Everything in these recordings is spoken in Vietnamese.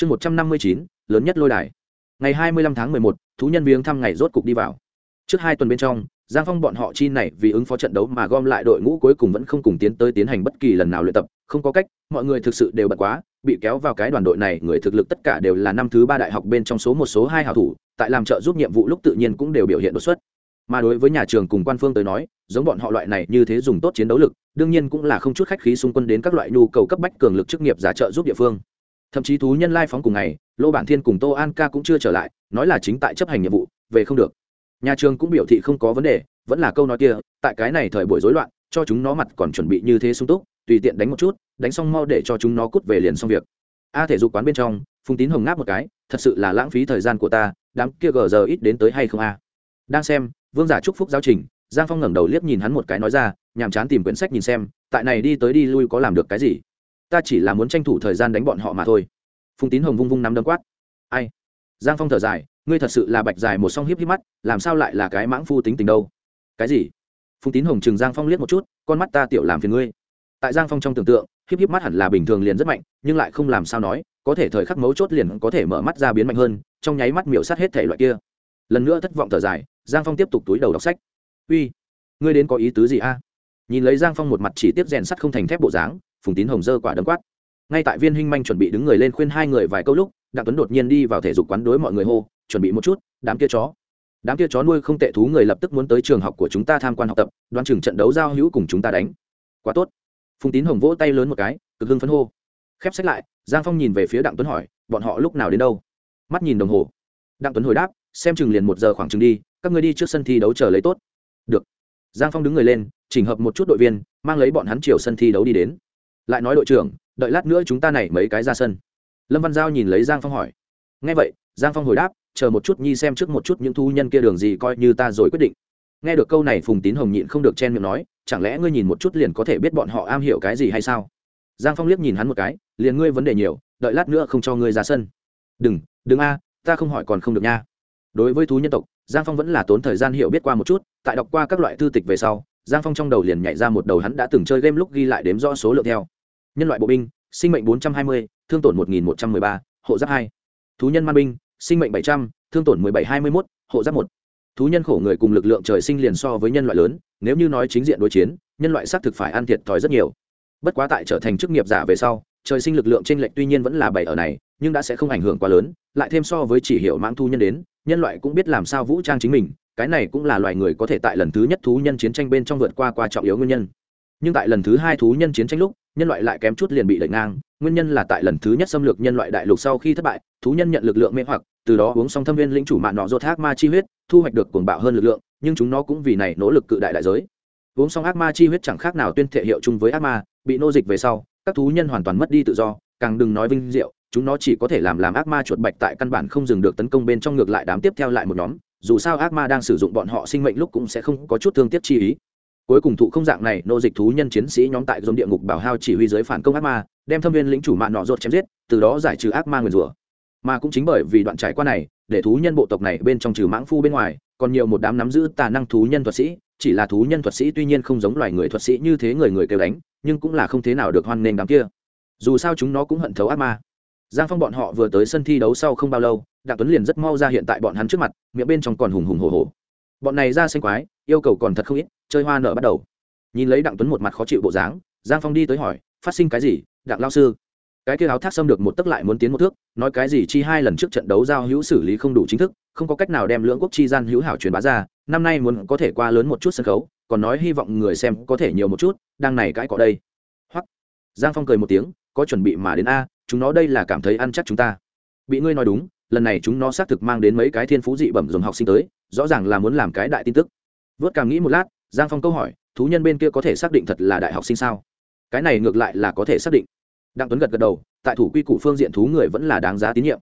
chương một trăm năm mươi chín, lớn nhất lôi đài. Ngày hai mươi lăm tháng mười một, thú nhân viếng thăm ngày rốt cục đi vào. Trước hai tuần bên trong, giang phong bọn họ chi này vì ứng phó trận đấu mà gom lại đội ngũ cuối cùng vẫn không cùng tiến tới tiến hành bất kỳ lần nào luyện tập, không có cách, mọi người thực sự đều bận quá, bị kéo vào cái đoàn đội này, người thực lực tất cả đều là năm thứ ba đại học bên trong số một, số hai hảo thủ, tại làm trợ giúp nhiệm vụ lúc tự nhiên cũng đều biểu hiện đột xuất. Mà đối với nhà trường cùng quan phương tới nói, giống bọn họ loại này như thế dùng tốt chiến đấu lực, đương nhiên cũng là không chút khách khí xung quân đến các loại nhu cầu cấp bách cường lực chức nghiệp giả trợ giúp địa phương thậm chí thú nhân lai phóng cùng ngày, lô bản thiên cùng tô an ca cũng chưa trở lại, nói là chính tại chấp hành nhiệm vụ, về không được. Nhà trường cũng biểu thị không có vấn đề, vẫn là câu nói kia, tại cái này thời buổi rối loạn, cho chúng nó mặt còn chuẩn bị như thế sung túc, tùy tiện đánh một chút, đánh xong mau để cho chúng nó cút về liền xong việc. A thể dục quán bên trong, phùng tín hồng ngáp một cái, thật sự là lãng phí thời gian của ta, đám kia gờ giờ ít đến tới hay không a? Đang xem, vương giả chúc phúc giáo trình, giang phong ngẩng đầu liếc nhìn hắn một cái nói ra, nhàm chán tìm quyển sách nhìn xem, tại này đi tới đi lui có làm được cái gì? Ta chỉ là muốn tranh thủ thời gian đánh bọn họ mà thôi. Phùng tín hồng vung vung nắm đấm quát. Ai? Giang phong thở dài, ngươi thật sự là bạch dài một song hiếp hiếp mắt, làm sao lại là cái mãng phu tính tình đâu? Cái gì? Phùng tín hồng chừng giang phong liếc một chút, con mắt ta tiểu làm phiền ngươi. Tại giang phong trong tưởng tượng, hiếp hiếp mắt hẳn là bình thường liền rất mạnh, nhưng lại không làm sao nói, có thể thời khắc mấu chốt liền có thể mở mắt ra biến mạnh hơn, trong nháy mắt miểu sát hết thể loại kia. Lần nữa thất vọng thở dài, giang phong tiếp tục túi đầu đọc sách. Uy, ngươi đến có ý tứ gì a? Nhìn lấy giang phong một mặt chỉ tiếp rèn sắt không thành thép bộ dáng phùng tín hồng dơ quả đấm quát. Ngay tại viên Hinh manh chuẩn bị đứng người lên khuyên hai người vài câu lúc, đặng tuấn đột nhiên đi vào thể dục quán đối mọi người hô, chuẩn bị một chút, đám kia chó. Đám kia chó nuôi không tệ thú người lập tức muốn tới trường học của chúng ta tham quan học tập, đoán chừng trận đấu giao hữu cùng chúng ta đánh. Quá tốt. Phùng tín hồng vỗ tay lớn một cái, cực hưng phấn hô. Khép sách lại, giang phong nhìn về phía đặng tuấn hỏi, bọn họ lúc nào đến đâu? Mắt nhìn đồng hồ. Đặng tuấn hồi đáp, xem chừng liền một giờ khoảng chừng đi, các người đi trước sân thi đấu chờ lấy tốt. Được. Giang phong đứng người lên, chỉnh hợp một chút đội viên, mang lấy bọn hắn chiều sân thi đấu đi đến lại nói đội trưởng, đợi lát nữa chúng ta này mấy cái ra sân. Lâm văn giao nhìn lấy giang phong hỏi. Nghe vậy, giang phong hồi đáp, chờ một chút nhi xem trước một chút những thu nhân kia đường gì coi như ta rồi quyết định. Nghe được câu này phùng tín hồng nhịn không được chen miệng nói, chẳng lẽ ngươi nhìn một chút liền có thể biết bọn họ am hiểu cái gì hay sao? Giang phong liếc nhìn hắn một cái, liền ngươi vấn đề nhiều, đợi lát nữa không cho ngươi ra sân. Đừng đừng a, ta không hỏi còn không được nha. Đối với thú nhân tộc, giang phong vẫn là tốn thời gian hiểu biết qua một chút, tại đọc qua các loại thư tịch về sau, giang phong trong đầu liền nhảy ra một đầu hắn đã từng chơi game lúc ghi lại đếm rõ số lượng theo nhân loại bộ binh sinh mệnh 420, thương tổn 1113, hộ giáp 2. thú nhân man binh sinh mệnh 700, thương tổn 1721, hộ giáp 1. thú nhân khổ người cùng lực lượng trời sinh liền so với nhân loại lớn nếu như nói chính diện đối chiến nhân loại xác thực phải ăn thiệt thòi rất nhiều bất quá tại trở thành chức nghiệp giả về sau trời sinh lực lượng trên lệch tuy nhiên vẫn là bảy ở này nhưng đã sẽ không ảnh hưởng quá lớn lại thêm so với chỉ hiệu mãng thu nhân đến nhân loại cũng biết làm sao vũ trang chính mình cái này cũng là loài người có thể tại lần thứ nhất thú nhân chiến tranh bên trong vượt qua qua trọng yếu nguyên nhân nhưng tại lần thứ hai thú nhân chiến tranh lúc nhân loại lại kém chút liền bị đẩy ngang, nguyên nhân là tại lần thứ nhất xâm lược nhân loại đại lục sau khi thất bại, thú nhân nhận lực lượng mê hoặc, từ đó uống xong thâm viên lĩnh chủ mạng nọ do thác ma chi huyết, thu hoạch được cuồng bạo hơn lực lượng, nhưng chúng nó cũng vì này nỗ lực cự đại đại giới. Uống xong ác ma chi huyết chẳng khác nào tuyên thể hiệu chung với ác ma, bị nô dịch về sau, các thú nhân hoàn toàn mất đi tự do, càng đừng nói vinh diệu, chúng nó chỉ có thể làm làm ác ma chuột bạch tại căn bản không dừng được tấn công bên trong ngược lại đám tiếp theo lại một nhóm, dù sao ác ma đang sử dụng bọn họ sinh mệnh lúc cũng sẽ không có chút thương tiếc chi ý cuối cùng thụ không dạng này, nô dịch thú nhân chiến sĩ nhóm tại dồn địa ngục bảo hao chỉ huy giới phản công ác ma, đem thâm viên lĩnh chủ mạng nọ rột chém giết, từ đó giải trừ ác ma nguyền rủa. Mà cũng chính bởi vì đoạn trải qua này, để thú nhân bộ tộc này bên trong trừ mãng phu bên ngoài, còn nhiều một đám nắm giữ tà năng thú nhân thuật sĩ, chỉ là thú nhân thuật sĩ tuy nhiên không giống loài người thuật sĩ như thế người người kêu đánh, nhưng cũng là không thế nào được hoan nghênh đám kia. Dù sao chúng nó cũng hận thấu ác ma. Giang phong bọn họ vừa tới sân thi đấu sau không bao lâu, đặng tuấn liền rất mau ra hiện tại bọn hắn trước mặt, miệng bên trong còn hùng hùng hồ hồ bọn này ra xanh quái, yêu cầu còn thật không ít, chơi hoa nở bắt đầu. Nhìn lấy đặng tuấn một mặt khó chịu bộ dáng, giang phong đi tới hỏi, phát sinh cái gì, đặng lao sư? Cái kia áo thác xâm được một tấc lại muốn tiến một thước, nói cái gì chi hai lần trước trận đấu giao hữu xử lý không đủ chính thức, không có cách nào đem lưỡng quốc chi gian hữu hảo truyền bá ra, năm nay muốn có thể qua lớn một chút sân khấu, còn nói hy vọng người xem có thể nhiều một chút, đang này cãi cọ đây. Hoặc giang phong cười một tiếng, có chuẩn bị mà đến a, chúng nó đây là cảm thấy ăn chắc chúng ta. Bị ngươi nói đúng lần này chúng nó xác thực mang đến mấy cái thiên phú dị bẩm dùng học sinh tới, rõ ràng là muốn làm cái đại tin tức. Vớt càng nghĩ một lát, giang phong câu hỏi, thú nhân bên kia có thể xác định thật là đại học sinh sao? Cái này ngược lại là có thể xác định. Đặng tuấn gật gật đầu, tại thủ quy củ phương diện thú người vẫn là đáng giá tín nhiệm.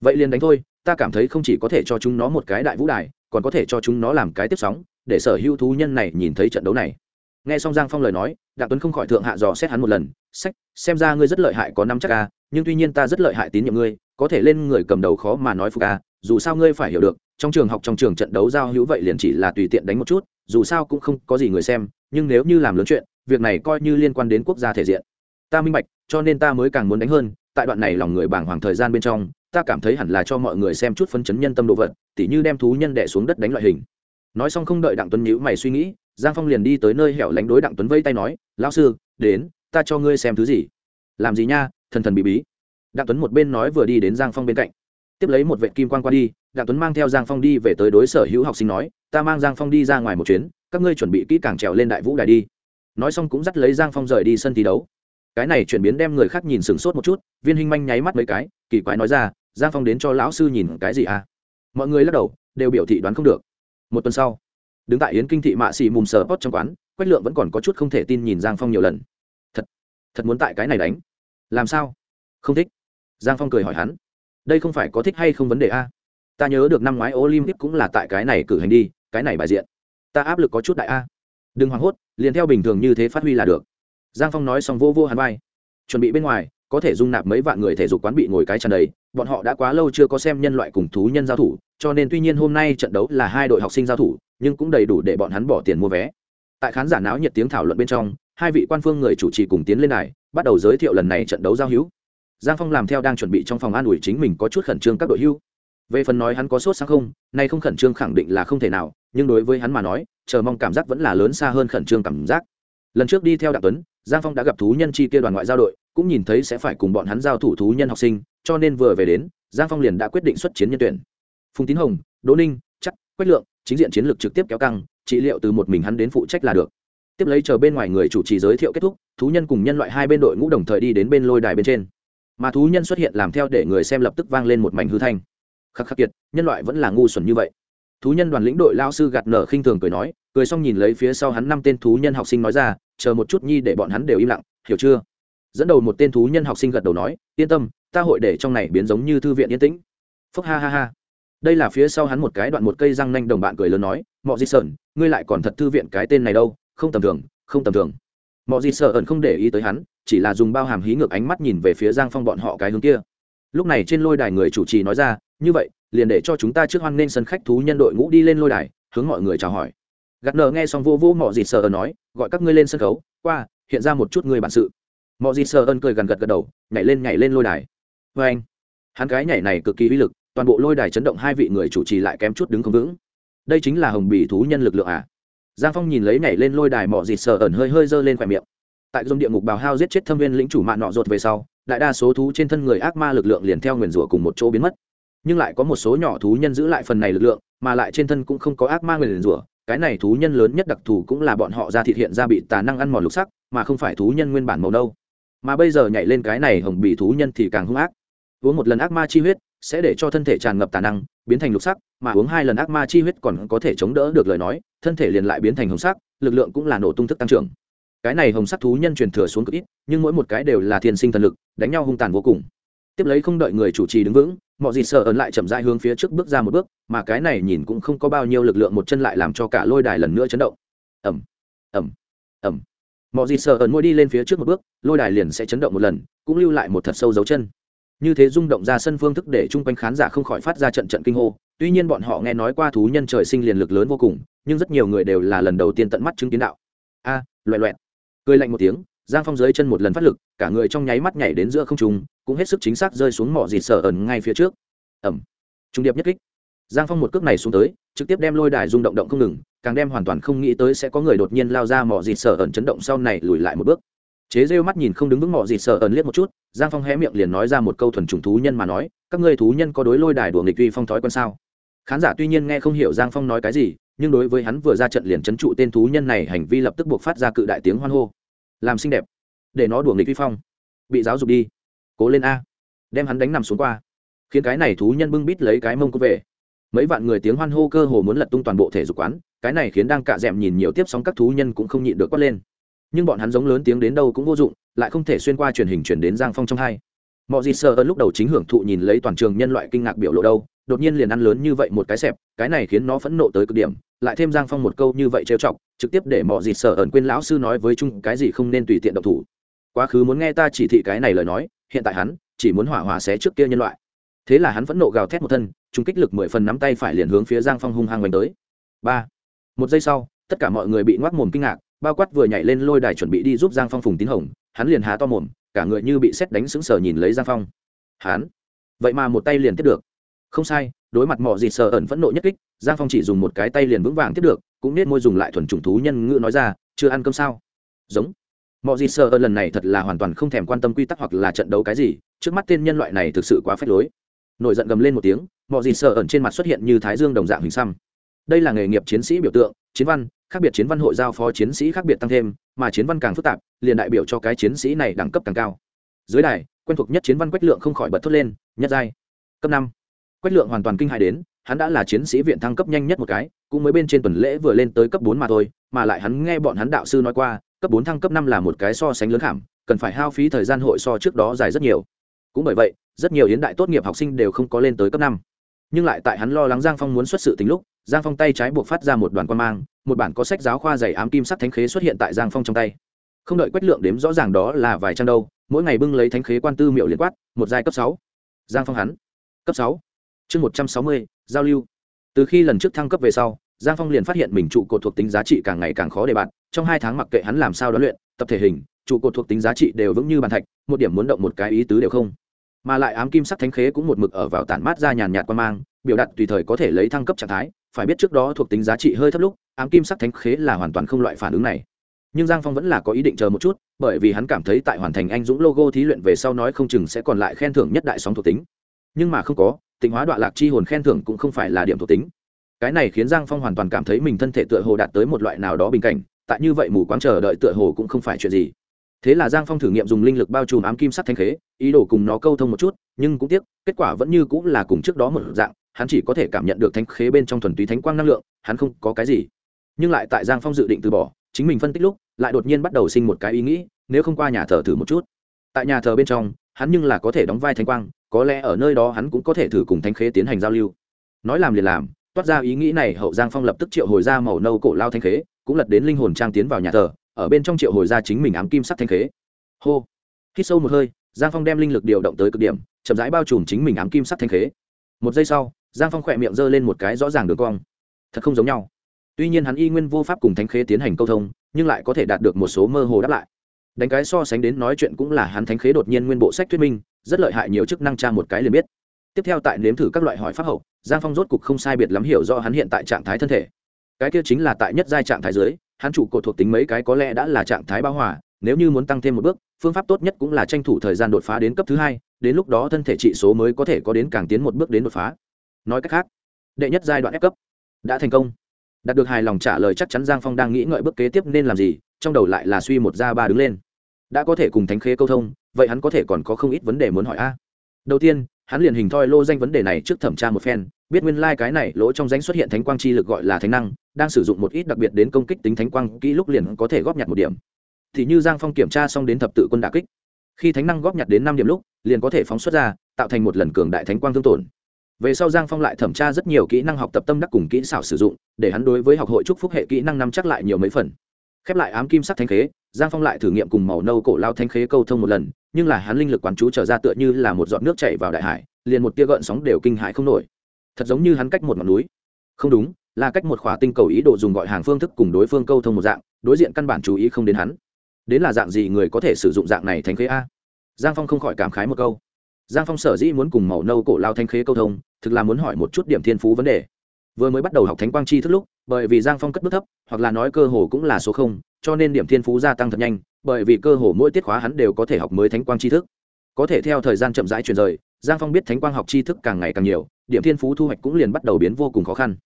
Vậy liền đánh thôi, ta cảm thấy không chỉ có thể cho chúng nó một cái đại vũ đài, còn có thể cho chúng nó làm cái tiếp sóng, để sở hữu thú nhân này nhìn thấy trận đấu này. Nghe xong giang phong lời nói, đặng tuấn không khỏi thượng hạ dò xét hắn một lần, sách, xem ra ngươi rất lợi hại có năm chắc ca nhưng tuy nhiên ta rất lợi hại tín nhiệm ngươi có thể lên người cầm đầu khó mà nói phục à dù sao ngươi phải hiểu được, trong trường học trong trường trận đấu giao hữu vậy liền chỉ là tùy tiện đánh một chút, dù sao cũng không có gì người xem, nhưng nếu như làm lớn chuyện, việc này coi như liên quan đến quốc gia thể diện. Ta minh bạch, cho nên ta mới càng muốn đánh hơn, tại đoạn này lòng người bàng hoàng thời gian bên trong, ta cảm thấy hẳn là cho mọi người xem chút phân chấn nhân tâm đồ vật, tỉ như đem thú nhân đẻ xuống đất đánh loại hình. Nói xong không đợi đặng tuấn nhữ mày suy nghĩ, giang phong liền đi tới nơi hẻo lánh đối đặng tuấn vây tay nói, lão sư, đến, ta cho ngươi xem thứ gì. Làm gì nha, thần thần bị bí đặng tuấn một bên nói vừa đi đến giang phong bên cạnh. Tiếp lấy một vệ kim quan qua đi, đặng tuấn mang theo giang phong đi về tới đối sở hữu học sinh nói, ta mang giang phong đi ra ngoài một chuyến, các ngươi chuẩn bị kỹ càng trèo lên đại vũ đài đi. Nói xong cũng dắt lấy giang phong rời đi sân thi đấu. Cái này chuyển biến đem người khác nhìn sửng sốt một chút, viên hình manh nháy mắt mấy cái, kỳ quái nói ra, giang phong đến cho lão sư nhìn cái gì à? Mọi người lắc đầu, đều biểu thị đoán không được. Một tuần sau, đứng tại yến kinh thị mạ xì mùm sờ pot trong quán, quách lượng vẫn còn có chút không thể tin nhìn giang phong nhiều lần. Thật thật muốn tại cái này đánh? Làm sao? Không thích giang phong cười hỏi hắn, đây không phải có thích hay không vấn đề a? Ta nhớ được năm ngoái olympic cũng là tại cái này cử hành đi, cái này bài diện. Ta áp lực có chút đại a. Đừng hoảng hốt, liền theo bình thường như thế phát huy là được. Giang phong nói xong vô vô hắn vai, chuẩn bị bên ngoài, có thể dung nạp mấy vạn người thể dục quán bị ngồi cái tràn đầy, bọn họ đã quá lâu chưa có xem nhân loại cùng thú nhân giao thủ, cho nên tuy nhiên hôm nay trận đấu là hai đội học sinh giao thủ, nhưng cũng đầy đủ để bọn hắn bỏ tiền mua vé. Tại khán giả náo nhiệt tiếng thảo luận bên trong, hai vị quan phương người chủ trì cùng tiến lên này bắt đầu giới thiệu lần này trận đấu giao hữu giang phong làm theo đang chuẩn bị trong phòng an ủi chính mình có chút khẩn trương các đội hưu. Về phần nói hắn có sốt sáng không, nay không khẩn trương khẳng định là không thể nào, nhưng đối với hắn mà nói, chờ mong cảm giác vẫn là lớn xa hơn khẩn trương cảm giác. Lần trước đi theo đặng tuấn, giang phong đã gặp thú nhân chi kia đoàn ngoại giao đội, cũng nhìn thấy sẽ phải cùng bọn hắn giao thủ thú nhân học sinh, cho nên vừa về đến, giang phong liền đã quyết định xuất chiến nhân tuyển. Phùng tín hồng, đỗ ninh, chắc, quách lượng, chính diện chiến lược trực tiếp kéo căng, trị liệu từ một mình hắn đến phụ trách là được. Tiếp lấy chờ bên ngoài người chủ trì giới thiệu kết thúc, thú nhân cùng nhân loại hai bên đội ngũ đồng thời đi đến bên lôi đài bên trên mà thú nhân xuất hiện làm theo để người xem lập tức vang lên một mảnh hư thanh. Khắc khắc kiệt, nhân loại vẫn là ngu xuẩn như vậy. Thú nhân đoàn lĩnh đội lao sư gạt nở khinh thường cười nói, cười xong nhìn lấy phía sau hắn năm tên thú nhân học sinh nói ra, chờ một chút nhi để bọn hắn đều im lặng, hiểu chưa? Dẫn đầu một tên thú nhân học sinh gật đầu nói, yên tâm, ta hội để trong này biến giống như thư viện yên tĩnh. Phúc ha ha ha. Đây là phía sau hắn một cái đoạn một cây răng nanh đồng bạn cười lớn nói mọi di sơn, ngươi lại còn thật thư viện cái tên này đâu, không tầm thường, không tầm thường mọi gì sợ ẩn không để ý tới hắn, chỉ là dùng bao hàm hí ngược ánh mắt nhìn về phía giang phong bọn họ cái hướng kia. Lúc này trên lôi đài người chủ trì nói ra, như vậy, liền để cho chúng ta trước hoan nên sân khách thú nhân đội ngũ đi lên lôi đài, hướng mọi người chào hỏi. Gạt nờ nghe xong vô vô mọi gì sợ ẩn nói, gọi các ngươi lên sân khấu, qua, hiện ra một chút người bản sự. Mọi gì sợ ẩn cười gần gật gật đầu, nhảy lên nhảy lên lôi đài. Vê anh, hắn cái nhảy này cực kỳ uy lực, toàn bộ lôi đài chấn động hai vị người chủ trì lại kém chút đứng không vững. Đây chính là hồng bì thú nhân lực lượng à? Giang phong nhìn lấy nhảy lên lôi đài mỏ dịt sờ ẩn hơi hơi giơ lên khỏe miệng. Tại dòng địa ngục bào hao giết chết thâm viên lĩnh chủ mạng nọ rột về sau, đại đa số thú trên thân người ác ma lực lượng liền theo nguyền rủa cùng một chỗ biến mất. Nhưng lại có một số nhỏ thú nhân giữ lại phần này lực lượng, mà lại trên thân cũng không có ác ma nguyền rủa, cái này thú nhân lớn nhất đặc thù cũng là bọn họ ra thịt hiện ra bị tà năng ăn mòn lục sắc, mà không phải thú nhân nguyên bản màu đâu mà bây giờ nhảy lên cái này hồng bị thú nhân thì càng hung ác. Uống một lần ác ma chi huyết sẽ để cho thân thể tràn ngập tà năng, biến thành lục sắc, mà uống hai lần ác ma chi huyết còn có thể chống đỡ được lời nói thân thể liền lại biến thành hồng sắc, lực lượng cũng là nổ tung thức tăng trưởng. Cái này hồng sắc thú nhân truyền thừa xuống cực ít, nhưng mỗi một cái đều là thiên sinh thần lực, đánh nhau hung tàn vô cùng. Tiếp lấy không đợi người chủ trì đứng vững, mọi gì sợ ấn lại chậm rãi hướng phía trước bước ra một bước, mà cái này nhìn cũng không có bao nhiêu lực lượng một chân lại làm cho cả lôi đài lần nữa chấn động. Ẩm ẩm ẩm mọi gì sợ ấn mỗi đi lên phía trước một bước, lôi đài liền sẽ chấn động một lần, cũng lưu lại một thật sâu dấu chân. Như thế rung động ra sân phương thức để chung quanh khán giả không khỏi phát ra trận trận kinh hô, tuy nhiên bọn họ nghe nói qua thú nhân trời sinh liền lực lớn vô cùng nhưng rất nhiều người đều là lần đầu tiên tận mắt chứng kiến đạo. A à, loẹ loẹt. Cười lạnh một tiếng giang phong dưới chân một lần phát lực cả người trong nháy mắt nhảy đến giữa không trung cũng hết sức chính xác rơi xuống mỏ dịt sở ẩn ngay phía trước. Ẩm. Trung điệp nhất kích. Giang phong một cước này xuống tới trực tiếp đem lôi đài rung động động không ngừng càng đem hoàn toàn không nghĩ tới sẽ có người đột nhiên lao ra mỏ dịt sở ẩn chấn động sau này lùi lại một bước. Chế rêu mắt nhìn không đứng vững mỏ dịt sở ẩn liếc một chút giang phong hé miệng liền nói ra một câu thuần trùng thú nhân mà nói các ngươi thú nhân có đối lôi đài đùa nghịch uy phong thói quen sao? Khán giả tuy nhiên nghe không hiểu giang phong nói cái gì nhưng đối với hắn vừa ra trận liền c h ấ n trụ tên thú nhân này, hành vi lập tức buộc phát ra cự đại tiếng hoan hô. Làm xinh đẹp. Để nó đùa nghịch vi phong. Bị giáo dục đi. Cố lên a. Đem hắn đánh nằm xuống qua. Khiến cái này thú nhân bưng bít lấy cái mông cô về. Mấy vạn người tiếng hoan hô cơ hồ muốn lật tung toàn bộ thể dục quán, cái này khiến đang cạ d ẹ m nhìn nhiều tiếp sóng các thú nhân cũng không nhịn được quát lên. Nhưng bọn hắn giống lớn tiếng đến đâu cũng vô dụng, lại không thể xuyên qua truyền hình chuyển đến giang phong trong hai. Mọi gì sợ ơn lúc đầu chính hưởng thụ nhìn lấy toàn trường nhân loại kinh ngạc biểu lộ đâu, đột nhiên liền ăn lớn như vậy một cái xẹp, cái này khiến nó phẫn nộ tới cực điểm lại thêm giang phong một câu như vậy trêu chọc, trực tiếp để mọi gì sợ ẩn quên lão sư nói với chung cái gì không nên tùy tiện độc thủ. Quá khứ muốn nghe ta chỉ thị cái này lời nói, hiện tại hắn chỉ muốn hỏa hỏa xé trước kia nhân loại. Thế là hắn phẫn nộ gào thét một thân chúng kích lực mười phần nắm tay phải liền hướng phía giang phong hung hăng đánh tới. Ba. Một giây sau, tất cả mọi người bị ngoác mồm kinh ngạc, bao quát vừa nhảy lên lôi đài chuẩn bị đi giúp giang phong phùng tín hồng, hắn liền há to mồm, cả người như bị xét đánh sững sờ nhìn lấy giang phong. Hán vậy mà một tay liền tiếp được. Không sai đối mặt mỏ gì sợ ẩn phẫn nộ nhất kích, giang phong chỉ dùng một cái tay liền vững vàng tiếp được, cũng nết môi dùng lại thuần chủng thú nhân ngữ nói ra, chưa ăn cơm sao? Giống. Mọi gì sợ ẩn lần này thật là hoàn toàn không thèm quan tâm quy tắc hoặc là trận đấu cái gì, trước mắt tên nhân loại này thực sự quá phép lối. Nổi giận gầm lên một tiếng mọi gì sợ ẩn trên mặt xuất hiện như thái dương đồng dạng hình xăm. Đây là nghề nghiệp chiến sĩ biểu tượng, chiến văn, khác biệt chiến văn hội giao phó chiến sĩ khác biệt tăng thêm, mà chiến văn càng phức tạp, liền đại biểu cho cái chiến sĩ này đẳng cấp càng cao. Dưới đài, quen thuộc nhất chiến văn quách lượng không khỏi bật thốt lên, nhất giai, cấp năm quách lượng hoàn toàn kinh hại đến, hắn đã là chiến sĩ viện thăng cấp nhanh nhất một cái, cũng mới bên trên tuần lễ vừa lên tới cấp bốn mà thôi, mà lại hắn nghe bọn hắn đạo sư nói qua, cấp bốn thăng cấp năm là một cái so sánh lớn khảm, cần phải hao phí thời gian hội so trước đó dài rất nhiều. Cũng bởi vậy, rất nhiều hiến đại tốt nghiệp học sinh đều không có lên tới cấp năm. Nhưng lại tại hắn lo lắng giang phong muốn xuất sự tính lúc, giang phong tay trái buộc phát ra một đoàn quan mang, một bản có sách giáo khoa dày ám kim sắc thánh khế xuất hiện tại giang phong trong tay. Không đợi quách lượng đếm rõ ràng đó là vài trang đâu, mỗi ngày bưng lấy thánh khế quan tư miệu liên quát, một giai cấp sáu. Giang phong hắn, cấp sáu chương một trăm sáu mươi, giao lưu. Từ khi lần trước thăng cấp về sau, giang phong liền phát hiện mình trụ cột thuộc tính giá trị càng ngày càng khó để bạn. Trong hai tháng mặc kệ hắn làm sao đó luyện, tập thể hình, trụ cột thuộc tính giá trị đều vững như bàn thạch, một điểm muốn động một cái ý tứ đều không. Mà lại ám kim sắc thánh khế cũng một mực ở vào tản mát ra nhàn nhạt quan mang, biểu đạt tùy thời có thể lấy thăng cấp trạng thái, phải biết trước đó thuộc tính giá trị hơi thấp lúc, ám kim sắc thánh khế là hoàn toàn không loại phản ứng này. Nhưng giang phong vẫn là có ý định chờ một chút, bởi vì hắn cảm thấy tại hoàn thành anh dũng logo thí luyện về sau nói không chừng sẽ còn lại khen thưởng nhất đại sóng thuộc tính. Nhưng mà không có tịnh hóa đoạn lạc chi hồn khen thưởng cũng không phải là điểm thuộc tính. Cái này khiến giang phong hoàn toàn cảm thấy mình thân thể tựa hồ đạt tới một loại nào đó bình cảnh, tại như vậy mù quáng chờ đợi tựa hồ cũng không phải chuyện gì. Thế là giang phong thử nghiệm dùng linh lực bao trùm ám kim sắc thanh khế, ý đồ cùng nó câu thông một chút, nhưng cũng tiếc, kết quả vẫn như cũng là cùng trước đó một dạng, hắn chỉ có thể cảm nhận được thanh khế bên trong thuần túy thánh quang năng lượng, hắn không có cái gì. Nhưng lại tại giang phong dự định từ bỏ, chính mình phân tích lúc, lại đột nhiên bắt đầu sinh một cái ý nghĩ, nếu không qua nhà thờ thử một chút. Tại nhà thờ bên trong hắn nhưng là có thể đóng vai thánh quang, có lẽ ở nơi đó hắn cũng có thể thử cùng thánh khế tiến hành giao lưu. Nói làm liền làm, toát ra ý nghĩ này, hậu giang phong lập tức triệu hồi ra màu nâu cổ lao thanh khế, cũng lật đến linh hồn trang tiến vào nhà thờ, ở bên trong triệu hồi ra chính mình ám kim sắc thanh khế. Hô! Hít sâu một hơi, giang phong đem linh lực điều động tới cực điểm, chậm rãi bao trùm chính mình ám kim sắc thanh khế. Một giây sau, giang phong khỏe miệng giơ lên một cái rõ ràng đường cong. Thật không giống nhau. Tuy nhiên hắn y nguyên vô pháp cùng thánh khế tiến hành câu thông, nhưng lại có thể đạt được một số mơ hồ đáp lại đánh cái so sánh đến nói chuyện cũng là hắn thánh khế đột nhiên nguyên bộ sách thuyết minh, rất lợi hại nhiều chức năng tra một cái liền biết. Tiếp theo tại nếm thử các loại hỏi pháp hậu, giang phong rốt cục không sai biệt lắm hiểu do hắn hiện tại trạng thái thân thể. Cái kia chính là tại nhất giai trạng thái dưới, hắn chủ cột thuộc tính mấy cái có lẽ đã là trạng thái bao hòa, nếu như muốn tăng thêm một bước, phương pháp tốt nhất cũng là tranh thủ thời gian đột phá đến cấp thứ hai, đến lúc đó thân thể trị số mới có thể có đến càng tiến một bước đến đột phá. Nói cách khác, đệ nhất giai đoạn ép cấp đã thành công. Đạt được hài lòng trả lời chắc chắn giang phong đang nghĩ ngợi bước kế tiếp nên làm gì, trong đầu lại là suy một ra ba đứng lên đã có thể cùng thánh khế câu thông, vậy hắn có thể còn có không ít vấn đề muốn hỏi a. Đầu tiên, hắn liền hình thoi lô danh vấn đề này trước thẩm tra một phen, biết nguyên lai、like、cái này lỗ trong danh xuất hiện thánh quang chi lực gọi là thánh năng, đang sử dụng một ít đặc biệt đến công kích tính thánh quang, kỹ lúc liền có thể góp nhặt một điểm. Thì như giang phong kiểm tra xong đến thập tự quân đà kích. Khi thánh năng góp nhặt đến năm điểm lúc, liền có thể phóng xuất ra, tạo thành một lần cường đại thánh quang thương tổn. Về sau giang phong lại thẩm tra rất nhiều kỹ năng học tập tâm đắc cùng kỹ xảo sử dụng, để hắn đối với học hội trúc phúc hệ kỹ năng năm chắc lại nhiều mấy phần khép lại ám kim sắc thanh khế, giang phong lại thử nghiệm cùng màu nâu cổ lao thanh khế câu thông một lần, nhưng là hắn linh lực quán chú trở ra tựa như là một giọt nước chảy vào đại hải, liền một tia gợn sóng đều kinh hại không nổi. Thật giống như hắn cách một ngọn núi. Không đúng, là cách một khỏa tinh cầu ý đồ dùng gọi hàng phương thức cùng đối phương câu thông một dạng, đối diện căn bản chú ý không đến hắn. Đến là dạng gì người có thể sử dụng dạng này thanh khế a? Giang phong không khỏi cảm khái một câu. Giang phong sở dĩ muốn cùng màu nâu cổ lao thanh khế câu thông, thực là muốn hỏi một chút điểm thiên phú vấn đề vừa mới bắt đầu học thánh quang chi thức lúc, bởi vì giang phong cất bước thấp, hoặc là nói cơ hồ cũng là số không, cho nên điểm thiên phú gia tăng thật nhanh, bởi vì cơ hồ mỗi tiết khóa hắn đều có thể học mới thánh quang Chi thức. Có thể theo thời gian chậm rãi truyền rời, giang phong biết thánh quang học tri thức càng ngày càng nhiều, điểm thiên phú thu hoạch cũng liền bắt đầu biến vô cùng khó khăn.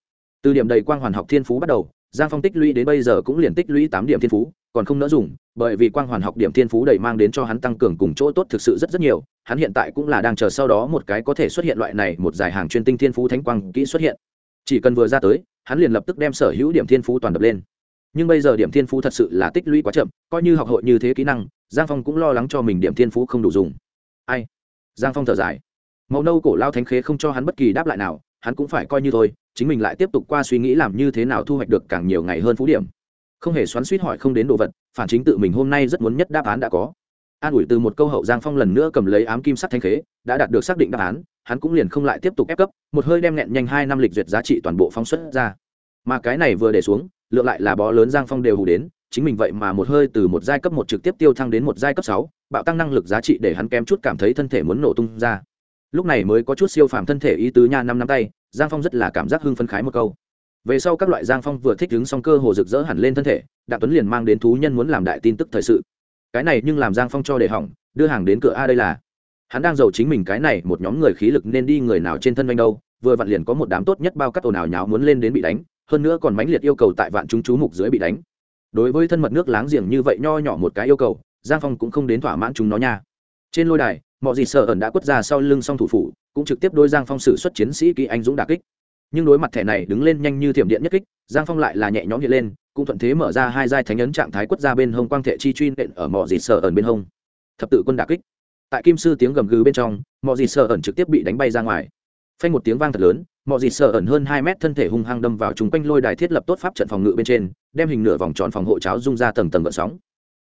Từ điểm đầy quang hoàn học thiên phú bắt đầu, giang phong tích lũy đến bây giờ cũng liền tích lũy tám điểm thiên phú, còn không nỡ dùng, bởi vì quang hoàn học điểm thiên phú đầy mang đến cho hắn tăng cường cùng chỗ tốt thực sự rất rất nhiều, hắn hiện tại cũng là đang chờ sau đó một cái có thể xuất hiện loại này một giải hàng chuyên tinh thiên phú thánh quang kỹ xuất hiện chỉ cần vừa ra tới, hắn liền lập tức đem sở hữu điểm thiên phú toàn đập lên. Nhưng bây giờ điểm thiên phú thật sự là tích lũy quá chậm, coi như học hội như thế kỹ năng, giang phong cũng lo lắng cho mình điểm thiên phú không đủ dùng. Ai? Giang phong thở dài. Màu nâu cổ lao thánh khế không cho hắn bất kỳ đáp lại nào, hắn cũng phải coi như thôi, chính mình lại tiếp tục qua suy nghĩ làm như thế nào thu hoạch được càng nhiều ngày hơn phú điểm. Không hề xoắn suýt hỏi không đến đồ vật, phản chính tự mình hôm nay rất muốn nhất đáp án đã có an ủi từ một câu hậu giang phong lần nữa cầm lấy ám kim sắt thanh khế, đã đạt được xác định đáp án, hắn cũng liền không lại tiếp tục ép cấp, một hơi đem nghẹn nhanh hai năm lịch duyệt giá trị toàn bộ phóng xuất ra. Mà cái này vừa để xuống, lượng lại là bó lớn giang phong đều hủ đến, chính mình vậy mà một hơi từ một giai cấp một trực tiếp tiêu thăng đến một giai cấp sáu, bạo tăng năng lực giá trị để hắn kém chút cảm thấy thân thể muốn nổ tung ra. Lúc này mới có chút siêu phàm thân thể ý tứ nha năm năm tay, giang phong rất là cảm giác hưng phân khái một câu. Về sau các loại giang phong vừa thích đứng xong cơ hồ rực rỡ hẳn lên thân thể, đặng tuấn liền mang đến thú nhân muốn làm đại tin tức thời sự cái này nhưng làm giang phong cho để hỏng, đưa hàng đến cửa a đây là. Hắn đang giàu chính mình cái này, một nhóm người khí lực nên đi người nào trên thân doanh đâu, vừa vặn liền có một đám tốt nhất bao cắt ồn ào nháo muốn lên đến bị đánh, hơn nữa còn mãnh liệt yêu cầu tại vạn chúng chú mục dưới bị đánh. Đối với thân mật nước láng giềng như vậy nho nhỏ một cái yêu cầu, giang phong cũng không đến thỏa mãn chúng nó nha. Trên lôi đài mọi gì sợ ẩn đã quất ra sau lưng song thủ phủ, cũng trực tiếp đôi giang phong xử xuất chiến sĩ kỹ anh dũng đà kích. Nhưng đối mặt thẻ này đứng lên nhanh như thiểm điện nhất kích, giang phong lại là nhẹ nhõm hiện lên cũng thuận thế mở ra hai giai thánh ấn trạng thái quất ra bên hông quang thể chi truy nện ở mỏ dịt sợ ẩn bên hông. Thập tự quân đà kích. Tại kim sư tiếng gầm gừ bên trong, mỏ dịt sợ ẩn trực tiếp bị đánh bay ra ngoài. Phanh một tiếng vang thật lớn, mỏ dịt sợ ẩn hơn hai mét thân thể hung hăng đâm vào chung quanh lôi đài thiết lập tốt pháp trận phòng ngự bên trên, đem hình nửa vòng tròn phòng hộ cháo rung ra tầng tầng gợn sóng.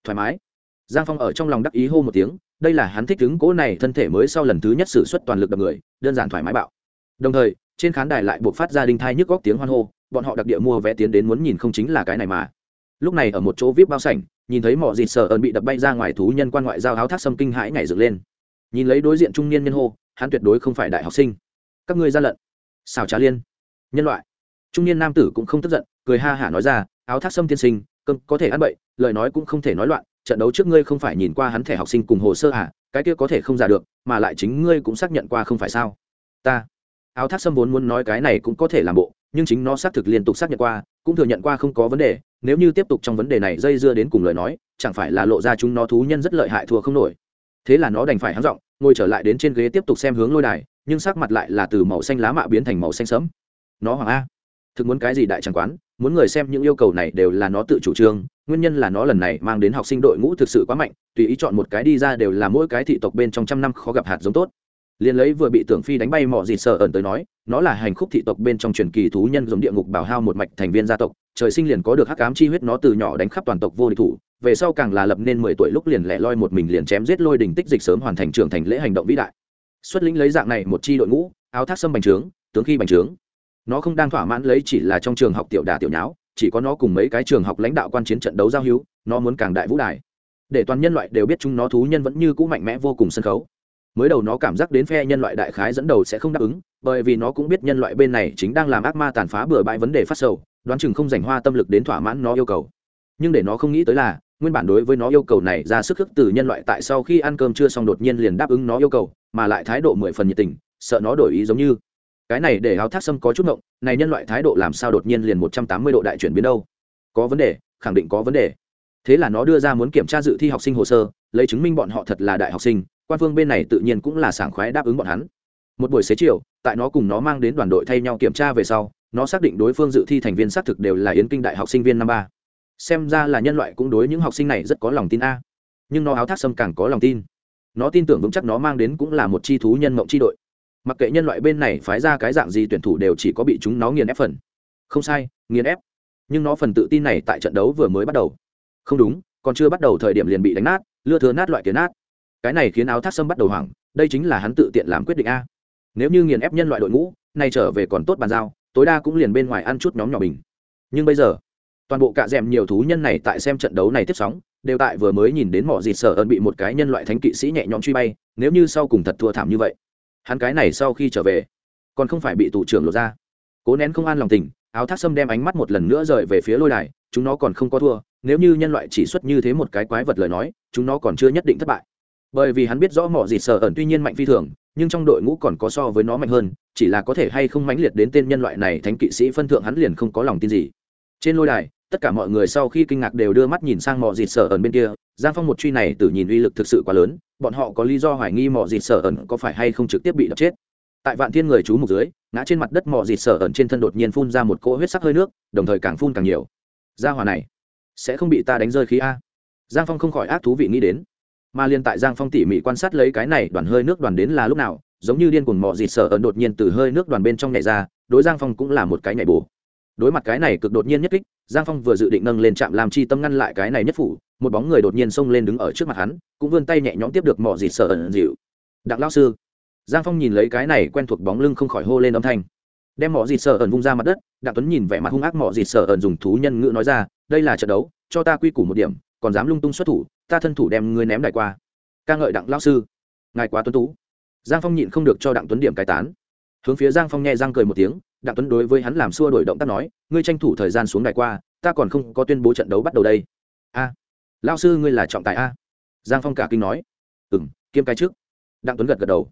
Thoải mái. Giang phong ở trong lòng đắc ý hô một tiếng, đây là hắn thích ứng cố này thân thể mới sau lần thứ nhất xử suất toàn lực đập người, đơn giản thoải mái bạo. Đồng thời, trên khán đài lại buộc phát ra đinh thai nhức góc tiếng hoan hô bọn họ đặc địa mua vé tiến đến muốn nhìn không chính là cái này mà. Lúc này ở một chỗ vip bao sảnh, nhìn thấy mọi dịt sờ ẩn bị đập bay ra ngoài thú nhân quan ngoại giao áo thác xâm kinh hãi nhảy dựng lên. Nhìn lấy đối diện trung niên nhân hô, hắn tuyệt đối không phải đại học sinh. Các ngươi gian lận. Xào trá liên. Nhân loại. Trung niên nam tử cũng không tức giận, cười ha hả nói ra áo thác xâm tiên sinh, cơm có thể ăn bậy, lời nói cũng không thể nói loạn, trận đấu trước ngươi không phải nhìn qua hắn thẻ học sinh cùng hồ sơ à cái kia có thể không giả được, mà lại chính ngươi cũng xác nhận qua không phải sao? Ta. Áo thác xâm vốn muốn nói cái này cũng có thể làm bộ nhưng chính nó xác thực liên tục xác nhận qua, cũng thừa nhận qua không có vấn đề, nếu như tiếp tục trong vấn đề này dây dưa đến cùng lời nói, chẳng phải là lộ ra chúng nó thú nhân rất lợi hại thua không nổi. Thế là nó đành phải hắng giọng, ngồi trở lại đến trên ghế tiếp tục xem hướng lôi đài, nhưng sắc mặt lại là từ màu xanh lá mạ biến thành màu xanh sẫm. Nó hoàng a. Thực muốn cái gì đại tràng quán, muốn người xem những yêu cầu này đều là nó tự chủ trương, nguyên nhân là nó lần này mang đến học sinh đội ngũ thực sự quá mạnh, tùy ý chọn một cái đi ra đều là mỗi cái thị tộc bên trong trăm năm khó gặp hạt giống tốt liền lấy vừa bị tưởng phi đánh bay mỏ gì sợ ẩn tới nói, nó là hành khúc thị tộc bên trong truyền kỳ thú nhân giống địa ngục bảo hao một mạch thành viên gia tộc. Trời sinh liền có được hắc ám chi huyết, nó từ nhỏ đánh khắp toàn tộc vô địch thủ. Về sau càng là lập nên mười tuổi lúc liền lẻ loi một mình liền chém giết lôi đình tích dịch sớm hoàn thành trưởng thành lễ hành động vĩ đại. Xuất lĩnh lấy dạng này một chi đội ngũ, áo thác sâm bành trướng, tướng khi bành trướng. Nó không đang thỏa mãn lấy chỉ là trong trường học tiểu đà tiểu nháo, chỉ có nó cùng mấy cái trường học lãnh đạo quan chiến trận đấu giao hữu, nó muốn càng đại vũ đài. Để toàn nhân loại đều biết chúng nó thú nhân vẫn như cũ mạnh mẽ vô cùng sân khấu mới đầu nó cảm giác đến phe nhân loại đại khái dẫn đầu sẽ không đáp ứng, bởi vì nó cũng biết nhân loại bên này chính đang làm ác ma tàn phá bừa bãi vấn đề phát sầu, đoán chừng không dành hoa tâm lực đến thỏa mãn nó yêu cầu. Nhưng để nó không nghĩ tới là, nguyên bản đối với nó yêu cầu này ra sức thức từ nhân loại tại sau khi ăn cơm chưa xong đột nhiên liền đáp ứng nó yêu cầu, mà lại thái độ mười phần nhiệt tình, sợ nó đổi ý giống như. Cái này để áo thác sâm có chút ngộng, này nhân loại thái độ làm sao đột nhiên liền một trăm tám mươi độ đại chuyển biến đâu? Có vấn đề, khẳng định có vấn đề. Thế là nó đưa ra muốn kiểm tra dự thi học sinh hồ sơ, lấy chứng minh bọn họ thật là đại học sinh quan phương bên này tự nhiên cũng là sảng khoái đáp ứng bọn hắn. Một buổi xế chiều, tại nó cùng nó mang đến đoàn đội thay nhau kiểm tra về sau, nó xác định đối phương dự thi thành viên xác thực đều là yến kinh đại học sinh viên năm ba. Xem ra là nhân loại cũng đối những học sinh này rất có lòng tin a. Nhưng nó áo thác sâm càng có lòng tin. Nó tin tưởng vững chắc nó mang đến cũng là một chi thú nhân mộng chi đội. Mặc kệ nhân loại bên này phái ra cái dạng gì tuyển thủ đều chỉ có bị chúng nó nghiền ép phần. Không sai, nghiền ép. Nhưng nó phần tự tin này tại trận đấu vừa mới bắt đầu. Không đúng, còn chưa bắt đầu thời điểm liền bị đánh nát, lưa thừa nát loại kiến nát cái này khiến áo thác sâm bắt đầu hoảng, đây chính là hắn tự tiện làm quyết định a. Nếu như nghiền ép nhân loại đội ngũ, nay trở về còn tốt bàn giao, tối đa cũng liền bên ngoài ăn chút nhóm nhỏ bình. Nhưng bây giờ, toàn bộ cạ d nhiều thú nhân này tại xem trận đấu này tiếp sóng, đều tại vừa mới nhìn đến mỏ dịt sở ơn bị một cái nhân loại thánh kỵ sĩ nhẹ nhõm truy bay, nếu như sau cùng thật thua thảm như vậy, hắn cái này sau khi trở về, còn không phải bị tù trưởng lột ra. Cố nén không an lòng tình áo thác sâm đem ánh mắt một lần nữa rời về phía lôi đài, chúng nó còn không có thua, nếu như nhân loại chỉ xuất như thế một cái quái vật lời nói, chúng nó còn chưa nhất định thất bại bởi vì hắn biết rõ mỏ dịt sở ẩn tuy nhiên mạnh phi thường, nhưng trong đội ngũ còn có so với nó mạnh hơn, chỉ là có thể hay không mãnh liệt đến tên nhân loại này thánh kỵ sĩ phân thượng hắn liền không có lòng tin gì. Trên lôi đài, tất cả mọi người sau khi kinh ngạc đều đưa mắt nhìn sang mỏ dịt sở ẩn bên kia, giang phong một truy này tự nhìn uy lực thực sự quá lớn, bọn họ có lý do hoài nghi mỏ dịt sở ẩn có phải hay không trực tiếp bị đập chết. Tại vạn thiên người chú mục dưới, ngã trên mặt đất mỏ dịt sở ẩn trên thân đột nhiên phun ra một cỗ huyết sắc hơi nước, đồng thời càng phun càng nhiều. Gia hòa này sẽ không bị ta đánh rơi khí a. Giang phong không khỏi ác thú vị nghĩ đến mà liên tại giang phong tỉ mỉ quan sát lấy cái này đoàn hơi nước đoàn đến là lúc nào, giống như điên cuồng mọ dịt sở ẩn đột nhiên từ hơi nước đoàn bên trong nhảy ra, đối giang phong cũng là một cái nhảy bù đối mặt cái này cực đột nhiên nhất kích, giang phong vừa dự định nâng lên trạm làm chi tâm ngăn lại cái này nhất phủ, một bóng người đột nhiên xông lên đứng ở trước mặt hắn, cũng vươn tay nhẹ nhõm tiếp được mọ dịt sở ẩn dịu. Đặng lao sư. Giang phong nhìn lấy cái này quen thuộc bóng lưng không khỏi hô lên âm thanh. Đem mỏ dịt sở ẩn vung ra mặt đất, đặng tuấn nhìn vẻ mặt hung ác mỏ dịt sở ẩn dùng thú nhân ngữ nói ra, đây là trận đấu, cho ta quy củ một điểm, còn dám lung tung xuất thủ ta thân thủ đem ngươi ném đại qua. Ca ngợi đặng lao sư. Ngài quá tuấn tú. Giang phong nhịn không được cho đặng tuấn điểm cai tán. Hướng phía giang phong nhẹ giang cười một tiếng, đặng tuấn đối với hắn làm xua đổi động tác nói, ngươi tranh thủ thời gian xuống đài qua, ta còn không có tuyên bố trận đấu bắt đầu đây. A. Lao sư ngươi là trọng tài a. Giang phong cả kinh nói. Ừ m kiêm cái trước. Đặng tuấn gật gật đầu.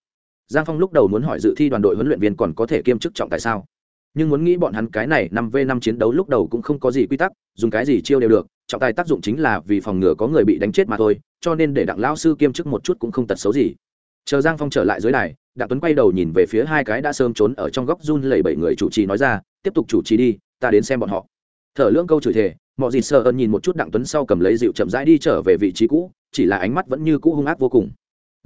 Giang phong lúc đầu muốn hỏi dự thi đoàn đội huấn luyện viên còn có thể kiêm chức trọng tại sao? Nhưng muốn nghĩ bọn hắn cái này năm v năm chiến đấu lúc đầu cũng không có gì quy tắc, dùng cái gì chiêu đều được trọng tài tác dụng chính là vì phòng ngừa có người bị đánh chết mà thôi, cho nên để đặng Lão sư kiêm chức một chút cũng không tật xấu gì. Chờ giang phong trở lại dưới đài, đặng tuấn quay đầu nhìn về phía hai cái đã sớm trốn ở trong góc run lẩy bảy người chủ trì nói ra, tiếp tục chủ trì đi, ta đến xem bọn họ. Thở lưỡng câu chửi thề, mọi gì sợ ơn nhìn một chút đặng tuấn sau cầm lấy dịu chậm rãi đi trở về vị trí cũ, chỉ là ánh mắt vẫn như cũ hung ác vô cùng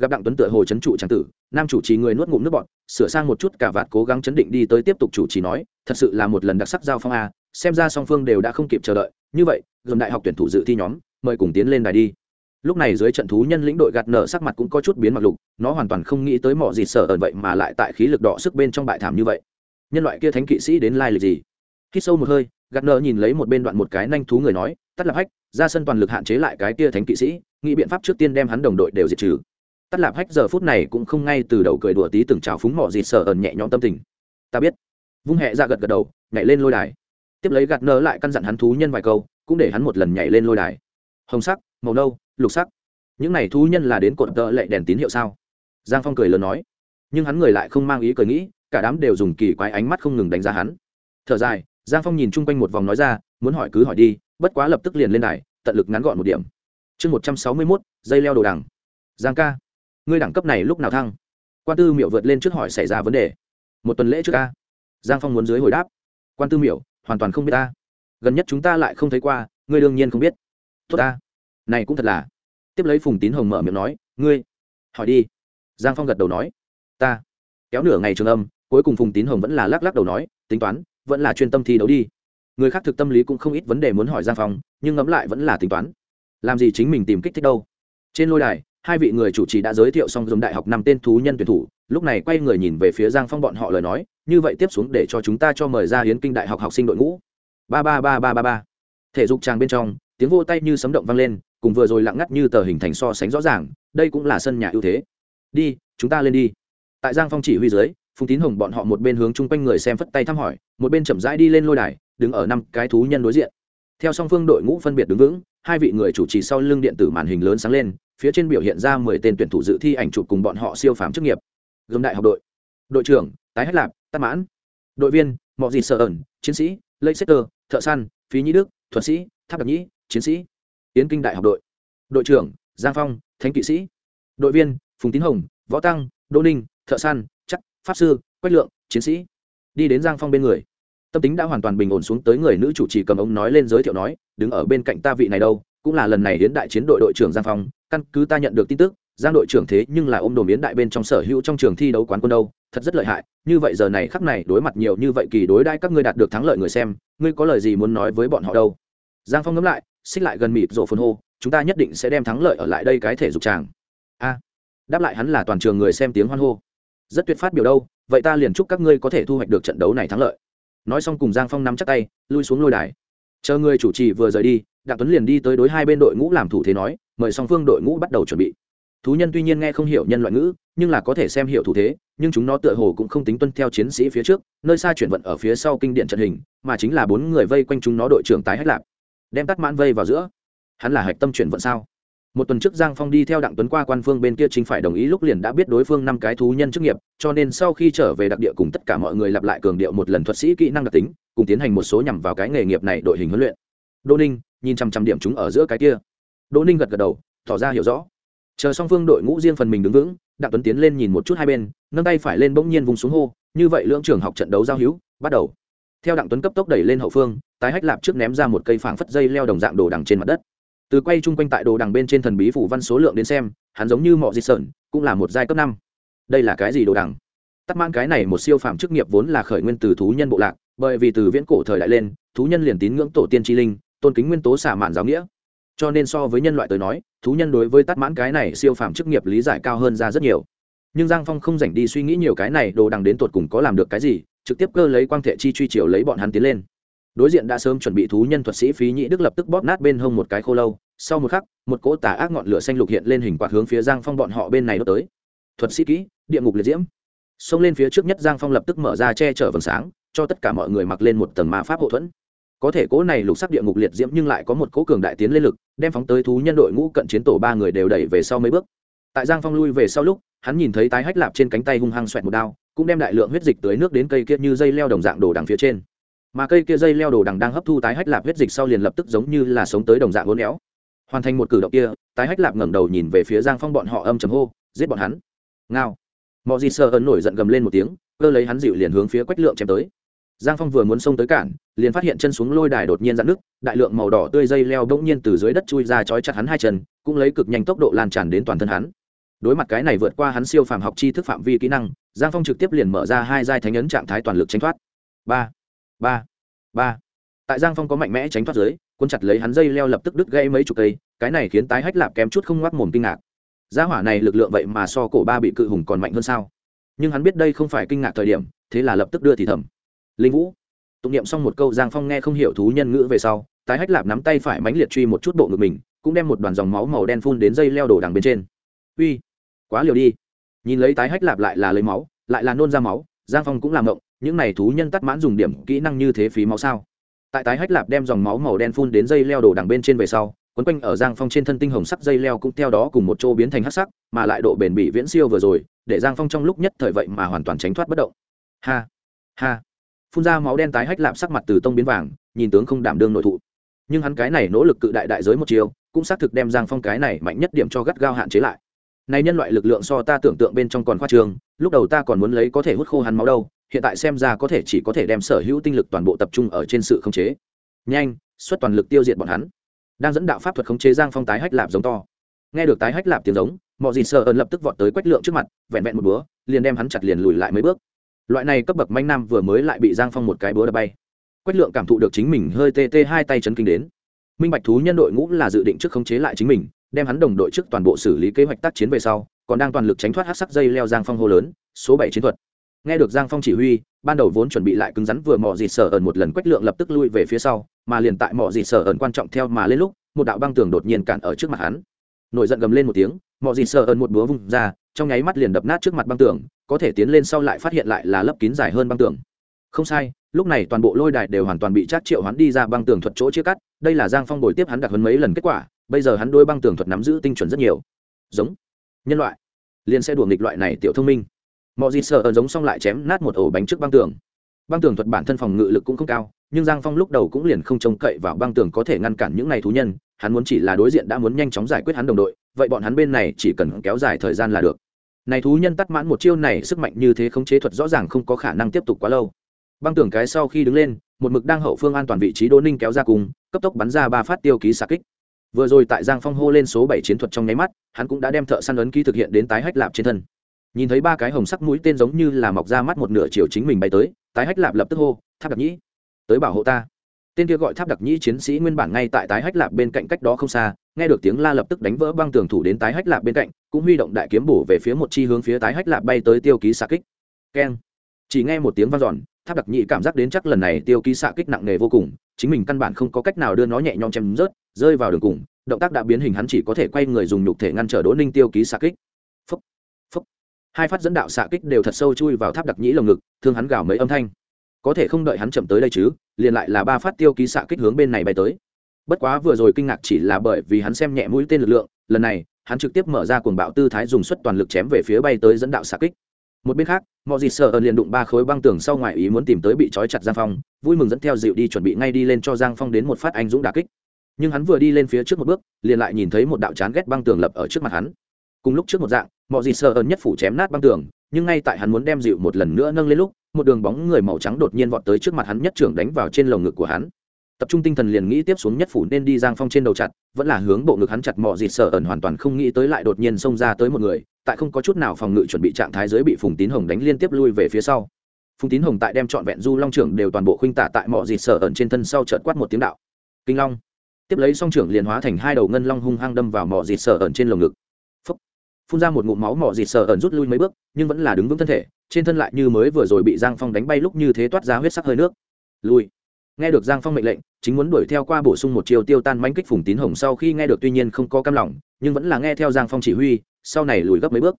gặp đặng tuấn tựa hồ chấn trụ tràng tử nam chủ trì người nuốt ngụm nước bọt, sửa sang một chút cả vạt cố gắng chấn định đi tới tiếp tục chủ trì nói, thật sự là một lần đặc sắc giao phong a, xem ra song phương đều đã không kịp chờ đợi. Như vậy gồm đại học tuyển thủ dự thi nhóm, mời cùng tiến lên đài đi. Lúc này dưới trận thú nhân lĩnh đội gạt nở sắc mặt cũng có chút biến mặc lục, nó hoàn toàn không nghĩ tới mọi gì sợ ẩn vậy mà lại tại khí lực đỏ sức bên trong bại thảm như vậy. Nhân loại kia thánh kỵ sĩ đến lai lịch gì? Khi sâu một hơi, gạt nở nhìn lấy một bên đoạn một cái nanh thú người nói, tắt lập hách, ra sân toàn lực hạn chế lại cái kia thánh kỵ sĩ, nghĩ biện pháp trước tiên đem hắn đồng đội đều diệt trừ tắt lạp hách giờ phút này cũng không ngay từ đầu cười đùa tí từng trào phúng mỏ dịt sợ ẩn nhẹ nhõm tâm tình. Ta biết. Vung hẹ ra gật gật đầu, nhảy lên lôi đài. Tiếp lấy gạt nở lại căn dặn hắn thú nhân vài câu, cũng để hắn một lần nhảy lên lôi đài. Hồng sắc, màu nâu, lục sắc. Những này thú nhân là đến cột tợ lệ đèn tín hiệu sao? Giang phong cười lớn nói. Nhưng hắn người lại không mang ý cười nghĩ, cả đám đều dùng kỳ quái ánh mắt không ngừng đánh giá hắn. Thở dài, giang phong nhìn chung quanh một vòng nói ra, muốn hỏi cứ hỏi đi, bất quá lập tức liền lên đài, tận lực ngắn gọn một điểm. Chương một trăm sáu mươi mốt, dây leo đồ đằng. Giang ca ngươi đẳng cấp này lúc nào thăng? Quan tư miệu vượt lên trước hỏi xảy ra vấn đề. Một tuần lễ trước ca giang phong muốn dưới hồi đáp. Quan tư miệu hoàn toàn không biết ta gần nhất chúng ta lại không thấy qua, ngươi đương nhiên không biết. Tốt ta này cũng thật là. Tiếp lấy phùng tín hồng mở miệng nói, ngươi, hỏi đi. Giang phong gật đầu nói, ta. Kéo nửa ngày trường âm, cuối cùng phùng tín hồng vẫn là lắc lắc đầu nói, tính toán, vẫn là chuyên tâm thi đấu đi. Người khác thực tâm lý cũng không ít vấn đề muốn hỏi giang phong, nhưng ngẫm lại vẫn là tính toán. Làm gì chính mình tìm kích thích đâu. Trên lôi đài hai vị người chủ trì đã giới thiệu xong dùng đại học năm tên thú nhân tuyển thủ, lúc này quay người nhìn về phía giang phong bọn họ lời nói, như vậy tiếp xuống để cho chúng ta cho mời ra hiến kinh đại học học sinh đội ngũ. Ba ba ba ba ba ba. Thể dục tràng bên trong, tiếng vô tay như sấm động vang lên, cùng vừa rồi lặng ngắt như tờ hình thành so sánh rõ ràng, đây cũng là sân nhà ưu thế. Đi, chúng ta lên đi. Tại giang phong chỉ huy dưới, phùng tín hồng bọn họ một bên hướng chung quanh người xem phất tay thăm hỏi, một bên chậm rãi đi lên lôi đài, đứng ở năm cái thú nhân đối diện. Theo song phương đội ngũ phân biệt đứng vững hai vị người chủ trì sau lưng điện tử màn hình lớn sáng lên, phía trên biểu hiện ra mười tên tuyển thủ dự thi ảnh chụp cùng bọn họ siêu phàm chức nghiệp. Gồm đại học đội. Đội trưởng, tái hết lạp tắc mãn. Đội viên mọi gì sợ ẩn, chiến sĩ lây setter thợ săn, phí nhĩ đức, thuật sĩ, tháp đặc nhĩ, chiến sĩ. Yến kinh đại học đội. Đội trưởng, giang phong, thánh kỵ sĩ. Đội viên, phùng tín hồng, võ tăng đô ninh, thợ săn, chắc, pháp sư, quách lượng, chiến sĩ. Đi đến giang phong bên người tâm tính đã hoàn toàn bình ổn xuống tới người nữ chủ trì cầm ông nói lên giới thiệu nói, đứng ở bên cạnh ta vị này đâu, cũng là lần này hiến đại chiến đội đội trưởng giang phong, căn cứ ta nhận được tin tức, giang đội trưởng thế nhưng là ôm đồ miến đại bên trong sở hữu trong trường thi đấu quán quân đâu, thật rất lợi hại, như vậy giờ này khắc này đối mặt nhiều như vậy kỳ đối đãi các ngươi đạt được thắng lợi người xem, ngươi có lời gì muốn nói với bọn họ đâu? Giang phong ngẫm lại, xích lại gần mịt rộ phun hô, chúng ta nhất định sẽ đem thắng lợi ở lại đây cái thể dục tràng. A, đáp lại hắn là toàn trường người xem tiếng hoan hô. Rất tuyệt phát biểu đâu, vậy ta liền chúc các ngươi có thể thu hoạch được trận đấu này thắng lợi nói xong cùng giang phong nắm chắc tay, lui xuống lôi đài. Chờ người chủ trì vừa rời đi, đặng tuấn liền đi tới đối hai bên đội ngũ làm thủ thế nói, mời song phương đội ngũ bắt đầu chuẩn bị. Thú nhân tuy nhiên nghe không hiểu nhân loại ngữ, nhưng là có thể xem hiểu thủ thế, nhưng chúng nó tựa hồ cũng không tính tuân theo chiến sĩ phía trước, nơi xa chuyển vận ở phía sau kinh điện trận hình, mà chính là bốn người vây quanh chúng nó đội trưởng tái hách lạp đem tắt mãn vây vào giữa. Hắn là hạch tâm chuyển vận sao? Một tuần trước giang phong đi theo đặng tuấn qua quan phương bên kia chính phải đồng ý lúc liền đã biết đối phương năm cái thú nhân chức nghiệp, cho nên sau khi trở về đặc địa cùng tất cả mọi người lặp lại cường điệu một lần thuật sĩ kỹ năng đặc tính, cùng tiến hành một số nhằm vào cái nghề nghiệp này đội hình huấn luyện. Đô ninh, nhìn chăm chăm điểm chúng ở giữa cái kia. Đô ninh gật gật đầu, tỏ ra hiểu rõ. Chờ song phương đội ngũ riêng phần mình đứng vững, đặng tuấn tiến lên nhìn một chút hai bên, nâng tay phải lên bỗng nhiên vùng xuống hô, như vậy lưỡng trường học trận đấu giao hữu, bắt đầu. Theo đặng tuấn cấp tốc đẩy lên hậu phương, tái hách lạp trước ném ra một cây phảng phất dây leo đồng dạng đồ đằng trên mặt đất từ quay chung quanh tại đồ đằng bên trên thần bí phủ văn số lượng đến xem, hắn giống như mọi di sợn cũng là một giai cấp năm. Đây là cái gì đồ đằng? Tắt mãn cái này một siêu phàm chức nghiệp vốn là khởi nguyên từ thú nhân bộ lạc, bởi vì từ viễn cổ thời đại lên, thú nhân liền tín ngưỡng tổ tiên tri linh, tôn kính nguyên tố xả mạn giáo nghĩa. Cho nên so với nhân loại tới nói, thú nhân đối với tắt mãn cái này siêu phàm chức nghiệp lý giải cao hơn ra rất nhiều. Nhưng giang phong không dành đi suy nghĩ nhiều cái này, đồ đằng đến tột cùng có làm được cái gì, trực tiếp cơ lấy quang thệ chi truy chiều lấy bọn hắn tiến lên đối diện đã sớm chuẩn bị thú nhân thuật sĩ phí nhĩ đức lập tức bóp nát bên hông một cái khô lâu sau một khắc một cỗ tà ác ngọn lửa xanh lục hiện lên hình quạt hướng phía giang phong bọn họ bên này đốt tới thuật sĩ kỹ địa ngục liệt diễm xông lên phía trước nhất giang phong lập tức mở ra che chở vầng sáng cho tất cả mọi người mặc lên một tầng ma pháp hậu thuẫn có thể cỗ này lục sắc địa ngục liệt diễm nhưng lại có một cỗ cường đại tiến lên lực đem phóng tới thú nhân đội ngũ cận chiến tổ ba người đều đẩy về sau mấy bước tại giang phong lui về sau lúc hắn nhìn thấy tái hách lạp trên cánh tay hung hăng xoẹt một đao cũng đem đại lượng huyết dịch tới nước đến cây kia như dây leo đồng dạng đồ đằng phía trên mà cây kia dây leo đồ đằng đang hấp thu tái hách lạp huyết dịch sau liền lập tức giống như là sống tới đồng dạng hỗn éo. Hoàn thành một cử động kia, tái hách lạp ngẩng đầu nhìn về phía giang phong bọn họ âm chầm hô, giết bọn hắn. Ngao. Mọi gì sợ ấn nổi giận gầm lên một tiếng, cơ lấy hắn dịu liền hướng phía quách lượng chém tới. Giang phong vừa muốn xông tới cản, liền phát hiện chân xuống lôi đài đột nhiên dạn nước đại lượng màu đỏ tươi dây leo bỗng nhiên từ dưới đất chui ra trói chặt hắn hai chân, cũng lấy cực nhanh tốc độ lan tràn đến toàn thân hắn. Đối mặt cái này vượt qua hắn siêu phàm học chi thức phạm vi kỹ năng, giang phong trực tiếp liền mở ra hai giai thánh ấn trạng thái toàn lực tránh thoát. Ba ba. Ba. Tại giang phong có mạnh mẽ tránh thoát dưới quân chặt lấy hắn dây leo lập tức đứt gãy mấy chục cây, cái này khiến tái hách lạp kém chút không ngoác mồm kinh ngạc. Gia hỏa này lực lượng vậy mà so cổ ba bị cự hùng còn mạnh hơn sao? Nhưng hắn biết đây không phải kinh ngạc thời điểm, thế là lập tức đưa thì thầm. Linh vũ. Tụng niệm xong một câu, giang phong nghe không hiểu thú nhân ngữ về sau, tái hách lạp nắm tay phải mánh liệt truy một chút bộ ngực mình, cũng đem một đoàn dòng máu màu đen phun đến dây leo đổ đằng bên trên. Uy, quá liều đi. Nhìn lấy tái hách lạp lại là lấy máu, lại là nôn ra máu, giang phong cũng làm mộng những này thú nhân tắt mãn dùng điểm kỹ năng như thế phí máu sao? Tại tái hách lạp đem dòng máu màu đen phun đến dây leo đổ đằng bên trên về sau, quấn quanh ở giang phong trên thân tinh hồng sắc dây leo cũng theo đó cùng một chỗ biến thành hắc sắc, mà lại độ bền bỉ viễn siêu vừa rồi, để giang phong trong lúc nhất thời vậy mà hoàn toàn tránh thoát bất động. Ha ha. Phun ra máu đen tái hách lạp sắc mặt từ tông biến vàng, nhìn tướng không đảm đương nội thụ. Nhưng hắn cái này nỗ lực cự đại đại giới một chiều, cũng xác thực đem giang phong cái này mạnh nhất điểm cho gắt gao hạn chế lại. Này nhân loại lực lượng so ta tưởng tượng bên trong còn khoa trường lúc đầu ta còn muốn lấy có thể hút khô hắn máu đâu hiện tại xem ra có thể chỉ có thể đem sở hữu tinh lực toàn bộ tập trung ở trên sự khống chế. Nhanh, xuất toàn lực tiêu diệt bọn hắn. Đang dẫn đạo pháp thuật khống chế giang phong tái hách lạp giống to. Nghe được tái hách lạp tiếng giống mọi gì sợ ẩn lập tức vọt tới quách lượng trước mặt, vẹn vẹn một búa, liền đem hắn chặt liền lùi lại mấy bước. Loại này cấp bậc manh nam vừa mới lại bị giang phong một cái búa đập bay. Quách lượng cảm thụ được chính mình hơi tê tê hai tay chấn kinh đến. Minh bạch thú nhân đội ngũ là dự định trước khống chế lại chính mình, đem hắn đồng đội trước toàn bộ xử lý kế hoạch tác chiến về sau, còn đang toàn lực tránh thoát hát sắc dây leo giang phong hô lớn, số bảy chiến thuật nghe được giang phong chỉ huy, ban đầu vốn chuẩn bị lại cứng rắn vừa mò dịt sở ẩn một lần quách lượng lập tức lui về phía sau, mà liền tại mò dịt sở ẩn quan trọng theo mà lên lúc, một đạo băng tường đột nhiên cản ở trước mặt hắn. Nổi giận gầm lên một tiếng, mò dịt sở ẩn một búa vung ra, trong nháy mắt liền đập nát trước mặt băng tường, có thể tiến lên sau lại phát hiện lại là lấp kín dài hơn băng tường. Không sai, lúc này toàn bộ lôi đài đều hoàn toàn bị chát triệu hắn đi ra băng tường thuật chỗ chia cắt, đây là giang phong bồi tiếp hắn đặt hơn mấy lần kết quả, bây giờ hắn đôi băng tường thuật nắm giữ tinh chuẩn rất nhiều. Giống, nhân loại, liền sẽ đùa nghịch loại này tiểu thông minh mọi gì sợ ẩn giống xong lại chém nát một ổ bánh trước băng tường. Băng tường thuật bản thân phòng ngự lực cũng không cao, nhưng giang phong lúc đầu cũng liền không trông cậy vào băng tường có thể ngăn cản những n à y thú nhân, hắn muốn chỉ là đối diện đã muốn nhanh chóng giải quyết hắn đồng đội, vậy bọn hắn bên này chỉ cần kéo dài thời gian là được. Này thú nhân tắt mãn một chiêu này sức mạnh như thế không chế thuật rõ ràng không có khả năng tiếp tục quá lâu. Băng tường cái sau khi đứng lên, một mực đang hậu phương an toàn vị trí đỗ ninh kéo ra cùng, cấp tốc bắn ra ba phát tiêu ký xa kích. Vừa rồi tại giang phong hô lên số bảy chiến thuật trong nháy mắt, hắn cũng đã đem thợ săn ấn ký thực hiện đến tái hách lạp trên thân nhìn thấy ba cái hồng sắc mũi tên giống như là mọc ra mắt một nửa chiều chính mình bay tới, tái hách lạp lập tức hô, tháp đặc nhĩ, tới bảo hộ ta. Tên kia gọi tháp đặc nhĩ chiến sĩ nguyên bản ngay tại tái hách lạp bên cạnh cách đó không xa, nghe được tiếng la lập tức đánh vỡ băng tường thủ đến tái hách lạp bên cạnh, cũng huy động đại kiếm bổ về phía một chi hướng phía tái hách lạp bay tới tiêu ký xạ kích. Keng. Chỉ nghe một tiếng vang dọn, tháp đặc nhĩ cảm giác đến chắc lần này tiêu ký xạ kích nặng nề vô cùng, chính mình căn bản không có cách nào đưa nó nhẹ nhõm chém rớt, rơi vào đường cùng, động tác đã biến hình hắn chỉ có thể quay người dùng nhục thể ngăn trở đỗ ninh tiêu ký xạ kích hai phát dẫn đạo xạ kích đều thật sâu chui vào tháp đặc nhĩ lồng ngực, thương hắn gào mấy âm thanh. Có thể không đợi hắn chậm tới đây chứ, liền lại là ba phát tiêu ký xạ kích hướng bên này bay tới. Bất quá vừa rồi kinh ngạc chỉ là bởi vì hắn xem nhẹ mũi tên lực lượng, lần này, hắn trực tiếp mở ra cuồng bạo tư thái dùng suất toàn lực chém về phía bay tới dẫn đạo xạ kích. Một bên khác mọi gì sợ ơn liền đụng ba khối băng tường sau ngoài ý muốn tìm tới bị trói chặt giang phong, vui mừng dẫn theo dịu đi chuẩn bị ngay đi lên cho giang phong đến một phát anh dũng đà kích. Nhưng hắn vừa đi lên phía trước một bước, liền lại nhìn thấy một đạo chán ghét băng tường lập ở trước mặt hắn. Cùng lúc trước một dạng mọi gì sợ ơn nhất phủ chém nát băng tường, nhưng ngay tại hắn muốn đem dịu một lần nữa nâng lên lúc, một đường bóng người màu trắng đột nhiên vọt tới trước mặt hắn nhất trưởng đánh vào trên lồng ngực của hắn. Tập trung tinh thần liền nghĩ tiếp xuống nhất phủ nên đi giang phong trên đầu chặt, vẫn là hướng bộ ngực hắn chặt mọi gì sợ ẩn hoàn toàn không nghĩ tới lại đột nhiên xông ra tới một người, tại không có chút nào phòng ngự chuẩn bị trạng thái giới bị phùng tín hồng đánh liên tiếp lui về phía sau. Phùng tín hồng tại đem trọn vẹn du long trưởng đều toàn bộ khuynh tả tại mọi gì sợ ẩn trên thân sau chợt quát một tiếng đạo. Kinh long. Tiếp lấy song trưởng liền hóa thành hai đầu ngân long hung hăng đâm vào mỏ gì sợ ẩn trên lồng ngực phun ra một ngụm máu mỏ dịt sờ ẩn rút lui mấy bước, nhưng vẫn là đứng vững thân thể, trên thân lại như mới vừa rồi bị giang phong đánh bay lúc như thế toát ra huyết sắc hơi nước. Lui. Nghe được giang phong mệnh lệnh, chính muốn đuổi theo qua bổ sung một chiều tiêu tan mánh kích phùng tín hồng sau khi nghe được tuy nhiên không có cam lòng, nhưng vẫn là nghe theo giang phong chỉ huy, sau này lùi gấp mấy bước.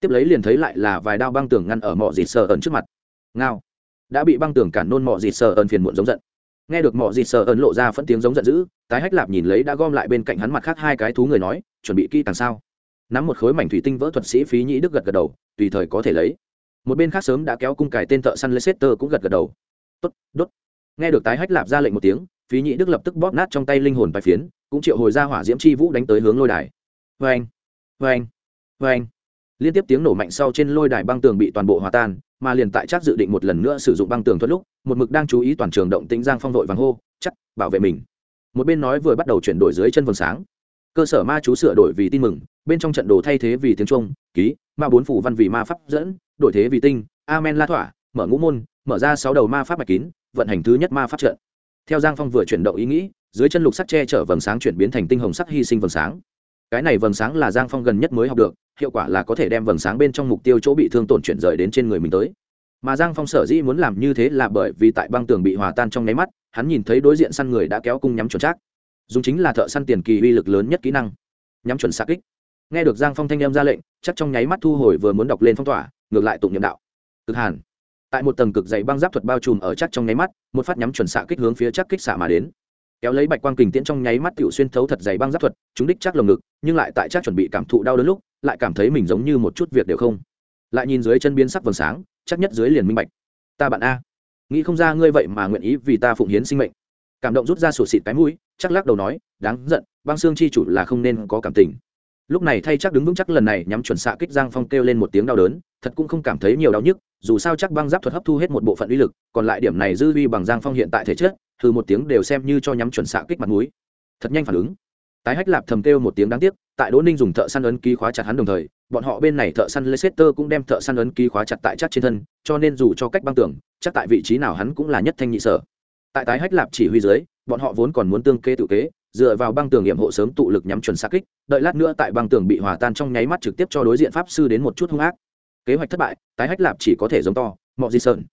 Tiếp lấy liền thấy lại là vài đao băng tường ngăn ở mỏ dịt sờ ẩn trước mặt. Ngao. Đã bị băng tường cản nôn mỏ dịt sờ ẩn phiền muộn giống giận. Nghe được mỏ dịt sờ ẩn lộ ra phẫn tiếng giống giận dữ, tái hách lạp nhìn lấy đã gom lại bên cạnh hắn mặt khác hai cái thú người nói, chuẩn bị kỹ càng sao? Nắm một khối mảnh thủy tinh vỡ thuật sĩ phí nhĩ đức gật gật đầu, tùy thời có thể lấy. Một bên khác sớm đã kéo cung cài tên thợ săn leicester cũng gật gật đầu. Tốt, đốt. Nghe được tái hách lạp ra lệnh một tiếng, phí nhĩ đức lập tức bóp nát trong tay linh hồn bài phiến, cũng triệu hồi ra hỏa diễm chi vũ đánh tới hướng lôi đài. Vê anh vê anh vê anh liên tiếp tiếng nổ mạnh sau trên lôi đài băng tường bị toàn bộ hòa tan, mà liền tại chắc dự định một lần nữa sử dụng băng tường thuật lúc, một mực đang chú ý toàn trường động tĩnh giang phong vội vàng hô, chắc, bảo vệ mình. Một bên nói vừa bắt đầu chuyển đổi dưới chân vầng sáng cơ sở ma chú sửa đổi vì tin mừng, bên trong trận đồ thay thế vì tiếng trung, ký, ma bốn phủ văn vì ma pháp dẫn, đổi thế vì tinh, amen la thỏa, mở ngũ môn, mở ra sáu đầu ma pháp bạch kín, vận hành thứ nhất ma pháp trận. Theo giang phong vừa chuyển động ý nghĩ, dưới chân lục sắc che chở vầng sáng chuyển biến thành tinh hồng sắc hy sinh vầng sáng. Cái này vầng sáng là giang phong gần nhất mới học được, hiệu quả là có thể đem vầng sáng bên trong mục tiêu chỗ bị thương tổn chuyển rời đến trên người mình tới. Mà giang phong sở dĩ muốn làm như thế là bởi vì tại băng tường bị hòa tan trong nháy mắt, hắn nhìn thấy đối diện săn người đã kéo cung nhắm chuẩn chắc dùng chính là thợ săn tiền kỳ uy lực lớn nhất kỹ năng. Nhắm chuẩn xa kích. Nghe được giang phong thanh em ra lệnh, chắc trong nháy mắt thu hồi vừa muốn đọc lên phong tỏa, ngược lại tụng nhiệm đạo. Cực hàn. Tại một tầng cực dày băng giáp thuật bao trùm ở chắc trong nháy mắt, một phát nhắm chuẩn xạ kích hướng phía chắc kích xạ mà đến. Kéo lấy bạch quang kình tiễn trong nháy mắt tiểu xuyên thấu thật dày băng giáp thuật, chúng đích chắc lồng ngực, nhưng lại tại chắc chuẩn bị cảm thụ đau đớn lúc, lại cảm thấy mình giống như một chút việc đều không. Lại nhìn dưới chân biến sắc vầng sáng, chắc nhất dưới liền minh bạch. Ta bạn a. Nghĩ không ra ngươi vậy mà nguyện ý vì ta phụng hiến sinh mệnh. Cảm động rút ra sổ xịt cái mũi chắc lắc đầu nói, đáng giận, băng xương chi chủ là không nên có cảm tình. Lúc này thay chắc đứng vững chắc lần này nhắm chuẩn xạ kích giang phong kêu lên một tiếng đau đớn, thật cũng không cảm thấy nhiều đau nhức, dù sao chắc băng giáp thuật hấp thu hết một bộ phận uy lực, còn lại điểm này dư vi bằng giang phong hiện tại thể chất từ một tiếng đều xem như cho nhắm chuẩn xạ kích mặt núi thật nhanh phản ứng. Tái hách lạp thầm kêu một tiếng đáng tiếc, tại đỗ ninh dùng thợ săn ấn ký khóa chặt hắn đồng thời, bọn họ bên này thợ săn leicester cũng đem thợ săn ấn ký khóa chặt tại chắc trên thân, cho nên dù cho cách băng tưởng chắc tại vị trí nào hắn cũng là nhất thanh nhị sở tại tái hách lạp chỉ huy dưới bọn họ vốn còn muốn tương kê tự kế dựa vào băng tường nghiệm hộ sớm tụ lực nhắm chuẩn xa kích đợi lát nữa tại băng tường bị hòa tan trong nháy mắt trực tiếp cho đối diện pháp sư đến một chút hung ác. Kế hoạch thất bại tái hách lạp chỉ có thể giống to mọi di sơn,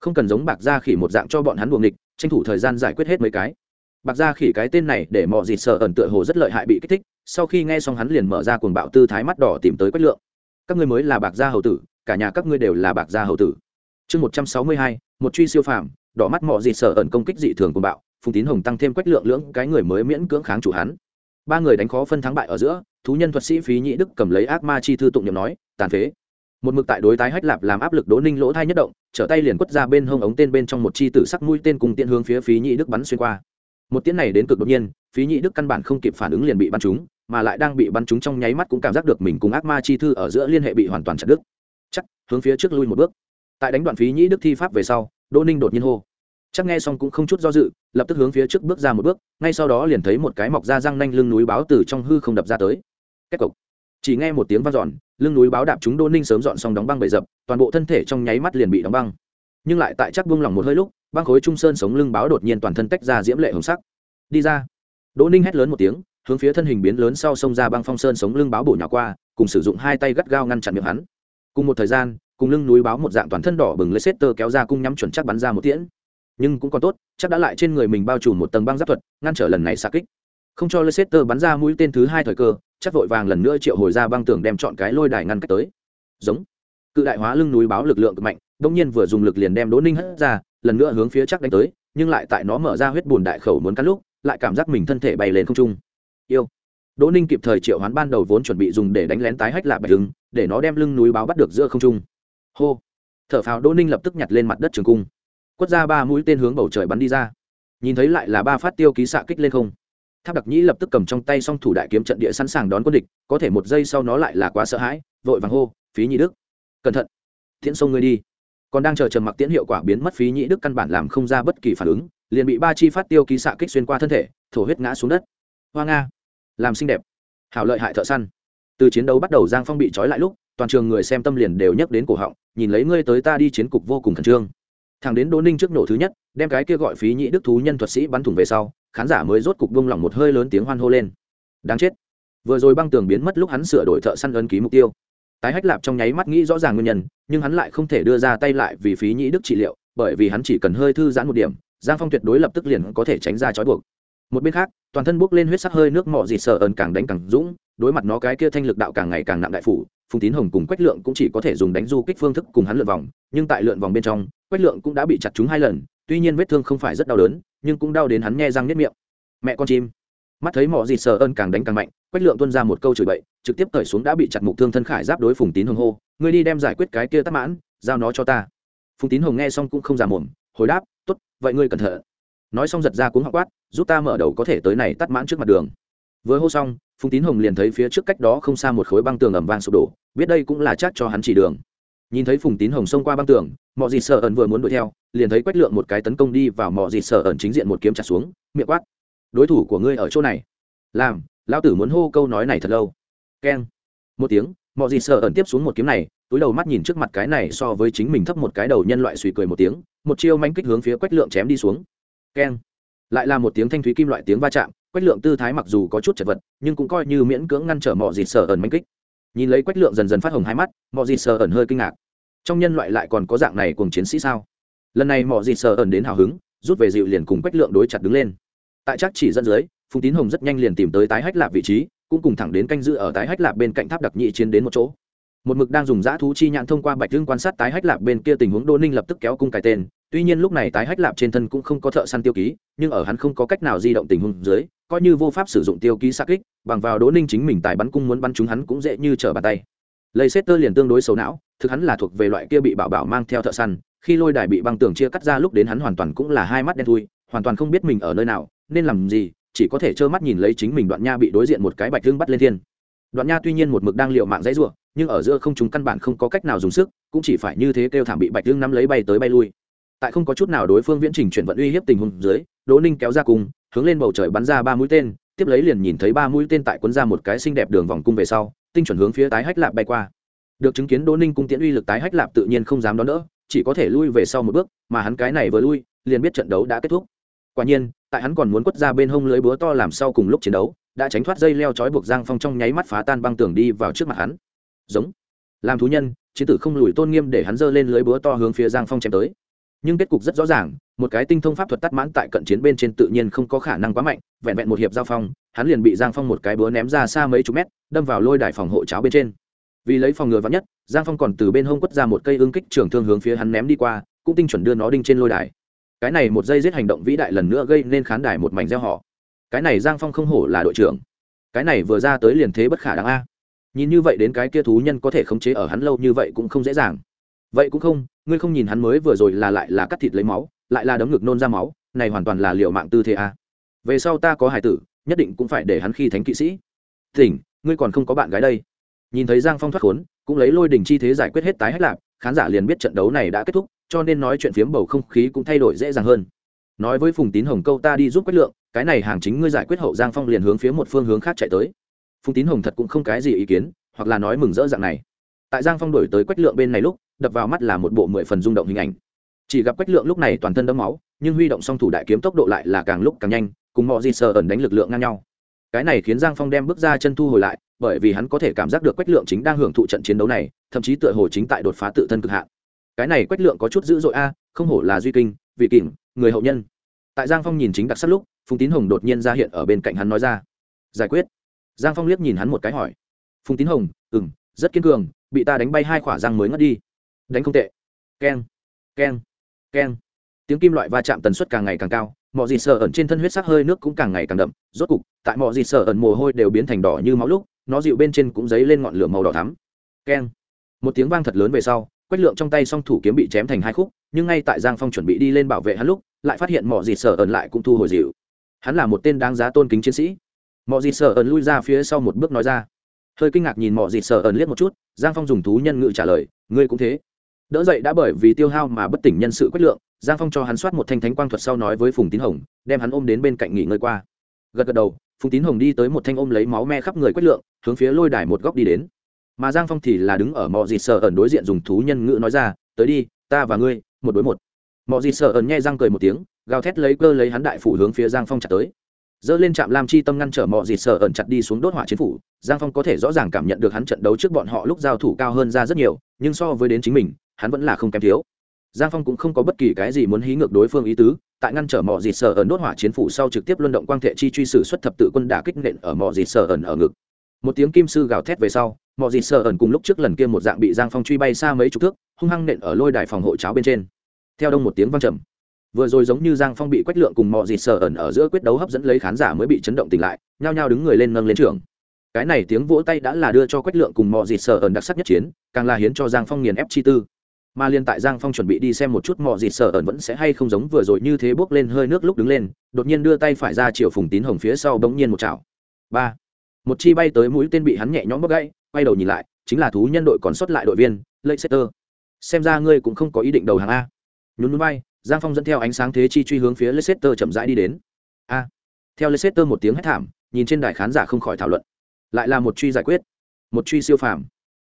không cần giống bạc ra khỉ một dạng cho bọn hắn buồng địch tranh thủ thời gian giải quyết hết mấy cái. Bạc ra khỉ cái tên này để mọi gì sợ ẩn tựa hồ rất lợi hại bị kích thích sau khi nghe xong hắn liền mở ra cuồng bạo tư thái mắt đỏ tìm tới quách lượng. Các ngươi mới là bạc gia hầu tử cả nhà các ngươi đều là bạc gia hầu tử. Chương một trăm sáu mươi hai một truy siêu phàm đỏ mắt mọ dị sợ ẩn công kích dị thường của bạo, phùng tín hồng tăng thêm quách lượng lưỡng, cái người mới miễn cưỡng kháng chủ hắn. Ba người đánh khó phân thắng bại ở giữa, thú nhân thuật sĩ phí nhị đức cầm lấy ác ma chi thư tụng nhầm nói, tàn phế. Một mực tại đối tái hách lạp làm áp lực đỗ ninh lỗ thai nhất động, trở tay liền quất ra bên hông ống tên bên trong một chi tử sắc mũi tên cùng tiện hướng phía phí nhị đức bắn xuyên qua. Một tiễn này đến cực đột nhiên, phí nhị đức căn bản không kịp phản ứng liền bị bắn trúng, mà lại đang bị bắn trúng trong nháy mắt cũng cảm giác được mình cùng ác ma chi thư ở giữa liên hệ bị hoàn toàn chặt đứt. Chắc, hướng phía trước lui một bước. Tại đánh đoạn phí nhị đức thi pháp về sau đỗ ninh đột nhiên hô. Chắc nghe xong cũng không chút do dự, lập tức hướng phía trước bước ra một bước, ngay sau đó liền thấy một cái mọc ra răng nanh lưng núi báo từ trong hư không đập ra tới. Kết cục. Chỉ nghe một tiếng vang dọn, lưng núi báo đạp chúng Đỗ ninh sớm dọn xong đóng băng bầy dập, toàn bộ thân thể trong nháy mắt liền bị đóng băng. Nhưng lại tại chắc buông lỏng một hơi lúc, băng khối trung sơn sống lưng báo đột nhiên toàn thân tách ra diễm lệ hồng sắc. Đi ra. Đỗ ninh hét lớn một tiếng, hướng phía thân hình biến lớn sau sông ra băng phong sơn sống lưng báo bổ nhỏ qua, cùng sử dụng hai tay gắt gao ngăn chặn miệng hắn. Cùng một thời gian cùng lưng núi báo một dạng toàn thân đỏ bừng lấy tơ kéo ra cung nhắm chuẩn chắc bắn ra một tiễn. Nhưng cũng còn tốt, chắc đã lại trên người mình bao trùm một tầng băng giáp thuật, ngăn trở lần này xa kích. Không cho leicester bắn ra mũi tên thứ hai thời cơ, chắc vội vàng lần nữa triệu hồi ra băng tường đem chọn cái lôi đài ngăn cách tới. Giống. Cự đại hóa lưng núi báo lực lượng cực mạnh đông nhiên vừa dùng lực liền đem đỗ ninh hất ra, lần nữa hướng phía chắc đánh tới, nhưng lại tại nó mở ra huyết bùn đại khẩu muốn cắn lúc, lại cảm giác mình thân thể bay lên không trung. Yêu. Đỗ ninh kịp thời triệu hoán ban đầu vốn chuẩn bị dùng để đánh lén tái hách lạ bạch đứng để nó đem lưng núi báo bắt được giữa không trung hô. Thở phào đỗ ninh lập tức nhặt lên mặt đất trường cung. Quất ra ba mũi tên hướng bầu trời bắn đi ra. Nhìn thấy lại là ba phát tiêu ký xạ kích lên không. Tháp đặc nhĩ lập tức cầm trong tay song thủ đại kiếm trận địa sẵn sàng đón quân địch, có thể một giây sau nó lại là quá sợ hãi, vội vàng hô, phí nhị đức, cẩn thận, tiễn sông ngươi đi. Còn đang chờ trầm mặc tiễn hiệu quả biến mất, phí nhị đức căn bản làm không ra bất kỳ phản ứng, liền bị ba chi phát tiêu ký xạ kích xuyên qua thân thể, thổ huyết ngã xuống đất. Hoa nga, làm xinh đẹp, hảo lợi hại thợ săn. Từ chiến đấu bắt đầu giang phong bị trói lại lúc toàn trường người xem tâm liền đều nhắc đến cổ họng, nhìn lấy ngươi tới ta đi chiến cục vô cùng khẩn trương. Thằng đến đỗ ninh trước nổ thứ nhất, đem cái kia gọi phí nhị đức thú nhân thuật sĩ bắn thủng về sau, khán giả mới rốt cục buông lỏng một hơi lớn tiếng hoan hô lên. Đáng chết. Vừa rồi băng tường biến mất lúc hắn sửa đổi thợ săn ấn ký mục tiêu. Tái hách lạp trong nháy mắt nghĩ rõ ràng nguyên nhân, nhưng hắn lại không thể đưa ra tay lại vì phí nhĩ đức trị liệu, bởi vì hắn chỉ cần hơi thư giãn một điểm, giang phong tuyệt đối lập tức liền có thể tránh ra trói buộc. Một bên khác, toàn thân bốc lên huyết sắc hơi nước mỏ dịt sờ ẩn càng đánh càng dũng, đối mặt nó cái kia thanh lực đạo càng ngày càng nặng đại phủ phùng tín hồng cùng quách lượng cũng chỉ có thể dùng đánh du kích phương thức cùng hắn lượn vòng, nhưng tại lượn vòng bên trong, quách lượng cũng đã bị chặt trúng hai lần, tuy nhiên vết thương không phải rất đau đớn, nhưng cũng đau đến hắn nghe răng nếp miệng. Mẹ con chim. Mắt thấy mọi gì sợ ơn càng đánh càng mạnh, quách lượng tuân ra một câu chửi bậy, trực tiếp cởi xuống đã bị chặt mục thương thân khải giáp đối phùng tín hồng hô, ngươi đi đem giải quyết cái kia tắc mãn, giao nó cho ta. Phùng tín hồng nghe xong cũng không già mồm, hồi đáp t ố t vậy ngươi cẩn thận. Nói xong giật ra cuống học quát, giúp ta mở đầu có thể tới này tắt mãn trước mặt đường. Vừa hô xong phùng tín hồng liền thấy phía trước cách đó không xa một khối băng tường ẩm vang sụp đổ, biết đây cũng là chắc cho hắn chỉ đường. Nhìn thấy phùng tín hồng xông qua băng tường mọi gì sợ ẩn vừa muốn đuổi theo, liền thấy quách lượng một cái tấn công đi vào mọi gì sợ ẩn chính diện một kiếm chặt xuống, miệng quát. Đối thủ của ngươi ở chỗ này. Làm, lão tử muốn hô câu nói này thật lâu. Keng. Một tiếng mọi gì sợ ẩn tiếp xuống một kiếm này, túi đầu mắt nhìn trước mặt cái này so với chính mình thấp một cái đầu nhân loại suy cười một tiếng, một chiêu manh kích hướng phía quách lượng chém đi xuống. Keng. Lại là một tiếng thanh thúy kim loại tiếng va chạm quách lượng tư thái mặc dù có chút chật vật, nhưng cũng coi như miễn cưỡng ngăn trở mọi dịt sợ ẩn manh kích. Nhìn lấy quách lượng dần dần phát hồng hai mắt mọi dịt sợ ẩn hơi kinh ngạc. Trong nhân loại lại còn có dạng này cùng chiến sĩ sao? Lần này mọi dịt sợ ẩn đến hào hứng, rút về dịu liền cùng quách lượng đối chặt đứng lên. Tại chắc chỉ dẫn dưới, phùng tín hồng rất nhanh liền tìm tới tái hách lạp vị trí, cũng cùng thẳng đến canh giữ ở tái hách lạp bên cạnh tháp đặc nhị chiến đến một chỗ. Một mực đang dùng dã thú chi nhãn thông qua bạch hưng quan sát tái hách lạp bên kia tình huống đô ninh lập tức kéo cung cái tên tuy nhiên lúc này tái hách lạp trên thân cũng không có thợ săn tiêu ký, nhưng ở hắn không có cách nào di động tình huống dưới, coi như vô pháp sử dụng tiêu ký xa kích, bằng vào đỗ ninh chính mình tài bắn cung muốn bắn chúng hắn cũng dễ như trở bàn tay. Lấy xét tơ liền tương đối xấu não, thực hắn là thuộc về loại kia bị bảo bảo mang theo thợ săn, khi lôi đài bị băng tường chia cắt ra lúc đến hắn hoàn toàn cũng là hai mắt đen thui, hoàn toàn không biết mình ở nơi nào, nên làm gì, chỉ có thể trơ mắt nhìn lấy chính mình đoạn nha bị đối diện một cái bạch thương bắt lên thiên. Đoạn nha tuy nhiên một mực đang liệu mạng dãy ruộng nhưng ở giữa không chúng căn bản không có cách nào dùng sức, cũng chỉ phải như thế kêu thảm bị bạch thương nắm lấy bay tới bay lui tại không có chút nào đối phương viễn trình chuyển vận uy hiếp tình huống dưới đỗ ninh kéo ra cung, hướng lên bầu trời bắn ra ba mũi tên tiếp lấy liền nhìn thấy ba mũi tên tại quấn ra một cái xinh đẹp đường vòng cung về sau tinh chuẩn hướng phía tái hách lạp bay qua. Được chứng kiến đỗ ninh cung tiễn uy lực tái hách lạp tự nhiên không dám đón đỡ chỉ có thể lui về sau một bước mà hắn cái này vừa lui liền biết trận đấu đã kết thúc. Quả nhiên tại hắn còn muốn quất ra bên hông lưới búa to làm sau cùng lúc chiến đấu đã tránh thoát dây leo trói buộc giang phong trong nháy mắt phá tan băng tường đi vào trước mặt hắn. Giống. Làm thú nhân chiến tử không lùi tôn nghiêm để hắn giơ lên lưới búa to hướng phía giang phong chém tới nhưng kết cục rất rõ ràng, một cái tinh thông pháp thuật tắt mãn tại cận chiến bên trên tự nhiên không có khả năng quá mạnh, vẹn vẹn một hiệp giao phong, hắn liền bị giang phong một cái búa ném ra xa mấy chục mét, đâm vào lôi đài phòng hộ cháo bên trên. Vì lấy phòng ngừa vắn nhất, giang phong còn từ bên hông quất ra một cây ương kích trường thương hướng phía hắn ném đi qua, cũng tinh chuẩn đưa nó đinh trên lôi đài. Cái này một giây giết hành động vĩ đại lần nữa gây nên khán đài một mảnh gieo họ. Cái này giang phong không hổ là đội trưởng. Cái này vừa ra tới liền thế bất khả đáng a. Nhìn như vậy đến cái kia thú nhân có thể khống chế ở hắn lâu như vậy cũng không dễ dàng vậy cũng không, ngươi không nhìn hắn mới vừa rồi là lại là cắt thịt lấy máu, lại là đấm ngực nôn ra máu, này hoàn toàn là liệu mạng tư thế a về sau ta có hải tử, nhất định cũng phải để hắn khi thánh kỵ sĩ. Thỉnh, ngươi còn không có bạn gái đây. Nhìn thấy giang phong thoát khốn, cũng lấy lôi đình chi thế giải quyết hết tái hết lạc, khán giả liền biết trận đấu này đã kết thúc, cho nên nói chuyện phiếm bầu không khí cũng thay đổi dễ dàng hơn. Nói với phùng tín hồng câu ta đi giúp quách lượng, cái này hàng chính ngươi giải quyết hậu giang phong liền hướng phía một phương hướng khác chạy tới. Phùng tín hồng thật cũng không cái gì ý kiến, hoặc là nói mừng rỡ dạng này tại giang phong đổi tới quách lượng bên này lúc, đập vào mắt là một bộ mười phần rung động hình ảnh. Chỉ gặp quách lượng lúc này toàn thân đẫm máu, nhưng huy động song thủ đại kiếm tốc độ lại là càng lúc càng nhanh, cùng mọi gì sờ ẩn đánh lực lượng ngang nhau. Cái này khiến giang phong đem bước ra chân thu hồi lại, bởi vì hắn có thể cảm giác được quách lượng chính đang hưởng thụ trận chiến đấu này, thậm chí tựa hồ chính tại đột phá tự thân cực hạn. Cái này quách lượng có chút dữ dội a, không hổ là duy kinh, vị kỉnh người hậu nhân. Tại giang phong nhìn chính đặc sắc lúc, phùng tín hồng đột nhiên ra hiện ở bên cạnh hắn nói ra. Giải quyết. Giang phong liếc nhìn hắn một cái hỏi. Phùng tín hồng ừ m rất kiên cường bị ta đánh bay hai khỏa răng mới ngất đi. Đánh không tệ. Keng keng keng. Tiếng kim loại va chạm tần suất càng ngày càng cao mọi gì sợ ẩn trên thân huyết sắc hơi nước cũng càng ngày càng đậm. Rốt cục, tại mọi gì sợ ẩn mồ hôi đều biến thành đỏ như máu lúc, nó dịu bên trên cũng dấy lên ngọn lửa màu đỏ thắm. Keng. Một tiếng vang thật lớn về sau, quách lượng trong tay song thủ kiếm bị chém thành hai khúc, nhưng ngay tại giang phong chuẩn bị đi lên bảo vệ hắn lúc, lại phát hiện mọi gì sợ ẩn lại cũng thu hồi dịu. Hắn là một tên đáng giá tôn kính chiến sĩ. Mọi gì sợ ẩn lui ra phía sau một bước nói ra hơi kinh ngạc nhìn mọi dịt sợ ẩn liếc một chút, giang phong dùng thú nhân ngự trả lời, ngươi cũng thế. Đỡ dậy đã bởi vì tiêu hao mà bất tỉnh nhân sự quách lượng, giang phong cho hắn soát một thanh thánh quang thuật sau nói với phùng tín hồng, đem hắn ôm đến bên cạnh nghỉ ngơi qua. Gật gật đầu, phùng tín hồng đi tới một thanh ôm lấy máu me khắp người quách lượng, hướng phía lôi đài một góc đi đến. Mà giang phong thì là đứng ở mọi dịt sợ ẩn đối diện dùng thú nhân ngữ nói ra, tới đi, ta và ngươi, một đối một. Mọi dịt sợ ẩn nghe răng cười một tiếng, gào thét lấy cơ lấy hắn đại phủ hướng phía giang phong chặt tới dơ lên trạm lam chi tâm ngăn trở mọi gì sở ẩn chặt đi xuống đốt hỏa chiến phủ, giang phong có thể rõ ràng cảm nhận được hắn trận đấu trước bọn họ lúc giao thủ cao hơn ra rất nhiều, nhưng so với đến chính mình, hắn vẫn là không kém thiếu. Giang phong cũng không có bất kỳ cái gì muốn hí ngược đối phương ý tứ, tại ngăn trở mọi dịt sở ẩn đốt hỏa chiến phủ sau trực tiếp luân động quang thể chi truy sử xuất thập tự quân đả kích nện ở mọi dịt sở ẩn ở ngực. Một tiếng kim sư gào thét về sau mọi dịt sở ẩn cùng lúc trước lần kia một dạng bị giang phong truy bay xa mấy chục thước, hung hăng nện ở lôi đài phòng hộ cháo bên trên. Theo đông một tiếng vang trầm vừa rồi giống như giang phong bị quách lượng cùng mọi gì sờ ẩn ở giữa quyết đấu hấp dẫn lấy khán giả mới bị chấn động tỉnh lại, nhao nhao đứng người lên nâng lên trường cái này tiếng vỗ tay đã là đưa cho quách lượng cùng mọi gì sờ ẩn đặc sắc nhất chiến, càng là hiến cho giang phong nghiền ép chi tư. Mà liên tại giang phong chuẩn bị đi xem một chút mọi gì sờ ẩn vẫn sẽ hay không giống vừa rồi như thế bước lên hơi nước lúc đứng lên, đột nhiên đưa tay phải ra chiều phùng tín hồng phía sau bỗng nhiên một chảo. Ba. Một chi bay tới mũi tên bị hắn nhẹ nhõm bốc gãy, quay đầu nhìn lại, chính là thú nhân đội còn sót lại đội viên, leicester. Xem ra ngươi cũng không có ý định đầu hàng a. Nhún núi bay giang phong dẫn theo ánh sáng thế chi truy hướng phía leicester chậm rãi đi đến. A! Theo leicester một tiếng hét thảm, nhìn trên đài khán giả không khỏi thảo luận. Lại là một truy giải quyết, một truy siêu phàm.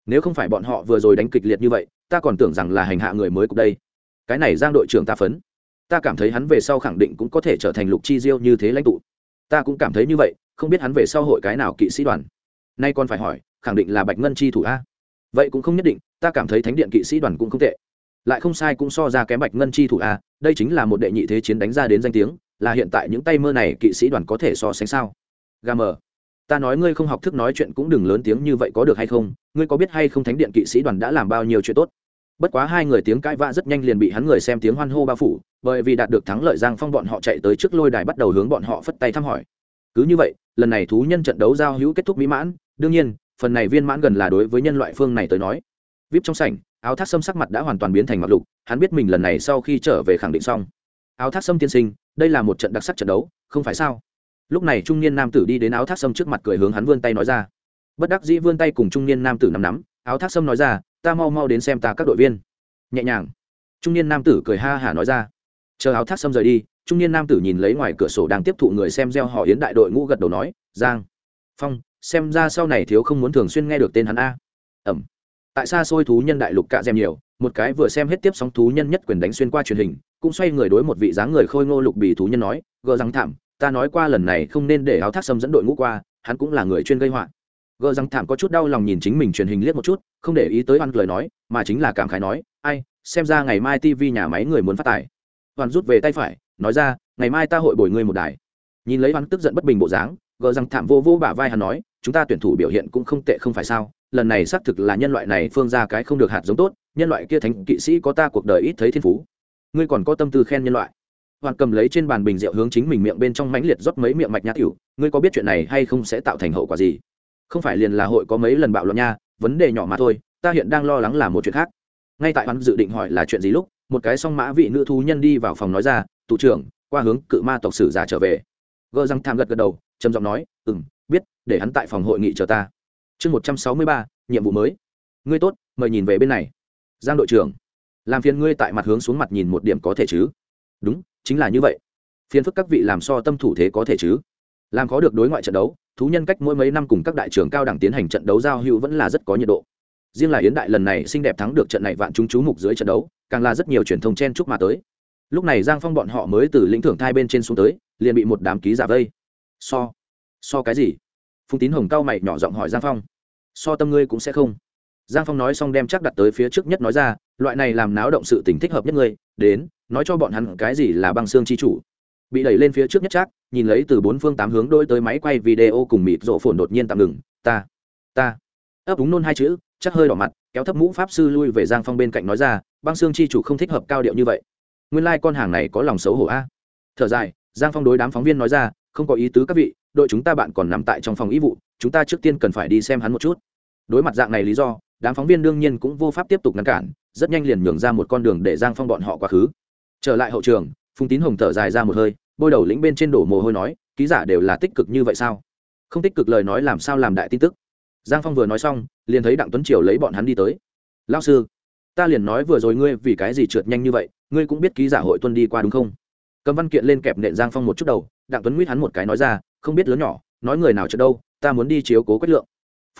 Nếu không phải bọn họ vừa rồi đánh kịch liệt như vậy, ta còn tưởng rằng là hành hạ người mới cục đây. Cái này giang đội trưởng ta phấn. Ta cảm thấy hắn về sau khẳng định cũng có thể trở thành lục chi diêu như thế lãnh tụ. Ta cũng cảm thấy như vậy, không biết hắn về sau hội cái nào kỵ sĩ đoàn. Nay còn phải hỏi, khẳng định là bạch ngân chi thủ a. Vậy cũng không nhất định, ta cảm thấy thánh điện kỵ sĩ đoàn cũng không tệ lại không sai cũng so ra kém bạch ngân chi thủ a, đây chính là một đệ nhị thế chiến đánh ra đến danh tiếng, là hiện tại những tay mơ này kỵ sĩ đoàn có thể so sánh sao? Gà mờ, ta nói ngươi không học thức nói chuyện cũng đừng lớn tiếng như vậy có được hay không? Ngươi có biết hay không thánh điện kỵ sĩ đoàn đã làm bao nhiêu chuyện tốt? Bất quá hai người tiếng cãi vã rất nhanh liền bị hắn người xem tiếng hoan hô bao phủ, bởi vì đạt được thắng lợi giang phong bọn họ chạy tới trước lôi đài bắt đầu hướng bọn họ phất tay thăm hỏi. Cứ như vậy, lần này thú nhân trận đấu giao hữu kết thúc mỹ mãn, đương nhiên, phần này viên mãn gần là đối với nhân loại phương này tới nói. Vip trong sảnh áo thác sâm sắc mặt đã hoàn toàn biến thành mặt lục, hắn biết mình lần này sau khi trở về khẳng định xong. Áo thác sâm tiên sinh, đây là một trận đặc sắc trận đấu, không phải sao? Lúc này trung niên nam tử đi đến áo thác sâm trước mặt cười hướng hắn vươn tay nói ra. Bất đắc dĩ vươn tay cùng trung niên nam tử nắm nắm, áo thác sâm nói ra, ta mau mau đến xem ta các đội viên. Nhẹ nhàng. Trung niên nam tử cười ha hả nói ra. Chờ áo thác sâm rời đi, trung niên nam tử nhìn lấy ngoài cửa sổ đang tiếp thụ người xem gieo họ yến đại đội ngũ gật đầu nói, giang, phong, xem ra sau này thiếu không muốn thường xuyên nghe được tên hắn a. Ẩm tại xa xôi thú nhân đại lục cạ dèm nhiều, một cái vừa xem hết tiếp sóng thú nhân nhất quyền đánh xuyên qua truyền hình, cũng xoay người đối một vị dáng người khôi ngô lục bì thú nhân nói, gờ răng thảm, ta nói qua lần này không nên để áo thác sâm dẫn đội ngũ qua, hắn cũng là người chuyên gây họa. Gờ răng thảm có chút đau lòng nhìn chính mình truyền hình liếc một chút, không để ý tới oan lời nói, mà chính là cảm khái nói, ai, xem ra ngày mai tv nhà máy người muốn phát tài. Hoàn rút về tay phải, nói ra, ngày mai ta hội bồi ngươi một đài. Nhìn lấy oan tức giận bất bình bộ dáng, gờ răng thảm vô vô bả vai hắn nói, chúng ta tuyển thủ biểu hiện cũng không tệ không phải sao? Lần này xác thực là nhân loại này phương ra cái không được hạt giống tốt, nhân loại kia thánh kỵ sĩ có ta cuộc đời ít thấy thiên phú. Ngươi còn có tâm tư khen nhân loại. Hoàn cầm lấy trên bàn bình rượu hướng chính mình miệng bên trong mãnh liệt rót mấy miệng mạch nhã tiểu, ngươi có biết chuyện này hay không sẽ tạo thành hậu quả gì? Không phải liền là hội có mấy lần bạo loạn nha, vấn đề nhỏ mà thôi, ta hiện đang lo lắng là một chuyện khác. Ngay tại hắn dự định hỏi là chuyện gì lúc, một cái song mã vị nữ thú nhân đi vào phòng nói ra tụ trưởng, qua hướng cự ma tộc sử giả trở về. Gờ răng tham gật gật đầu, trầm giọng nói ừ m biết, để hắn tại phòng hội nghị chờ ta chương một trăm sáu mươi ba, nhiệm vụ mới. Ngươi tốt, mời nhìn về bên này. Giang đội trưởng, làm phiền ngươi tại mặt hướng xuống mặt nhìn một điểm có thể chứ? Đúng, chính là như vậy. Phiền phức các vị làm so tâm thủ thế có thể chứ? Làm khó được đối ngoại trận đấu, thú nhân cách mỗi mấy năm cùng các đại trưởng cao đẳng tiến hành trận đấu giao hữu vẫn là rất có nhiệt độ. Riêng là yến đại lần này xinh đẹp thắng được trận này vạn chúng chú mục dưới trận đấu, càng là rất nhiều truyền thông chen chúc mà tới. Lúc này giang phong bọn họ mới từ lĩnh thưởng thai bên trên xuống tới, liền bị một đám ký giả vây. So so cái gì? Phùng tín hồng cao mày nhỏ giọng hỏi giang phong so tâm ngươi cũng sẽ không giang phong nói xong đem chắc đặt tới phía trước nhất nói ra loại này làm náo động sự tình thích hợp nhất ngươi đến nói cho bọn hắn cái gì là băng xương chi chủ bị đẩy lên phía trước nhất chắc nhìn lấy từ bốn phương tám hướng đôi tới máy quay video cùng mịt rộ phồn đột nhiên tạm ngừng ta ta ấp úng nôn hai chữ chắc hơi đỏ mặt kéo thấp mũ pháp sư lui về giang phong bên cạnh nói ra băng xương chi chủ không thích hợp cao điệu như vậy nguyên lai、like、con hàng này có lòng xấu hổ a thở dài giang phong đối đám phóng viên nói ra không có ý tứ các vị đội chúng ta bạn còn nằm tại trong phòng y vụ, chúng ta trước tiên cần phải đi xem hắn một chút. Đối mặt dạng này lý do, đám phóng viên đương nhiên cũng vô pháp tiếp tục ngăn cản, rất nhanh liền nhường ra một con đường để giang phong bọn họ quá khứ. Trở lại hậu trường, phùng tín hồng thở dài ra một hơi, bôi đầu lĩnh bên trên đổ mồ hôi nói, ký giả đều là tích cực như vậy sao? Không tích cực lời nói làm sao làm đại tin tức? Giang phong vừa nói xong, liền thấy đặng tuấn triều lấy bọn hắn đi tới. Lao sư, ta liền nói vừa rồi ngươi vì cái gì trượt nhanh như vậy, ngươi cũng biết ký giả hội tuân đi qua đúng không? Cầm văn kiện lên kẹp nện giang phong một chút đầu, đặng tuấn nguyết hắn một cái nói ra không biết lớn nhỏ, nói người nào trượt đâu, ta muốn đi chiếu cố Quách lượng.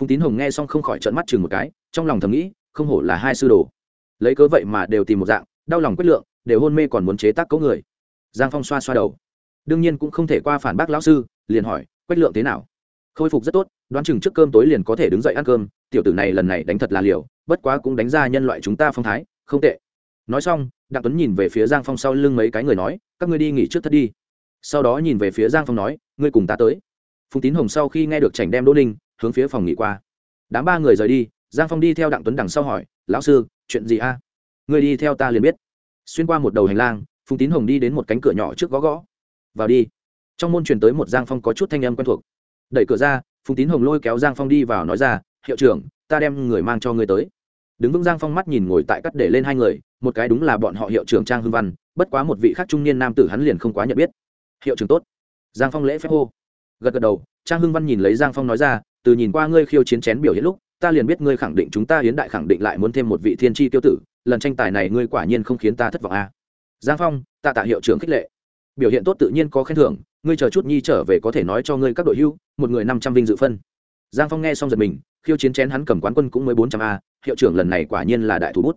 Phùng tín hồng nghe xong không khỏi trợn mắt chừng một cái, trong lòng thầm nghĩ, không hổ là hai sư đồ. Lấy cớ vậy mà đều tìm một dạng, đau lòng Quách lượng, đều hôn mê còn muốn chế tác cấu người. Giang phong xoa xoa đầu. Đương nhiên cũng không thể qua phản bác lão sư, liền hỏi, Quách lượng thế nào? Khôi phục rất tốt, đoán chừng trước cơm tối liền có thể đứng dậy ăn cơm, tiểu tử này lần này đánh thật là liều, bất quá cũng đánh ra nhân loại chúng ta phong thái, không tệ. Nói xong, đặng tuấn nhìn về phía giang phong sau lưng mấy cái người nói, các ngươi đi nghỉ trước thất đi sau đó nhìn về phía giang phong nói, ngươi cùng ta tới. Phùng tín hồng sau khi nghe được chảnh đem đỗ ninh, hướng phía phòng nghỉ qua. Đám ba người rời đi, giang phong đi theo đặng tuấn đằng sau hỏi, lão sư, chuyện gì a? Ngươi đi theo ta liền biết. Xuyên qua một đầu hành lang, phùng tín hồng đi đến một cánh cửa nhỏ trước gõ gõ. Vào đi. Trong môn truyền tới một giang phong có chút thanh âm quen thuộc. Đẩy cửa ra, phùng tín hồng lôi kéo giang phong đi vào nói ra, hiệu trưởng, ta đem người mang cho ngươi tới. Đứng vững giang phong mắt nhìn ngồi tại cắt để lên hai người, một cái đúng là bọn họ hiệu trưởng trang hưng văn, bất quá một vị khác trung niên nam tử hắn liền không quá nhận biết hiệu trưởng tốt. Giang phong lễ phép hô. Gật gật đầu, trang hưng văn nhìn lấy giang phong nói ra, từ nhìn qua ngươi khiêu chiến chén biểu hiện lúc, ta liền biết ngươi khẳng định chúng ta hiến đại khẳng định lại muốn thêm một vị thiên tri tiêu tử, lần tranh tài này ngươi quả nhiên không khiến ta thất vọng a à. giang phong, tạ tạ hiệu trưởng khích lệ. Biểu hiện tốt tự nhiên có khen thưởng, ngươi chờ chút nhi trở về có thể nói cho ngươi các đội hưu, một người năm trăm vinh dự phân. Giang phong nghe xong giật mình, khiêu chiến chén hắn cầm quán quân cũng mới bốn trăm a, hiệu trưởng lần này quả nhiên là đại thủ bút.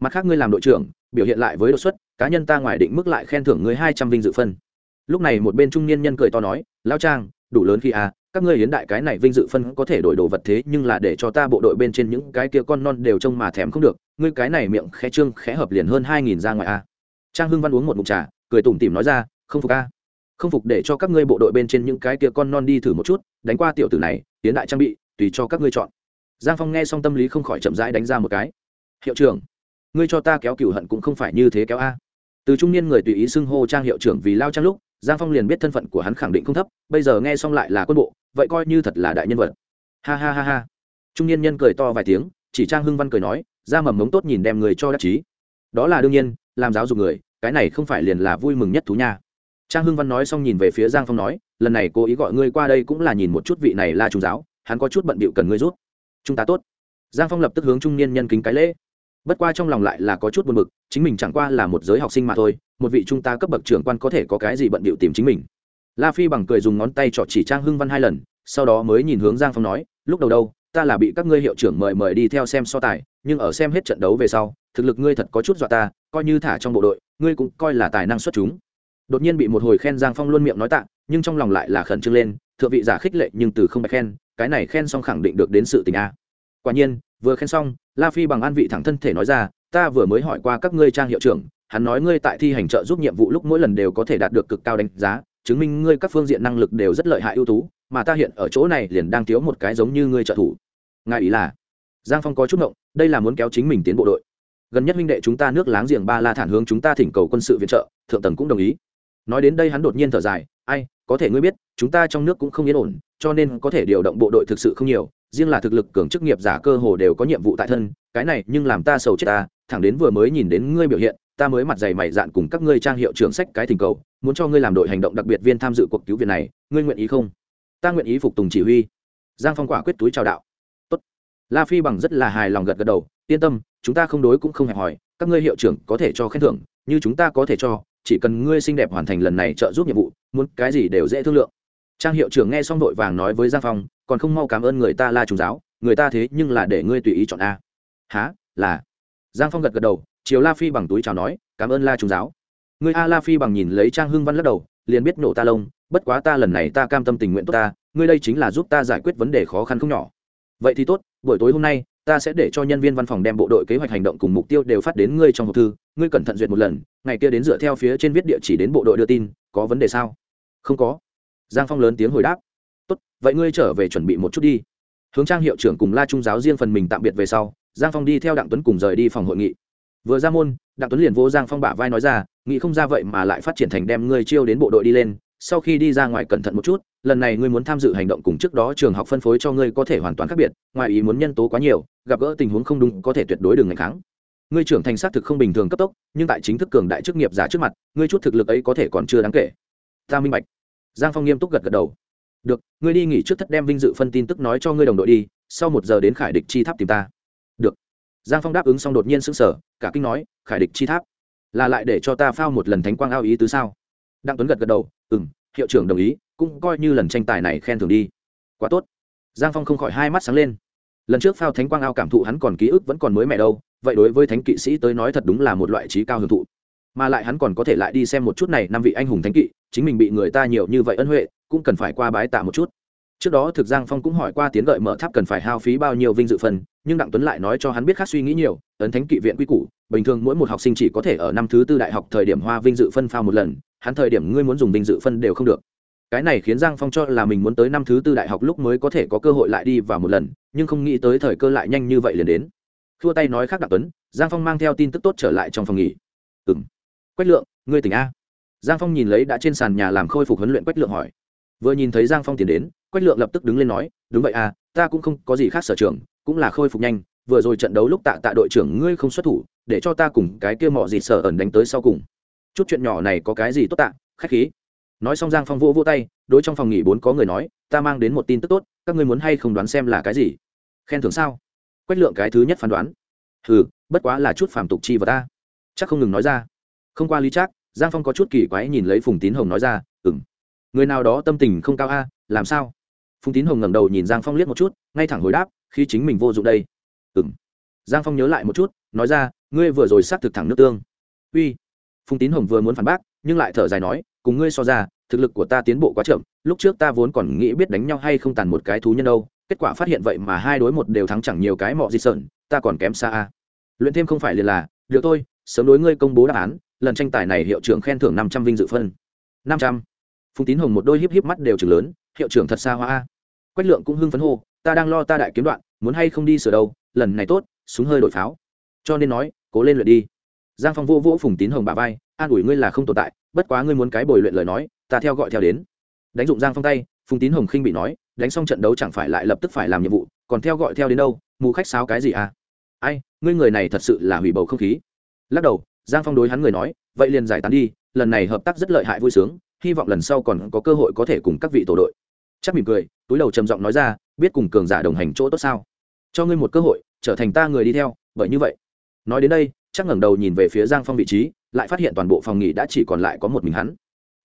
Mặt khác ngươi làm đội trưởng, biểu hiện lại với đột xuất, cá nhân ta ngoài định mức lại khen thưởng ngươi hai trăm vinh dự phân lúc này một bên trung niên nhân cười to nói lao trang, đủ lớn khi a các ngươi hiến đại cái này vinh dự phân có thể đổi đồ vật thế nhưng là để cho ta bộ đội bên trên những cái kia con non đều trông mà thèm không được, ngươi cái này miệng khẽ trương khẽ hợp liền hơn hai nghìn ra ngoài a trang hưng văn uống một mục trà, cười tủm tỉm nói ra, không phục a không phục để cho các ngươi bộ đội bên trên những cái kia con non đi thử một chút, đánh qua tiểu tử này, hiến đại trang bị, tùy cho các ngươi chọn. Giang phong nghe xong tâm lý không khỏi chậm rãi đánh ra một cái. Hiệu trưởng, ngươi cho ta kéo cửu hận cũng không phải như thế kéo a. Từ trung niên người tùy ý xưng hô trang hiệu trưởng vì lao trang lúc giang phong liền biết thân phận của hắn khẳng định không thấp, bây giờ nghe xong lại là quân bộ, vậy coi như thật là đại nhân vật. Ha ha ha ha. Trung niên nhân cười to vài tiếng, chỉ trang hưng văn cười nói, ra mầm mống tốt nhìn đem người cho đắc chí. Đó là đương nhiên, làm giáo dục người, cái này không phải liền là vui mừng nhất thú nha. Trang hưng văn nói xong nhìn về phía giang phong nói, lần này cố ý gọi ngươi qua đây cũng là nhìn một chút vị này là trung giáo, hắn có chút bận bịu cần ngươi rút chúng ta tốt. Giang phong lập tức hướng trung niên nhân kính cái lễ. Bất qua trong lòng lại là có chút buồn bực, chính mình chẳng qua là một giới học sinh mà thôi một vị trung ta cấp bậc trưởng quan có thể có cái gì bận bịu tìm chính mình. La phi bằng cười dùng ngón tay trọ chỉ trang hưng văn hai lần, sau đó mới nhìn hướng giang phong nói, lúc đầu đâu, ta là bị các ngươi hiệu trưởng mời mời đi theo xem so tài, nhưng ở xem hết trận đấu về sau, thực lực ngươi thật có chút dọa ta, coi như thả trong bộ đội, ngươi cũng coi là tài năng xuất chúng. Đột nhiên bị một hồi khen giang phong luôn miệng nói tạ, nhưng trong lòng lại là khẩn trương lên, thượng vị giả khích lệ nhưng từ không bạch khen, cái này khen xong khẳng định được đến sự tình a. Quả nhiên, vừa khen xong, la phi bằng an vị thẳng thân thể nói ra, ta vừa mới hỏi qua các ngươi trang hiệu trưởng hắn nói ngươi tại thi hành trợ giúp nhiệm vụ lúc mỗi lần đều có thể đạt được cực cao đánh giá, chứng minh ngươi các phương diện năng lực đều rất lợi hại ưu tú, mà ta hiện ở chỗ này liền đang thiếu một cái giống như ngươi trợ thủ. Ngài ý là? Giang phong có chút ngộng, đây là muốn kéo chính mình tiến bộ đội. Gần nhất minh đệ chúng ta nước láng giềng ba la thản hướng chúng ta thỉnh cầu quân sự viện trợ, thượng tầng cũng đồng ý. Nói đến đây hắn đột nhiên thở dài, ai, có thể ngươi biết, chúng ta trong nước cũng không yên ổn, cho nên có thể điều động bộ đội thực sự không nhiều, riêng là thực lực cường chức nghiệp giả cơ hồ đều có nhiệm vụ tại thân, cái này nhưng làm ta sầu chết ta, thẳng đến vừa mới nhìn đến ngươi biểu hiện ta mới mặt dày mày dạn cùng các ngươi trang hiệu trưởng sách cái thỉnh cầu, muốn cho ngươi làm đội hành động đặc biệt viên tham dự cuộc cứu viện này, ngươi nguyện ý không? Ta nguyện ý phục tùng chỉ huy. Giang phong quả quyết túi chào đạo. Tốt. la phi bằng rất là hài lòng gật gật đầu, yên tâm, chúng ta không đối cũng không hẹp hỏi các ngươi hiệu trưởng có thể cho khen thưởng, như chúng ta có thể cho, chỉ cần ngươi xinh đẹp hoàn thành lần này trợ giúp nhiệm vụ, muốn cái gì đều dễ thương lượng. Trang hiệu trưởng nghe xong đội vàng nói với giang phong, còn không mau cảm ơn người ta la trùng giáo, người ta thế nhưng là để ngươi tùy ý chọn a. Há là? Giang phong gật gật đầu chiều la phi bằng túi chào nói, cảm ơn la Trung giáo. Người a la phi bằng nhìn lấy trang hưng văn lắc đầu, liền biết nổ ta lông, bất quá ta lần này ta cam tâm tình nguyện tốt ta, ngươi đây chính là giúp ta giải quyết vấn đề khó khăn không nhỏ. Vậy thì tốt, buổi tối hôm nay, ta sẽ để cho nhân viên văn phòng đem bộ đội kế hoạch hành động cùng mục tiêu đều phát đến ngươi trong hộp thư, ngươi cẩn thận duyệt một lần, ngày kia đến dựa theo phía trên viết địa chỉ đến bộ đội đưa tin, có vấn đề sao? Không có. Giang phong lớn tiếng hồi đáp, tốt, vậy ngươi trở về chuẩn bị một chút đi. Hướng trang hiệu trưởng cùng la trung giáo riêng phần mình tạm biệt về sau, giang phong đi theo đặng tuấn cùng rời đi phòng hội nghị vừa ra môn, đặng tuấn liền vô giang phong bả vai nói ra, nghĩ không ra vậy mà lại phát triển thành đem ngươi chiêu đến bộ đội đi lên, sau khi đi ra ngoài cẩn thận một chút, lần này ngươi muốn tham dự hành động cùng trước đó trường học phân phối cho ngươi có thể hoàn toàn khác biệt, ngoài ý muốn nhân tố quá nhiều, gặp gỡ tình huống không đúng có thể tuyệt đối đừng ngày kháng. Ngươi trưởng thành xác thực không bình thường cấp tốc, nhưng tại chính thức cường đại chức nghiệp giả trước mặt, ngươi chút thực lực ấy có thể còn chưa đáng kể. Ta minh bạch. Giang phong nghiêm túc gật gật đầu. Được, ngươi đi nghỉ trước thất đem vinh dự phân tin tức nói cho ngươi đồng đội đi, sau một giờ đến khải địch chi tháp tìm ta giang phong đáp ứng xong đột nhiên sững sờ, cả kinh nói, khải địch chi tháp, là lại để cho ta phao một lần thánh quang ao ý tứ sao? Đặng tuấn gật gật đầu ừ m hiệu trưởng đồng ý, cũng coi như lần tranh tài này khen thưởng đi. Quá tốt. Giang phong không khỏi hai mắt sáng lên. Lần trước phao thánh quang ao cảm thụ hắn còn ký ức vẫn còn mới mẹ đâu, vậy đối với thánh kỵ sĩ tới nói thật đúng là một loại trí cao hưởng thụ. Mà lại hắn còn có thể lại đi xem một chút này năm vị anh hùng thánh kỵ, chính mình bị người ta nhiều như vậy ân huệ, cũng cần phải qua bái tạ một chút trước đó thực giang phong cũng hỏi qua tiến gợi mở tháp cần phải hao phí bao nhiêu vinh dự phần, nhưng đặng tuấn lại nói cho hắn biết khác suy nghĩ nhiều ấn thánh kỵ viện quy củ, bình thường mỗi một học sinh chỉ có thể ở năm thứ tư đại học thời điểm hoa vinh dự phân phao một lần, hắn thời điểm ngươi muốn dùng vinh dự phân đều không được. Cái này khiến giang phong cho là mình muốn tới năm thứ tư đại học lúc mới có thể có cơ hội lại đi vào một lần, nhưng không nghĩ tới thời cơ lại nhanh như vậy liền đến. Thua tay nói khác đặng tuấn, giang phong mang theo tin tức tốt trở lại trong phòng nghỉ. Ừ m quách lượng, ngươi tỉnh a. Giang phong nhìn lấy đã trên sàn nhà làm khôi phục huấn luyện quách lượng hỏi. Vừa nhìn thấy giang phong tiến đến quách lượng lập tức đứng lên nói, đúng vậy à ta cũng không có gì khác sở trường, cũng là khôi phục nhanh, vừa rồi trận đấu lúc tạ tạ đội trưởng ngươi không xuất thủ, để cho ta cùng cái kia mọ gì sở ẩn đánh tới sau cùng. Chút chuyện nhỏ này có cái gì tốt tạ, khách khí. Nói xong giang phong vỗ vỗ tay, đối trong phòng nghỉ bốn có người nói, ta mang đến một tin tức tốt, các ngươi muốn hay không đoán xem là cái gì? Khen thưởng sao? Quách lượng cái thứ nhất phán đoán. Ừ bất quá là chút phàm tục chi vào ta. Chắc không ngừng nói ra. Không qua lý trác giang phong có chút kỳ quái nhìn lấy phùng tín hồng nói ra ừng người nào đó tâm tình không cao a, làm sao? Phùng tín hồng ngẩng đầu nhìn giang phong liếc một chút ngay thẳng hồi đáp khi chính mình vô dụng đây ừng giang phong nhớ lại một chút nói ra ngươi vừa rồi xác thực thẳng nước tương uy phùng tín hồng vừa muốn phản bác nhưng lại thở dài nói cùng ngươi so ra thực lực của ta tiến bộ quá chậm lúc trước ta vốn còn nghĩ biết đánh nhau hay không tàn một cái thú nhân đâu kết quả phát hiện vậy mà hai đối một đều thắng chẳng nhiều cái mọ gì sợn, ta còn kém xa a. Luyện thêm không phải liền là, được thôi, sớm đối ngươi công bố đáp án, lần tranh tài này hiệu trưởng khen thưởng năm trăm vinh dự phân. Năm trăm. Phùng tín hồng một đôi híp híp mắt đều chừng lớn, hiệu trưởng thật xa hoa a quách lượng cũng hưng phấn hô, ta đang lo ta đại kiếm đoạn, muốn hay không đi sửa đâu, lần này tốt, súng hơi đổi pháo. Cho nên nói, cố lên luyện đi. Giang phong vô vỗ phùng tín hồng bà vai, an ủi ngươi là không tồn tại, bất quá ngươi muốn cái bồi luyện lời nói, ta theo gọi theo đến. Đánh dụng giang phong tay, phùng tín hồng khinh bị nói, đánh xong trận đấu chẳng phải lại lập tức phải làm nhiệm vụ, còn theo gọi theo đến đâu, mù khách sáo cái gì à? Ai, ngươi người này thật sự là hủy bầu không khí. Lắc đầu, giang phong đối hắn người nói, vậy liền giải tán đi, lần này hợp tác rất lợi hại vui sướng, hy vọng lần sau còn có cơ hội có thể cùng các vị tổ đội chắc mỉm cười, túi đầu trầm giọng nói ra, biết cùng cường giả đồng hành chỗ tốt sao? Cho ngươi một cơ hội, trở thành ta người đi theo, bởi như vậy. Nói đến đây, chắc ngẩng đầu nhìn về phía giang phong vị trí, lại phát hiện toàn bộ phòng nghỉ đã chỉ còn lại có một mình hắn.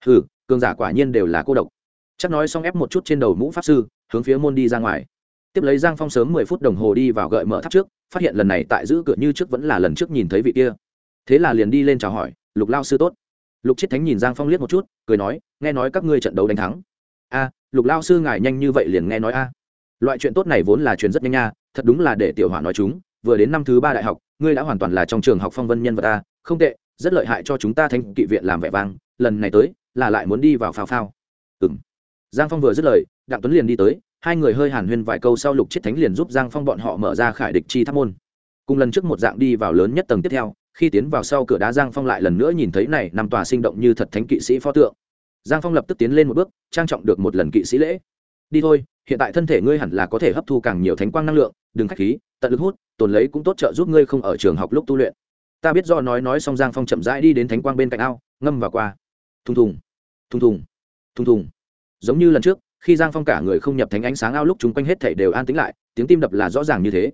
Hừ, cường giả quả nhiên đều là cô độc. Chắc nói xong ép một chút trên đầu mũ pháp sư, hướng phía môn đi ra ngoài. Tiếp lấy giang phong sớm mười phút đồng hồ đi vào gợi mở tháp trước, phát hiện lần này tại giữ cửa như trước vẫn là lần trước nhìn thấy vị kia. Thế là liền đi lên chào hỏi, lục lao sư tốt. Lục chiết thánh nhìn giang phong liếc một chút, cười nói, nghe nói các ngươi trận đấu đánh thắng a, lục lao sư ngài nhanh như vậy liền nghe nói a. Loại chuyện tốt này vốn là chuyện rất nhanh nha, thật đúng là để tiểu hỏa nói chúng, vừa đến năm thứ ba đại học, ngươi đã hoàn toàn là trong trường học phong vân nhân vật ta không tệ, rất lợi hại cho chúng ta thanh kỵ viện làm vẻ vang, lần này tới, là lại muốn đi vào phao phao. Ừng giang phong vừa dứt lời, đặng tuấn liền đi tới, hai người hơi hàn huyên vài câu sau lục chiết thánh liền giúp giang phong bọn họ mở ra khải địch chi tháp môn. Cùng lần trước một dạng đi vào lớn nhất tầng tiếp theo, khi tiến vào sau cửa đá giang phong lại lần nữa nhìn thấy này, năm tòa sinh động như thật thánh kỵ sĩ pho tượng giang phong lập tức tiến lên một bước, trang trọng được một lần kỵ sĩ lễ. Đi thôi, hiện tại thân thể ngươi hẳn là có thể hấp thu càng nhiều thánh quang năng lượng, đừng k h á c h khí, tận lực hút, tồn lấy cũng tốt trợ giúp ngươi không ở trường học lúc tu luyện. Ta biết do nói nói xong giang phong chậm rãi đi đến thánh quang bên cạnh ao, ngâm vào qua. Thùng thùng thùng thùng thùng thùng. Giống như lần trước, khi giang phong cả người không nhập thánh ánh sáng ao lúc chung quanh hết thể đều an tính lại, tiếng tim đập là rõ ràng như thế.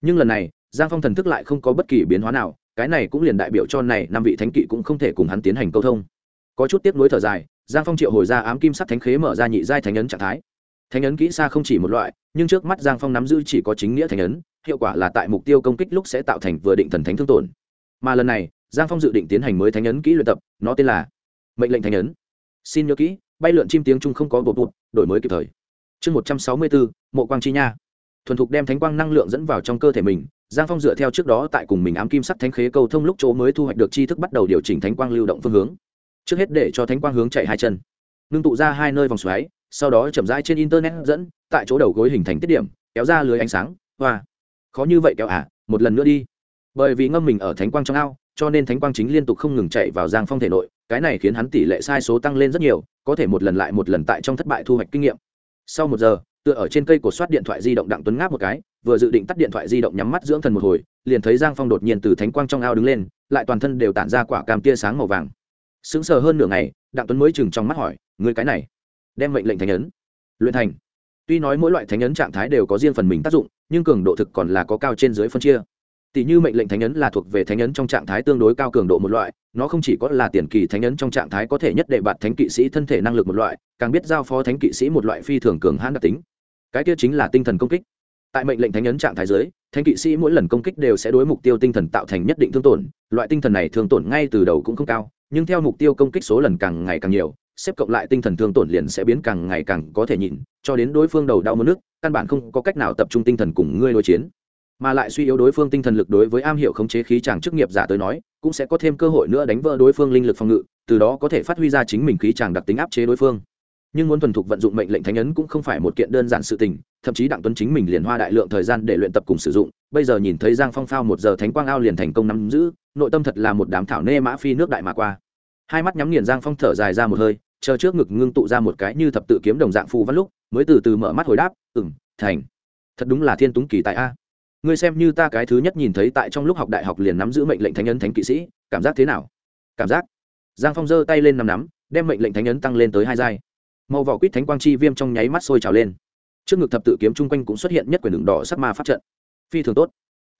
Nhưng lần này, giang phong thần thức lại không có bất kỳ biến hóa nào, cái này cũng liền đại biểu cho này năm vị thánh kỵ cũng không thể cùng hắn tiến hành câu thông. Có chút tiếp nối thở dài giang phong triệu hồi ra ám kim sắc thánh khế mở ra nhị giai thánh ấn trạng thái. Thánh ấn kỹ xa không chỉ một loại, nhưng trước mắt giang phong nắm giữ chỉ có chính nghĩa thánh ấn, hiệu quả là tại mục tiêu công kích lúc sẽ tạo thành vừa định thần thánh thương tổn. Mà lần này, giang phong dự định tiến hành mới thánh ấn kỹ luyện tập, nó tên là mệnh lệnh thánh ấn. Xin nhớ kỹ, bay lượn chim tiếng trung không có bột bụt đổi mới kịp thời. Chương một trăm sáu mươi bốn mộ quang chi nha. Thuần thục đem thánh quang năng lượng dẫn vào trong cơ thể mình, giang phong dựa theo trước đó tại cùng mình ám kim sắc thánh khế cầu thông lúc chỗ mới thu hoạch được chi thức bắt đầu điều chỉnh thánh quang lưu động phương hướng trước hết để cho thánh quang hướng chạy hai chân. Ngưng tụ ra hai nơi vòng xoáy, sau đó chậm rãi trên internet dẫn, tại chỗ đầu gối hình thành tiết điểm, kéo ra lưới ánh sáng, hoa. Khó như vậy kéo à một lần nữa đi. Bởi vì ngâm mình ở thánh quang trong ao, cho nên thánh quang chính liên tục không ngừng chạy vào giang phong thể nội, cái này khiến hắn tỷ lệ sai số tăng lên rất nhiều, có thể một lần lại một lần tại trong thất bại thu hoạch kinh nghiệm. Sau một giờ, tựa ở trên cây của soát điện thoại di động đặng tuấn ngáp một cái, vừa dự định tắt điện thoại di động nhắm mắt dưỡng thần một hồi, liền thấy giang phong đột nhiên từ thánh quang trong ao đứng lên, lại toàn thân đều tản ra quả cam tia sáng màu vàng sững sờ hơn nửa ngày, đặng tuấn mới chừng trong mắt hỏi người cái này, đem mệnh lệnh thánh ấn, luyện thành. Tuy nói mỗi loại thánh ấn trạng thái đều có riêng phần mình tác dụng, nhưng cường độ thực còn là có cao trên dưới phân chia. Tỷ như mệnh lệnh thánh ấn là thuộc về thánh ấn trong trạng thái tương đối cao cường độ một loại, nó không chỉ có là tiền kỳ thánh ấn trong trạng thái có thể nhất đệ bạt thánh kỵ sĩ thân thể năng lực một loại, càng biết giao phó thánh kỵ sĩ một loại phi thường cường hãn đặc tính. Cái kia chính là tinh thần công kích. Tại mệnh lệnh thánh ấn trạng thái giới thánh kỵ sĩ mỗi lần công kích đều sẽ đối mục tiêu tinh thần tạo thành nhất định thương tổn, loại tinh thần này thương tổn ngay từ đầu cũng không cao nhưng theo mục tiêu công kích số lần càng ngày càng nhiều, xếp cộng lại tinh thần thương tổn liền sẽ biến càng ngày càng có thể nhìn, cho đến đối phương đầu đau mất nước, căn bản không có cách nào tập trung tinh thần cùng ngươi đối chiến. Mà lại suy yếu đối phương tinh thần lực đối với am hiểu khống chế khí chàng chức nghiệp giả tới nói, cũng sẽ có thêm cơ hội nữa đánh vỡ đối phương linh lực phòng ngự, từ đó có thể phát huy ra chính mình khí chàng đặc tính áp chế đối phương nhưng muốn thuần thục vận dụng mệnh lệnh thánh ấn cũng không phải một kiện đơn giản sự tình, thậm chí đặng tuấn chính mình liền hoa đại lượng thời gian để luyện tập cùng sử dụng, bây giờ nhìn thấy giang phong phao một giờ thánh quang ao liền thành công nắm giữ, nội tâm thật là một đám thảo nê mã phi nước đại mà qua. Hai mắt nhắm nghiền giang phong thở dài ra một hơi, chờ trước ngực ngưng tụ ra một cái như thập tự kiếm đồng dạng phù văn lúc, mới từ từ mở mắt hồi đáp ừng thành. Thật đúng là thiên túng kỳ tại a. Ngươi xem như ta cái thứ nhất nhìn thấy tại trong lúc học đại học liền nắm giữ mệnh lệnh thánh ấn thánh kỵ sĩ, cảm giác thế nào? Cảm giác. Giang phong giơ tay lên nằm nắm, đem mệnh lệnh thánh ấn tăng lên tới hai giai màu vỏ quýt thánh quang chi viêm trong nháy mắt sôi trào lên. Trước ngực thập tự kiếm chung quanh cũng xuất hiện nhất quyền đường đỏ sắc ma pháp trận. Phi thường tốt.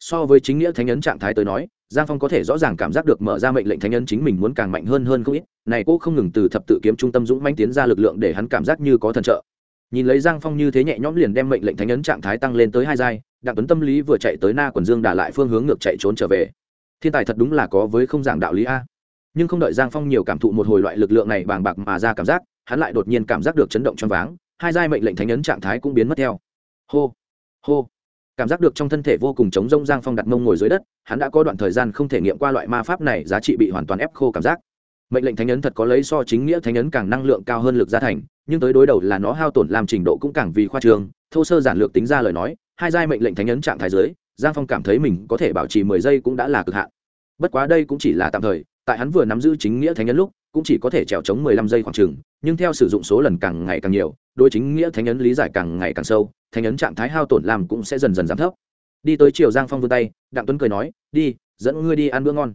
So với chính nghĩa thánh ấn trạng thái tới nói, giang phong có thể rõ ràng cảm giác được mở ra mệnh lệnh thánh ấn chính mình muốn càng mạnh hơn hơn không ít. Này cô không ngừng từ thập tự kiếm trung tâm dũng manh tiến ra lực lượng để hắn cảm giác như có thần trợ. Nhìn lấy giang phong như thế nhẹ nhõm liền đem mệnh lệnh thánh ấn trạng thái tăng lên tới hai giai, đặng tuấn tâm lý vừa chạy tới na quần dương đà lại phương hướng ngược chạy trốn trở về. Thiên tài thật đúng là có với không giảng đạo lý a. Nhưng không đợi giang phong nhiều cảm thụ một hồi loại lực lượng này bàng bạc mà ra cảm giác hắn lại đột nhiên cảm giác được chấn động trong váng hai giai mệnh lệnh thánh ấn trạng thái cũng biến mất theo. Hô hô. Cảm giác được trong thân thể vô cùng chống rông giang phong đặt mông ngồi dưới đất hắn đã có đoạn thời gian không thể nghiệm qua loại ma pháp này giá trị bị hoàn toàn ép khô cảm giác. Mệnh lệnh thánh ấn thật có lấy so chính nghĩa thánh ấn càng năng lượng cao hơn lực gia thành nhưng tới đối đầu là nó hao tổn làm trình độ cũng càng vì khoa trường thô sơ giản lược tính ra lời nói hai giai mệnh lệnh thánh ấn trạng thái dưới, giang phong cảm thấy mình có thể bảo trì mười giây cũng đã là cực hạn. Bất quá đây cũng chỉ là tạm thời tại hắn vừa nắm giữ chính nghĩa thánh ấn lúc cũng chỉ có thể trèo chống mười lăm giây khoảng chừng, nhưng theo sử dụng số lần càng ngày càng nhiều, đối chính nghĩa thánh ấn lý giải càng ngày càng sâu, thánh ấn trạng thái hao tổn làm cũng sẽ dần dần giảm thấp. Đi tới chiều giang phong vươn tay, đặng tuấn cười nói, đi, dẫn ngươi đi ăn bữa ngon.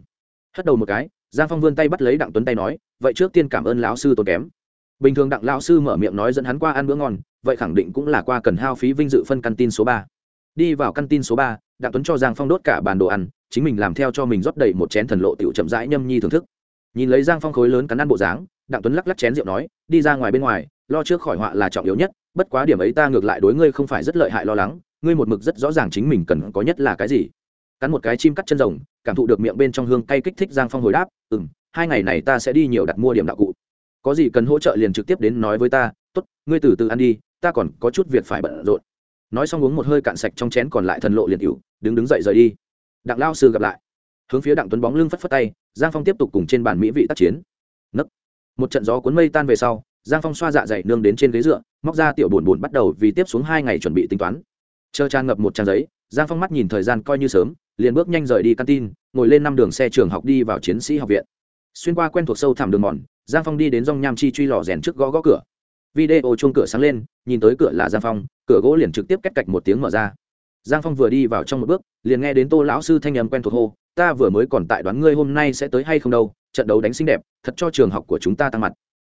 Hất đầu một cái, giang phong vươn tay bắt lấy đặng tuấn tay nói, vậy trước tiên cảm ơn lão sư tốn kém. Bình thường đặng lão sư mở miệng nói dẫn hắn qua ăn bữa ngon, vậy khẳng định cũng là qua cần hao phí vinh dự phân căn tin số ba. Đi vào căn tin số ba, đặng tuấn cho giang phong đốt cả bàn đồ ăn, chính mình làm theo cho mình rót đầy một chén thần lộ tiểu chậm rãi nhâm nhi thưởng thức nhìn lấy giang phong khối lớn cắn ăn bộ dáng, đặng tuấn lắc lắc chén rượu nói, đi ra ngoài bên ngoài, lo trước khỏi họa là trọng yếu nhất, bất quá điểm ấy ta ngược lại đối ngươi không phải rất lợi hại lo lắng, ngươi một mực rất rõ ràng chính mình cần có nhất là cái gì. Cắn một cái chim cắt chân rồng, cảm thụ được miệng bên trong hương cay kích thích giang phong hồi đáp ừ m hai ngày này ta sẽ đi nhiều đặt mua điểm đạo cụ. Có gì cần hỗ trợ liền trực tiếp đến nói với ta t ố t ngươi từ từ ăn đi, ta còn có chút việc phải bận rộn. Nói xong uống một hơi cạn sạch trong chén còn lại thần lộ liền cựu đứng đứng dậy rời đi. Đặng lao sư gặp lại hướng phía đặng tuấn bóng lưng phất phất tay, giang phong tiếp tục cùng trên bàn mỹ vị tác chiến. Nấc. Một trận gió cuốn mây tan về sau, giang phong xoa dạ dày nương đến trên ghế dựa, móc ra tiểu bồn bồn bắt đầu vì tiếp xuống hai ngày chuẩn bị tính toán. Chờ tràn ngập một trang giấy, giang phong mắt nhìn thời gian coi như sớm, liền bước nhanh rời đi căn tin ngồi lên năm đường xe trường học đi vào chiến sĩ học viện. Xuyên qua quen thuộc sâu thẳm đường mòn, giang phong đi đến dòng nham chi truy lò rèn trước gõ gõ cửa. Video chuông cửa sáng lên, nhìn tới cửa là giang phong, cửa gỗ liền trực tiếp cách cạch một tiếng mở ra. Giang phong vừa đi vào trong một bước, liền nghe đến tô lão sư thanh âm quen thuộc hô ta vừa mới còn tại đoán ngươi hôm nay sẽ tới hay không đâu, trận đấu đánh xinh đẹp, thật cho trường học của chúng ta tăng mặt.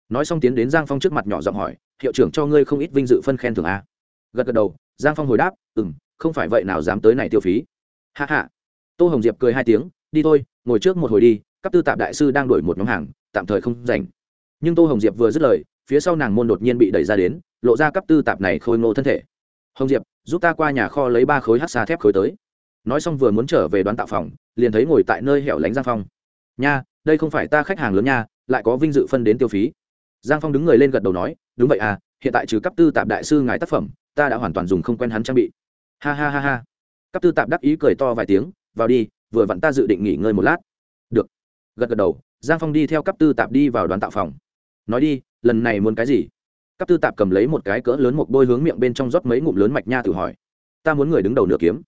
Nói xong tiến đến giang phong trước mặt nhỏ giọng hỏi, hiệu trưởng cho ngươi không ít vinh dự phân khen thưởng a. Gật gật đầu, giang phong hồi đáp ừ m không phải vậy nào dám tới này tiêu phí. Hạ hạ tô hồng diệp cười hai tiếng, đi thôi, ngồi trước một hồi đi, cấp tư tạp đại sư đang đổi một nhóm hàng, tạm thời không dành nhưng tô hồng diệp vừa dứt lời, phía sau nàng môn đột nhiên bị đẩy ra đến, lộ ra cấp tư tạp này khôi ngô thân thể. Hồng diệp, giúp ta qua nhà kho lấy ba khối hát xa thép khối tới nói xong vừa muốn trở về đoán tạo phòng, liền thấy ngồi tại nơi hẻo lánh giang phong. Nha, đây không phải ta khách hàng lớn nha, lại có vinh dự phân đến tiêu phí. Giang phong đứng người lên gật đầu nói, đúng vậy à hiện tại trừ cấp tư tạp đại sư ngài tác phẩm, ta đã hoàn toàn dùng không quen hắn trang bị. Ha ha ha ha. Cấp tư tạp đắc ý cười to vài tiếng, vào đi, vừa vặn ta dự định nghỉ ngơi một lát. Được. Gật gật đầu, giang phong đi theo cấp tư tạp đi vào đoàn tạo phòng. Nói đi, lần này muốn cái gì? Cấp tư tạp cầm lấy một cái cỡ lớn một đôi hướng miệng bên trong rót mấy ngụm lớn mạch nha tự hỏi. Ta muốn người đứng đầu nửa kiếm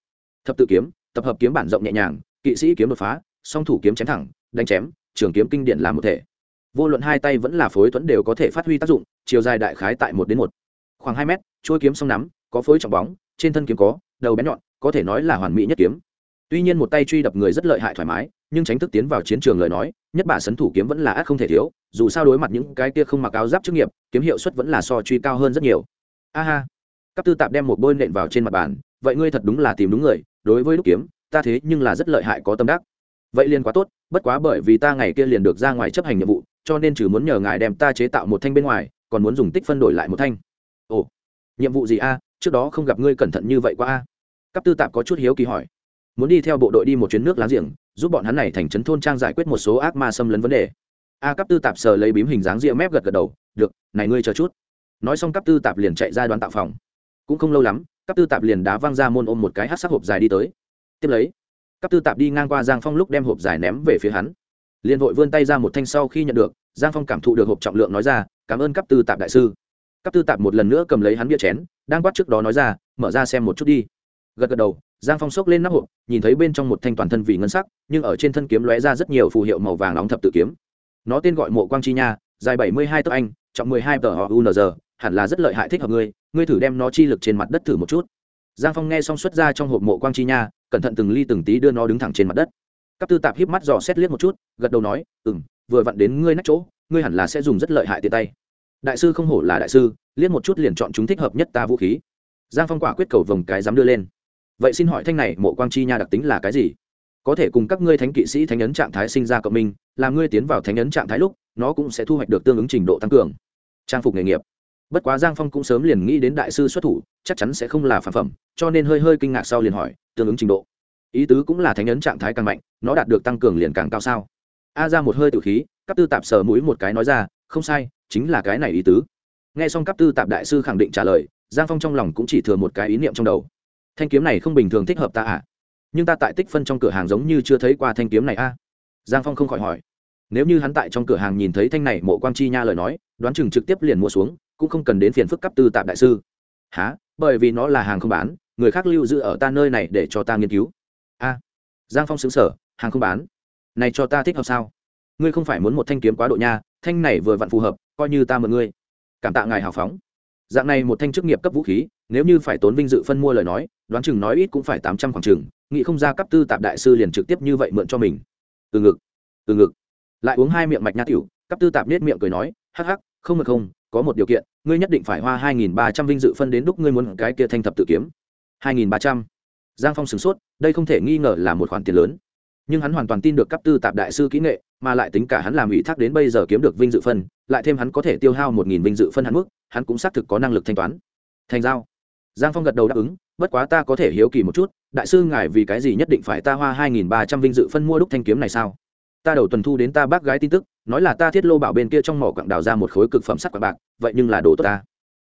thập tự kiếm, tập hợp kiếm bản rộng nhẹ nhàng, kỵ sĩ kiếm đột phá, song thủ kiếm chém thẳng, đánh chém, trường kiếm kinh điển làm một thể. Vô luận hai tay vẫn là phối thuẫn đều có thể phát huy tác dụng, chiều dài đại khái tại một đến một. Khoảng hai mét trôi kiếm song nắm, có phối trọng bóng, trên thân kiếm có, đầu bén nhọn, có thể nói là hoàn mỹ nhất kiếm. Tuy nhiên một tay truy đập người rất lợi hại thoải mái, nhưng tránh thức tiến vào chiến trường lời nói, nhất bà sấn thủ kiếm vẫn là ác không thể thiếu, dù sao đối mặt những cái kia không mặc áo giáp chức nghiệp, kiếm hiệu suất vẫn là so truy cao hơn rất nhiều. A ha. Cấp tư tạp đem một bôi nện vào trên mặt bàn, vậy ngươi thật đúng là tìm đúng người đối với đúc kiếm, ta thế nhưng là rất lợi hại có tâm đắc. Vậy liền quá tốt, bất quá bởi vì ta ngày kia liền được ra ngoài chấp hành nhiệm vụ, cho nên trừ muốn nhờ ngài đem ta chế tạo một thanh bên ngoài, còn muốn dùng tích phân đổi lại một thanh. Ồ, nhiệm vụ gì a? Trước đó không gặp ngươi cẩn thận như vậy qua a. Cấp tư tạp có chút hiếu kỳ hỏi. Muốn đi theo bộ đội đi một chuyến nước láng giềng, giúp bọn hắn này thành trấn thôn trang giải quyết một số ác ma xâm lấn vấn đề. A cấp tư tạp sờ lấy bím hình dáng ria mép gật gật đầu, được, này ngươi chờ chút. Nói xong cấp tư tạp liền chạy ra đoàn tạo phòng. Cũng không lâu lắm cấp tư tạp liền đá văng ra môn ôm một cái hát sắc hộp dài đi tới. Tiếp lấy cấp tư tạp đi ngang qua giang phong lúc đem hộp dài ném về phía hắn. Liền vội vươn tay ra một thanh sau khi nhận được, giang phong cảm thụ được hộp trọng lượng nói ra, cảm ơn cấp tư tạp đại sư. Cấp tư tạp một lần nữa cầm lấy hắn bia chén, đang quát trước đó nói ra, mở ra xem một chút đi. Gật gật đầu, giang phong xốc lên nắp hộp, nhìn thấy bên trong một thanh toàn thân vì ngân sắc, nhưng ở trên thân kiếm lóe ra rất nhiều phù hiệu màu vàng nóng thập tự kiếm. Nó tên gọi mộ quang chi nha, dài bảy mươi hai tấc anh, trọng mười hai tờ họ unr hẳn là rất lợi hại, thích hợp ngươi ngươi thử đem nó chi lực trên mặt đất thử một chút. Giang phong nghe xong xuất ra trong hộp mộ quang chi nha, cẩn thận từng ly từng tí đưa nó đứng thẳng trên mặt đất. Các tư tạp híp mắt dò xét liếc một chút, gật đầu nói ừ m vừa vặn đến ngươi nách chỗ, ngươi hẳn là sẽ dùng rất lợi hại tiện tay. Đại sư không hổ là đại sư, liếc một chút liền chọn chúng thích hợp nhất ta vũ khí. Giang phong quả quyết cầu vồng cái dám đưa lên. Vậy xin hỏi thanh này, mộ quang chi nha đặc tính là cái gì? Có thể cùng các ngươi thánh kỵ sĩ, thánh ấn trạng thái sinh ra cộng minh, làm ngươi tiến vào thánh ấn trạng thái lúc, nó cũng sẽ thu hoạch được tương ứng trình độ tăng cường. Trang phục nghề nghiệp bất quá giang phong cũng sớm liền nghĩ đến đại sư xuất thủ, chắc chắn sẽ không là phản phẩm, cho nên hơi hơi kinh ngạc sau liền hỏi, tương ứng trình độ. Ý tứ cũng là thánh ấn trạng thái càng mạnh, nó đạt được tăng cường liền càng cao sao? A ra một hơi tự khí cấp tư tạp sờ mũi một cái nói ra, không sai, chính là cái này ý tứ. Nghe xong cấp tư tạp đại sư khẳng định trả lời, giang phong trong lòng cũng chỉ thừa một cái ý niệm trong đầu. Thanh kiếm này không bình thường thích hợp ta à? Nhưng ta tại tích phân trong cửa hàng giống như chưa thấy qua thanh kiếm này a. Giang phong không khỏi hỏi. Nếu như hắn tại trong cửa hàng nhìn thấy thanh này mộ quang chi nha lời nói, đoán chừng trực tiếp liền mua xuống cũng không cần đến phiền phức cấp tư tạp đại sư. Há bởi vì nó là hàng không bán, người khác lưu giữ ở ta nơi này để cho ta nghiên cứu. A. Giang phong xứng sở hàng không bán? Này cho ta thích hợp sao? Ngươi không phải muốn một thanh kiếm quá độ nha, thanh này vừa vặn phù hợp, coi như ta mượn ngươi. Cảm tạ ngài hào phóng. Dạng này một thanh chức nghiệp cấp vũ khí, nếu như phải tốn vinh dự phân mua lời nói, đoán chừng nói ít cũng phải tám trăm khoảng chừng, nghĩ không ra cấp tư tạp đại sư liền trực tiếp như vậy mượn cho mình. Từ ngực từ ngực. Lại uống hai miệng mạch nha tiểu, cấp tư tạp nết miệng cười nói, hắc hắc, không được không, có một điều kiện ngươi nhất định phải hoa hai nghìn ba trăm vinh dự phân đến đúc ngươi muốn cái kia thanh thập tự kiếm. hai nghìn ba trăm. Giang phong sửng sốt, đây không thể nghi ngờ là một khoản tiền lớn. Nhưng hắn hoàn toàn tin được cấp tư tạp đại sư kỹ nghệ, mà lại tính cả hắn làm ủy thác đến bây giờ kiếm được vinh dự phân, lại thêm hắn có thể tiêu hao một nghìn vinh dự phân hắn mức, hắn cũng xác thực có năng lực thanh toán. Thành giao. Giang phong gật đầu đáp ứng, bất quá ta có thể hiếu kỳ một chút, đại sư ngài vì cái gì nhất định phải ta hoa hai nghìn ba trăm vinh dự phân mua đúc thanh kiếm này sao? Ta đầu tuần thu đến ta bác gái tin tức nói là ta thiết lô bảo bên kia trong mỏ quặng đào ra một khối cực phẩm sắt quặng bạc, vậy nhưng là đồ tốt ta.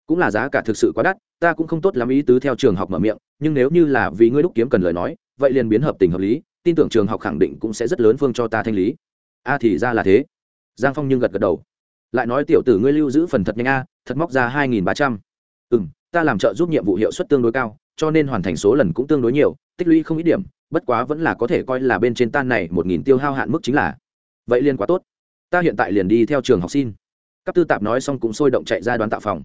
Cũng là giá cả thực sự quá đắt, ta cũng không tốt lắm ý tứ theo trường học mở miệng, nhưng nếu như là vì ngươi đúc kiếm cần lời nói, vậy liền biến hợp tình hợp lý, tin tưởng trường học khẳng định cũng sẽ rất lớn phương cho ta thanh lý. A thì ra là thế. Giang phong nhưng gật gật đầu. Lại nói tiểu tử ngươi lưu giữ phần thật nhanh a, thật móc ra hai nghìn ba trăm. Ừ m ta làm trợ giúp nhiệm vụ hiệu suất tương đối cao, cho nên hoàn thành số lần cũng tương đối nhiều, tích lũy không ít điểm, bất quá vẫn là có thể coi là bên trên tan này một nghìn tiêu hao hạn mức chính là. Vậy liền quá tốt ta hiện tại liền đi theo trường học xin. Các tư tạp nói xong cũng sôi động chạy ra đoán tạo phòng.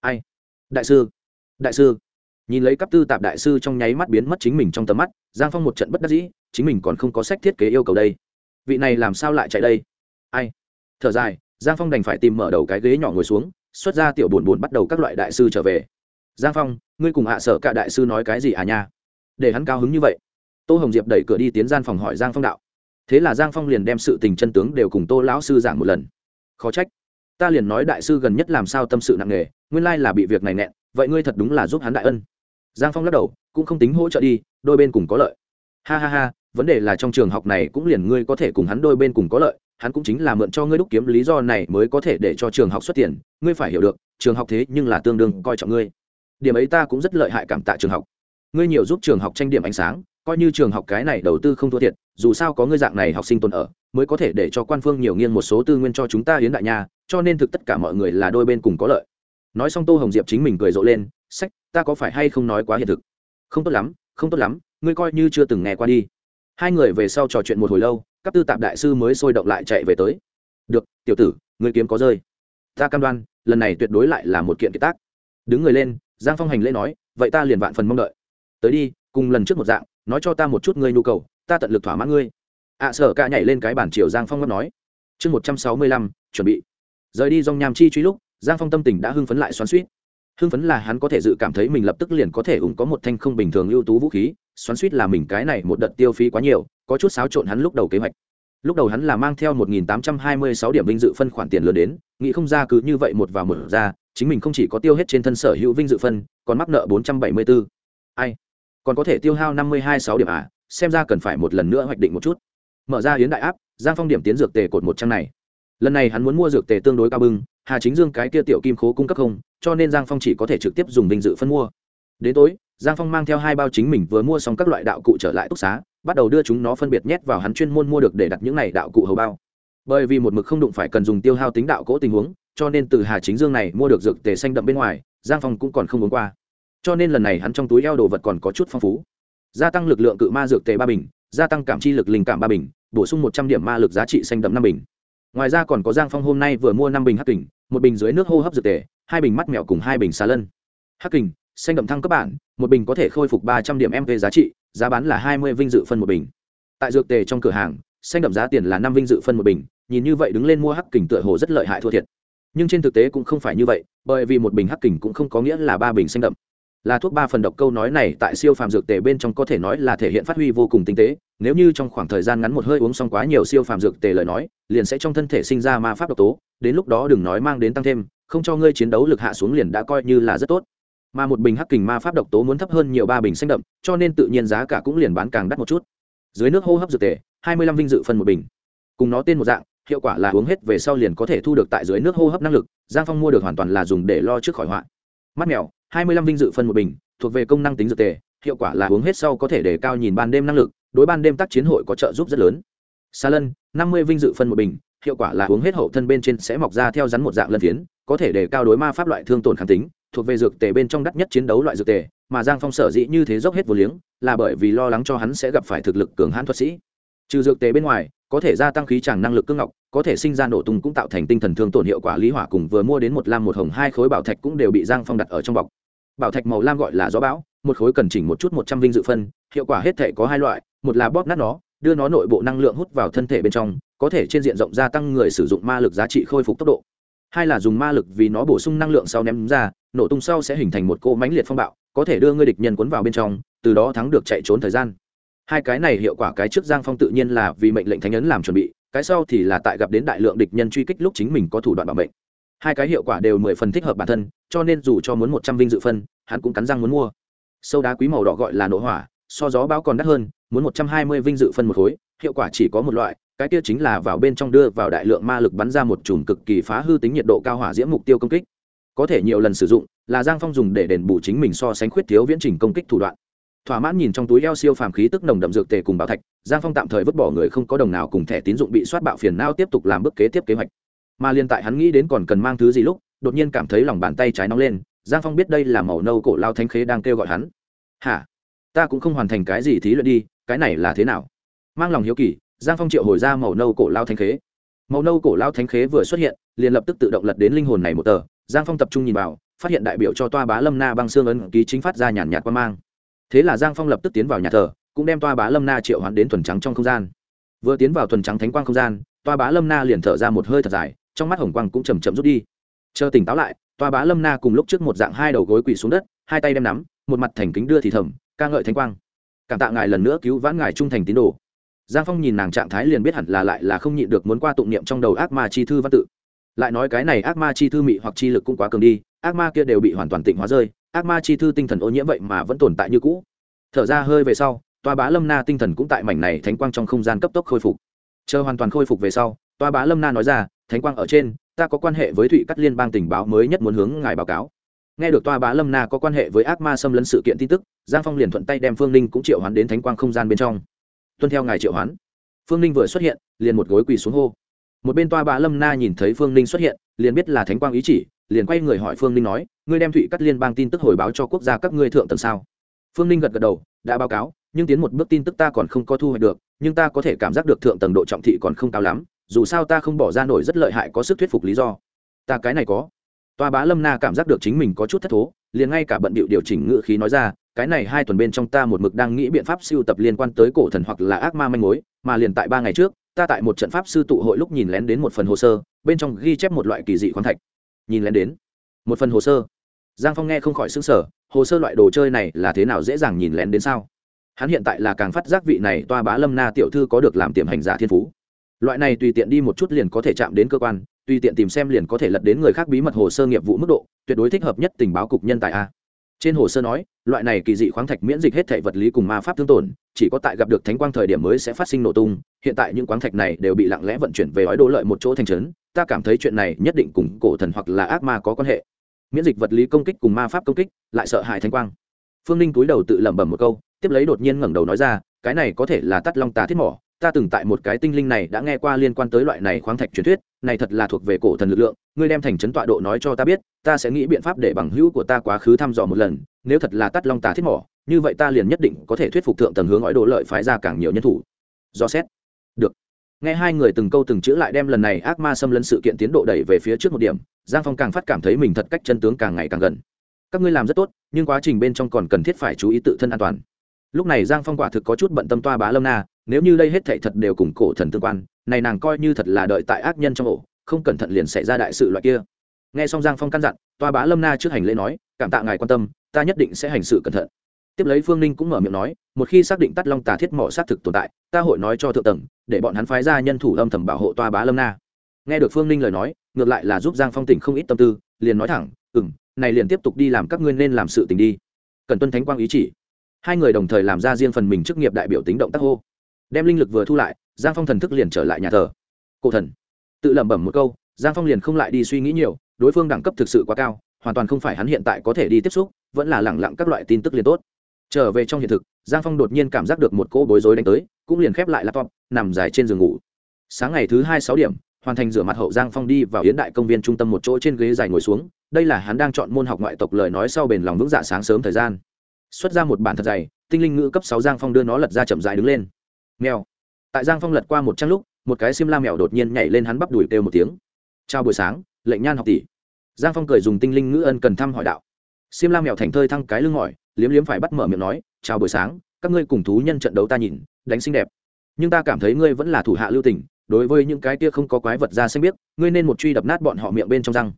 Ai? Đại sư. Đại sư. Nhìn lấy cấp tư tạp đại sư trong nháy mắt biến mất chính mình trong tầm mắt, giang phong một trận bất đắc dĩ, chính mình còn không có sách thiết kế yêu cầu đây. Vị này làm sao lại chạy đây? Ai? Thở dài, giang phong đành phải tìm mở đầu cái ghế nhỏ ngồi xuống, xuất ra tiểu buồn buồn bắt đầu các loại đại sư trở về. Giang phong, ngươi cùng hạ sở cả đại sư nói cái gì à nha? Để hắn cao hứng như vậy. Tô hồng diệp đẩy cửa đi tiến gian phòng hỏi giang phong đạo thế là giang phong liền đem sự tình chân tướng đều cùng tô lão sư giảng một lần. Khó trách. Ta liền nói đại sư gần nhất làm sao tâm sự nặng nề, nguyên lai là bị việc này nẹn vậy ngươi thật đúng là giúp hắn đại ân. Giang phong lắc đầu, cũng không tính hỗ trợ đi, đôi bên cùng có lợi. Ha ha ha, vấn đề là trong trường học này cũng liền ngươi có thể cùng hắn đôi bên cùng có lợi, hắn cũng chính là mượn cho ngươi đúc kiếm lý do này mới có thể để cho trường học xuất tiền, ngươi phải hiểu được, trường học thế nhưng là tương đương coi trọng ngươi. Điểm ấy ta cũng rất lợi hại cảm tạ trường học. Ngươi nhiều giúp trường học tranh điểm ánh sáng coi như trường học cái này đầu tư không thua thiệt, dù sao có ngươi dạng này học sinh tồn ở, mới có thể để cho quan phương nhiều nghiêng một số tư nguyên cho chúng ta hiến đại nha, cho nên thực tất cả mọi người là đôi bên cùng có lợi. Nói xong tô hồng diệp chính mình cười rộ lên, sách, ta có phải hay không nói quá hiện thực? Không tốt lắm, không tốt lắm, ngươi coi như chưa từng nghe qua đi. Hai người về sau trò chuyện một hồi lâu, các tư tạp đại sư mới sôi động lại chạy về tới. Được, tiểu tử, ngươi kiếm có rơi. Ta cam đoan, lần này tuyệt đối lại là một kiện kiệt tác. Đứng người lên, giang phong hành lễ nói, vậy ta liền vạn phần mong đợi. Tới đi, cùng lần trước một dạng nói cho ta một chút ngươi nhu cầu ta tận lực thỏa mãn ngươi. Ạ à, sở ca nhảy lên cái bản chiều giang phong ngấp nói. Chương một trăm sáu mươi lăm chuẩn bị. Rời đi dòng nham chi truy lúc giang phong tâm tình đã hưng phấn lại xoắn suýt hưng phấn là hắn có thể dự cảm thấy mình lập tức liền có thể ủng có một thanh không bình thường ưu tú vũ khí xoắn suýt là mình cái này một đợt tiêu phí quá nhiều có chút xáo trộn hắn lúc đầu kế hoạch. Lúc đầu hắn là mang theo một nghìn tám trăm hai mươi sáu điểm vinh dự phân khoản tiền lớn đến nghĩ không ra cứ như vậy một vào một ra chính mình không chỉ có tiêu hết trên thân sở hữu vinh dự phân còn mắc nợ bốn trăm bảy mươi bốn ai? Còn có thể tiêu hao năm mươi hai, sáu điểm à xem ra cần phải một lần nữa hoạch định một chút. Mở ra hiến đại áp, giang phong điểm tiến dược tề cột một trăm này. Lần này hắn muốn mua dược tề tương đối cao bưng, hà chính dương cái kia tiểu kim khố cung cấp không, cho nên giang phong chỉ có thể trực tiếp dùng vinh dự phân mua. Đến tối, giang phong mang theo hai bao chính mình vừa mua xong các loại đạo cụ trở lại túc xá, bắt đầu đưa chúng nó phân biệt nhét vào hắn chuyên môn mua được để đặt những này đạo cụ hầu bao. Bởi vì một mực không đụng phải cần dùng tiêu hao tính đạo cỗ tình huống, cho nên từ hà chính dương này mua được dược tề xanh đậm bên ngoài, giang phong cũng còn không uống qua cho nên lần này hắn trong túi eo đồ vật còn có chút phong phú. Gia tăng lực lượng cự ma dược tề ba bình, gia tăng cảm chi lực linh cảm ba bình, bổ sung một trăm điểm ma lực giá trị xanh đậm năm bình. Ngoài ra còn có giang phong hôm nay vừa mua năm bình hắc kình, một bình dưới nước hô hấp dược tề, hai bình mắt mèo cùng hai bình xà lân. Hắc kình, xanh đậm thăng cấp bản, một bình có thể khôi phục ba trăm điểm MV giá trị, giá bán là hai mươi vinh dự phân một bình. Tại dược tề trong cửa hàng, xanh đậm giá tiền là năm vinh dự phân một bình, nhìn như vậy đứng lên mua hắc kình tựa hồ rất lợi hại thua thiệt. Nhưng trên thực tế cũng không phải như vậy, bởi vì một bình hắc kình cũng không có nghĩa là ba bình xanh đậm là thuốc ba phần độc câu nói này tại siêu phàm dược tề bên trong có thể nói là thể hiện phát huy vô cùng tinh tế. Nếu như trong khoảng thời gian ngắn một hơi uống xong quá nhiều siêu phàm dược tề lời nói, liền sẽ trong thân thể sinh ra ma pháp độc tố, đến lúc đó đừng nói mang đến tăng thêm, không cho ngươi chiến đấu lực hạ xuống liền đã coi như là rất tốt. Mà một bình hắc kình ma pháp độc tố muốn thấp hơn nhiều ba bình xanh đậm, cho nên tự nhiên giá cả cũng liền bán càng đắt một chút. Dưới nước hô hấp dược tề, hai mươi lăm vinh dự phân một bình. Cùng nó tên một dạng, hiệu quả là uống hết về sau liền có thể thu được tại dưới nước hô hấp năng lực, giang phong mua được hoàn toàn là dùng để lo trước khỏi họa. Mắt mèo hai mươi lăm vinh dự phân một bình, thuộc về công năng tính dược tề, hiệu quả là uống hết sau có thể để cao nhìn ban đêm năng lực, đối ban đêm tác chiến hội có trợ giúp rất lớn. Xa lân, năm mươi vinh dự phân một bình, hiệu quả là uống hết hậu thân bên trên sẽ mọc ra theo rắn một dạng lân phiến, có thể để cao đối ma pháp loại thương tổn kháng tính, thuộc về dược tề bên trong đắt nhất chiến đấu loại dược tề, mà giang phong sở dĩ như thế dốc hết vô liếng, là bởi vì lo lắng cho hắn sẽ gặp phải thực lực cường hãn thuật sĩ. Trừ dược tề bên ngoài, có thể gia tăng khí tràng năng lực cương ngọc, có thể sinh ra nổ tung cũng tạo thành tinh thần thương tổn hiệu quả lý hỏa cùng vừa mua đến một lam một hồng hai khối bảo thạch cũng đều bị giang phong đặt ở trong bọc bảo thạch màu lam gọi là gió bão, một khối cần chỉnh một chút một trăm vinh dự phân, hiệu quả hết thể có hai loại, một là bóp nát nó, đưa nó nội bộ năng lượng hút vào thân thể bên trong, có thể trên diện rộng gia tăng người sử dụng ma lực giá trị khôi phục tốc độ. Hai là dùng ma lực vì nó bổ sung năng lượng sau ném ra, nổ tung sau sẽ hình thành một cỗ mánh liệt phong bạo, có thể đưa ngươi địch nhân cuốn vào bên trong, từ đó thắng được chạy trốn thời gian. Hai cái này hiệu quả cái trước giang phong tự nhiên là vì mệnh lệnh thánh ấn làm chuẩn bị, cái sau thì là tại gặp đến đại lượng địch nhân truy kích lúc chính mình có thủ đoạn bảo mệnh hai cái hiệu quả đều mười phần thích hợp bản thân, cho nên dù cho muốn một trăm vinh dự phân, hắn cũng cắn răng muốn mua. Sâu đá quý màu đỏ gọi là nổ hỏa, so gió bão còn đắt hơn, muốn một trăm hai mươi vinh dự phân một khối, hiệu quả chỉ có một loại, cái kia chính là vào bên trong đưa vào đại lượng ma lực bắn ra một chùm cực kỳ phá hư tính nhiệt độ cao hỏa diễm mục tiêu công kích. Có thể nhiều lần sử dụng, là giang phong dùng để đền bù chính mình so sánh khuyết thiếu viễn trình công kích thủ đoạn. Thỏa mãn nhìn trong túi eo siêu phàm khí tức nồng đậm dược tề cùng bảo thạch, giang phong tạm thời vứt bỏ người không có đồng nào cùng thẻ tín dụng bị soát bạo phiền não tiếp tục làm bước kế tiếp kế hoạch mà liên tại hắn nghĩ đến còn cần mang thứ gì lúc, đột nhiên cảm thấy lòng bàn tay trái nóng lên, giang phong biết đây là màu nâu cổ lao thanh khế đang kêu gọi hắn. Hả? Ta cũng không hoàn thành cái gì thí luyện đi, cái này là thế nào? Mang lòng hiếu kỳ, giang phong triệu hồi ra màu nâu cổ lao thanh khế. Màu nâu cổ lao thanh khế vừa xuất hiện, liền lập tức tự động lật đến linh hồn này một tờ. Giang phong tập trung nhìn vào, phát hiện đại biểu cho toa bá lâm na băng xương ấn ký chính phát ra nhàn nhạt qua mang. Thế là giang phong lập tức tiến vào nhà thờ, cũng đem toa bá lâm na triệu hoán đến thuần trắng trong không gian. Vừa tiến vào thuần trắng thánh quang không gian, toa bá lâm na liền thở ra một hơi thật dài trong mắt hồng quang cũng chầm chậm rút đi. Chờ tỉnh táo lại, toa bá lâm na cùng lúc trước một dạng hai đầu gối quỳ xuống đất, hai tay đem nắm, một mặt thành kính đưa thì thầm, ca ngợi thánh quang. Cảm tạ ngài lần nữa cứu vãn ngài trung thành tín đồ. Giang phong nhìn nàng trạng thái liền biết hẳn là lại là không nhịn được muốn qua tụng niệm trong đầu ác ma chi thư văn tự. Lại nói cái này ác ma chi thư mị hoặc chi lực cũng quá cường đi, ác ma kia đều bị hoàn toàn tịnh hóa rơi, ác ma chi thư tinh thần ô nhiễm vậy mà vẫn tồn tại như cũ. Thở ra hơi về sau, toa bá lâm na tinh thần cũng tại mảnh này thánh quang trong không gian cấp tốc khôi phục. Chờ hoàn toàn khôi phục về sau, toa bá lâm na nói ra thánh quang ở trên, ta có quan hệ với thụy cắt liên bang tình báo mới nhất muốn hướng ngài báo cáo. Nghe được toa bá lâm na có quan hệ với ác ma xâm lấn sự kiện tin tức, giang phong liền thuận tay đem phương ninh cũng triệu hoán đến thánh quang không gian bên trong. Tuân theo ngài triệu hoán. Phương ninh vừa xuất hiện, liền một gối quỳ xuống hô. Một bên toa bá lâm na nhìn thấy phương ninh xuất hiện, liền biết là thánh quang ý chỉ, liền quay người hỏi phương ninh nói, ngươi đem thụy cắt liên bang tin tức hồi báo cho quốc gia các ngươi thượng tầng sao? Phương ninh gật gật đầu, đã báo cáo, nhưng tiến một bước tin tức ta còn không có thu hoạch được, nhưng ta có thể cảm giác được thượng tầng độ trọng thị còn không cao lắm dù sao ta không bỏ ra nổi rất lợi hại có sức thuyết phục lý do. Ta cái này có. Toa bá lâm na cảm giác được chính mình có chút thất thố, liền ngay cả bận bịu điều chỉnh ngự khí nói ra, cái này hai tuần bên trong ta một mực đang nghĩ biện pháp siêu tập liên quan tới cổ thần hoặc là ác ma manh mối, mà liền tại ba ngày trước, ta tại một trận pháp sư tụ hội lúc nhìn lén đến một phần hồ sơ, bên trong ghi chép một loại kỳ dị khoáng thạch. Nhìn lén đến. Một phần hồ sơ. Giang phong nghe không khỏi xứng sở hồ sơ loại đồ chơi này là thế nào dễ dàng nhìn lén đến sao? Hắn hiện tại là càng phát giác vị này toa bá lâm na tiểu thư có được làm tiềm hành giả thiên phú loại này tùy tiện đi một chút liền có thể chạm đến cơ quan, tùy tiện tìm xem liền có thể lật đến người khác bí mật hồ sơ nghiệp vụ mức độ, tuyệt đối thích hợp nhất tình báo cục nhân tài a. Trên hồ sơ nói, loại này kỳ dị khoáng thạch miễn dịch hết thể vật lý cùng ma pháp thương tổn, chỉ có tại gặp được thánh quang thời điểm mới sẽ phát sinh nổ tung, hiện tại những khoáng thạch này đều bị lặng lẽ vận chuyển về ói đỗ lợi một chỗ thành trấn, ta cảm thấy chuyện này nhất định cùng cổ thần hoặc là ác ma có quan hệ. Miễn dịch vật lý công kích cùng ma pháp công kích, lại sợ hại thánh quang. Phương ninh túi đầu tự lẩm bẩm một câu, tiếp lấy đột nhiên ngẩng đầu nói ra, cái này có thể là tắt long tà thiết mỏ ta từng tại một cái tinh linh này đã nghe qua liên quan tới loại này khoáng thạch truyền thuyết, này thật là thuộc về cổ thần lực lượng, ngươi đem thành trấn tọa độ nói cho ta biết, ta sẽ nghĩ biện pháp để bằng hữu của ta quá khứ thăm dò một lần, nếu thật là tắt long tà thiết mỏ, như vậy ta liền nhất định có thể thuyết phục thượng tầng hướng ói đồ lợi phái ra càng nhiều nhân thủ. Do xét. Được. Nghe hai người từng câu từng chữ lại đem lần này ác ma xâm lấn sự kiện tiến độ đẩy về phía trước một điểm, giang phong càng phát cảm thấy mình thật cách chân tướng càng ngày càng gần. Các ngươi làm rất tốt, nhưng quá trình bên trong còn cần thiết phải chú ý tự thân an toàn lúc này giang phong quả thực có chút bận tâm toa bá lâm na, nếu như đây hết thệ thật đều cùng cổ thần tương quan, này nàng coi như thật là đợi tại ác nhân trong ổ, không cẩn thận liền xảy ra đại sự loại kia. Nghe xong giang phong căn dặn, toa bá lâm na trước hành lễ nói, cảm tạ ngài quan tâm, ta nhất định sẽ hành sự cẩn thận. Tiếp lấy phương ninh cũng mở miệng nói, một khi xác định tắt long tà thiết mỏ xác thực tồn tại, ta hội nói cho thượng tầng, để bọn hắn phái ra nhân thủ âm thầm bảo hộ toa bá lâm na. Nghe được phương ninh lời nói, ngược lại là giúp giang phong tỉnh không ít tâm tư, liền nói thẳng ừ m này liền tiếp tục đi làm các ngươi nên làm sự tình đi. Cần tuân thánh quang ý chỉ hai người đồng thời làm ra riêng phần mình chức nghiệp đại biểu tính động tác hô. Đem linh lực vừa thu lại, giang phong thần thức liền trở lại nhà thờ. Cổ thần. Tự lẩm bẩm một câu, giang phong liền không lại đi suy nghĩ nhiều, đối phương đẳng cấp thực sự quá cao, hoàn toàn không phải hắn hiện tại có thể đi tiếp xúc, vẫn là lẳng lặng các loại tin tức liền tốt. Trở về trong hiện thực, giang phong đột nhiên cảm giác được một cỗ bối rối đánh tới, cũng liền khép lại laptop, nằm dài trên giường ngủ. Sáng ngày thứ hai sáu điểm, hoàn thành rửa mặt hậu giang phong đi vào yến đại công viên trung tâm một chỗ trên ghế dài ngồi xuống, đây là hắn đang chọn môn học ngoại tộc lời nói sau bền lòng vững dạ sáng sớm thời gian xuất ra một bản thật dày, tinh linh ngữ cấp sáu giang phong đưa nó lật ra chậm dài đứng lên. Mèo. Tại giang phong lật qua một trang lúc, một cái xiêm la mèo đột nhiên nhảy lên hắn bắp đùi kêu một tiếng. Chào buổi sáng, lệnh nhan học tỷ. Giang phong cười dùng tinh linh ngữ ân cần thăm hỏi đạo. Xiêm la mèo thành thơi thăng cái lưng mỏi, liếm liếm phải bắt mở miệng nói, chào buổi sáng, các ngươi cùng thú nhân trận đấu ta nhìn, đánh xinh đẹp. Nhưng ta cảm thấy ngươi vẫn là thủ hạ lưu tình, đối với những cái kia không có quái vật ra xanh biết ngươi nên một truy đập nát bọn họ miệng bên trong răng.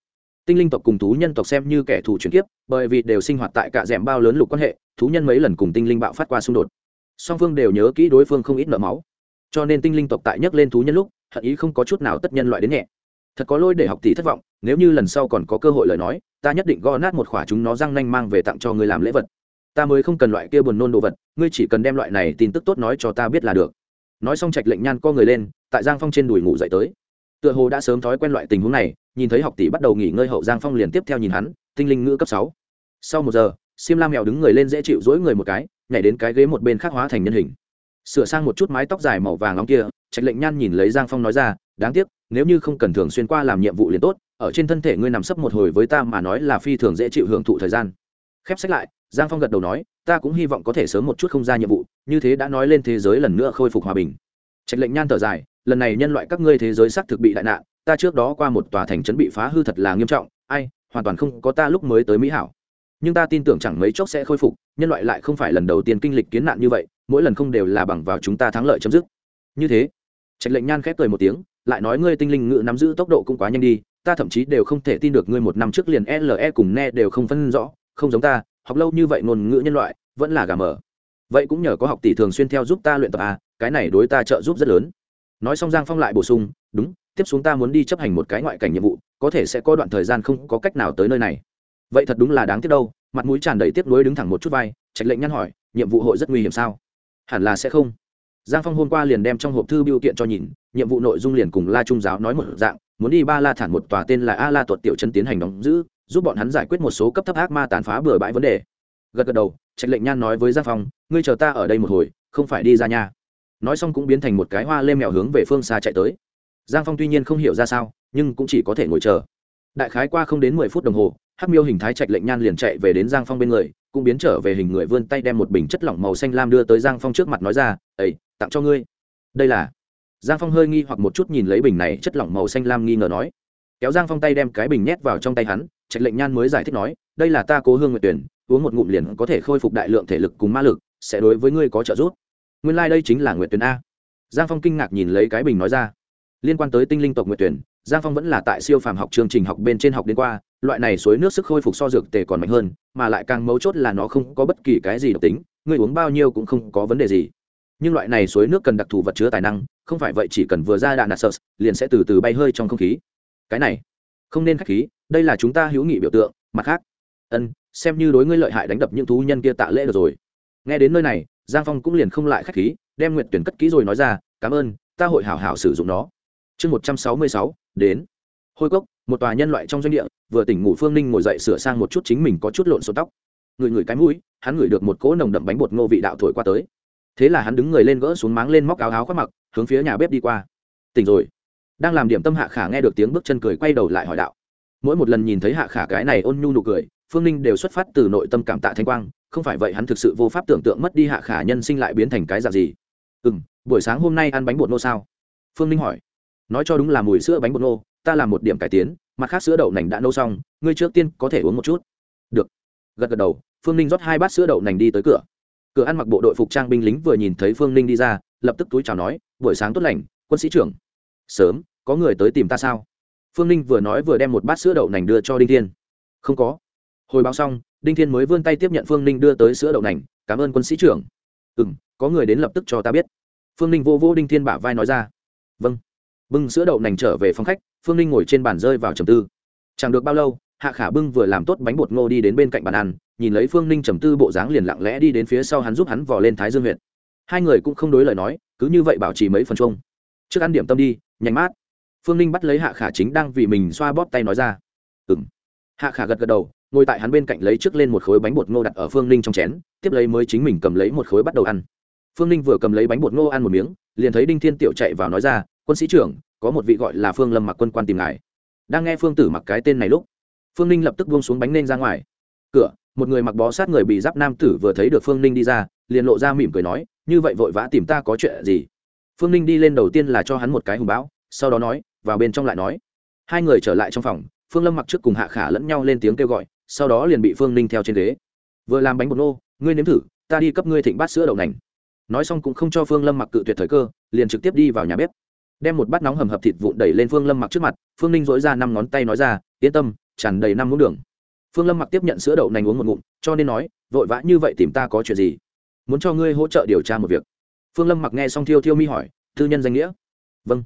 Tinh linh tộc cùng thú nhân tộc xem như kẻ thù chuyển kiếp, bởi vì đều sinh hoạt tại cả rẽm bao lớn lục quan hệ thú nhân mấy lần cùng tinh linh bạo phát qua xung đột. Song phương đều nhớ kỹ đối phương không ít nợ máu. Cho nên tinh linh tộc tại nhấc lên thú nhân lúc, hận ý không có chút nào tất nhân loại đến nhẹ. Thật có lôi để học tỷ thất vọng, nếu như lần sau còn có cơ hội lời nói, ta nhất định gõ nát một khỏa chúng nó răng nanh mang về tặng cho người làm lễ vật. Ta mới không cần loại kia buồn nôn đồ vật, ngươi chỉ cần đem loại này tin tức tốt nói cho ta biết là được. Nói xong trạch lệnh nhan co người lên, tại giang phong trên đùi ngủ dậy tới. Tựa hồ đã sớm thói quen loại tình huống này, nhìn thấy học tỷ bắt đầu nghỉ ngơi hậu giang phong liền tiếp theo nhìn hắn, tinh linh ngữ cấp sáu. Sau một giờ xiêm la mèo đứng người lên dễ chịu dỗi người một cái, nhảy đến cái ghế một bên khác hóa thành nhân hình. Sửa sang một chút mái tóc dài màu vàng nóng kia, trạch lệnh nhan nhìn lấy giang phong nói ra, đáng tiếc, nếu như không cần thường xuyên qua làm nhiệm vụ liền tốt, ở trên thân thể ngươi nằm sấp một hồi với ta mà nói là phi thường dễ chịu hưởng thụ thời gian. Khép sách lại, giang phong gật đầu nói, ta cũng hy vọng có thể sớm một chút không ra nhiệm vụ, như thế đã nói lên thế giới lần nữa khôi phục hòa bình. Trạch lệnh nhan thở dài, lần này nhân loại các ngươi thế giới xác thực bị đại nạn, ta trước đó qua một tòa thành trấn bị phá hư thật là nghiêm trọng, ai, hoàn toàn không có ta lúc mới tới mỹ hảo nhưng ta tin tưởng chẳng mấy chốc sẽ khôi phục, nhân loại lại không phải lần đầu tiên kinh lịch kiến nạn như vậy, mỗi lần không đều là bằng vào chúng ta thắng lợi chấm dứt. Như thế, trạch lệnh nhan khép cười một tiếng, lại nói ngươi tinh linh ngự nắm giữ tốc độ cũng quá nhanh đi, ta thậm chí đều không thể tin được ngươi một năm trước liền le cùng ne đều không phân rõ, không giống ta, học lâu như vậy ngôn ngữ nhân loại, vẫn là gà mờ. Vậy cũng nhờ có học tỷ thường xuyên theo giúp ta luyện tập à cái này đối ta trợ giúp rất lớn. Nói xong giang phong lại bổ sung, đúng, tiếp xuống ta muốn đi chấp hành một cái ngoại cảnh nhiệm vụ, có thể sẽ có đoạn thời gian không có cách nào tới nơi này vậy thật đúng là đáng tiếc đâu, mặt mũi tràn đầy tiếp nối đứng thẳng một chút vai, trạch lệnh nhăn hỏi, nhiệm vụ hội rất nguy hiểm sao? Hẳn là sẽ không. Giang phong hôm qua liền đem trong hộp thư biểu kiện cho nhìn, nhiệm vụ nội dung liền cùng la trung giáo nói một dạng, muốn đi ba la thản một tòa tên là a la tuật tiểu chân tiến hành đóng giữ, giúp bọn hắn giải quyết một số cấp thấp ác ma tàn phá bừa bãi vấn đề. Gật gật đầu, trạch lệnh nhan nói với giang phong, ngươi chờ ta ở đây một hồi, không phải đi ra nhà. Nói xong cũng biến thành một cái hoa lê mèo hướng về phương xa chạy tới. Giang phong tuy nhiên không hiểu ra sao, nhưng cũng chỉ có thể ngồi chờ đại khái qua không đến mười phút đồng hồ, hắc miêu hình thái trạch lệnh nhan liền chạy về đến giang phong bên người, cũng biến trở về hình người vươn tay đem một bình chất lỏng màu xanh lam đưa tới giang phong trước mặt nói ra ấy tặng cho ngươi. Đây là giang phong hơi nghi hoặc một chút nhìn lấy bình này chất lỏng màu xanh lam nghi ngờ nói. Kéo giang phong tay đem cái bình nhét vào trong tay hắn, trạch lệnh nhan mới giải thích nói, đây là ta cố hương nguyện tuyển, uống một ngụm liền có thể khôi phục đại lượng thể lực cùng ma lực, sẽ đối với ngươi có trợ giúp. Nguyên lai、like、đây chính là nguyện tuyển a. Giang phong kinh ngạc nhìn lấy cái bình nói ra. Liên quan tới tinh linh tộc nguyện tuyển giang phong vẫn là tại siêu phàm học chương trình học bên trên học đến qua, loại này suối nước sức khôi phục so dược tề còn mạnh hơn, mà lại càng mấu chốt là nó không có bất kỳ cái gì độc tính người uống bao nhiêu cũng không có vấn đề gì. Nhưng loại này suối nước cần đặc thù vật chứa tài năng, không phải vậy chỉ cần vừa ra đạn nạt sơ liền sẽ từ từ bay hơi trong không khí. Cái này, không nên k h á c h khí, đây là chúng ta hữu nghị biểu tượng, mặt khác. Ân, xem như đối ngươi lợi hại đánh đập những thú nhân kia tạ lễ được rồi. Nghe đến nơi này, giang phong cũng liền không lại k h á c h khí, đem nguyện tuyển cất kỹ rồi nói ra, cảm ơn, ta hội hảo hảo sử dụng nó chương một trăm sáu mươi sáu, đến. Hôi cốc, một tòa nhân loại trong doanh địa, vừa tỉnh ngủ phương ninh ngồi dậy sửa sang một chút chính mình có chút lộn xộn tóc. Người ngửi cái mũi, hắn ngửi được một cỗ nồng đậm bánh bột ngô vị đạo thổi qua tới. Thế là hắn đứng người lên gỡ xuống máng lên móc áo áo khoác mặc, hướng phía nhà bếp đi qua. Tỉnh rồi. Đang làm điểm tâm hạ khả nghe được tiếng bước chân cười quay đầu lại hỏi đạo. Mỗi một lần nhìn thấy hạ khả cái này ôn nhu nụ cười, phương ninh đều xuất phát từ nội tâm cảm tạ thanh quang, không phải vậy hắn thực sự vô pháp tưởng tượng mất đi hạ khả nhân sinh lại biến thành cái dạng gì. Ừ m buổi sáng hôm nay ăn bánh bột nô sao? Phương ninh hỏi nói cho đúng là mùi sữa bánh bột nô, ta làm một điểm cải tiến, mặt khác sữa đậu nành đã nấu xong, ngươi trước tiên có thể uống một chút. Được. Gật gật đầu, phương ninh rót hai bát sữa đậu nành đi tới cửa. Cửa ăn mặc bộ đội phục trang binh lính vừa nhìn thấy phương ninh đi ra, lập tức túi chào nói, buổi sáng tốt lành, quân sĩ trưởng. Sớm, có người tới tìm ta sao? Phương ninh vừa nói vừa đem một bát sữa đậu nành đưa cho đinh thiên. Không có. Hồi báo xong, đinh thiên mới vươn tay tiếp nhận phương ninh đưa tới sữa đậu nành, cảm ơn quân sĩ trưởng. Ừ m có người đến lập tức cho ta biết. Phương ninh vô vô đinh thiên bả vai nói ra. Vâng bưng sữa đậu nành trở về phòng khách, phương ninh ngồi trên bàn rơi vào trầm tư. Chẳng được bao lâu, hạ khả bưng vừa làm tốt bánh bột ngô đi đến bên cạnh bàn ăn, nhìn lấy phương ninh trầm tư bộ dáng liền lặng lẽ đi đến phía sau hắn giúp hắn vò lên thái dương huyện hai người cũng không đối lời nói, cứ như vậy bảo trì mấy phần chung. Trước ăn điểm tâm đi, nhanh mát. Phương ninh bắt lấy hạ khả chính đang vì mình xoa bóp tay nói ra. Ừ m hạ khả gật gật đầu, ngồi tại hắn bên cạnh lấy trước lên một khối bánh bột ngô đặt ở phương ninh trong chén, tiếp lấy mới chính mình cầm lấy một khối bắt đầu ăn. Phương ninh vừa cầm lấy bánh bột ngô ăn một miếng, liền thấy đinh thiên tiểu chạy vào nói ra quân sĩ trưởng, có một vị gọi là phương lâm mặc quân quan tìm ngài. Đang nghe phương tử mặc cái tên này lúc, phương ninh lập tức buông xuống bánh nên ra ngoài. Cửa, một người mặc bó sát người bị giáp nam tử vừa thấy được phương ninh đi ra, liền lộ ra mỉm cười nói, như vậy vội vã tìm ta có chuyện gì? Phương ninh đi lên đầu tiên là cho hắn một cái hùng bão, sau đó nói, vào bên trong lại nói. Hai người trở lại trong phòng, phương lâm mặc trước cùng hạ khả lẫn nhau lên tiếng kêu gọi, sau đó liền bị phương ninh theo trên ghế. Vừa làm bánh bột nô, ngươi nếm thử, ta đi cấp ngươi thịnh bát sữa đậu nành. Nói xong cũng không cho phương lâm mặc cự tuyệt thời cơ, liền trực tiếp đi vào nhà bếp đem một bát nóng hầm hập thịt vụn đẩy lên phương lâm mặc trước mặt, phương ninh dỗi ra năm ngón tay nói ra, yên tâm, tràn đầy năm muỗng đường. Phương lâm mặc tiếp nhận sữa đậu nành uống một ngụm, cho nên nói, vội vã như vậy tìm ta có chuyện gì? Muốn cho ngươi hỗ trợ điều tra một việc. Phương lâm mặc nghe xong thiêu thiêu mi hỏi, thư nhân danh nghĩa? Vâng.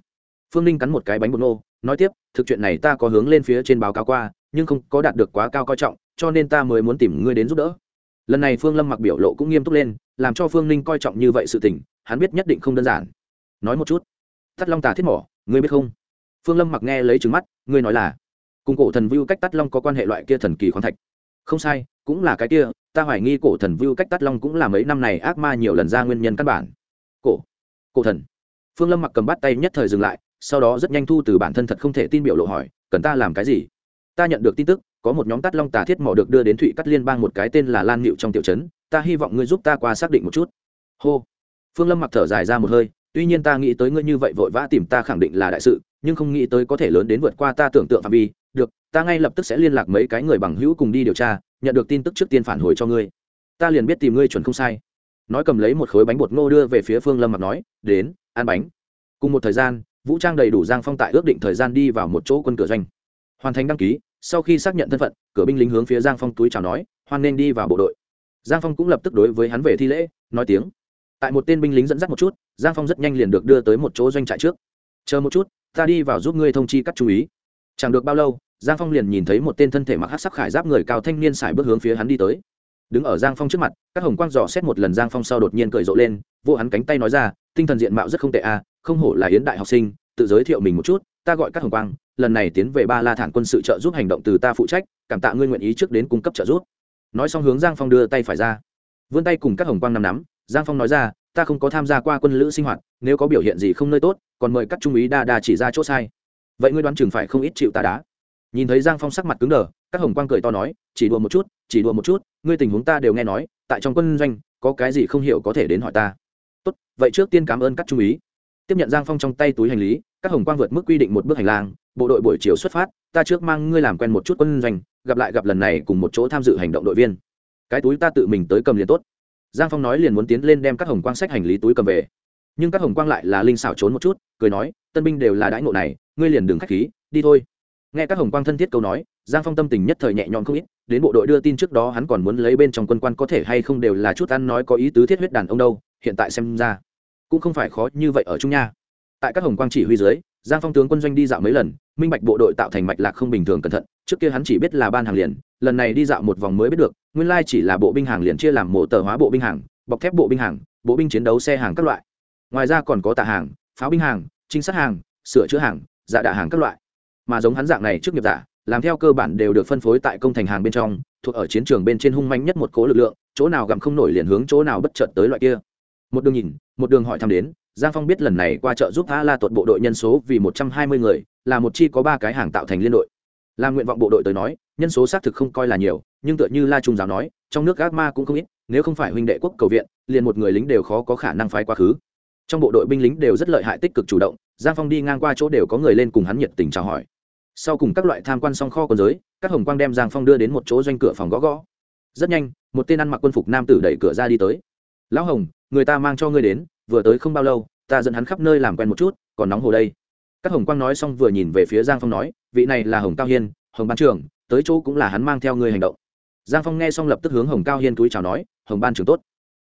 Phương ninh cắn một cái bánh bột nô, nói tiếp, thực chuyện này ta có hướng lên phía trên báo cáo qua, nhưng không có đạt được quá cao coi trọng, cho nên ta mới muốn tìm ngươi đến giúp đỡ. Lần này phương lâm mặc biểu lộ cũng nghiêm túc lên, làm cho phương ninh coi trọng như vậy sự tình, hắn biết nhất định không đơn giản. Nói một chút tắt long tà thiết mỏ, ngươi biết không? Phương lâm mặc nghe lấy trứng mắt, ngươi nói là, cùng cổ thần vưu cách tắt long có quan hệ loại kia thần kỳ khoáng thạch. Không sai, cũng là cái kia, ta hoài nghi cổ thần vưu cách tắt long cũng là mấy năm này ác ma nhiều lần ra nguyên nhân căn bản. Cổ cổ thần. Phương lâm mặc cầm bắt tay nhất thời dừng lại, sau đó rất nhanh thu từ bản thân thật không thể tin biểu lộ hỏi, cần ta làm cái gì? Ta nhận được tin tức, có một nhóm tắt long tà thiết mỏ được đưa đến thụy cắt liên bang một cái tên là lan nịu trong tiểu trấn, ta hy vọng ngươi giúp ta qua xác định một chút. Hô. Phương lâm mặc thở dài ra một hơi tuy nhiên ta nghĩ tới ngươi như vậy vội vã tìm ta khẳng định là đại sự, nhưng không nghĩ tới có thể lớn đến vượt qua ta tưởng tượng phạm vi. Được, ta ngay lập tức sẽ liên lạc mấy cái người bằng hữu cùng đi điều tra, nhận được tin tức trước tiên phản hồi cho ngươi. Ta liền biết tìm ngươi chuẩn không sai. Nói cầm lấy một khối bánh bột ngô đưa về phía phương lâm mặc nói, đến, ăn bánh. Cùng một thời gian, vũ trang đầy đủ giang phong tại ước định thời gian đi vào một chỗ quân cửa doanh. Hoàn thành đăng ký, sau khi xác nhận thân phận, cửa binh lính hướng phía giang phong túi chào nói, hoan nên đi vào bộ đội. Giang phong cũng lập tức đối với hắn về thi lễ, nói tiếng tại một tên binh lính dẫn dắt một chút, giang phong rất nhanh liền được đưa tới một chỗ doanh trại trước. Chờ một chút, ta đi vào giúp ngươi thông chi các chú ý. Chẳng được bao lâu, giang phong liền nhìn thấy một tên thân thể mặc hát sắc khải giáp người cao thanh niên xài bước hướng phía hắn đi tới. Đứng ở giang phong trước mặt, các hồng quang dò xét một lần giang phong sau đột nhiên cười rộ lên vô hắn cánh tay nói ra, tinh thần diện mạo rất không tệ à không hổ là yến đại học sinh, tự giới thiệu mình một chút, ta gọi các hồng quang, lần này tiến về ba la thản quân sự trợ giúp hành động từ ta phụ trách, cảm tạ ngươi nguyện ý trước đến cung cấp trợ giúp. Nói xong hướng giang phong đưa tay phải ra. Vươn tay cùng các hồng quang nằm nắm giang phong nói ra, ta không có tham gia qua quân lữ sinh hoạt, nếu có biểu hiện gì không nơi tốt, còn mời các trung úy đa đa chỉ ra chỗ sai. Vậy ngươi đoán chừng phải không ít chịu ta đá? Nhìn thấy giang phong sắc mặt cứng đờ, các hồng quang cười to nói, chỉ đùa một chút, chỉ đùa một chút, ngươi tình huống ta đều nghe nói, tại trong quân doanh, có cái gì không hiểu có thể đến hỏi ta. Tốt, vậy trước tiên cảm ơn các trung úy. Tiếp nhận giang phong trong tay túi hành lý, các hồng quang vượt mức quy định một bước hành lang, bộ đội buổi chiều xuất phát, ta trước mang ngươi làm quen một chút quân doanh, gặp lại gặp lần này cùng một chỗ tham dự hành động đội viên. Cái túi ta tự mình tới cầm liền tốt giang phong nói liền muốn tiến lên đem các hồng quang sách hành lý túi cầm về. Nhưng các hồng quang lại là linh xảo trốn một chút, cười nói, tân binh đều là đãi ngộ này, ngươi liền đừng k h á c h khí, đi thôi. Nghe các hồng quang thân thiết câu nói, giang phong tâm tình nhất thời nhẹ nhõm không ít, đến bộ đội đưa tin trước đó hắn còn muốn lấy bên trong quân quan có thể hay không đều là chút ăn nói có ý tứ thiết huyết đàn ông đâu, hiện tại xem ra cũng không phải khó như vậy ở trung nha. Tại các hồng quang chỉ huy dưới, giang phong tướng quân doanh đi dạo mấy lần, minh bạch bộ đội tạo thành mạch lạc không bình thường cẩn thận trước kia hắn chỉ biết là ban hàng liền, lần này đi dạo một vòng mới biết được, nguyên lai chỉ là bộ binh hàng liền chia làm mổ tờ hóa bộ binh hàng, bọc thép bộ binh hàng, bộ binh chiến đấu xe hàng các loại. Ngoài ra còn có tạ hàng, pháo binh hàng, trinh sát hàng, sửa chữa hàng dạ đạ hàng các loại. Mà giống hắn dạng này trước nghiệp giả, làm theo cơ bản đều được phân phối tại công thành hàng bên trong, thuộc ở chiến trường bên trên hung manh nhất một cố lực lượng, chỗ nào gặm không nổi liền hướng chỗ nào bất chợt tới loại kia. Một đường nhìn, một đường hỏi thăm đến, giang phong biết lần này qua chợ giúp a la tuột bộ đội nhân số vì một trăm hai mươi người, là một chi có ba cái hàng tạo thành liên đội là nguyện vọng bộ đội tới nói, nhân số xác thực không coi là nhiều, nhưng tựa như la trung giáo nói, trong nước gác ma cũng không ít, nếu không phải huynh đệ quốc cầu viện, liền một người lính đều khó có khả năng phái quá khứ. Trong bộ đội binh lính đều rất lợi hại tích cực chủ động, giang phong đi ngang qua chỗ đều có người lên cùng hắn nhiệt tình chào hỏi. Sau cùng các loại tham quan song kho quân giới, các hồng quang đem giang phong đưa đến một chỗ doanh cửa phòng gõ gõ. Rất nhanh, một tên ăn mặc quân phục nam tử đẩy cửa ra đi tới. Lão hồng, người ta mang cho ngươi đến, vừa tới không bao lâu, ta dẫn hắn khắp nơi làm quen một chút, còn nóng hồ đây các hồng quang nói xong vừa nhìn về phía giang phong nói, vị này là hồng cao hiên, hồng ban trưởng, tới chỗ cũng là hắn mang theo ngươi hành động. Giang phong nghe xong lập tức hướng hồng cao hiên túi chào nói, hồng ban trưởng tốt.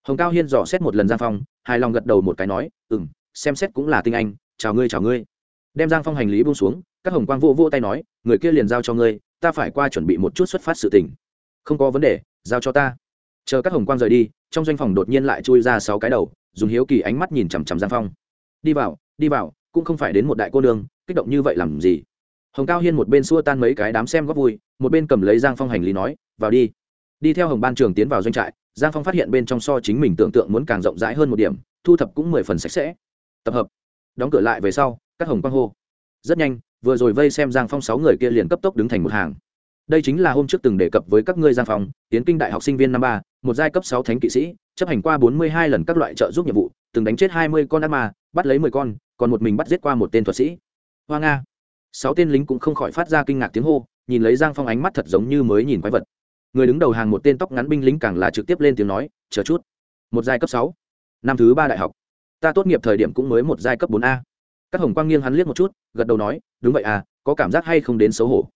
Hồng cao hiên dò xét một lần giang phong, hài lòng gật đầu một cái nói ừ m xem xét cũng là tinh anh, chào ngươi chào ngươi. Đem giang phong hành lý buông xuống, các hồng quang vô vô tay nói, người kia liền giao cho ngươi, ta phải qua chuẩn bị một chút xuất phát sự tình. Không có vấn đề, giao cho ta. Chờ các hồng quang rời đi, trong doanh phòng đột nhiên lại chui ra sáu cái đầu, dùng hiếu kỳ ánh mắt nhìn chằm chằm giang phong. Đi vào đi vào cũng không phải đến một đại cô nương, kích động như vậy làm gì? Hồng cao hiên một bên xua tan mấy cái đám xem góp vui, một bên cầm lấy giang phong hành lý nói, vào đi. Đi theo hồng ban trường tiến vào doanh trại, giang phong phát hiện bên trong so chính mình tưởng tượng muốn càng rộng rãi hơn một điểm, thu thập cũng mười phần sạch sẽ. Tập hợp. Đóng cửa lại về sau, các hồng quang hô. Rất nhanh, vừa rồi vây xem giang phong sáu người kia liền cấp tốc đứng thành một hàng. Đây chính là hôm trước từng đề cập với các ngươi giang phong, tiến kinh đại học sinh viên năm ba, một giai cấp sáu thánh kỵ sĩ, chấp hành qua bốn mươi hai lần các loại trợ giúp nhiệm vụ, từng đánh chết hai mươi con ác ma, bắt lấy mười con còn một mình bắt giết qua một tên thuật sĩ. Hoa nga. Sáu tên lính cũng không khỏi phát ra kinh ngạc tiếng hô, nhìn lấy giang phong ánh mắt thật giống như mới nhìn quái vật. Người đứng đầu hàng một tên tóc ngắn binh lính càng là trực tiếp lên tiếng nói, chờ chút. Một giai cấp sáu. Năm thứ ba đại học. Ta tốt nghiệp thời điểm cũng mới một giai cấp bốn a. Các hồng quang nghiêng hắn liếc một chút, gật đầu nói, đúng vậy à có cảm giác hay không đến xấu hổ?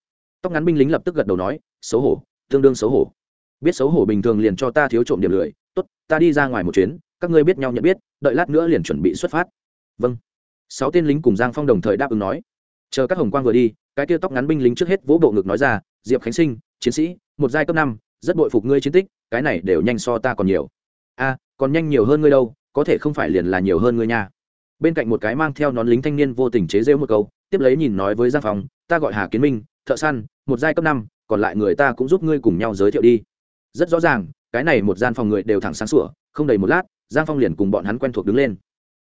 Tóc ngắn binh lính lập tức gật đầu nói, xấu hổ, tương đương xấu hổ. Biết xấu hổ bình thường liền cho ta thiếu trộm điểm lười. Tốt, ta đi ra ngoài một chuyến, các ngươi biết nhau nhận biết, đợi lát nữa liền chuẩn bị xuất phát. Vâng sáu tên lính cùng giang phong đồng thời đáp ứng nói. Chờ các hồng quang vừa đi, cái kia tóc ngắn binh lính trước hết vỗ bộ ngực nói ra, diệp khánh sinh, chiến sĩ, một giai cấp năm, rất bội phục ngươi chiến tích, cái này đều nhanh so ta còn nhiều. A, còn nhanh nhiều hơn ngươi đâu, có thể không phải liền là nhiều hơn ngươi nha. Bên cạnh một cái mang theo nón lính thanh niên vô tình chế rêu một câu, tiếp lấy nhìn nói với giang phong, ta gọi hà kiến minh, thợ săn, một giai cấp năm, còn lại người ta cũng giúp ngươi cùng nhau giới thiệu đi. Rất rõ ràng, cái này một gian phòng người đều thẳng sáng sủa, không đầy một lát, giang phong liền cùng bọn hắn quen thuộc đứng lên.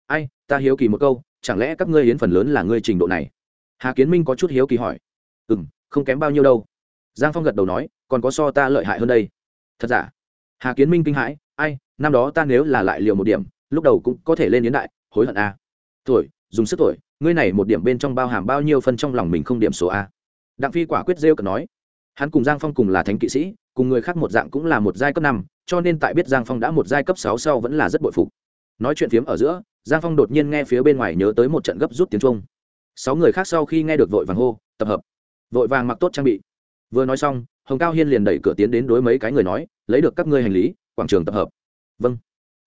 Ai, ta hiếu kỳ một câu chẳng lẽ các ngươi hiến phần lớn là ngươi trình độ này? Hà kiến minh có chút hiếu kỳ hỏi. Ừ m không kém bao nhiêu đâu. Giang phong gật đầu nói, còn có so ta lợi hại hơn đây. Thật giả? Hà kiến minh kinh hãi, ai, năm đó ta nếu là lại liều một điểm, lúc đầu cũng có thể lên yến đại, hối hận a à. tuổi, dùng sức tuổi, ngươi này một điểm bên trong bao hàm bao nhiêu phân trong lòng mình không điểm số a đặng phi quả quyết rêu cần nói. Hắn cùng giang phong cùng là thánh kỵ sĩ, cùng người khác một dạng cũng là một giai cấp năm, cho nên tại biết giang phong đã một giai cấp sáu sau vẫn là rất bội phục. Nói chuyện phiếm ở giữa giang phong đột nhiên nghe phía bên ngoài nhớ tới một trận gấp rút tiếng trung sáu người khác sau khi nghe được vội vàng hô, tập hợp. Vội vàng mặc tốt trang bị. Vừa nói xong, hồng cao hiên liền đẩy cửa tiến đến đối mấy cái người nói, lấy được các ngươi hành lý, quảng trường tập hợp. Vâng.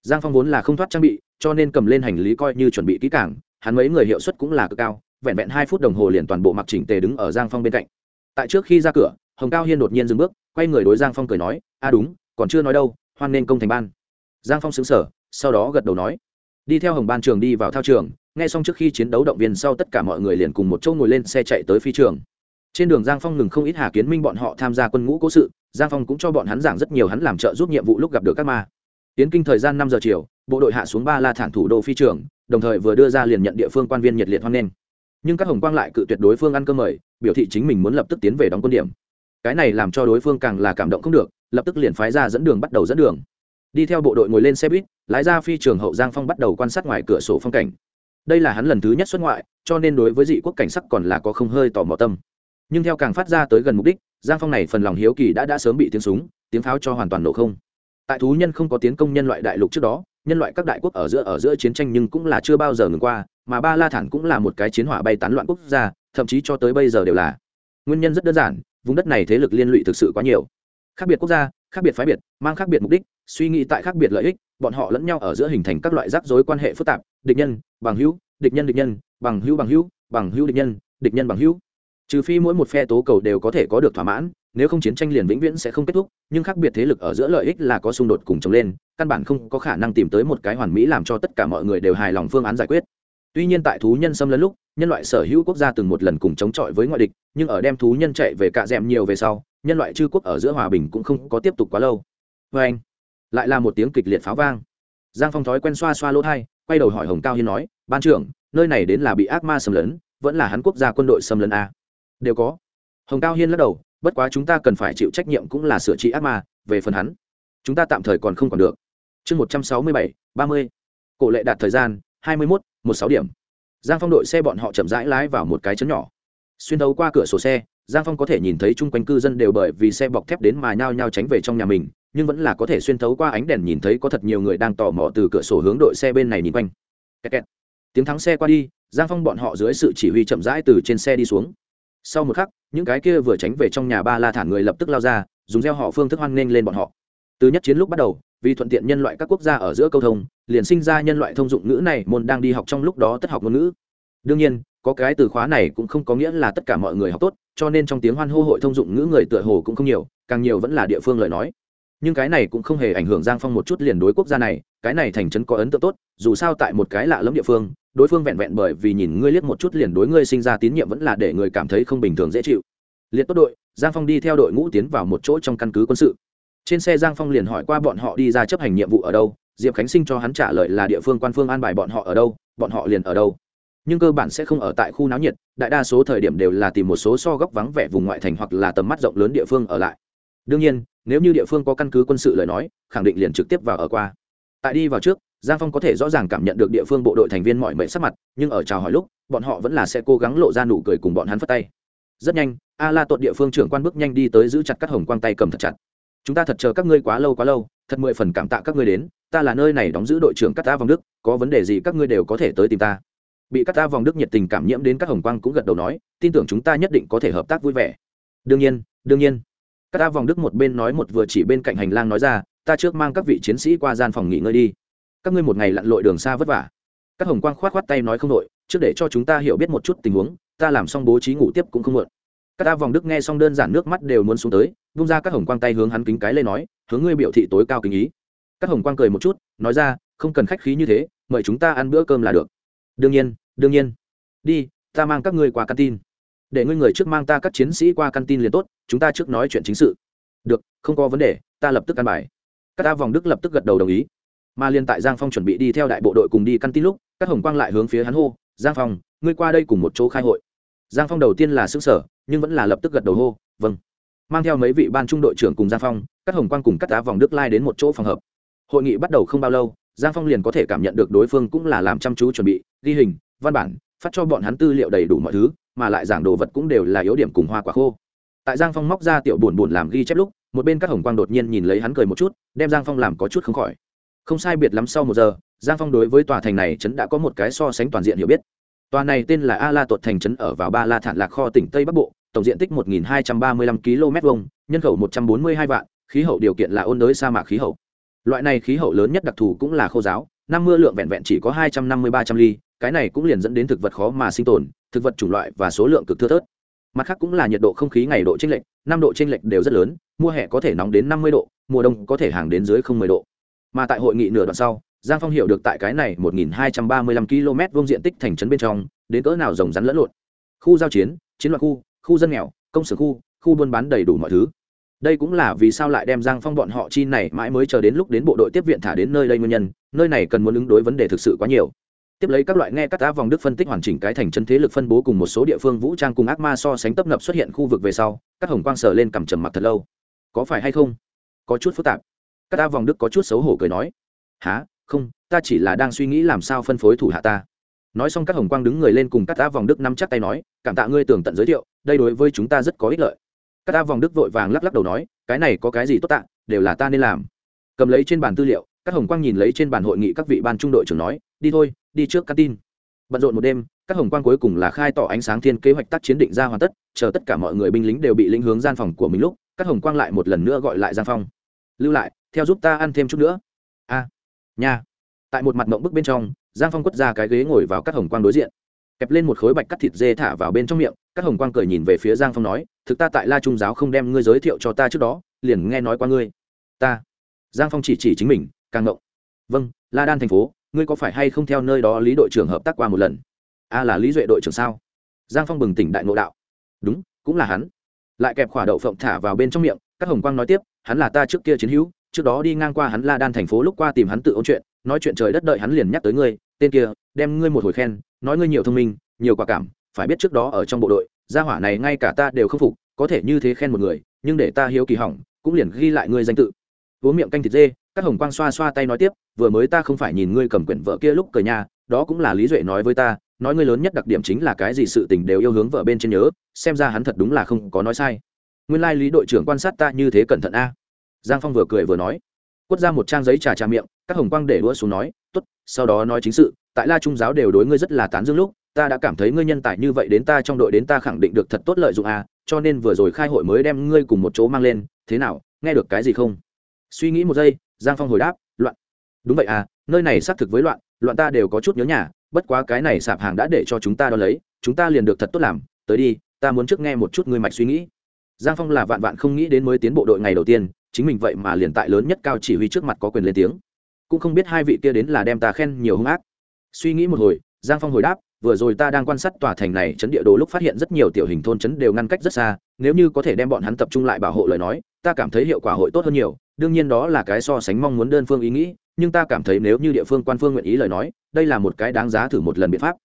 Giang phong vốn là không thoát trang bị, cho nên cầm lên hành lý coi như chuẩn bị kỹ cảng hắn mấy người hiệu suất cũng là cực cao, vẹn vẹn hai phút đồng hồ liền toàn bộ mặc chỉnh tề đứng ở giang phong bên cạnh. Tại trước khi ra cửa, hồng cao hiên đột nhiên dừng bước, quay người đối giang phong cười nói, a, đúng, còn chưa nói đâu, hoan nên công thành ban. Giang phong xứng sở sau đó gật đầu nói đi theo hồng ban trường đi vào thao trường, nghe xong trước khi chiến đấu động viên sau tất cả mọi người liền cùng một chỗ ngồi lên xe chạy tới phi trường. Trên đường giang phong ngừng không ít hà kiến minh bọn họ tham gia quân ngũ cố sự, giang phong cũng cho bọn hắn giảng rất nhiều hắn làm trợ giúp nhiệm vụ lúc gặp được các ma. Tiến kinh thời gian năm giờ chiều, bộ đội hạ xuống ba la thản thủ đô phi trường, đồng thời vừa đưa ra liền nhận địa phương quan viên nhiệt liệt hoan nghênh. Nhưng các hồng quang lại cự tuyệt đối phương ăn cơm mời, biểu thị chính mình muốn lập tức tiến về đóng quân điểm. Cái này làm cho đối phương càng là cảm động không được, lập tức liền phái ra dẫn đường bắt đầu dẫn đường đi theo bộ đội ngồi lên xe buýt, lái ra phi trường hậu giang phong bắt đầu quan sát ngoài cửa sổ phong cảnh. Đây là hắn lần thứ nhất xuất ngoại, cho nên đối với dị quốc cảnh sắc còn là có không hơi tò mò tâm. Nhưng theo càng phát ra tới gần mục đích, giang phong này phần lòng hiếu kỳ đã đã sớm bị tiếng súng, tiếng pháo cho hoàn toàn nổ không. Tại thú nhân không có tiến công nhân loại đại lục trước đó, nhân loại các đại quốc ở giữa ở giữa chiến tranh nhưng cũng là chưa bao giờ ngừng qua, mà ba la thản cũng là một cái chiến hỏa bay tán loạn quốc gia, thậm chí cho tới bây giờ đều là. Nguyên nhân rất đơn giản, vùng đất này thế lực liên lụy thực sự quá nhiều. Khác biệt quốc gia, khác biệt phái biệt, mang khác biệt mục đích suy nghĩ tại khác biệt lợi ích, bọn họ lẫn nhau ở giữa hình thành các loại rắc rối quan hệ phức tạp, địch nhân, bằng hữu, địch nhân địch nhân, bằng hữu bằng hữu bằng hữu, địch nhân địch nhân, bằng hữu. Trừ phi mỗi một phe tố cầu đều có thể có được thỏa mãn, nếu không chiến tranh liền vĩnh viễn sẽ không kết thúc, nhưng khác biệt thế lực ở giữa lợi ích là có xung đột cùng chống lên, căn bản không có khả năng tìm tới một cái hoàn mỹ làm cho tất cả mọi người đều hài lòng phương án giải quyết. Tuy nhiên tại thú nhân xâm lấn lúc, nhân loại sở hữu quốc gia từng một lần cùng chống chọi với ngoại địch, nhưng ở đem thú nhân chạy về cạ d è m nhiều về sau, nhân loại chư quốc ở giữa hòa bình cũng không có tiếp tục quá lâu. Vê anh lại là một tiếng kịch liệt pháo vang. Giang phong thói quen xoa xoa lỗ thai, quay đầu hỏi hồng cao hiên nói, ban trưởng, nơi này đến là bị ác ma xâm lấn, vẫn là hắn quốc gia quân đội xâm lấn a đều có. Hồng cao hiên lắc đầu, bất quá chúng ta cần phải chịu trách nhiệm cũng là sửa trị ác ma, về phần hắn, chúng ta tạm thời còn không còn được. Chương một trăm sáu mươi bảy, ba mươi. Cổ lệ đạt thời gian, hai mươi mốt, một sáu điểm. Giang phong đội xe bọn họ chậm rãi lái vào một cái chấn nhỏ. Xuyên thấu qua cửa sổ xe, giang phong có thể nhìn thấy chung quanh cư dân đều bởi vì xe bọc thép đến mà nhao nhao tránh về trong nhà mình nhưng vẫn là có thể xuyên thấu qua ánh đèn nhìn thấy có thật nhiều người đang tò mò từ cửa sổ hướng đội xe bên này nhìn quanh. Kẹt kẹt. tiếng thắng xe qua đi, giang phong bọn họ dưới sự chỉ huy chậm rãi từ trên xe đi xuống. Sau một khắc, những cái kia vừa tránh về trong nhà ba la thản người lập tức lao ra, dùng gieo họ phương thức hoan nghênh lên bọn họ. Từ nhất chiến lúc bắt đầu, vì thuận tiện nhân loại các quốc gia ở giữa câu thông, liền sinh ra nhân loại thông dụng ngữ này môn đang đi học trong lúc đó tất học ngôn ngữ. Đương nhiên, có cái từ khóa này cũng không có nghĩa là tất cả mọi người học tốt, cho nên trong tiếng hoan hô hội thông dụng ngữ người tựa hồ cũng không nhiều, càng nhiều vẫn là địa phương lời nói nhưng cái này cũng không hề ảnh hưởng giang phong một chút liền đối quốc gia này, cái này thành trấn có ấn tượng tốt, dù sao tại một cái lạ lẫm địa phương, đối phương vẹn vẹn bởi vì nhìn ngươi liếc một chút liền đối ngươi sinh ra tín nhiệm vẫn là để người cảm thấy không bình thường dễ chịu. Liệt tốt đội, giang phong đi theo đội ngũ tiến vào một chỗ trong căn cứ quân sự. Trên xe giang phong liền hỏi qua bọn họ đi ra chấp hành nhiệm vụ ở đâu, diệp khánh sinh cho hắn trả lời là địa phương quan phương an bài bọn họ ở đâu, bọn họ liền ở đâu. Nhưng cơ bản sẽ không ở tại khu náo nhiệt, đại đa số thời điểm đều là tìm một số so góc vắng vẻ vùng ngoại thành hoặc là tầm mắt rộng lớn địa phương ở lại đương nhiên, nếu như địa phương có căn cứ quân sự lời nói, khẳng định liền trực tiếp vào ở qua. Tại đi vào trước, giang phong có thể rõ ràng cảm nhận được địa phương bộ đội thành viên mọi mệnh sắc mặt, nhưng ở chào hỏi lúc, bọn họ vẫn là sẽ cố gắng lộ ra nụ cười cùng bọn hắn phất tay. Rất nhanh, a la tuột địa phương trưởng quan bước nhanh đi tới giữ chặt các hồng quang tay cầm thật chặt. Chúng ta thật chờ các ngươi quá lâu quá lâu, thật mười phần cảm tạ các ngươi đến, ta là nơi này đóng giữ đội trưởng cắt ta vòng đức, có vấn đề gì các ngươi đều có thể tới tìm ta. Bị cắt ta vòng đức nhiệt tình cảm nhiễm đến các hồng quang cũng gật đầu nói, tin tưởng chúng ta nhất định có thể hợp tác vui vẻ. Đương nhiên đương nhiên các ta vòng đức một bên nói một vừa chỉ bên cạnh hành lang nói ra, ta trước mang các vị chiến sĩ qua gian phòng nghỉ ngơi đi. Các ngươi một ngày lặn lội đường xa vất vả. Các hồng quang khoát khoát tay nói không đội, trước để cho chúng ta hiểu biết một chút tình huống, ta làm xong bố trí ngủ tiếp cũng không muộn. Các ta vòng đức nghe xong đơn giản nước mắt đều muốn xuống tới, vung ra các hồng quang tay hướng hắn kính cái lên nói, hướng ngươi biểu thị tối cao kính ý. Các hồng quang cười một chút, nói ra, không cần khách khí như thế, mời chúng ta ăn bữa cơm là được. Đương nhiên đương nhiên. Đi, ta mang các ngươi qua căn tin để ngươi người trước mang ta các chiến sĩ qua căn tin liền tốt, chúng ta trước nói chuyện chính sự. Được, không có vấn đề, ta lập tức căn bài. Các ta vòng đức lập tức gật đầu đồng ý. Mà liên tại giang phong chuẩn bị đi theo đại bộ đội cùng đi căn tin lúc, các hồng quang lại hướng phía hắn hô, giang phong, ngươi qua đây cùng một chỗ khai hội. Giang phong đầu tiên là xứng sở nhưng vẫn là lập tức gật đầu hô vâng. Mang theo mấy vị ban trung đội trưởng cùng giang phong, các hồng quang cùng các tá vòng đức lai đến một chỗ phòng hợp hội nghị bắt đầu không bao lâu, giang phong liền có thể cảm nhận được đối phương cũng là làm chăm chú chuẩn bị, ghi hình, văn bản, phát cho bọn hắn tư liệu đầy đủ mọi thứ mà lại giảng đồ vật cũng đều là yếu điểm cùng hoa quả khô. Tại giang phong móc ra tiểu buồn buồn làm ghi chép lúc, một bên các hồng quang đột nhiên nhìn lấy hắn cười một chút, đem giang phong làm có chút không khỏi. Không sai biệt lắm sau một giờ, giang phong đối với tòa thành này trấn đã có một cái so sánh toàn diện hiểu biết. Tòa này tên là a la tuột thành trấn ở vào ba la thản lạc kho tỉnh tây bắc bộ, tổng diện tích 1.235 km vuông, nhân khẩu 142 vạn, khí hậu điều kiện là ôn đới sa mạc khí hậu. Loại này khí hậu lớn nhất đặc thù cũng là khô giáo, năm mưa lượng vẹn vẹn chỉ có hai trăm năm mươi ba trăm ly, cái này cũng liền dẫn đến thực vật khó mà sinh tồn thực vật chủng loại và số lượng cực thưa thớt. Mặt khác cũng là nhiệt độ không khí ngày độ chênh lệch, năm độ chênh lệch đều rất lớn, mùa hè có thể nóng đến năm mươi độ, mùa đông có thể hàng đến dưới không mười độ. Mà tại hội nghị nửa đoạn sau, giang phong hiểu được tại cái này một nghìn hai trăm ba mươi lăm km vuông diện tích thành trấn bên trong, đến cỡ nào rồng rắn lẫn lộn. Khu giao chiến chiến loạn khu khu dân nghèo, công sở khu khu buôn bán đầy đủ mọi thứ. Đây cũng là vì sao lại đem giang phong bọn họ chi này mãi mới chờ đến lúc đến bộ đội tiếp viện thả đến nơi đây nguyên nhân, nơi này cần muốn ứng đối vấn đề thực sự quá nhiều tiếp lấy các loại nghe các tá vòng đức phân tích hoàn chỉnh cái thành chân thế lực phân bố cùng một số địa phương vũ trang cùng ác ma so sánh tấp nập xuất hiện khu vực về sau, các hồng quang sờ lên cằm trầm mặc thật lâu. Có phải hay không? Có chút phức tạp. Các tá vòng đức có chút xấu hổ cười nói há không, ta chỉ là đang suy nghĩ làm sao phân phối thủ hạ ta. Nói xong các hồng quang đứng người lên cùng các tá vòng đức nắm chắc tay nói, cảm tạ ngươi tưởng tận giới thiệu, đây đối với chúng ta rất có ích lợi. Các ta vòng đức vội vàng lắc lắc đầu nói, cái này có cái gì tốt tạ, đều là ta nên làm. Cầm lấy trên bàn tư liệu, các hồng quang nhìn lấy trên bàn hội nghị các vị ban trung đội trưởng nói đi thôi, đi trước căn tin. Bận rộn một đêm, các hồng quang cuối cùng là khai tỏ ánh sáng thiên kế hoạch tác chiến định ra hoàn tất, chờ tất cả mọi người binh lính đều bị lĩnh hướng gian phòng của mình lúc, các hồng quang lại một lần nữa gọi lại giang phong. Lưu lại, theo giúp ta ăn thêm chút nữa. A nhà. tại một mặt mộng bức bên trong, giang phong quất ra cái ghế ngồi vào các hồng quang đối diện. Kẹp lên một khối bạch cắt thịt dê thả vào bên trong miệng, các hồng quang cười nhìn về phía giang phong nói, thực ta tại la trung giáo không đem ngươi giới thiệu cho ta trước đó, liền nghe nói qua ngươi. Ta. Giang phong chỉ chỉ chính mình, càng ngộng. Vâng la đan thành phố ngươi có phải hay không theo nơi đó lý đội trưởng hợp tác qua một lần? A là lý duệ đội trưởng sao? Giang phong bừng tỉnh đại ngộ đạo. Đúng, cũng là hắn. Lại kẹp khỏa đậu phộng thả vào bên trong miệng, các hồng quang nói tiếp, hắn là ta trước kia chiến hữu, trước đó đi ngang qua hắn la đan thành phố lúc qua tìm hắn tự ôn chuyện, nói chuyện trời đất đợi hắn liền nhắc tới ngươi, tên kia, đem ngươi một hồi khen, nói ngươi nhiều thông minh, nhiều quả cảm, phải biết trước đó ở trong bộ đội, gia hỏa này ngay cả ta đều không phục, có thể như thế khen một người, nhưng để ta hiếu kỳ hỏng, cũng liền ghi lại ngươi danh tự. Uống miệng canh thịt dê các hồng quang xoa xoa tay nói tiếp, vừa mới ta không phải nhìn ngươi cầm quyển vợ kia lúc cờ nhà đó cũng là lý duệ nói với ta, nói ngươi lớn nhất đặc điểm chính là cái gì sự tình đều yêu hướng vợ bên trên nhớ, xem ra hắn thật đúng là không có nói sai. Nguyên lai lý đội trưởng quan sát ta như thế cẩn thận a. Giang phong vừa cười vừa nói, quất ra một trang giấy trà trà miệng, các hồng quang để đũa xuống nói t ố t sau đó nói chính sự, tại la trung giáo đều đối ngươi rất là tán dương lúc, ta đã cảm thấy ngươi nhân tài như vậy đến ta trong đội đến ta khẳng định được thật tốt lợi dụng a, cho nên vừa rồi khai hội mới đem ngươi cùng một chỗ mang lên, thế nào, nghe được cái gì không? Suy nghĩ một giây giang phong hồi đáp, loạn. Đúng vậy à nơi này xác thực với loạn loạn ta đều có chút nhớ nhà, bất quá cái này sạp hàng đã để cho chúng ta đo lấy, chúng ta liền được thật tốt làm, tới đi, ta muốn trước nghe một chút ngươi mạch suy nghĩ. Giang phong là vạn vạn không nghĩ đến mới tiến bộ đội ngày đầu tiên, chính mình vậy mà liền tại lớn nhất cao chỉ huy trước mặt có quyền lên tiếng. Cũng không biết hai vị kia đến là đem ta khen nhiều hung ác. Suy nghĩ một hồi, giang phong hồi đáp, vừa rồi ta đang quan sát tòa thành này, chấn địa đồ lúc phát hiện rất nhiều tiểu hình thôn chấn đều ngăn cách rất xa, nếu như có thể đem bọn hắn tập trung lại bảo hộ lời nói, ta cảm thấy hiệu quả hội tốt hơn nhiều đương nhiên đó là cái so sánh mong muốn đơn phương ý nghĩ, nhưng ta cảm thấy nếu như địa phương quan phương nguyện ý lời nói, đây là một cái đáng giá thử một lần biện pháp.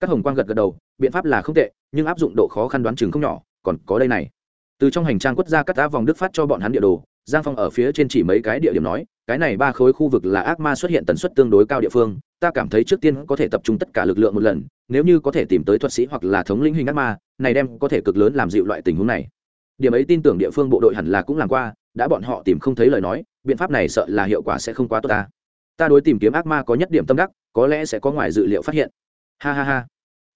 Các hồng quang gật gật đầu, biện pháp là không tệ, nhưng áp dụng độ khó khăn đoán chừng không nhỏ, còn có đây này. Từ trong hành trang quất ra cắt tá vòng đức phát cho bọn hắn địa đồ, giang phong ở phía trên chỉ mấy cái địa điểm nói, cái này ba khối khu vực là ác ma xuất hiện tần suất tương đối cao địa phương, ta cảm thấy trước tiên có thể tập trung tất cả lực lượng một lần, nếu như có thể tìm tới thuật sĩ hoặc là thống lĩnh hình ác ma, này đem có thể cực lớn làm dịu loại tình huống này. Điểm ấy tin tưởng địa phương bộ đội hẳn là cũng làm qua đã bọn họ tìm không thấy lời nói, biện pháp này sợ là hiệu quả sẽ không quá tốt ta. Ta đối tìm kiếm ác ma có nhất điểm tâm đắc, có lẽ sẽ có ngoài dự liệu phát hiện. Ha ha ha.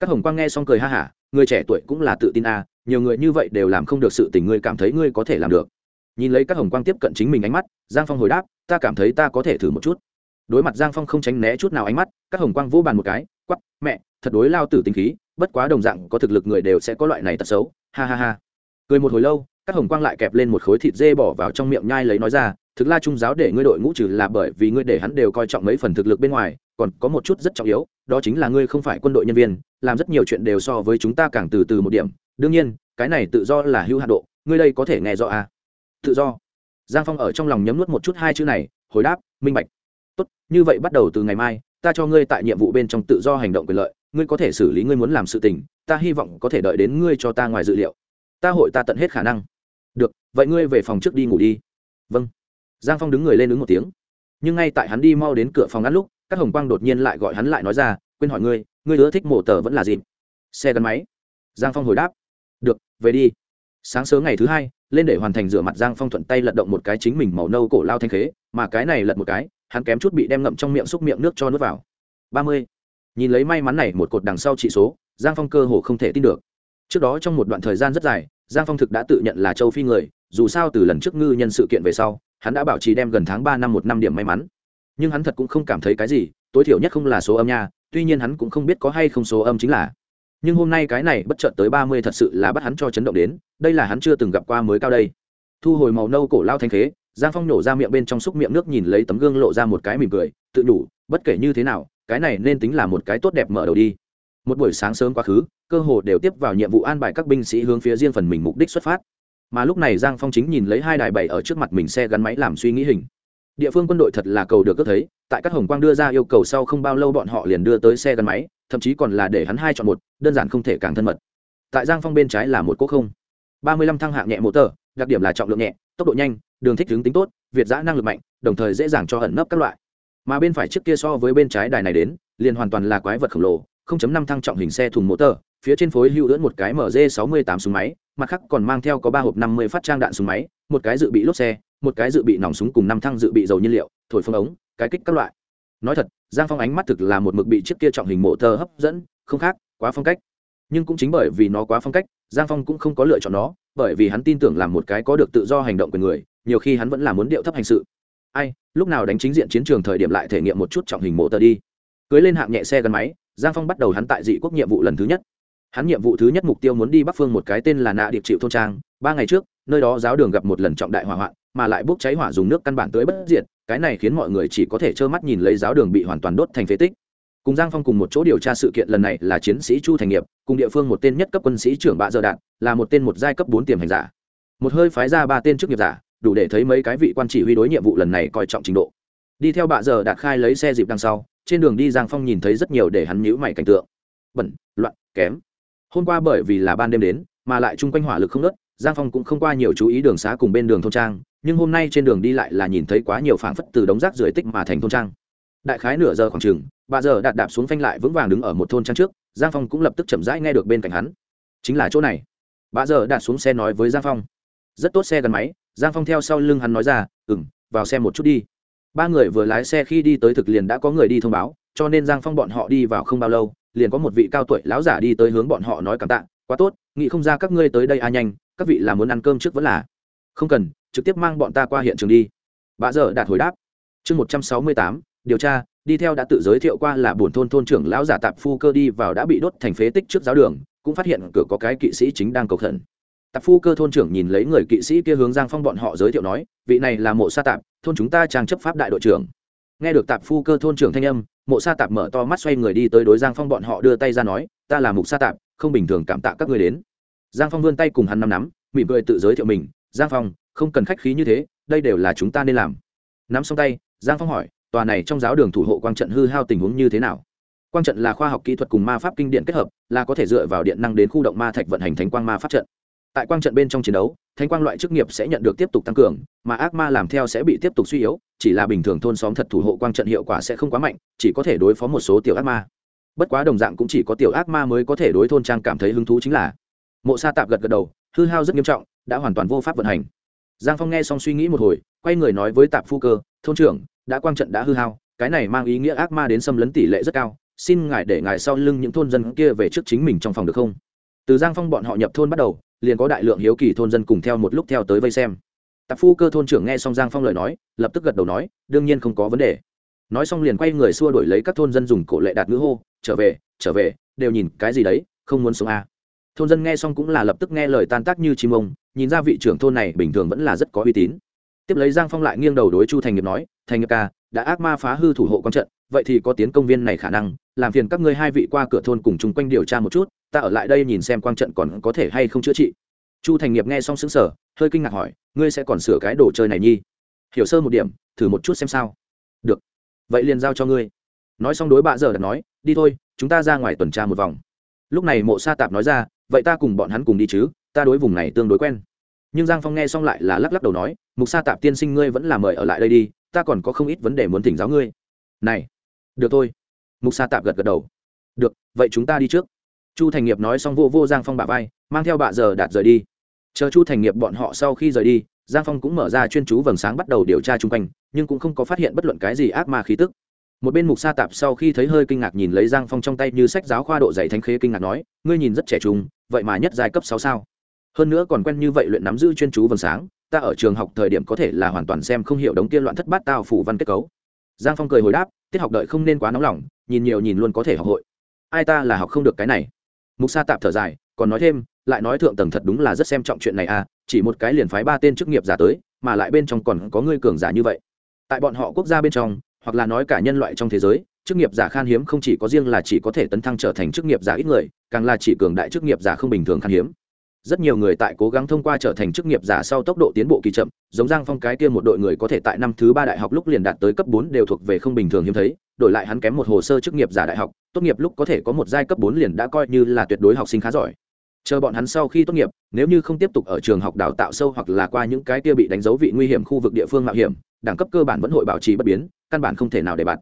Các hồng quang nghe xong cười ha hả, người trẻ tuổi cũng là tự tin a, nhiều người như vậy đều làm không được sự tình ngươi cảm thấy ngươi có thể làm được. Nhìn lấy các hồng quang tiếp cận chính mình ánh mắt, giang phong hồi đáp, ta cảm thấy ta có thể thử một chút. Đối mặt giang phong không tránh né chút nào ánh mắt, các hồng quang vỗ bàn một cái quắp mẹ, thật đối lao tử tính khí, bất quá đồng dạng có thực lực người đều sẽ có loại này tật xấu. Ha ha ha. Cười một hồi lâu các hồng quang lại kẹp lên một khối thịt dê bỏ vào trong miệng nhai lấy nói ra, thực la trung giáo để ngươi đội ngũ trừ là bởi vì ngươi để hắn đều coi trọng mấy phần thực lực bên ngoài, còn có một chút rất trọng yếu, đó chính là ngươi không phải quân đội nhân viên, làm rất nhiều chuyện đều so với chúng ta càng từ từ một điểm. Đương nhiên, cái này tự do là hữu hạn độ, ngươi đây có thể nghe rõ à? tự do. Giang phong ở trong lòng nhấm nuốt một chút hai chữ này, hồi đáp, minh bạch. Tốt, như vậy bắt đầu từ ngày mai, ta cho ngươi tại nhiệm vụ bên trong tự do hành động quyền lợi, ngươi có thể xử lý ngươi muốn làm sự tình, ta hy vọng có thể đợi đến ngươi cho ta ngoài dự liệu. Ta hội ta tận hết khả năng vậy ngươi về phòng trước đi ngủ đi. Vâng. Giang phong đứng người lên ứng một tiếng. Nhưng ngay tại hắn đi mau đến cửa phòng ngắt lúc, các hồng quang đột nhiên lại gọi hắn lại nói ra, quên hỏi ngươi ngươi ưa thích mổ tờ vẫn là gì xe gắn máy. Giang phong hồi đáp. Được, về đi. Sáng sớm ngày thứ hai, lên để hoàn thành rửa mặt, giang phong thuận tay lật động một cái chính mình màu nâu cổ lao thanh khế, mà cái này lật một cái, hắn kém chút bị đem ngậm trong miệng xúc miệng nước cho nước vào. Ba mươi. Nhìn lấy may mắn này một cột đằng sau trị số, giang phong cơ hồ không thể tin được. Trước đó trong một đoạn thời gian rất dài giang phong thực đã tự nhận là châu phi người, dù sao từ lần trước ngư nhân sự kiện về sau, hắn đã bảo trì đem gần tháng ba năm một năm điểm may mắn. Nhưng hắn thật cũng không cảm thấy cái gì, tối thiểu nhất không là số âm nha, tuy nhiên hắn cũng không biết có hay không số âm chính là. Nhưng hôm nay cái này bất chợt tới ba mươi thật sự là bắt hắn cho chấn động đến, đây là hắn chưa từng gặp qua mới cao đây. Thu hồi màu nâu cổ lao thanh khế, giang phong nổ ra miệng bên trong xúc miệng nước nhìn lấy tấm gương lộ ra một cái mỉm cười, tự đủ bất kể như thế nào, cái này nên tính là một cái tốt đẹp mở đầu đi. Một buổi sáng sớm quá khứ cơ hồ đều tiếp vào nhiệm vụ an bài các binh sĩ hướng phía riêng phần mình mục đích xuất phát. Mà lúc này giang phong chính nhìn lấy hai đài bảy ở trước mặt mình xe gắn máy làm suy nghĩ hình. Địa phương quân đội thật là cầu được cất thấy tại các hồng quang đưa ra yêu cầu sau không bao lâu bọn họ liền đưa tới xe gắn máy thậm chí còn là để hắn hai chọn một đơn giản không thể càng thân mật. Tại giang phong bên trái là một quốc không. Ba mươi lăm thăng hạng nhẹ mô tờ đặc điểm là trọng lượng nhẹ tốc độ nhanh đường thích hướng tính tốt việt giã năng lực mạnh đồng thời dễ dàng cho ẩn nấp các loại. Mà bên phải trước kia so với bên trái đài này đến liền hoàn toàn là quái vật khổng lồ 0.5 thăng trọng hình xe thùng motor, phía trên phối hữu ưỡn một cái MG68 súng máy, mặt khác còn mang theo có ba hộp 50 phát trang đạn súng máy, một cái dự bị lốp xe, một cái dự bị nòng súng cùng năm thăng dự bị dầu nhiên liệu, thổi phun ống, cái kích các loại. Nói thật, Giang Phong ánh mắt thực là một mực bị chiếc kia trọng hình mộ motor hấp dẫn, không khác, quá phong cách. Nhưng cũng chính bởi vì nó quá phong cách, Giang Phong cũng không có lựa chọn nó, bởi vì hắn tin tưởng làm một cái có được tự do hành động của người, nhiều khi hắn vẫn là muốn điệu thấp hành sự. Ai, lúc nào đánh chính diện chiến trường thời điểm lại thể nghiệm một chút trọng hình mộ motor đi. Cưới lên hạng nhẹ xe gắn máy, giang phong bắt đầu hắn tại dị quốc nhiệm vụ lần thứ nhất hắn nhiệm vụ thứ nhất mục tiêu muốn đi bắc phương một cái tên là nạ điệp chịu thôn trang. Ba ngày trước, nơi đó giáo đường gặp một lần trọng đại hỏa hoạn, mà lại bốc cháy hỏa dùng nước căn bản tới bất diệt, cái này khiến mọi người chỉ có thể trơ mắt nhìn lấy giáo đường bị hoàn toàn đốt thành phế tích. Cùng giang phong cùng một chỗ điều tra sự kiện lần này là chiến sĩ chu thành nghiệp, cùng địa phương một tên nhất cấp quân sĩ trưởng bạ dợ đạn, là một tên một giai cấp bốn tiềm hành giả. Một hơi phái ra ba tên chức nghiệp giả, đủ để thấy mấy cái vị quan chỉ huy đối nhiệm vụ lần này coi trọng trình độ. Đi theo bạ giờ đạt khai lấy xe dịp đằng sau, trên đường đi giang phong nhìn thấy rất nhiều để hắn nhữ mày cảnh tượng. Bẩn, loạn, kém hôm qua bởi vì là ban đêm đến, mà lại chung quanh hỏa lực không nớt giang phong cũng không qua nhiều chú ý đường xá cùng bên đường thôn trang, nhưng hôm nay trên đường đi lại là nhìn thấy quá nhiều phảng phất từ đống rác rưởi tích mà thành thôn trang. Đại khái nửa giờ khoảng chừng, bà giờ đạp đạp xuống phanh lại vững vàng đứng ở một thôn trang trước, giang phong cũng lập tức chậm rãi nghe được bên cạnh hắn. Chính là chỗ này. Bà giờ đạp xuống xe nói với giang phong. Rất tốt xe gắn máy, giang phong theo sau lưng hắn nói ra ừ m vào xe một chút đi. Ba người vừa lái xe khi đi tới thực liền đã có người đi thông báo, cho nên giang phong bọn họ đi vào không bao lâu liền có một vị cao tuổi lão giả đi tới hướng bọn họ nói cảm tạ, quá tốt, nghĩ không ra các ngươi tới đây a nhanh, các vị là muốn ăn cơm trước vẫn là. Không cần, trực tiếp mang bọn ta qua hiện trường đi. Bà giờ đạt hồi đáp. Chương một trăm sáu mươi tám, điều tra, đi theo đã tự giới thiệu qua là buồn thôn thôn trưởng lão giả tạp phu cơ đi vào đã bị đốt thành phế tích trước giáo đường, cũng phát hiện cửa có cái kỵ sĩ chính đang cầu khẩn. Tạp phu cơ thôn trưởng nhìn lấy người kỵ sĩ kia hướng giang phong bọn họ giới thiệu nói, vị này là mộ sa tạp, thôn chúng ta trang chấp pháp đại đội trưởng. Nghe được tạp phu cơ thôn trưởng thanh âm mộ sa tạp mở to mắt xoay người đi tới đối giang phong bọn họ đưa tay ra nói, ta là mục sa tạp, không bình thường cảm tạ các người đến. Giang phong vươn tay cùng hắn nắm nắm, mỉm cười tự giới thiệu mình, giang phong, không cần khách khí như thế, đây đều là chúng ta nên làm. Nắm xong tay, giang phong hỏi, tòa này trong giáo đường thủ hộ quang trận hư hao tình huống như thế nào? Quang trận là khoa học kỹ thuật cùng ma pháp kinh điện kết hợp, là có thể dựa vào điện năng đến khu động ma thạch vận hành thánh quang ma pháp trận tại quang trận bên trong chiến đấu, thánh quang loại chức nghiệp sẽ nhận được tiếp tục tăng cường, mà ác ma làm theo sẽ bị tiếp tục suy yếu, chỉ là bình thường thôn xóm thật thủ hộ quang trận hiệu quả sẽ không quá mạnh, chỉ có thể đối phó một số tiểu ác ma. Bất quá đồng dạng cũng chỉ có tiểu ác ma mới có thể đối thôn trang cảm thấy hứng thú chính là, mộ sa tạp gật gật đầu, hư hao rất nghiêm trọng, đã hoàn toàn vô pháp vận hành. Giang phong nghe xong suy nghĩ một hồi, quay người nói với tạp phu cơ, thôn trưởng, đã quang trận đã hư hao, cái này mang ý nghĩa ác ma đến xâm lấn tỷ lệ rất cao, xin ngài để ngài sau lưng những thôn dân kia về trước chính mình trong phòng được không? Từ giang phong bọn họ nhập thôn bắt đầu liền có đại lượng hiếu kỳ thôn dân cùng theo một lúc theo tới vây xem. Tạp phu cơ thôn trưởng nghe xong giang phong lời nói, lập tức gật đầu nói, đương nhiên không có vấn đề. Nói xong liền quay người xua đổi lấy các thôn dân dùng cổ lệ đạt ngữ hô, trở về trở về, đều nhìn cái gì đấy, không muốn sống à. thôn dân nghe xong cũng là lập tức nghe lời tan tác như chim ông, nhìn ra vị trưởng thôn này bình thường vẫn là rất có uy tín. Tiếp lấy giang phong lại nghiêng đầu đối chu thành nghiệp nói, thành nghiệp ca đã ác ma phá hư thủ hộ con trận, vậy thì có tiến công viên này khả năng, làm phiền các ngươi hai vị qua cửa thôn cùng chung quanh điều tra một chút ta ở lại đây nhìn xem quang trận còn có thể hay không chữa trị. Chu thành nghiệp nghe xong xứng sở hơi kinh ngạc hỏi, ngươi sẽ còn sửa cái đồ chơi này nhi? Hiểu sơ một điểm, thử một chút xem sao. Được. Vậy liền giao cho ngươi. Nói xong đối bạ giờ đã nói, đi thôi, chúng ta ra ngoài tuần tra một vòng. Lúc này mộ sa tạp nói ra, vậy ta cùng bọn hắn cùng đi chứ, ta đối vùng này tương đối quen. Nhưng giang phong nghe xong lại là lắc lắc đầu nói, mục sa tạp tiên sinh ngươi vẫn là mời ở lại đây đi, ta còn có không ít vấn đề muốn thỉnh giáo ngươi. Này, được thôi. Mục sa tạp gật gật đầu. Được, vậy chúng ta đi trước chu thành nghiệp nói xong vô vô giang phong bà vai, mang theo bạ giờ đạt rời đi. Chờ chu thành nghiệp bọn họ sau khi rời đi, giang phong cũng mở ra chuyên chú vầng sáng bắt đầu điều tra chung quanh, nhưng cũng không có phát hiện bất luận cái gì ác ma khí tức. Một bên mục sa tạp sau khi thấy hơi kinh ngạc nhìn lấy giang phong trong tay như sách giáo khoa độ dạy thánh khế kinh ngạc nói, ngươi nhìn rất trẻ trung, vậy mà nhất giai cấp sáu sao? Hơn nữa còn quen như vậy luyện nắm giữ chuyên chú vầng sáng, ta ở trường học thời điểm có thể là hoàn toàn xem không hiểu đống kia loạn thất bát tao phủ văn kết cấu. Giang phong cười hồi đáp, tiết học đợi không nên quá nóng lòng, nhìn nhiều nhìn luôn có thể học hội. Ai ta là học không được cái này? Mục sa tạp thở dài, còn nói thêm, lại nói thượng tầng thật đúng là rất xem trọng chuyện này à chỉ một cái liền phái ba tên chức nghiệp giả tới, mà lại bên trong còn có người cường giả như vậy. Tại bọn họ quốc gia bên trong, hoặc là nói cả nhân loại trong thế giới, chức nghiệp giả khan hiếm không chỉ có riêng là chỉ có thể tấn thăng trở thành chức nghiệp giả ít người, càng là chỉ cường đại chức nghiệp giả không bình thường khan hiếm rất nhiều người tại cố gắng thông qua trở thành chức nghiệp giả sau tốc độ tiến bộ kỳ chậm, giống giang phong cái kia một đội người có thể tại năm thứ ba đại học lúc liền đạt tới cấp bốn đều thuộc về không bình thường hiếm thấy, đổi lại hắn kém một hồ sơ chức nghiệp giả đại học, tốt nghiệp lúc có thể có một giai cấp bốn liền đã coi như là tuyệt đối học sinh khá giỏi. Chờ bọn hắn sau khi tốt nghiệp, nếu như không tiếp tục ở trường học đào tạo sâu hoặc là qua những cái kia bị đánh dấu vị nguy hiểm khu vực địa phương mạo hiểm, đẳng cấp cơ bản vẫn hội bảo trì bất biến, căn bản không thể nào để bạn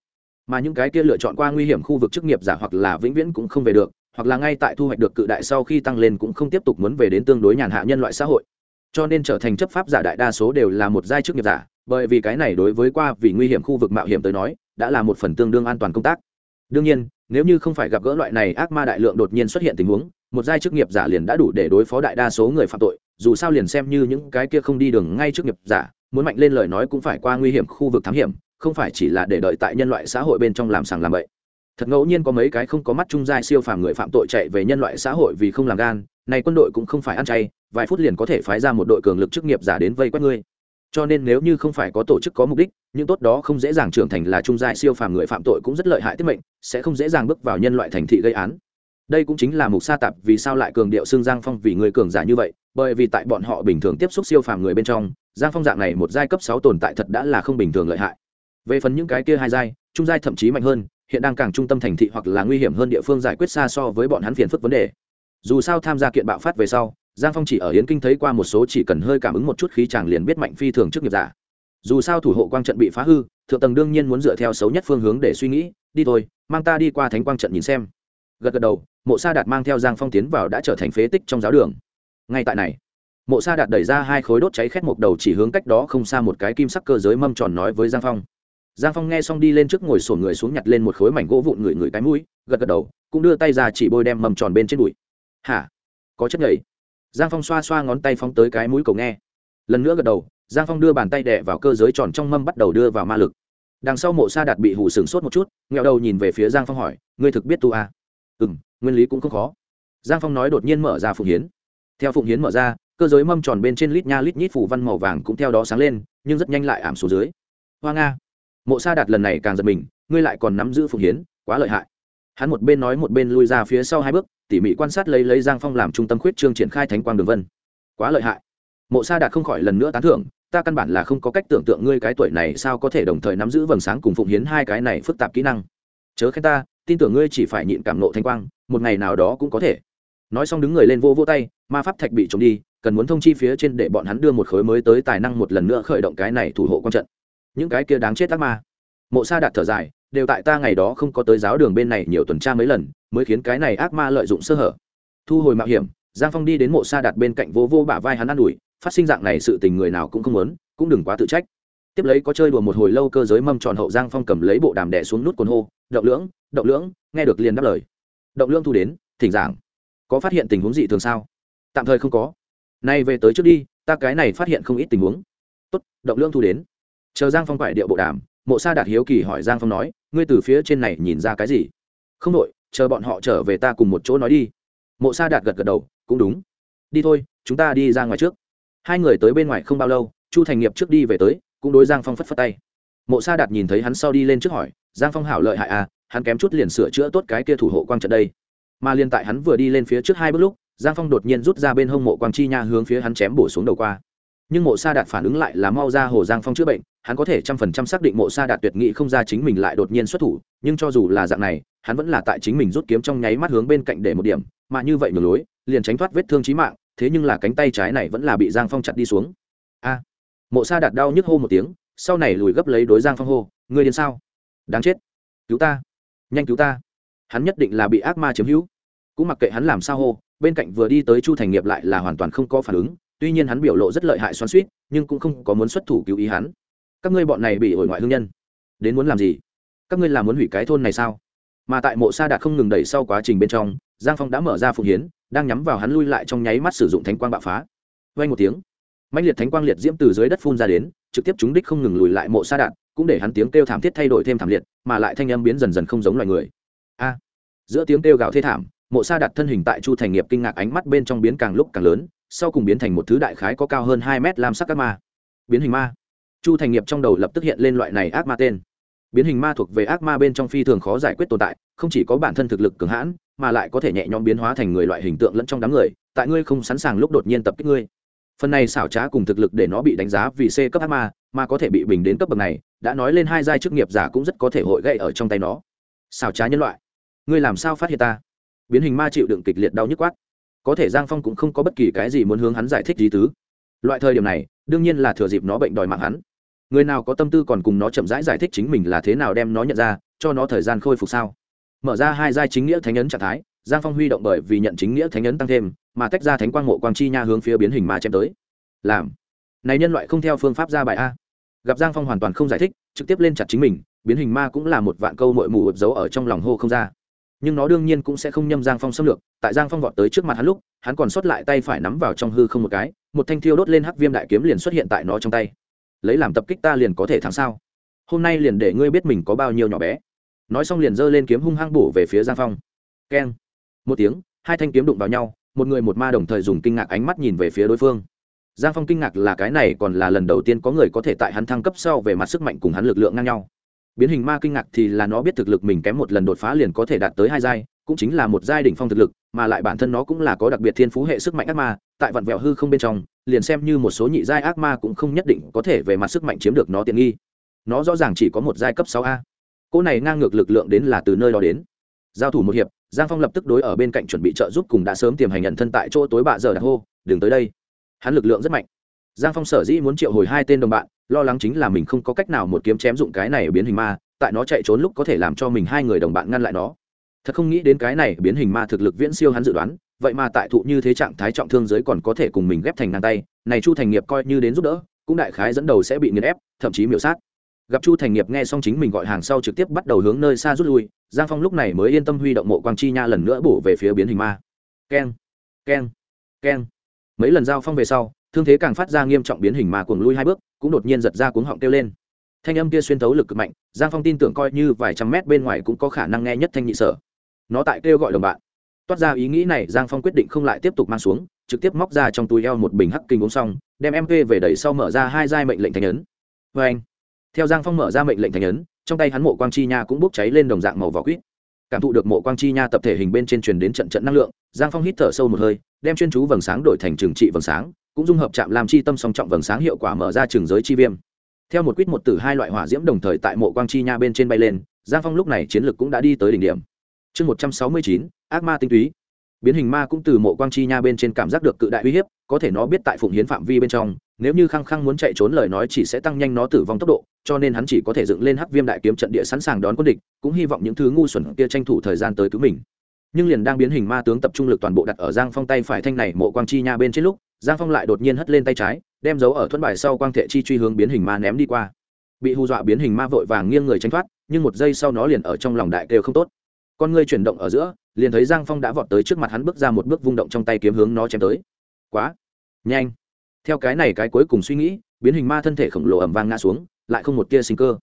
mà những cái kia lựa chọn qua nguy hiểm khu vực chức nghiệp giả hoặc là vĩnh viễn cũng không về được, hoặc là ngay tại thu hoạch được cự đại sau khi tăng lên cũng không tiếp tục muốn về đến tương đối nhàn hạ nhân loại xã hội. Cho nên trở thành chấp pháp giả đại đa số đều là một giai chức nghiệp giả, bởi vì cái này đối với qua vì nguy hiểm khu vực mạo hiểm tới nói, đã là một phần tương đương an toàn công tác. Đương nhiên, nếu như không phải gặp gỡ loại này ác ma đại lượng đột nhiên xuất hiện tình huống, một giai chức nghiệp giả liền đã đủ để đối phó đại đa số người phạm tội, dù sao liền xem như những cái kia không đi đường ngay chức nghiệp giả, muốn mạnh lên lời nói cũng phải qua nguy hiểm khu vực thám hiểm không phải chỉ là để đợi tại nhân loại xã hội bên trong làm sàng làm bậy. Thật ngẫu nhiên có mấy cái không có mắt trung giai siêu phàm người phạm tội chạy về nhân loại xã hội vì không làm gan, này quân đội cũng không phải ăn chay, vài phút liền có thể phái ra một đội cường lực chức nghiệp giả đến vây quét ngươi. Cho nên nếu như không phải có tổ chức có mục đích, những tốt đó không dễ dàng trưởng thành là trung giai siêu phàm người phạm tội cũng rất lợi hại tiết mệnh, sẽ không dễ dàng bước vào nhân loại thành thị gây án. Đây cũng chính là mục sa tạp vì sao lại cường điệu xương giang phong vì người cường giả như vậy, bởi vì tại bọn họ bình thường tiếp xúc siêu phàm người bên trong, giang phong dạng này một giai cấp sáu tồn tại thật đã là không bình thường lợi hại về phần những cái kia hai giai, trung giai thậm chí mạnh hơn, hiện đang càng trung tâm thành thị hoặc là nguy hiểm hơn địa phương giải quyết xa so với bọn hắn phiền phức vấn đề. Dù sao tham gia kiện bạo phát về sau, giang phong chỉ ở hiến kinh thấy qua một số chỉ cần hơi cảm ứng một chút khí chàng liền biết mạnh phi thường trước nghiệp giả. Dù sao thủ hộ quang trận bị phá hư, thượng tầng đương nhiên muốn dựa theo xấu nhất phương hướng để suy nghĩ, đi thôi, mang ta đi qua thánh quang trận nhìn xem. Gật gật đầu, mộ sa đạt mang theo giang phong tiến vào đã trở thành phế tích trong giáo đường. Ngay tại này, mộ sa đạt đẩy ra hai khối đốt cháy khét một đầu chỉ hướng cách đó không xa một cái kim sắc cơ giới mâm tròn nói với giang phong giang phong nghe xong đi lên trước ngồi sổ người xuống nhặt lên một khối mảnh gỗ vụn người người cái mũi, gật gật đầu, cũng đưa tay ra chỉ bôi đem mâm tròn bên trên đùi hả? Có chất nhảy giang phong xoa xoa ngón tay phóng tới cái mũi cầu nghe. Lần nữa gật đầu, giang phong đưa bàn tay đẻ vào cơ giới tròn trong mâm bắt đầu đưa vào ma lực. Đằng sau mộ sa đạt bị hủ sừng sốt một chút, nghẹo đầu nhìn về phía giang phong hỏi, ngươi thực biết tu à? ừ m nguyên lý cũng không khó. Giang phong nói đột nhiên mở ra phụng hiến. Theo phụng hiến mở ra, cơ giới mâm tròn bên trên lít nha lít nhít phủ văn màu vàng cũng theo đó sáng lên, nhưng rất nhanh lại ảm xuống dưới. Hoa nga mộ sa đạt lần này càng giật mình, ngươi lại còn nắm giữ phụng hiến, quá lợi hại. Hắn một bên nói một bên lui ra phía sau hai bước, tỉ mỉ quan sát lấy lấy giang phong làm trung tâm khuyết trương triển khai thánh quang đường vân. Quá lợi hại. Mộ sa đạt không khỏi lần nữa tán thưởng, ta căn bản là không có cách tưởng tượng ngươi cái tuổi này sao có thể đồng thời nắm giữ vầng sáng cùng phụng hiến hai cái này phức tạp kỹ năng. Chớ khen ta, tin tưởng ngươi chỉ phải nhịn cảm nộ thanh quang, một ngày nào đó cũng có thể. Nói xong đứng người lên vô vô tay, ma pháp thạch bị trộm đi, cần muốn thông chi phía trên để bọn hắn đưa một khối mới tới tài năng một lần nữa khởi động cái này thủ hộ quan trận những cái kia đáng chết ác ma. Mộ sa đạt thở dài, đều tại ta ngày đó không có tới giáo đường bên này nhiều tuần tra mấy lần, mới khiến cái này ác ma lợi dụng sơ hở. Thu hồi mạo hiểm, giang phong đi đến mộ sa đạt bên cạnh vô vô bả vai hắn ă n ủi, phát sinh dạng này sự tình người nào cũng không muốn, cũng đừng quá tự trách. Tiếp lấy có chơi đùa một hồi lâu cơ giới mâm tròn hậu giang phong cầm lấy bộ đàm đẻ xuống nút cồn hô, động lưỡng động lưỡng, nghe được liền đáp lời. Động lưỡng thu đến, thỉnh giảng. Có phát hiện tình huống gì thường sao? Tạm thời không có. Nay về tới trước đi, ta cái này phát hiện không ít tình huống. Tốt, động lưỡng thu đến chờ giang phong phải điệu bộ đàm, mộ sa đạt hiếu kỳ hỏi giang phong nói, ngươi từ phía trên này nhìn ra cái gì? Không đội, chờ bọn họ trở về ta cùng một chỗ nói đi. Mộ sa đạt gật gật đầu, cũng đúng. Đi thôi, chúng ta đi ra ngoài trước. Hai người tới bên ngoài không bao lâu, chu thành nghiệp trước đi về tới, cũng đối giang phong phất phất tay. Mộ sa đạt nhìn thấy hắn sau đi lên trước hỏi, giang phong hảo lợi hại à hắn kém chút liền sửa chữa tốt cái kia thủ hộ quang trận đây. Mà liên tại hắn vừa đi lên phía trước hai bước lúc, giang phong đột nhiên rút ra bên hông mộ quang chi nha hướng phía hắn chém bổ xuống đầu qua nhưng mộ sa đạt phản ứng lại là mau ra hồ giang phong chữa bệnh, hắn có thể trăm phần trăm xác định mộ sa đạt tuyệt nghị không ra chính mình lại đột nhiên xuất thủ, nhưng cho dù là dạng này, hắn vẫn là tại chính mình rút kiếm trong nháy mắt hướng bên cạnh để một điểm, mà như vậy ngược lối, liền tránh thoát vết thương trí mạng, thế nhưng là cánh tay trái này vẫn là bị giang phong chặt đi xuống. A, mộ sa đạt đau nhức hô một tiếng, sau này lùi gấp lấy đối giang phong hô người điên sao? Đáng chết. Cứu ta. Nhanh cứu ta. Hắn nhất định là bị ác ma chiếm hữu. Cũng mặc kệ hắn làm sao hô, bên cạnh vừa đi tới chu thành nghiệp lại là hoàn toàn không có phản ứng tuy nhiên hắn biểu lộ rất lợi hại xoắn suýt nhưng cũng không có muốn xuất thủ cứu ý hắn. Các ngươi bọn này bị ổi ngoại hương nhân, đến muốn làm gì? Các ngươi làm muốn hủy cái thôn này sao? Mà tại mộ sa đạt không ngừng đẩy sau quá trình bên trong, giang phong đã mở ra phụng hiến, đang nhắm vào hắn lui lại trong nháy mắt sử dụng thánh quang bạo phá. Vay một tiếng mạnh liệt thánh quang liệt diễm từ dưới đất phun ra đến, trực tiếp chúng đích không ngừng lùi lại mộ sa đạt, cũng để hắn tiếng kêu thảm thiết thay đổi thêm thảm liệt, mà lại thanh âm biến dần dần không giống loài người. A! Giữa tiếng kêu gào thê thảm, mộ sa đạt thân hình tại chu thành nghiệp kinh ngạc ánh mắt bên trong biến càng lúc càng lớn sau cùng biến thành một thứ đại khái có cao hơn hai mét lam sắc ác ma. Biến hình ma. Chu thành nghiệp trong đầu lập tức hiện lên loại này ác ma tên. Biến hình ma thuộc về ác ma bên trong phi thường khó giải quyết tồn tại, không chỉ có bản thân thực lực cường hãn, mà lại có thể nhẹ nhõm biến hóa thành người loại hình tượng lẫn trong đám người, tại ngươi không sẵn sàng lúc đột nhiên tập kích ngươi. Phần này xảo trá cùng thực lực để nó bị đánh giá vì c cấp ác ma, mà có thể bị bình đến cấp bậc này, đã nói lên hai giai chức nghiệp giả cũng rất có thể hội gậy ở trong tay nó. Xảo trá nhân loại, ngươi làm sao phát hiện ta? Biến hình ma chịu đựng kịch liệt đau nhức quát có thể giang phong cũng không có bất kỳ cái gì muốn hướng hắn giải thích gì tứ. Loại thời điểm này đương nhiên là thừa dịp nó bệnh đòi mạng hắn. Người nào có tâm tư còn cùng nó chậm rãi giải, giải thích chính mình là thế nào đem nó nhận ra cho nó thời gian khôi phục sao? Mở ra hai giai chính nghĩa thánh ấn trạng thái giang phong huy động bởi vì nhận chính nghĩa thánh ấn tăng thêm mà tách ra thánh quang mộ quang chi nha hướng phía biến hình ma chém tới. Làm. Này nhân loại không theo phương pháp ra bài a. Gặp giang phong hoàn toàn không giải thích trực tiếp lên chặt chính mình biến hình ma cũng là một vạn câu mội mù ập giấu ở trong lòng hô không ra nhưng nó đương nhiên cũng sẽ không nhâm giang phong xâm lược. Tại giang phong vọt tới trước mặt hắn lúc, hắn còn sót lại tay phải nắm vào trong hư không một cái, một thanh thiêu đốt lên hắc viêm đại kiếm liền xuất hiện tại nó trong tay. Lấy làm tập kích ta liền có thể thắng sao? Hôm nay liền để ngươi biết mình có bao nhiêu nhỏ bé. Nói xong liền giơ lên kiếm hung hăng bổ về phía giang phong. Keng. Một tiếng, hai thanh kiếm đụng vào nhau, một người một ma đồng thời dùng kinh ngạc ánh mắt nhìn về phía đối phương. Giang phong kinh ngạc là cái này còn là lần đầu tiên có người có thể tại hắn thăng cấp sau về mặt sức mạnh cùng hắn lực lượng ngang nhau biến hình ma kinh ngạc thì là nó biết thực lực mình kém một lần đột phá liền có thể đạt tới hai giai, cũng chính là một giai đỉnh phong thực lực, mà lại bản thân nó cũng là có đặc biệt thiên phú hệ sức mạnh ác ma, tại vặn vẹo hư không bên trong, liền xem như một số nhị giai ác ma cũng không nhất định có thể về mặt sức mạnh chiếm được nó tiện nghi. Nó rõ ràng chỉ có một giai cấp sáu a. Cỗ này ngang ngược lực lượng đến là từ nơi đó đến. Giao thủ một hiệp, giang phong lập tức đối ở bên cạnh chuẩn bị trợ giúp cùng đã sớm tiềm hành nhận thân tại chỗ tối bạ giờ đặt hô, đừng tới đây. Hắn lực lượng rất mạnh giang phong sở dĩ muốn triệu hồi hai tên đồng bạn, lo lắng chính là mình không có cách nào một kiếm chém dụng cái này biến hình ma, tại nó chạy trốn lúc có thể làm cho mình hai người đồng bạn ngăn lại nó. Thật không nghĩ đến cái này biến hình ma thực lực viễn siêu hắn dự đoán, vậy mà tại thụ như thế trạng thái trọng thương giới còn có thể cùng mình ghép thành ngang tay, này chu thành nghiệp coi như đến giúp đỡ, cũng đại khái dẫn đầu sẽ bị nghiền ép, thậm chí miểu sát. Gặp chu thành nghiệp nghe xong chính mình gọi hàng sau trực tiếp bắt đầu hướng nơi xa rút lui, giang phong lúc này mới yên tâm huy động mộ quang chi nha lần nữa bổ về phía biến hình ma. Keng keng keng. Mấy lần giao phong về sau thương thế càng phát ra nghiêm trọng biến hình mà cuồng lui hai bước, cũng đột nhiên giật ra cuống họng kêu lên. Thanh âm kia xuyên thấu lực cực mạnh, giang phong tin tưởng coi như vài trăm mét bên ngoài cũng có khả năng nghe nhất thanh nhị sở. Nó tại kêu gọi đồng bạn. Toát ra ý nghĩ này, giang phong quyết định không lại tiếp tục mang xuống, trực tiếp móc ra trong túi eo một bình hắc kinh uống xong, đem mp về đẩy sau mở ra hai giai mệnh lệnh thành ấn. Vê anh, theo giang phong mở ra mệnh lệnh thành ấn, trong tay hắn mộ quang chi nha cũng bốc cháy lên đồng dạng màu vỏ quýt. Cảm thụ được mộ quang chi nha tập thể hình bên trên truyền đến trận trận năng lượng, giang phong hít thở sâu một hơi, đem chuyên chú vầng sáng đổi thành trường trị vầng sáng cũng dung hợp chạm làm chi tâm song trọng vầng sáng hiệu quả mở ra trường giới chi viêm. Theo một quýt một tử hai loại hỏa diễm đồng thời tại mộ quang chi nha bên trên bay lên, giang phong lúc này chiến lược cũng đã đi tới đỉnh điểm. Chương một trăm sáu mươi chín, ác ma tinh túy. Biến hình ma cũng từ mộ quang chi nha bên trên cảm giác được cự đại uy hiếp, có thể nó biết tại phụng hiến phạm vi bên trong, nếu như khăng khăng muốn chạy trốn lời nói chỉ sẽ tăng nhanh nó tử vong tốc độ, cho nên hắn chỉ có thể dựng lên hắc viêm đại kiếm trận địa sẵn sàng đón quân địch, cũng hy vọng những thứ ngu xuẩn kia tranh thủ thời gian tới cứu mình. Nhưng liền đang biến hình ma tướng tập trung lực toàn bộ đặt ở giang phong tay phải thanh này mộ quang chi nha bên trên lúc giang phong lại đột nhiên hất lên tay trái, đem dấu ở thuẫn bài sau quang thể chi truy hướng biến hình ma ném đi qua. Bị hù dọa biến hình ma vội vàng nghiêng người tránh thoát, nhưng một giây sau nó liền ở trong lòng đại kêu không tốt. Con ngươi chuyển động ở giữa, liền thấy giang phong đã vọt tới trước mặt hắn bước ra một bước vung động trong tay kiếm hướng nó chém tới. Quá! Nhanh! Theo cái này cái cuối cùng suy nghĩ, biến hình ma thân thể khổng lồ ẩm vang ngã xuống, lại không một tia sinh cơ.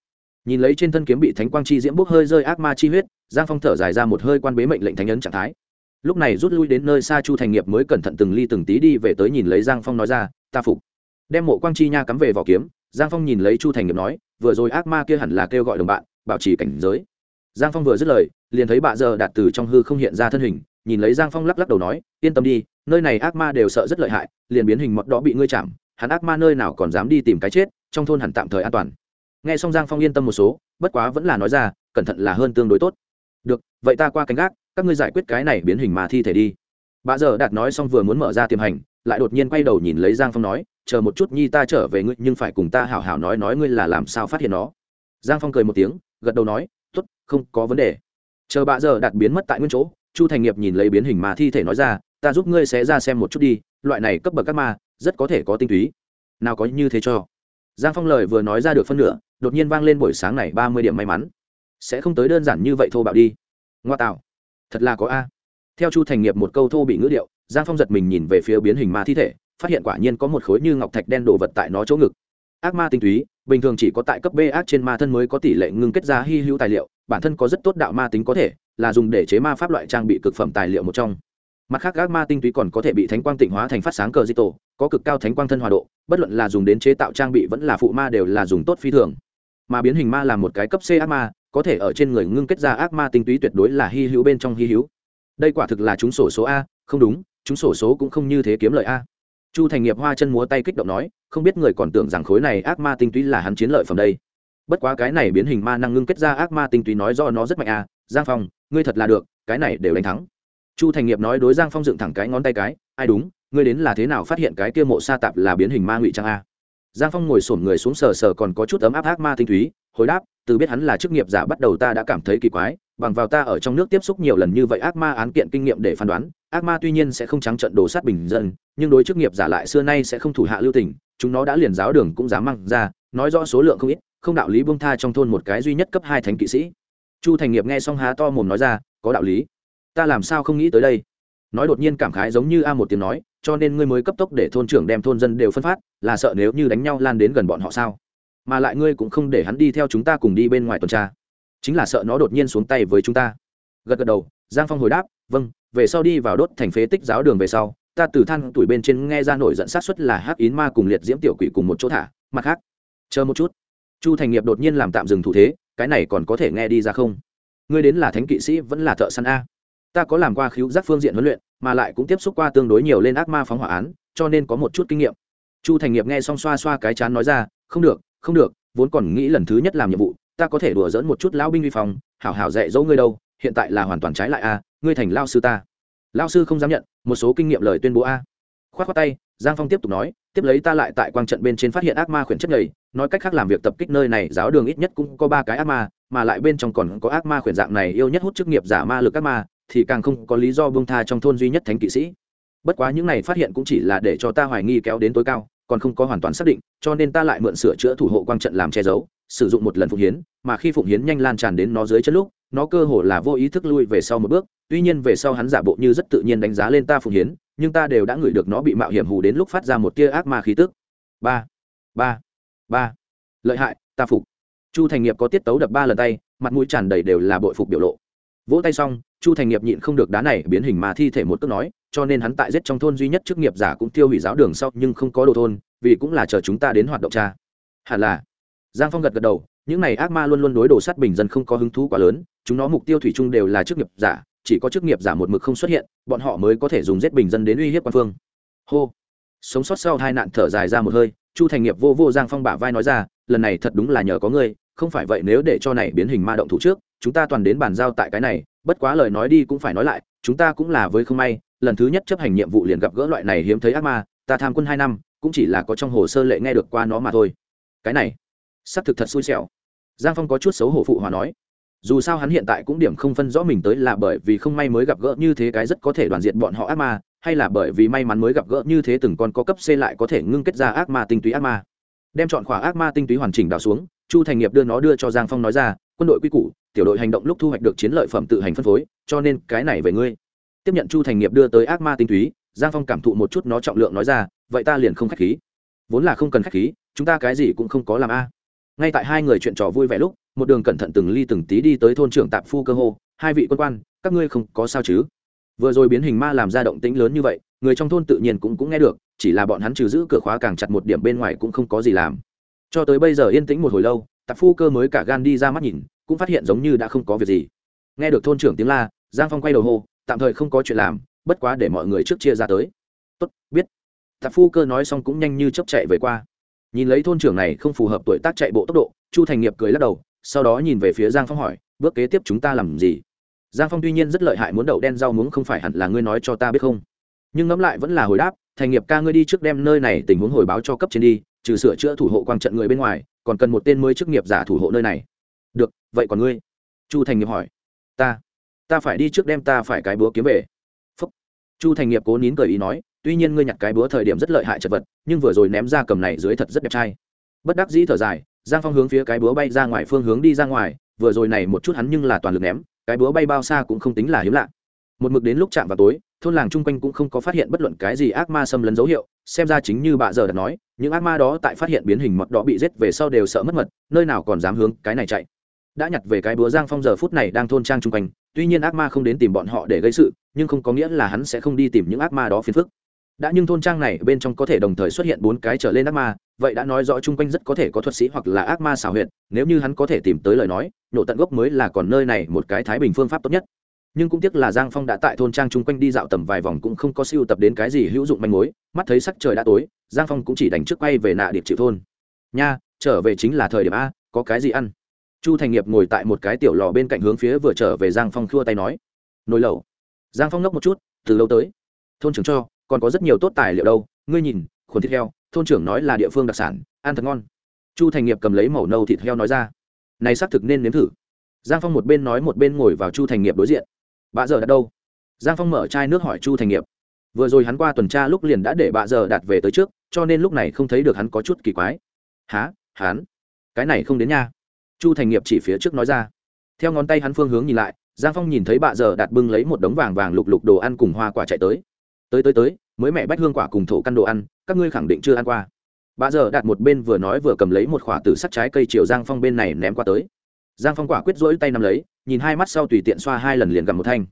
Nhìn lấy trên thân kiếm bị thánh quang chi diễm bốc hơi rơi ác ma chi huyết, giang phong thở dài ra một hơi quan bế mệnh lệnh thánh ấn trạng thái lúc này rút lui đến nơi xa chu thành nghiệp mới cẩn thận từng ly từng tí đi về tới nhìn lấy giang phong nói ra, ta phục. Đem mộ quang chi nha cắm về vỏ kiếm, giang phong nhìn lấy chu thành nghiệp nói, vừa rồi ác ma kia hẳn là kêu gọi đồng bạn, bảo trì cảnh giới. Giang phong vừa dứt lời, liền thấy bà giờ đạt từ trong hư không hiện ra thân hình, nhìn lấy giang phong lắc lắc đầu nói, yên tâm đi, nơi này ác ma đều sợ rất lợi hại, liền biến hình mọt đó bị ngươi chạm, hắn ác ma nơi nào còn dám đi tìm cái chết, trong thôn hẳn tạm thời an toàn. Nghe xong giang phong yên tâm một số, bất quá vẫn là nói ra, cẩn thận là hơn tương đối tốt. Được, vậy ta qua canh gác các ngươi giải quyết cái này biến hình mà thi thể đi. Bà giờ đạt nói xong vừa muốn mở ra tiềm hành, lại đột nhiên quay đầu nhìn lấy giang phong nói, chờ một chút nhi ta trở về ngươi, nhưng phải cùng ta hảo hảo nói nói ngươi là làm sao phát hiện nó. Giang phong cười một tiếng, gật đầu nói t ố t không có vấn đề. Chờ bà giờ đạt biến mất tại nguyên chỗ, chu thành nghiệp nhìn lấy biến hình mà thi thể nói ra, ta giúp ngươi sẽ ra xem một chút đi, loại này cấp bậc các ma, rất có thể có tinh túy. Nào có như thế cho. Giang phong lời vừa nói ra được phân nửa, đột nhiên vang lên buổi sáng này ba mươi điểm may mắn. Sẽ không tới đơn giản như vậy thô bạo đi. Ngoa tạo thật là có a. Theo chu thành nghiệp một câu thô bị ngữ điệu, giang phong giật mình nhìn về phía biến hình ma thi thể, phát hiện quả nhiên có một khối như ngọc thạch đen đổ vật tại nó chỗ ngực. Ác ma tinh túy, bình thường chỉ có tại cấp b ác trên ma thân mới có tỷ lệ ngưng kết ra hy hữu tài liệu, bản thân có rất tốt đạo ma tính có thể, là dùng để chế ma pháp loại trang bị cực phẩm tài liệu một trong. Mặt khác, ác ma tinh túy còn có thể bị thánh quang tịnh hóa thành phát sáng cờ di tổ có cực cao thánh quang thân hòa độ, bất luận là dùng đến chế tạo trang bị vẫn là phụ ma đều là dùng tốt phi thường. Mà biến hình ma là một cái cấp c ác ma có thể ở trên người ngưng kết ra ác ma tinh túy tuyệt đối là hy hữu bên trong hy hữu. Đây quả thực là chúng sổ số a, không đúng chúng sổ số cũng không như thế kiếm lợi a. Chu thành nghiệp hoa chân múa tay kích động nói, không biết người còn tưởng rằng khối này ác ma tinh túy là hắn chiến lợi phẩm đây. Bất quá cái này biến hình ma năng ngưng kết ra ác ma tinh túy nói do nó rất mạnh a, giang phong, ngươi thật là được, cái này đều đánh thắng. Chu thành nghiệp nói đối giang phong dựng thẳng cái ngón tay cái, ai đúng, ngươi đến là thế nào phát hiện cái kia mộ sa tạp là biến hình ma ngụy trang a? Giang phong ngồi sổm người xuống sờ sờ còn có chút ấm áp ác ma tinh túy, hồi đáp từ biết hắn là chức nghiệp giả bắt đầu ta đã cảm thấy kỳ quái, bằng vào ta ở trong nước tiếp xúc nhiều lần như vậy ác ma án kiện kinh nghiệm để phán đoán, ác ma tuy nhiên sẽ không trắng trận đồ sát bình dân, nhưng đối chức nghiệp giả lại xưa nay sẽ không thủ hạ lưu tình, chúng nó đã liền giáo đường cũng dám mang ra, nói rõ số lượng không ít, không đạo lý buông tha trong thôn một cái duy nhất cấp hai thánh kỵ sĩ. Chu thành nghiệp nghe xong há to mồm nói ra, có đạo lý. Ta làm sao không nghĩ tới đây? Nói đột nhiên cảm khái giống như a một tiếng nói, cho nên ngươi mới cấp tốc để thôn trưởng đem thôn dân đều phân phát, là sợ nếu như đánh nhau lan đến gần bọn họ sao? Mà lại ngươi cũng không để hắn đi theo chúng ta cùng đi bên ngoài tuần tra. Chính là sợ nó đột nhiên xuống tay với chúng ta. Gật gật đầu, giang phong hồi đáp vâng về sau đi vào đốt thành phế tích giáo đường về sau, ta từ than tuổi bên trên nghe ra nổi giận sát xuất là hắc yến ma cùng liệt diễm tiểu quỷ cùng một chỗ thả, mặt khác, chờ một chút. Chu thành nghiệp đột nhiên làm tạm dừng thủ thế, cái này còn có thể nghe đi ra không? Ngươi đến là thánh kỵ sĩ vẫn là thợ săn a. Ta có làm qua khiếu giác phương diện huấn luyện, mà lại cũng tiếp xúc qua tương đối nhiều lên ác ma phóng hỏa án, cho nên có một chút kinh nghiệm. Chu thành nghiệp nghe xong xoa xoa cái chán nói ra, không được không được, vốn còn nghĩ lần thứ nhất làm nhiệm vụ, ta có thể đùa dỡn một chút lão binh vi phòng hảo hảo dạy dỗ ngươi đâu, hiện tại là hoàn toàn trái lại a, ngươi thành lao sư ta. Lao sư không dám nhận, một số kinh nghiệm lời tuyên bố a. Khoát khoát tay, giang phong tiếp tục nói, tiếp lấy ta lại tại quang trận bên trên phát hiện ác ma khuyển chất nhầy, nói cách khác làm việc tập kích nơi này, giáo đường ít nhất cũng có ba cái ác ma, mà lại bên trong còn có ác ma khuyển dạng này yêu nhất hút chức nghiệp giả ma lực ác ma, thì càng không có lý do bông tha trong thôn duy nhất thánh kỵ sĩ. Bất quá những này phát hiện cũng chỉ là để cho ta hoài nghi kéo đến tối cao còn không có hoàn toàn xác định, cho nên ta lại mượn sửa chữa thủ hộ quang trận làm che giấu, sử dụng một lần phụng hiến, mà khi phụng hiến nhanh lan tràn đến nó dưới chân lúc, nó cơ hồ là vô ý thức lui về sau một bước, tuy nhiên về sau hắn giả bộ như rất tự nhiên đánh giá lên ta phụng hiến, nhưng ta đều đã ngửi được nó bị mạo hiểm hù đến lúc phát ra một tia ác ma khí tức. Ba ba ba. Lợi hại, ta phục. Chu thành nghiệp có tiết tấu đập ba lần tay, mặt mũi tràn đầy đều là bội phục biểu lộ. Vỗ tay xong, chu thành nghiệp nhịn không được đá này biến hình mà thi thể một tức nói cho nên hắn tại giết trong thôn duy nhất chức nghiệp giả cũng tiêu hủy giáo đường sau, nhưng không có đồ thôn, vì cũng là chờ chúng ta đến hoạt động cha hẳn là. Giang phong gật gật đầu, những này ác ma luôn luôn đối đồ sát bình dân không có hứng thú quá lớn, chúng nó mục tiêu thủy chung đều là chức nghiệp giả, chỉ có chức nghiệp giả một mực không xuất hiện, bọn họ mới có thể dùng giết bình dân đến uy hiếp quan phương. Hô. Sống sót sau hai nạn thở dài ra một hơi, chu thành nghiệp vô vô giang phong bả vai nói ra, lần này thật đúng là nhờ có ngươi, không phải vậy nếu để cho này biến hình ma động thủ trước, chúng ta toàn đến bàn giao tại cái này bất quá lời nói đi cũng phải nói lại, chúng ta cũng là với không may, lần thứ nhất chấp hành nhiệm vụ liền gặp gỡ loại này hiếm thấy ác ma, ta tham quân hai năm, cũng chỉ là có trong hồ sơ lệ nghe được qua nó mà thôi. Cái này, xác thực thật xui xẻo. Giang phong có chút xấu hổ phụ hòa nói. Dù sao hắn hiện tại cũng điểm không phân rõ mình tới là bởi vì không may mới gặp gỡ như thế cái rất có thể đoàn diện bọn họ ác ma, hay là bởi vì may mắn mới gặp gỡ như thế từng con có cấp c lại có thể ngưng kết ra ác ma tinh túy ác ma. Đem chọn khỏa ác ma tinh túy hoàn chỉnh đào xuống, chu thành nghiệp đưa nó đưa cho giang phong nói ra, quân đội quy củ tiểu đội hành động lúc thu hoạch được chiến lợi phẩm tự hành phân phối, cho nên cái này về ngươi. Tiếp nhận chu thành nghiệp đưa tới ác ma tinh túy, giang phong cảm thụ một chút nó trọng lượng nói ra, vậy ta liền không k h á c h khí. Vốn là không cần k h á c h khí, chúng ta cái gì cũng không có làm a. Ngay tại hai người chuyện trò vui vẻ lúc, một đường cẩn thận từng ly từng tí đi tới thôn trưởng tạp phu cơ hô, hai vị quân quan, các ngươi không có sao chứ? Vừa rồi biến hình ma làm ra động tĩnh lớn như vậy, người trong thôn tự nhiên cũng cũng nghe được, chỉ là bọn hắn trừ giữ cửa khóa càng chặt một điểm bên ngoài cũng không có gì làm. Cho tới bây giờ yên tĩnh một hồi lâu, tạp phu cơ mới cả gan đi ra mắt nhìn cũng phát hiện giống như đã không có việc gì. Nghe được thôn trưởng tiếng la, giang phong quay đầu hô, tạm thời không có chuyện làm, bất quá để mọi người trước chia ra tới. Tốt, biết. Tạp phu cơ nói xong cũng nhanh như chấp chạy về qua. Nhìn lấy thôn trưởng này không phù hợp tuổi tác chạy bộ tốc độ, chu thành nghiệp cười lắc đầu, sau đó nhìn về phía giang phong hỏi, bước kế tiếp chúng ta làm gì? Giang phong tuy nhiên rất lợi hại muốn đậu đen rau muống không phải hẳn là ngươi nói cho ta biết không? Nhưng ngẫm lại vẫn là hồi đáp, thành nghiệp ca ngươi đi trước đem nơi này tình huống hồi báo cho cấp trên đi, trừ sửa chữa thủ hộ quang trận người bên ngoài, còn cần một tên mới chức nghiệp giả thủ hộ nơi này được, vậy còn ngươi? Chu thành nghiệp hỏi. Ta ta phải đi trước đem ta phải cái búa kiếm về. Phúc. Chu thành nghiệp cố nín cười ý nói, tuy nhiên ngươi nhặt cái búa thời điểm rất lợi hại chật vật, nhưng vừa rồi ném ra cầm này dưới thật rất đẹp trai. Bất đắc dĩ thở dài, giang phong hướng phía cái búa bay ra ngoài phương hướng đi ra ngoài, vừa rồi này một chút hắn nhưng là toàn lực ném, cái búa bay bao xa cũng không tính là hiếm lạ. Một mực đến lúc chạm vào tối, thôn làng chung quanh cũng không có phát hiện bất luận cái gì ác ma xâm lấn dấu hiệu, xem ra chính như bà giờ đã nói, những ác ma đó tại phát hiện biến hình mật đó bị giết về sau đều sợ mất mật, nơi nào còn dám hướng cái này chạy đã nhặt về cái búa giang phong giờ phút này đang thôn trang chung quanh, tuy nhiên ác ma không đến tìm bọn họ để gây sự, nhưng không có nghĩa là hắn sẽ không đi tìm những ác ma đó phiền phức. Đã nhưng thôn trang này bên trong có thể đồng thời xuất hiện bốn cái trở lên ác ma, vậy đã nói rõ chung quanh rất có thể có thuật sĩ hoặc là ác ma xảo huyệt, nếu như hắn có thể tìm tới lời nói nhổ tận gốc mới là còn nơi này một cái thái bình phương pháp tốt nhất. Nhưng cũng tiếc là giang phong đã tại thôn trang chung quanh đi dạo tầm vài vòng cũng không có siêu tập đến cái gì hữu dụng manh mối, mắt thấy sắc trời đã tối, giang phong cũng chỉ đành trước quay về nạ điệp chịu thôn. Nha, trở về chính là thời điểm a, có cái gì ăn? Chu thành nghiệp ngồi tại một cái tiểu lò bên cạnh hướng phía vừa trở về giang phong khua tay nói, nồi lẩu. Giang phong ngốc một chút, từ lâu tới, thôn trưởng cho, còn có rất nhiều tốt tài liệu đâu, ngươi nhìn, khuẩn thịt heo, thôn trưởng nói là địa phương đặc sản, ăn thật ngon. Chu thành nghiệp cầm lấy màu nâu thịt heo nói ra, này xác thực nên nếm thử. Giang phong một bên nói một bên ngồi vào chu thành nghiệp đối diện bà giờ đặt đâu? Giang phong mở chai nước hỏi chu thành nghiệp, vừa rồi hắn qua tuần tra lúc liền đã để bà giờ đạt về tới trước, cho nên lúc này không thấy được hắn có chút kỳ quái. Há hắn? Cái này không đến nha chu thành nghiệp chỉ phía trước nói ra. Theo ngón tay hắn phương hướng nhìn lại, giang phong nhìn thấy bà giờ đặt bưng lấy một đống vàng vàng lục lục đồ ăn cùng hoa quả chạy tới. Tới tới tới, mới mẹ bách hương quả cùng thổ căn đồ ăn, các ngươi khẳng định chưa ăn qua. Bà giờ đặt một bên vừa nói vừa cầm lấy một khoả từ sắt trái cây chiều giang phong bên này ném qua tới. Giang phong quả quyết rỗi tay nắm lấy, nhìn hai mắt sau tùy tiện xoa hai lần liền gặp một thanh.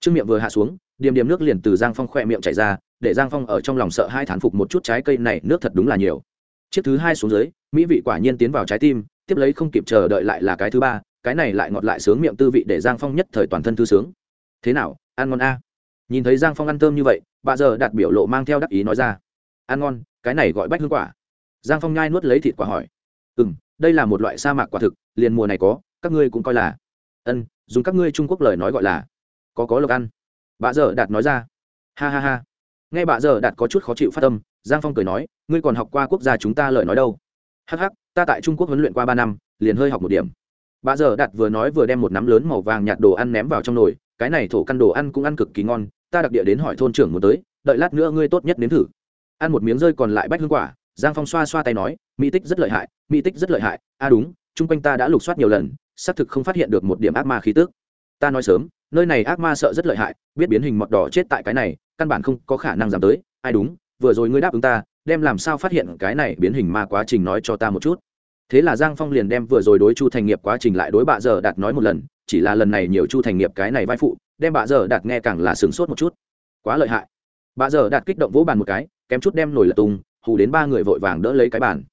Trương miệng vừa hạ xuống, điểm điểm nước liền từ giang phong khỏe miệng chảy ra, để giang phong ở trong lòng sợ hai thán phục một chút trái cây này, nước thật đúng là nhiều. Chiếc thứ hai xuống dưới, mỹ vị quả nhiên tiến vào trái tim tiếp lấy không kịp chờ đợi lại là cái thứ ba, cái này lại ngọt lại sướng miệng tư vị để giang phong nhất thời toàn thân thư sướng. Thế nào, ăn ngon a? Nhìn thấy giang phong ăn thơm như vậy, bà giờ đạt biểu lộ mang theo đắc ý nói ra. Ăn ngon, cái này gọi bách hương quả. Giang phong nhai nuốt lấy thịt quả hỏi. Ừ m đây là một loại sa mạc quả thực, liền mùa này có, các ngươi cũng coi là. Ân, dùng các ngươi trung quốc lời nói gọi là. Có có lộc ăn. Bà giờ đạt nói ra. Ha ha ha. Nghe bà giờ đạt có chút khó chịu phát tâm giang phong cười nói, ngươi còn học qua quốc gia chúng ta lời nói đâu? Hắc hắc, ta tại trung quốc huấn luyện qua ba năm, liền hơi học một điểm. Bà giờ đạt vừa nói vừa đem một nắm lớn màu vàng nhạt đồ ăn ném vào trong nồi, cái này thổ căn đồ ăn cũng ăn cực kỳ ngon, ta đặc địa đến hỏi thôn trưởng muốn tới, đợi lát nữa ngươi tốt nhất nếm thử. Ăn một miếng rơi còn lại bách hương quả, giang phong xoa xoa tay nói, mỹ tích rất lợi hại, mỹ tích rất lợi hại, a à đúng, chung quanh ta đã lục soát nhiều lần, xác thực không phát hiện được một điểm ác ma khí tức. Ta nói sớm, nơi này ác ma sợ rất lợi hại, biết biến hình mọt đỏ chết tại cái này, căn bản không có khả năng giảm tới, ai đúng, vừa rồi ngươi đáp ứng ta đem làm sao phát hiện cái này biến hình ma quá trình nói cho ta một chút. Thế là giang phong liền đem vừa rồi đối chu thành nghiệp quá trình lại đối bạ giờ đạt nói một lần, chỉ là lần này nhiều chu thành nghiệp cái này vai phụ, đem bạ giờ đạt nghe càng là sửng sốt một chút. Quá lợi hại. Bạ giờ đạt kích động vỗ bàn một cái, kém chút đem nổi lật tung, hù đến ba người vội vàng đỡ lấy cái bàn.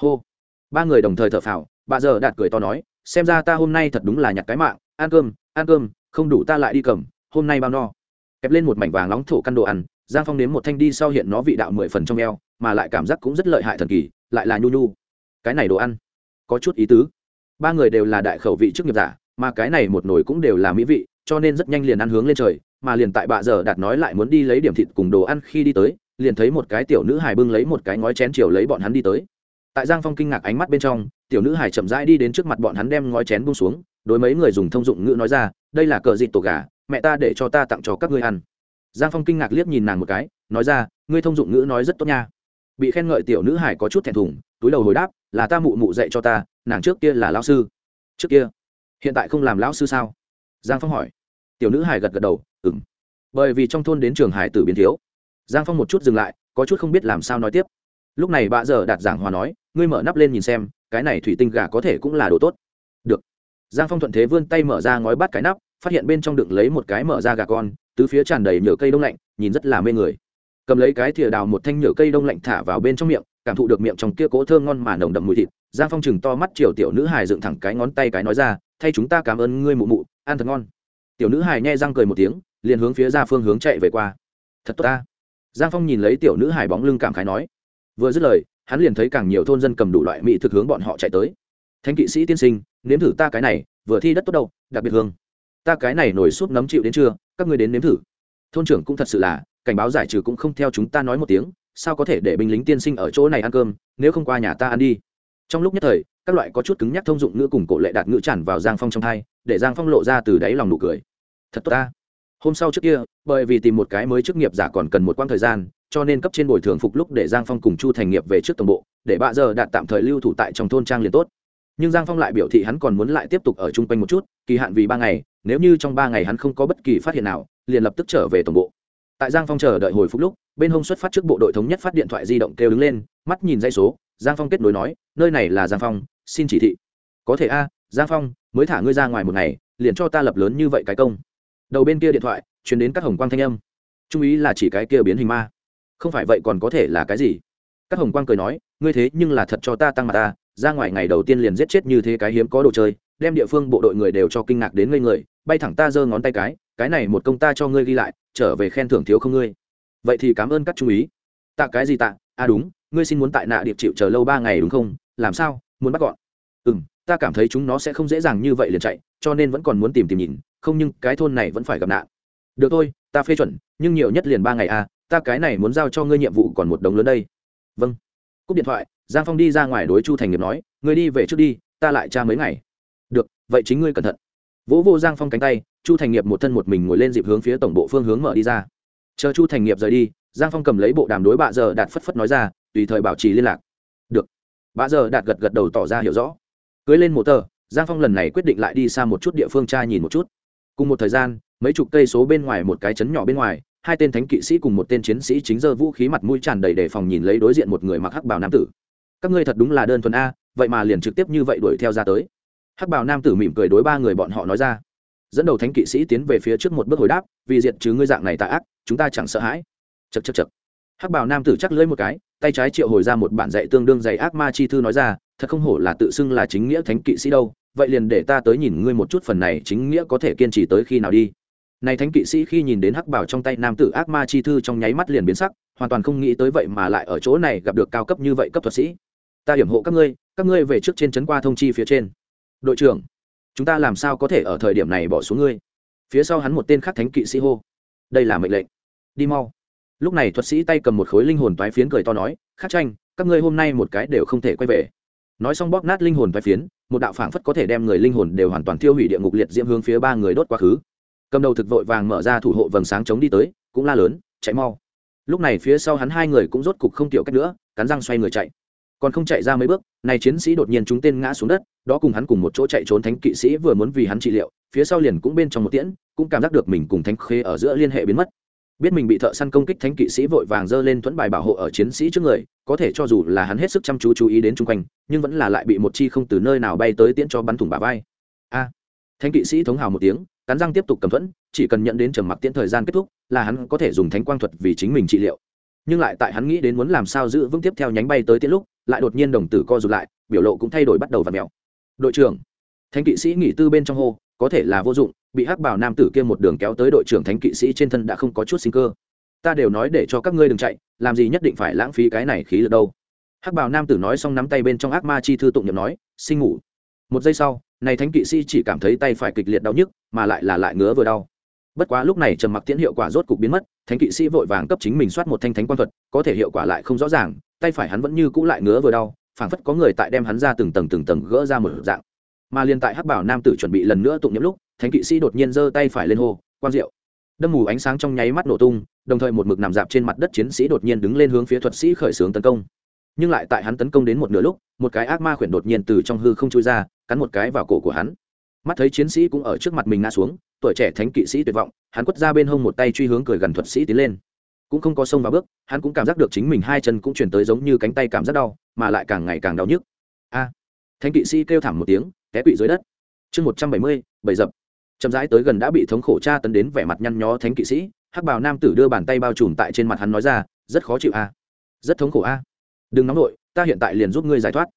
Hô. Ba người đồng thời thở phào, bạ giờ đạt cười to nói, xem ra ta hôm nay thật đúng là nhặt cái mạng, ăn cơm ăn cơm, không đủ ta lại đi cầm, hôm nay bao no. Kẹp lên một mảnh vàng nóng thổ căn đồ ăn, giang phong nếm một thanh đi sau hiện nó vị đạo mười phần trong eo mà lại cảm giác cũng rất lợi hại thần kỳ, lại là nhu nhu. Cái này đồ ăn, có chút ý tứ. Ba người đều là đại khẩu vị chức nghiệp giả, mà cái này một nồi cũng đều là mỹ vị, cho nên rất nhanh liền ăn hướng lên trời, mà liền tại bạ giờ đạt nói lại muốn đi lấy điểm thịt cùng đồ ăn khi đi tới, liền thấy một cái tiểu nữ hài bưng lấy một cái ngói chén chiều lấy bọn hắn đi tới. Tại giang phong kinh ngạc ánh mắt bên trong, tiểu nữ hài chậm rãi đi đến trước mặt bọn hắn đem ngói chén bung xuống, đối mấy người dùng thông dụng ngữ nói ra, đây là cờ dịt tổ gà, mẹ ta để cho ta tặng cho các ngươi ăn. Giang phong kinh ngạc liếc nhìn nàng một cái, nói ra, ngươi thông dụng ngữ nói rất tốt nha bị khen ngợi tiểu nữ hải có chút thẹn thùng, túi đầu hồi đáp, là ta mụ mụ dạy cho ta, nàng trước kia là lao sư. Trước kia? Hiện tại không làm lão sư sao? Giang phong hỏi. Tiểu nữ hải gật gật đầu ừng bởi vì trong thôn đến trường hải tử biến thiếu. Giang phong một chút dừng lại, có chút không biết làm sao nói tiếp. Lúc này bà giờ đạt giảng hòa nói, ngươi mở nắp lên nhìn xem, cái này thủy tinh gà có thể cũng là đồ tốt. Được. Giang phong thuận thế vươn tay mở ra ngói bắt cái nắp, phát hiện bên trong đựng lấy một cái mở ra gà con, tứ phía tràn đầy nhựa cây đông lạnh, nhìn rất là mê người cầm lấy cái thìa đào một thanh nhựa cây đông lạnh thả vào bên trong miệng, cảm thụ được miệng trong kia cố thơm ngon mà nồng đậm mùi thịt. Giang phong chừng to mắt chiều tiểu nữ hài dựng thẳng cái ngón tay cái nói ra, thay chúng ta cảm ơn ngươi mụ mụ, ăn thật ngon. Tiểu nữ hài nhai răng cười một tiếng, liền hướng phía ra phương hướng chạy về qua. Thật tốt ta. Giang phong nhìn lấy tiểu nữ hài bóng lưng cảm khái nói. Vừa dứt lời, hắn liền thấy càng nhiều thôn dân cầm đủ loại mỹ thực hướng bọn họ chạy tới. Thanh kỵ sĩ tiên sinh, nếm thử ta cái này, vừa thi đất tốt đâu, đặc biệt hương. Ta cái này nổi súp nấm chịu đến chưa, các ngươi đến nếm thử. Thôn trưởng cũng thật sự là cảnh báo giải trừ cũng không theo chúng ta nói một tiếng, sao có thể để binh lính tiên sinh ở chỗ này ăn cơm, nếu không qua nhà ta ăn đi. Trong lúc nhất thời, các loại có chút cứng nhắc thông dụng ngữ cùng cổ lệ đạt ngữ tràn vào giang phong trong thai để giang phong lộ ra từ đáy lòng nụ cười. Thật tốt ta. Hôm sau trước kia, bởi vì tìm một cái mới chức nghiệp giả còn cần một quãng thời gian, cho nên cấp trên bồi thường phục lúc để giang phong cùng chu thành nghiệp về trước tổng bộ, để bạ giờ đạt tạm thời lưu thủ tại trong thôn trang liền tốt. Nhưng giang phong lại biểu thị hắn còn muốn lại tiếp tục ở chung quanh một chút, kỳ hạn vì ba ngày, nếu như trong ba ngày hắn không có bất kỳ phát hiện nào, liền lập tức trở về tổng bộ tại giang phong chờ đợi hồi phục lúc, bên hông xuất phát trước bộ đội thống nhất phát điện thoại di động kêu đứng lên, mắt nhìn dây số, giang phong kết nối nói, nơi này là giang phong, xin chỉ thị. Có thể a, giang phong, mới thả ngươi ra ngoài một ngày, liền cho ta lập lớn như vậy cái công. Đầu bên kia điện thoại chuyển đến các hồng quang thanh âm. Trung ý là chỉ cái kia biến hình ma. Không phải vậy còn có thể là cái gì? Các hồng quang cười nói, ngươi thế nhưng là thật cho ta tăng mặt ta, ra ngoài ngày đầu tiên liền giết chết như thế cái hiếm có đồ chơi, đem địa phương bộ đội người đều cho kinh ngạc đến ngây người bay thẳng ta giơ ngón tay cái cái này một công ta cho ngươi ghi lại, trở về khen thưởng thiếu không ngươi. Vậy thì cảm ơn các trung ý. Tạ cái gì tạ? À đúng, ngươi xin muốn tại nạ điệp chịu chờ lâu ba ngày đúng không? Làm sao? Muốn bắt gọn. Ừ m ta cảm thấy chúng nó sẽ không dễ dàng như vậy liền chạy, cho nên vẫn còn muốn tìm tìm nhìn, không nhưng cái thôn này vẫn phải gặp nạn. Được thôi, ta phê chuẩn, nhưng nhiều nhất liền ba ngày à ta cái này muốn giao cho ngươi nhiệm vụ còn một đống lớn đây. Vâng. Cúp điện thoại, giang phong đi ra ngoài đối chu thành nghiệp nói, ngươi đi về trước đi, ta lại tra mấy ngày. Được, vậy chính ngươi cẩn thận vỗ vô giang phong cánh tay, chu thành nghiệp một thân một mình ngồi lên dịp hướng phía tổng bộ phương hướng mở đi ra. Chờ chu thành nghiệp rời đi, giang phong cầm lấy bộ đàm đối bạ giờ đạt phất phất nói ra, tùy thời bảo trì liên lạc. Được. Bạ giờ đạt gật gật đầu tỏ ra hiểu rõ. Cưới lên một tờ, giang phong lần này quyết định lại đi xa một chút địa phương tra nhìn một chút. Cùng một thời gian, mấy chục cây số bên ngoài một cái trấn nhỏ bên ngoài, hai tên thánh kỵ sĩ cùng một tên chiến sĩ chính giơ vũ khí mặt mũi tràn đầy đề phòng nhìn lấy đối diện một người mặc hắc bào nam tử. Các ngươi thật đúng là đơn thuần a, vậy mà liền trực tiếp như vậy đuổi theo ra tới hắc bào nam tử mỉm cười đối ba người bọn họ nói ra. Dẫn đầu thánh kỵ sĩ tiến về phía trước một bước hồi đáp, vì diệt trừ ngươi dạng này tạ ác, chúng ta chẳng sợ hãi. Chật chật chật hắc bảo nam tử chắc lưỡi một cái, tay trái triệu hồi ra một bản dạy tương đương dạy ác ma chi thư nói ra, thật không hổ là tự xưng là chính nghĩa thánh kỵ sĩ đâu, vậy liền để ta tới nhìn ngươi một chút phần này chính nghĩa có thể kiên trì tới khi nào đi. Này thánh kỵ sĩ khi nhìn đến hắc bảo trong tay nam tử ác ma chi thư trong nháy mắt liền biến sắc, hoàn toàn không nghĩ tới vậy mà lại ở chỗ này gặp được cao cấp như vậy cấp thuật sĩ. Ta hiểm hộ các ngươi các ngươi về trước trên trấn qua thông chi phía trên đội trưởng, chúng ta làm sao có thể ở thời điểm này bỏ xuống ngươi? Phía sau hắn một tên khác thánh kỵ sĩ hô, đây là mệnh lệnh, đi mau. Lúc này thuật sĩ tay cầm một khối linh hồn toái phiến cười to nói, khắc tranh, các ngươi hôm nay một cái đều không thể quay về. Nói xong bóp nát linh hồn toái phiến, một đạo phảng phất có thể đem người linh hồn đều hoàn toàn tiêu hủy địa ngục liệt diễm hướng phía ba người đốt quá khứ. Cầm đầu thực vội vàng mở ra thủ hộ vầng sáng chống đi tới, cũng la lớn, chạy mau. Lúc này phía sau hắn hai người cũng rốt cục không tiểu cách nữa, cắn răng xoay người chạy còn không chạy ra mấy bước, này chiến sĩ đột nhiên chúng tên ngã xuống đất, đó cùng hắn cùng một chỗ chạy trốn thánh kỵ sĩ vừa muốn vì hắn trị liệu, phía sau liền cũng bên trong một tiễn, cũng cảm giác được mình cùng thánh khê ở giữa liên hệ biến mất. Biết mình bị thợ săn công kích, thánh kỵ sĩ vội vàng giơ lên thuẫn bài bảo hộ ở chiến sĩ trước người, có thể cho dù là hắn hết sức chăm chú chú ý đến chung quanh, nhưng vẫn là lại bị một chi không từ nơi nào bay tới tiễn cho bắn thủng bà vai. A! Thánh kỵ sĩ thống hào một tiếng, cắn răng tiếp tục cầm thuẫn, chỉ cần nhận đến trầm mặc tiễn thời gian kết thúc, là hắn có thể dùng thánh quang thuật vì chính mình trị liệu. Nhưng lại tại hắn nghĩ đến muốn làm sao giữ vững tiếp theo nhánh bay tới tiễn lúc lại đột nhiên đồng tử co rụt lại, biểu lộ cũng thay đổi bắt đầu và mèo đội trưởng. Thánh kỵ sĩ nghỉ tư bên trong hô, có thể là vô dụng, bị hắc bảo nam tử kia một đường kéo tới đội trưởng thánh kỵ sĩ trên thân đã không có chút sinh cơ. Ta đều nói để cho các ngươi đừng chạy, làm gì nhất định phải lãng phí cái này khí lực đâu. Hắc bảo nam tử nói xong nắm tay bên trong ác ma chi thư tụng nhậm nói sinh ngủ. Một giây sau, này thánh kỵ sĩ chỉ cảm thấy tay phải kịch liệt đau nhức, mà lại là lại ngứa vừa đau. Bất quá lúc này trầm mặc tiễn hiệu quả rốt cục biến mất, thánh kỵ sĩ vội vàng cấp chính mình soát một thanh thánh quan thuật, có thể hiệu quả lại không rõ ràng tay phải hắn vẫn như cũ lại ngứa vừa đau, phảng phất có người tại đem hắn ra từng tầng từng tầng gỡ ra một dạng. Mà liền tại hắc bảo nam tử chuẩn bị lần nữa tụng nhiễm lúc, thánh kỵ sĩ đột nhiên giơ tay phải lên hô quan diệu! Đâm mù ánh sáng trong nháy mắt nổ tung, đồng thời một mực nằm dạp trên mặt đất chiến sĩ đột nhiên đứng lên hướng phía thuật sĩ khởi xướng tấn công. Nhưng lại tại hắn tấn công đến một nửa lúc, một cái ác ma khuyển đột nhiên từ trong hư không chui ra, cắn một cái vào cổ của hắn. Mắt thấy chiến sĩ cũng ở trước mặt mình ngã xuống, tuổi trẻ thánh kỵ sĩ tuyệt vọng, hắn quất ra bên hông một tay truy hướng cười gần thuật sĩ tiến lên cũng không có sông vào bước, hắn cũng cảm giác được chính mình hai chân cũng chuyển tới giống như cánh tay cảm giác đau, mà lại càng ngày càng đau nhức. A! Thánh kỵ sĩ kêu thảm một tiếng, té quỵ dưới đất. Chương một trăm bảy mươi bảy dập. Chậm rãi tới gần đã bị thống khổ tra tấn đến vẻ mặt nhăn nhó thánh kỵ sĩ, hắc bào nam tử đưa bàn tay bao trùm tại trên mặt hắn nói ra, rất khó chịu a. Rất thống khổ a. Đừng nóng nổi ta hiện tại liền giúp ngươi giải thoát.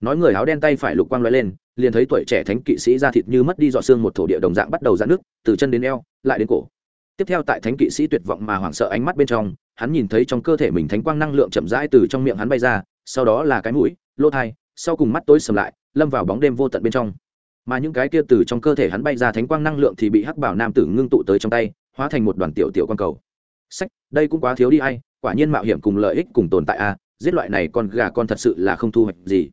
Nói người áo đen tay phải lục quang l lên, liền thấy tuổi trẻ thánh kỵ sĩ ra thịt như mất đi dọ xương một thổ địa đồng dạng bắt đầu dạn nước từ chân đến eo, lại đến cổ tiếp theo tại thánh kỵ sĩ tuyệt vọng mà hoảng sợ ánh mắt bên trong, hắn nhìn thấy trong cơ thể mình thánh quang năng lượng chậm rãi từ trong miệng hắn bay ra, sau đó là cái mũi, lỗ thai, sau cùng mắt tối sầm lại, lâm vào bóng đêm vô tận bên trong. Mà những cái kia từ trong cơ thể hắn bay ra thánh quang năng lượng thì bị hắc bảo nam tử ngưng tụ tới trong tay, hóa thành một đoàn tiểu tiểu quang cầu. Sách, đây cũng quá thiếu đi ai. quả nhiên mạo hiểm cùng lợi ích cùng tồn tại a, giết loại này con gà con thật sự là không thu hoạch gì.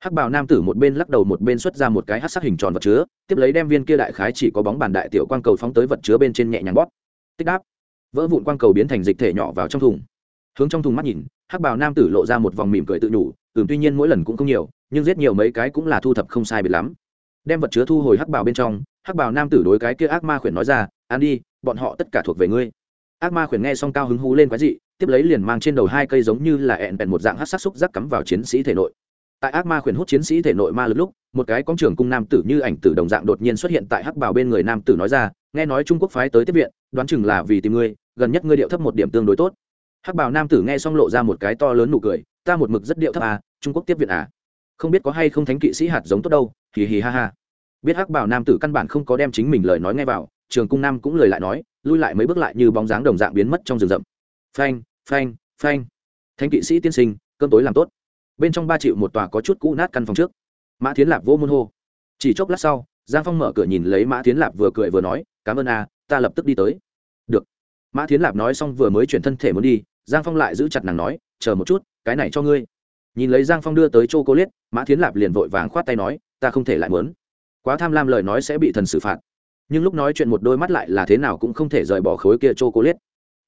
Hắc bảo nam tử một bên lắc đầu một bên xuất ra một cái hát sắc hình tròn vật chứa, tiếp lấy đem viên kia đại khái chỉ có bóng bàn đại tiểu quang cầu phóng tới vật chứa bên trên nhẹ nhàng bóp tích đáp. Vỡ vụn quang cầu biến thành dịch thể nhỏ vào trong thùng. Hướng trong thùng mắt nhìn, hắc bào nam tử lộ ra một vòng mỉm cười tự nhủ, ừm, tuy nhiên mỗi lần cũng không nhiều, nhưng giết nhiều mấy cái cũng là thu thập không sai biệt lắm. Đem vật chứa thu hồi hắc bào bên trong, hắc bào nam tử đối cái kia ác ma khuyển nói ra ăn đi, bọn họ tất cả thuộc về ngươi. Ác ma khuyển nghe xong cao hứng hú lên quái dị, tiếp lấy liền mang trên đầu hai cây giống như là ẹn bèn một dạng hát sắc xúc rắc cắm vào chiến sĩ thể nội tại ác ma khuyển hút chiến sĩ thể nội ma lực lúc, một cái con trưởng cung nam tử như ảnh tử đồng dạng đột nhiên xuất hiện tại hắc bảo bên người nam tử nói ra, nghe nói trung quốc phái tới tiếp viện, đoán chừng là vì tìm ngươi, gần nhất ngươi điệu thấp một điểm tương đối tốt. Hắc bảo nam tử nghe xong lộ ra một cái to lớn nụ cười, ta một mực rất điệu thấp à trung quốc tiếp viện à? Không biết có hay không thánh kỵ sĩ hạt giống tốt đâu, hì hì ha ha. Biết hắc bảo nam tử căn bản không có đem chính mình lời nói nghe vào, trường cung nam cũng lời lại nói, lui lại mấy bước lại như bóng dáng đồng dạng biến mất trong rừng rậm. Phanh phanh phanh. Thánh kỵ sĩ tiên sinh cơn tối làm tốt bên trong ba triệu một tòa có chút cũ nát căn phòng trước. Mã tiến lạp vô môn hô. Chỉ chốc lát sau, giang phong mở cửa nhìn lấy mã tiến lạp vừa cười vừa nói, cảm ơn a, ta lập tức đi tới. Được. Mã tiến lạp nói xong vừa mới chuyển thân thể muốn đi, giang phong lại giữ chặt nàng nói, chờ một chút, cái này cho ngươi. Nhìn lấy giang phong đưa tới c h o cô liết mã tiến lạp liền vội vàng khoát tay nói, ta không thể lại mớn quá tham lam lời nói sẽ bị thần xử phạt. Nhưng lúc nói chuyện một đôi mắt lại là thế nào cũng không thể rời bỏ khối kia c h o cô liết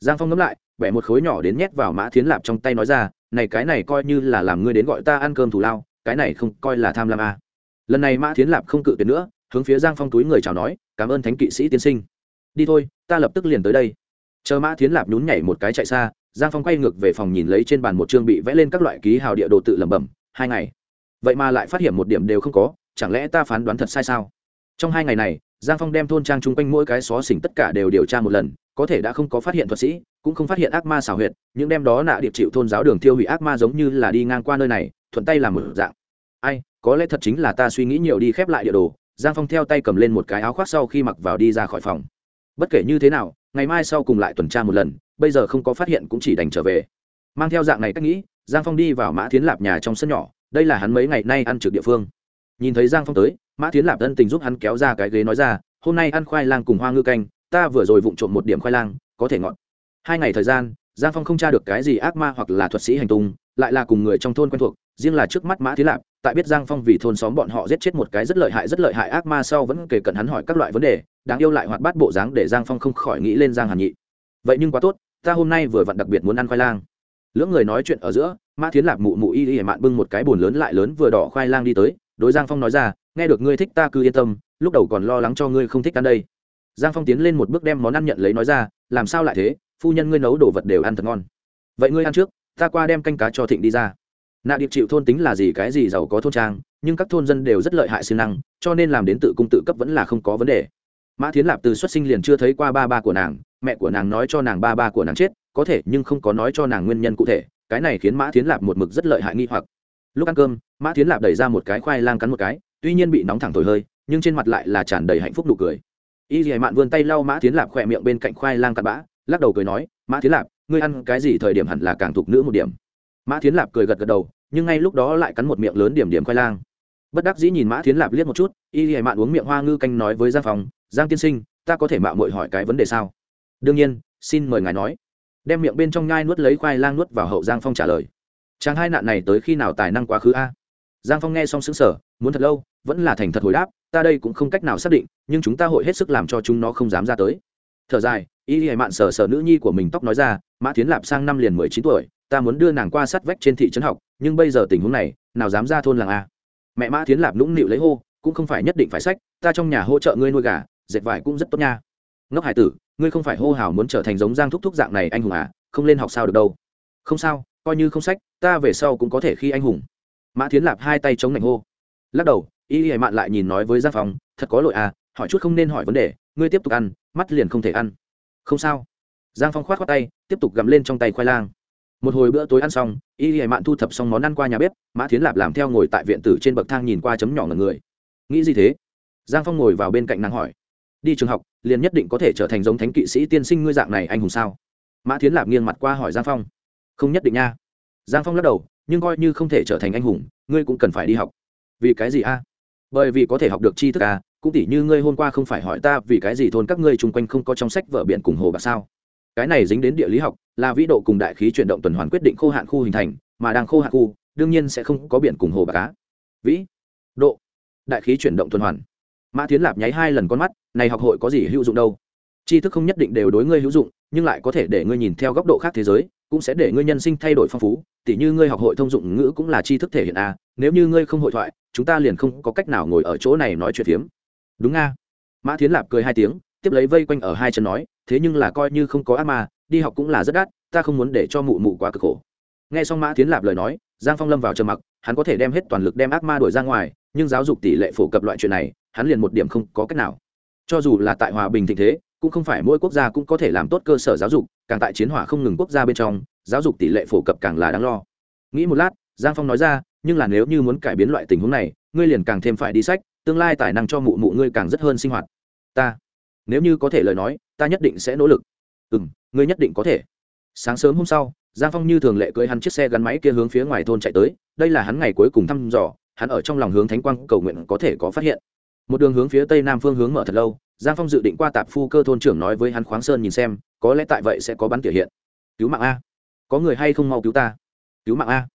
giang phong ngẫm lại bẻ một khối nhỏ đến nhét vào mã thiến lạp trong tay nói ra, này cái này coi như là làm ngươi đến gọi ta ăn cơm thù lao, cái này không coi là tham lam à. lần này mã thiến lạp không cự tuyệt nữa, hướng phía giang phong túi người chào nói, cảm ơn thánh kỵ sĩ tiên sinh. Đi thôi, ta lập tức liền tới đây. Chờ mã thiến lạp nhún nhảy một cái chạy xa, giang phong quay ngược về phòng nhìn lấy trên bàn một chương bị vẽ lên các loại ký hào địa đồ tự lẩm bẩm, hai ngày. Vậy mà lại phát hiện một điểm đều không có, chẳng lẽ ta phán đoán thật sai sao? Trong hai ngày này, giang phong đem thôn trang chung quanh mỗi cái xó xỉnh tất cả đều điều tra một lần, có thể đã không có phát hiện thuật sĩ cũng không phát hiện ác ma xảo huyệt, những đem đó nạ điệp chịu thôn giáo đường tiêu hủy ác ma giống như là đi ngang qua nơi này, thuận tay làm một dạng. Ai, có lẽ thật chính là ta suy nghĩ nhiều đi khép lại địa đồ, giang phong theo tay cầm lên một cái áo khoác sau khi mặc vào đi ra khỏi phòng. Bất kể như thế nào, ngày mai sau cùng lại tuần tra một lần, bây giờ không có phát hiện cũng chỉ đành trở về. Mang theo dạng này cách nghĩ, giang phong đi vào mã thiến lạp nhà trong sân nhỏ, đây là hắn mấy ngày nay ăn trực địa phương. Nhìn thấy giang phong tới, mã thiến lạp ân tình giúp hắn kéo ra cái ghế nói ra, hôm nay ăn khoai lang cùng hoa ngư canh, ta vừa rồi vụng trộm một điểm khoai lang, có thể ngọn hai ngày thời gian, giang phong không tra được cái gì ác ma hoặc là thuật sĩ hành tung, lại là cùng người trong thôn quen thuộc, riêng là trước mắt mã thế lạp, tại biết giang phong vì thôn xóm bọn họ giết chết một cái rất lợi hại, rất lợi hại ác ma sau vẫn kể cận hắn hỏi các loại vấn đề, đáng yêu lại hoạt bát bộ dáng để giang phong không khỏi nghĩ lên giang hàn nhị. Vậy nhưng quá tốt, ta hôm nay vừa vặn đặc biệt muốn ăn khoai lang. Lưỡng người nói chuyện ở giữa, mã thiến lạp mụ mụ y y mạn bưng một cái bồn lớn lại lớn vừa đỏ khoai lang đi tới, đối giang phong nói ra, nghe được ngươi thích ta cứ yên tâm, lúc đầu còn lo lắng cho ngươi không thích ăn đây. Giang phong tiến lên một bước đem món ăn nhận lấy nói ra, làm sao lại thế? Phu nhân ngươi nấu đồ vật đều ăn thật ngon. Vậy ngươi ăn trước, ta qua đem canh cá cho thịnh đi ra. Nạ điệp chịu thôn tính là gì cái gì giàu có thôn trang, nhưng các thôn dân đều rất lợi hại siêng năng, cho nên làm đến tự cung tự cấp vẫn là không có vấn đề. Mã thiến lạp từ xuất sinh liền chưa thấy qua ba ba của nàng, mẹ của nàng nói cho nàng ba ba của nàng chết, có thể nhưng không có nói cho nàng nguyên nhân cụ thể, cái này khiến mã thiến lạp một mực rất lợi hại nghi hoặc. Lúc ăn cơm, mã thiến lạp đẩy ra một cái khoai lang cắn một cái, tuy nhiên bị nóng thẳng thổi hơi, nhưng trên mặt lại là tràn đầy hạnh phúc nụ cười. Y dì mạn vươn tay lau mã thiến lạp khỏe miệng bên cạnh khoai lang cặn bã lắc đầu cười nói, mã thiến lạp, ngươi ăn cái gì thời điểm hẳn là càng thục nữ một điểm. Mã thiến lạp cười gật gật đầu, nhưng ngay lúc đó lại cắn một miệng lớn điểm điểm khoai lang. Bất đắc dĩ nhìn mã thiến lạp liếc một chút, y dì mạn uống miệng hoa ngư canh nói với giang phòng giang tiên sinh, ta có thể mạo mội hỏi cái vấn đề sao? Đương nhiên, xin mời ngài nói. Đem miệng bên trong nhai nuốt lấy khoai lang nuốt vào hậu giang phong trả lời. Chàng hai nạn này tới khi nào tài năng quá khứ a? Giang phong nghe xong xứng sở muốn thật lâu, vẫn là thành thật hồi đáp, ta đây cũng không cách nào xác định, nhưng chúng ta hội hết sức làm cho chúng nó không dám ra tới thở dài, y hệ mạn sờ sờ nữ nhi của mình tóc nói ra, mã tiến lạp sang năm liền mười chín tuổi, ta muốn đưa nàng qua sát vách trên thị trấn học, nhưng bây giờ tình huống này, nào dám ra thôn làng a. Mẹ mã tiến lạp nũng nịu lấy hô, cũng không phải nhất định phải sách, ta trong nhà hỗ trợ ngươi nuôi gà, dệt vải cũng rất tốt nha. Ngốc hải tử, ngươi không phải hô hào muốn trở thành giống giang thúc thúc dạng này anh hùng à không lên học sao được đâu. Không sao, coi như không sách, ta về sau cũng có thể khi anh hùng. Mã thiến lạp hai tay chống lạnh hô. Lắc đầu, y hệ mạn lại nhìn nói với giang phong, thật có lỗi à hỏi chút không nên hỏi vấn đề ngươi tiếp tục ăn, mắt liền không thể ăn. Không sao. Giang phong khoát khoát tay, tiếp tục gặm lên trong tay khoai lang. Một hồi bữa tối ăn xong, y hề mạn thu thập xong món ăn qua nhà bếp, mã thiến lạp làm theo ngồi tại viện tử trên bậc thang nhìn qua chấm nhỏ ngần người. Nghĩ gì thế? Giang phong ngồi vào bên cạnh nàng hỏi. Đi trường học, liền nhất định có thể trở thành giống thánh kỵ sĩ tiên sinh ngươi dạng này anh hùng sao? Mã thiến lạp nghiêng mặt qua hỏi giang phong. Không nhất định nha. Giang phong lắc đầu, nhưng coi như không thể trở thành anh hùng, ngươi cũng cần phải đi học. Vì cái gì a? Bởi vì có thể học được tri thức à? Cũng tỉ như ngươi hôm qua không phải hỏi ta vì cái gì thôn các ngươi chung quanh không có trong sách vở biển cùng hồ bạc sao? Cái này dính đến địa lý học, là vĩ độ cùng đại khí chuyển động tuần hoàn quyết định khô hạn khu hình thành, mà đang khô hạn khu, đương nhiên sẽ không có biển cùng hồ bạc cá vĩ độ, đại khí chuyển động tuần hoàn. Mã tiến lạp nháy hai lần con mắt, này học hội có gì hữu dụng đâu? Tri thức không nhất định đều đối ngươi hữu dụng, nhưng lại có thể để ngươi nhìn theo góc độ khác thế giới, cũng sẽ để ngươi nhân sinh thay đổi phong phú. Tỉ như ngươi học hội thông dụng ngữ cũng là tri thức thể hiện a, nếu như ngươi không hội thoại, chúng ta liền không có cách nào ngồi ở chỗ này nói chuyện phiếm đúng a. Mã thiến lạp cười hai tiếng, tiếp lấy vây quanh ở hai chân nói, thế nhưng là coi như không có ác ma, đi học cũng là rất đắt, ta không muốn để cho mụ mụ quá cực khổ. Nghe xong mã thiến lạp lời nói, giang phong lâm vào trầm mặc, hắn có thể đem hết toàn lực đem ác ma đuổi ra ngoài, nhưng giáo dục tỷ lệ phổ cập loại chuyện này, hắn liền một điểm không có cách nào. Cho dù là tại hòa bình thịnh thế, cũng không phải mỗi quốc gia cũng có thể làm tốt cơ sở giáo dục, càng tại chiến hỏa không ngừng quốc gia bên trong, giáo dục tỷ lệ phổ cập càng là đáng lo. Nghĩ một lát, giang phong nói ra, nhưng là nếu như muốn cải biến loại tình huống này, ngươi liền càng thêm phải đi sách tương lai tài năng cho mụ mụ ngươi càng rất hơn sinh hoạt. Ta, nếu như có thể lời nói, ta nhất định sẽ nỗ lực. Ừ m ngươi nhất định có thể. Sáng sớm hôm sau, giang phong như thường lệ cưới hắn chiếc xe gắn máy kia hướng phía ngoài thôn chạy tới, đây là hắn ngày cuối cùng thăm dò, hắn ở trong lòng hướng thánh quang cầu nguyện có thể có phát hiện. Một đường hướng phía tây nam phương hướng mở thật lâu, giang phong dự định qua tạp phu cơ thôn trưởng nói với hắn khoáng sơn nhìn xem, có lẽ tại vậy sẽ có bắn tiểu hiện. Cứu mạng a. Có người hay không mau cứu ta? Cứu mạng a.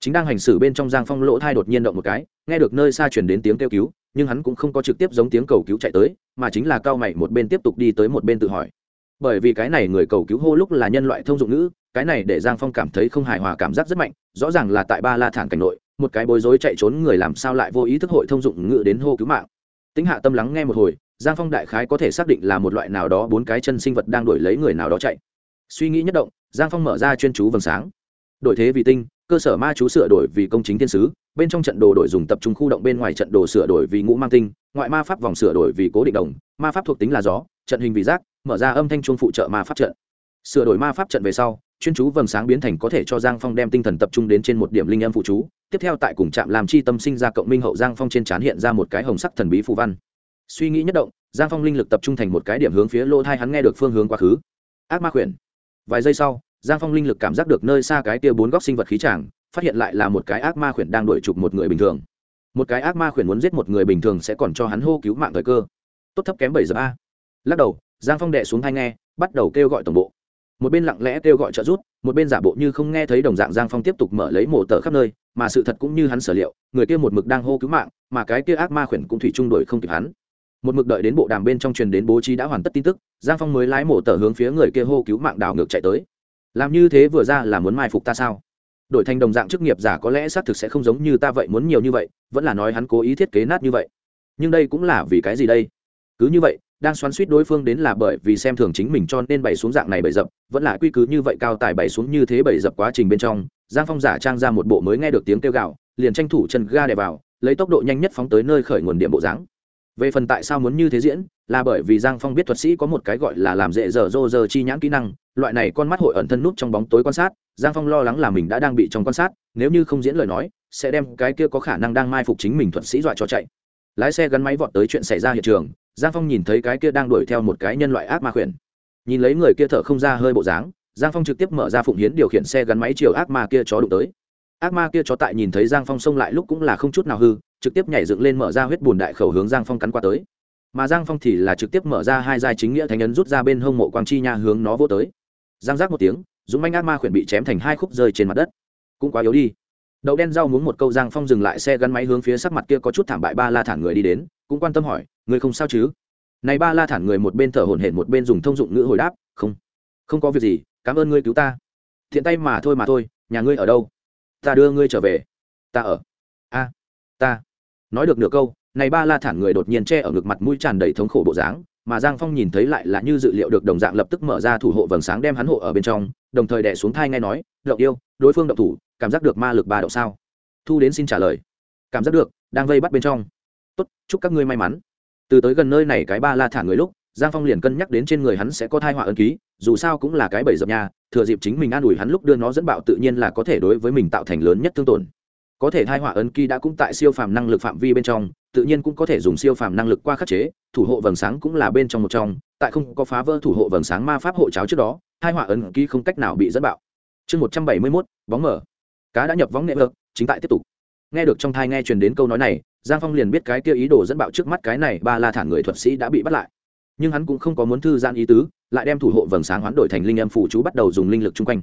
Chính đang hành xử bên trong giang phong lỗ thai đột nhiên động một cái, nghe được nơi xa chuyển đến tiếng kêu cứu nhưng hắn cũng không có trực tiếp giống tiếng cầu cứu chạy tới, mà chính là cao mày một bên tiếp tục đi tới một bên tự hỏi. Bởi vì cái này người cầu cứu hô lúc là nhân loại thông dụng ngữ, cái này để giang phong cảm thấy không hài hòa cảm giác rất mạnh, rõ ràng là tại ba la thản cảnh nội, một cái bối rối chạy trốn người làm sao lại vô ý thức hội thông dụng ngữ đến hô cứu mạng. Tính hạ tâm lắng nghe một hồi, giang phong đại khái có thể xác định là một loại nào đó bốn cái chân sinh vật đang đổi lấy người nào đó chạy. Suy nghĩ nhất động, giang phong mở ra chuyên chú vầng sáng. Đổi thế vì tinh cơ sở ma chú sửa đổi vì công chính thiên sứ, bên trong trận đồ đổi dùng tập trung khu động bên ngoài trận đồ sửa đổi vì ngũ mang tinh, ngoại ma pháp vòng sửa đổi vì cố định đồng, ma pháp thuộc tính là gió, trận hình vì giác, mở ra âm thanh chuông phụ trợ ma pháp trận. Sửa đổi ma pháp trận về sau, chuyên chú vầng sáng biến thành có thể cho giang phong đem tinh thần tập trung đến trên một điểm linh âm phụ chú, tiếp theo tại cùng trạm làm chi tâm sinh ra cộng minh hậu giang phong trên trán hiện ra một cái hồng sắc thần bí phù văn. Suy nghĩ nhất động, giang phong linh lực tập trung thành một cái điểm hướng phía lỗ thai hắn nghe được phương hướng quá khứ. Ác ma khuyển. Vài giây sau giang phong linh lực cảm giác được nơi xa cái tia bốn góc sinh vật khí tràng phát hiện lại là một cái ác ma khuyển đang đuổi chụp một người bình thường. Một cái ác ma khuyển muốn giết một người bình thường sẽ còn cho hắn hô cứu mạng thời cơ. Tốt thấp kém bảy giờ a lắc đầu, giang phong đệ xuống thai nghe, bắt đầu kêu gọi tổng bộ. Một bên lặng lẽ kêu gọi trợ rút một bên giả bộ như không nghe thấy đồng dạng giang phong tiếp tục mở lấy mổ tờ khắp nơi, mà sự thật cũng như hắn sở liệu, người kia một mực đang hô cứu mạng, mà cái kia ác ma khuyển cũng thủy trung đổi không kịp hắn. Một mực đợi đến bộ đàm bên trong truyền đến bố trí đã hoàn tất tin tức, giang phong mới lái mổ tờ hướng phía người kia hô cứu mạng đảo ngược chạy tới làm như thế vừa ra là muốn mai phục ta sao? Đổi thành đồng dạng chức nghiệp giả có lẽ xác thực sẽ không giống như ta vậy muốn nhiều như vậy, vẫn là nói hắn cố ý thiết kế nát như vậy. Nhưng đây cũng là vì cái gì đây? Cứ như vậy, đang xoắn suýt đối phương đến là bởi vì xem thường chính mình cho nên bày xuống dạng này bày dập, vẫn là quy cứ như vậy cao tài bày xuống như thế bày dập quá trình bên trong, giang phong giả trang ra một bộ mới nghe được tiếng kêu gạo liền tranh thủ chân ga đè vào, lấy tốc độ nhanh nhất phóng tới nơi khởi nguồn điện bộ dáng. Về phần tại sao muốn như thế diễn, là bởi vì giang phong biết thuật sĩ có một cái gọi là làm dễ dở dô dơ chi nhãn kỹ năng loại này con mắt hội ẩn thân nút trong bóng tối quan sát, giang phong lo lắng là mình đã đang bị trong quan sát, nếu như không diễn lời nói, sẽ đem cái kia có khả năng đang mai phục chính mình thuật sĩ dọa cho chạy. Lái xe gắn máy vọt tới chuyện xảy ra hiện trường, giang phong nhìn thấy cái kia đang đuổi theo một cái nhân loại ác ma khuyển. Nhìn lấy người kia thở không ra hơi bộ dáng, giang phong trực tiếp mở ra phụng hiến điều khiển xe gắn máy chiều ác ma kia chó đụng tới. Ác ma kia chó tại nhìn thấy giang phong xông lại lúc cũng là không chút nào hư, trực tiếp nhảy dựng lên mở ra huyết bùn đại khẩu hướng giang phong cắn qua tới. Mà giang phong thì là trực tiếp mở ra hai giai chính nghĩa thánh ấn rút ra bên hông mộ quang chi nha hướng nó vô tới giang giác một tiếng, dũng manh ác ma khuyển bị chém thành hai khúc rơi trên mặt đất. Cũng quá yếu đi. Đậu đen rau muốn một câu giang phong dừng lại xe gắn máy hướng phía sắc mặt kia có chút thảm bại ba la thản người đi đến, cũng quan tâm hỏi người không sao chứ? Này ba la thản người một bên thở hổn hển một bên dùng thông dụng ngữ hồi đáp, không không có việc gì, cảm ơn ngươi cứu ta. Thiện tay mà thôi mà thôi, nhà ngươi ở đâu? Ta đưa ngươi trở về. Ta ở. A, ta. Nói được nửa câu, này ba la thản người đột nhiên che ở ngực mặt mũi tràn đầy thống khổ bộ dáng mà giang phong nhìn thấy lại là như dự liệu được đồng dạng lập tức mở ra thủ hộ vầng sáng đem hắn hộ ở bên trong, đồng thời đẻ xuống thai nghe nói đậu yêu, đối phương động thủ, cảm giác được ma lực ba đậu sao? Thu đến xin trả lời, cảm giác được, đang vây bắt bên trong. Tốt, chúc các ngươi may mắn. Từ tới gần nơi này cái ba la thả người lúc, giang phong liền cân nhắc đến trên người hắn sẽ có thai họa ân ký, dù sao cũng là cái bẫy dập nhà thừa dịp chính mình an ủi hắn lúc đưa nó dẫn bạo tự nhiên là có thể đối với mình tạo thành lớn nhất thương tổn. Có thể thai họa ân ký đã cũng tại siêu phàm năng lực phạm vi bên trong tự nhiên cũng có thể dùng siêu phàm năng lực qua khắc chế, thủ hộ vầng sáng cũng là bên trong một trong, tại không có phá vỡ thủ hộ vầng sáng ma pháp hộ cháo trước đó, hai họa ấn ký không cách nào bị dẫn bạo. Chương một trăm bảy mươi mốt, bóng mở. Cá đã nhập võng nệm vợt, chính tại tiếp tục. Nghe được trong thai nghe truyền đến câu nói này, giang phong liền biết cái kia ý đồ dẫn bạo trước mắt cái này ba la thản người thuật sĩ đã bị bắt lại. Nhưng hắn cũng không có muốn thư giãn ý tứ, lại đem thủ hộ vầng sáng hoán đổi thành linh âm phụ chú bắt đầu dùng linh lực chung quanh.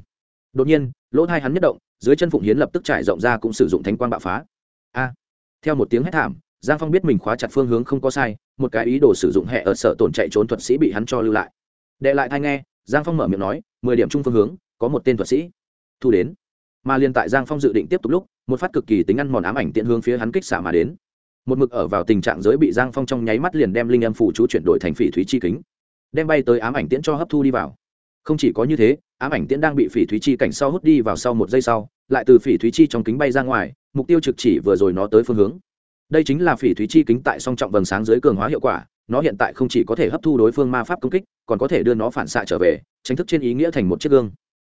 Đột nhiên, lỗ thai hắn nhất động, dưới chân phụng hiến lập tức trải rộng ra cũng sử dụng thánh quang bạo phá. A! Theo một tiếng hét thảm giang phong biết mình khóa chặt phương hướng không có sai, một cái ý đồ sử dụng hệ ở sở tổn chạy trốn thuật sĩ bị hắn cho lưu lại. Đệ lại thai nghe, giang phong mở miệng nói, mười điểm chung phương hướng, có một tên thuật sĩ. Thu đến. Mà liên tại giang phong dự định tiếp tục lúc, một phát cực kỳ tính ăn mòn ám ảnh tiện hướng phía hắn kích xả mà đến. Một mực ở vào tình trạng giới bị giang phong trong nháy mắt liền đem linh âm phủ chú chuyển đổi thành phỉ thúy chi kính, đem bay tới ám ảnh tiễn cho hấp thu đi vào. Không chỉ có như thế, ám ảnh tiễn đang bị phỉ thúy chi cảnh sau hút đi vào sau một giây sau, lại từ phỉ thúy chi trong kính bay ra ngoài, mục tiêu trực chỉ vừa rồi nó tới phương hướng đây chính là phỉ thúy chi kính tại song trọng vầng sáng dưới cường hóa hiệu quả, nó hiện tại không chỉ có thể hấp thu đối phương ma pháp công kích, còn có thể đưa nó phản xạ trở về tranh thức trên ý nghĩa thành một chiếc gương.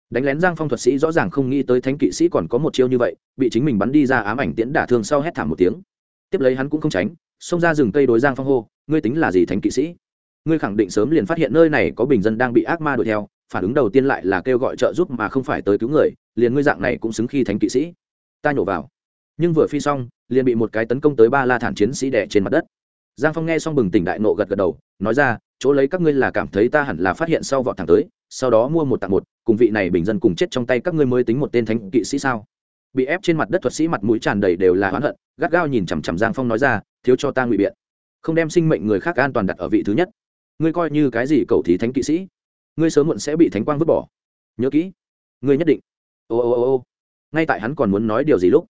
Đánh lén giang phong thuật sĩ rõ ràng không nghĩ tới thánh kỵ sĩ còn có một chiêu như vậy, bị chính mình bắn đi ra ám ảnh tiễn đả thương sau hét thảm một tiếng. Tiếp lấy hắn cũng không tránh, xông ra rừng cây đối giang phong hô, ngươi tính là gì thánh kỵ sĩ? Ngươi khẳng định sớm liền phát hiện nơi này có bình dân đang bị ác ma đuổi theo, phản ứng đầu tiên lại là kêu gọi trợ giúp mà không phải tới cứu người, liền ngươi dạng này cũng xứng khi thánh kỵ sĩ. Ta nhổ vào nhưng vừa phi xong, liền bị một cái tấn công tới ba la thản chiến sĩ đẻ trên mặt đất. Giang phong nghe xong bừng tỉnh đại nộ gật gật đầu, nói ra, chỗ lấy các ngươi là cảm thấy ta hẳn là phát hiện sau vọt thẳng tới, sau đó mua một tặng một, cùng vị này bình dân cùng chết trong tay các ngươi mới tính một tên thánh kỵ sĩ sao? Bị ép trên mặt đất thuật sĩ mặt mũi tràn đầy đều là oán hận, gắt gao nhìn chằm chằm giang phong nói ra, thiếu cho ta ngụy biện, không đem sinh mệnh người khác an toàn đặt ở vị thứ nhất. Ngươi coi như cái gì cầu thí thánh kỵ sĩ, ngươi sớm muộn sẽ bị thánh quang vứt bỏ. Nhớ kỹ, ngươi nhất định. Ô ô ô ô, ngay tại hắn còn muốn nói điều gì lúc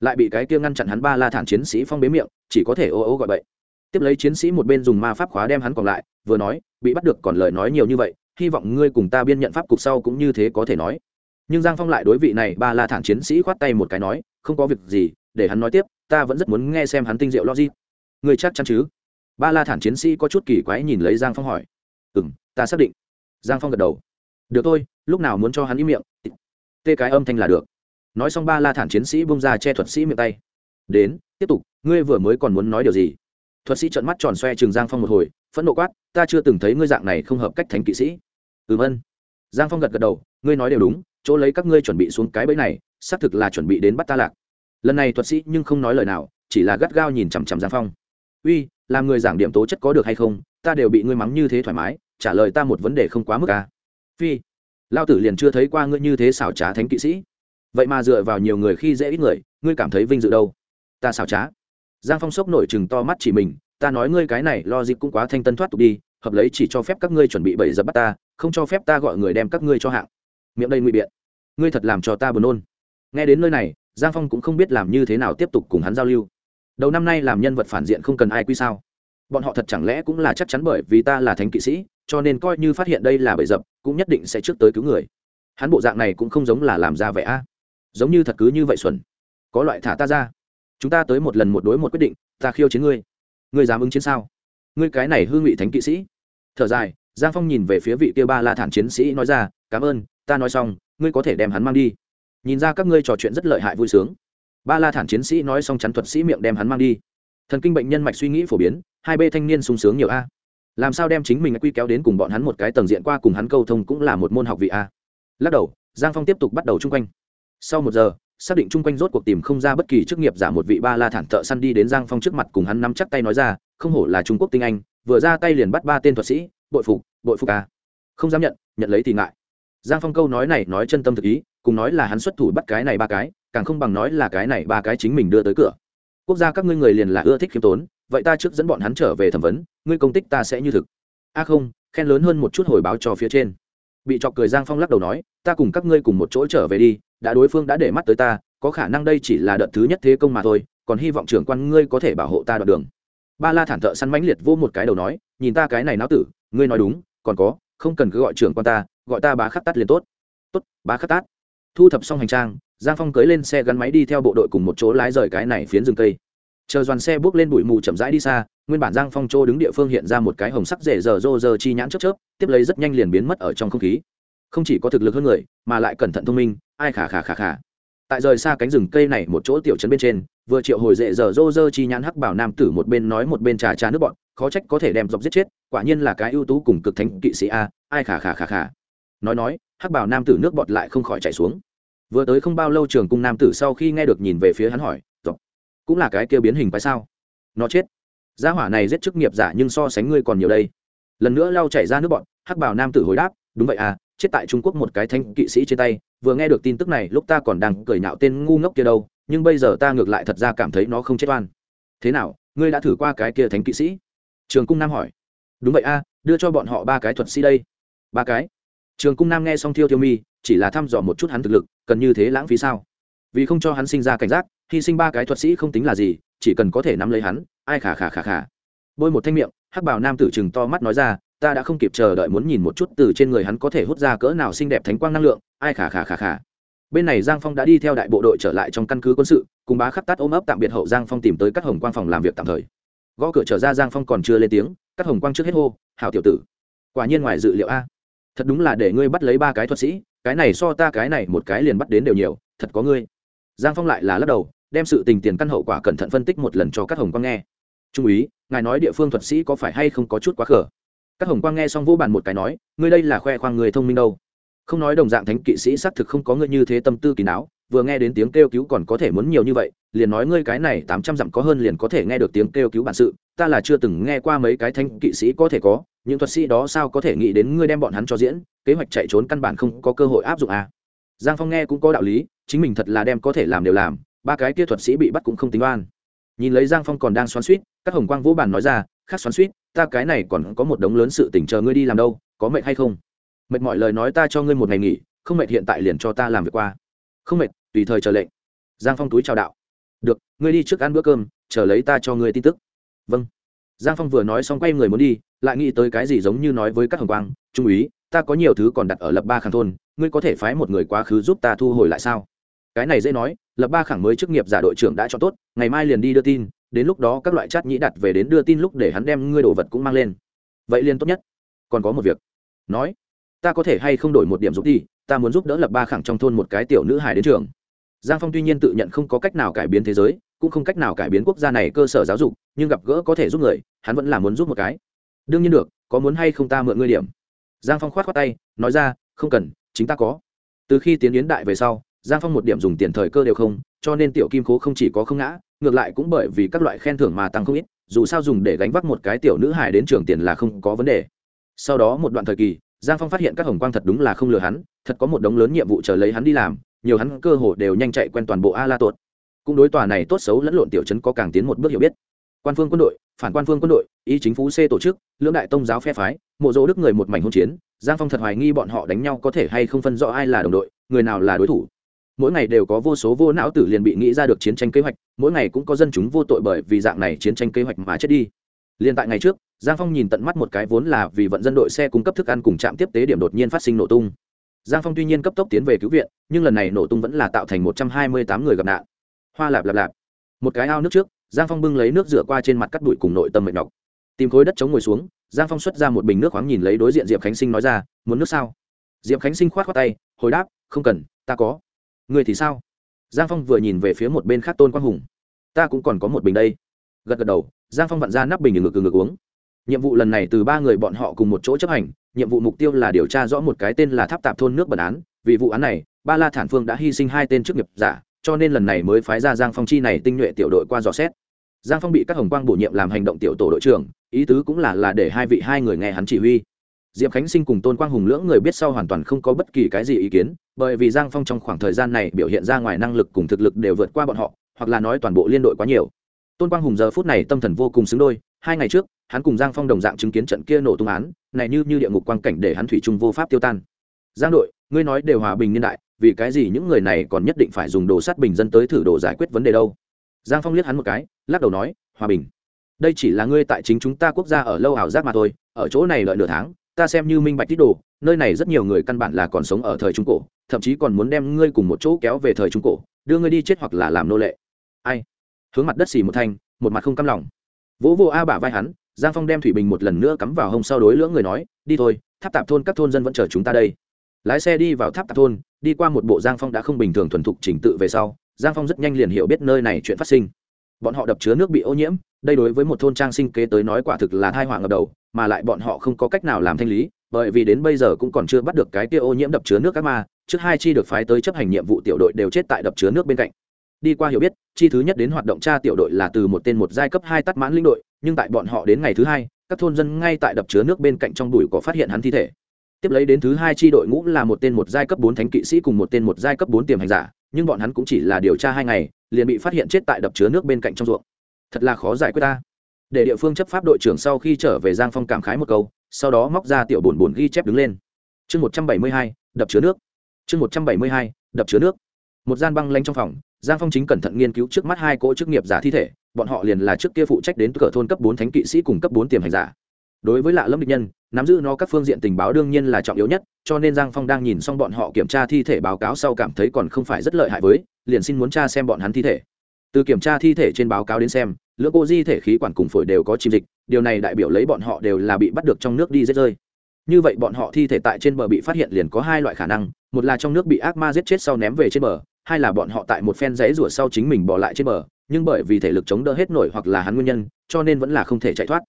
lại bị cái kia ngăn chặn hắn ba la thản chiến sĩ phong bế miệng, chỉ có thể ô ô gọi bậy. Tiếp lấy chiến sĩ một bên dùng ma pháp khóa đem hắn còn lại, vừa nói, bị bắt được còn lời nói nhiều như vậy, hy vọng ngươi cùng ta biên nhận pháp cục sau cũng như thế có thể nói. Nhưng giang phong lại đối vị này ba la thản chiến sĩ khoát tay một cái nói, không có việc gì, để hắn nói tiếp, ta vẫn rất muốn nghe xem hắn tinh diệu logic. Ngươi chắc chắn chứ? Ba la thản chiến sĩ có chút kỳ quái nhìn lấy giang phong hỏi. Ừ m ta xác định. Giang phong gật đầu. Được thôi, lúc nào muốn cho hắn im miệng tê cái âm thanh là được nói xong ba la thản chiến sĩ bung ra che thuật sĩ miệng tay. Đến, tiếp tục, ngươi vừa mới còn muốn nói điều gì? Thuật sĩ trợn mắt tròn xoe trường giang phong một hồi, phẫn nộ quát, ta chưa từng thấy ngươi dạng này không hợp cách thánh kỵ sĩ. Ừm ân giang phong gật gật đầu, ngươi nói đều đúng, chỗ lấy các ngươi chuẩn bị xuống cái bẫy này, xác thực là chuẩn bị đến bắt ta lạc. Lần này thuật sĩ nhưng không nói lời nào, chỉ là gắt gao nhìn chằm chằm giang phong. Uy, làm người giảng điểm tố chất có được hay không, ta đều bị ngươi mắng như thế thoải mái, trả lời ta một vấn đề không quá mức ca phi, lao tử liền chưa thấy qua ngươi như thế xảo trá thánh kỵ sĩ vậy mà dựa vào nhiều người khi dễ ít người, ngươi cảm thấy vinh dự đâu? Ta xảo trá. Giang phong sốc nổi chừng to mắt chỉ mình, ta nói ngươi cái này lo dịp cũng quá thanh tân thoát tục đi, hợp lấy chỉ cho phép các ngươi chuẩn bị bậy dập bắt ta, không cho phép ta gọi người đem các ngươi cho hạng. Miệng đây ngụy biện. Ngươi thật làm cho ta buồn nôn. Nghe đến nơi này, giang phong cũng không biết làm như thế nào tiếp tục cùng hắn giao lưu. Đầu năm nay làm nhân vật phản diện không cần ai quy sao. Bọn họ thật chẳng lẽ cũng là chắc chắn bởi vì ta là thánh kỵ sĩ, cho nên coi như phát hiện đây là bậy dập, cũng nhất định sẽ trước tới cứu người. Hắn bộ dạng này cũng không giống là làm ra vẻ a giống như thật cứ như vậy xuẩn. Có loại thả ta ra. Chúng ta tới một lần một đối một quyết định, ta khiêu chiến ngươi. Ngươi dám ứng chiến sao? Ngươi cái này hương ngụy thánh kỵ sĩ. Thở dài, giang phong nhìn về phía vị kia ba la thản chiến sĩ nói ra, cảm ơn, ta nói xong, ngươi có thể đem hắn mang đi. Nhìn ra các ngươi trò chuyện rất lợi hại vui sướng. Ba la thản chiến sĩ nói xong chắn thuật sĩ miệng đem hắn mang đi. Thần kinh bệnh nhân mạch suy nghĩ phổ biến, hai b thanh niên sung sướng nhiều a. Làm sao đem chính mình quy kéo đến cùng bọn hắn một cái tầng diện qua cùng hắn câu thông cũng là một môn học vị a. Lắc đầu, giang phong tiếp tục bắt đầu chung quanh sau một giờ xác định chung quanh rốt cuộc tìm không ra bất kỳ chức nghiệp giả một vị ba la thản thợ săn đi đến giang phong trước mặt cùng hắn nắm chắc tay nói ra không hổ là trung quốc tinh anh vừa ra tay liền bắt ba tên thuật sĩ bội phục bội phục à, không dám nhận nhận lấy thì ngại. Giang phong câu nói này nói chân tâm thực ý cùng nói là hắn xuất thủ bắt cái này ba cái càng không bằng nói là cái này ba cái chính mình đưa tới cửa. Quốc gia các ngươi người liền là ưa thích khiêm tốn vậy ta trước dẫn bọn hắn trở về thẩm vấn ngươi công tích ta sẽ như thực. A không khen lớn hơn một chút hồi báo cho phía trên. Bị chọc cười giang phong lắc đầu nói ta cùng các ngươi cùng một chỗ trở về đi đã đối phương đã để mắt tới ta, có khả năng đây chỉ là đợt thứ nhất thế công mà thôi, còn hy vọng trưởng quan ngươi có thể bảo hộ ta đoạn đường. Ba la thản thợ săn mãnh liệt vô một cái đầu nói, nhìn ta cái này náo tử, ngươi nói đúng, còn có, không cần cứ gọi trưởng quan ta, gọi ta bá khắc tát liền tốt. Tốt, bá khắc tát. Thu thập xong hành trang, giang phong cưới lên xe gắn máy đi theo bộ đội cùng một chỗ lái rời cái này phiến rừng cây. Chờ đoàn xe bước lên bụi mù chậm rãi đi xa, nguyên bản giang phong chỗ đứng địa phương hiện ra một cái hồng sắc rể rờ rô rơ chi nhãn chớp chớp, tiếp lấy rất nhanh liền biến mất ở trong không khí không chỉ có thực lực hơn người, mà lại cẩn thận thông minh, ai khả khả khả khả tại rời xa cánh rừng cây này một chỗ tiểu trấn bên trên, vừa triệu hồi dễ giờ rô rơ chi nhãn hắc bảo nam tử một bên nói một bên trà trà nước bọn khó trách có thể đem dọc giết chết, quả nhiên là cái ưu tú cùng cực thánh kỵ sĩ a, ai khả khả khả khả nói nói, hắc bảo nam tử nước bọt lại không khỏi chảy xuống. Vừa tới không bao lâu trường cung nam tử sau khi nghe được nhìn về phía hắn hỏi, dọc, cũng là cái kia biến hình phải sao? Nó chết. Gia hỏa này giết chức nghiệp giả nhưng so sánh ngươi còn nhiều đây. Lần nữa lau chảy ra nước bọn hắc bảo nam tử hồi đáp, đúng vậy à chết tại trung quốc một cái thanh kỵ sĩ trên tay, vừa nghe được tin tức này, lúc ta còn đang cười nhạo tên ngu ngốc kia đâu, nhưng bây giờ ta ngược lại thật ra cảm thấy nó không chết oan. Thế nào, ngươi đã thử qua cái kia thánh kỵ sĩ? Trường cung nam hỏi. Đúng vậy a, đưa cho bọn họ ba cái thuật sĩ đây. Ba cái? Trường cung nam nghe xong thiêu thiêu mi, chỉ là thăm dò một chút hắn thực lực, cần như thế lãng phí sao? Vì không cho hắn sinh ra cảnh giác, hy sinh ba cái thuật sĩ không tính là gì, chỉ cần có thể nắm lấy hắn, ai khả khả khả khả bôi một thanh miệng, hắc bảo nam tử chừng to mắt nói ra ta đã không kịp chờ đợi muốn nhìn một chút từ trên người hắn có thể hút ra cỡ nào xinh đẹp thánh quang năng lượng, ai khả khả khả khả bên này giang phong đã đi theo đại bộ đội trở lại trong căn cứ quân sự, cùng bá khắc tát ôm ấp tạm biệt hậu giang phong tìm tới các hồng quang phòng làm việc tạm thời. Gõ cửa trở ra giang phong còn chưa lên tiếng, các hồng quang trước hết hô, hảo tiểu tử, quả nhiên ngoài dự liệu a. Thật đúng là để ngươi bắt lấy ba cái thuật sĩ, cái này so ta cái này một cái liền bắt đến đều nhiều, thật có ngươi. Giang phong lại là lắc đầu, đem sự tình tiền căn hậu quả cẩn thận phân tích một lần cho các hồng quang nghe. Trung úy, ngài nói địa phương thuật sĩ có phải hay không có chút quá khở các hồng quang nghe xong vô bàn một cái nói, ngươi đây là khoe khoang người thông minh đâu không nói đồng dạng thánh kỵ sĩ xác thực không có ngươi như thế tâm tư kỳ não, vừa nghe đến tiếng kêu cứu còn có thể muốn nhiều như vậy, liền nói ngươi cái này tám trăm dặm có hơn liền có thể nghe được tiếng kêu cứu bản sự, ta là chưa từng nghe qua mấy cái thánh kỵ sĩ có thể có, những thuật sĩ đó sao có thể nghĩ đến ngươi đem bọn hắn cho diễn, kế hoạch chạy trốn căn bản không có cơ hội áp dụng à. giang phong nghe cũng có đạo lý, chính mình thật là đem có thể làm đều làm, ba cái kia thuật sĩ bị bắt cũng không tính oan nhìn lấy giang phong còn đang xoắn suýt các hồng quang vũ bàn nói ra khác xoắn suýt ta cái này còn có một đống lớn sự tỉnh chờ ngươi đi làm đâu, có mệt hay không? Mệt mọi lời nói ta cho ngươi một ngày nghỉ, không mệt hiện tại liền cho ta làm việc qua. Không mệt, tùy thời chờ lệnh. Giang phong túi chào đạo. Được, ngươi đi trước ăn bữa cơm, chờ lấy ta cho ngươi tin tức. Vâng. Giang phong vừa nói xong quay người muốn đi, lại nghĩ tới cái gì giống như nói với các hồng quang, trung úy, ta có nhiều thứ còn đặt ở lập ba khang thôn, ngươi có thể phái một người quá khứ giúp ta thu hồi lại sao? Cái này dễ nói lập ba khẳng mới chức nghiệp giả đội trưởng đã cho tốt, ngày mai liền đi đưa tin, đến lúc đó các loại chát nhĩ đặt về đến đưa tin lúc để hắn đem ngươi đồ vật cũng mang lên. Vậy liền tốt nhất. Còn có một việc. Nói, ta có thể hay không đổi một điểm giúp đi, ta muốn giúp đỡ lập ba khẳng trong thôn một cái tiểu nữ hài đến trường. Giang phong tuy nhiên tự nhận không có cách nào cải biến thế giới, cũng không cách nào cải biến quốc gia này cơ sở giáo dục, nhưng gặp gỡ có thể giúp người, hắn vẫn là muốn giúp một cái. Đương nhiên được, có muốn hay không ta mượn ngươi điểm. Giang phong k h o á t tay, nói ra, không cần, chính ta có. Từ khi tiến yến đại về sau giang phong một điểm dùng tiền thời cơ đều không, cho nên tiểu kim cố không chỉ có không ngã, ngược lại cũng bởi vì các loại khen thưởng mà tăng không ít, dù sao dùng để gánh vác một cái tiểu nữ hài đến trường tiền là không có vấn đề. Sau đó một đoạn thời kỳ, giang phong phát hiện các hồng quang thật đúng là không lừa hắn, thật có một đống lớn nhiệm vụ chờ lấy hắn đi làm, nhiều hắn cơ hồ đều nhanh chạy quen toàn bộ a la tuột cũng đối tòa này tốt xấu lẫn lộn tiểu chấn có càng tiến một bước hiểu biết. Quan phương quân đội, phản quan phương quân đội ý chính phủ c tổ chức, lưỡng đại tông giáo phe phái, mộ dỗ đức người một mảnh hôn chiến, giang phong thật hoài nghi bọn họ đánh nhau có thể hay không phân rõ ai là đồng đội, người nào là đối thủ mỗi ngày đều có vô số vô não tử liền bị nghĩ ra được chiến tranh kế hoạch, mỗi ngày cũng có dân chúng vô tội bởi vì dạng này chiến tranh kế hoạch mà chết đi. Liền tại ngày trước, giang phong nhìn tận mắt một cái vốn là vì vận dân đội xe cung cấp thức ăn cùng trạm tiếp tế điểm đột nhiên phát sinh nổ tung. Giang phong tuy nhiên cấp tốc tiến về cứu viện, nhưng lần này nổ tung vẫn là tạo thành một trăm hai mươi tám người gặp nạn. Hoa lạp lạp lạp. Một cái ao nước trước, giang phong bưng lấy nước rửa qua trên mặt cắt bụi cùng nội tâm mệt nhọc. Tìm khối đất chống ngồi xuống, giang phong xuất ra một bình nước khoáng nhìn lấy đối diện diệp khánh sinh nói ra, muốn nước sao? Diệp khánh sinh k h o á t khoác tay, hồi đáp, không cần, ta có người thì sao? Giang phong vừa nhìn về phía một bên khác tôn quang hùng. Ta cũng còn có một bình đây. Gật gật đầu, giang phong vặn ra nắp bình ngực ngực uống. Nhiệm vụ lần này từ ba người bọn họ cùng một chỗ chấp hành, nhiệm vụ mục tiêu là điều tra rõ một cái tên là tháp tạp thôn nước bẩn án. Vì vụ án này, ba la thản phương đã hy sinh hai tên chức nghiệp giả, cho nên lần này mới phái ra giang phong chi này tinh nhuệ tiểu đội qua dò xét. Giang phong bị các hồng quang bổ nhiệm làm hành động tiểu tổ đội trưởng, ý tứ cũng là là để hai vị hai người nghe hắn chỉ huy diệp khánh sinh cùng tôn quang hùng lưỡng người biết sau hoàn toàn không có bất kỳ cái gì ý kiến, bởi vì giang phong trong khoảng thời gian này biểu hiện ra ngoài năng lực cùng thực lực đều vượt qua bọn họ, hoặc là nói toàn bộ liên đội quá nhiều. Tôn quang hùng giờ phút này tâm thần vô cùng xứng đôi, hai ngày trước, hắn cùng giang phong đồng dạng chứng kiến trận kia nổ tung án, này như như địa ngục quang cảnh để hắn thủy chung vô pháp tiêu tan. Giang đội, ngươi nói đều hòa bình niên đại, vì cái gì những người này còn nhất định phải dùng đồ sát bình dân tới thử đồ giải quyết vấn đề đâu? Giang phong liếc hắn một cái, lắc đầu nói, hòa bình. Đây chỉ là ngươi tại chính chúng ta quốc gia ở lâu ảo giác mà thôi, ở chỗ này lợi nửa tháng ta xem như minh bạch tít đồ, nơi này rất nhiều người căn bản là còn sống ở thời trung cổ, thậm chí còn muốn đem ngươi cùng một chỗ kéo về thời trung cổ, đưa ngươi đi chết hoặc là làm nô lệ. Ai? Hướng mặt đất xì một thanh, một mặt không căm lòng. Vỗ vô a bả vai hắn, giang phong đem thủy bình một lần nữa cắm vào hông sau đối lưỡng người nói, đi thôi, tháp tạp thôn các thôn dân vẫn chờ chúng ta đây. Lái xe đi vào tháp tạp thôn, đi qua một bộ giang phong đã không bình thường thuần thục trình tự về sau, giang phong rất nhanh liền hiểu biết nơi này chuyện phát sinh bọn họ đập chứa nước bị ô nhiễm, đây đối với một thôn trang sinh kế tới nói quả thực là thai họa ngập đầu, mà lại bọn họ không có cách nào làm thanh lý, bởi vì đến bây giờ cũng còn chưa bắt được cái kia ô nhiễm đập chứa nước các ma, trước hai chi được phái tới chấp hành nhiệm vụ tiểu đội đều chết tại đập chứa nước bên cạnh. Đi qua hiểu biết, chi thứ nhất đến hoạt động tra tiểu đội là từ một tên một giai cấp hai tắt mãn linh đội, nhưng tại bọn họ đến ngày thứ hai, các thôn dân ngay tại đập chứa nước bên cạnh trong bụi có phát hiện hắn thi thể. Tiếp lấy đến thứ hai chi đội ngũ là một tên một giai cấp bốn thánh kỵ sĩ cùng một tên một giai cấp bốn tiềm hành giả nhưng bọn hắn cũng chỉ là điều tra hai ngày, liền bị phát hiện chết tại đập chứa nước bên cạnh trong ruộng. Thật là khó giải quyết ta. Để địa phương chấp pháp đội trưởng sau khi trở về giang phong cảm khái một câu, sau đó móc ra tiểu bổn bổn ghi chép đứng lên. Chương một trăm bảy mươi hai, đập chứa nước. Chương một trăm bảy mươi hai, đập chứa nước. Một gian băng lanh trong phòng, giang phong chính cẩn thận nghiên cứu trước mắt hai cỗ chức nghiệp giả thi thể, bọn họ liền là trước kia phụ trách đến cửa thôn cấp bốn thánh kỵ sĩ cùng cấp bốn tiềm hành giả đối với lạ lâm địch nhân, nắm giữ nó các phương diện tình báo đương nhiên là trọng yếu nhất, cho nên giang phong đang nhìn xong bọn họ kiểm tra thi thể báo cáo sau cảm thấy còn không phải rất lợi hại với, liền xin muốn tra xem bọn hắn thi thể. Từ kiểm tra thi thể trên báo cáo đến xem, lưỡng cô di thể khí quản cùng phổi đều có chìm dịch, điều này đại biểu lấy bọn họ đều là bị bắt được trong nước đi rết rơi. Như vậy bọn họ thi thể tại trên bờ bị phát hiện liền có hai loại khả năng, một là trong nước bị ác ma giết chết sau ném về trên bờ, hai là bọn họ tại một phen dãy rủa sau chính mình bỏ lại trên bờ, nhưng bởi vì thể lực chống đỡ hết nổi hoặc là hắn nguyên nhân, cho nên vẫn là không thể chạy thoát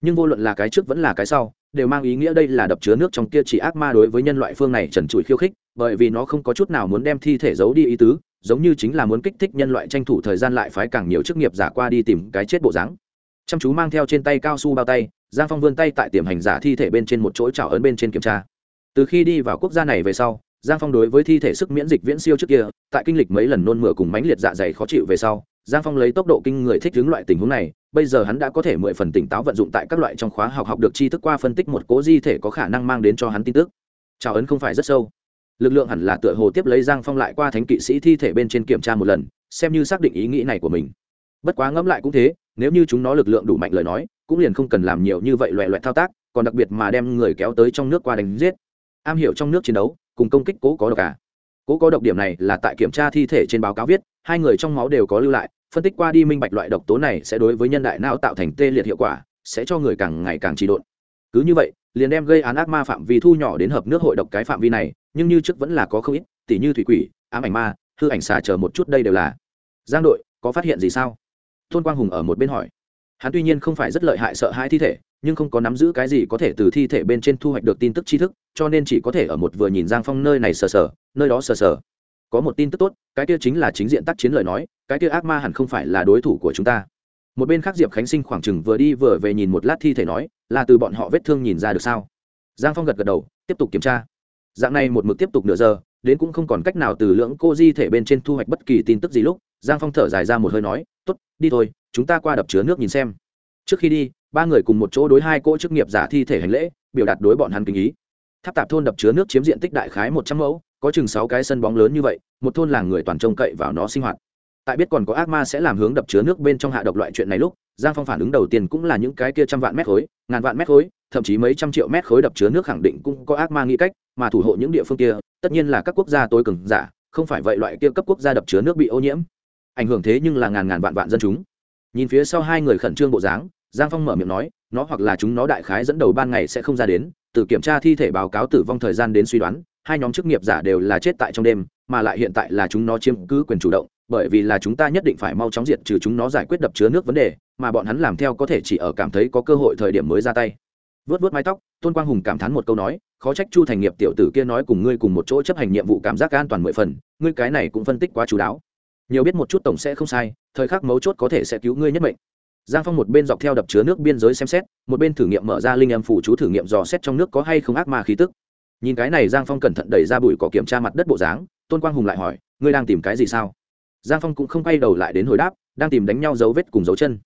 nhưng vô luận là cái trước vẫn là cái sau, đều mang ý nghĩa đây là đập chứa nước trong kia chỉ ác ma đối với nhân loại phương này trần trụi khiêu khích, bởi vì nó không có chút nào muốn đem thi thể giấu đi ý tứ, giống như chính là muốn kích thích nhân loại tranh thủ thời gian lại phái càng nhiều chức nghiệp giả qua đi tìm cái chết bộ dáng. Chăm chú mang theo trên tay cao su bao tay, giang phong vươn tay tại tiềm hành giả thi thể bên trên một chỗ trào ấn bên trên kiểm tra. Từ khi đi vào quốc gia này về sau, giang phong đối với thi thể sức miễn dịch viễn siêu trước kia, tại kinh lịch mấy lần nôn mửa cùng mánh liệt dạ dày khó chịu về sau giang phong lấy tốc độ kinh người thích hướng loại tình huống này, bây giờ hắn đã có thể mười phần tỉnh táo vận dụng tại các loại trong khóa học học được tri thức qua phân tích một cố di thể có khả năng mang đến cho hắn tin tức. Trào ấn không phải rất sâu. Lực lượng hẳn là tựa hồ tiếp lấy giang phong lại qua thánh kỵ sĩ thi thể bên trên kiểm tra một lần, xem như xác định ý nghĩ này của mình. Bất quá ngẫm lại cũng thế, nếu như chúng nó lực lượng đủ mạnh lời nói, cũng liền không cần làm nhiều như vậy loẹ loẹt thao tác, còn đặc biệt mà đem người kéo tới trong nước qua đánh giết. Am hiểu trong nước chiến đấu, cùng công kích cố có độc cả cố có độc điểm này là tại kiểm tra thi thể trên báo cáo viết, hai người trong máu đều có lưu lại phân tích qua đi minh bạch loại độc tố này sẽ đối với nhân đại não tạo thành tê liệt hiệu quả, sẽ cho người càng ngày càng trì độn. Cứ như vậy, liền đem gây án ác ma phạm vi thu nhỏ đến hợp nước hội độc cái phạm vi này, nhưng như trước vẫn là có không ít, tỉ như thủy quỷ, ám ảnh ma, hư ảnh xà chờ một chút đây đều là. Giang đội, có phát hiện gì sao? Tôn quang hùng ở một bên hỏi. Hắn tuy nhiên không phải rất lợi hại sợ hai thi thể, nhưng không có nắm giữ cái gì có thể từ thi thể bên trên thu hoạch được tin tức tri thức, cho nên chỉ có thể ở một vừa nhìn giang phong nơi này sờ sờ, nơi đó sờ sờ có một tin tức tốt, cái kia chính là chính diện tác chiến lời nói, cái kia ác ma hẳn không phải là đối thủ của chúng ta. Một bên khác diệp khánh sinh khoảng chừng vừa đi vừa về nhìn một lát thi thể nói, là từ bọn họ vết thương nhìn ra được sao? Giang phong gật gật đầu, tiếp tục kiểm tra. Dạng này một mực tiếp tục nửa giờ, đến cũng không còn cách nào từ lưỡng cô di thể bên trên thu hoạch bất kỳ tin tức gì lúc, giang phong thở dài ra một hơi nói t ố t đi thôi, chúng ta qua đập chứa nước nhìn xem. Trước khi đi, ba người cùng một chỗ đối hai cỗ chức nghiệp giả thi thể hành lễ, biểu đạt đối bọn hắn kinh ý. Tháp tạp thôn đập chứa nước chiếm diện tích đại khái một trăm mẫu có chừng sáu cái sân bóng lớn như vậy, một thôn làng người toàn trông cậy vào nó sinh hoạt. Tại biết còn có ác ma sẽ làm hướng đập chứa nước bên trong hạ độc loại chuyện này lúc, giang phong phản ứng đầu tiên cũng là những cái kia trăm vạn mét khối, ngàn vạn mét khối, thậm chí mấy trăm triệu mét khối đập chứa nước khẳng định cũng có ác ma nghĩ cách, mà thủ hộ những địa phương kia, tất nhiên là các quốc gia tối cường giả, không phải vậy loại kia cấp quốc gia đập chứa nước bị ô nhiễm. Ảnh hưởng thế nhưng là ngàn ngàn vạn vạn dân chúng. Nhìn phía sau hai người khẩn trương bộ dáng, giang phong mở miệng nói, nó hoặc là chúng nó đại khái dẫn đầu ban ngày sẽ không ra đến, từ kiểm tra thi thể báo cáo tử vong thời gian đến suy đoán hai nhóm chức nghiệp giả đều là chết tại trong đêm, mà lại hiện tại là chúng nó chiếm cứ quyền chủ động, bởi vì là chúng ta nhất định phải mau chóng diệt trừ chúng nó giải quyết đập chứa nước vấn đề, mà bọn hắn làm theo có thể chỉ ở cảm thấy có cơ hội thời điểm mới ra tay. Vớt vớt mái tóc, tôn quang hùng cảm thán một câu nói, khó trách chu thành nghiệp tiểu tử kia nói cùng ngươi cùng một chỗ chấp hành nhiệm vụ cảm giác an toàn mười phần, ngươi cái này cũng phân tích quá chú đáo. Nhiều biết một chút tổng sẽ không sai, thời khắc mấu chốt có thể sẽ cứu ngươi nhất mệnh. Giang phong một bên dọc theo đập chứa nước biên giới xem xét, một bên thử nghiệm mở ra linh âm phủ chú thử nghiệm dò xét trong nước có hay không ác ma khí tức nhìn cái này giang phong cẩn thận đẩy ra bụi cỏ kiểm tra mặt đất bộ dáng, tôn quang hùng lại hỏi, ngươi đang tìm cái gì sao? Giang phong cũng không quay đầu lại đến hồi đáp, đang tìm đánh nhau dấu vết cùng dấu chân.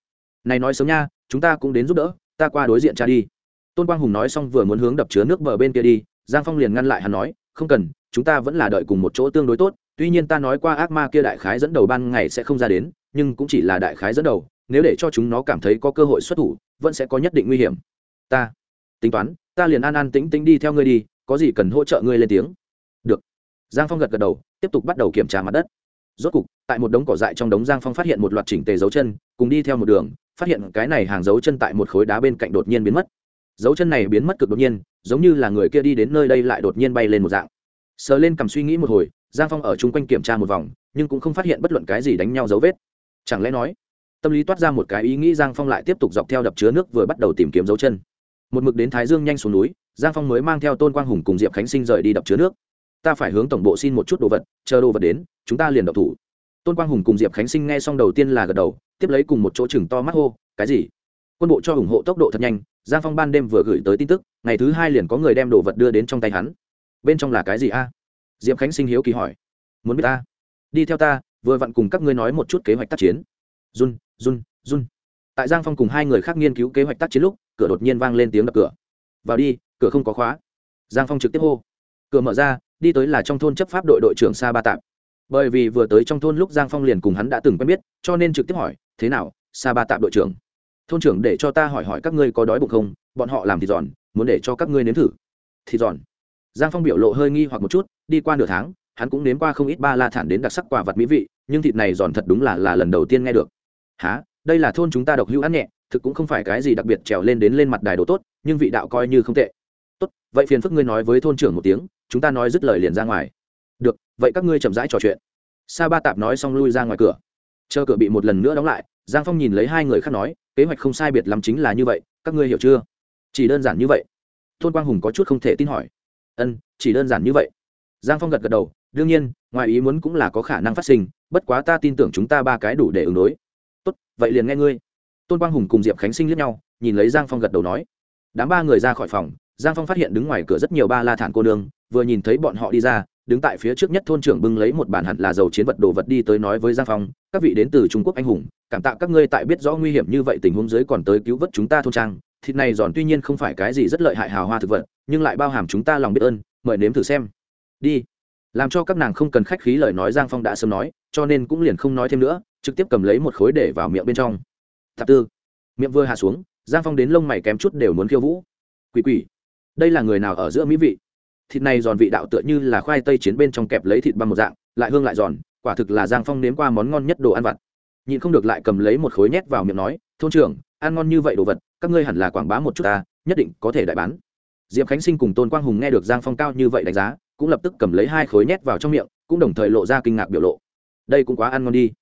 Này nói sớm nha, chúng ta cũng đến giúp đỡ, ta qua đối diện cha đi. Tôn quang hùng nói xong vừa muốn hướng đập chứa nước bờ bên kia đi, giang phong liền ngăn lại hắn nói, không cần, chúng ta vẫn là đợi cùng một chỗ tương đối tốt, tuy nhiên ta nói qua ác ma kia đại khái dẫn đầu ban ngày sẽ không ra đến, nhưng cũng chỉ là đại khái dẫn đầu, nếu để cho chúng nó cảm thấy có cơ hội xuất thủ, vẫn sẽ có nhất định nguy hiểm. Ta, tính toán, ta liền an an tĩnh tĩnh đi theo ngươi đi có gì cần hỗ trợ ngươi lên tiếng? Được. Giang phong gật gật đầu, tiếp tục bắt đầu kiểm tra mặt đất. Rốt cục, tại một đống cỏ dại trong đống giang phong phát hiện một loạt chỉnh tề dấu chân, cùng đi theo một đường, phát hiện cái này hàng dấu chân tại một khối đá bên cạnh đột nhiên biến mất. Dấu chân này biến mất cực đột nhiên, giống như là người kia đi đến nơi đây lại đột nhiên bay lên một dạng. Sờ lên cầm suy nghĩ một hồi, giang phong ở chung quanh kiểm tra một vòng, nhưng cũng không phát hiện bất luận cái gì đánh nhau dấu vết. Chẳng lẽ nói, tâm lý toát ra một cái ý nghĩ giang phong lại tiếp tục dọc theo đập chứa nước vừa bắt đầu tìm kiếm dấu chân. Một mực đến thái dương nhanh xuống núi giang phong mới mang theo tôn quang hùng cùng diệp khánh sinh rời đi đập chứa nước. Ta phải hướng tổng bộ xin một chút đồ vật, chờ đồ vật đến, chúng ta liền độc thủ. Tôn quang hùng cùng diệp khánh sinh nghe xong đầu tiên là gật đầu, tiếp lấy cùng một chỗ chừng to mắt hô, cái gì? Quân bộ cho ủng hộ tốc độ thật nhanh, giang phong ban đêm vừa gửi tới tin tức, ngày thứ hai liền có người đem đồ vật đưa đến trong tay hắn. Bên trong là cái gì a? Diệp khánh sinh hiếu kỳ hỏi. Muốn biết ta? Đi theo ta, vừa vặn cùng các ngươi nói một chút kế hoạch tác chiến. Run run run. Tại giang phong cùng hai người khác nghiên cứu kế hoạch tác chiến lúc, cửa đột nhiên vang lên tiếng đập cửa vào đi, cửa không có khóa. Giang phong trực tiếp hô. Cửa mở ra, đi tới là trong thôn chấp pháp đội đội trưởng sa ba tạp bởi vì vừa tới trong thôn lúc giang phong liền cùng hắn đã từng quen biết, cho nên trực tiếp hỏi, thế nào, sa ba tạp đội trưởng? Thôn trưởng để cho ta hỏi hỏi các ngươi có đói bụng không? Bọn họ làm thịt giòn, muốn để cho các ngươi nếm thử. Thịt giòn? Giang phong biểu lộ hơi nghi hoặc một chút, đi qua nửa tháng, hắn cũng nếm qua không ít ba la thản đến đặc sắc quả vật mỹ vị, nhưng thịt này giòn thật đúng là là lần đầu tiên nghe được. Há đây là thôn chúng ta độc hữu ăn nhẹ thực cũng không phải cái gì đặc biệt trèo lên đến lên mặt đài đồ tốt, nhưng vị đạo coi như không tệ. Tốt, vậy phiền phức ngươi nói với thôn trưởng một tiếng, chúng ta nói dứt lời liền ra ngoài. Được, vậy các ngươi chậm rãi trò chuyện. Sa ba tạp nói xong lui ra ngoài cửa. Chờ cửa bị một lần nữa đóng lại, giang phong nhìn lấy hai người khác nói, kế hoạch không sai biệt lắm chính là như vậy, các ngươi hiểu chưa? Chỉ đơn giản như vậy. Thôn quang hùng có chút không thể tin hỏi. Ân, chỉ đơn giản như vậy. Giang phong gật gật đầu, đương nhiên, ngoài ý muốn cũng là có khả năng phát sinh, bất quá ta tin tưởng chúng ta ba cái đủ để ứng đối. Tốt, vậy liền nghe ngươi tôn quang hùng cùng diệp khánh sinh liếc nhau, nhìn lấy giang phong gật đầu nói. Đám ba người ra khỏi phòng, giang phong phát hiện đứng ngoài cửa rất nhiều ba la thản cô nương, vừa nhìn thấy bọn họ đi ra, đứng tại phía trước nhất thôn trưởng bưng lấy một bản hẳn là dầu chiến vật đồ vật đi tới nói với giang phong, các vị đến từ trung quốc anh hùng, cảm tạ các ngươi tại biết rõ nguy hiểm như vậy tình huống dưới còn tới cứu vớt chúng ta thôn trang. Thịt này giòn tuy nhiên không phải cái gì rất lợi hại hào hoa thực vật, nhưng lại bao hàm chúng ta lòng biết ơn, mời nếm thử xem. Đi. Làm cho các nàng không cần khách khí lời nói, giang phong đã sớm nói, cho nên cũng liền không nói thêm nữa, trực tiếp cầm lấy một khối để vào miệng bên trong tạp tư. Miệng vừa hạ xuống, giang phong đến lông mày kém chút đều muốn khiêu vũ. Quỷ quỷ, đây là người nào ở giữa mỹ vị? Thịt này giòn vị đạo tựa như là khoai tây chiến bên trong kẹp lấy thịt băm một dạng, lại hương lại giòn, quả thực là giang phong nếm qua món ngon nhất đồ ăn vặt. Nhịn không được lại cầm lấy một khối nhét vào miệng nói, thôn trưởng, ăn ngon như vậy đồ vật, các ngươi hẳn là quảng bá một chút ta, nhất định có thể đại bán. Diệp khánh sinh cùng tôn quang hùng nghe được giang phong cao như vậy đánh giá, cũng lập tức cầm lấy hai khối nhét vào trong miệng, cũng đồng thời lộ ra kinh ngạc biểu lộ. Đây cũng quá ăn ngon đi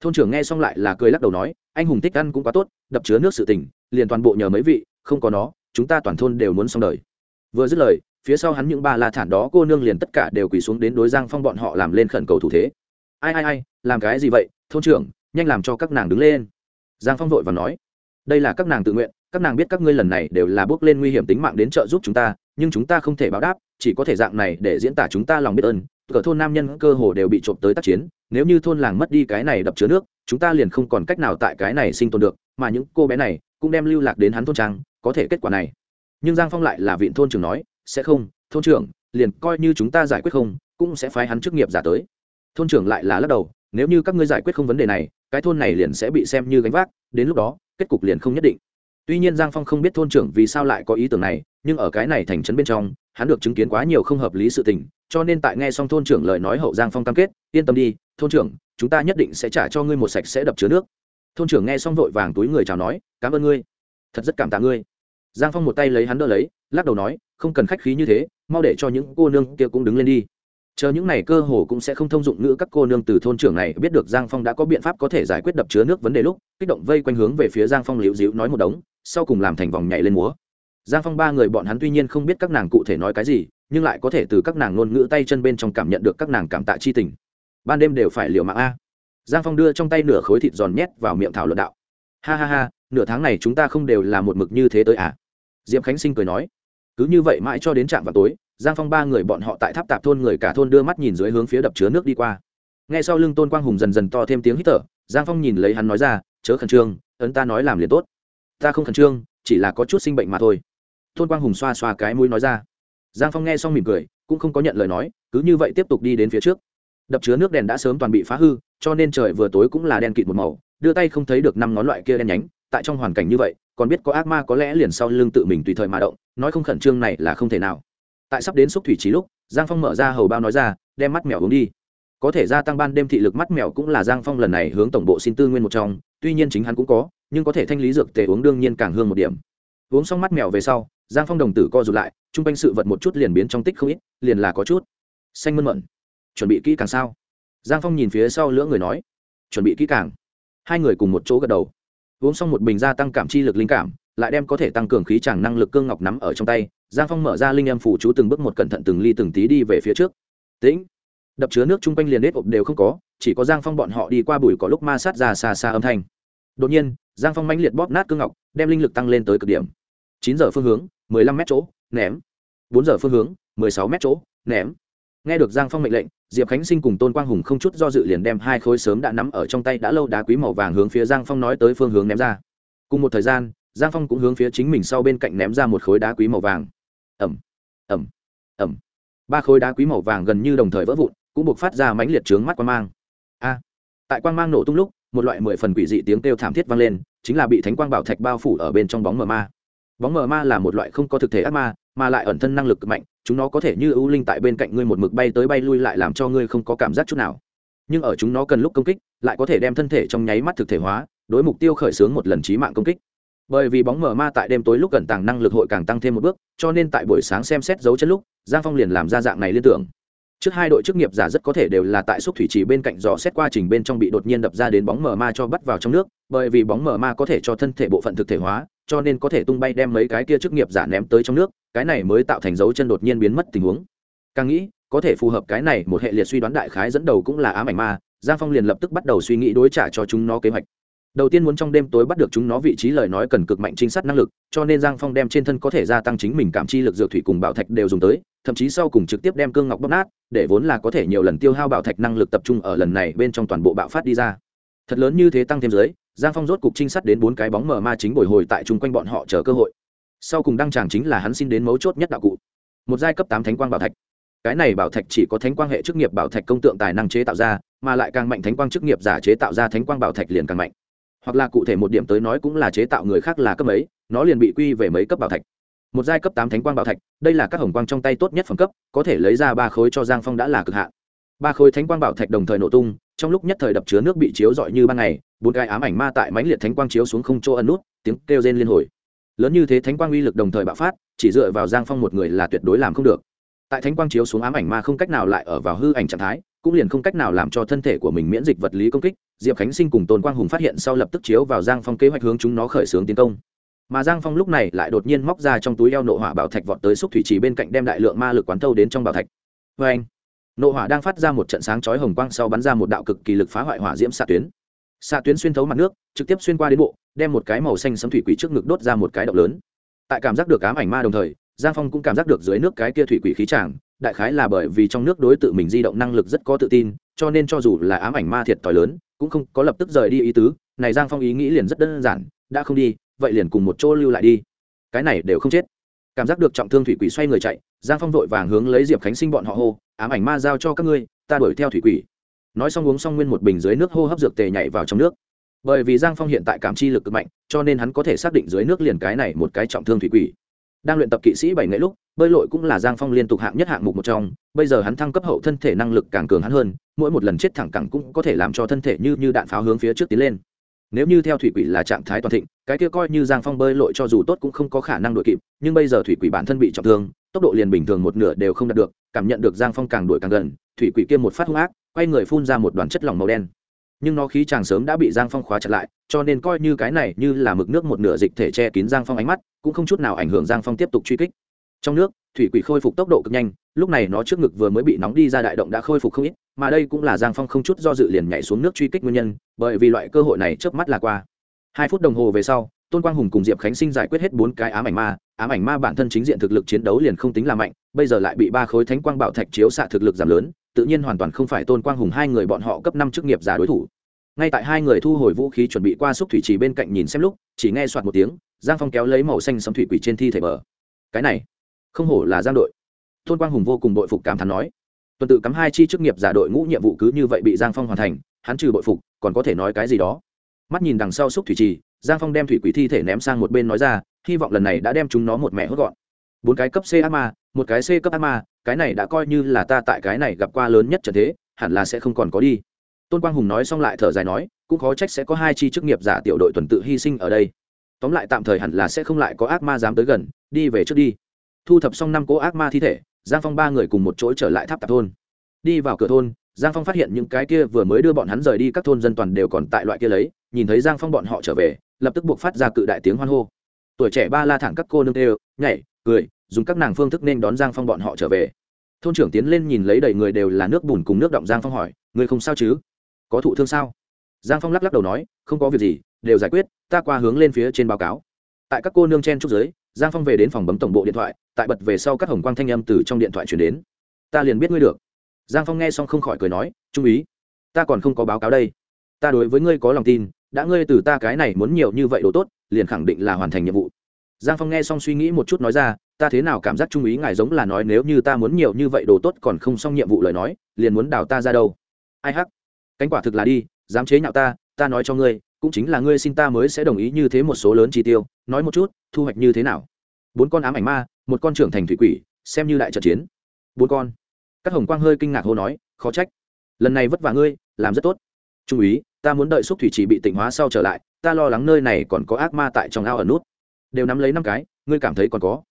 thôn trưởng nghe xong lại là cười lắc đầu nói, anh hùng thích ăn cũng quá tốt, đập chứa nước sự tình, liền toàn bộ nhờ mấy vị, không có nó, chúng ta toàn thôn đều muốn xong đời. Vừa dứt lời, phía sau hắn những ba la thản đó cô nương liền tất cả đều quỳ xuống đến đối giang phong bọn họ làm lên khẩn cầu thủ thế. Ai ai ai, làm cái gì vậy, thôn trưởng, nhanh làm cho các nàng đứng lên. Giang phong vội và nói, đây là các nàng tự nguyện, các nàng biết các ngươi lần này đều là bước lên nguy hiểm tính mạng đến trợ giúp chúng ta, nhưng chúng ta không thể báo đáp, chỉ có thể dạng này để diễn tả chúng ta lòng biết ơn cửa thôn nam nhân cơ hồ đều bị trộm tới tác chiến, nếu như thôn làng mất đi cái này đập chứa nước, chúng ta liền không còn cách nào tại cái này sinh tồn được, mà những cô bé này cũng đem lưu lạc đến hắn thôn trang, có thể kết quả này. Nhưng giang phong lại là viện thôn trưởng nói, sẽ không, thôn trưởng, liền coi như chúng ta giải quyết không, cũng sẽ phái hắn chức nghiệp giả tới. Thôn trưởng lại là lắc đầu, nếu như các ngươi giải quyết không vấn đề này, cái thôn này liền sẽ bị xem như gánh vác, đến lúc đó, kết cục liền không nhất định. Tuy nhiên giang phong không biết thôn trưởng vì sao lại có ý tưởng này, nhưng ở cái này thành trấn bên trong, hắn được chứng kiến quá nhiều không hợp lý sự tình cho nên tại nghe xong thôn trưởng lời nói hậu giang phong cam kết, yên tâm đi, thôn trưởng, chúng ta nhất định sẽ trả cho ngươi một sạch sẽ đập chứa nước. Thôn trưởng nghe xong vội vàng túi người chào nói, cảm ơn ngươi. Thật rất cảm tạ ngươi. Giang phong một tay lấy hắn đỡ lấy, lắc đầu nói, không cần khách khí như thế, mau để cho những cô nương kia cũng đứng lên đi. Chờ những này cơ hồ cũng sẽ không thông dụng ngữ các cô nương từ thôn trưởng này biết được giang phong đã có biện pháp có thể giải quyết đập chứa nước vấn đề lúc, kích động vây quanh hướng về phía giang phong liễu dịu nói một đống, sau cùng làm thành vòng nhảy lên múa. Giang phong ba người bọn hắn tuy nhiên không biết các nàng cụ thể nói cái gì nhưng lại có thể từ các nàng ngôn ngữ tay chân bên trong cảm nhận được các nàng cảm tạ chi tình. Ban đêm đều phải liều mạng a. Giang phong đưa trong tay nửa khối thịt giòn nhét vào miệng thảo luận đạo. Ha ha ha, nửa tháng này chúng ta không đều là một mực như thế tới à? Diệp khánh sinh cười nói. Cứ như vậy mãi cho đến trạm vào tối, giang phong ba người bọn họ tại tháp tạp thôn người cả thôn đưa mắt nhìn dưới hướng phía đập chứa nước đi qua. Ngay sau lưng tôn quang hùng dần dần to thêm tiếng hít thở, giang phong nhìn lấy hắn nói ra, chớ khẩn trương, ấn ta nói làm liền tốt. Ta không khẩn trương, chỉ là có chút sinh bệnh mà thôi. Tôn quang hùng xoa xoa cái mũi nói ra giang phong nghe xong mỉm cười, cũng không có nhận lời nói, cứ như vậy tiếp tục đi đến phía trước. Đập chứa nước đèn đã sớm toàn bị phá hư, cho nên trời vừa tối cũng là đen kịt một màu, đưa tay không thấy được năm ngón loại kia đen nhánh, tại trong hoàn cảnh như vậy, còn biết có ác ma có lẽ liền sau lưng tự mình tùy thời mà động, nói không khẩn trương này là không thể nào. Tại sắp đến xúc thủy trí lúc, giang phong mở ra hầu bao nói ra, đem mắt mèo uống đi. Có thể gia tăng ban đêm thị lực mắt mèo cũng là giang phong lần này hướng tổng bộ xin tư nguyên một trong, tuy nhiên chính hắn cũng có, nhưng có thể thanh lý dược tề uống đương nhiên càng hương một điểm. Uống xong mắt mèo về sau, giang phong đồng tử co rụt lại chung quanh sự vật một chút liền biến trong tích không ít, liền là có chút. Xanh mơn mận. Chuẩn bị kỹ càng sao? Giang phong nhìn phía sau lưỡng người nói. Chuẩn bị kỹ càng. Hai người cùng một chỗ gật đầu. Uống xong một bình gia tăng cảm chi lực linh cảm, lại đem có thể tăng cường khí chàng năng lực cương ngọc nắm ở trong tay, giang phong mở ra linh em phủ chú từng bước một cẩn thận từng ly từng tí đi về phía trước. Tĩnh. Đập chứa nước chung quanh liền nết ộp đều không có, chỉ có giang phong bọn họ đi qua bụi có lúc ma sát ra xa xa âm thanh. Đột nhiên, giang phong mãnh liệt bóp nát cương ngọc, đem linh lực tăng lên tới cực điểm. Chín giờ phương hướng, mười lăm mét chỗ ném. Bốn giờ phương hướng, mười sáu mét chỗ, ném. Nghe được giang phong mệnh lệnh, diệp khánh sinh cùng tôn quang hùng không chút do dự liền đem hai khối sớm đã nắm ở trong tay đã lâu đá quý màu vàng hướng phía giang phong nói tới phương hướng ném ra. Cùng một thời gian, giang phong cũng hướng phía chính mình sau bên cạnh ném ra một khối đá quý màu vàng. Ẩm ẩm ẩm. Ba khối đá quý màu vàng gần như đồng thời vỡ vụn, cũng buộc phát ra mãnh liệt trướng mắt quang mang. A! Tại quang mang nổ tung lúc, một loại mười phần quỷ dị tiếng kêu thảm thiết vang lên, chính là bị thánh quang bảo thạch bao phủ ở bên trong bóng mờ ma bóng mờ ma là một loại không có thực thể ác ma, mà lại ẩn thân năng lực mạnh, chúng nó có thể như ưu linh tại bên cạnh ngươi một mực bay tới bay lui lại làm cho ngươi không có cảm giác chút nào. Nhưng ở chúng nó cần lúc công kích, lại có thể đem thân thể trong nháy mắt thực thể hóa, đối mục tiêu khởi xướng một lần trí mạng công kích. Bởi vì bóng mờ ma tại đêm tối lúc cẩn tàng năng lực hội càng tăng thêm một bước, cho nên tại buổi sáng xem xét dấu chân lúc, giang phong liền làm ra dạng này liên tưởng. Trước hai đội chức nghiệp giả rất có thể đều là tại xúc thủy trì bên cạnh dò xét quá trình bên trong bị đột nhiên đập ra đến bóng mờ ma cho bắt vào trong nước, bởi vì bóng mờ ma có thể cho thân thể bộ phận thực thể hóa cho nên có thể tung bay đem mấy cái kia chức nghiệp giả ném tới trong nước, cái này mới tạo thành dấu chân đột nhiên biến mất tình huống. Càng nghĩ, có thể phù hợp cái này một hệ liệt suy đoán đại khái dẫn đầu cũng là ám ảnh ma, giang phong liền lập tức bắt đầu suy nghĩ đối trả cho chúng nó kế hoạch. Đầu tiên muốn trong đêm tối bắt được chúng nó vị trí lời nói cần cực mạnh trinh sát năng lực, cho nên giang phong đem trên thân có thể gia tăng chính mình cảm chi lực dược thủy cùng bảo thạch đều dùng tới, thậm chí sau cùng trực tiếp đem cương ngọc bóp nát, để vốn là có thể nhiều lần tiêu hao bảo thạch năng lực tập trung ở lần này bên trong toàn bộ bạo phát đi ra. Thật lớn như thế tăng thêm dưới giang phong rốt cục trinh sát đến bốn cái bóng mờ ma chính bồi hồi tại chung quanh bọn họ chờ cơ hội. Sau cùng đăng tràng chính là hắn xin đến mấu chốt nhất đạo cụ. Một giai cấp tám thánh quang bảo thạch. Cái này bảo thạch chỉ có thánh quang hệ chức nghiệp bảo thạch công tượng tài năng chế tạo ra, mà lại càng mạnh thánh quang chức nghiệp giả chế tạo ra thánh quang bảo thạch liền càng mạnh. Hoặc là cụ thể một điểm tới nói cũng là chế tạo người khác là cấp ấy nó liền bị quy về mấy cấp bảo thạch. Một giai cấp tám thánh quang bảo thạch, đây là các hồng quang trong tay tốt nhất phẩm cấp, có thể lấy ra ba khối cho giang phong đã là cực hạn. Ba khối thánh quang bảo thạch đồng thời nổ tung, trong lúc nhất thời đập chứa nước bị chiếu rọi như ban ngày bốn cái ám ảnh ma tại mãnh liệt thánh quang chiếu xuống không chỗ ẩn nút, tiếng kêu rên liên hồi. Lớn như thế thánh quang uy lực đồng thời bạo phát, chỉ dựa vào giang phong một người là tuyệt đối làm không được. Tại thánh quang chiếu xuống ám ảnh ma không cách nào lại ở vào hư ảnh trạng thái, cũng liền không cách nào làm cho thân thể của mình miễn dịch vật lý công kích, diệp khánh sinh cùng tôn quang hùng phát hiện sau lập tức chiếu vào giang phong kế hoạch hướng chúng nó khởi xướng tiến công. Mà giang phong lúc này lại đột nhiên móc ra trong túi eo nộ hỏa bảo thạch vọt tới xúc thủy trì bên cạnh đem đại lượng ma lực quán thâu đến trong bảo thạch. Vê anh nộ hỏa đang phát ra một trận sáng chói hồng quang sau bắn ra một đạo cực kỳ lực phá hoại hỏa diễm xạ tuyến xạ tuyến xuyên thấu mặt nước, trực tiếp xuyên qua đến bộ, đem một cái màu xanh sấm thủy quỷ trước ngực đốt ra một cái động lớn. Tại cảm giác được ám ảnh ma đồng thời, giang phong cũng cảm giác được dưới nước cái kia thủy quỷ khí tràng, đại khái là bởi vì trong nước đối tự mình di động năng lực rất có tự tin, cho nên cho dù là ám ảnh ma thiệt t lớn, cũng không có lập tức rời đi ý tứ. Này giang phong ý nghĩ liền rất đơn giản, đã không đi, vậy liền cùng một chỗ lưu lại đi. Cái này đều không chết. Cảm giác được trọng thương thủy quỷ xoay người chạy, giang phong vội vàng hướng lấy diệp khánh sinh bọn họ hô, ám ảnh ma giao cho các ngươi, ta đuổi theo thủy quỷ nói xong uống xong nguyên một bình dưới nước hô hấp dược tề nhảy vào trong nước. Bởi vì giang phong hiện tại cảm chi lực cực mạnh, cho nên hắn có thể xác định dưới nước liền cái này một cái trọng thương thủy quỷ. Đang luyện tập kỵ sĩ bảy ngày lúc, bơi lội cũng là giang phong liên tục hạng nhất hạng mục một trong, bây giờ hắn thăng cấp hậu thân thể năng lực càng cường hắn hơn, mỗi một lần chết thẳng cẳng cũng có thể làm cho thân thể như như đạn pháo hướng phía trước tiến lên. Nếu như theo thủy quỷ là trạng thái toàn thịnh, cái kia coi như giang phong bơi lội cho dù tốt cũng không có khả năng đuổi kịp, nhưng bây giờ thủy quỷ bản thân bị trọng thương tốc độ liền bình thường một nửa đều không đạt được, cảm nhận được giang phong càng đuổi càng gần, thủy quỷ kia một phát hung ác, quay người phun ra một đoàn chất lỏng màu đen. Nhưng nó khí chàng sớm đã bị giang phong khóa chặt lại, cho nên coi như cái này như là mực nước một nửa dịch thể che kín giang phong ánh mắt, cũng không chút nào ảnh hưởng giang phong tiếp tục truy kích. Trong nước, thủy quỷ khôi phục tốc độ cực nhanh, lúc này nó trước ngực vừa mới bị nóng đi ra đại động đã khôi phục không ít, mà đây cũng là giang phong không chút do dự liền nhảy xuống nước truy kích nguyên nhân, bởi vì loại cơ hội này chớp mắt là qua. Hai phút đồng hồ về sau tôn quang hùng cùng diệp khánh sinh giải quyết hết bốn cái ám ảnh ma, ám ảnh ma bản thân chính diện thực lực chiến đấu liền không tính là mạnh, bây giờ lại bị ba khối thánh quang bảo thạch chiếu xạ thực lực giảm lớn, tự nhiên hoàn toàn không phải tôn quang hùng hai người bọn họ cấp năm chức nghiệp giả đối thủ. Ngay tại hai người thu hồi vũ khí chuẩn bị qua xúc thủy trì bên cạnh nhìn xem lúc, chỉ nghe soạt một tiếng, giang phong kéo lấy màu xanh sấm thủy quỷ trên thi thể bờ. Cái này, không hổ là giang đội. Tôn quang hùng vô cùng đội phục cảm thán nói, tuần tự cắm hai chi chức nghiệp giả đội ngũ nhiệm vụ cứ như vậy bị giang phong hoàn thành, hắn trừ bội phục, còn có thể nói cái gì đó? Mắt nhìn đằng sau xúc thủy trì giang phong đem thủy quỷ thi thể ném sang một bên nói ra, hy vọng lần này đã đem chúng nó một mẹ hốt gọn. Bốn cái cấp c ác ma, một cái c cấp ác ma, cái này đã coi như là ta tại cái này gặp qua lớn nhất trận thế, hẳn là sẽ không còn có đi. Tôn quang hùng nói xong lại thở dài nói, cũng khó trách sẽ có hai chi chức nghiệp giả tiểu đội tuần tự hy sinh ở đây. Tóm lại tạm thời hẳn là sẽ không lại có ác ma dám tới gần, đi về trước đi. Thu thập xong năm cỗ ác ma thi thể, giang phong ba người cùng một chỗ trở lại tháp tạp thôn. Đi vào cửa thôn, giang phong phát hiện những cái kia vừa mới đưa bọn hắn rời đi các thôn dân toàn đều còn tại loại kia lấy, nhìn thấy giang phong bọn họ trở về lập tức buộc phát ra cự đại tiếng hoan hô. Tuổi trẻ ba la thẳng các cô nương tê nhảy, cười, dùng các nàng phương thức nên đón giang phong bọn họ trở về. Thôn trưởng tiến lên nhìn lấy đầy người đều là nước bùn cùng nước động giang phong hỏi người không sao chứ? Có thụ thương sao? Giang phong lắc lắc đầu nói, không có việc gì, đều giải quyết, ta qua hướng lên phía trên báo cáo. Tại các cô nương chen trúc giới giang phong về đến phòng bấm tổng bộ điện thoại, tại bật về sau các hồng quang thanh âm từ trong điện thoại chuyển đến. Ta liền biết ngươi được. Giang phong nghe xong không khỏi cười nói, trung ý ta còn không có báo cáo đây. Ta đối với ngươi có lòng tin đã ngươi từ ta cái này muốn nhiều như vậy đồ tốt, liền khẳng định là hoàn thành nhiệm vụ. Giang phong nghe xong suy nghĩ một chút nói ra, ta thế nào cảm giác trung ý ngài giống là nói nếu như ta muốn nhiều như vậy đồ tốt còn không xong nhiệm vụ lời nói, liền muốn đào ta ra đâu. Ai hắc? Cánh quả thực là đi, dám chế nhạo ta ta nói cho ngươi, cũng chính là ngươi xin ta mới sẽ đồng ý như thế một số lớn chi tiêu, nói một chút, thu hoạch như thế nào? Bốn con ám ảnh ma, một con trưởng thành thủy quỷ, xem như đại trận chiến. Bốn con. Các hồng quang hơi kinh ngạc hô nói, khó trách. Lần này vất vả ngươi, làm rất tốt. Trung úy ta muốn đợi xúc thủy chỉ bị tỉnh hóa sau trở lại, ta lo lắng nơi này còn có ác ma tại trong ao ở nút. Đều nắm lấy năm cái, ngươi cảm thấy còn có.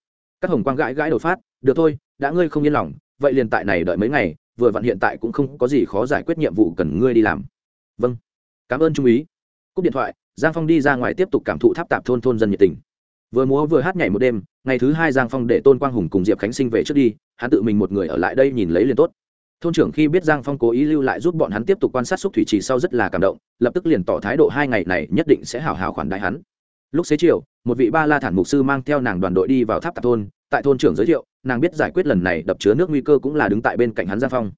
Các hồng quang gãi gãi đột phát, được thôi, đã ngươi không yên lòng, vậy liền tại này đợi mấy ngày, vừa vặn hiện tại cũng không có gì khó giải quyết nhiệm vụ cần ngươi đi làm. Vâng cảm ơn trung úy. Cúp điện thoại, giang phong đi ra ngoài tiếp tục cảm thụ tháp tạp thôn thôn dân nhiệt tình. Vừa múa vừa hát nhảy một đêm, ngày thứ hai giang phong để tôn quang hùng cùng diệp khánh sinh về trước đi, hắn tự mình một người ở lại đây nhìn lấy liền tốt thôn trưởng khi biết giang phong cố ý lưu lại giúp bọn hắn tiếp tục quan sát xúc thủy trì sau rất là cảm động, lập tức liền tỏ thái độ hai ngày này nhất định sẽ hào hào khoản đại hắn. Lúc xế chiều, một vị ba la thản mục sư mang theo nàng đoàn đội đi vào tháp tạp thôn, tại thôn trưởng giới thiệu, nàng biết giải quyết lần này đập chứa nước nguy cơ cũng là đứng tại bên cạnh hắn giang phong.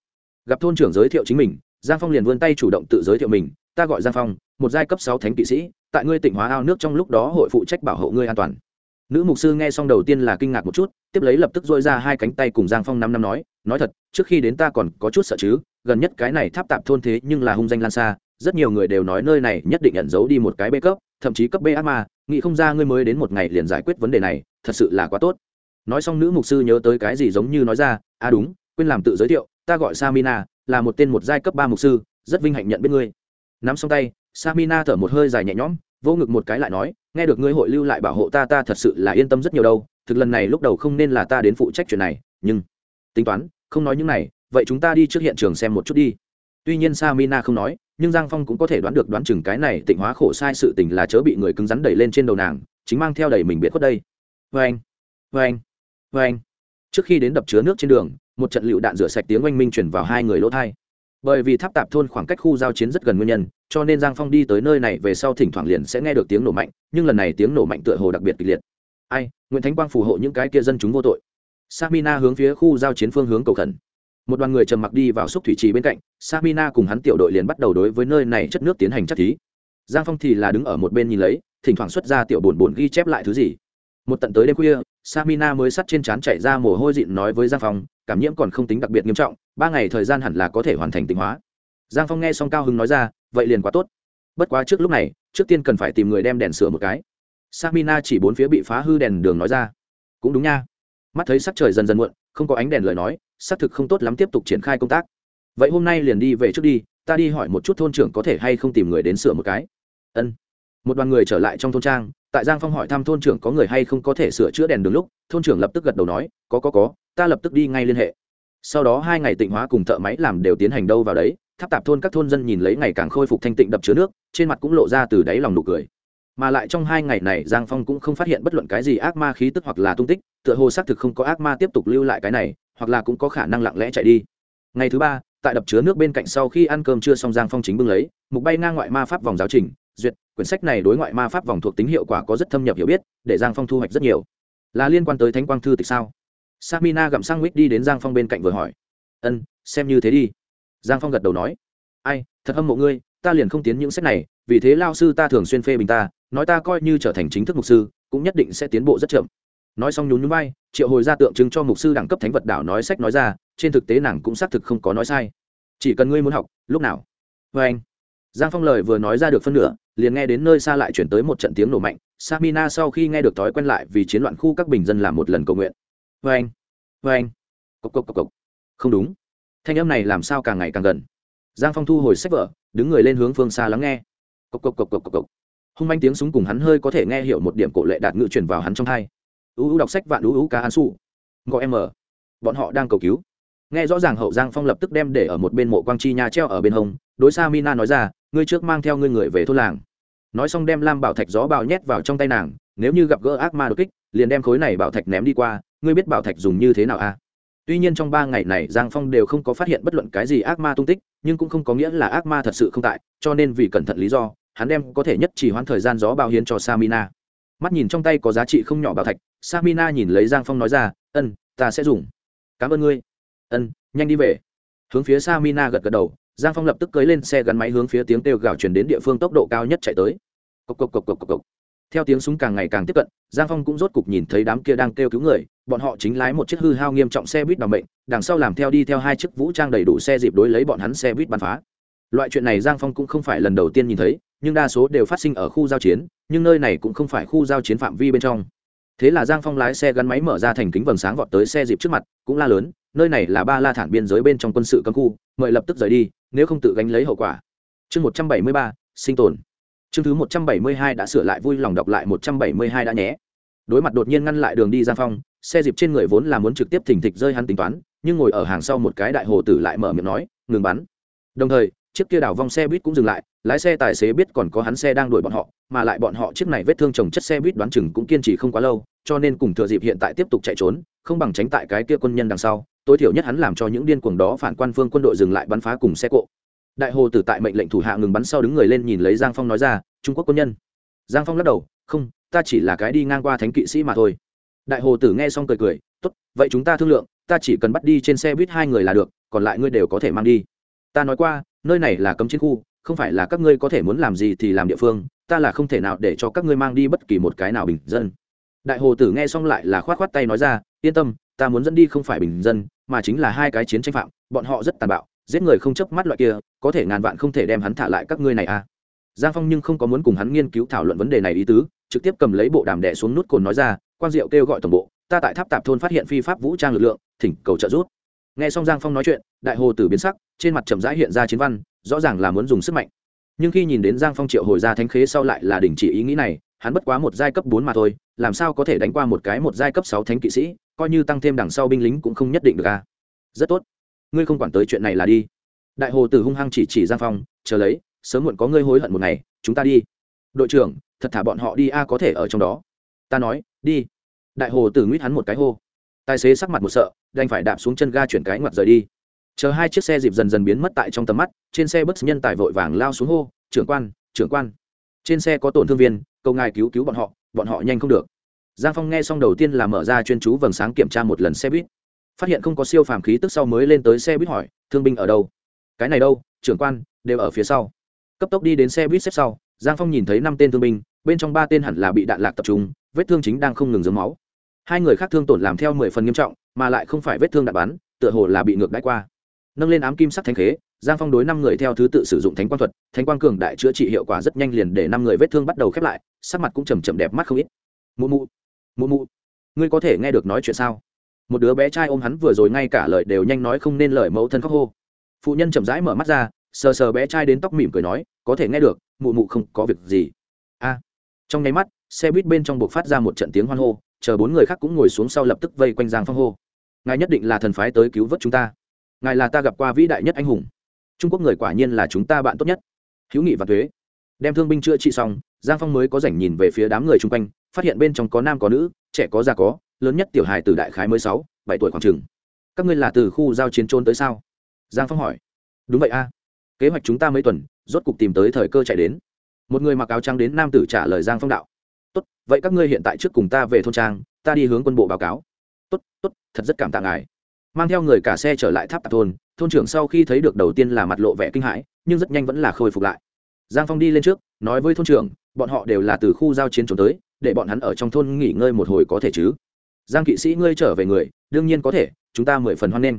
Gặp thôn trưởng giới thiệu chính mình, giang phong liền vươn tay chủ động tự giới thiệu mình, ta gọi giang phong, một giai cấp sáu thánh kỵ sĩ, tại ngươi tỉnh hóa ao nước trong lúc đó hội phụ trách bảo hộ ngươi an toàn. Nữ mục sư nghe xong đầu tiên là kinh ngạc một chút, tiếp lấy lập tức dôi ra hai cánh tay cùng giang phong năm năm nói nói thật, trước khi đến ta còn có chút sợ chứ, gần nhất cái này tháp tạp thôn thế nhưng là hung danh lan xa, rất nhiều người đều nói nơi này nhất định nhận giấu đi một cái bê cấp, thậm chí cấp b ác ma, nghĩ không ra ngươi mới đến một ngày liền giải quyết vấn đề này, thật sự là quá tốt. Nói xong nữ mục sư nhớ tới cái gì giống như nói ra à đúng, quên làm tự giới thiệu, ta gọi samina, là một tên một giai cấp ba mục sư, rất vinh hạnh nhận biết ngươi. Nắm xong tay, samina thở một hơi dài nhẹ nhõm vô ngực một cái lại nói, nghe được ngươi hội lưu lại bảo hộ ta ta thật sự là yên tâm rất nhiều đâu, thực lần này lúc đầu không nên là ta đến phụ trách chuyện này, nhưng tính toán, không nói những này, vậy chúng ta đi trước hiện trường xem một chút đi. Tuy nhiên samina không nói, nhưng giang phong cũng có thể đoán được đoán chừng cái này tịnh hóa khổ sai sự tình là chớ bị người cứng rắn đẩy lên trên đầu nàng, chính mang theo đẩy mình biết khuất đây. Vê anh vê anh vê anh trước khi đến đập chứa nước trên đường, một trận lựu đạn rửa sạch tiếng oanh minh chuyển vào hai người lỗ thai. Bởi vì tháp tạp thôn khoảng cách khu giao chiến rất gần nguyên nhân, cho nên giang phong đi tới nơi này về sau thỉnh thoảng liền sẽ nghe được tiếng nổ mạnh, nhưng lần này tiếng nổ mạnh tựa hồ đặc biệt kịch liệt. Ai, nguyễn thánh quang phù hộ những cái kia dân chúng vô tội samina hướng phía khu giao chiến phương hướng cầu khẩn. Một đoàn người trầm mặc đi vào xúc thủy trì bên cạnh, samina cùng hắn tiểu đội liền bắt đầu đối với nơi này chất nước tiến hành chất thí. Giang phong thì là đứng ở một bên nhìn lấy, thỉnh thoảng xuất ra tiểu bồn bồn ghi chép lại thứ gì. Một tận tới đêm khuya, samina mới sắt trên trán chạy ra mồ hôi dịn nói với giang phong, cảm nhiễm còn không tính đặc biệt nghiêm trọng, ba ngày thời gian hẳn là có thể hoàn thành tịnh hóa. Giang phong nghe xong cao hưng nói ra, vậy liền quá tốt. Bất quá trước lúc này, trước tiên cần phải tìm người đem đèn sửa một cái. Samina chỉ bốn phía bị phá hư đèn đường nói ra, cũng đúng nha mắt thấy sắc trời dần dần muộn, không có ánh đèn lời nói, xác thực không tốt lắm tiếp tục triển khai công tác. Vậy hôm nay liền đi về trước đi, ta đi hỏi một chút thôn trưởng có thể hay không tìm người đến sửa một cái. Ân. Một đoàn người trở lại trong thôn trang, tại giang phong hỏi thăm thôn trưởng có người hay không có thể sửa chữa đèn đường lúc, thôn trưởng lập tức gật đầu nói, có có có, ta lập tức đi ngay liên hệ. Sau đó hai ngày tịnh hóa cùng thợ máy làm đều tiến hành đâu vào đấy, tháp tạp thôn các thôn dân nhìn lấy ngày càng khôi phục thanh tịnh đập chứa nước, trên mặt cũng lộ ra từ đáy lòng nụ cười mà lại trong hai ngày này giang phong cũng không phát hiện bất luận cái gì ác ma khí tức hoặc là tung tích, tựa hồ xác thực không có ác ma tiếp tục lưu lại cái này, hoặc là cũng có khả năng lặng lẽ chạy đi. Ngày thứ ba, tại đập chứa nước bên cạnh sau khi ăn cơm chưa xong giang phong chính bưng lấy, mục bay ngang ngoại ma pháp vòng giáo trình, duyệt, quyển sách này đối ngoại ma pháp vòng thuộc tính hiệu quả có rất thâm nhập hiểu biết, để giang phong thu hoạch rất nhiều. Là liên quan tới thánh quang thư tịch sao? Samina gặm sang mít đi đến giang phong bên cạnh vừa hỏi. Ân, xem như thế đi. Giang phong gật đầu nói. Ai, thật hâm mộ ngươi, ta liền không tiến những sách này, vì thế lao sư ta thường xuyên phê bình ta nói ta coi như trở thành chính thức mục sư, cũng nhất định sẽ tiến bộ rất chậm. Nói xong nhún nhún vai, triệu hồi ra tượng trưng cho mục sư đẳng cấp thánh vật đảo nói sách nói ra, trên thực tế nàng cũng xác thực không có nói sai. Chỉ cần ngươi muốn học, lúc nào? Vê anh, giang phong lời vừa nói ra được phân nửa, liền nghe đến nơi xa lại chuyển tới một trận tiếng nổ mạnh. Samina sau khi nghe được thói quen lại vì chiến loạn khu các bình dân làm một lần cầu nguyện. Vê anh vê anh, cộc cộc cộc cộc. Không đúng. Thanh âm này làm sao càng ngày càng gần. Giang phong thu hồi sách vở, đứng người lên hướng phương xa lắng nghe. Cộc cộc cộc cộc cộc cộc hung manh tiếng súng cùng hắn hơi có thể nghe hiểu một điểm cổ lệ đạt ngự truyền vào hắn trong thai. U u đọc sách vạn uu cá an su gọi em ở bọn họ đang cầu cứu. Nghe rõ ràng hậu giang phong lập tức đem để ở một bên mộ quang chi nha treo ở bên hông, đối xa mina nói ra, ngươi trước mang theo ngươi người về thôn làng. Nói xong đem lam bảo thạch gió bào nhét vào trong tay nàng, nếu như gặp gỡ ác ma đột kích, liền đem khối này bảo thạch ném đi qua, ngươi biết bảo thạch dùng như thế nào à? Tuy nhiên trong ba ngày này giang phong đều không có phát hiện bất luận cái gì ác ma tung tích, nhưng cũng không có nghĩa là ác ma thật sự không tại, cho nên vì cẩn thận lý do hắn đem có thể nhất chỉ hoãn thời gian gió bao hiến cho samina. Mắt nhìn trong tay có giá trị không nhỏ bảo thạch, samina nhìn lấy giang phong nói ra, ân, ta sẽ dùng. Cảm ơn ngươi. Ân, nhanh đi về. Hướng phía samina gật gật đầu, giang phong lập tức cưới lên xe gắn máy hướng phía tiếng kêu gào chuyển đến địa phương tốc độ cao nhất chạy tới. Cộc cộc cộc cộc cộc cộc. Theo tiếng súng càng ngày càng tiếp cận, giang phong cũng rốt cục nhìn thấy đám kia đang kêu cứu người, bọn họ chính lái một chiếc hư hao nghiêm trọng xe buýt bằng bệnh đằng sau làm theo đi theo hai chiếc vũ trang đầy đủ xe dịp đối lấy bọn hắn xe buýt bắn phá. Loại chuyện này giang phong cũng không phải lần đầu tiên nhìn thấy nhưng đa số đều phát sinh ở khu giao chiến, nhưng nơi này cũng không phải khu giao chiến phạm vi bên trong. Thế là giang phong lái xe gắn máy mở ra thành kính vầng sáng vọt tới xe dịp trước mặt, cũng la lớn, nơi này là ba la thản biên giới bên trong quân sự cấm khu, mời lập tức rời đi, nếu không tự gánh lấy hậu quả. Chương một trăm bảy mươi ba, sinh tồn. Chương thứ một trăm bảy mươi hai đã sửa lại vui lòng đọc lại một trăm bảy mươi hai đã nhé. Đối mặt đột nhiên ngăn lại đường đi giang phong, xe dịp trên người vốn là muốn trực tiếp thỉnh thịch rơi hắn tính toán, nhưng ngồi ở hàng sau một cái đại hồ tử lại mở miệng nói, ngừng bắn. Đồng thời chiếc kia đảo vong xe buýt cũng dừng lại, lái xe tài xế biết còn có hắn xe đang đuổi bọn họ, mà lại bọn họ chiếc này vết thương chồng chất xe buýt đoán chừng cũng kiên trì không quá lâu, cho nên cùng thừa dịp hiện tại tiếp tục chạy trốn, không bằng tránh tại cái kia quân nhân đằng sau, tối thiểu nhất hắn làm cho những điên cuồng đó phản quan phương quân đội dừng lại bắn phá cùng xe cộ. Đại hồ tử tại mệnh lệnh thủ hạ ngừng bắn sau đứng người lên nhìn lấy giang phong nói ra, trung quốc quân nhân. Giang phong lắc đầu, không, ta chỉ là cái đi ngang qua thánh kỵ sĩ mà thôi. Đại hồ tử nghe xong cười cười, tốt, vậy chúng ta thương lượng, ta chỉ cần bắt đi trên xe buýt hai người là được, còn lại ngươi đều có thể mang đi. Ta nói qua nơi này là cấm chiến khu, không phải là các ngươi có thể muốn làm gì thì làm địa phương, ta là không thể nào để cho các ngươi mang đi bất kỳ một cái nào bình dân. Đại hồ tử nghe xong lại là k h o á t k h o á t tay nói ra, yên tâm, ta muốn dẫn đi không phải bình dân, mà chính là hai cái chiến tranh phạm, bọn họ rất tàn bạo, giết người không chấp mắt loại kia, có thể ngàn vạn không thể đem hắn thả lại các ngươi này à. Giang phong nhưng không có muốn cùng hắn nghiên cứu thảo luận vấn đề này ý tứ, trực tiếp cầm lấy bộ đàm đẻ xuống nút cồn nói ra quan diệu kêu gọi tổng bộ, ta tại tháp tạp thôn phát hiện phi pháp vũ trang lực lượng, thỉnh cầu trợ giúp nghe xong giang phong nói chuyện, đại hồ tử biến sắc, trên mặt chậm rãi hiện ra chiến văn, rõ ràng là muốn dùng sức mạnh. Nhưng khi nhìn đến giang phong triệu hồi ra thánh khế sau lại là đình chỉ ý nghĩ này, hắn bất quá một giai cấp bốn mà thôi, làm sao có thể đánh qua một cái một giai cấp sáu thánh kỵ sĩ, coi như tăng thêm đằng sau binh lính cũng không nhất định được à. rất tốt. Ngươi không quản tới chuyện này là đi. Đại hồ tử hung hăng chỉ chỉ giang phong, chờ lấy, sớm muộn có ngươi hối hận một ngày, chúng ta đi. Đội trưởng, thật thả bọn họ đi a, có thể ở trong đó. Ta nói, đi. Đại hồ tử nguyết hắn một cái hô tài xế sắc mặt một sợ, đành phải đạp xuống chân ga chuyển cái ngoặt rời đi. Chờ hai chiếc xe dịp dần dần biến mất tại trong tầm mắt, trên xe bất nhân tài vội vàng lao xuống hô, trưởng quan trưởng quan. Trên xe có tổn thương viên câu ngài cứu cứu bọn họ bọn họ nhanh không được. Giang phong nghe xong đầu tiên là mở ra chuyên chú vầng sáng kiểm tra một lần xe buýt. Phát hiện không có siêu phàm khí tức sau mới lên tới xe buýt hỏi, thương binh ở đâu? Cái này đâu, trưởng quan, đều ở phía sau. Cấp tốc đi đến xe buýt xếp sau, giang phong nhìn thấy năm tên thương binh, bên trong ba tên hẳn là bị đạn lạc tập trung, vết thương chính đang không ngừng dướng máu hai người khác thương tổn làm theo mười phần nghiêm trọng, mà lại không phải vết thương đạn bắn, tựa hồ là bị ngược đãi qua. Nâng lên ám kim sắc thanh khế, giang phong đối năm người theo thứ tự sử dụng thánh quang thuật, thánh quang cường đại chữa trị hiệu quả rất nhanh liền để năm người vết thương bắt đầu khép lại, sắc mặt cũng chầm chậm đẹp mắt không ít. Mụ mụ mụ mụ, ngươi có thể nghe được nói chuyện sao? Một đứa bé trai ôm hắn vừa rồi ngay cả lời đều nhanh nói không nên lời mẫu thân khóc hô. Phụ nhân chậm rãi mở mắt ra, sờ sờ bé trai đến tóc mỉm cười nói, có thể nghe được, mụ mụ không có việc gì. A. Trong nháy mắt, xe buýt bên trong buộc phát ra một trận tiếng hoan hô chờ bốn người khác cũng ngồi xuống sau lập tức vây quanh giang phong hô. Ngài nhất định là thần phái tới cứu vớt chúng ta. Ngài là ta gặp qua vĩ đại nhất anh hùng. Trung quốc người quả nhiên là chúng ta bạn tốt nhất. Hữu nghị và thuế đem thương binh chữa trị xong, giang phong mới có rảnh nhìn về phía đám người chung quanh, phát hiện bên trong có nam có nữ, trẻ có già có, lớn nhất tiểu hài từ đại khái mới sáu, bảy tuổi khoảng chừng. Các ngươi là từ khu giao chiến trôn tới sao? Giang phong hỏi. Đúng vậy a. Kế hoạch chúng ta mấy tuần, rốt cục tìm tới thời cơ chạy đến. Một người mặc áo trắng đến nam tử trả lời giang phong đạo tốt, vậy các ngươi hiện tại trước cùng ta về thôn trang, ta đi hướng quân bộ báo cáo. Tốt tốt, thật rất cảm tạ ngài. Mang theo người cả xe trở lại tháp tạp thôn thôn trưởng sau khi thấy được đầu tiên là mặt lộ vẻ kinh hãi, nhưng rất nhanh vẫn là khôi phục lại. Giang phong đi lên trước, nói với thôn trưởng, bọn họ đều là từ khu giao chiến trốn tới, để bọn hắn ở trong thôn nghỉ ngơi một hồi có thể chứ? Giang kỵ sĩ ngươi trở về người, đương nhiên có thể, chúng ta mười phần hoan nghênh.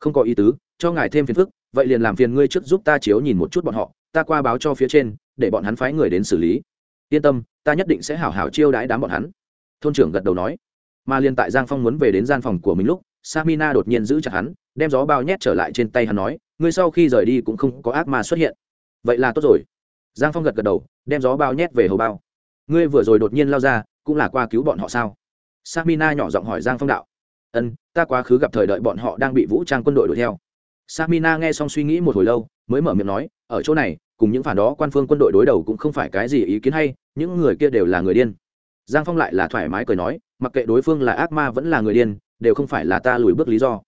Không có ý tứ, cho ngài thêm phiền phức, vậy liền làm phiền ngươi trước giúp ta chiếu nhìn một chút bọn họ, ta qua báo cho phía trên, để bọn hắn phái người đến xử lý yên tâm, ta nhất định sẽ hảo hảo chiêu đãi đám bọn hắn. Thôn trưởng gật đầu nói. Mà liên tại giang phong muốn về đến gian phòng của mình lúc, samina đột nhiên giữ chặt hắn, đem gió bao nhét trở lại trên tay hắn nói, ngươi sau khi rời đi cũng không có ác ma xuất hiện. Vậy là tốt rồi. Giang phong gật gật đầu, đem gió bao nhét về hầu bao. Ngươi vừa rồi đột nhiên lao ra, cũng là qua cứu bọn họ sao? Samina nhỏ giọng hỏi giang phong đạo. Ân, ta quá khứ gặp thời đợi bọn họ đang bị vũ trang quân đội đuổi theo. Samina nghe xong suy nghĩ một hồi lâu, mới mở miệng nói, ở chỗ này cùng những phản đó quan phương quân đội đối đầu cũng không phải cái gì ý kiến hay, những người kia đều là người điên. Giang phong lại là thoải mái cười nói, mặc kệ đối phương là ác ma vẫn là người điên, đều không phải là ta lùi bước lý do.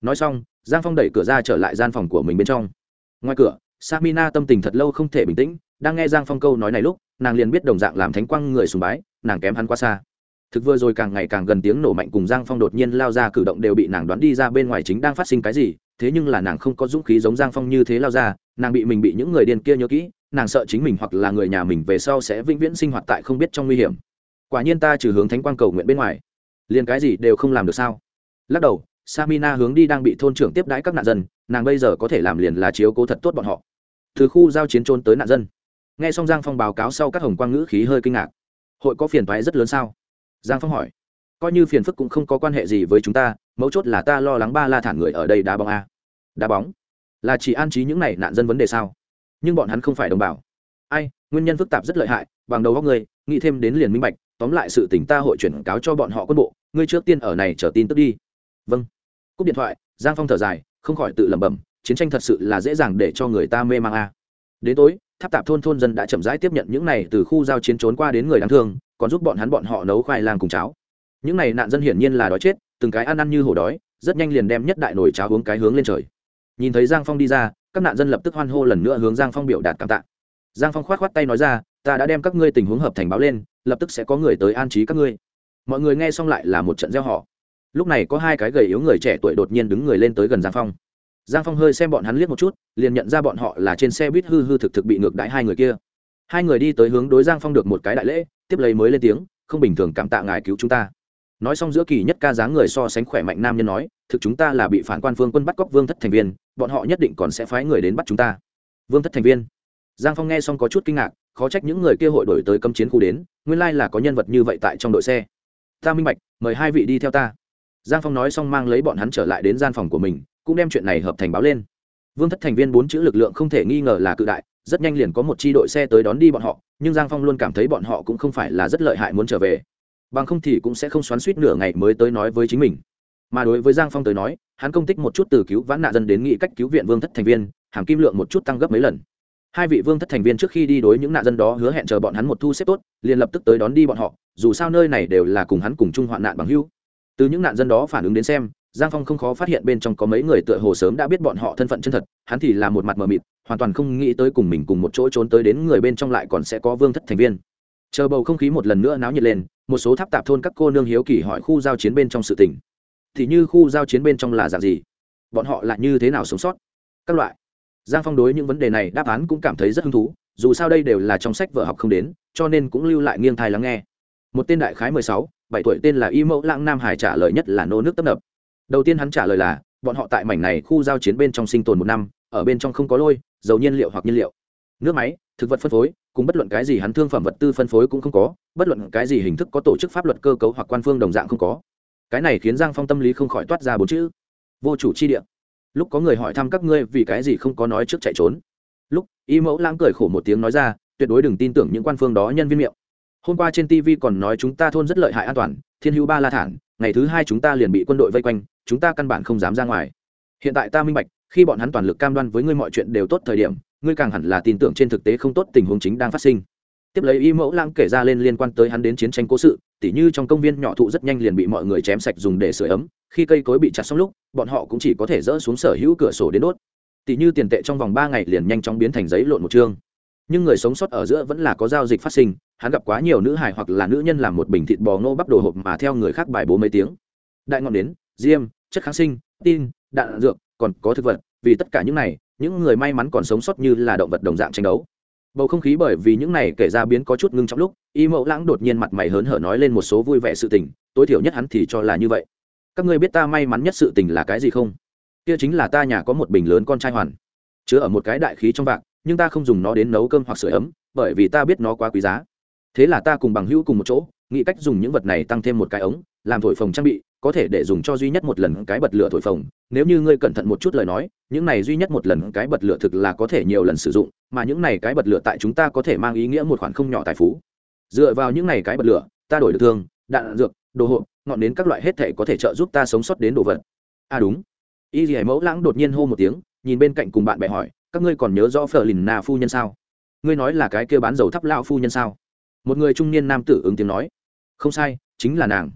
Nói xong, giang phong đẩy cửa ra trở lại gian phòng của mình bên trong. Ngoài cửa, samina tâm tình thật lâu không thể bình tĩnh, đang nghe giang phong câu nói này lúc, nàng liền biết đồng dạng làm thánh quang người sùng bái, nàng kém hắn quá xa. Thực vừa rồi càng ngày càng gần tiếng nổ mạnh cùng giang phong đột nhiên lao ra cử động đều bị nàng đoán đi ra bên ngoài chính đang phát sinh cái gì thế nhưng là nàng không có dũng khí giống giang phong như thế lao ra, nàng bị mình bị những người điên kia nhớ kỹ, nàng sợ chính mình hoặc là người nhà mình về sau sẽ vĩnh viễn sinh hoạt tại không biết trong nguy hiểm. Quả nhiên ta trừ hướng thánh quang cầu nguyện bên ngoài, liền cái gì đều không làm được sao? Lắc đầu, samina hướng đi đang bị thôn trưởng tiếp đãi các nạn dân, nàng bây giờ có thể làm liền là chiếu cố thật tốt bọn họ. Từ khu giao chiến trôn tới nạn dân. Nghe xong giang phong báo cáo sau các hồng quang ngữ khí hơi kinh ngạc. Hội có phiền thoái rất lớn sao? Giang phong hỏi. Coi như phiền phức cũng không có quan hệ gì với chúng ta mấu chốt là ta lo lắng ba la thản người ở đây đá bóng a. Đá bóng? Là chỉ an trí những này nạn dân vấn đề sao? Nhưng bọn hắn không phải đồng bào. Ai, nguyên nhân phức tạp rất lợi hại, bằng đầu góc ngươi, nghĩ thêm đến liền minh bạch, tóm lại sự tình ta hội chuyển cáo cho bọn họ quân bộ, ngươi trước tiên ở này chờ tin tức đi. Vâng. Cúp điện thoại, giang phong thở dài, không khỏi tự lẩm bẩm, chiến tranh thật sự là dễ dàng để cho người ta mê mang a. Đến tối, tháp tạp thôn thôn dân đã chậm rãi tiếp nhận những này từ khu giao chiến trốn qua đến người đáng thương, còn giúp bọn hắn bọn họ nấu khoai lang cùng cháo. Những này nạn dân hiển nhiên là đói chết từng cái ăn ăn như hổ đói, rất nhanh liền đem nhất đại nồi cháo uống cái hướng lên trời. Nhìn thấy giang phong đi ra, các nạn dân lập tức hoan hô lần nữa hướng giang phong biểu đạt cảm tạ. Giang phong k h o á t k h o á t tay nói ra, ta đã đem các ngươi tình huống hợp thành báo lên, lập tức sẽ có người tới an trí các ngươi. Mọi người nghe xong lại là một trận gieo họ lúc này có hai cái gầy yếu người trẻ tuổi đột nhiên đứng người lên tới gần giang phong. Giang phong hơi xem bọn hắn liếc một chút, liền nhận ra bọn họ là trên xe buýt hư hư thực thực bị ngược đãi hai người kia. Hai người đi tới hướng đối giang phong được một cái đại lễ, tiếp lấy mới lên tiếng, không bình thường cảm tạ ngài cứu chúng ta nói xong giữa kỳ nhất ca dáng người so sánh khỏe mạnh nam nhân nói, thực chúng ta là bị phản quan phương quân bắt cóc vương thất thành viên, bọn họ nhất định còn sẽ phái người đến bắt chúng ta. Vương thất thành viên. Giang phong nghe xong có chút kinh ngạc, khó trách những người kia hội đổi tới cấm chiến khu đến, nguyên lai là có nhân vật như vậy tại trong đội xe. Ta minh bạch, mời hai vị đi theo ta. Giang phong nói xong mang lấy bọn hắn trở lại đến gian phòng của mình, cũng đem chuyện này hợp thành báo lên. Vương thất thành viên bốn chữ lực lượng không thể nghi ngờ là cự đại, rất nhanh liền có một chi đội xe tới đón đi bọn họ, nhưng giang phong luôn cảm thấy bọn họ cũng không phải là rất lợi hại muốn trở về bằng không thì cũng sẽ không xoắn suýt nửa ngày mới tới nói với chính mình. Mà đối với giang phong tới nói, hắn công tích một chút từ cứu vãn nạn dân đến nghĩ cách cứu viện vương thất thành viên, hàm kim lượng một chút tăng gấp mấy lần. Hai vị vương thất thành viên trước khi đi đối những nạn dân đó hứa hẹn chờ bọn hắn một thu xếp tốt, liền lập tức tới đón đi bọn họ, dù sao nơi này đều là cùng hắn cùng chung hoạn nạn bằng hưu từ những nạn dân đó phản ứng đến xem, giang phong không khó phát hiện bên trong có mấy người tựa hồ sớm đã biết bọn họ thân phận chân thật, hắn thì là một mặt mờ mịt, hoàn toàn không nghĩ tới cùng mình cùng một chỗ trốn tới đến người bên trong lại còn sẽ có vương thất thành viên. Chờ bầu không khí một lần nữa náo nhiệt lên một số tháp tạp thôn các cô nương hiếu kỳ hỏi khu giao chiến bên trong sự tình, thì như khu giao chiến bên trong là dạng gì? Bọn họ lại như thế nào sống sót? Các loại. Giang phong đối những vấn đề này đáp án cũng cảm thấy rất hứng thú dù sao đây đều là trong sách vợ học không đến cho nên cũng lưu lại nghiêng thai lắng nghe. Một tên đại khái mười sáu bảy tuổi tên là y mẫu lãng nam hải trả lời nhất là nô nước tấp nập. Đầu tiên hắn trả lời là bọn họ tại mảnh này khu giao chiến bên trong sinh tồn một năm ở bên trong không có lôi dầu nhiên liệu hoặc nhiên liệu. Nước máy thực vật phân phối cùng bất luận cái gì hắn thương phẩm vật tư phân phối cũng không có, bất luận cái gì hình thức có tổ chức pháp luật cơ cấu hoặc quan phương đồng dạng không có. Cái này khiến giang phong tâm lý không khỏi toát ra bốn chữ. Vô chủ chi địa. Lúc có người hỏi thăm các ngươi vì cái gì không có nói trước chạy trốn. Lúc, y mẫu lãng cười khổ một tiếng nói ra, tuyệt đối đừng tin tưởng những quan phương đó nhân viên miệng. Hôm qua trên tv còn nói chúng ta thôn rất lợi hại an toàn, thiên hữu ba la thản, ngày thứ hai chúng ta liền bị quân đội vây quanh, chúng ta căn bản không dám ra ngoài. Hiện tại ta minh bạch, khi bọn hắn toàn lực cam đoan với ngươi mọi chuyện đều tốt thời điểm ngươi càng hẳn là tin tưởng trên thực tế không tốt tình huống chính đang phát sinh. Tiếp lấy y mẫu lãng kể ra lên liên quan tới hắn đến chiến tranh cố sự, tỉ như trong công viên nhỏ thụ rất nhanh liền bị mọi người chém sạch dùng để sửa ấm, khi cây cối bị chặt xong lúc, bọn họ cũng chỉ có thể dỡ xuống sở hữu cửa sổ đến đốt. Tỉ như tiền tệ trong vòng ba ngày liền nhanh chóng biến thành giấy lộn một chương. Nhưng người sống sót ở giữa vẫn là có giao dịch phát sinh, hắn gặp quá nhiều nữ hài hoặc là nữ nhân làm một bình thịt bò ngô bắp đồ hộp mà theo người khác bài bố mấy tiếng. Đại ngọn đến diêm, chất kháng sinh, tin, đạn, dược, còn có thực vật, vì tất cả những này những người may mắn còn sống sót như là động vật đồng dạng tranh đấu. Bầu không khí bởi vì những này kể ra biến có chút ngưng trong lúc, y mẫu lãng đột nhiên mặt mày hớn hở nói lên một số vui vẻ sự tình, tối thiểu nhất hắn thì cho là như vậy. Các ngươi biết ta may mắn nhất sự tình là cái gì không? Kia chính là ta nhà có một bình lớn con trai hoàn. Chứa ở một cái đại khí trong vạc, nhưng ta không dùng nó đến nấu cơm hoặc sửa ấm, bởi vì ta biết nó quá quý giá. Thế là ta cùng bằng hữu cùng một chỗ, nghĩ cách dùng những vật này tăng thêm một cái ống, làm thổi phồng trang bị có thể để dùng cho duy nhất một lần cái bật lửa thổi phồng. Nếu như ngươi cẩn thận một chút lời nói, những này duy nhất một lần cái bật lửa thực là có thể nhiều lần sử dụng, mà những này cái bật lửa tại chúng ta có thể mang ý nghĩa một khoản không nhỏ tài phú. Dựa vào những này cái bật lửa, ta đổi được thương, đạn, dược, đồ hộp, ngọn đến các loại hết thể có thể trợ giúp ta sống sót đến đồ vật. À đúng. Y dì mẫu lãng đột nhiên hô một tiếng, nhìn bên cạnh cùng bạn bè hỏi, các ngươi còn nhớ rõ phờ lìn na phu nhân sao? Ngươi nói là cái kia bán dầu thắp lao phu nhân sao? Một người trung niên nam tử ứng tiếng nói, không sai, chính là nàng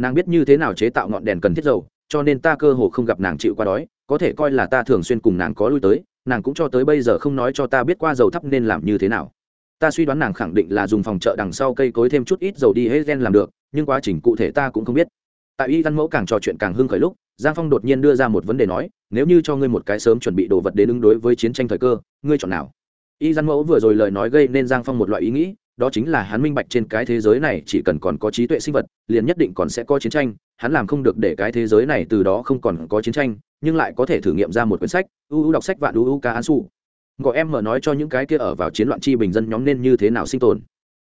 nàng biết như thế nào chế tạo ngọn đèn cần thiết dầu, cho nên ta cơ hồ không gặp nàng chịu qua đói, có thể coi là ta thường xuyên cùng nàng có lui tới, nàng cũng cho tới bây giờ không nói cho ta biết qua dầu thắp nên làm như thế nào. Ta suy đoán nàng khẳng định là dùng phòng chợ đằng sau cây cối thêm chút ít dầu đi hết gen làm được, nhưng quá trình cụ thể ta cũng không biết. Tại y văn mẫu càng trò chuyện càng hưng khởi lúc, giang phong đột nhiên đưa ra một vấn đề nói, nếu như cho ngươi một cái sớm chuẩn bị đồ vật đến ứng đối với chiến tranh thời cơ, ngươi chọn nào? Y văn mẫu vừa rồi lời nói gây nên giang phong một loại ý nghĩ đó chính là hắn minh bạch trên cái thế giới này chỉ cần còn có trí tuệ sinh vật, liền nhất định còn sẽ có chiến tranh. Hắn làm không được để cái thế giới này từ đó không còn có chiến tranh, nhưng lại có thể thử nghiệm ra một quyển sách ưu đọc sách vạn u ca an su gọi em mở nói cho những cái kia ở vào chiến loạn chi bình dân nhóm nên như thế nào sinh tồn.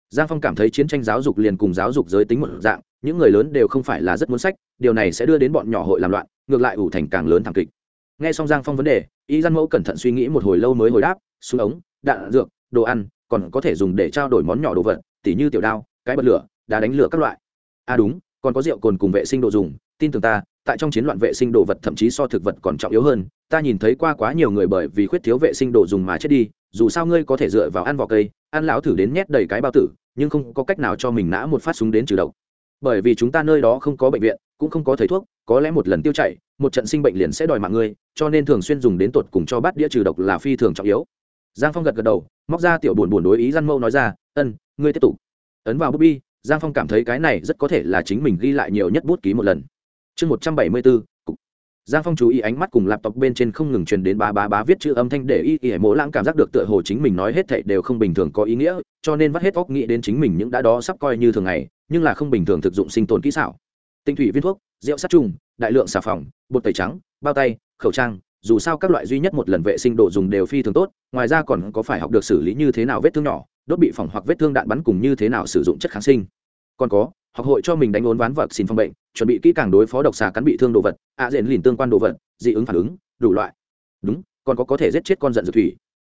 Giang phong cảm thấy chiến tranh giáo dục liền cùng giáo dục giới tính một dạng, những người lớn đều không phải là rất muốn sách, điều này sẽ đưa đến bọn nhỏ hội làm loạn, ngược lại ủ thành càng lớn thảm kịch. Nghe xong giang phong vấn đề, y gian mẫu cẩn thận suy nghĩ một hồi lâu mới hồi đáp, súng ống, đạn, dược, đồ ăn còn có thể dùng để trao đổi món nhỏ đồ vật, tỉ như tiểu đao, cái bật lửa, đá đánh lửa các loại. À đúng, còn có rượu cồn cùng vệ sinh đồ dùng. Tin tưởng ta, tại trong chiến loạn vệ sinh đồ vật thậm chí so thực vật còn trọng yếu hơn. Ta nhìn thấy qua quá nhiều người bởi vì khuyết thiếu vệ sinh đồ dùng mà chết đi, dù sao ngươi có thể dựa vào ăn vỏ cây, ăn lão thử đến nhét đầy cái bao tử, nhưng không có cách nào cho mình nã một phát súng đến trừ độc. Bởi vì chúng ta nơi đó không có bệnh viện, cũng không có thầy thuốc, có lẽ một lần tiêu chảy, một trận sinh bệnh liền sẽ đòi mạng ngươi, cho nên thường xuyên dùng đến tột cùng cho bát đĩa trừ độc là phi thường trọng yếu giang phong gật gật đầu, móc ra tiểu buồn buồn đối ý gian mâu nói ra, ân, ngươi tiếp tục. Ấn vào bút bi, giang phong cảm thấy cái này rất có thể là chính mình ghi lại nhiều nhất bút ký một lần. Chương một trăm bảy mươi bốn giang phong chú ý ánh mắt cùng laptop bên trên không ngừng truyền đến bá bá bá viết chữ âm thanh để y y mỗ lãng cảm giác được tựa hồ chính mình nói hết thảy đều không bình thường có ý nghĩa, cho nên vắt hết óc nghĩ đến chính mình những đã đó sắp coi như thường ngày, nhưng là không bình thường thực dụng sinh tồn kỹ xảo. Tinh thủy viên thuốc, rượu sát trùng, đại lượng xà phòng, bột tẩy trắng, bao tay, khẩu trang dù sao các loại duy nhất một lần vệ sinh đồ dùng đều phi thường tốt, ngoài ra còn có phải học được xử lý như thế nào vết thương nhỏ, đốt bị phỏng hoặc vết thương đạn bắn cùng như thế nào sử dụng chất kháng sinh. Còn có, học hội cho mình đánh ốn ván vật xin phòng bệnh, chuẩn bị kỹ càng đối phó độc xà cắn bị thương đồ vật, ạ à diện lìn tương quan đồ vật, dị ứng phản ứng, đủ loại. Đúng, còn có có thể giết chết con giận dược thủy.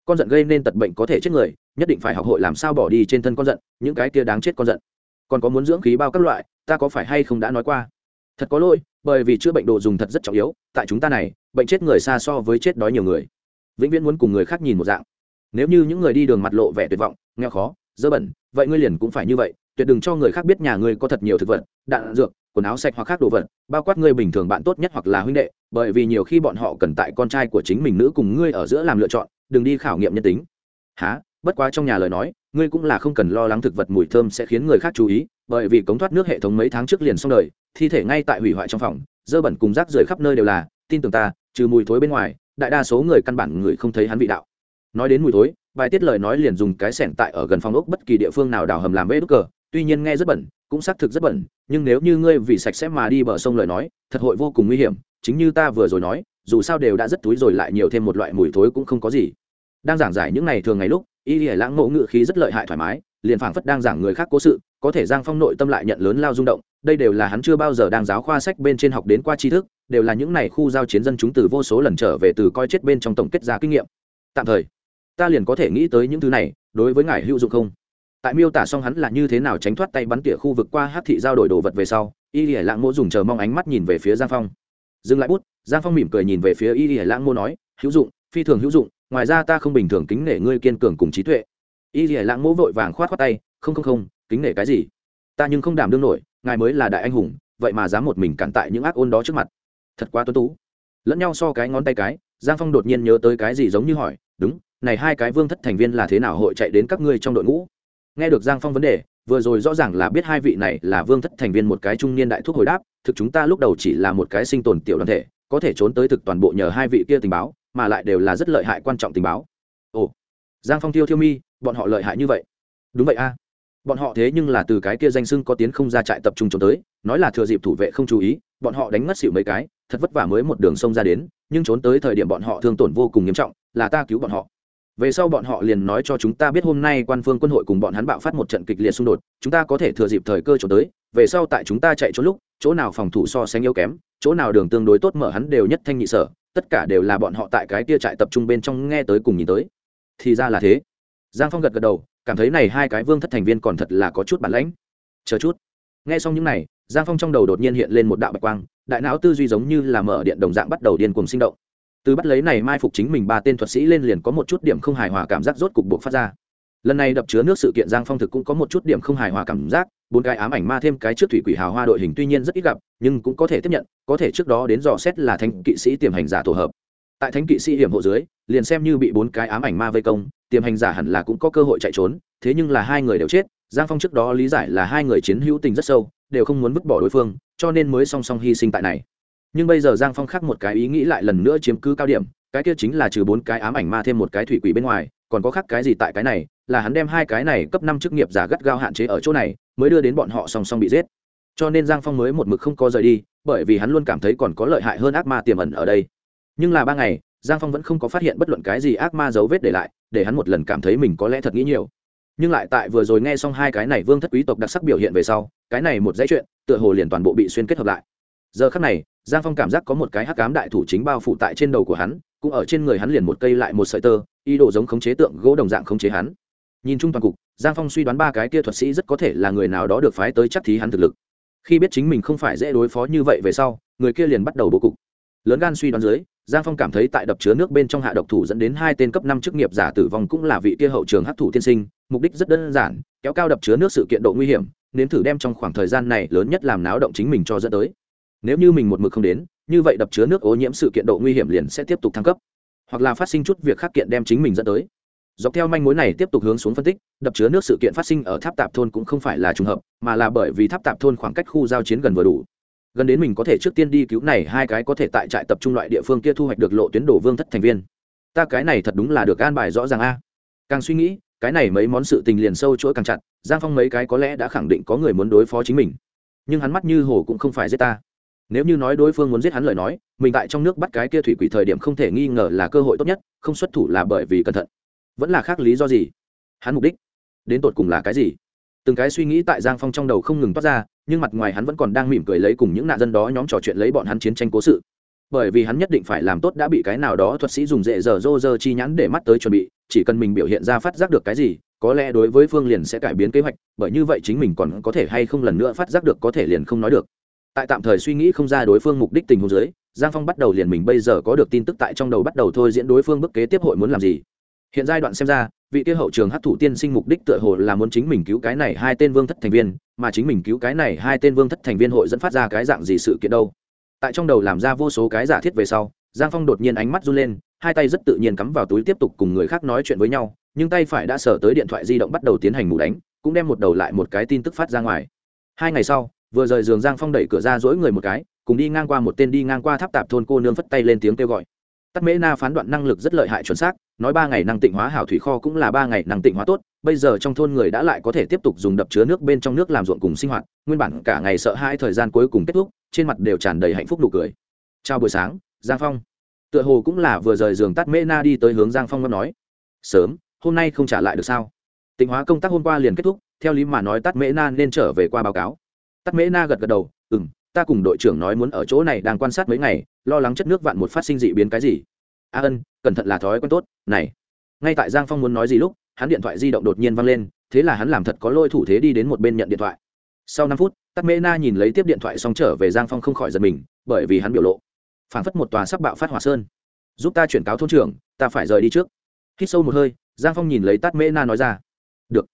Con giận gây nên tật bệnh có thể chết người, nhất định phải học hội làm sao bỏ đi trên thân con giận, những cái kia đáng chết con giận. Còn có muốn dưỡng khí bao các loại, ta có phải hay không đã nói qua thật có lỗi, bởi vì chữa bệnh đồ dùng thật rất trọng yếu, tại chúng ta này, bệnh chết người xa so với chết đói nhiều người. Vĩnh viễn muốn cùng người khác nhìn một dạng. Nếu như những người đi đường mặt lộ vẻ tuyệt vọng, nghèo khó, dơ bẩn, vậy ngươi liền cũng phải như vậy, tuyệt đừng cho người khác biết nhà ngươi có thật nhiều thực vật, đạn, dược, quần áo sạch hoặc khác đồ vật, bao quát ngươi bình thường bạn tốt nhất hoặc là huynh đệ, bởi vì nhiều khi bọn họ cần tại con trai của chính mình nữ cùng ngươi ở giữa làm lựa chọn, đừng đi khảo nghiệm nhân tính. Há bất quá trong nhà lời nói, ngươi cũng là không cần lo lắng thực vật mùi thơm sẽ khiến người khác chú ý, bởi vì cống thoát nước hệ thống mấy tháng trước liền xong đời, thi thể ngay tại hủy hoại trong phòng, dơ bẩn cùng rác rưởi khắp nơi đều là, tin tưởng ta, trừ mùi thối bên ngoài, đại đa số người căn bản người không thấy hắn vị đạo. Nói đến mùi thối, bài tiết lời nói liền dùng cái sẻn tại ở gần phòng ốc bất kỳ địa phương nào đào hầm làm bê đúc cờ, tuy nhiên nghe rất bẩn, cũng xác thực rất bẩn, nhưng nếu như ngươi vì sạch sẽ mà đi bờ sông lời nói, thật hội vô cùng nguy hiểm, chính như ta vừa rồi nói, dù sao đều đã rất túi rồi lại nhiều thêm một loại mùi thối cũng không có gì. Đang giảng giải những ngày thường ngày lúc y lìa lãng mộ ngự khí rất lợi hại thoải mái, liền phảng phất đang giảng người khác cố sự, có thể giang phong nội tâm lại nhận lớn lao rung động, đây đều là hắn chưa bao giờ đang giáo khoa sách bên trên học đến qua tri thức, đều là những này khu giao chiến dân chúng từ vô số lần trở về từ coi chết bên trong tổng kết ra kinh nghiệm. Tạm thời, ta liền có thể nghĩ tới những thứ này, đối với ngài hữu dụng không? Tại miêu tả xong hắn là như thế nào tránh thoát tay bắn tỉa khu vực qua hát thị giao đổi đồ vật về sau, y lìa lãng mộ dùng chờ mong ánh mắt nhìn về phía giang phong. Dừng lại bút, giang phong mỉm cười nhìn về phía y lìa lãng mộ nói, hữu dụng, phi thường hữu dụng ngoài ra ta không bình thường kính nể ngươi kiên cường cùng trí tuệ. Y lìa lãng mỗ vội vàng khoát khoát tay, không không không, kính nể cái gì? Ta nhưng không đảm đương nổi, ngài mới là đại anh hùng, vậy mà dám một mình cản tại những ác ôn đó trước mặt. Thật quá tuân tú. Lẫn nhau so cái ngón tay cái, giang phong đột nhiên nhớ tới cái gì giống như hỏi, đúng, này hai cái vương thất thành viên là thế nào hội chạy đến các ngươi trong đội ngũ? Nghe được giang phong vấn đề, vừa rồi rõ ràng là biết hai vị này là vương thất thành viên một cái trung niên đại thuốc hồi đáp, thực chúng ta lúc đầu chỉ là một cái sinh tồn tiểu đoàn thể, có thể trốn tới thực toàn bộ nhờ hai vị kia tình báo mà lại đều là rất lợi hại quan trọng tình báo. Ồ, giang phong tiêu thiêu mi, bọn họ lợi hại như vậy. Đúng vậy a. Bọn họ thế nhưng là từ cái kia danh sưng có tiến không ra trại tập trung trốn tới, nói là thừa dịp thủ vệ không chú ý, bọn họ đánh ngất xỉu mấy cái, thật vất vả mới một đường sông ra đến, nhưng trốn tới thời điểm bọn họ thương tổn vô cùng nghiêm trọng, là ta cứu bọn họ. Về sau bọn họ liền nói cho chúng ta biết hôm nay quan phương quân hội cùng bọn hắn bạo phát một trận kịch liệt xung đột, chúng ta có thể thừa dịp thời cơ trốn tới, về sau tại chúng ta chạy trốn lúc, chỗ nào phòng thủ so sánh yếu kém, chỗ nào đường tương đối tốt mở hắn đều nhất thanh nhị sở tất cả đều là bọn họ tại cái kia trại tập trung bên trong nghe tới cùng nhìn tới. Thì ra là thế. Giang phong gật gật đầu, cảm thấy này hai cái vương thất thành viên còn thật là có chút bản lãnh. Chờ chút. Nghe xong những này, giang phong trong đầu đột nhiên hiện lên một đạo bạch quang, đại não tư duy giống như là mở điện đồng dạng bắt đầu điên cùng sinh động. Từ bắt lấy này mai phục chính mình ba tên thuật sĩ lên liền có một chút điểm không hài hòa cảm giác rốt cục buộc phát ra lần này đập chứa nước sự kiện giang phong thực cũng có một chút điểm không hài hòa cảm giác, bốn cái ám ảnh ma thêm cái trước thủy quỷ hào hoa đội hình tuy nhiên rất ít gặp, nhưng cũng có thể tiếp nhận, có thể trước đó đến dò xét là thanh kỵ sĩ tiềm hành giả tổ hợp. Tại thánh kỵ sĩ hiểm hộ dưới, liền xem như bị bốn cái ám ảnh ma vây công, tiềm hành giả hẳn là cũng có cơ hội chạy trốn, thế nhưng là hai người đều chết, giang phong trước đó lý giải là hai người chiến hữu tình rất sâu, đều không muốn vứt bỏ đối phương, cho nên mới song song hy sinh tại này. Nhưng bây giờ giang phong khác một cái ý nghĩ lại lần nữa chiếm cứ cao điểm, cái kia chính là trừ bốn cái ám ảnh ma thêm một cái thủy quỷ bên ngoài, còn có khác cái gì tại cái này là hắn đem hai cái này cấp năm chức nghiệp giả gắt gao hạn chế ở chỗ này, mới đưa đến bọn họ song song bị giết. Cho nên giang phong mới một mực không có rời đi, bởi vì hắn luôn cảm thấy còn có lợi hại hơn ác ma tiềm ẩn ở đây. Nhưng là ba ngày, giang phong vẫn không có phát hiện bất luận cái gì ác ma dấu vết để lại, để hắn một lần cảm thấy mình có lẽ thật nghĩ nhiều. Nhưng lại tại vừa rồi nghe xong hai cái này vương thất quý tộc đặc sắc biểu hiện về sau, cái này một dãy chuyện, tựa hồ liền toàn bộ bị xuyên kết hợp lại. Giờ khắc này, giang phong cảm giác có một cái hắc cám đại thủ chính bao phủ tại trên đầu của hắn, cũng ở trên người hắn liền một cây lại một sợi tơ, ý đồ giống khống chế tượng gỗ đồng dạng khống chế hắn nhìn chung toàn cục, giang phong suy đoán ba cái kia thuật sĩ rất có thể là người nào đó được phái tới chắc thí hắn thực lực. Khi biết chính mình không phải dễ đối phó như vậy về sau, người kia liền bắt đầu bố cục. Lớn gan suy đoán dưới, giang phong cảm thấy tại đập chứa nước bên trong hạ độc thủ dẫn đến hai tên cấp năm chức nghiệp giả tử vong cũng là vị kia hậu trường hấp thủ tiên sinh, mục đích rất đơn giản, kéo cao đập chứa nước sự kiện độ nguy hiểm, nếm thử đem trong khoảng thời gian này lớn nhất làm náo động chính mình cho dẫn tới. Nếu như mình một mực không đến, như vậy đập chứa nước ô nhiễm sự kiện độ nguy hiểm liền sẽ tiếp tục thăng cấp, hoặc là phát sinh chút việc khác kiện đem chính mình dẫn tới dọc theo manh mối này tiếp tục hướng xuống phân tích, đập chứa nước sự kiện phát sinh ở tháp tạp thôn cũng không phải là trùng hợp, mà là bởi vì tháp tạp thôn khoảng cách khu giao chiến gần vừa đủ. Gần đến mình có thể trước tiên đi cứu này, hai cái có thể tại trại tập trung loại địa phương kia thu hoạch được lộ tuyến đổ vương thất thành viên. Ta cái này thật đúng là được an bài rõ ràng a. Càng suy nghĩ, cái này mấy món sự tình liền sâu chuỗi càng chặt, giang phong mấy cái có lẽ đã khẳng định có người muốn đối phó chính mình. Nhưng hắn mắt như hồ cũng không phải giết ta. Nếu như nói đối phương muốn giết hắn lời nói, mình tại trong nước bắt cái kia thủy quỷ thời điểm không thể nghi ngờ là cơ hội tốt nhất, không xuất thủ là bởi vì cẩn thận vẫn là khác lý do gì? Hắn mục đích đến tột cùng là cái gì? Từng cái suy nghĩ tại giang phong trong đầu không ngừng toát ra, nhưng mặt ngoài hắn vẫn còn đang mỉm cười lấy cùng những nạn dân đó nhóm trò chuyện lấy bọn hắn chiến tranh cố sự. Bởi vì hắn nhất định phải làm tốt đã bị cái nào đó thuật sĩ dùng dễ dở dô dơ chi nhãn để mắt tới chuẩn bị, chỉ cần mình biểu hiện ra phát giác được cái gì, có lẽ đối với phương liền sẽ cải biến kế hoạch, bởi như vậy chính mình còn có thể hay không lần nữa phát giác được có thể liền không nói được. Tại tạm thời suy nghĩ không ra đối phương mục đích tình huống dưới, giang phong bắt đầu liền mình bây giờ có được tin tức tại trong đầu bắt đầu thôi diễn đối phương bức kế tiếp hội muốn làm gì hiện giai đoạn xem ra, vị kia hậu trường hát thủ tiên sinh mục đích tựa hồ là muốn chính mình cứu cái này hai tên vương thất thành viên, mà chính mình cứu cái này hai tên vương thất thành viên hội dẫn phát ra cái dạng gì sự kiện đâu. Tại trong đầu làm ra vô số cái giả thiết về sau, giang phong đột nhiên ánh mắt run lên, hai tay rất tự nhiên cắm vào túi tiếp tục cùng người khác nói chuyện với nhau, nhưng tay phải đã sở tới điện thoại di động bắt đầu tiến hành ngủ đánh, cũng đem một đầu lại một cái tin tức phát ra ngoài. Hai ngày sau, vừa rời giường giang phong đẩy cửa ra dỗi người một cái, cùng đi ngang qua một tên đi ngang qua tháp tạp thôn cô nương phất tay lên tiếng kêu gọi tắt mễ na phán đoạn năng lực rất lợi hại chuẩn xác, nói ba ngày năng tịnh hóa hảo thủy kho cũng là ba ngày năng tịnh hóa tốt, bây giờ trong thôn người đã lại có thể tiếp tục dùng đập chứa nước bên trong nước làm ruộng cùng sinh hoạt, nguyên bản cả ngày sợ hai thời gian cuối cùng kết thúc, trên mặt đều tràn đầy hạnh phúc nụ cười. Chào buổi sáng, giang phong. Tựa hồ cũng là vừa rời giường tắt mễ na đi tới hướng giang phong ngâm nói. Sớm, hôm nay không trả lại được sao? Tịnh hóa công tác hôm qua liền kết thúc, theo lý mà nói tắt mễ na nên trở về qua báo cáo. Tắt mễ na gật gật đầu ừ m ta cùng đội trưởng nói muốn ở chỗ này đang quan sát mấy ngày, lo lắng chất nước vạn một phát sinh dị biến cái gì. A ân, cẩn thận là thói quen tốt, này. Ngay tại giang phong muốn nói gì lúc, hắn điện thoại di động đột nhiên văng lên, thế là hắn làm thật có lôi thủ thế đi đến một bên nhận điện thoại. Sau năm phút, tắc mễ na nhìn lấy tiếp điện thoại xong trở về giang phong không khỏi giật mình, bởi vì hắn biểu lộ. Phản phất một tòa sắc bạo phát hỏa sơn. Giúp ta chuyển cáo thôn trưởng, ta phải rời đi trước. Hít sâu một hơi, giang phong nhìn lấy tắt mễ na nói ra. Được.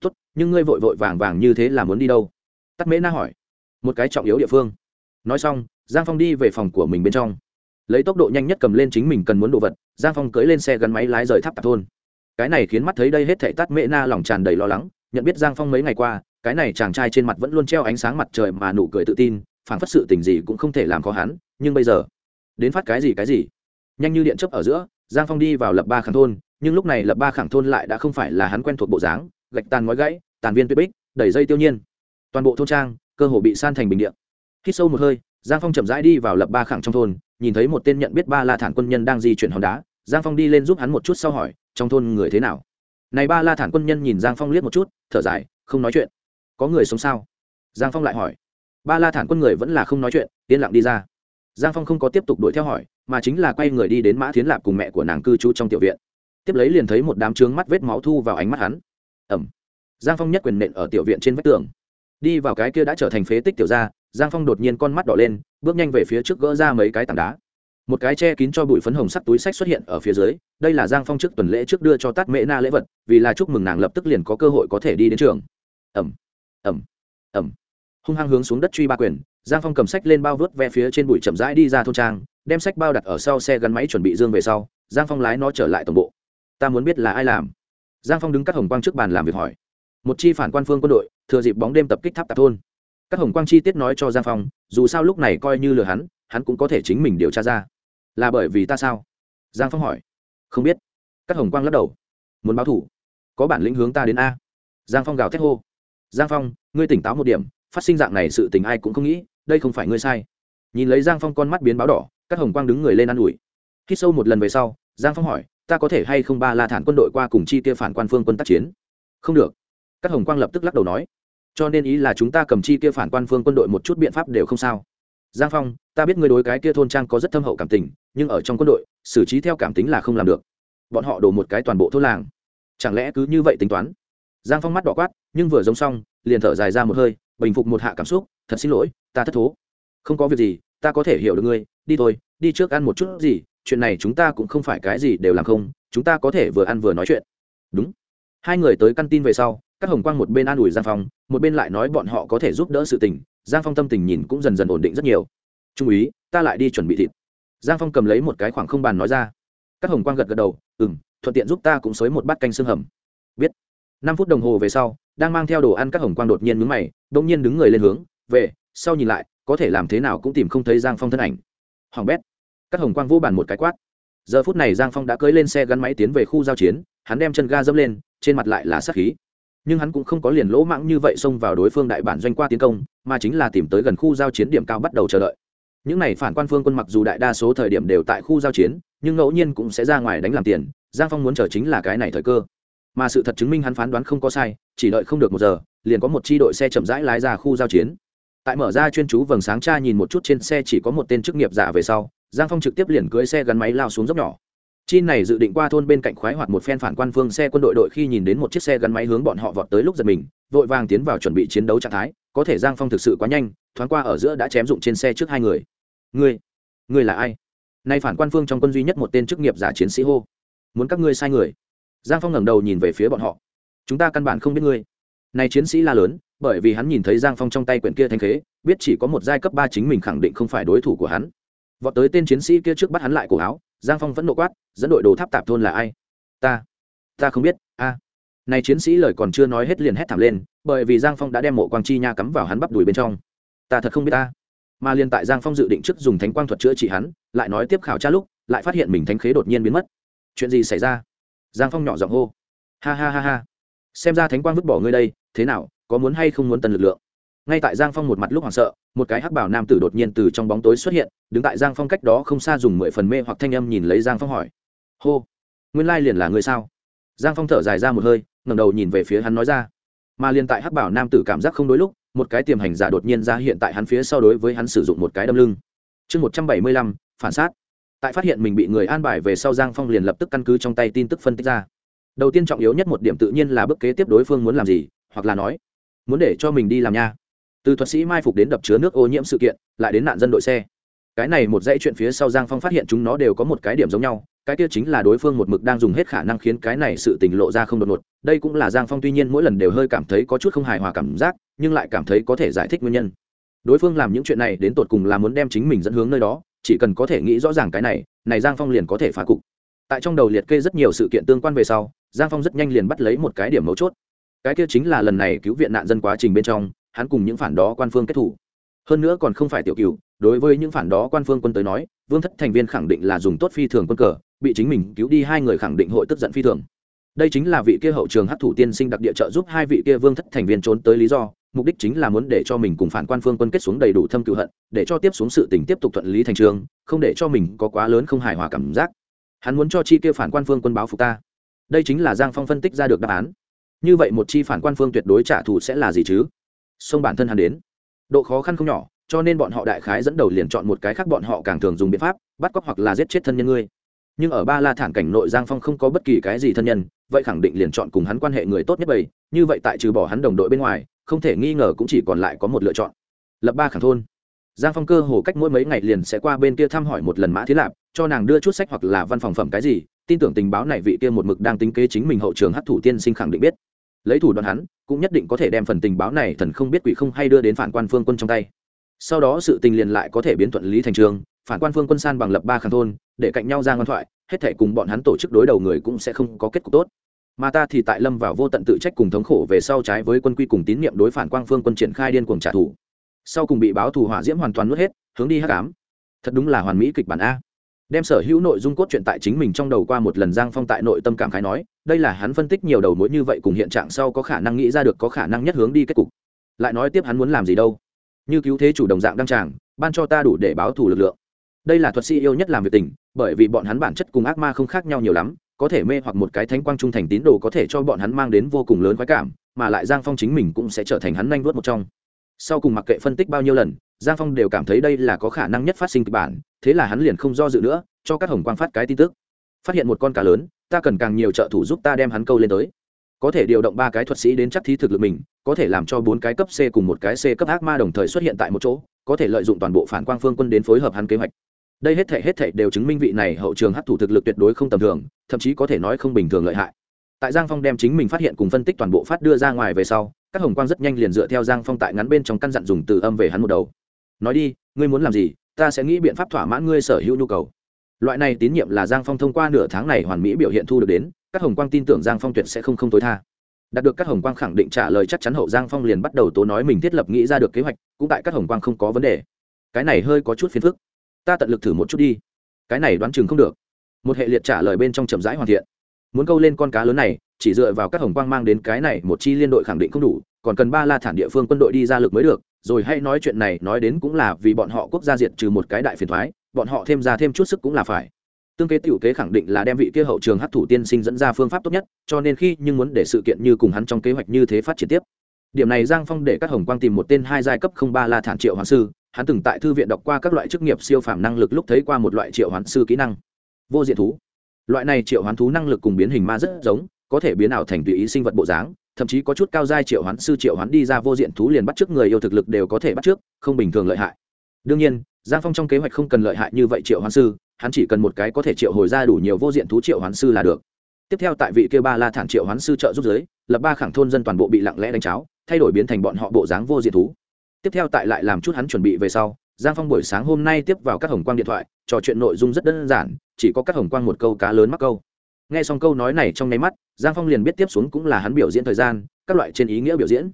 Tốt, nhưng ngươi vội vội vàng vàng như thế là muốn đi đâu? Tắt mễ na hỏi một cái trọng yếu địa phương. Nói xong, giang phong đi về phòng của mình bên trong. Lấy tốc độ nhanh nhất cầm lên chính mình cần muốn đồ vật, giang phong cưới lên xe gắn máy lái rời tháp tạp thôn. Cái này khiến mắt thấy đây hết thảy tắt mễ na lòng tràn đầy lo lắng, nhận biết giang phong mấy ngày qua, cái này chàng trai trên mặt vẫn luôn treo ánh sáng mặt trời mà nụ cười tự tin phản phất sự tình gì cũng không thể làm khó hắn, nhưng bây giờ, đến phát cái gì cái gì. Nhanh như điện chấp ở giữa, giang phong đi vào lập ba khẳng thôn, nhưng lúc này lập ba khẳng thôn lại đã không phải là hắn quen thuộc bộ dáng, gạch tàn ngói gãy, tàn viên tuyết bích đẩy dây tiêu nhiên. Toàn bộ thôn trang cơ hồ bị san thành bình địa. khi sâu một hơi, giang phong chậm rãi đi vào lập ba khẳng trong thôn, nhìn thấy một tên nhận biết ba la thản quân nhân đang di chuyển hòn đá. Giang phong đi lên giúp hắn một chút sau hỏi, trong thôn người thế nào? Này ba la thản quân nhân nhìn giang phong liếc một chút, thở dài, không nói chuyện. Có người sống sao? Giang phong lại hỏi. Ba la thản quân người vẫn là không nói chuyện, yên lặng đi ra. Giang phong không có tiếp tục đuổi theo hỏi, mà chính là quay người đi đến mã thiến lạp cùng mẹ của nàng cư trú trong tiểu viện. Tiếp lấy liền thấy một đám trướng mắt vết máu thu vào ánh mắt hắn. Ẩm. Giang phong nhất quyền nện ở tiểu viện trên vách tường đi vào cái kia đã trở thành phế tích tiểu ra giang phong đột nhiên con mắt đỏ lên, bước nhanh về phía trước gỡ ra mấy cái tảng đá. Một cái che kín cho bụi phấn hồng sắc túi sách xuất hiện ở phía dưới, đây là giang phong trước tuần lễ trước đưa cho tát mễ na lễ vật, vì là chúc mừng nàng lập tức liền có cơ hội có thể đi đến trường. Ẩm ẩm ẩm hung hăng hướng xuống đất truy ba quyền, giang phong cầm sách lên bao vớt ve phía trên bụi chậm rãi đi ra thôn trang, đem sách bao đặt ở sau xe gắn máy chuẩn bị dương về sau, giang phong lái nó trở lại tổng bộ. Ta muốn biết là ai làm? Giang phong đứng cắt hồng quang trước bàn làm việc hỏi một chi phản quan phương quân đội, thừa dịp bóng đêm tập kích tháp tạp thôn. Các hồng quang chi tiết nói cho giang phong, dù sao lúc này coi như lừa hắn hắn cũng có thể chính mình điều tra ra. Là bởi vì ta sao? Giang phong hỏi. Không biết. Các hồng quang lắc đầu. Muốn báo thủ. Có bản lĩnh hướng ta đến a. Giang phong gào thét hô. Giang phong, ngươi tỉnh táo một điểm, phát sinh dạng này sự tình ai cũng không nghĩ, đây không phải ngươi sai. Nhìn lấy giang phong con mắt biến báo đỏ, các hồng quang đứng người lên ă n ủi. Khi sâu một lần về sau, giang phong hỏi, ta có thể hay không ba la thản quân đội qua cùng chi tiêu phản quan phương quân tác chiến? Không được các hồng quang lập tức lắc đầu nói, cho nên ý là chúng ta cầm chi kia phản quan phương quân đội một chút biện pháp đều không sao. Giang phong, ta biết người đối cái kia thôn trang có rất thâm hậu cảm tình, nhưng ở trong quân đội, xử trí theo cảm tính là không làm được. Bọn họ đổ một cái toàn bộ thôn làng. Chẳng lẽ cứ như vậy tính toán? Giang phong mắt đỏ quát, nhưng vừa giống xong, liền thở dài ra một hơi, bình phục một hạ cảm xúc, thật xin lỗi, ta thất thố. Không có việc gì, ta có thể hiểu được ngươi. Đi thôi, đi trước ăn một chút gì, chuyện này chúng ta cũng không phải cái gì đều làm không, chúng ta có thể vừa ăn vừa nói chuyện. Đúng. Hai người tới căn tin về sau các hồng quang một bên an ủi giang phong, một bên lại nói bọn họ có thể giúp đỡ sự tình, giang phong tâm tình nhìn cũng dần dần ổn định rất nhiều. Trung úy, ta lại đi chuẩn bị thịt. Giang phong cầm lấy một cái khoảng không bàn nói ra. Các hồng quang gật gật đầu ừ m thuận tiện giúp ta cũng xới một bát canh xương hầm. Biết. Năm phút đồng hồ về sau, đang mang theo đồ ăn các hồng quang đột nhiên mướn mày đ ỗ n g nhiên đứng người lên hướng, về, sau nhìn lại, có thể làm thế nào cũng tìm không thấy giang phong thân ảnh. Hoàng bét. Các hồng quang vô bàn một cái quát. Giờ phút này giang phong đã cưới lên xe gắn máy tiến về khu giao chiến, hắn đem chân ga dâm lên, trên mặt lại là sát khí nhưng hắn cũng không có liền lỗ mãng như vậy xông vào đối phương đại bản doanh qua tiến công, mà chính là tìm tới gần khu giao chiến điểm cao bắt đầu chờ đợi. Những này phản quan phương quân mặc dù đại đa số thời điểm đều tại khu giao chiến, nhưng ngẫu nhiên cũng sẽ ra ngoài đánh làm tiền, giang phong muốn chờ chính là cái này thời cơ. Mà sự thật chứng minh hắn phán đoán không có sai, chỉ đợi không được một giờ, liền có một chi đội xe chậm rãi lái ra khu giao chiến. Tại mở ra chuyên chú vầng sáng tra nhìn một chút trên xe chỉ có một tên chức nghiệp giả về sau, giang phong trực tiếp liền cưới xe gắn máy lao xuống dốc nhỏ chi này dự định qua thôn bên cạnh khoái hoạt một phen phản quan phương xe quân đội đội khi nhìn đến một chiếc xe gắn máy hướng bọn họ vọt tới lúc giật mình, vội vàng tiến vào chuẩn bị chiến đấu trạng thái, có thể giang phong thực sự quá nhanh, thoáng qua ở giữa đã chém dụng trên xe trước hai người. Ngươi ngươi là ai? Nay phản quan phương trong quân duy nhất một tên chức nghiệp giả chiến sĩ hô. Muốn các ngươi sai người. Giang phong ngẩng đầu nhìn về phía bọn họ. Chúng ta căn bản không biết ngươi. Này chiến sĩ la lớn, bởi vì hắn nhìn thấy giang phong trong tay quyển kia thanh khế, biết chỉ có một giai cấp ba chính mình khẳng định không phải đối thủ của hắn vọt tới tên chiến sĩ kia trước bắt hắn lại cổ áo, giang phong vẫn nộ quát, dẫn đội đồ tháp tạp thôn là ai? Ta ta không biết, a. Này chiến sĩ lời còn chưa nói hết liền hét thảm lên, bởi vì giang phong đã đem mộ quang chi nha cắm vào hắn bắp đùi bên trong. Ta thật không biết ta mà liền tại giang phong dự định trước dùng thánh quang thuật chữa trị hắn, lại nói tiếp khảo tra lúc, lại phát hiện mình thánh khế đột nhiên biến mất. Chuyện gì xảy ra? Giang phong nhỏ giọng hô. Ha ha ha ha. Xem ra thánh quang vứt bỏ ngươi đây, thế nào, có muốn hay không muốn tần lực lượng? Ngay tại giang phong một mặt lúc hoảng sợ, một cái hắc bảo nam tử đột nhiên từ trong bóng tối xuất hiện, đứng tại giang phong cách đó không xa dùng mười phần mê hoặc thanh âm nhìn lấy giang phong hỏi. Hô, nguyên lai liền là người sao? Giang phong thở dài ra một hơi, ngẩng đầu nhìn về phía hắn nói ra. Mà liền tại hắc bảo nam tử cảm giác không đối lúc, một cái tiềm hành giả đột nhiên ra hiện tại hắn phía sau đối với hắn sử dụng một cái đâm lưng. Chương một trăm bảy mươi lăm, phản sát. Tại phát hiện mình bị người an bài về sau giang phong liền lập tức căn cứ trong tay tin tức phân tích ra. Đầu tiên trọng yếu nhất một điểm tự nhiên là bước kế tiếp đối phương muốn làm gì, hoặc là nói, muốn để cho mình đi làm nha từ thuật sĩ mai phục đến đập chứa nước ô nhiễm sự kiện, lại đến nạn dân đội xe. Cái này một dãy chuyện phía sau giang phong phát hiện chúng nó đều có một cái điểm giống nhau, cái kia chính là đối phương một mực đang dùng hết khả năng khiến cái này sự tình lộ ra không đột ngột. Đây cũng là giang phong tuy nhiên mỗi lần đều hơi cảm thấy có chút không hài hòa cảm giác, nhưng lại cảm thấy có thể giải thích nguyên nhân. Đối phương làm những chuyện này đến tột cùng là muốn đem chính mình dẫn hướng nơi đó, chỉ cần có thể nghĩ rõ ràng cái này này giang phong liền có thể phá cục. Tại trong đầu liệt kê rất nhiều sự kiện tương quan về sau, giang phong rất nhanh liền bắt lấy một cái điểm mấu chốt. Cái kia chính là lần này cứu viện nạn dân quá trình bên trong hắn cùng những phản đó quan phương kết thủ. Hơn nữa còn không phải tiểu cựu đối với những phản đó quan phương quân tới nói, vương thất thành viên khẳng định là dùng tốt phi thường quân cờ, bị chính mình cứu đi hai người khẳng định hội tức giận phi thường. Đây chính là vị kia hậu trường hấp thủ tiên sinh đặc địa trợ giúp hai vị kia vương thất thành viên trốn tới lý do, mục đích chính là muốn để cho mình cùng phản quan phương quân kết xuống đầy đủ thâm cựu hận, để cho tiếp xuống sự tình tiếp tục thuận lý thành trường, không để cho mình có quá lớn không hài hòa cảm giác. Hắn muốn cho chi kia phản quan phương quân báo phục ta. Đây chính là giang phong phân tích ra được đáp án. Như vậy một chi phản quan phương tuyệt đối trả thù sẽ là gì chứ? Xông bản thân hắn đến. Độ khó khăn không nhỏ, cho nên bọn họ đại khái dẫn đầu liền chọn một cái khác bọn họ càng thường dùng biện pháp, bắt cóc hoặc là giết chết thân nhân ngươi. Nhưng ở ba la thản cảnh nội giang phong không có bất kỳ cái gì thân nhân, vậy khẳng định liền chọn cùng hắn quan hệ người tốt nhất bầy, như vậy tại trừ bỏ hắn đồng đội bên ngoài, không thể nghi ngờ cũng chỉ còn lại có một lựa chọn. Lập ba khẳng thôn. Giang phong cơ hồ cách mỗi mấy ngày liền sẽ qua bên kia thăm hỏi một lần mã thiết lạp, cho nàng đưa chút sách hoặc là văn phòng phẩm cái gì, tin tưởng tình báo này vị kia một mực đang tính kế chính mình hậu trường hấp thủ tiên sinh khẳng định biết lấy thủ đoạn hắn, cũng nhất định có thể đem phần tình báo này thần không biết quỷ không hay đưa đến phản quan phương quân trong tay. Sau đó sự tình liền lại có thể biến thuận lý thành trường, phản quan phương quân san bằng lập ba khăn thôn, để cạnh nhau ra ngoan thoại, hết thể cùng bọn hắn tổ chức đối đầu người cũng sẽ không có kết cục tốt. Mà ta thì tại lâm vào vô tận tự trách cùng thống khổ về sau trái với quân quy cùng tín nhiệm đối phản quang phương quân triển khai điên cuồng trả thù. Sau cùng bị báo thù hỏa diễm hoàn toàn nuốt hết, hướng đi hắc ám. Thật đúng là hoàn mỹ kịch bản a đem sở hữu nội dung cốt truyện tại chính mình trong đầu qua một lần, giang phong tại nội tâm cảm khái nói, đây là hắn phân tích nhiều đầu mối như vậy cùng hiện trạng sau có khả năng nghĩ ra được, có khả năng nhất hướng đi kết cục. Lại nói tiếp hắn muốn làm gì đâu? Như cứu thế chủ đồng dạng đăng tràng, ban cho ta đủ để báo thù lực lượng. Đây là thuật sĩ yêu nhất làm việc tình, bởi vì bọn hắn bản chất cùng ác ma không khác nhau nhiều lắm, có thể mê hoặc một cái thánh quang trung thành tín đồ có thể cho bọn hắn mang đến vô cùng lớn khoái cảm, mà lại giang phong chính mình cũng sẽ trở thành hắn nanh vuốt một trong sau cùng mặc kệ phân tích bao nhiêu lần, giang phong đều cảm thấy đây là có khả năng nhất phát sinh kịch bản, thế là hắn liền không do dự nữa, cho các hồng quang phát cái tin tức. Phát hiện một con cá lớn, ta cần càng nhiều trợ thủ giúp ta đem hắn câu lên tới. Có thể điều động ba cái thuật sĩ đến chắc thí thực lực mình, có thể làm cho bốn cái cấp c cùng một cái c cấp ác ma đồng thời xuất hiện tại một chỗ, có thể lợi dụng toàn bộ phản quang phương quân đến phối hợp hắn kế hoạch. Đây hết thể hết thể đều chứng minh vị này hậu trường hấp thủ thực lực tuyệt đối không tầm thường, thậm chí có thể nói không bình thường lợi hại. Tại giang phong đem chính mình phát hiện cùng phân tích toàn bộ phát đưa ra ngoài về sau các hồng quang rất nhanh liền dựa theo giang phong tại ngắn bên trong căn dặn dùng từ âm về hắn một đầu. Nói đi, ngươi muốn làm gì, ta sẽ nghĩ biện pháp thỏa mãn ngươi sở hữu nhu cầu. Loại này tín nhiệm là giang phong thông qua nửa tháng này hoàn mỹ biểu hiện thu được đến, các hồng quang tin tưởng giang phong tuyệt sẽ không không tối tha. Đạt được các hồng quang khẳng định trả lời chắc chắn hậu giang phong liền bắt đầu tố nói mình thiết lập nghĩ ra được kế hoạch, cũng tại các hồng quang không có vấn đề. Cái này hơi có chút phiền phức. Ta tận lực thử một chút đi. Cái này đoán chừng không được. Một hệ liệt trả lời bên trong chậm rãi hoàn thiện. Muốn câu lên con cá lớn này chỉ dựa vào các hồng quang mang đến cái này một chi liên đội khẳng định không đủ, còn cần ba la thản địa phương quân đội đi ra lực mới được, rồi hay nói chuyện này nói đến cũng là vì bọn họ quốc gia diệt trừ một cái đại phiền thoái, bọn họ thêm ra thêm chút sức cũng là phải. Tương kế tiểu kế khẳng định là đem vị kia hậu trường hắc thủ tiên sinh dẫn ra phương pháp tốt nhất, cho nên khi nhưng muốn để sự kiện như cùng hắn trong kế hoạch như thế phát triển tiếp. Điểm này giang phong để các hồng quang tìm một tên hai giai cấp không ba la thản triệu hoàng sư, hắn từng tại thư viện đọc qua các loại chức nghiệp siêu phàm năng lực lúc thấy qua một loại triệu hoán sư kỹ năng. Vô diện thú. Loại này triệu hoán thú năng lực cùng biến hình ma rất giống có thể biến ảo thành tùy ý sinh vật bộ dáng, thậm chí có chút cao giai triệu hoán sư triệu hoán đi ra vô diện thú liền bắt trước người yêu thực lực đều có thể bắt trước không bình thường lợi hại. Đương nhiên, giang phong trong kế hoạch không cần lợi hại như vậy triệu hoán sư, hắn chỉ cần một cái có thể triệu hồi ra đủ nhiều vô diện thú triệu hoán sư là được. Tiếp theo tại vị kia ba la thản triệu hoán sư trợ giúp giới, lập ba khẳng thôn dân toàn bộ bị lặng lẽ đánh cháo, thay đổi biến thành bọn họ bộ dáng vô diện thú. Tiếp theo tại lại làm chút hắn chuẩn bị về sau, giang phong buổi sáng hôm nay tiếp vào các hồng quang điện thoại, trò chuyện nội dung rất đơn giản, chỉ có các hồng quang một câu cá lớn mắc câu nghe xong câu nói này trong nháy mắt, giang phong liền biết tiếp xuống cũng là hắn biểu diễn thời gian, các loại trên ý nghĩa biểu diễn.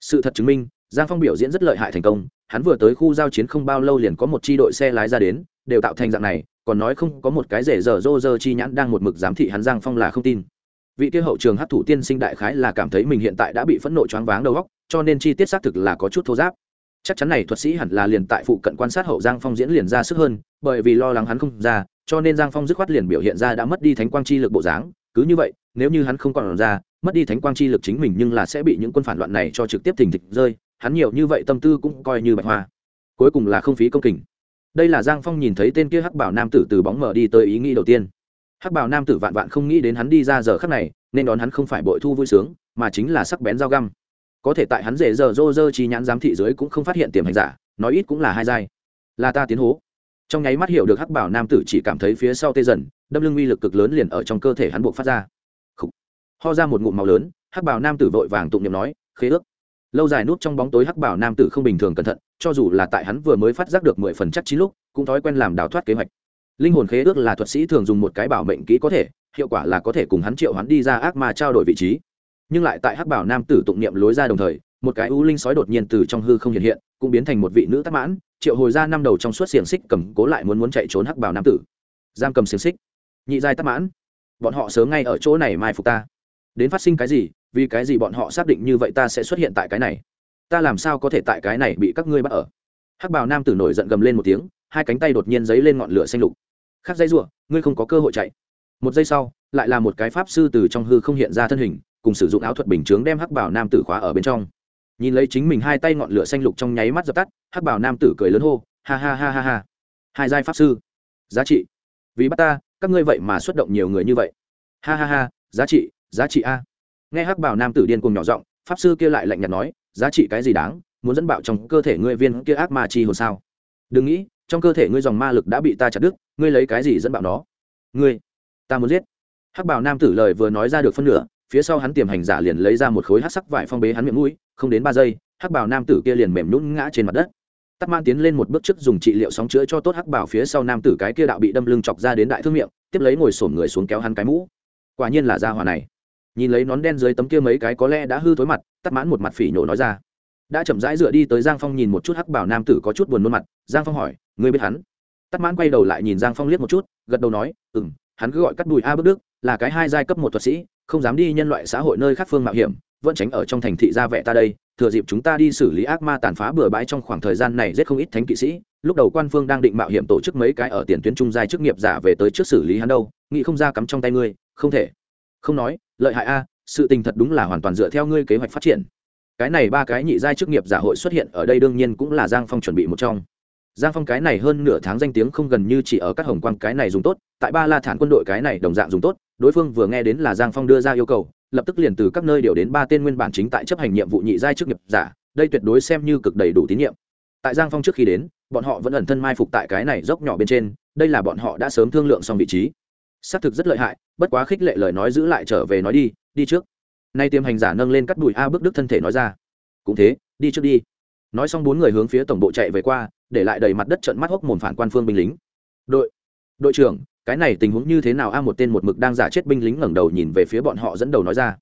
Sự thật chứng minh, giang phong biểu diễn rất lợi hại thành công, hắn vừa tới khu giao chiến không bao lâu liền có một c h i đội xe lái ra đến, đều tạo thành dạng này, còn nói không có một cái rể dở dô dơ chi nhãn đang một mực giám thị hắn, giang phong là không tin. Vị kia hậu trường hát thủ tiên sinh đại khái là cảm thấy mình hiện tại đã bị phẫn nộ choáng váng đầu óc, cho nên chi tiết xác thực là có chút thô giáp. Chắc chắn này thuật sĩ hẳn là liền tại phụ cận quan sát hậu giang phong diễn liền ra sức hơn, bởi vì lo lắng hắn không ra cho nên giang phong dứt khoát liền biểu hiện ra đã mất đi thánh quang chi lực bộ dáng. Cứ như vậy, nếu như hắn không còn ra, mất đi thánh quang chi lực chính mình nhưng là sẽ bị những quân phản loạn này cho trực tiếp thình thịch rơi. Hắn nhiều như vậy tâm tư cũng coi như bạch hoa. Cuối cùng là không phí công kình. Đây là giang phong nhìn thấy tên kia hắc bảo nam tử từ bóng mở đi tới ý nghĩ đầu tiên. Hắc bảo nam tử vạn vạn không nghĩ đến hắn đi ra giờ khắc này, nên đón hắn không phải bội thu vui sướng, mà chính là sắc bén dao găm. Có thể tại hắn dễ giờ rô rơ chi nhãn giám thị dưới cũng không phát hiện tiềm hành giả, nói ít cũng là hai giai. Là ta tiến hố trong nháy mắt hiểu được hắc bảo nam tử chỉ cảm thấy phía sau tê dần, đâm lưng uy lực cực lớn liền ở trong cơ thể hắn buộc phát ra. Khủ. ho ra một ngụm màu lớn, hắc bảo nam tử vội vàng tụng niệm nói, khế ước. Lâu dài nút trong bóng tối hắc bảo nam tử không bình thường cẩn thận, cho dù là tại hắn vừa mới phát giác được mười phần chắc chín lúc, cũng thói quen làm đào thoát kế hoạch. Linh hồn khế ước là thuật sĩ thường dùng một cái bảo mệnh kỹ có thể, hiệu quả là có thể cùng hắn triệu hắn đi ra ác ma trao đổi vị trí. Nhưng lại tại hắc bảo nam tử tụng niệm lối ra đồng thời một cái u linh sói đột nhiên từ trong hư không hiện hiện, cũng biến thành một vị nữ tắc mãn, triệu hồi ra năm đầu trong suốt xiềng xích cầm cố lại muốn muốn chạy trốn hắc bảo nam tử. Giam cầm xiềng xích. Nhị giai tắc mãn. Bọn họ sớm ngay ở chỗ này mai phục ta. Đến phát sinh cái gì, vì cái gì bọn họ xác định như vậy ta sẽ xuất hiện tại cái này? Ta làm sao có thể tại cái này bị các ngươi bắt ở? Hắc bào nam tử nổi giận gầm lên một tiếng, hai cánh tay đột nhiên dấy lên ngọn lửa xanh lục. Khắc dây ruộng ngươi không có cơ hội chạy. Một giây sau, lại là một cái pháp sư từ trong hư không hiện ra thân hình, cùng sử dụng áo thuật bình chướng đem hắc bảo nam tử khóa ở bên trong nhìn lấy chính mình hai tay ngọn lửa xanh lục trong nháy mắt dập tắt, hắc bảo nam tử cười lớn hô, ha ha ha ha ha. Hai giai pháp sư. Giá trị. Vì bắt ta, các ngươi vậy mà xuất động nhiều người như vậy. Ha ha ha, giá trị giá trị a. Nghe hắc bảo nam tử điên cùng nhỏ giọng, pháp sư kia lại lạnh nhạt nói, giá trị cái gì đáng? Muốn dẫn bạo trong cơ thể ngươi viên kia ác ma chi hồn sao? Đừng nghĩ, trong cơ thể ngươi dòng ma lực đã bị ta chặt đứt, ngươi lấy cái gì dẫn bạo nó? Ngươi, ta muốn giết. Hắc bảo nam tử lời vừa nói ra được phân nửa phía sau hắn tiềm hành giả liền lấy ra một khối hắc sắc vải phong bế hắn miệng mũi, không đến ba giây, hắc bảo nam tử kia liền mềm nhún ngã trên mặt đất. Tắc man tiến lên một bước trước dùng trị liệu sóng chữa cho tốt hắc bảo phía sau nam tử cái kia đạo bị đâm lưng chọc ra đến đại thương miệng, tiếp lấy ngồi sổm người xuống kéo hắn cái mũ. Quả nhiên là gia hỏa này. Nhìn lấy nón đen dưới tấm kia mấy cái có lẽ đã hư thối mặt, tắc mãn một mặt phỉ nhổ nói ra. Đã chậm rãi dựa đi tới giang phong nhìn một chút hắc bảo nam tử có chút buồn nôn mặt, giang phong hỏi, ngươi biết hắn? Tắc mãn quay đầu lại nhìn giang phong liếc một chút, gật đầu nói ừ m hắn cứ gọi cắt đùi a bước đức, là cái hai giai cấp một thuật sĩ không dám đi nhân loại xã hội nơi khác phương mạo hiểm, vẫn tránh ở trong thành thị ra vẻ ta đây, thừa dịp chúng ta đi xử lý ác ma tàn phá bừa bãi trong khoảng thời gian này rất không ít thánh kỵ sĩ, lúc đầu quan phương đang định mạo hiểm tổ chức mấy cái ở tiền tuyến trung giai chức nghiệp giả về tới trước xử lý hắn đâu, nghĩ không ra cắm trong tay ngươi, không thể. Không nói, lợi hại a, sự tình thật đúng là hoàn toàn dựa theo ngươi kế hoạch phát triển. Cái này ba cái nhị giai chức nghiệp giả hội xuất hiện ở đây đương nhiên cũng là giang phong chuẩn bị một trong giang phong cái này hơn nửa tháng danh tiếng không gần như chỉ ở các hồng quang cái này dùng tốt, tại ba la thản quân đội cái này đồng dạng dùng tốt, đối phương vừa nghe đến là giang phong đưa ra yêu cầu, lập tức liền từ các nơi điều đến ba tên nguyên bản chính tại chấp hành nhiệm vụ nhị giai chức nghiệp giả, đây tuyệt đối xem như cực đầy đủ tín nhiệm. Tại giang phong trước khi đến, bọn họ vẫn ẩn thân mai phục tại cái này dốc nhỏ bên trên, đây là bọn họ đã sớm thương lượng xong vị trí. Xác thực rất lợi hại, bất quá khích lệ lời nói giữ lại trở về nói đi đi trước. Nay tiêm hành giả nâng lên cắt đùi a bước đức thân thể nói ra. Cũng thế, đi trước đi. Nói xong bốn người hướng phía tổng bộ chạy về qua để lại đầy mặt đất trận mắt hốc mồm phản quan phương binh lính. Đội đội trưởng, cái này tình huống như thế nào? A, một tên một mực đang giả chết binh lính ngẩng đầu nhìn về phía bọn họ dẫn đầu nói ra.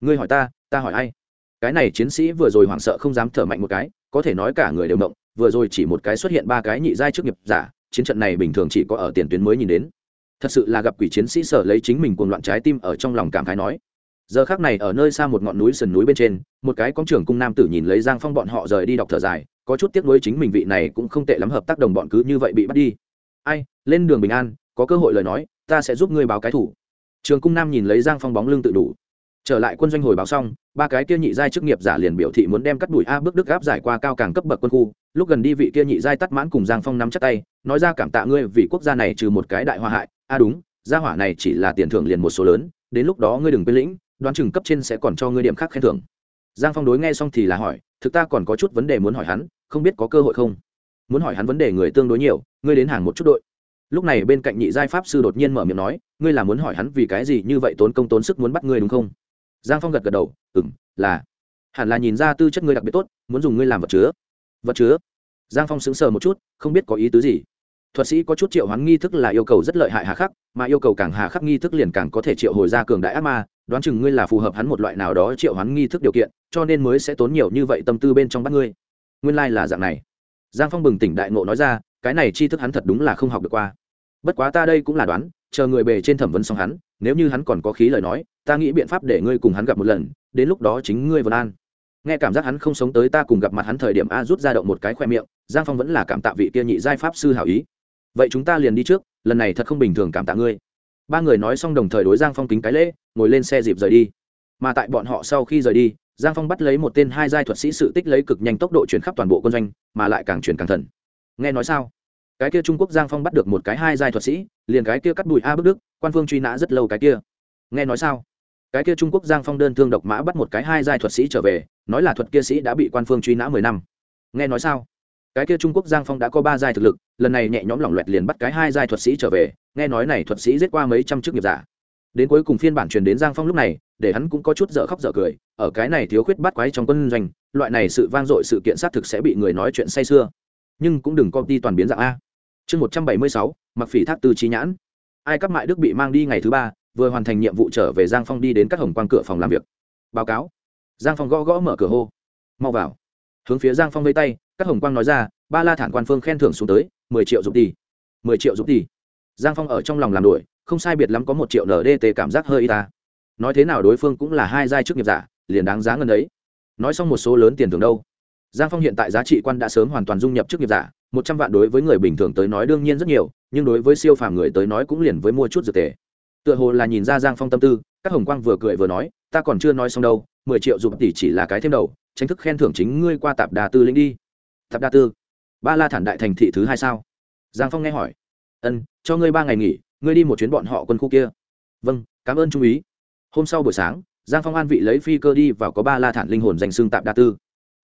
Ngươi hỏi ta ta hỏi ai? Cái này chiến sĩ vừa rồi hoảng sợ không dám thở mạnh một cái, có thể nói cả người đều động, vừa rồi chỉ một cái xuất hiện ba cái nhị giai trước nghiệp giả, chiến trận này bình thường chỉ có ở tiền tuyến mới nhìn đến. Thật sự là gặp quỷ chiến sĩ sở lấy chính mình cuồng loạn trái tim ở trong lòng cảm khái nói giờ khác này ở nơi xa một ngọn núi sườn núi bên trên, một cái con trưởng cung nam tử nhìn lấy giang phong bọn họ rời đi đọc thở dài, có chút tiếc nuối chính mình vị này cũng không tệ lắm hợp tác đồng bọn cứ như vậy bị bắt đi. Ai, lên đường bình an, có cơ hội lời nói, ta sẽ giúp ngươi báo cái thủ. Trường cung nam nhìn lấy giang phong bóng lưng tự đủ. Trở lại quân doanh hồi báo xong, ba cái kia nhị giai chức nghiệp giả liền biểu thị muốn đem cắt đùi a bước đức áp giải qua cao càng cấp bậc quân khu. Lúc gần đi vị kia nhị giai tắt mãn cùng giang phong nắm chắc tay, nói ra cảm tạ ngươi vì quốc gia này trừ một cái đại hoa hại. A, đúng, gia hỏa này chỉ là tiền thưởng liền một số lớn, đến lúc đó ngươi đừng quên lĩnh đoán chừng cấp trên sẽ còn cho ngươi điểm khác khen thưởng. Giang phong đối nghe xong thì là hỏi, thực ta còn có chút vấn đề muốn hỏi hắn, không biết có cơ hội không? Muốn hỏi hắn vấn đề người tương đối nhiều, ngươi đến hàng một chút đội. Lúc này bên cạnh nhị giai pháp sư đột nhiên mở miệng nói, ngươi là muốn hỏi hắn vì cái gì như vậy tốn công tốn sức muốn bắt ngươi đúng không? Giang phong gật gật đầu ừ m là. Hẳn là nhìn ra tư chất ngươi đặc biệt tốt, muốn dùng ngươi làm vật chứa. Vật chứa? Giang phong sững sờ một chút, không biết có ý tứ gì. Thuật sĩ có chút triệu hoán nghi thức là yêu cầu rất lợi hại hà khắc, mà yêu cầu càng hà khắc nghi thức liền càng có thể triệu hồi ra cường đại ác ma đoán chừng ngươi là phù hợp hắn một loại nào đó triệu hắn nghi thức điều kiện, cho nên mới sẽ tốn nhiều như vậy tâm tư bên trong bắt ngươi. Nguyên lai、like、là dạng này. Giang phong bừng tỉnh đại ngộ nói ra, cái này chi thức hắn thật đúng là không học được qua. Bất quá ta đây cũng là đoán, chờ người bề trên thẩm vấn xong hắn, nếu như hắn còn có khí lời nói, ta nghĩ biện pháp để ngươi cùng hắn gặp một lần, đến lúc đó chính ngươi vân an. Nghe cảm giác hắn không sống tới ta cùng gặp mặt hắn thời điểm a rút ra động một cái khoe miệng, giang phong vẫn là cảm tạ vị kia nhị giai pháp sư hảo ý. Vậy chúng ta liền đi trước, lần này thật không bình thường cảm tạ ngươi ba người nói xong đồng thời đối giang phong kính cái lễ, ngồi lên xe dịp rời đi. Mà tại bọn họ sau khi rời đi, giang phong bắt lấy một tên hai giai thuật sĩ sự tích lấy cực nhanh tốc độ chuyển khắp toàn bộ quân doanh, mà lại càng chuyển càng thần. Nghe nói sao? Cái kia trung quốc giang phong bắt được một cái hai giai thuật sĩ, liền cái kia cắt bụi a bức đức, quan phương truy nã rất lâu cái kia. Nghe nói sao? Cái kia trung quốc giang phong đơn thương độc mã bắt một cái hai giai thuật sĩ trở về, nói là thuật kia sĩ đã bị quan phương truy nã mười năm. Nghe nói sao? Cái kia trung quốc giang phong đã có ba giai thực lực, lần này nhẹ nhõm lỏng loẹt liền bắt cái hai giai thuật sĩ trở về nghe nói này thuật sĩ giết qua mấy trăm chức nghiệp giả. Đến cuối cùng phiên bản truyền đến giang phong lúc này, để hắn cũng có chút dở khóc dở cười, ở cái này thiếu khuyết bắt quái trong quân doanh, loại này sự vang dội sự kiện xác thực sẽ bị người nói chuyện say sưa. Nhưng cũng đừng có đi toàn biến dạng a. Chương một trăm bảy mươi sáu, mặc phỉ thác từ trí nhãn. Ai cắp mại đức bị mang đi ngày thứ ba, vừa hoàn thành nhiệm vụ trở về giang phong đi đến các hồng quang cửa phòng làm việc. Báo cáo. Giang phong gõ gõ mở cửa hô. Mau vào. Hướng phía giang phong vây tay, các hồng quang nói ra, ba la thản quan phương khen thưởng xuống tới, mười triệu giúp đi. Mười triệu giúp đi giang phong ở trong lòng làm đuổi, không sai biệt lắm có một triệu ndt cảm giác hơi y ta. Nói thế nào đối phương cũng là hai giai chức nghiệp giả, liền đáng giá ngân ấy. Nói xong một số lớn tiền thưởng đâu. Giang phong hiện tại giá trị quan đã sớm hoàn toàn dung nhập chức nghiệp giả, một trăm vạn đối với người bình thường tới nói đương nhiên rất nhiều, nhưng đối với siêu phàm người tới nói cũng liền với mua chút dược tề. Tựa hồ là nhìn ra giang phong tâm tư, các hồng quang vừa cười vừa nói, ta còn chưa nói xong đâu, mười triệu dụng tỷ chỉ là cái thêm đầu, tranh thức khen thưởng chính ngươi qua tạp đà tư lĩnh đi. Tạp đà tư? Ba la thản đại thành thị thứ hai sao? Giang phong nghe hỏi ân, cho ngươi ba ngày nghỉ, ngươi đi một chuyến bọn họ quân khu kia. Vâng cảm ơn trung úy. Hôm sau buổi sáng, giang phong an vị lấy phi cơ đi vào có ba la thản linh hồn danh xương tạp đa tư.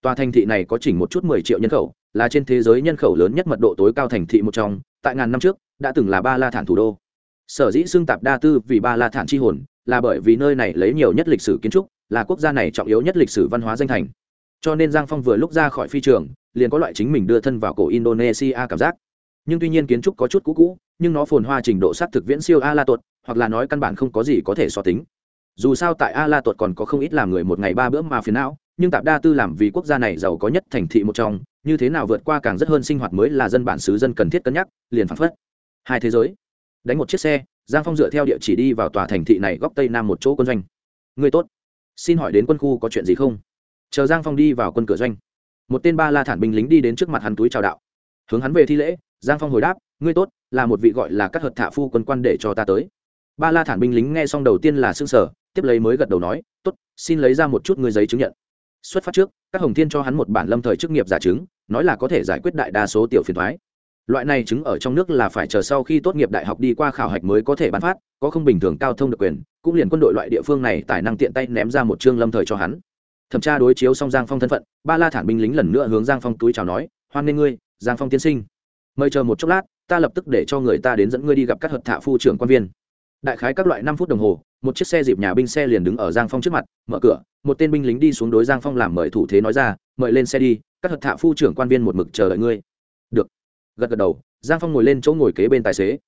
Tòa thành thị này có chỉnh một chút mười triệu nhân khẩu, là trên thế giới nhân khẩu lớn nhất mật độ tối cao thành thị một trong, tại ngàn năm trước, đã từng là ba la thản thủ đô. Sở dĩ xương tạp đa tư vì ba la thản chi hồn, là bởi vì nơi này lấy nhiều nhất lịch sử kiến trúc, là quốc gia này trọng yếu nhất lịch sử văn hóa danh thành. Cho nên giang phong vừa lúc ra khỏi phi trường, liền có loại chính mình đưa thân vào cổ indonesia cảm giác nhưng tuy nhiên kiến trúc có chút cũ cũ, nhưng nó phồn hoa trình độ s á t thực viễn siêu a la tuột hoặc là nói căn bản không có gì có thể so tính. Dù sao tại a la tuột còn có không ít làm người một ngày ba bữa mà phiền não, nhưng tạp đa tư làm vì quốc gia này giàu có nhất thành thị một trong, như thế nào vượt qua càng rất hơn sinh hoạt mới là dân bản xứ dân cần thiết cân nhắc, liền phăng phất. Hai thế giới. Đánh một chiếc xe, giang phong dựa theo địa chỉ đi vào tòa thành thị này góc tây nam một chỗ quân doanh. Người tốt. Xin hỏi đến quân khu có chuyện gì không? Chờ giang phong đi vào quân cửa doanh. Một tên ba la thản binh lính đi đến trước mặt hắn túi chào đạo. Hướng hắn về thi lễ giang phong hồi đáp, ngươi tốt, là một vị gọi là các hợp thạ phu quân quan để cho ta tới. Ba la thản binh lính nghe xong đầu tiên là s ư ơ n g sở tiếp lấy mới gật đầu nói t ố t xin lấy ra một chút ngươi giấy chứng nhận. Xuất phát trước, các hồng thiên cho hắn một bản lâm thời chức nghiệp giả chứng, nói là có thể giải quyết đại đa số tiểu phiền thoái loại này chứng ở trong nước là phải chờ sau khi tốt nghiệp đại học đi qua khảo hạch mới có thể bán phát, có không bình thường cao thông được quyền, cũng liền quân đội loại địa phương này tài năng tiện tay ném ra một chương lâm thời cho hắn. Thẩm tra đối chiếu xong giang phong thân phận, ba la thản binh lính lần nữa hướng giang phong túi chào nói, hoan nghê ngươi, giang phong tiên sinh mời chờ một chốc lát, ta lập tức để cho người ta đến dẫn ngươi đi gặp các hợp thạ phu trưởng quan viên. Đại khái các loại năm phút đồng hồ, một chiếc xe dịp nhà binh xe liền đứng ở giang phong trước mặt, mở cửa, một tên binh lính đi xuống đối giang phong làm mời thủ thế nói ra, mời lên xe đi, các hợp thạ phu trưởng quan viên một mực chờ đợi ngươi. Được. Gật gật đầu, giang phong ngồi lên chỗ ngồi kế bên tài xế.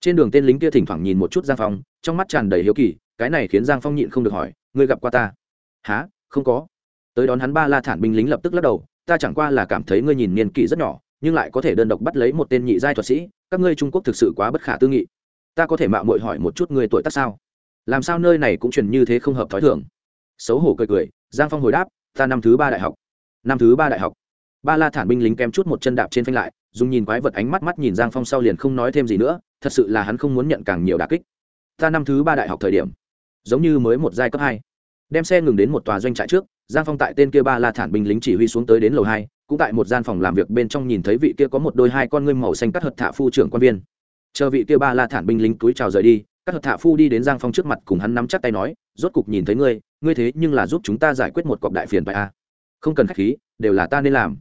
Trên đường tên lính kia thỉnh thoảng nhìn một chút giang phong, trong mắt tràn đầy hiếu kỳ, cái này khiến giang phong nhịn không được hỏi, ngươi gặp qua ta? Há không có. Tới đón hắn ba la thản binh lính lập tức lắc đầu, ta chẳng qua là cảm thấy ngươi nhìn niên kỷ rất nhỏ nhưng lại có thể đơn độc bắt lấy một tên nhị giai thuật sĩ, các ngươi trung quốc thực sự quá bất khả tư nghị. Ta có thể mạo muội hỏi một chút người tuổi tác sao? Làm sao nơi này cũng truyền như thế không hợp thói thường? Xấu hổ cười cười, giang phong hồi đáp, ta năm thứ ba đại học. Năm thứ ba đại học. Ba la thản binh lính kém chút một chân đạp trên phanh lại, dùng nhìn quái vật ánh mắt mắt nhìn giang phong sau liền không nói thêm gì nữa, thật sự là hắn không muốn nhận càng nhiều đà kích. Ta năm thứ ba đại học thời điểm, giống như mới một giai cấp hai, đem xe ngừng đến một tòa doanh trại trước, giang phong tại tên kia ba la thản binh lính chỉ huy xuống tới đến lầu hai cũng tại một gian phòng làm việc bên trong nhìn thấy vị kia có một đôi hai con ngươi màu xanh cắt hợt thạ phu trưởng quan viên. Chờ vị kia ba la thản binh lính túi chào rời đi các hợt thạ phu đi đến giang phong trước mặt cùng hắn nắm chắc tay nói, rốt cục nhìn thấy ngươi ngươi thế nhưng là giúp chúng ta giải quyết một cọc đại phiền bài a à? không cần khách khí, đều là ta nên làm.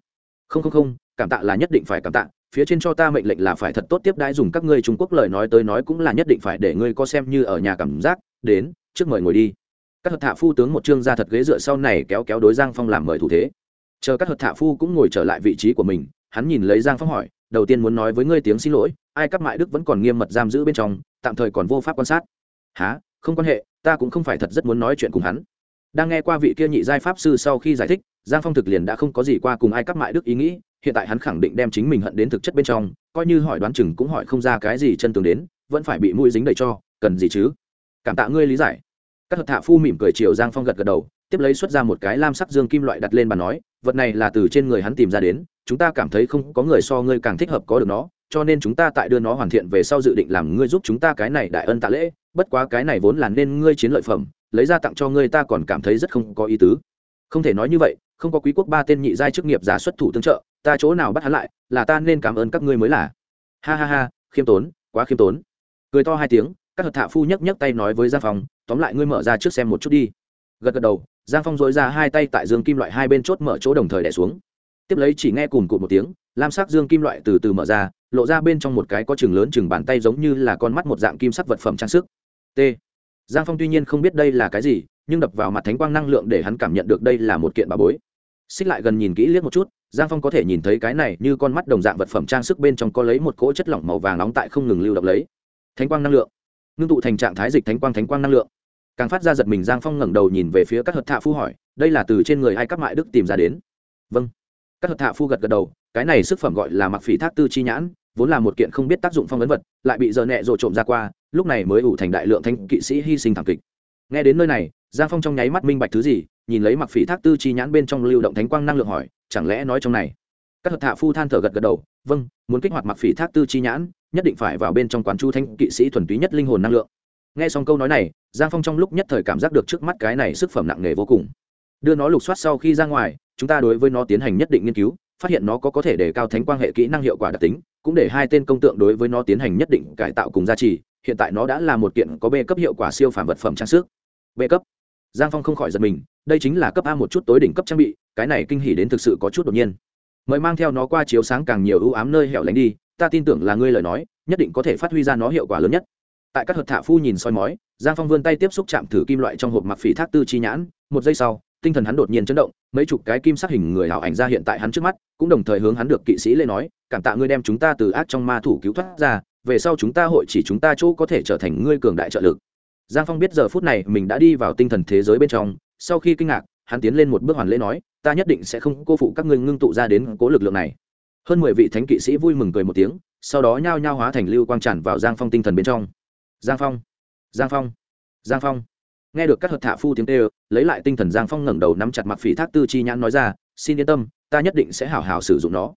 Không không không, cảm tạ là nhất định phải cảm tạ, phía trên cho ta mệnh lệnh là phải thật tốt tiếp đãi dùng các ngươi trung quốc lời nói tới nói cũng là nhất định phải để ngươi có xem như ở nhà cảm giác, đến, trước mời ngồi đi. Các hợp thạ phu tướng một chương ra thật ghế dựa sau này kéo kéo đối giang phong làm mời thủ thế chờ các hợp thạ phu cũng ngồi trở lại vị trí của mình, hắn nhìn lấy giang phong hỏi, đầu tiên muốn nói với ngươi tiếng xin lỗi, ai cắp mại đức vẫn còn nghiêm mật giam giữ bên trong, tạm thời còn vô pháp quan sát. Há không quan hệ, ta cũng không phải thật rất muốn nói chuyện cùng hắn. Đang nghe qua vị kia nhị giai pháp sư sau khi giải thích, giang phong thực liền đã không có gì qua cùng ai cắp mại đức ý nghĩ, hiện tại hắn khẳng định đem chính mình hận đến thực chất bên trong, coi như hỏi đoán chừng cũng hỏi không ra cái gì chân tường đến, vẫn phải bị mũi dính đầy cho, cần gì chứ? Cảm tạ ngươi lý giải. Các hợp thạ phu mỉm cười chiều giang phong gật gật đầu, tiếp lấy xuất ra một cái lam sắc dương kim loại đặt lên bàn nói vật này là từ trên người hắn tìm ra đến, chúng ta cảm thấy không có người so ngươi càng thích hợp có được nó, cho nên chúng ta tại đưa nó hoàn thiện về sau dự định làm ngươi giúp chúng ta cái này đại ân tạ lễ, bất quá cái này vốn là nên ngươi chiến lợi phẩm, lấy ra tặng cho ngươi ta còn cảm thấy rất không có ý tứ. Không thể nói như vậy, không có quý quốc ba tên nhị giai chức nghiệp giả xuất thủ tương trợ, ta chỗ nào bắt hắn lại, là ta nên cảm ơn các ngươi mới là. Ha ha ha, khiêm tốn, quá khiêm tốn. Cười to hai tiếng, các hợp thạ phu nhấc nhấc tay nói với gia phòng tóm lại ngươi mở ra trước xem một chút đi. Gật gật đầu giang phong dối ra hai tay tại dương kim loại hai bên chốt mở chỗ đồng thời đẻ xuống. Tiếp lấy chỉ nghe cùn cụt một tiếng, lam sắc dương kim loại từ từ mở ra, lộ ra bên trong một cái có chừng lớn chừng bàn tay giống như là con mắt một dạng kim sắc vật phẩm trang sức. T. Giang phong tuy nhiên không biết đây là cái gì, nhưng đập vào mặt thánh quang năng lượng để hắn cảm nhận được đây là một kiện bà bối. Xích lại gần nhìn kỹ liếc một chút, giang phong có thể nhìn thấy cái này như con mắt đồng dạng vật phẩm trang sức bên trong có lấy một cỗ chất lỏng màu vàng nóng tại không ngừng lưu động lấy. Thánh quang năng lượng. Ngưng tụ thành trạng thái dịch thánh quang thánh quang năng lượng càng phát ra giật mình giang phong ngẩng đầu nhìn về phía các hợp thạ phu hỏi, đây là từ trên người ai các mại đức tìm ra đến? Vâng. Các hợp thạ phu gật gật đầu, cái này sức phẩm gọi là mặc phỉ thác tư chi nhãn, vốn là một kiện không biết tác dụng phong ấn vật, lại bị giờ nẹ rộ trộm ra qua, lúc này mới ủ thành đại lượng thanh kỵ sĩ hy sinh thảm kịch. Nghe đến nơi này, giang phong trong nháy mắt minh bạch thứ gì, nhìn lấy mặc phỉ thác tư chi nhãn bên trong lưu động thánh quang năng lượng hỏi, chẳng lẽ nói trong này? Các hợp thạ phu than thở gật gật đầu vâng muốn kích hoạt mặc phỉ thác tư chi nhãn, nhất định phải vào bên trong quán chu thanh kỵ sĩ thuần túy nhất linh hồn năng lượng nghe xong câu nói này, giang phong trong lúc nhất thời cảm giác được trước mắt cái này sức phẩm nặng nề vô cùng. Đưa nó lục soát sau khi ra ngoài, chúng ta đối với nó tiến hành nhất định nghiên cứu, phát hiện nó có có thể để cao thánh quang hệ kỹ năng hiệu quả đặc tính, cũng để hai tên công tượng đối với nó tiến hành nhất định cải tạo cùng giá trị hiện tại nó đã là một kiện có b cấp hiệu quả siêu phản vật phẩm trang sức. B cấp. Giang phong không khỏi giật mình, đây chính là cấp a một chút tối đỉnh cấp trang bị, cái này kinh hỉ đến thực sự có chút đột nhiên. Mời mang theo nó qua chiếu sáng càng nhiều ưu ám nơi hẻo lánh đi, ta tin tưởng là ngươi lời nói, nhất định có thể phát huy ra nó hiệu quả lớn nhất tại các hợp thạ phu nhìn soi mói, giang phong vươn tay tiếp xúc chạm thử kim loại trong hộp mặc phỉ thác tư chi nhãn, một giây sau, tinh thần hắn đột nhiên chấn động, mấy chục cái kim sắc hình người hảo ảnh ra hiện tại hắn trước mắt, cũng đồng thời hướng hắn được kỵ sĩ lê nói, cảm tạ ngươi đem chúng ta từ ác trong ma thủ cứu thoát ra, về sau chúng ta hội chỉ chúng ta chỗ có thể trở thành ngươi cường đại trợ lực. Giang phong biết giờ phút này mình đã đi vào tinh thần thế giới bên trong, sau khi kinh ngạc, hắn tiến lên một bước hoàn lễ nói, ta nhất định sẽ không cô phụ các ngươi ngưng tụ ra đến cố lực lượng này. Hơn mười vị thánh kỵ sĩ vui mừng cười một tiếng, sau đó nhao nhao hóa thành lưu quang tràn vào giang phong tinh thần bên trong giang phong. Giang phong. Giang phong. Nghe được các hợp thạ phu tiếng tê lấy lại tinh thần giang phong ngẩng đầu nắm chặt mặc phỉ thác tư chi nhãn nói ra, xin yên tâm, ta nhất định sẽ hảo hảo sử dụng nó.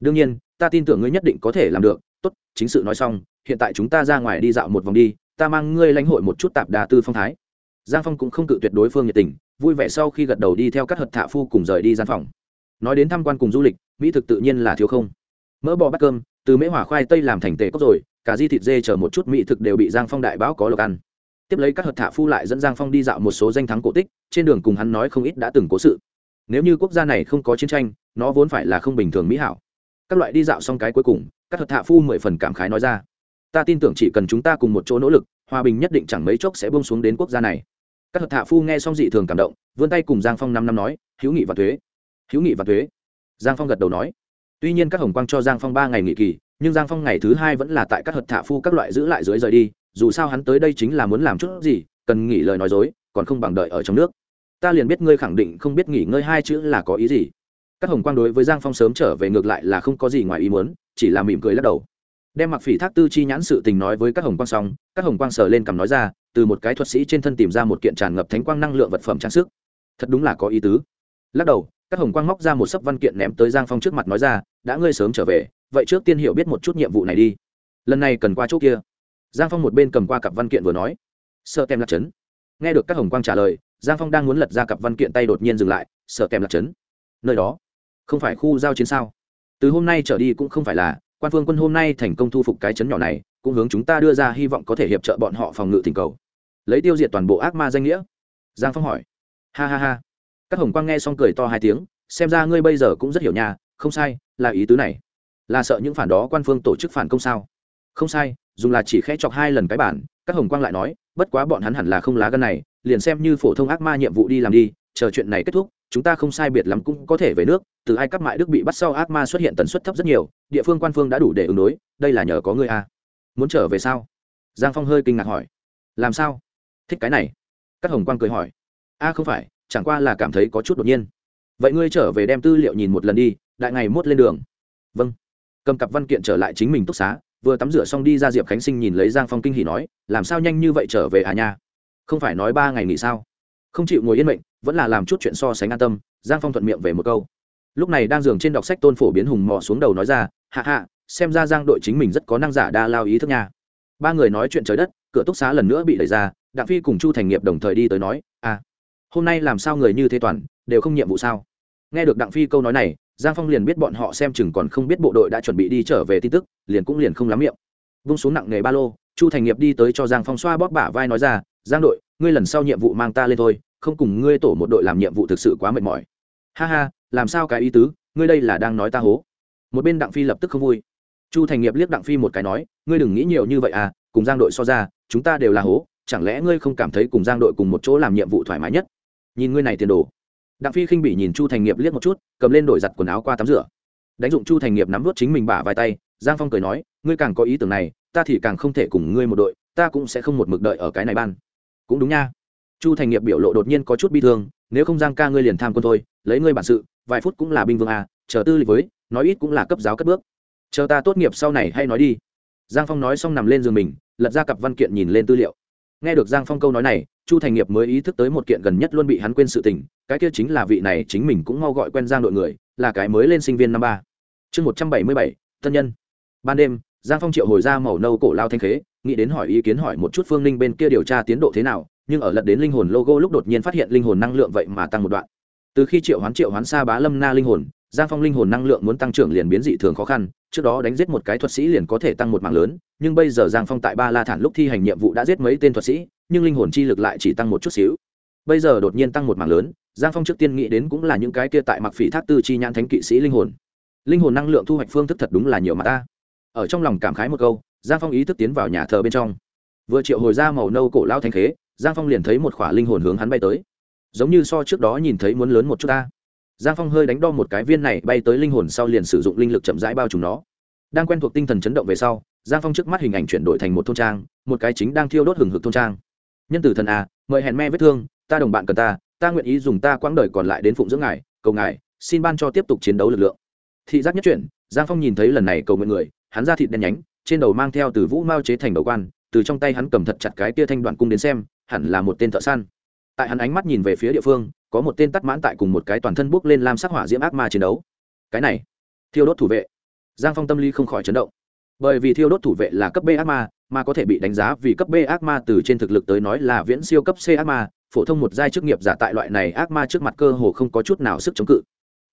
Đương nhiên, ta tin tưởng ngươi nhất định có thể làm được. Tốt, chính sự nói xong, hiện tại chúng ta ra ngoài đi dạo một vòng đi, ta mang ngươi lãnh hội một chút tạp đà tư phong thái. Giang phong cũng không cự tuyệt đối phương nhiệt tình, vui vẻ sau khi gật đầu đi theo các hợp thạ phu cùng rời đi gian phòng. Nói đến tham quan cùng du lịch, mỹ thực tự nhiên là thiếu không. Mỡ bò bát cơm, từ mễ hỏa khoai tây làm thành tề cốc rồi cả di thịt dê chờ một chút mỹ thực đều bị giang phong đại báo có lộc ăn. Tiếp lấy các hợp thạ phu lại dẫn giang phong đi dạo một số danh thắng cổ tích, trên đường cùng hắn nói không ít đã từng cố sự. Nếu như quốc gia này không có chiến tranh, nó vốn phải là không bình thường mỹ hảo. Các loại đi dạo xong cái cuối cùng, các hợp thạ phu mười phần cảm khái nói ra, ta tin tưởng chỉ cần chúng ta cùng một chỗ nỗ lực, hòa bình nhất định chẳng mấy chốc sẽ bông xuống đến quốc gia này. Các hợp thạ phu nghe xong dị thường cảm động, vươn tay cùng giang phong năm năm nói hữu nghị và thuế hữu nghị và thuế. Giang phong gật đầu nói, tuy nhiên các hồng quang cho giang phong ba ngày nghỉ kỳ nhưng giang phong ngày thứ hai vẫn là tại các hật thạ phu các loại giữ lại dưới rời đi, dù sao hắn tới đây chính là muốn làm chút gì, cần nghỉ lời nói dối, còn không bằng đợi ở trong nước. Ta liền biết ngươi khẳng định không biết nghỉ ngơi hai chữ là có ý gì. Các hồng quang đối với giang phong sớm trở về ngược lại là không có gì ngoài ý muốn, chỉ là mỉm cười lắc đầu. Đem mặc phỉ thác tư chi nhãn sự tình nói với các hồng quang xong, các hồng quang sờ lên cầm nói ra, từ một cái thuật sĩ trên thân tìm ra một kiện tràn ngập thánh quang năng lượng vật phẩm trang sức. Thật đúng là có ý tứ. Lắc đầu các hồng quang móc ra một sấp văn kiện ném tới giang phong trước mặt nói ra, đã ngươi sớm trở về, vậy trước tiên hiểu biết một chút nhiệm vụ này đi. Lần này cần qua chỗ kia. Giang phong một bên cầm qua cặp văn kiện vừa nói. Sợ tem lạc trấn. Nghe được các hồng quang trả lời, giang phong đang muốn lật ra cặp văn kiện tay đột nhiên dừng lại, sợ Tem lạc trấn. Nơi đó. Không phải khu giao chiến sao? Từ hôm nay trở đi cũng không phải là, quan phương quân hôm nay thành công thu phục cái chấn nhỏ này, cũng hướng chúng ta đưa ra hy vọng có thể hiệp trợ bọn họ phòng ngự tình cầu. Lấy tiêu diệt toàn bộ ác ma danh nghĩa? Giang phong hỏi. Ha ha ha các hồng quang nghe xong cười to hai tiếng, xem ra ngươi bây giờ cũng rất hiểu nhà không sai, là ý tứ này. Là sợ những phản đó quan phương tổ chức phản công sao? Không sai dùng là chỉ khẽ chọc hai lần cái bản, các hồng quang lại nói, bất quá bọn hắn hẳn là không lá gân này, liền xem như phổ thông ác ma nhiệm vụ đi làm đi, chờ chuyện này kết thúc, chúng ta không sai biệt lắm cũng có thể về nước, từ ai cấp mại đức bị bắt sau ác ma xuất hiện tần suất thấp rất nhiều, địa phương quan phương đã đủ để ứng đối, đây là nhờ có ngươi a à. muốn trở về sao? Giang phong hơi kinh ngạc hỏi. Làm sao? Thích cái này. Các hồng quang cười hỏi. A không phải chẳng qua là cảm thấy có chút đột nhiên. Vậy ngươi trở về đem tư liệu nhìn một lần đi, đại ngày mốt lên đường. Vâng. Cầm cặp văn kiện trở lại chính mình túc xá, vừa tắm rửa xong đi ra diệp khánh sinh nhìn lấy giang phong kinh hỉ nói, làm sao nhanh như vậy trở về à nha? Không phải nói ba ngày nghỉ sao? Không chịu ngồi yên mệnh, vẫn là làm chút chuyện so sánh an tâm. Giang phong thuận miệng về một câu. Lúc này đang giường trên đọc sách tôn phổ biến hùng mò xuống đầu nói ra, hạ hạ, xem ra giang đội chính mình rất có năng giả đa lao ý thức nha. Ba người nói chuyện trời đất, cửa túc xá lần nữa bị đẩy ra, đặng phi cùng chu thành nghiệp đồng thời đi tới nói à hôm nay làm sao người như thế toàn, đều không nhiệm vụ sao? Nghe được đặng phi câu nói này, giang phong liền biết bọn họ xem chừng còn không biết bộ đội đã chuẩn bị đi trở về tin tức, liền cũng liền không lắm miệng. Vung xuống nặng nghề ba lô, chu thành nghiệp đi tới cho giang phong xoa bóp bả vai nói ra, giang đội, ngươi lần sau nhiệm vụ mang ta lên thôi, không cùng ngươi tổ một đội làm nhiệm vụ thực sự quá mệt mỏi. Ha ha, làm sao cái ý tứ, ngươi đây là đang nói ta hố. Một bên đặng phi lập tức không vui. Chu thành nghiệp liếc đặng phi một cái nói, ngươi đừng nghĩ nhiều như vậy à cùng giang đội so ra, chúng ta đều là hố, chẳng lẽ ngươi không cảm thấy cùng giang đội cùng một chỗ làm nhiệm vụ thoải mái nhất? Nhìn ngươi này tiền đồ. Đặng phi khinh bị nhìn chu thành nghiệp liếc một chút, cầm lên đổi giặt quần áo qua tắm rửa. Đánh dụng chu thành nghiệp nắm vớt chính mình bả vài tay, giang phong cười nói, ngươi càng có ý tưởng này, ta thì càng không thể cùng ngươi một đội, ta cũng sẽ không một mực đợi ở cái này ban. Cũng đúng nha. Chu thành nghiệp biểu lộ đột nhiên có chút bi thương, nếu không giang ca ngươi liền tham quân thôi, lấy ngươi bản sự, vài phút cũng là binh vương à chờ tư lịch với, nói ít cũng là cấp giáo cất bước. Chờ ta tốt nghiệp sau này hay nói đi. Giang phong nói xong nằm lên giường mình, lật ra cặp văn kiện nhìn lên tư liệu nghe được giang phong câu nói này, chu thành nghiệp mới ý thức tới một kiện gần nhất luôn bị hắn quên sự tình, cái kia chính là vị này chính mình cũng mau gọi quen giang đội người, là cái mới lên sinh viên năm ba. Chương một trăm bảy mươi bảy tân nhân. Ban đêm, giang phong triệu hồi ra màu nâu cổ lao thanh khế, nghĩ đến hỏi ý kiến hỏi một chút phương ninh bên kia điều tra tiến độ thế nào, nhưng ở lật đến linh hồn logo lúc đột nhiên phát hiện linh hồn năng lượng vậy mà tăng một đoạn. Từ khi triệu hoán triệu hoán xa bá lâm na linh hồn, giang phong linh hồn năng lượng muốn tăng trưởng liền biến dị thường khó khăn trước đó đánh giết một cái thuật sĩ liền có thể tăng một mạng lớn, nhưng bây giờ giang phong tại ba la thản lúc thi hành nhiệm vụ đã giết mấy tên thuật sĩ, nhưng linh hồn chi lực lại chỉ tăng một chút xíu. Bây giờ đột nhiên tăng một mạng lớn, giang phong trước tiên nghĩ đến cũng là những cái kia tại mặc phỉ thác tư chi nhãn thánh kỵ sĩ linh hồn. Linh hồn năng lượng thu hoạch phương thức thật đúng là nhiều mà ta. Ở trong lòng cảm khái một câu, giang phong ý thức tiến vào nhà thờ bên trong. Vừa triệu hồi ra màu nâu cổ lao thanh khế, giang phong liền thấy một khỏa linh hồn hướng hắn bay tới. Giống như so trước đó nhìn thấy muốn lớn một chút ta giang phong hơi đánh đo một cái viên này bay tới linh hồn sau liền sử dụng linh lực chậm rãi bao trùm nó. Đang quen thuộc tinh thần chấn động về sau, giang phong trước mắt hình ảnh chuyển đổi thành một thôn trang, một cái chính đang thiêu đốt hừng hực thôn trang. Nhân tử thần à mời hẹn me vết thương, ta đồng bạn cần ta ta nguyện ý dùng ta quãng đời còn lại đến phụng dưỡng ngài, cầu ngài, xin ban cho tiếp tục chiến đấu lực lượng. Thị giác nhất chuyển, giang phong nhìn thấy lần này cầu nguyện người, hắn ra thịt đen nhánh, trên đầu mang theo từ vũ mao chế thành đầu quan, từ trong tay hắn cầm thật chặt cái tia thanh đoạn cung đến xem, hẳn là một tên thợ săn tại hắn ánh mắt nhìn về phía địa phương, có một tên tắt mãn tại cùng một cái toàn thân bước lên lam sắc hỏa diễm ác ma chiến đấu. Cái này, thiêu đốt thủ vệ. Giang phong tâm lý không khỏi chấn động. Bởi vì thiêu đốt thủ vệ là cấp b ác ma, mà có thể bị đánh giá vì cấp b ác ma từ trên thực lực tới nói là viễn siêu cấp c ác ma, phổ thông một giai chức nghiệp giả tại loại này ác ma trước mặt cơ hồ không có chút nào sức chống cự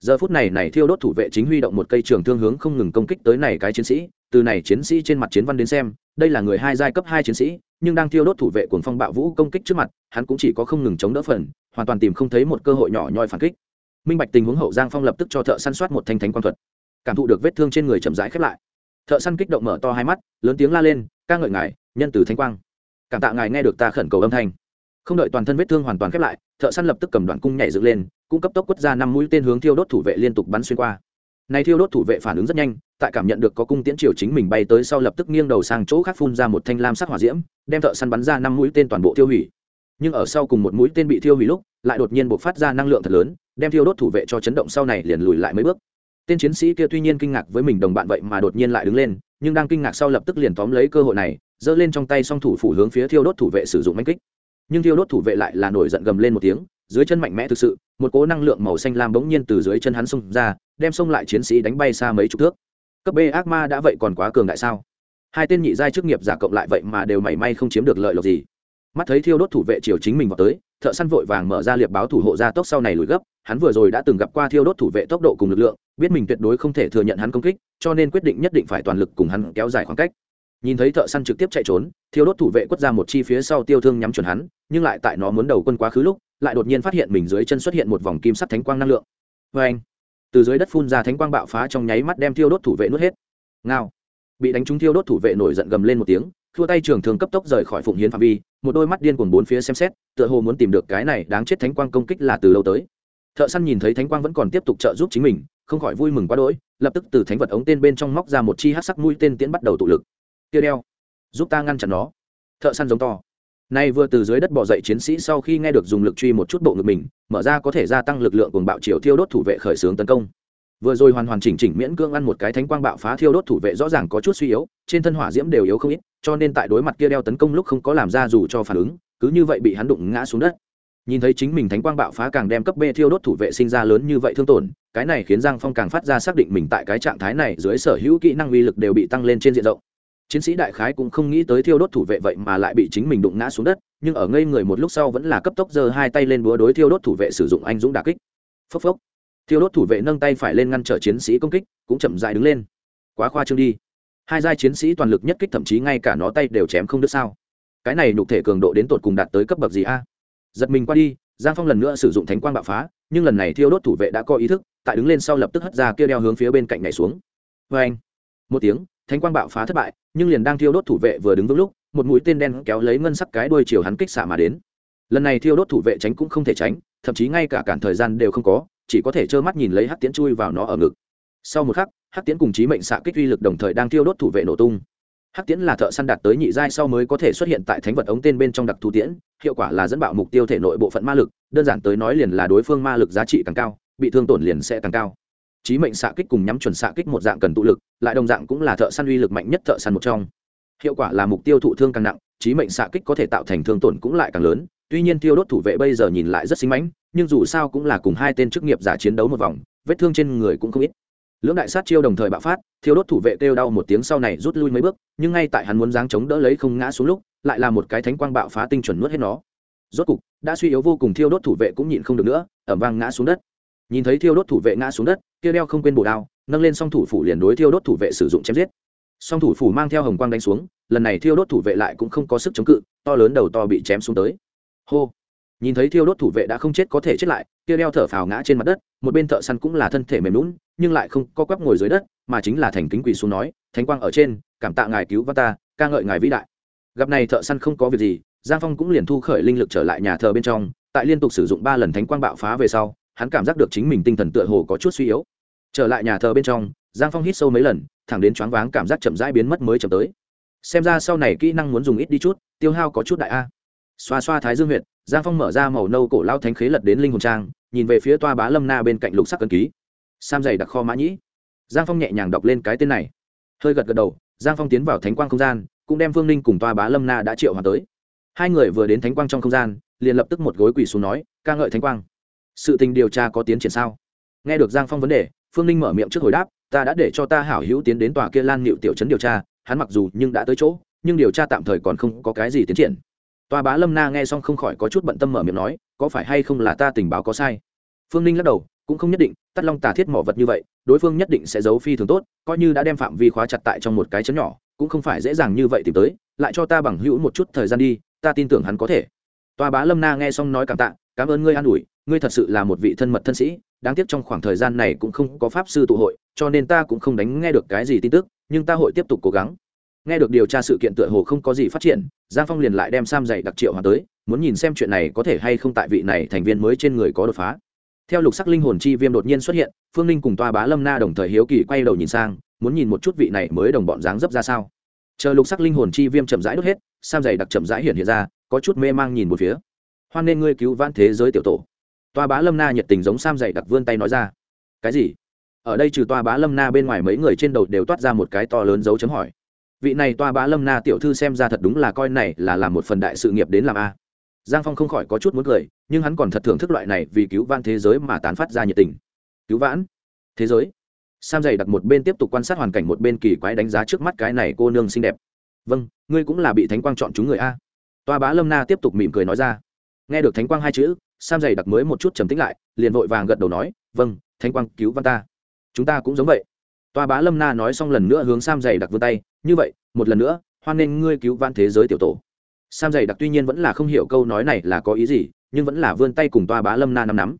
giờ phút này này thiêu đốt thủ vệ chính huy động một cây trường thương hướng không ngừng công kích tới này cái chiến sĩ, từ này chiến sĩ trên mặt chiến văn đến xem, đây là người hai giai cấp hai chiến sĩ, nhưng đang thiêu đốt thủ vệ cuồng phong bạo vũ công kích trước mặt, hắn cũng chỉ có không ngừng chống đỡ phần, hoàn toàn tìm không thấy một cơ hội nhỏ nhoi phản kích. Minh bạch tình huống hậu giang phong lập tức cho thợ săn soát một thanh thánh quang thuật. Cảm thụ được vết thương trên người chậm rãi khép lại. Thợ săn kích động mở to hai mắt, lớn tiếng la lên, ca ngợi ngài, nhân từ thánh quang. Cảm tạ ngài nghe được ta khẩn cầu âm thanh. Không đợi toàn thân vết thương hoàn toàn khép lại, thợ săn lập tức cầm đoạn cung nhảy dựng lên cung cấp tốc quất ra năm mũi tên hướng thiêu đốt thủ vệ liên tục bắn xuyên qua. Này thiêu đốt thủ vệ phản ứng rất nhanh, tại cảm nhận được có cung tiễn triều chính mình bay tới sau lập tức nghiêng đầu sang chỗ khác phun ra một thanh lam sắc hỏa diễm, đem thợ săn bắn ra năm mũi tên toàn bộ tiêu hủy. Nhưng ở sau cùng một mũi tên bị tiêu hủy lúc, lại đột nhiên buộc phát ra năng lượng thật lớn, đem thiêu đốt thủ vệ cho chấn động sau này liền lùi lại mấy bước. Tên chiến sĩ kia tuy nhiên kinh ngạc với mình đồng bạn vậy mà đột nhiên lại đứng lên, nhưng đang kinh ngạc sau lập tức liền tóm lấy cơ hội này, giơ lên trong tay song thủ phủ hướng phía thiêu đốt thủ vệ sử dụng mánh kích nhưng thiêu đốt thủ vệ lại là nổi giận gầm lên một tiếng, dưới chân mạnh mẽ thực sự, một cố năng lượng màu xanh lam bỗng nhiên từ dưới chân hắn xông ra, đem xông lại chiến sĩ đánh bay xa mấy chục thước. Cấp b ác ma đã vậy còn quá cường đại sao? Hai tên nhị giai chức nghiệp giả cộng lại vậy mà đều mảy may không chiếm được lợi lộc gì. Mắt thấy thiêu đốt thủ vệ chiều chính mình vào tới, thợ săn vội vàng mở ra liệp báo thủ hộ ra tốc sau này lùi gấp, hắn vừa rồi đã từng gặp qua thiêu đốt thủ vệ tốc độ cùng lực lượng, biết mình tuyệt đối không thể thừa nhận hắn công kích, cho nên quyết định nhất định phải toàn lực cùng hắn kéo dài khoảng cách nhìn thấy thợ săn trực tiếp chạy trốn, thiêu đốt thủ vệ quất ra một chi phía sau tiêu thương nhắm chuẩn hắn, nhưng lại tại nó muốn đầu quân quá khứ lúc, lại đột nhiên phát hiện mình dưới chân xuất hiện một vòng kim sắt thánh quang năng lượng. Vê anh, từ dưới đất phun ra thánh quang bạo phá trong nháy mắt đem thiêu đốt thủ vệ nuốt hết. Ngao. Bị đánh trúng thiêu đốt thủ vệ nổi giận gầm lên một tiếng thua tay trường thường cấp tốc rời khỏi phụng hiến phạm vi, một đôi mắt điên cuồng bốn phía xem xét, tựa hồ muốn tìm được cái này đáng chết thánh quang công kích là từ lâu tới. Thợ săn nhìn thấy thánh quang vẫn còn tiếp tục trợ giúp chính mình, không khỏi vui mừng quá đỗi, lập tức từ thánh vật ống tên bên trong móc ra một chi hát sắc mũi tên tiễn bắt đầu tụ lực tiêu đeo. Giúp ta ngăn chặn nó. Thợ săn giống to. Nay vừa từ dưới đất bỏ dậy chiến sĩ sau khi nghe được dùng lực truy một chút bộ ngực mình, mở ra có thể gia tăng lực lượng cùng bạo chiều thiêu đốt thủ vệ khởi xướng tấn công. Vừa rồi hoàn hoàn chỉnh chỉnh miễn cưỡng ăn một cái thánh quang bạo phá thiêu đốt thủ vệ rõ ràng có chút suy yếu, trên thân hỏa diễm đều yếu không ít, cho nên tại đối mặt kia đeo tấn công lúc không có làm ra dù cho phản ứng, cứ như vậy bị hắn đụng ngã xuống đất. Nhìn thấy chính mình thánh quang bạo phá càng đem cấp b thiêu đốt thủ vệ sinh ra lớn như vậy thương tổn, cái này khiến giang phong càng phát ra xác định mình tại cái trạng thái này dưới sở hữu kỹ năng uy lực đều bị tăng lên trên diện rộng chiến sĩ đại khái cũng không nghĩ tới thiêu đốt thủ vệ vậy mà lại bị chính mình đụng ngã xuống đất, nhưng ở ngây người một lúc sau vẫn là cấp tốc giơ hai tay lên búa đối thiêu đốt thủ vệ sử dụng anh dũng đà kích. Phốc phốc. Thiêu đốt thủ vệ nâng tay phải lên ngăn trở chiến sĩ công kích, cũng chậm dại đứng lên. Quá khoa trương đi. Hai giai chiến sĩ toàn lực nhất kích thậm chí ngay cả nó tay đều chém không đứt sao. Cái này nhục thể cường độ đến tột cùng đạt tới cấp bậc gì a? Giật mình qua đi, giang phong lần nữa sử dụng thánh quang bạo phá, nhưng lần này thiêu đốt thủ vệ đã có ý thức, tại đứng lên sau lập tức hất ra kia đeo hướng phía bên cạnh này xuống. Vê anh một tiếng thánh quang bạo phá thất bại, nhưng liền đang thiêu đốt thủ vệ vừa đứng vững lúc, một mũi tên đen kéo lấy ngân sắc cái đuôi chiều hắn kích xạ mà đến. Lần này thiêu đốt thủ vệ tránh cũng không thể tránh, thậm chí ngay cả cản thời gian đều không có, chỉ có thể trơ mắt nhìn lấy hắc tiễn chui vào nó ở ngực. Sau một khắc, hắc tiễn cùng chí mệnh xạ kích uy lực đồng thời đang thiêu đốt thủ vệ nổ tung. Hắc tiễn là thợ săn đạt tới nhị giai sau mới có thể xuất hiện tại thánh vật ống tên bên trong đặc thù tiễn, hiệu quả là dẫn bạo mục tiêu thể nội bộ phận ma lực, đơn giản tới nói liền là đối phương ma lực giá trị càng cao, bị thương tổn liền sẽ càng cao chí mệnh xạ kích cùng nhắm chuẩn xạ kích một dạng cần tụ lực, lại đồng dạng cũng là thợ săn uy lực mạnh nhất thợ săn một trong. Hiệu quả là mục tiêu thụ thương càng nặng chí mệnh xạ kích có thể tạo thành thương tổn cũng lại càng lớn, tuy nhiên tiêu đốt thủ vệ bây giờ nhìn lại rất xinh mãnh, nhưng dù sao cũng là cùng hai tên chức nghiệp giả chiến đấu một vòng, vết thương trên người cũng không ít. Lưỡng đại sát chiêu đồng thời bạo phát, thiêu đốt thủ vệ kêu đau một tiếng sau này rút lui mấy bước, nhưng ngay tại hắn muốn giáng chống đỡ lấy không ngã xuống lúc, lại là một cái thánh quang bạo phá tinh chuẩn nuốt hết nó. Rốt cục, đã suy yếu vô cùng thiêu đốt thủ vệ cũng nhịn không được nữa, ầm vang ngã xuống đất nhìn thấy thiêu đốt thủ vệ ngã xuống đất, kia đeo không quên bổ đao, nâng lên song thủ phủ liền đối thiêu đốt thủ vệ sử dụng chém giết. Song thủ phủ mang theo hồng quang đánh xuống, lần này thiêu đốt thủ vệ lại cũng không có sức chống cự, to lớn đầu to bị chém xuống tới. Hô! Nhìn thấy thiêu đốt thủ vệ đã không chết có thể chết lại, kia đeo thở phào ngã trên mặt đất, một bên thợ săn cũng là thân thể mềm lún nhưng lại không có quắp ngồi dưới đất, mà chính là thành kính quỳ xuống nói, thánh quang ở trên, cảm tạ ngài cứu văn ta, ca ngợi ngài vĩ đại. Gặp này thợ săn không có việc gì, giang phong cũng liền thu khởi linh lực trở lại nhà thờ bên trong, tại liên tục sử dụng ba lần thánh quang bạo phá về sau hắn cảm giác được chính mình tinh thần tựa hồ có chút suy yếu. Trở lại nhà thờ bên trong, giang phong hít sâu mấy lần, thẳng đến choáng váng cảm giác chậm rãi biến mất mới chậm tới. Xem ra sau này kỹ năng muốn dùng ít đi chút, tiêu hao có chút đại a. Xoa xoa thái dương huyện giang phong mở ra màu nâu cổ lao thánh khế lật đến linh hồn trang, nhìn về phía toa bá lâm na bên cạnh lục sắc cân ký. Sam dày đặc kho mã nhĩ. Giang phong nhẹ nhàng đọc lên cái tên này. Hơi gật gật đầu, giang phong tiến vào thánh quang không gian, cũng đem vương ninh cùng toa bá lâm na đã triệu hòa tới. Hai người vừa đến thánh quang trong không gian, liền lập tức một gối quỳ xuống nói, ca ngợi thánh quang sự tình điều tra có tiến triển sao? Nghe được giang phong vấn đề, phương ninh mở miệng trước hồi đáp, ta đã để cho ta hảo hữu tiến đến tòa kia lan nịu tiểu Trấn điều tra, hắn mặc dù nhưng đã tới chỗ, nhưng điều tra tạm thời còn không có cái gì tiến triển. Tòa bá lâm na nghe xong không khỏi có chút bận tâm mở miệng nói, có phải hay không là ta tình báo có sai? Phương ninh lắc đầu, cũng không nhất định, tắt long tà thiết mỏ vật như vậy, đối phương nhất định sẽ giấu phi thường tốt, coi như đã đem phạm vi khóa chặt tại trong một cái chấn nhỏ, cũng không phải dễ dàng như vậy tìm tới, lại cho ta bằng hữu một chút thời gian đi, ta tin tưởng hắn có thể. Tòa bá lâm na nghe xong nói cảm tạ cảm ơn ngươi an ủi, ngươi thật sự là một vị thân mật thân sĩ, đáng tiếc trong khoảng thời gian này cũng không có pháp sư tụ hội, cho nên ta cũng không đánh nghe được cái gì tin tức, nhưng ta hội tiếp tục cố gắng. Nghe được điều tra sự kiện tựa hồ không có gì phát triển, giang phong liền lại đem sam dạy đặc triệu hòa tới, muốn nhìn xem chuyện này có thể hay không tại vị này thành viên mới trên người có đột phá. Theo lục sắc linh hồn chi viêm đột nhiên xuất hiện, phương ninh cùng toa bá lâm na đồng thời hiếu kỳ quay đầu nhìn sang, muốn nhìn một chút vị này mới đồng bọn dáng dấp ra sao. Chờ lục sắc linh hồn chi viêm chậm rãi đốt hết, sam dày đặc chậm rãi hiện hiện ra, có chút mê mang nhìn một phía hoan nên ngươi cứu vãn thế giới tiểu tổ. Toa bá lâm na nhiệt tình giống sam dày đặc vươn tay nói ra. Cái gì? Ở đây trừ toa bá lâm na bên ngoài mấy người trên đầu đều toát ra một cái to lớn dấu chấm hỏi. Vị này toa bá lâm na tiểu thư xem ra thật đúng là coi này là làm một phần đại sự nghiệp đến làm a. Giang phong không khỏi có chút muốn cười, nhưng hắn còn thật thưởng thức loại này vì cứu vãn thế giới mà tán phát ra nhiệt tình. Cứu vãn? Thế giới? Sam dày đặt một bên tiếp tục quan sát hoàn cảnh một bên kỳ quái đánh giá trước mắt cái này cô nương xinh đẹp. Vâng ngươi cũng là bị thánh quang chọn chúng người a. Toa bá lâm na tiếp tục mỉm cười nói ra nghe được thánh quang hai chữ, sam dày đặc mới một chút trầm tĩnh lại, liền vội vàng gật đầu nói vâng thánh quang, cứu văn ta. Chúng ta cũng giống vậy. Toa bá lâm na nói xong lần nữa hướng sam dày đặc vươn tay, như vậy, một lần nữa, hoan nghênh ngươi cứu văn thế giới tiểu tổ. Sam dày đặc tuy nhiên vẫn là không hiểu câu nói này là có ý gì, nhưng vẫn là vươn tay cùng toa bá lâm na nắm nắm.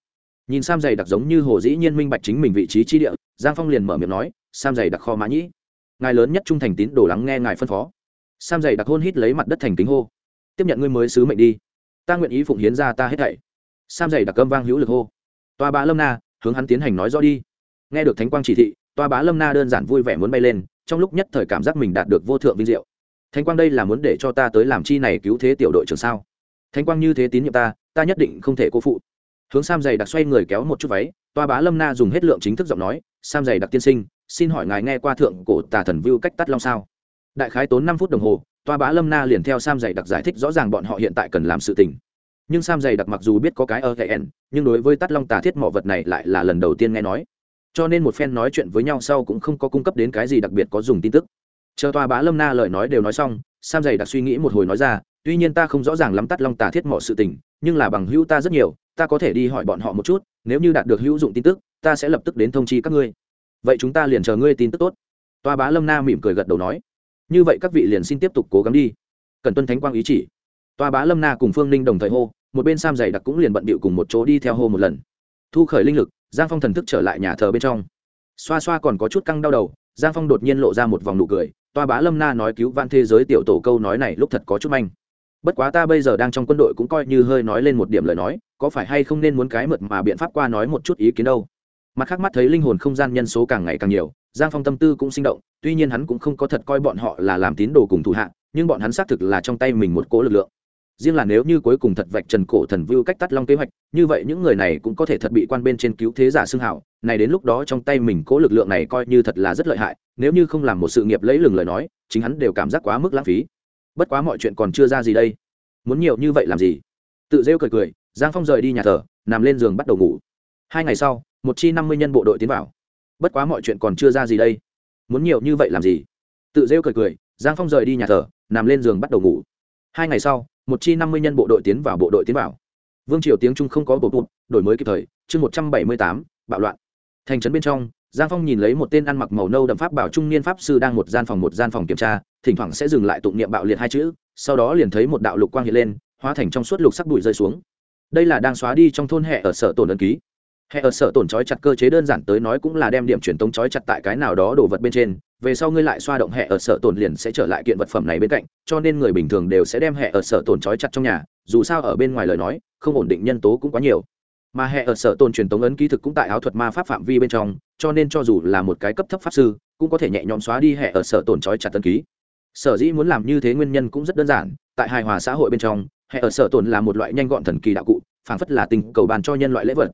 Nhìn sam dày đặc giống như hồ dĩ nhiên minh bạch chính mình vị trí chi địa, giang phong liền mở miệng nói, sam dày đặc kho mã nhĩ, ngài lớn nhất trung thành tín đồ lắng nghe ngài phân phó. Sam dày đặc hôn hít lấy mặt đất thành kính hô, tiếp nhận ngươi mới sứ mệnh đi ta nguyện ý phụng hiến ra ta hết thảy. Sam dày đặc cơm vang hữu lực hô. Toa bá lâm na, hướng hắn tiến hành nói rõ đi. Nghe được thánh quang chỉ thị, toa bá lâm na đơn giản vui vẻ muốn bay lên, trong lúc nhất thời cảm giác mình đạt được vô thượng vinh diệu. Thánh quang đây là muốn để cho ta tới làm chi này cứu thế tiểu đội trưởng sao? Thánh quang như thế tín nhiệm ta ta nhất định không thể cố phụ. Hướng sam dày đặc xoay người kéo một chút váy, toa bá lâm na dùng hết lượng chính thức giọng nói, sam dày đặc tiên sinh, xin hỏi ngài nghe qua thượng cổ tà thần vưu cách tắt long sao? Đại khái tốn năm phút đồng hồ toa bá lâm na liền theo sam dày đặc giải thích rõ ràng bọn họ hiện tại cần làm sự tình. Nhưng sam dày đặc mặc dù biết có cái ở n nhưng đối với tắt long tà thiết mỏ vật này lại là lần đầu tiên nghe nói. Cho nên một phen nói chuyện với nhau sau cũng không có cung cấp đến cái gì đặc biệt có dùng tin tức. Chờ toa bá lâm na lời nói đều nói xong, sam dày đặc suy nghĩ một hồi nói ra, tuy nhiên ta không rõ ràng lắm tắt long tà thiết mỏ sự tình, nhưng là bằng hữu ta rất nhiều, ta có thể đi hỏi bọn họ một chút, nếu như đạt được hữu dụng tin tức, ta sẽ lập tức đến thông chi các ngươi. Vậy chúng ta liền chờ ngươi tin tức tốt. Toa bá lâm na mỉm cười gật đầu nói như vậy các vị liền xin tiếp tục cố gắng đi. Cần tuân thánh quang ý chỉ. Toa bá lâm na cùng phương ninh đồng thời hô, một bên sam dày đặc cũng liền bận bịu cùng một chỗ đi theo hô một lần. Thu khởi linh lực, giang phong thần thức trở lại nhà thờ bên trong. Xoa xoa còn có chút căng đau đầu, giang phong đột nhiên lộ ra một vòng nụ cười, toa bá lâm na nói cứu van thế giới tiểu tổ câu nói này lúc thật có chút manh. Bất quá ta bây giờ đang trong quân đội cũng coi như hơi nói lên một điểm lời nói, có phải hay không nên muốn cái mượt mà biện pháp qua nói một chút ý kiến đâu. Mặt khác mắt thấy linh hồn không gian nhân số càng ngày càng nhiều giang phong tâm tư cũng sinh động, tuy nhiên hắn cũng không có thật coi bọn họ là làm tín đồ cùng thủ hạ, nhưng bọn hắn xác thực là trong tay mình một cỗ lực lượng. Riêng là nếu như cuối cùng thật vạch trần cổ thần vưu cách tắt long kế hoạch, như vậy những người này cũng có thể thật bị quan bên trên cứu thế giả xưng hảo. Này đến lúc đó trong tay mình cỗ lực lượng này coi như thật là rất lợi hại, nếu như không làm một sự nghiệp lấy lừng lời nói, chính hắn đều cảm giác quá mức lãng phí. Bất quá mọi chuyện còn chưa ra gì đây. Muốn nhiều như vậy làm gì? Tự rêu cười cười, giang phong rời đi nhà thờ, nằm lên giường bắt đầu ngủ. Hai ngày sau, một chi năm mươi nhân bộ đội tiến vào bất quá mọi chuyện còn chưa ra gì đây. Muốn nhiều như vậy làm gì? Tự rêu cười cười, giang phong rời đi nhà thờ, nằm lên giường bắt đầu ngủ. Hai ngày sau, một chi năm mươi nhân bộ đội tiến vào, bộ đội tiến vào. Vương triều tiếng trung không có bộ bụt đổi mới kịp thời, chương một trăm bảy mươi tám, bạo loạn. Thành trấn bên trong, giang phong nhìn lấy một tên ăn mặc màu nâu đậm pháp bảo trung niên pháp sư đang một gian phòng một gian phòng kiểm tra, thỉnh thoảng sẽ dừng lại tụng niệm bạo liệt hai chữ, sau đó liền thấy một đạo lục quang hiện lên, hóa thành trong suốt lục sắc bụi rơi xuống. Đây là đang xóa đi trong thôn hệ ở sở tổn ấn ký hệ ở sở tổn trói chặt cơ chế đơn giản tới nói cũng là đem điểm truyền tống trói chặt tại cái nào đó đồ vật bên trên. Về sau ngươi lại xoa động hệ ở sở tổn liền sẽ trở lại kiện vật phẩm này bên cạnh, cho nên người bình thường đều sẽ đem hệ ở sở tổn trói chặt trong nhà, dù sao ở bên ngoài lời nói, không ổn định nhân tố cũng quá nhiều. Mà hệ ở sở tổn truyền tống ấn ký thực cũng tại áo thuật ma pháp phạm vi bên trong, cho nên cho dù là một cái cấp thấp pháp sư, cũng có thể nhẹ nhõm xóa đi hệ ở sở tổn trói chặt ấn ký. Sở dĩ muốn làm như thế nguyên nhân cũng rất đơn giản, tại hài hòa xã hội bên trong, hệ ở sở tổn là một loại nhanh gọn thần kỳ đạo cụ, phảng phất là tình cầu bàn cho nhân loại lễ vật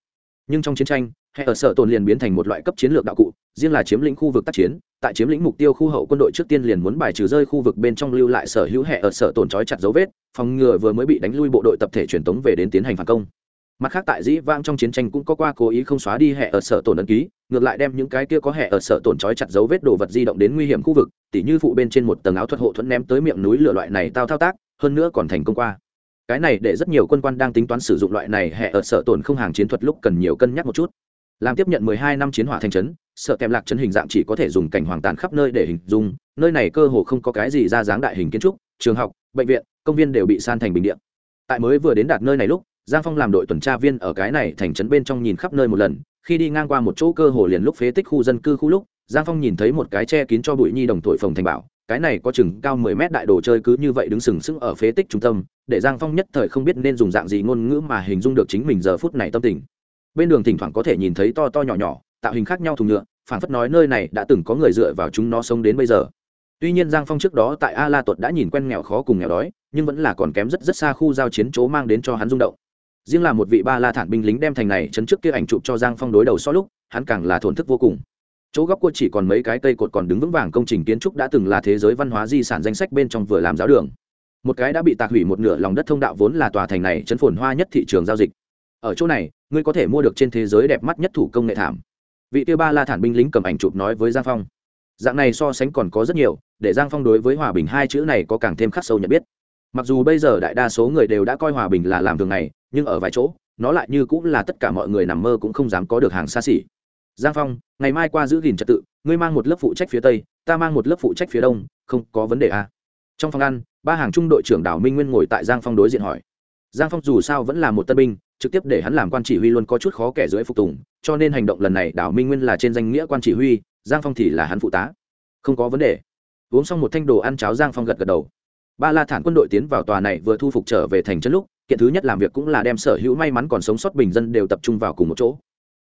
nhưng trong chiến tranh, hệ ở sở tồn liền biến thành một loại cấp chiến lược đạo cụ, riêng là chiếm lĩnh khu vực tác chiến, tại chiếm lĩnh mục tiêu khu hậu quân đội trước tiên liền muốn bài trừ rơi khu vực bên trong lưu lại sở hữu hệ ở sở tồn trói chặt dấu vết, phòng ngừa vừa mới bị đánh lui bộ đội tập thể truyền tống về đến tiến hành phản công. Mặt khác tại dĩ vang trong chiến tranh cũng có qua cố ý không xóa đi hệ ở sở tổn ấn ký, ngược lại đem những cái kia có hệ ở sở tổn trói chặt dấu vết đồ vật di động đến nguy hiểm khu vực, tỉ như phụ bên trên một tầng áo thuật hộ thuẫn ném tới miệng núi lửa loại này tao thao tác, hơn nữa còn thành công qua cái này để rất nhiều quân quan đang tính toán sử dụng loại này hệ ở sở tổn không hàng chiến thuật lúc cần nhiều cân nhắc một chút. Làm tiếp nhận 12 năm chiến hỏa thành trấn, sợ kèm lạc trấn hình dạng chỉ có thể dùng cảnh hoàng tàn khắp nơi để hình dung, nơi này cơ hồ không có cái gì ra dáng đại hình kiến trúc, trường học, bệnh viện, công viên đều bị san thành bình điện tại mới vừa đến đạt nơi này lúc, giang phong làm đội tuần tra viên ở cái này thành trấn bên trong nhìn khắp nơi một lần, khi đi ngang qua một chỗ cơ hồ liền lúc phế tích khu dân cư khu lúc, giang phong nhìn thấy một cái che kín cho bụi nhi đồng thổi phồng thành bảo cái này có chừng cao mười mét đại đồ chơi cứ như vậy đứng sừng sững ở phế tích trung tâm, để giang phong nhất thời không biết nên dùng dạng gì ngôn ngữ mà hình dung được chính mình giờ phút này tâm tình. Bên đường thỉnh thoảng có thể nhìn thấy to to nhỏ nhỏ, tạo hình khác nhau thùng nhựa phản phất nói nơi này đã từng có người dựa vào chúng nó sống đến bây giờ. Tuy nhiên giang phong trước đó tại a la tuật đã nhìn quen nghèo khó cùng nghèo đói, nhưng vẫn là còn kém rất rất xa khu giao chiến chỗ mang đến cho hắn rung động. Riêng là một vị ba la thản binh lính đem thành này chấn trước kia ảnh chụp cho giang phong đối đầu so lúc, hắn càng là thổn thức vô cùng chỗ góc cua chỉ còn mấy cái cây cột còn đứng vững vàng công trình kiến trúc đã từng là thế giới văn hóa di sản danh sách bên trong vừa làm giáo đường. Một cái đã bị tạc hủy một nửa lòng đất thông đạo vốn là tòa thành này chấn phồn hoa nhất thị trường giao dịch. Ở chỗ này, ngươi có thể mua được trên thế giới đẹp mắt nhất thủ công nghệ thảm. Vị tiêu ba la thản binh lính cầm ảnh chụp nói với giang phong. Dạng này so sánh còn có rất nhiều, để giang phong đối với hòa bình hai chữ này có càng thêm khắc sâu nhận biết. Mặc dù bây giờ đại đa số người đều đã coi hòa bình là làm thường ngày, nhưng ở vài chỗ, nó lại như cũng là tất cả mọi người nằm mơ cũng không dám có được hàng xa xỉ giang phong, ngày mai qua giữ gìn trật tự, ngươi mang một lớp phụ trách phía tây, ta mang một lớp phụ trách phía đông, không có vấn đề à. trong phòng ăn, ba hàng trung đội trưởng đảo minh nguyên ngồi tại giang phong đối diện hỏi. Giang phong dù sao vẫn là một tân binh, trực tiếp để hắn làm quan chỉ huy luôn có chút khó kẻ dưới phục tùng, cho nên hành động lần này đảo minh nguyên là trên danh nghĩa quan chỉ huy, giang phong thì là hắn phụ tá. Không có vấn đề. Uống xong một thanh đồ ăn cháo giang phong gật gật đầu. Ba la thản quân đội tiến vào tòa này vừa thu phục trở về thành chân lúc, kiện thứ nhất làm việc cũng là đem sở hữu may mắn còn sống sót bình dân đều tập trung vào cùng một chỗ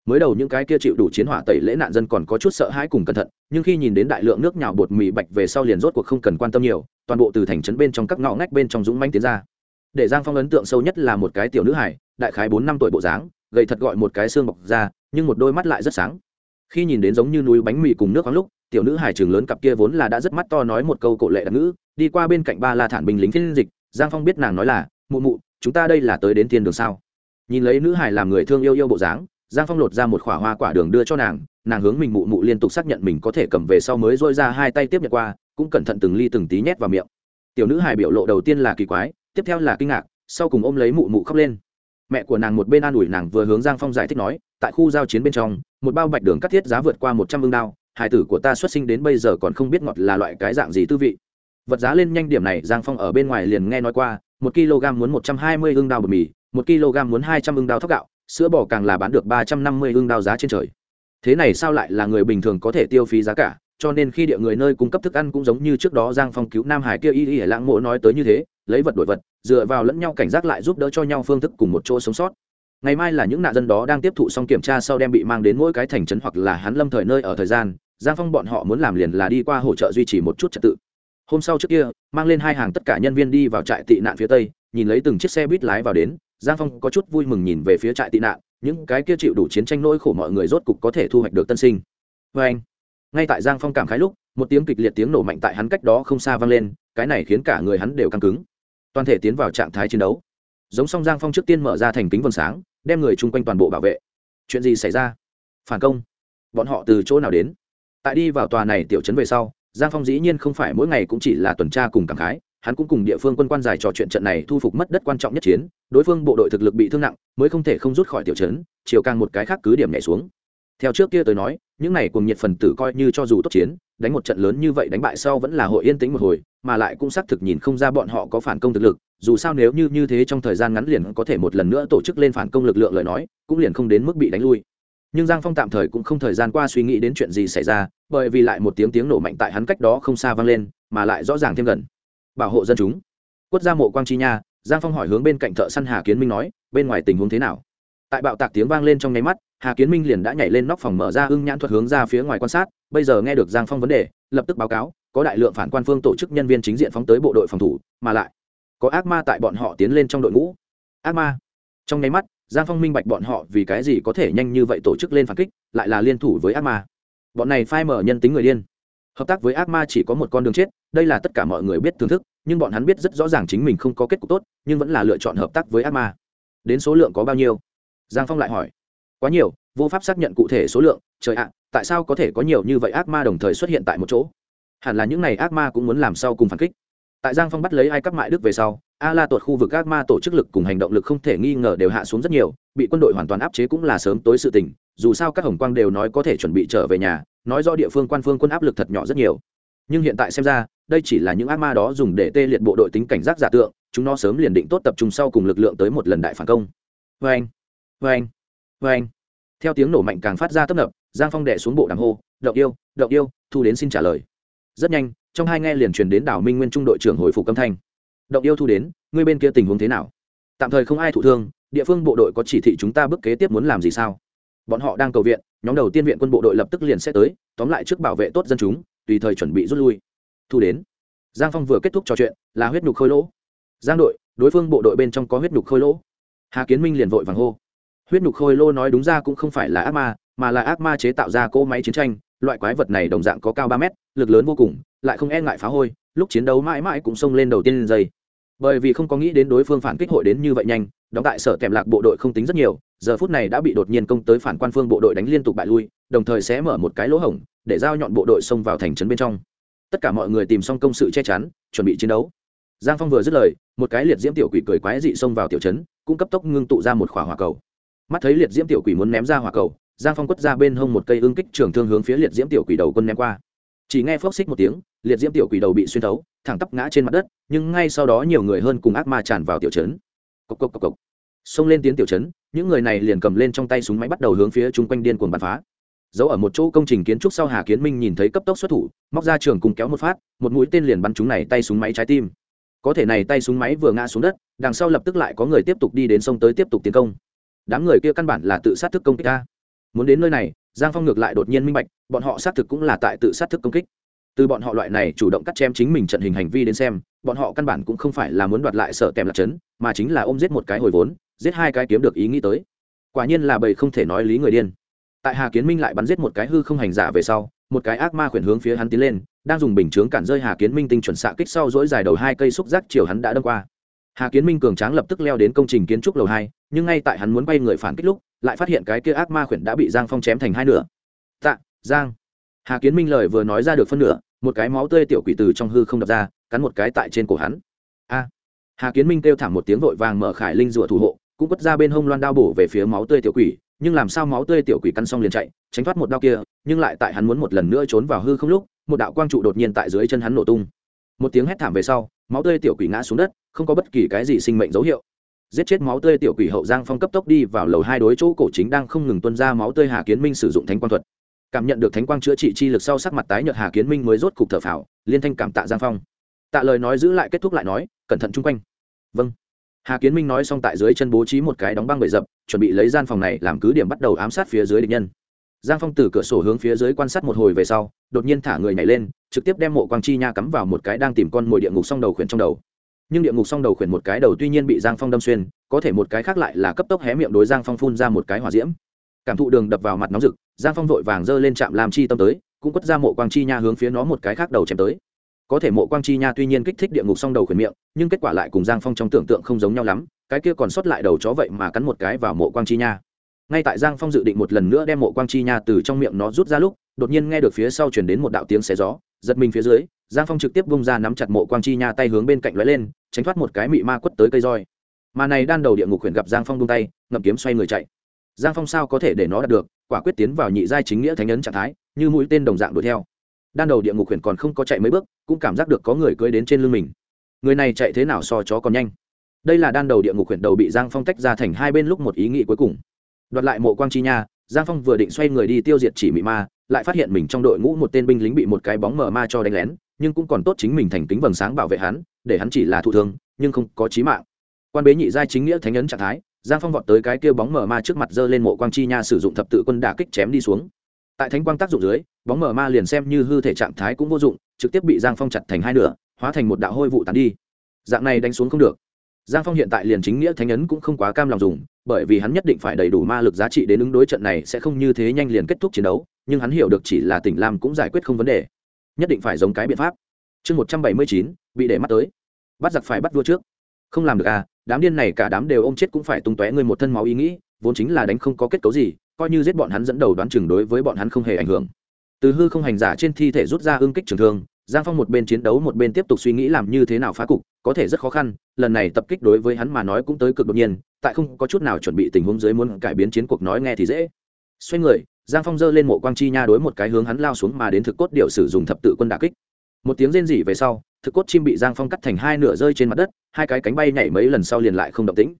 mới đầu những cái kia chịu đủ chiến hỏa tẩy lễ nạn dân còn có chút sợ hãi cùng cẩn thận, nhưng khi nhìn đến đại lượng nước nhào bột mì bạch về sau liền rốt cuộc không cần quan tâm nhiều, toàn bộ từ thành trấn bên trong các ngõ ngách bên trong dũng manh tiến ra. Để giang phong ấn tượng sâu nhất là một cái tiểu nữ hải đại khái bốn năm tuổi bộ dáng, gầy thật gọi một cái xương bọc ra nhưng một đôi mắt lại rất sáng. Khi nhìn đến giống như núi bánh mì cùng nước khoáng lúc, tiểu nữ hải trường lớn cặp kia vốn là đã rất mắt to nói một câu cổ lệ đặc ngữ, đi qua bên cạnh ba la thản binh lính phiên dịch, giang phong biết nàng nói là, mụ mụ, chúng ta đây là tới đến thiên đường sao? Nhìn lấy nữ hải làm người thương yêu yêu bộ dáng giang phong lột ra một khỏa hoa quả đường đưa cho nàng nàng hướng mình mụ mụ liên tục xác nhận mình có thể cầm về sau mới dôi ra hai tay tiếp nhận qua, cũng cẩn thận từng ly từng tí nhét vào miệng. Tiểu nữ hài biểu lộ đầu tiên là kỳ quái, tiếp theo là kinh ngạc, sau cùng ôm lấy mụ mụ khóc lên. Mẹ của nàng một bên an ủi nàng vừa hướng giang phong giải thích nói, tại khu giao chiến bên trong, một bao bạch đường cắt thiết giá vượt qua một trăm ương đao hải tử của ta xuất sinh đến bây giờ còn không biết ngọt là loại cái dạng gì tư vị. Vật giá lên nhanh điểm này, giang phong ở bên ngoài liền nghe nói qua, một kg muốn một trăm hai mươi ương đao bột mì, một kg muốn hai trăm ương đao thóc gạo sữa bò càng là bán được ba trăm năm mươi ương đao giá trên trời. Thế này sao lại là người bình thường có thể tiêu phí giá cả, cho nên khi địa người nơi cung cấp thức ăn cũng giống như trước đó giang phong cứu nam hải kia y y hải lãng mộ nói tới như thế, lấy vật đổi vật, dựa vào lẫn nhau cảnh giác lại giúp đỡ cho nhau phương thức cùng một chỗ sống sót. Ngày mai là những nạn dân đó đang tiếp thụ xong kiểm tra sau đem bị mang đến mỗi cái thành trấn hoặc là hắn lâm thời nơi ở thời gian, giang phong bọn họ muốn làm liền là đi qua hỗ trợ duy trì một chút trật tự. Hôm sau trước kia, mang lên hai hàng tất cả nhân viên đi vào trại tị nạn phía tây, nhìn lấy từng chiếc xe buýt lái vào đến giang phong có chút vui mừng nhìn về phía trại tị nạn, những cái kia chịu đủ chiến tranh nỗi khổ mọi người rốt cục có thể thu hoạch được tân sinh. Vê anh, ngay tại giang phong cảm khái lúc, một tiếng kịch liệt tiếng nổ mạnh tại hắn cách đó không xa vang lên, cái này khiến cả người hắn đều căng cứng. Toàn thể tiến vào trạng thái chiến đấu. Giống song giang phong trước tiên mở ra thành kính vầng sáng, đem người chung quanh toàn bộ bảo vệ. Chuyện gì xảy ra? Phản công. Bọn họ từ chỗ nào đến? Tại đi vào tòa này tiểu trấn về sau, giang phong dĩ nhiên không phải mỗi ngày cũng chỉ là tuần tra cùng cảm khái hắn cũng cùng địa phương quân quan giải trò chuyện trận này thu phục mất đất quan trọng nhất chiến, đối phương bộ đội thực lực bị thương nặng, mới không thể không rút khỏi tiểu trấn, chiều càng một cái khác cứ điểm nhảy xuống. Theo trước kia tôi nói, những này cùng nhiệt phần tử coi như cho dù tốt chiến, đánh một trận lớn như vậy đánh bại sau vẫn là hội yên tĩnh một hồi, mà lại cũng xác thực nhìn không ra bọn họ có phản công thực lực, dù sao nếu như như thế trong thời gian ngắn liền có thể một lần nữa tổ chức lên phản công lực lượng lời nói, cũng liền không đến mức bị đánh lui. Nhưng giang phong tạm thời cũng không thời gian qua suy nghĩ đến chuyện gì xảy ra, bởi vì lại một tiếng tiếng nổ mạnh tại hắn cách đó không xa vang lên, mà lại rõ ràng thêm gần bảo hộ dân chúng. Quất ra mộ quang chi nha, giang phong hỏi hướng bên cạnh thợ săn hà kiến minh nói, bên ngoài tình huống thế nào? Tại bạo tạc tiếng vang lên trong nháy mắt, hà kiến minh liền đã nhảy lên nóc phòng mở ra ưng nhãn thuật hướng ra phía ngoài quan sát, bây giờ nghe được giang phong vấn đề, lập tức báo cáo, có đại lượng phản quan phương tổ chức nhân viên chính diện phóng tới bộ đội phòng thủ, mà lại có ác ma tại bọn họ tiến lên trong đội ngũ. Ác ma? Trong nháy mắt, giang phong minh bạch bọn họ vì cái gì có thể nhanh như vậy tổ chức lên phản kích, lại là liên thủ với ác ma. Bọn này phai mở nhân tính người điên hợp tác với ác ma chỉ có một con đường chết, đây là tất cả mọi người biết thưởng thức, nhưng bọn hắn biết rất rõ ràng chính mình không có kết cục tốt, nhưng vẫn là lựa chọn hợp tác với ác ma. Đến số lượng có bao nhiêu? Giang phong lại hỏi. Quá nhiều, vô pháp xác nhận cụ thể số lượng, trời ạ, tại sao có thể có nhiều như vậy ác ma đồng thời xuất hiện tại một chỗ? Hẳn là những n à y ác ma cũng muốn làm sao cùng phản kích. Tại giang phong bắt lấy ai cắp mại đức về sau, a la tuột khu vực ác ma tổ chức lực cùng hành động lực không thể nghi ngờ đều hạ xuống rất nhiều, bị quân đội hoàn toàn áp chế cũng là sớm tối sự tình, dù sao các hồng quang đều nói có thể chuẩn bị trở về nhà nói do địa phương quan phương quân áp lực thật nhỏ rất nhiều. Nhưng hiện tại xem ra, đây chỉ là những ác ma đó dùng để tê liệt bộ đội tính cảnh giác giả tượng, chúng nó sớm liền định tốt tập trung sau cùng lực lượng tới một lần đại phản công. Vê anh vê anh vê anh theo tiếng nổ mạnh càng phát ra tấp nập, giang phong đệ xuống bộ đàm hô, động yêu động yêu, thu đến xin trả lời. Rất nhanh, trong hai nghe liền truyền đến đảo minh nguyên trung đội trưởng hồi phục âm thanh. Động yêu thu đến, ngươi bên kia tình huống thế nào? Tạm thời không ai thụ thương, địa phương bộ đội có chỉ thị chúng ta bước kế tiếp muốn làm gì sao? Bọn họ đang cầu viện, nhóm đầu tiên viện quân bộ đội lập tức liền sẽ tới, tóm lại trước bảo vệ tốt dân chúng, tùy thời chuẩn bị rút lui. Thu đến. Giang phong vừa kết thúc trò chuyện, là huyết nhục khôi lỗ. Giang đội, đối phương bộ đội bên trong có huyết nhục khôi lỗ. Hà kiến minh liền vội vàng hô. Huyết nhục khôi lô nói đúng ra cũng không phải là ác ma, mà là ác ma chế tạo ra cỗ máy chiến tranh, loại quái vật này đồng dạng có cao ba mét, lực lớn vô cùng, lại không e ngại phá hôi, lúc chiến đấu mãi mãi cũng xông lên đầu tiên lên dây bởi vì không có nghĩ đến đối phương phản kích hội đến như vậy nhanh, đóng tại sở kèm lạc bộ đội không tính rất nhiều, giờ phút này đã bị đột nhiên công tới phản quan phương bộ đội đánh liên tục bại lui, đồng thời sẽ mở một cái lỗ hổng, để giao nhọn bộ đội xông vào thành trấn bên trong. Tất cả mọi người tìm xong công sự che chắn, chuẩn bị chiến đấu. Giang phong vừa dứt lời, một cái liệt diễm tiểu quỷ cười quái dị xông vào tiểu trấn, cũng cấp tốc ngưng tụ ra một khỏa hỏa cầu. Mắt thấy liệt diễm tiểu quỷ muốn ném ra hỏa cầu, giang phong quất ra bên hông một cây ương kích trường thương hướng phía liệt diễm tiểu quỷ đầu quân ném qua. Chỉ nghe phốc xích một tiếng, liệt diễm tiểu quỷ đầu bị xuyên thấu thẳng tắp ngã trên mặt đất, nhưng ngay sau đó nhiều người hơn cùng ác ma tràn vào tiểu trấn. Cộc cộc cộc cộc. Xông lên tiếng tiểu trấn, những người này liền cầm lên trong tay súng máy bắt đầu hướng phía chung quanh điên cuồng bắn phá. Giấu ở một chỗ công trình kiến trúc sau hà kiến minh nhìn thấy cấp tốc xuất thủ, móc ra trường cùng kéo một phát, một mũi tên liền bắn chúng này tay súng máy trái tim. Có thể này tay súng máy vừa ngã xuống đất, đằng sau lập tức lại có người tiếp tục đi đến sông tới tiếp tục tiến công. Đám người kia căn bản là tự sát thức công kích ta. Muốn đến nơi này, giang phong ngược lại đột nhiên minh bạch, bọn họ xác thực cũng là tại tự sát thức công kích từ bọn họ loại này chủ động cắt chém chính mình trận hình hành vi đến xem, bọn họ căn bản cũng không phải là muốn đoạt lại sợ kèm lạc chấn mà chính là ôm giết một cái hồi vốn, giết hai cái kiếm được ý nghĩ tới. Quả nhiên là bầy không thể nói lý người điên. Tại hà kiến minh lại bắn giết một cái hư không hành giả về sau, một cái ác ma khuyển hướng phía hắn tiến lên, đang dùng bình chướng cản rơi hà kiến minh tinh chuẩn xạ kích sau dỗi dài đầu hai cây xúc giác chiều hắn đã đâm qua. Hà kiến minh cường tráng lập tức leo đến công trình kiến trúc lầu hai, nhưng ngay tại hắn muốn bay người phản kích lúc, lại phát hiện cái kia ác ma khuyển đã bị giang phong chém thành hai nửa. Tạ, giang hà kiến minh lời vừa nói ra được phân nửa, một cái máu tươi tiểu quỷ từ trong hư không đập ra, cắn một cái tại trên cổ hắn. A! Hà kiến minh kêu thảm một tiếng vội vàng mở khải linh rủa thủ hộ, cũng quất ra bên hông loan đao bổ về phía máu tươi tiểu quỷ, nhưng làm sao máu tươi tiểu quỷ cắn xong liền chạy, tránh thoát một đao kia, nhưng lại tại hắn muốn một lần nữa trốn vào hư không lúc, một đạo quang trụ đột nhiên tại dưới chân hắn nổ tung. Một tiếng hét thảm về sau, máu tươi tiểu quỷ ngã xuống đất, không có bất kỳ cái gì sinh mệnh dấu hiệu. Giết chết máu tươi tiểu quỷ hậu giang phong cấp tốc đi vào lầu hai đối chỗ cổ chính đang không ngừng tuân ra máu tươi hà kiến minh sử dụng thánh quang thuật cảm nhận được thánh quang chữa trị chi lực sau sắc mặt tái nhợt hà kiến minh mới rốt cục thở phào, liên thanh cảm tạ giang phong. Tạ lời nói giữ lại kết thúc lại nói, cẩn thận chung quanh. Vâng. Hà kiến minh nói xong tại dưới chân bố trí một cái đóng băng bậy dập, chuẩn bị lấy gian phòng này làm cứ điểm bắt đầu ám sát phía dưới địch nhân. Giang phong từ cửa sổ hướng phía dưới quan sát một hồi về sau, đột nhiên thả người nhảy lên, trực tiếp đem mộ quang chi nha cắm vào một cái đang tìm con mồi địa ngục song đầu khuyển trong đầu. Nhưng địa ngục song đầu khuyển một cái đầu tuy nhiên bị giang phong đâm xuyên, có thể một cái khác lại là cấp tốc hé miệng đối giang phong phun ra một cái hỏa diễm cảm thụ đường đập vào mặt nóng rực, giang phong vội vàng giơ lên trạm làm chi tâm tới, cũng quất ra mộ quang chi nha hướng phía nó một cái khác đầu chém tới. Có thể mộ quang chi nha tuy nhiên kích thích địa ngục song đầu khuyển miệng, nhưng kết quả lại cùng giang phong trong tưởng tượng không giống nhau lắm, cái kia còn sót lại đầu chó vậy mà cắn một cái vào mộ quang chi nha. Ngay tại giang phong dự định một lần nữa đem mộ quang chi nha từ trong miệng nó rút ra lúc, đột nhiên nghe được phía sau chuyển đến một đạo tiếng xé gió, giật mình phía dưới, giang phong trực tiếp bung ra nắm chặt mộ quang chi nha tay hướng bên cạnh lóe lên, tránh thoát một cái mị ma quất tới cây roi. Mà này đan đầu địa ngục khuyển gặp giang phong bung tay, ngậm kiếm xoay người chạy giang phong sao có thể để nó đạt được, quả quyết tiến vào nhị giai chính nghĩa thánh ấn trạng thái, như mũi tên đồng dạng đuổi theo. Đan đầu địa ngục huyền còn không có chạy mấy bước, cũng cảm giác được có người cưới đến trên lưng mình. Người này chạy thế nào so chó còn nhanh. Đây là đan đầu địa ngục huyền đầu bị giang phong tách ra thành hai bên lúc một ý nghĩ cuối cùng. Đoạt lại mộ quang chi nha, giang phong vừa định xoay người đi tiêu diệt chỉ mị ma, lại phát hiện mình trong đội ngũ một tên binh lính bị một cái bóng mờ ma cho đánh lén, nhưng cũng còn tốt chính mình thành kính vầng sáng bảo vệ hắn, để hắn chỉ là thụ thương, nhưng không có chí mạng. Quan bế nhị giai chính nghĩa thánh ấn trạng thái giang phong vọt tới cái kia bóng mở ma trước mặt giơ lên mộ quang chi nha sử dụng thập tự quân đả kích chém đi xuống. Tại thánh quang tác dụng dưới, bóng mở ma liền xem như hư thể trạng thái cũng vô dụng, trực tiếp bị giang phong chặt thành hai nửa, hóa thành một đạo hôi vụ tàn đi. Dạng này đánh xuống không được. Giang phong hiện tại liền chính nghĩa thánh ấn cũng không quá cam lòng dùng, bởi vì hắn nhất định phải đầy đủ ma lực giá trị đến ứng đối trận này sẽ không như thế nhanh liền kết thúc chiến đấu, nhưng hắn hiểu được chỉ là tỉnh lam cũng giải quyết không vấn đề. Nhất định phải giống cái biện pháp. Chương một trăm bảy mươi chín, bị để mắt tới. Bắt giặc phải bắt vua trước. Không làm được à đám điên này cả đám đều ôm chết cũng phải tung tóe ngươi một thân máu ý nghĩ, vốn chính là đánh không có kết cấu gì, coi như giết bọn hắn dẫn đầu đoán chừng đối với bọn hắn không hề ảnh hưởng. Từ hư không hành giả trên thi thể rút ra ương kích trường thương, giang phong một bên chiến đấu một bên tiếp tục suy nghĩ làm như thế nào phá cục, có thể rất khó khăn, lần này tập kích đối với hắn mà nói cũng tới cực đột nhiên, tại không có chút nào chuẩn bị tình huống dưới muốn cải biến chiến cuộc nói nghe thì dễ. Xoay người, giang phong giơ lên mộ quang chi nha đối một cái hướng hắn lao xuống mà đến thực cốt điệu sử dụng thập tự quân đà kích. Một tiếng rên rỉ về sau thực cốt chim bị giang phong cắt thành hai nửa rơi trên mặt đất, hai cái cánh bay nhảy mấy lần sau liền lại không động tĩnh.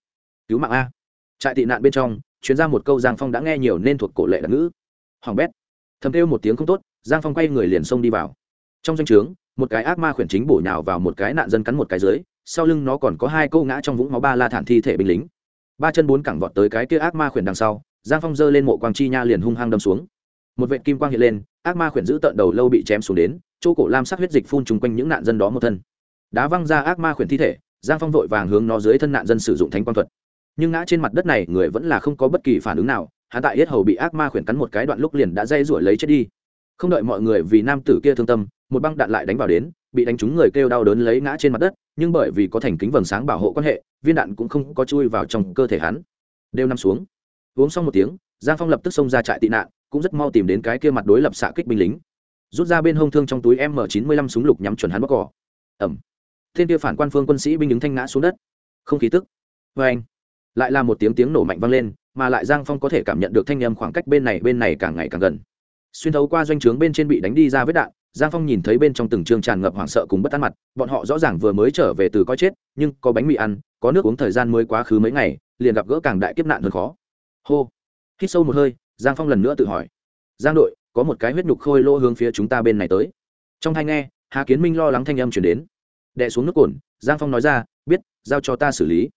Cứu mạng a. Trại tị nạn bên trong chuyến ra một câu giang phong đã nghe nhiều nên thuộc cổ lệ đặc ngữ. Hoàng bét. Thầm kêu một tiếng không tốt, giang phong quay người liền xông đi vào. Trong danh o trướng, một cái ác ma khuyển chính bổ nhào vào một cái nạn dân cắn một cái dưới, sau lưng nó còn có hai câu ngã trong vũng máu ba la thản thi thể binh lính. Ba chân bốn cẳng vọt tới cái kia ác ma khuyển đằng sau, giang phong giơ lên mộ quang chi nha liền hung hăng đâm xuống. Một vệ kim quang hiện lên, ác ma khuyển giữ tợn đầu lâu bị chém xuống đến chỗ cổ lam sắc huyết dịch phun chung quanh những nạn dân đó một thân. Đá văng ra ác ma khuyển thi thể, giang phong vội vàng hướng nó dưới thân nạn dân sử dụng thánh quang thuật. Nhưng ngã trên mặt đất này, người vẫn là không có bất kỳ phản ứng nào, hắn tại yết hầu bị ác ma khuyển cắn một cái đoạn lúc liền đã dây rủi lấy chết đi. Không đợi mọi người vì nam tử kia thương tâm, một băng đạn lại đánh vào đến, bị đánh trúng người kêu đau đớn lấy ngã trên mặt đất, nhưng bởi vì có thành kính vầng sáng bảo hộ quan hệ, viên đạn cũng không có chui vào trong cơ thể hắn. Đều nằm xuống. Uống xong một tiếng, giang phong lập tức xông ra trại tị nạn, cũng rất mau tìm đến cái kia mặt đối lập xạ kích binh lính rút ra bên hông thương trong túi m chín mươi lăm súng lục nhắm chuẩn hắn bóc cỏ. Ẩm. Thiên kia phản quan phương quân sĩ binh đứng thanh ngã xuống đất. Không khí tức. Vê anh. Lại là một tiếng tiếng nổ mạnh vang lên, mà lại giang phong có thể cảm nhận được thanh âm khoảng cách bên này bên này càng ngày càng gần. Xuyên thấu qua doanh trướng bên trên bị đánh đi ra vết đạn, giang phong nhìn thấy bên trong từng trường tràn ngập hoảng sợ cùng bất an mặt, bọn họ rõ ràng vừa mới trở về từ coi chết, nhưng có bánh mì ăn, có nước uống thời gian mới quá khứ mấy ngày, liền gặp gỡ càng đại kiếp nạn hơn khó. Hô. Hít sâu một hơi, giang phong lần nữa tự hỏi. Giang đội có một cái huyết nhục khôi lỗ hướng phía chúng ta bên này tới. Trong thanh nghe, hà kiến minh lo lắng thanh âm chuyển đến. Đè xuống nước cồn, giang phong nói ra, biết, giao cho ta xử lý.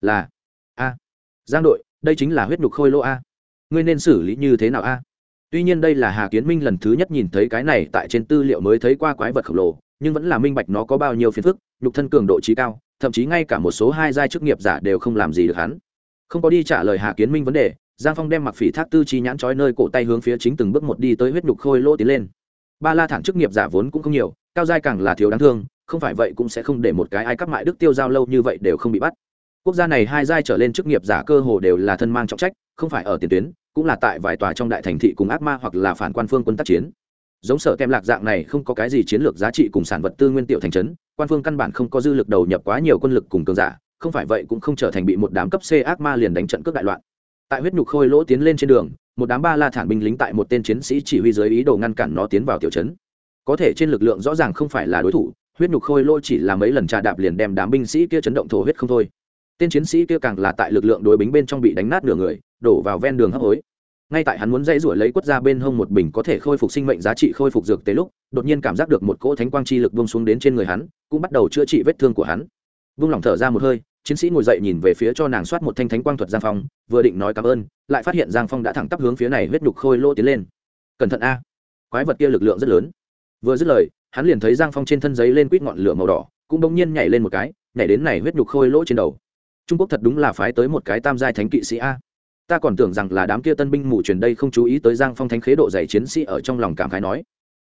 Là, a, giang đội, đây chính là huyết nhục khôi lỗ a. Ngươi nên xử lý như thế nào a? Tuy nhiên đây là hà kiến minh lần thứ nhất nhìn thấy cái này tại trên tư liệu mới thấy qua quái vật khổng lồ, nhưng vẫn là minh bạch nó có bao nhiêu phiền phức, nhục thân cường độ trí cao, thậm chí ngay cả một số hai giai chức nghiệp giả đều không làm gì được hắn. Không có đi trả lời hà kiến minh vấn đề giang phong đem mặc phỉ thác tư chi nhãn trói nơi cổ tay hướng phía chính từng bước một đi tới huyết nhục khôi lỗ tiến lên. Ba la thản chức nghiệp giả vốn cũng không nhiều, cao giai càng là thiếu đáng thương, không phải vậy cũng sẽ không để một cái ai cắp mại đức tiêu giao lâu như vậy đều không bị bắt. Quốc gia này hai giai trở lên chức nghiệp giả cơ hồ đều là thân mang trọng trách, không phải ở tiền tuyến, cũng là tại vài tòa trong đại thành thị cùng ác ma hoặc là phản quan phương quân tác chiến. Giống sở kem lạc dạng này không có cái gì chiến lược giá trị cùng sản vật tư nguyên tiểu thành trấn, quan phương căn bản không có dư lực đầu nhập quá nhiều quân lực cùng cường giả, không phải vậy cũng không trở thành bị một đám cấp c ác ma liền đánh trận cướp đại loạn tại huyết nhục khôi lỗ tiến lên trên đường, một đám ba la thản binh lính tại một tên chiến sĩ chỉ huy dưới ý đồ ngăn cản nó tiến vào tiểu trấn. Có thể trên lực lượng rõ ràng không phải là đối thủ, huyết nhục khôi lỗ chỉ là mấy lần trà đạp liền đem đám binh sĩ kia chấn động thổ huyết không thôi. Tên chiến sĩ kia càng là tại lực lượng đối bính bên trong bị đánh nát nửa người, đổ vào ven đường hấp hối. Ngay tại hắn muốn dãy ruổi lấy quất ra bên hông một bình có thể khôi phục sinh mệnh giá trị khôi phục dược tế lúc, đột nhiên cảm giác được một cỗ thánh quang chi lực bông xuống đến trên người hắn, cũng bắt đầu chữa trị vết thương của hắn. Vung lòng thở ra một hơi chiến sĩ ngồi dậy nhìn về phía cho nàng soát một thanh thánh quang thuật giang phong, vừa định nói cảm ơn, lại phát hiện giang phong đã thẳng tắp hướng phía này huyết nhục khôi lô tiến lên. Cẩn thận a, quái vật kia lực lượng rất lớn. Vừa dứt lời, hắn liền thấy giang phong trên thân giấy lên quýt ngọn lửa màu đỏ, cũng bỗng nhiên nhảy lên một cái, nhảy đến này huyết nhục khôi lỗ trên đầu. Trung quốc thật đúng là phái tới một cái tam giai thánh kỵ sĩ a. Ta còn tưởng rằng là đám kia tân binh mù truyền đây không chú ý tới giang phong thánh khế độ dày chiến sĩ ở trong lòng cảm khái nói.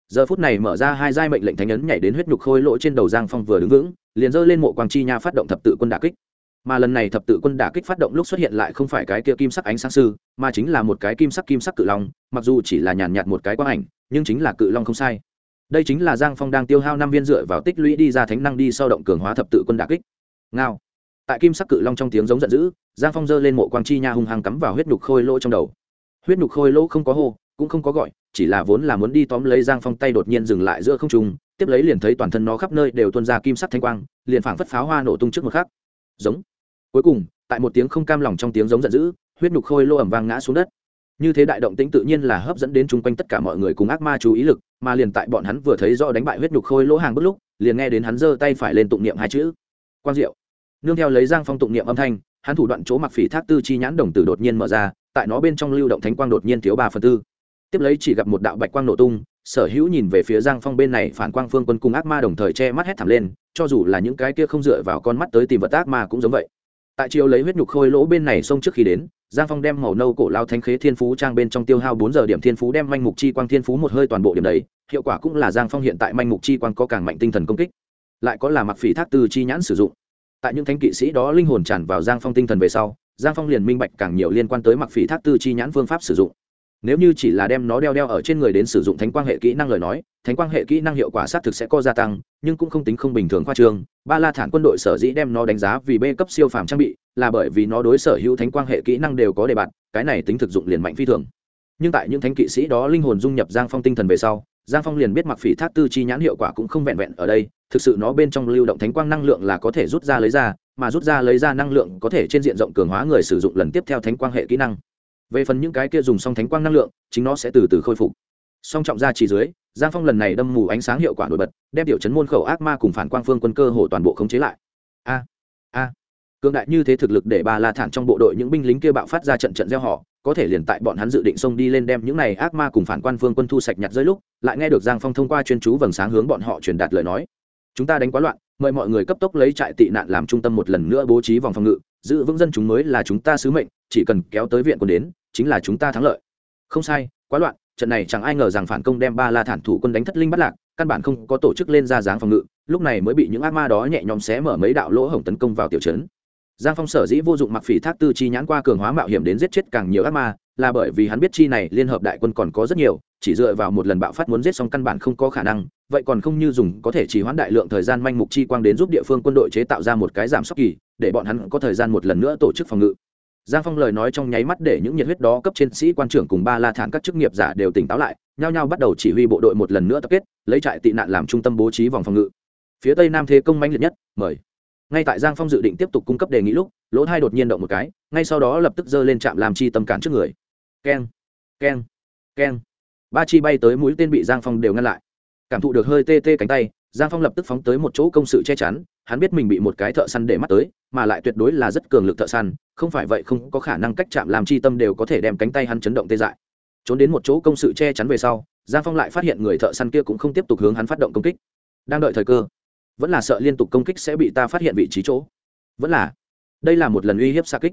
Giờ phút này mở ra hai giai mệnh lệnh thánh ấn nhảy đến huyết nhục khôi lỗ trên đầu giang phong vừa đứng vững, liền giơ lên mộ quang chi nha phát động thập tự quân đả kích mà lần này thập tự quân đả kích phát động lúc xuất hiện lại không phải cái kia kim sắc ánh sáng sư, mà chính là một cái kim sắc kim sắc cự long, mặc dù chỉ là nhàn nhạt một cái quang ảnh, nhưng chính là cự long không sai. Đây chính là giang phong đang tiêu hao năm viên dựa vào tích lũy đi ra thánh năng đi sau động cường hóa thập tự quân đả kích. Ngao. Tại kim sắc cự long trong tiếng giống giận dữ, giang phong giơ lên mộ quang chi nha hung hăng cắm vào huyết nhục khôi lỗ trong đầu. Huyết nhục khôi lỗ không có hô, cũng không có gọi, chỉ là vốn là muốn đi tóm lấy giang phong tay đột nhiên dừng lại giữa không trung, tiếp lấy liền thấy toàn thân nó khắp nơi đều tuôn ra kim sắc thanh quang, liền phảng phất pháo hoa nổ tung trước một khắc giống. Cuối cùng, tại một tiếng không cam lòng trong tiếng giống giận dữ, huyết nhục khôi lô ẩm vang ngã xuống đất. Như thế đại động tĩnh tự nhiên là hấp dẫn đến chung quanh tất cả mọi người cùng ác ma chú ý lực, mà liền tại bọn hắn vừa thấy do đánh bại huyết nhục khôi lỗ hàng bất lúc, liền nghe đến hắn giơ tay phải lên tụng niệm hai chữ. Quang diệu. Nương theo lấy giang phong tụng niệm âm thanh, hắn thủ đoạn chỗ mặc phỉ thác tư chi nhãn đồng tử đột nhiên mở ra, tại nó bên trong lưu động thánh quang đột nhiên thiếu ba phần tư. Tiếp lấy chỉ gặp một đạo bạch quang nổ tung, sở hữu nhìn về phía giang phong bên này phản quang phương quân cùng ác ma đồng thời che mắt hét thảm lên cho dù là những cái kia không dựa vào con mắt tới tìm vật tác mà cũng giống vậy. Tại chiều lấy huyết nhục khôi lỗ bên này xông trước khi đến, giang phong đem màu nâu cổ lao thanh khế thiên phú trang bên trong tiêu hao bốn giờ điểm thiên phú đem manh mục chi quang thiên phú một hơi toàn bộ điểm đấy, hiệu quả cũng là giang phong hiện tại manh mục chi quang có càng mạnh tinh thần công kích. Lại có là mặc phỉ thác từ chi nhãn sử dụng. Tại những thánh kỵ sĩ đó linh hồn tràn vào giang phong tinh thần về sau, giang phong liền minh bạch càng nhiều liên quan tới mặc phỉ thác tư chi nhãn phương pháp sử dụng nếu như chỉ là đem nó đeo đeo ở trên người đến sử dụng thánh quang hệ kỹ năng lời nói, thánh quang hệ kỹ năng hiệu quả xác thực sẽ có gia tăng, nhưng cũng không tính không bình thường khoa trương. Ba la thản quân đội sở dĩ đem nó đánh giá vì b cấp siêu phàm trang bị, là bởi vì nó đối sở hữu thánh quang hệ kỹ năng đều có đề bạt, cái này tính thực dụng liền mạnh phi thường. Nhưng tại những thánh kỵ sĩ đó linh hồn dung nhập giang phong tinh thần về sau, giang phong liền biết mặc phỉ thác tư chi nhãn hiệu quả cũng không vẹn vẹn ở đây, thực sự nó bên trong lưu động thánh quang năng lượng là có thể rút ra lấy ra, mà rút ra lấy ra năng lượng có thể trên diện rộng cường hóa người sử dụng lần tiếp theo thánh quang hệ kỹ năng về phần những cái kia dùng xong thánh quang năng lượng, chính nó sẽ từ từ khôi phục. Song trọng ra chỉ dưới, giang phong lần này đâm mù ánh sáng hiệu quả nổi bật, đem tiểu chấn môn khẩu ác ma cùng phản quang phương quân cơ hồ toàn bộ khống chế lại. A a. Cường đại như thế thực lực để ba la thản trong bộ đội những binh lính kia bạo phát ra trận trận gieo họ, có thể liền tại bọn hắn dự định xông đi lên đem những này ác ma cùng phản quan phương quân thu sạch nhặt dưới lúc, lại nghe được giang phong thông qua chuyên chú vầng sáng hướng bọn họ truyền đạt lời nói. Chúng ta đánh quá loạn, mời mọi người cấp tốc lấy trại tị nạn làm trung tâm một lần nữa bố trí vòng phòng ngự, giữ vững dân chúng mới là chúng ta sứ mệnh, chỉ cần kéo tới viện quân đến chính là chúng ta thắng lợi. Không sai, quá loạn, trận này chẳng ai ngờ rằng phản công đem ba la thản thủ quân đánh thất linh bắt lạc, căn bản không có tổ chức lên ra dáng phòng ngự, lúc này mới bị những ác ma đó nhẹ nhõm xé mở mấy đạo lỗ hổng tấn công vào tiểu trấn. Giang phong sở dĩ vô dụng mặc phỉ thác tư chi nhãn qua cường hóa mạo hiểm đến giết chết càng nhiều ác ma, là bởi vì hắn biết chi này liên hợp đại quân còn có rất nhiều, chỉ dựa vào một lần bạo phát muốn giết xong căn bản không có khả năng, vậy còn không như dùng có thể chỉ hoãn đại lượng thời gian manh mục chi quang đến giúp địa phương quân đội chế tạo ra một cái giảm sốc kỳ, để bọn hắn có thời gian một lần nữa tổ chức phòng ngự giang phong lời nói trong nháy mắt để những nhiệt huyết đó cấp trên sĩ quan trưởng cùng ba la thản các chức nghiệp giả đều tỉnh táo lại, nhao nhao bắt đầu chỉ huy bộ đội một lần nữa tập kết, lấy trại tị nạn làm trung tâm bố trí vòng phòng ngự. Phía tây nam thế công mãnh liệt nhất, mời. Ngay tại giang phong dự định tiếp tục cung cấp đề nghị lúc, lỗ thai đột nhiên động một cái, ngay sau đó lập tức giơ lên trạm làm chi tâm cản trước người. Keng keng keng. Ba chi bay tới mũi tên bị giang phong đều ngăn lại. Cảm thụ được hơi tê tê cánh tay, giang phong lập tức phóng tới một chỗ công sự che chắn hắn biết mình bị một cái thợ săn để mắt tới, mà lại tuyệt đối là rất cường lực thợ săn, không phải vậy không có khả năng cách chạm làm chi tâm đều có thể đem cánh tay hắn chấn động tê dại. Trốn đến một chỗ công sự che chắn về sau, giang phong lại phát hiện người thợ săn kia cũng không tiếp tục hướng hắn phát động công kích. Đang đợi thời cơ, vẫn là sợ liên tục công kích sẽ bị ta phát hiện vị trí chỗ. Vẫn là, đây là một lần uy hiếp xa kích.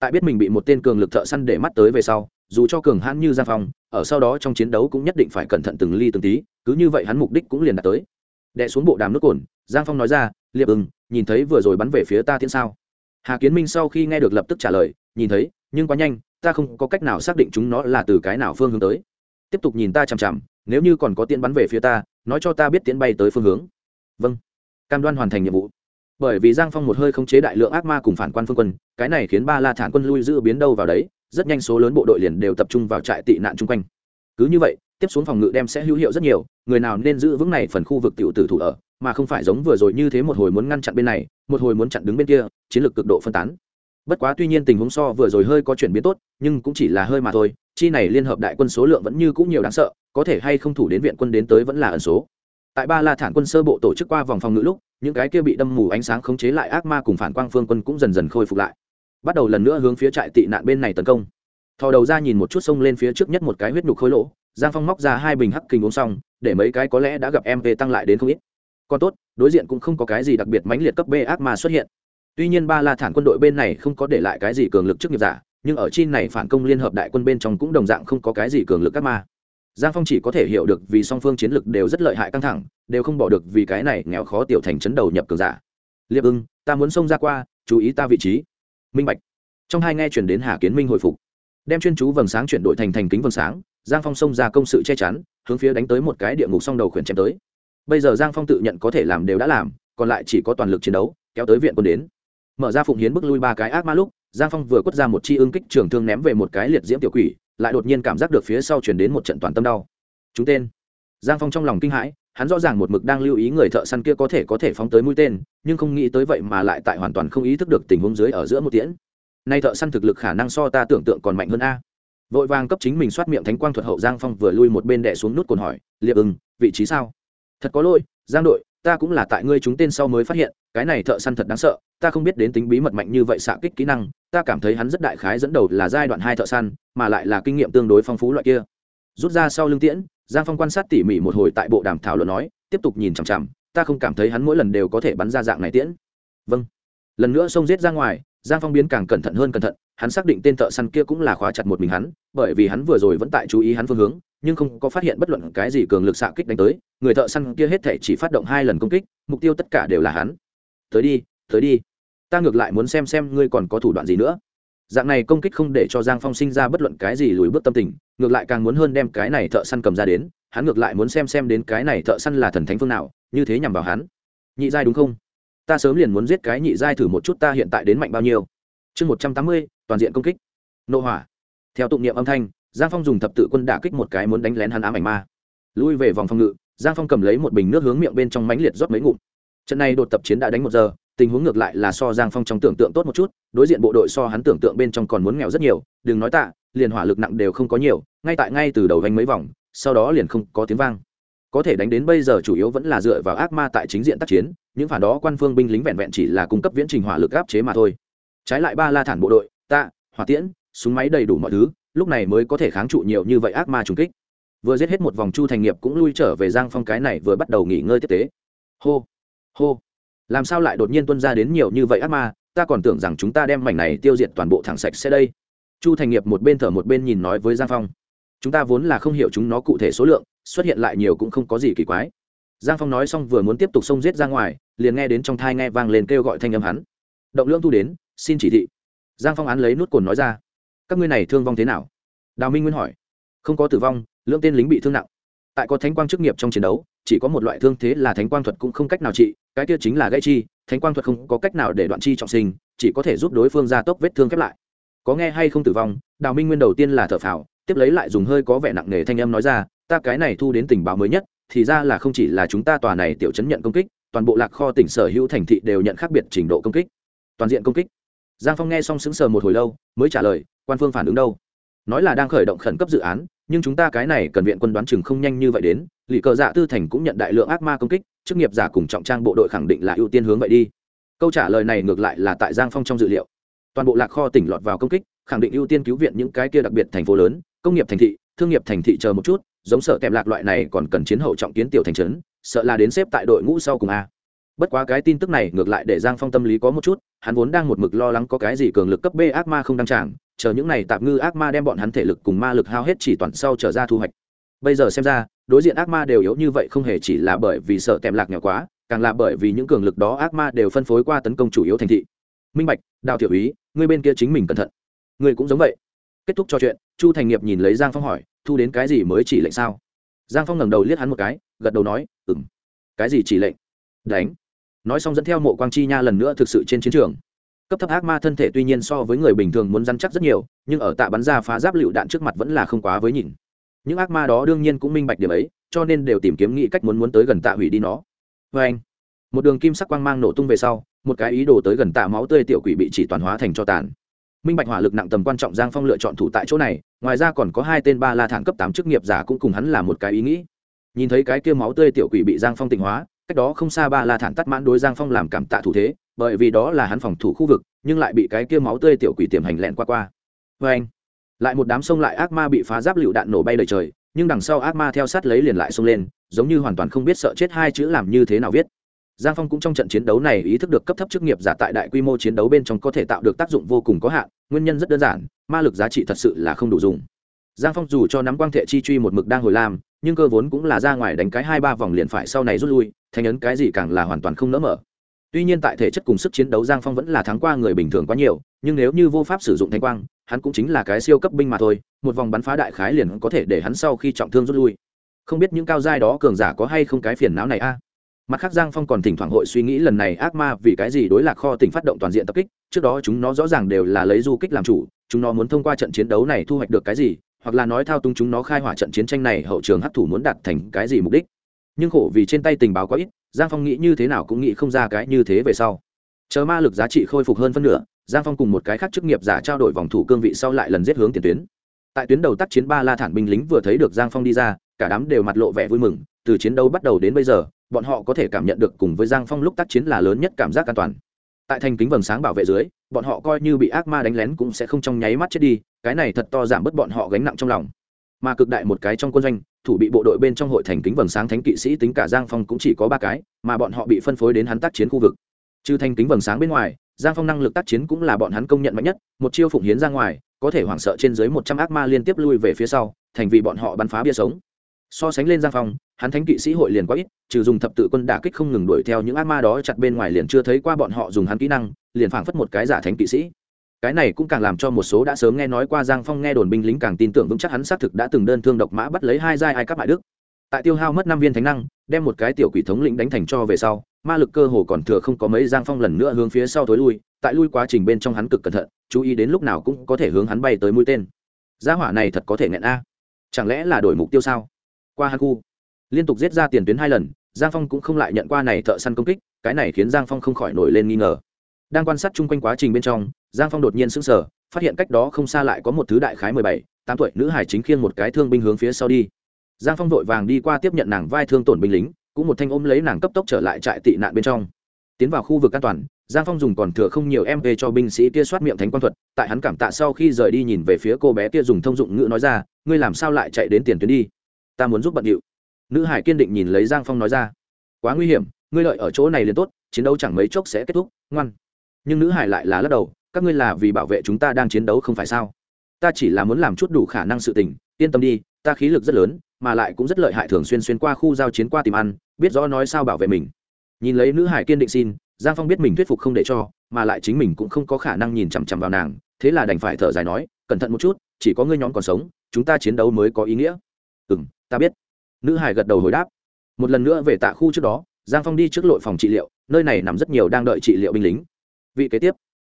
Tại biết mình bị một tên cường lực thợ săn để mắt tới về sau, dù cho cường hãn như giang phong, ở sau đó trong chiến đấu cũng nhất định phải cẩn thận từng ly từng tí, cứ như vậy hắn mục đích cũng liền đạt tới. Đẻ xuống bộ đàm nước cồn, giang phong nói ra liệp ưng, nhìn thấy vừa rồi bắn về phía ta tiễn sao? Hà kiến minh sau khi nghe được lập tức trả lời, nhìn thấy, nhưng quá nhanh, ta không có cách nào xác định chúng nó là từ cái nào phương hướng tới. Tiếp tục nhìn ta chằm chằm, nếu như còn có tiễn bắn về phía ta, nói cho ta biết tiễn bay tới phương hướng. Vâng. Cam đoan hoàn thành nhiệm vụ. Bởi vì giang phong một hơi khống chế đại lượng ác ma cùng phản quan phương quân, cái này khiến ba la thản quân lui giữ biến đâu vào đấy, rất nhanh số lớn bộ đội liền đều tập trung vào trại tị nạn chung quanh. Cứ như vậy, tiếp xuống phòng ngự đem sẽ hữu hiệu rất nhiều, người nào nên giữ vững này phần khu vực tiểu tử thủ ở mà không phải giống vừa rồi như thế một hồi muốn ngăn chặn bên này, một hồi muốn chặn đứng bên kia, chiến lược cực độ phân tán. Bất quá tuy nhiên tình huống so vừa rồi hơi có chuyển biến tốt, nhưng cũng chỉ là hơi mà thôi, chi này liên hợp đại quân số lượng vẫn như cũng nhiều đáng sợ, có thể hay không thủ đến viện quân đến tới vẫn là ẩn số. Tại ba la thản quân sơ bộ tổ chức qua vòng phòng ngự lúc, những cái kia bị đâm mù ánh sáng khống chế lại ác ma cùng phản quang phương quân cũng dần dần khôi phục lại. Bắt đầu lần nữa hướng phía trại tị nạn bên này tấn công. Thò đầu ra nhìn một chút sông lên phía trước nhất một cái huyết nhục khối lỗ, giang phong móc ra hai bình hắc kinh uống xong, để mấy cái có lẽ đã gặp em về tăng lại đến không ít còn tốt, đối diện cũng không có cái gì đặc biệt mãnh liệt cấp b ác ma xuất hiện. Tuy nhiên ba la thản quân đội bên này không có để lại cái gì cường lực trước nghiệp giả, nhưng ở chi này phản công liên hợp đại quân bên trong cũng đồng dạng không có cái gì cường lực ác ma. Giang phong chỉ có thể hiểu được vì song phương chiến lực đều rất lợi hại căng thẳng, đều không bỏ được vì cái này nghèo khó tiểu thành chấn đầu nhập cường giả. Liệp ưng, ta muốn xông ra qua, chú ý ta vị trí. Minh bạch. Trong hai nghe chuyển đến hà kiến minh hồi phục. Đem chuyên chú vầng sáng chuyển đổi thành thành kính vầng sáng, giang phong xông ra công sự che chắn, hướng phía đánh tới một cái địa ngục song đầu khuyển chém tới bây giờ giang phong tự nhận có thể làm đều đã làm, còn lại chỉ có toàn lực chiến đấu, kéo tới viện quân đến. Mở ra phụng hiến bước lui ba cái ác ma lúc, giang phong vừa quất ra một chi ưng kích trường thương ném về một cái liệt diễm tiểu quỷ, lại đột nhiên cảm giác được phía sau chuyển đến một trận toàn tâm đau. Chúng tên. Giang phong trong lòng kinh hãi, hắn rõ ràng một mực đang lưu ý người thợ săn kia có thể có thể phóng tới mũi tên, nhưng không nghĩ tới vậy mà lại tại hoàn toàn không ý thức được tình huống dưới ở giữa một tiễn. Nay thợ săn thực lực khả năng so ta tưởng tượng còn mạnh hơn a. Vội vàng cấp chính mình soát miệng thánh quang thuật hậu giang phong vừa lui một bên đẻ xuống nút cồn hỏi, liệp ưng, vị trí sao? Thật có lỗi, giang đội, ta cũng là tại ngươi chúng tên sau mới phát hiện, cái này thợ săn thật đáng sợ, ta không biết đến tính bí mật mạnh như vậy xạ kích kỹ năng, ta cảm thấy hắn rất đại khái dẫn đầu là giai đoạn hai thợ săn, mà lại là kinh nghiệm tương đối phong phú loại kia. Rút ra sau lưng tiễn, giang phong quan sát tỉ mỉ một hồi tại bộ đàm thảo luận nói, tiếp tục nhìn chằm chằm, ta không cảm thấy hắn mỗi lần đều có thể bắn ra dạng này tiễn. Vâng. Lần nữa xông giết ra ngoài, giang phong biến càng cẩn thận hơn cẩn thận, hắn xác định tên thợ săn kia cũng là khóa chặt một mình hắn, bởi vì hắn vừa rồi vẫn tại chú ý hắn phương hướng nhưng không có phát hiện bất luận cái gì cường lực xạ kích đánh tới, người thợ săn kia hết thể chỉ phát động hai lần công kích, mục tiêu tất cả đều là hắn. Tới đi tới đi. Ta ngược lại muốn xem xem ngươi còn có thủ đoạn gì nữa. Dạng này công kích không để cho giang phong sinh ra bất luận cái gì lùi bước tâm tình, ngược lại càng muốn hơn đem cái này thợ săn cầm ra đến, hắn ngược lại muốn xem xem đến cái này thợ săn là thần thánh phương nào, như thế nhằm vào hắn. Nhị giai đúng không? Ta sớm liền muốn giết cái nhị giai thử một chút ta hiện tại đến mạnh bao nhiêu? Chương một trăm tám mươi, toàn diện công kích. Nộ hỏa. Theo tụng niệm âm thanh giang phong dùng thập tự quân đả kích một cái muốn đánh lén hắn ám ảnh ma. Lui về vòng phòng ngự, giang phong cầm lấy một bình nước hướng miệng bên trong mánh liệt rót mấy ngụm. Trận này đột tập chiến đã đánh một giờ, tình huống ngược lại là so giang phong trong tưởng tượng tốt một chút, đối diện bộ đội so hắn tưởng tượng bên trong còn muốn nghèo rất nhiều, đừng nói tạ, liền hỏa lực nặng đều không có nhiều, ngay tại ngay từ đầu vanh mấy vòng, sau đó liền không có tiếng vang. Có thể đánh đến bây giờ chủ yếu vẫn là dựa vào ác ma tại chính diện tác chiến, những phản đó quan phương binh lính vẹn vẹn chỉ là cung cấp viễn trình hỏa lực áp chế mà thôi. Trái lại ba la thản bộ đội, tạ, hỏa tiễn, súng máy đầy đủ mọi thứ lúc này mới có thể kháng trụ nhiều như vậy ác ma trùng kích. Vừa giết hết một vòng chu thành nghiệp cũng lui trở về giang phong cái này vừa bắt đầu nghỉ ngơi tiếp tế. Hô hô. Làm sao lại đột nhiên tuân ra đến nhiều như vậy ác ma? Ta còn tưởng rằng chúng ta đem mảnh này tiêu diệt toàn bộ thẳng sạch sẽ đây. Chu thành nghiệp một bên thở một bên nhìn nói với giang phong. Chúng ta vốn là không hiểu chúng nó cụ thể số lượng, xuất hiện lại nhiều cũng không có gì kỳ quái. Giang phong nói xong vừa muốn tiếp tục xông giết ra ngoài, liền nghe đến trong thai nghe vang lên kêu gọi thanh âm hắn. Động lương thu đến, xin chỉ thị. Giang phong án lấy nút cồn nói ra các ngươi này thương vong thế nào? Đào minh nguyên hỏi. Không có tử vong, lưỡng tên lính bị thương nặng. Tại có thánh quang chức nghiệp trong chiến đấu, chỉ có một loại thương thế là thánh quang thuật cũng không cách nào trị, cái kia chính là gãy chi, thánh quang thuật không có cách nào để đoạn chi trọng sinh, chỉ có thể giúp đối phương gia tốc vết thương khép lại. Có nghe hay không tử vong, đào minh nguyên đầu tiên là thở phào, tiếp lấy lại dùng hơi có vẻ nặng nề thanh âm nói ra, ta cái này thu đến tình báo mới nhất, thì ra là không chỉ là chúng ta tòa này tiểu chấn nhận công kích, toàn bộ lạc kho tỉnh sở hữu thành thị đều nhận khác biệt trình độ công kích, toàn diện công kích. Giang phong nghe xong sững sờ một hồi lâu, mới trả lời quan phương phản ứng đâu? Nói là đang khởi động khẩn cấp dự án, nhưng chúng ta cái này cần viện quân đoán chừng không nhanh như vậy đến lì cờ dạ tư thành cũng nhận đại lượng ác ma công kích, chức nghiệp giả cùng trọng trang bộ đội khẳng định là ưu tiên hướng vậy đi. Câu trả lời này ngược lại là tại giang phong trong dự liệu. Toàn bộ lạc kho tỉnh lọt vào công kích, khẳng định ưu tiên cứu viện những cái kia đặc biệt thành phố lớn, công nghiệp thành thị, thương nghiệp thành thị chờ một chút, giống sợ kèm lạc loại này còn cần chiến hậu trọng kiến tiểu thành trấn, sợ là đến xếp tại đội ngũ sau cùng a. Bất quá cái tin tức này ngược lại để giang phong tâm lý có một chút, hắn vốn đang một mực lo lắng có cái gì cường lực cấp b ác ma không đăng tràng chờ những này tạp ngư ác ma đem bọn hắn thể lực cùng ma lực hao hết chỉ toàn sau trở ra thu hoạch. Bây giờ xem ra, đối diện ác ma đều yếu như vậy không hề chỉ là bởi vì sợ tèm lạc nghèo quá, càng là bởi vì những cường lực đó ác ma đều phân phối qua tấn công chủ yếu thành thị. Minh bạch, đào tiểu úy, ngươi bên kia chính mình cẩn thận. Ngươi cũng giống vậy. Kết thúc trò chuyện, chu thành nghiệp nhìn lấy giang phong hỏi, thu đến cái gì mới chỉ lệnh sao? Giang phong ngẩng đầu liếc hắn một cái, gật đầu nói ừng cái gì chỉ lệnh? Đánh. Nói xong dẫn theo mộ quang chi nha lần nữa thực sự trên chiến trường cấp thấp ác ma thân thể tuy nhiên so với người bình thường muốn dăn chắc rất nhiều, nhưng ở tạ bắn ra phá giáp lựu đạn trước mặt vẫn là không quá với nhìn. Những ác ma đó đương nhiên cũng minh bạch điểm ấy, cho nên đều tìm kiếm nghĩ cách muốn muốn tới gần tạ hủy đi nó. Vê anh, một đường kim sắc quang mang nổ tung về sau, một cái ý đồ tới gần tạ máu tươi tiểu quỷ bị chỉ toàn hóa thành cho tàn. Minh bạch hỏa lực nặng tầm quan trọng giang phong lựa chọn thủ tại chỗ này, ngoài ra còn có hai tên ba la thản cấp tám chức nghiệp giả cũng cùng hắn là một cái ý nghĩ. Nhìn thấy cái kia máu tươi tiểu quỷ bị giang phong tịnh hóa, cách đó không xa ba la thản tắt mãn đối giang phong làm cảm tạ thủ thế bởi vì đó là hắn phòng thủ khu vực, nhưng lại bị cái kia máu tươi tiểu quỷ tiềm hành lẹn qua qua. Vê anh, lại một đám sông lại ác ma bị phá giáp lựu đạn nổ bay đầy trời, nhưng đằng sau ác ma theo sát lấy liền lại xông lên, giống như hoàn toàn không biết sợ chết hai chữ làm như thế nào viết. Giang phong cũng trong trận chiến đấu này ý thức được cấp thấp chức nghiệp giả tại đại quy mô chiến đấu bên trong có thể tạo được tác dụng vô cùng có hạn, nguyên nhân rất đơn giản, ma lực giá trị thật sự là không đủ dùng. Giang phong dù cho nắm quang thệ chi truy một mực đang hồi làm, nhưng cơ vốn cũng là ra ngoài đánh cái hai ba vòng liền phải sau này rút lui, thành ấn cái gì càng là hoàn toàn không nỡ mở tuy nhiên tại thể chất cùng sức chiến đấu giang phong vẫn là thắng qua người bình thường quá nhiều, nhưng nếu như vô pháp sử dụng thanh quang, hắn cũng chính là cái siêu cấp binh mà thôi, một vòng bắn phá đại khái liền có thể để hắn sau khi trọng thương rút lui. Không biết những cao giai đó cường giả có hay không cái phiền não này a? Mặt khác giang phong còn thỉnh thoảng hội suy nghĩ lần này ác ma vì cái gì đối lạc kho tỉnh phát động toàn diện tập kích, trước đó chúng nó rõ ràng đều là lấy du kích làm chủ, chúng nó muốn thông qua trận chiến đấu này thu hoạch được cái gì, hoặc là nói thao túng chúng nó khai hỏa trận chiến tranh này, hậu trường hấp thủ muốn đạt thành cái gì mục đích. Nhưng khổ vì trên tay tình báo quá ít giang phong nghĩ như thế nào cũng nghĩ không ra cái như thế về sau. Chờ ma lực giá trị khôi phục hơn phân nửa, giang phong cùng một cái khác chức nghiệp giả trao đổi vòng thủ cương vị sau lại lần giết hướng tiền tuyến. Tại tuyến đầu tác chiến ba la thản binh lính vừa thấy được giang phong đi ra, cả đám đều mặt lộ vẻ vui mừng, từ chiến đấu bắt đầu đến bây giờ, bọn họ có thể cảm nhận được cùng với giang phong lúc tác chiến là lớn nhất cảm giác an toàn. Tại thành kính vầng sáng bảo vệ dưới, bọn họ coi như bị ác ma đánh lén cũng sẽ không trong nháy mắt chết đi, cái này thật to giảm bớt bọn họ gánh nặng trong lòng. Mà cực đại một cái trong quân doanh thủ bị bộ đội bên trong hội thành kính vầng sáng thánh kỵ sĩ tính cả giang phong cũng chỉ có ba cái, mà bọn họ bị phân phối đến hắn tác chiến khu vực. Trừ thành kính vầng sáng bên ngoài, giang phong năng lực tác chiến cũng là bọn hắn công nhận mạnh nhất, một chiêu phụng hiến ra ngoài, có thể hoảng sợ trên dưới một trăm ác ma liên tiếp lui về phía sau, thành vì bọn họ bắn phá bia sống. So sánh lên giang phong, hắn thánh kỵ sĩ hội liền quá ít, trừ dùng thập tự quân đả kích không ngừng đuổi theo những ác ma đó chặt bên ngoài liền chưa thấy qua bọn họ dùng hắn kỹ năng, liền phảng phất một cái giả thánh kỵ sĩ cái này cũng càng làm cho một số đã sớm nghe nói qua giang phong nghe đồn binh lính càng tin tưởng vững chắc hắn xác thực đã từng đơn thương độc mã bắt lấy hai giai ai các bại đức. Tại tiêu hao mất năm viên thánh năng, đem một cái tiểu quỷ thống lĩnh đánh thành cho về sau, ma lực cơ hồ còn thừa không có mấy giang phong lần nữa hướng phía sau thối lui, tại lui quá trình bên trong hắn cực cẩn thận, chú ý đến lúc nào cũng có thể hướng hắn bay tới mũi tên. Gia hỏa này thật có thể nghẹn a. Chẳng lẽ là đổi mục tiêu sao? Qua hắn khu, liên tục giết ra tiền tuyến hai lần, giang phong cũng không lại nhận qua này thợ săn công kích, cái này khiến giang phong không khỏi nổi lên nghi ngờ đang quan sát chung quanh quá trình bên trong, giang phong đột nhiên sững sờ, phát hiện cách đó không xa lại có một thứ đại khái mười bảy, tám tuổi nữ hải chính khiêng một cái thương binh hướng phía sau đi. Giang phong vội vàng đi qua tiếp nhận nàng vai thương tổn binh lính, cũng một thanh ôm lấy nàng cấp tốc trở lại trại tị nạn bên trong. Tiến vào khu vực an toàn, giang phong dùng còn thừa không nhiều em về cho binh sĩ kia soát miệng thánh quang thuật, tại hắn cảm tạ sau khi rời đi nhìn về phía cô bé kia dùng thông dụng ngữ nói ra, ngươi làm sao lại chạy đến tiền tuyến đi? Ta muốn giúp bận điệu. Nữ hải kiên định nhìn lấy giang phong nói ra, quá nguy hiểm, ngươi lợi ở chỗ này liền tốt, chiến đấu chẳng mấy chốc sẽ kết thúc, ngoan nhưng nữ hải lại là lắc đầu, các ngươi là vì bảo vệ chúng ta đang chiến đấu không phải sao? Ta chỉ là muốn làm chút đủ khả năng sự tình, yên tâm đi, ta khí lực rất lớn, mà lại cũng rất lợi hại thường xuyên xuyên qua khu giao chiến qua tìm ăn, biết rõ nói sao bảo vệ mình. Nhìn lấy nữ hải kiên định xin, giang phong biết mình thuyết phục không để cho, mà lại chính mình cũng không có khả năng nhìn chằm chằm vào nàng, thế là đành phải thở dài nói, cẩn thận một chút, chỉ có ngươi nhóm còn sống, chúng ta chiến đấu mới có ý nghĩa. Ừ m ta biết. Nữ hải gật đầu hồi đáp. Một lần nữa về tạ khu trước đó, giang phong đi trước lội phòng trị liệu, nơi này nằm rất nhiều đang đợi trị liệu binh lính vị kế tiếp.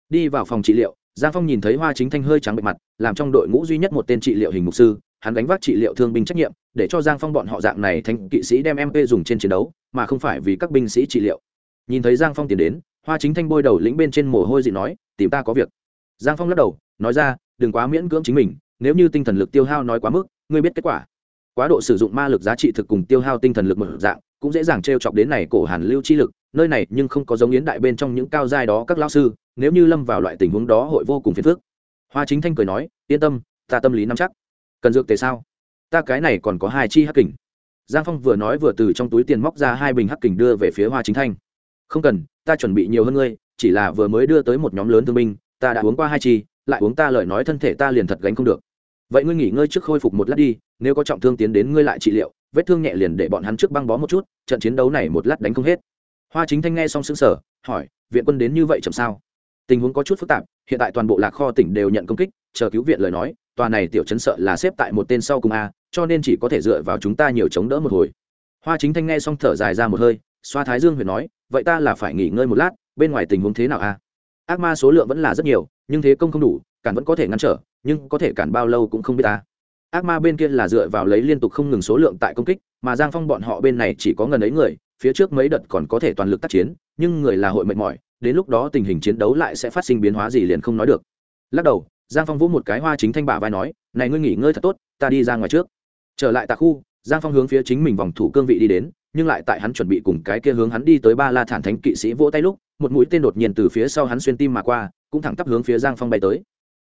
Đi vào phòng trị liệu, giang phong nhìn thấy hoa chính thanh hơi trắng bệ mặt, làm trong đội ngũ duy nhất một tên trị liệu hình mục sư, hắn đánh vác trị liệu thương binh trách nhiệm, để cho giang phong bọn họ dạng này thành kỵ sĩ đem mp dùng trên chiến đấu, mà không phải vì các binh sĩ trị liệu. Nhìn thấy giang phong tiến đến, hoa chính thanh bôi đầu lĩnh bên trên mồ hôi dị nói, tìm ta có việc. Giang phong lắc đầu, nói ra, đừng quá miễn cưỡng chính mình, nếu như tinh thần lực tiêu hao nói quá mức, ngươi biết kết quả. Quá độ sử dụng ma lực giá trị thực cùng tiêu hao tinh thần lực một dạng, cũng dễ dàng t r e o chọc đến này cổ hàn lưu chi lực nơi này nhưng không có giống yến đại bên trong những cao giai đó các lao sư, nếu như lâm vào loại tình huống đó hội vô cùng phiền phức. Hoa chính thanh cười nói, yên tâm, ta tâm lý nắm chắc. Cần dược tề sao? Ta cái này còn có hai chi hắc kình. Giang phong vừa nói vừa từ trong túi tiền móc ra hai bình hắc kình đưa về phía hoa chính thanh. Không cần, ta chuẩn bị nhiều hơn ngươi, chỉ là vừa mới đưa tới một nhóm lớn thương binh, ta đã uống qua hai chi, lại uống ta lời nói thân thể ta liền thật gánh không được. Vậy ngươi nghỉ ngơi trước khôi phục một lát đi, nếu có trọng thương tiến đến ngươi lại trị liệu, vết thương nhẹ liền để bọn hắn trước băng bó một chút, trận chiến đấu này một lát đánh không hết hoa chính thanh nghe xong xứng sở hỏi, viện quân đến như vậy chậm sao? Tình huống có chút phức tạp, hiện tại toàn bộ lạc kho tỉnh đều nhận công kích, chờ cứu viện lời nói, tòa này tiểu chấn sợ là xếp tại một tên sau cùng a, cho nên chỉ có thể dựa vào chúng ta nhiều chống đỡ một hồi. Hoa chính thanh nghe xong thở dài ra một hơi, xoa thái dương huyền nói, vậy ta là phải nghỉ ngơi một lát, bên ngoài tình huống thế nào a? Ác ma số lượng vẫn là rất nhiều, nhưng thế công không đủ, cản vẫn có thể ngăn trở, nhưng có thể cản bao lâu cũng không biết ta. Ác ma bên kia là dựa vào lấy liên tục không ngừng số lượng tại công kích, mà giang phong bọn họ bên này chỉ có ngần ấy người phía trước mấy đợt còn có thể toàn lực tác chiến, nhưng người là hội mệt mỏi, đến lúc đó tình hình chiến đấu lại sẽ phát sinh biến hóa gì liền không nói được. Lắc đầu, giang phong vỗ một cái hoa chính thanh bả vai nói, này ngươi nghỉ ngơi thật tốt, ta đi ra ngoài trước. Trở lại tạ khu, giang phong hướng phía chính mình vòng thủ cương vị đi đến, nhưng lại tại hắn chuẩn bị cùng cái kia hướng hắn đi tới ba la thản thánh kỵ sĩ vỗ tay lúc, một mũi tên đột nhiên từ phía sau hắn xuyên tim mà qua, cũng thẳng tắp hướng phía giang phong bay tới.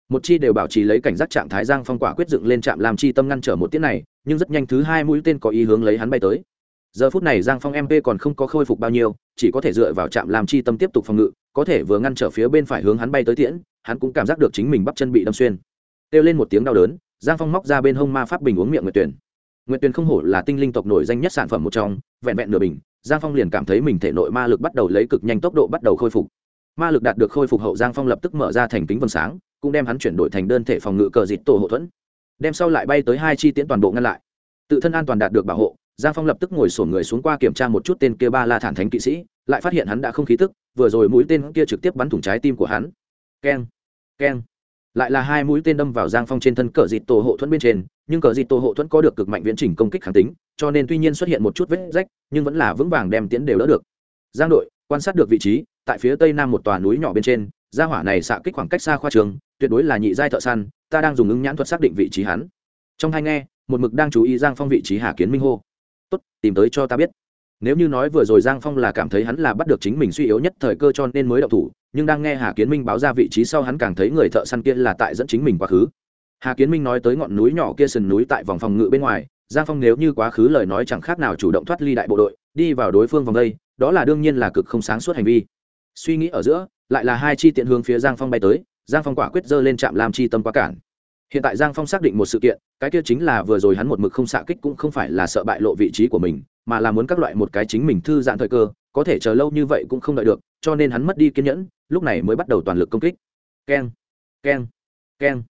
Một chi đều bảo trì lấy cảnh giác trạng thái giang phong quả quyết dựng lên trạm làm chi tâm ngăn trở một tiết này, nhưng rất nhanh thứ hai mũi tên có ý hướng lấy hắn bay tới giờ phút này giang phong mp còn không có khôi phục bao nhiêu, chỉ có thể dựa vào trạm làm chi tâm tiếp tục phòng ngự, có thể vừa ngăn trở phía bên phải hướng hắn bay tới tiễn, hắn cũng cảm giác được chính mình bắp chân bị đâm xuyên. Kêu lên một tiếng đau đớn, giang phong móc ra bên hông ma pháp bình uống miệng nguyệt tuyển nguyệt tuyển không hổ là tinh linh tộc nổi danh nhất sản phẩm một trong, vẹn vẹn nửa bình, giang phong liền cảm thấy mình thể nội ma lực bắt đầu lấy cực nhanh tốc độ bắt đầu khôi phục. Ma lực đạt được khôi phục hậu giang phong lập tức mở ra thành kính vầng sáng, cũng đem hắn chuyển đổi thành đơn thể phòng ngự cờ dịt tổ hậu thuẫn. Đem sau lại bay tới hai chi tiễn toàn bộ ngăn lại. Tự thân an toàn đạt được bảo hộ giang phong lập tức ngồi sổn người xuống qua kiểm tra một chút tên kia ba la thản thánh kỵ sĩ, lại phát hiện hắn đã không khí tức, vừa rồi mũi tên kia trực tiếp bắn thủng trái tim của hắn. Keng keng. Lại là hai mũi tên đâm vào giang phong trên thân cờ dịt tổ hộ thuẫn bên trên, nhưng cờ dịt tổ hộ thuẫn có được cực mạnh viễn trình công kích kháng tính, cho nên tuy nhiên xuất hiện một chút vết rách, nhưng vẫn là vững vàng đem tiến đều đỡ được. Giang đội, quan sát được vị trí, tại phía tây nam một tòa núi nhỏ bên trên, gia hỏa này xạ kích khoảng cách xa khoa trường, tuyệt đối là nhị giai thợ săn, ta đang dùng ứng nhãn thuật xác định vị trí hắn. Trong hai nghe, một mực đang chú ý giang phong vị trí hà kiến minh hô tốt, tìm tới cho ta biết. Nếu như nói vừa rồi giang phong là cảm thấy hắn là bắt được chính mình suy yếu nhất thời cơ cho nên mới đậu thủ, nhưng đang nghe hà kiến minh báo ra vị trí sau hắn càng thấy người thợ săn kia là tại dẫn chính mình quá khứ. Hà kiến minh nói tới ngọn núi nhỏ kia sườn núi tại vòng phòng ngự bên ngoài, giang phong nếu như quá khứ lời nói chẳng khác nào chủ động thoát ly đại bộ đội, đi vào đối phương vòng đây, đó là đương nhiên là cực không sáng suốt hành vi. Suy nghĩ ở giữa, lại là hai chi tiện hướng phía giang phong bay tới, giang phong quả quyết dơ lên trạm làm chi tâm quá cản hiện tại giang phong xác định một sự kiện, cái kia chính là vừa rồi hắn một mực không xạ kích cũng không phải là sợ bại lộ vị trí của mình, mà là muốn các loại một cái chính mình thư giãn thời cơ, có thể chờ lâu như vậy cũng không đợi được, cho nên hắn mất đi kiên nhẫn, lúc này mới bắt đầu toàn lực công kích. Keng keng keng.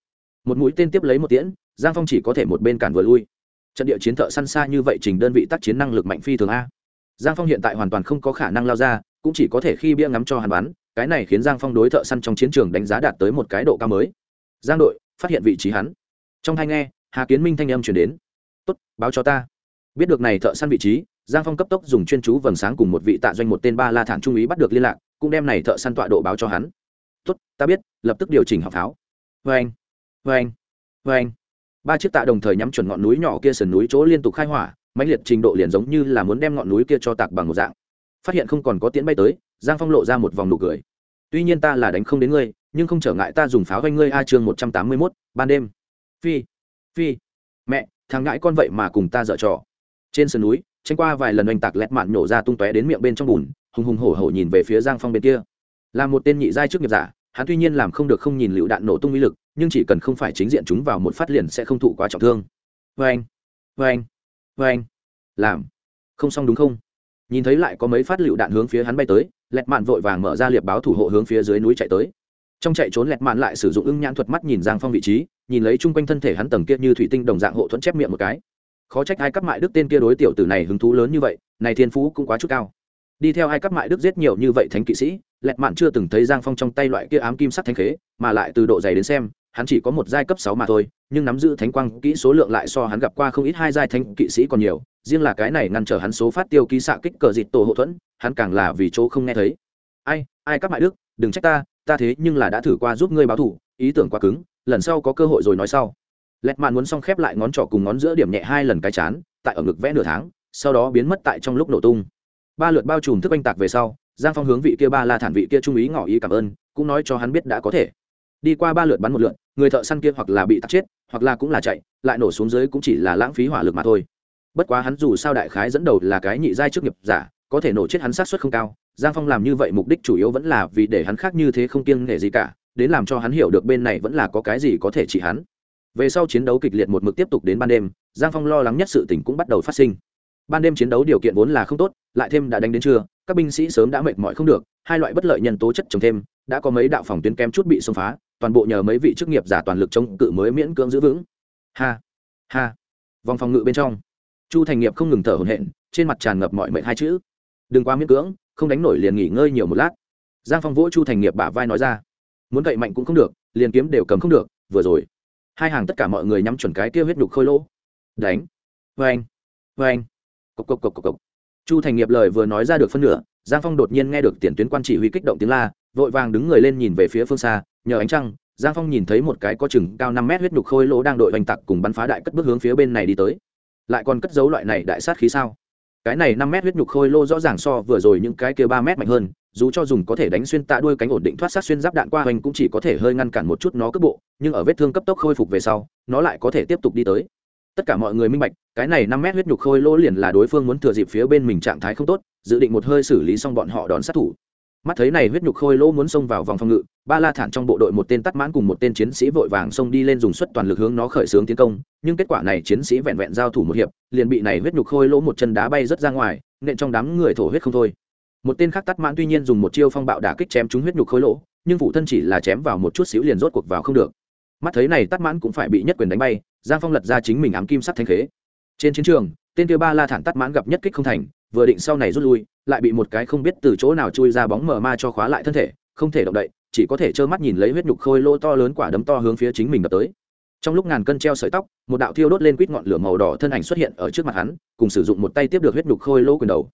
Một mũi tên tiếp lấy một tiễn, giang phong chỉ có thể một bên cản vừa lui. Trận địa chiến thợ săn xa như vậy trình đơn vị tác chiến năng lực mạnh phi thường a. Giang phong hiện tại hoàn toàn không có khả năng lao ra, cũng chỉ có thể khi bia ngắm cho hắn bắn, cái này khiến giang phong đối thợ săn trong chiến trường đánh giá đạt tới một cái độ cao mới. Giang đội phát hiện vị trí hắn. Trong hai nghe, hà kiến minh thanh âm chuyển đến. Tốt, báo cho ta. Biết được này thợ săn vị trí, giang phong cấp tốc dùng chuyên chú vầng sáng cùng một vị tạ doanh một tên ba la thản trung úy bắt được liên lạc, cũng đem này thợ săn tọa độ báo cho hắn. Tốt, ta biết, lập tức điều chỉnh học pháo. Vê anh vê anh vê anh. Ba chiếc tạ đồng thời nhắm chuẩn ngọn núi nhỏ kia sườn núi chỗ liên tục khai hỏa, mãnh liệt trình độ liền giống như là muốn đem ngọn núi kia cho tạc bằng một dạng. Phát hiện không còn có tiễn bay tới, giang phong lộ ra một vòng nụ cười. Tuy nhiên ta là đánh không đến ngươi nhưng không trở ngại ta dùng pháo vanh ngươi a chương một trăm tám mươi mốt, ban đêm. Phi phi, mẹ, thằng ngãi con vậy mà cùng ta dở trò. Trên sườn núi tranh qua vài lần oanh tạc lẹt mạn nhổ ra tung tóe đến miệng bên trong bùn, hùng hùng hổ hổ nhìn về phía giang phong bên kia. Là một tên nhị giai trước nghiệp giả, hắn tuy nhiên làm không được không nhìn lựu đạn nổ tung uy lực, nhưng chỉ cần không phải chính diện chúng vào một phát liền sẽ không thụ quá trọng thương. Vê anh vê anh vê anh làm, không xong đúng không? Nhìn thấy lại có mấy phát lựu đạn hướng phía hắn bay tới, lẹt mạn vội vàng mở ra liệp báo thủ hộ hướng phía dưới núi chạy tới trong chạy trốn lẹt mạn lại sử dụng ưng nhãn thuật mắt nhìn giang phong vị trí, nhìn lấy chung quanh thân thể hắn tầng kia như thủy tinh đồng dạng hộ thuẫn chép miệng một cái. Khó trách ai cắp mại đức tên kia đối tiểu tử này hứng thú lớn như vậy, này thiên phú cũng quá chút cao. Đi theo ai cắp mại đức giết nhiều như vậy thánh kỵ sĩ, lẹt mạn chưa từng thấy giang phong trong tay loại kia ám kim sắc thanh khế, mà lại từ độ dày đến xem, hắn chỉ có một giai cấp sáu mà thôi, nhưng nắm giữ thánh quang kỹ số lượng lại so hắn gặp qua không ít hai giai thánh kỵ sĩ còn nhiều, riêng là cái này ngăn trở hắn số phát tiêu ký xạ kích cờ dịt tổ hậu thuẫn, hắn càng là vì chỗ không nghe thấy. Ai ai các mại đức, đừng trách ta ta thế nhưng là đã thử qua giúp ngươi báo thủ, ý tưởng quá cứng, lần sau có cơ hội rồi nói sau. Lẹt mạn muốn xong khép lại ngón trỏ cùng ngón giữa điểm nhẹ hai lần cái chán, tại ở ngực vẽ nửa tháng, sau đó biến mất tại trong lúc nổ tung. Ba lượt bao trùm thức oanh tạc về sau, giang phong hướng vị kia ba la thản vị kia trung ý ngỏ ý cảm ơn, cũng nói cho hắn biết đã có thể. Đi qua ba lượt bắn một lượt, người thợ săn kia hoặc là bị tắt chết, hoặc là cũng là chạy, lại nổ xuống dưới cũng chỉ là lãng phí hỏa lực mà thôi. Bất quá hắn dù sao đại khái dẫn đầu là cái nhị giai trước nghiệp giả, có thể nổ chết hắn sát suất không cao giang phong làm như vậy mục đích chủ yếu vẫn là vì để hắn khác như thế không kiêng nể gì cả, đến làm cho hắn hiểu được bên này vẫn là có cái gì có thể chỉ hắn. Về sau chiến đấu kịch liệt một mực tiếp tục đến ban đêm, giang phong lo lắng nhất sự tình cũng bắt đầu phát sinh. Ban đêm chiến đấu điều kiện vốn là không tốt, lại thêm đã đánh đến trưa, các binh sĩ sớm đã mệt mỏi không được, hai loại bất lợi nhân tố chất trồng thêm, đã có mấy đạo phòng tuyến kém chút bị xông phá, toàn bộ nhờ mấy vị chức nghiệp giả toàn lực chống cự mới miễn cưỡng giữ vững. Ha ha. Vòng phòng ngự bên trong, chu thành nghiệp không ngừng thở hổn hển, trên mặt tràn ngập mọi mệnh hai chữ. Đừng quá miễn cưỡng không đánh nổi liền nghỉ ngơi nhiều một lát. Giang phong vỗ chu thành nghiệp bả vai nói ra, muốn cậy mạnh cũng không được, liền kiếm đều cầm không được, vừa rồi. Hai hàng tất cả mọi người nhắm chuẩn cái kia huyết nhục khôi lỗ. Đánh. Vê anh vê anh cộc cộc cộc cộc cộc. Chu thành nghiệp lời vừa nói ra được phân nửa, giang phong đột nhiên nghe được tiền tuyến quan chỉ huy kích động tiếng la, vội vàng đứng người lên nhìn về phía phương xa, nhờ ánh trăng, giang phong nhìn thấy một cái có chừng cao năm mét huyết nhục khôi lỗ đang đội oanh tặc cùng bắn phá đại cất bước hướng phía bên này đi tới. Lại còn cất giấu loại này đại sát khí sao? Cái này năm mét huyết nhục khôi lô rõ ràng so vừa rồi những cái kia ba mét mạnh hơn, dù cho dùng có thể đánh xuyên tạ đuôi cánh ổn định thoát sát xuyên giáp đạn qua hoành cũng chỉ có thể hơi ngăn cản một chút nó cất bộ, nhưng ở vết thương cấp tốc khôi phục về sau, nó lại có thể tiếp tục đi tới. Tất cả mọi người minh bạch, cái này năm mét huyết nhục khôi lỗ liền là đối phương muốn thừa dịp phía bên mình trạng thái không tốt, dự định một hơi xử lý xong bọn họ đón sát thủ mắt thấy này huyết nhục khôi lỗ muốn xông vào vòng phòng ngự, ba la thản trong bộ đội một tên tắt mãn cùng một tên chiến sĩ vội vàng xông đi lên dùng suất toàn lực hướng nó khởi xướng tiến công, nhưng kết quả này chiến sĩ vẹn vẹn giao thủ một hiệp, liền bị này huyết nhục khôi lỗ một chân đá bay rất ra ngoài, nện trong đám người thổ huyết không thôi. Một tên khác tắt mãn tuy nhiên dùng một chiêu phong bạo đả kích chém trúng huyết nhục khôi lỗ, nhưng phụ thân chỉ là chém vào một chút xíu liền rốt cuộc vào không được. Mắt thấy này tắt mãn cũng phải bị nhất quyền đánh bay, giang phong lật ra chính mình ám kim sắt thanh khế. Trên chiến trường, tên kia ba la thản tắt mãn gặp nhất kích không thành, vừa định sau này rút lui lại bị một cái không biết từ chỗ nào chui ra bóng mờ ma cho khóa lại thân thể, không thể động đậy, chỉ có thể trơ mắt nhìn lấy huyết nhục khôi lỗ to lớn quả đấm to hướng phía chính mình đập tới. Trong lúc ngàn cân treo sợi tóc, một đạo thiêu đốt lên quýt ngọn lửa màu đỏ thân ảnh xuất hiện ở trước mặt hắn, cùng sử dụng một tay tiếp được huyết nhục khôi lỗ quyền đầu.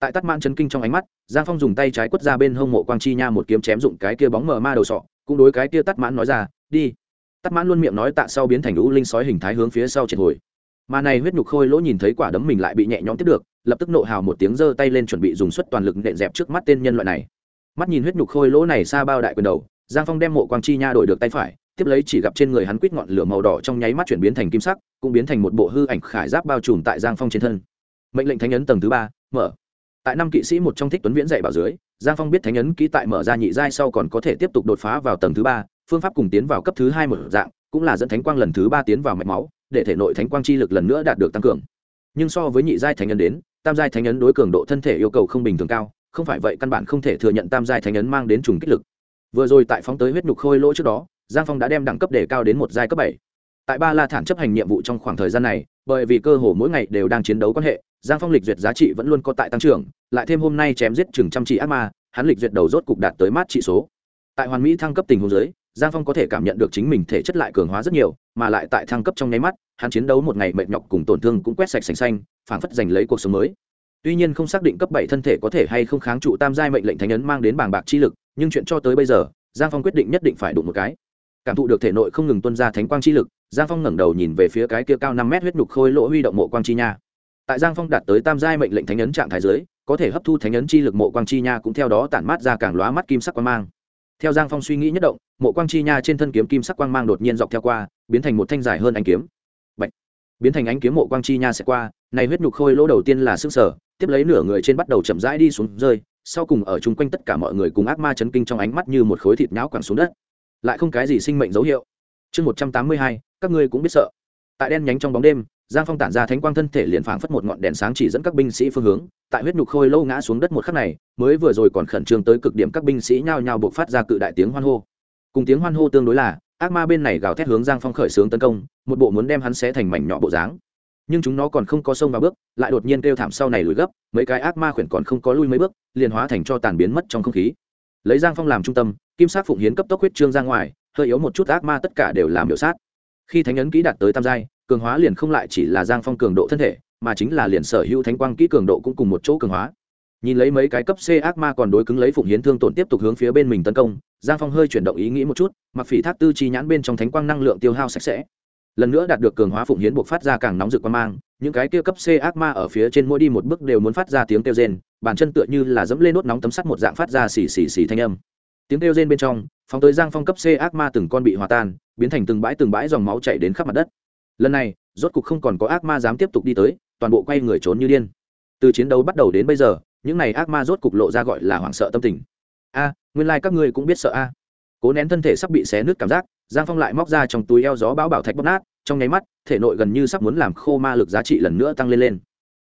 Tại tắt man chân kinh trong ánh mắt, giang phong dùng tay trái quất ra bên hông mộ quang chi nha một kiếm chém dụng cái kia bóng mờ ma đầu sọ, cũng đối cái kia tắt mãn nói ra, đi. Tắt mãn luôn miệng nói tạ sau biến thành lũ linh sói hình thái hướng phía sau triệt hồi mà này huyết nhục khôi lỗ nhìn thấy quả đấm mình lại bị nhẹ nhõm tiếp được, lập tức nộ hào một tiếng giơ tay lên chuẩn bị dùng suất toàn lực nện dẹp trước mắt tên nhân loại này. Mắt nhìn huyết nhục khôi lỗ này xa bao đại quyền đầu, giang phong đem mộ quang chi nha đổi được tay phải, tiếp lấy chỉ gặp trên người hắn quýt ngọn lửa màu đỏ trong nháy mắt chuyển biến thành kim sắc, cũng biến thành một bộ hư ảnh khải giáp bao trùm tại giang phong trên thân. Mệnh lệnh thánh ấn tầng thứ ba, mở. Tại năm kỵ sĩ một trong thích tuấn viễn dạy bảo dưới, giang phong biết thánh ấn kỹ tại mở ra nhị giai sau còn có thể tiếp tục đột phá vào tầng thứ ba, phương pháp cùng tiến vào cấp thứ hai một dạng, cũng là dẫn thánh quang lần thứ ba tiến vào mạch máu để thể nội thánh quang chi lực lần nữa đạt được tăng cường. Nhưng so với nhị giai thánh nhân đến, tam giai thánh nhân đối cường độ thân thể yêu cầu không bình thường cao, không phải vậy căn bản không thể thừa nhận tam giai thánh nhân mang đến trùng kích lực. Vừa rồi tại phóng tới huyết nhục khôi lỗ trước đó, giang phong đã đem đẳng cấp đề cao đến một giai cấp bảy. Tại ba la thản chấp hành nhiệm vụ trong khoảng thời gian này, bởi vì cơ hồ mỗi ngày đều đang chiến đấu quan hệ, giang phong lịch duyệt giá trị vẫn luôn có tại tăng trưởng, lại thêm hôm nay chém giết chừng trăm trị ác ma, hắn lịch duyệt đầu rốt cục đạt tới mát trị số. Tại hoàn mỹ thăng cấp tình huống giới giang phong có thể cảm nhận được chính mình thể chất lại cường hóa rất nhiều, mà lại tại thăng cấp trong nháy mắt, hắn chiến đấu một ngày mệt nhọc cùng tổn thương cũng quét sạch sành xanh, phảng phất giành lấy cuộc sống mới. Tuy nhiên không xác định cấp bảy thân thể có thể hay không kháng trụ tam giai mệnh lệnh thánh ấn mang đến bàng bạc chi lực, nhưng chuyện cho tới bây giờ, giang phong quyết định nhất định phải đụng một cái. Cảm thụ được thể nội không ngừng tuân ra thánh quang chi lực, giang phong ngẩng đầu nhìn về phía cái kia cao năm mét huyết nhục khôi lỗ huy động mộ quang chi nha. Tại giang phong đạt tới tam giai mệnh lệnh thánh ấn trạng thái giới có thể hấp thu thánh ấn chi lực mộ quang chi nha cũng theo đó tản mát ra càng lóa mắt kim sắc quang mang theo giang phong suy nghĩ nhất động, mộ quang chi nha trên thân kiếm kim sắc quang mang đột nhiên dọc theo qua, biến thành một thanh dài hơn anh kiếm. Bạch. biến thành ánh kiếm mộ quang chi nha sẽ qua, này huyết nhục khôi lỗ đầu tiên là xương sở, tiếp lấy nửa người trên bắt đầu chậm rãi đi xuống rơi, sau cùng ở chung quanh tất cả mọi người cùng ác ma chấn kinh trong ánh mắt như một khối thịt nhão quẳng xuống đất. Lại không cái gì sinh mệnh dấu hiệu. Chương một trăm tám mươi hai, các ngươi cũng biết sợ. Tại đen nhánh trong bóng đêm giang phong tản ra thánh quang thân thể liền phảng phất một ngọn đèn sáng chỉ dẫn các binh sĩ phương hướng, tại huyết nhục khôi lâu ngã xuống đất một khắc này, mới vừa rồi còn khẩn trương tới cực điểm các binh sĩ nhao nhao buộc phát ra cự đại tiếng hoan hô. Cùng tiếng hoan hô tương đối là, ác ma bên này gào thét hướng giang phong khởi xướng tấn công, một bộ muốn đem hắn xé thành mảnh nhỏ bộ dáng. Nhưng chúng nó còn không có sông vào bước, lại đột nhiên kêu thảm sau này lùi gấp, mấy cái ác ma khuyển còn không có lui mấy bước, liền hóa thành cho tàn biến mất trong không khí. Lấy giang phong làm trung tâm, kim sát phụng hiến cấp tốc huyết trương ra ngoài, hơi yếu một chút ác ma tất cả đều làm biểu sát. Khi thánh ấn kỹ đạt tới tam giai cường hóa liền không lại chỉ là giang phong cường độ thân thể, mà chính là liền sở hữu thánh quang kỹ cường độ cũng cùng một chỗ cường hóa. Nhìn lấy mấy cái cấp c ác ma còn đối cứng lấy phụng hiến thương tổn tiếp tục hướng phía bên mình tấn công, giang phong hơi chuyển động ý nghĩ một chút, mặc phỉ thác tư chi nhãn bên trong thánh quang năng lượng tiêu hao sạch sẽ. Lần nữa đạt được cường hóa phụng hiến buộc phát ra càng nóng rực quan mang, những cái kia cấp c ác ma ở phía trên mỗi đi một bước đều muốn phát ra tiếng kêu rên, bàn chân tựa như là dẫm lên nốt nóng tấm sắt một dạng phát ra xì xì xì thanh âm. Tiếng kêu rên bên trong, phóng tới giang phong cấp c ác ma từng con bị hòa tan, biến thành từng bãi từng bãi dòng máu chảy đến khắp mặt đất lần này, rốt cục không còn có ác ma dám tiếp tục đi tới, toàn bộ quay người trốn như điên. Từ chiến đấu bắt đầu đến bây giờ, những n à y ác ma rốt cục lộ ra gọi là hoảng sợ tâm tình. A, nguyên lai、like、các ngươi cũng biết sợ a. Cố nén thân thể sắp bị xé nứt cảm giác, giang phong lại móc ra trong túi eo gió bão bảo thạch bóc nát, trong nháy mắt, thể nội gần như sắp muốn làm khô ma lực giá trị lần nữa tăng lên lên.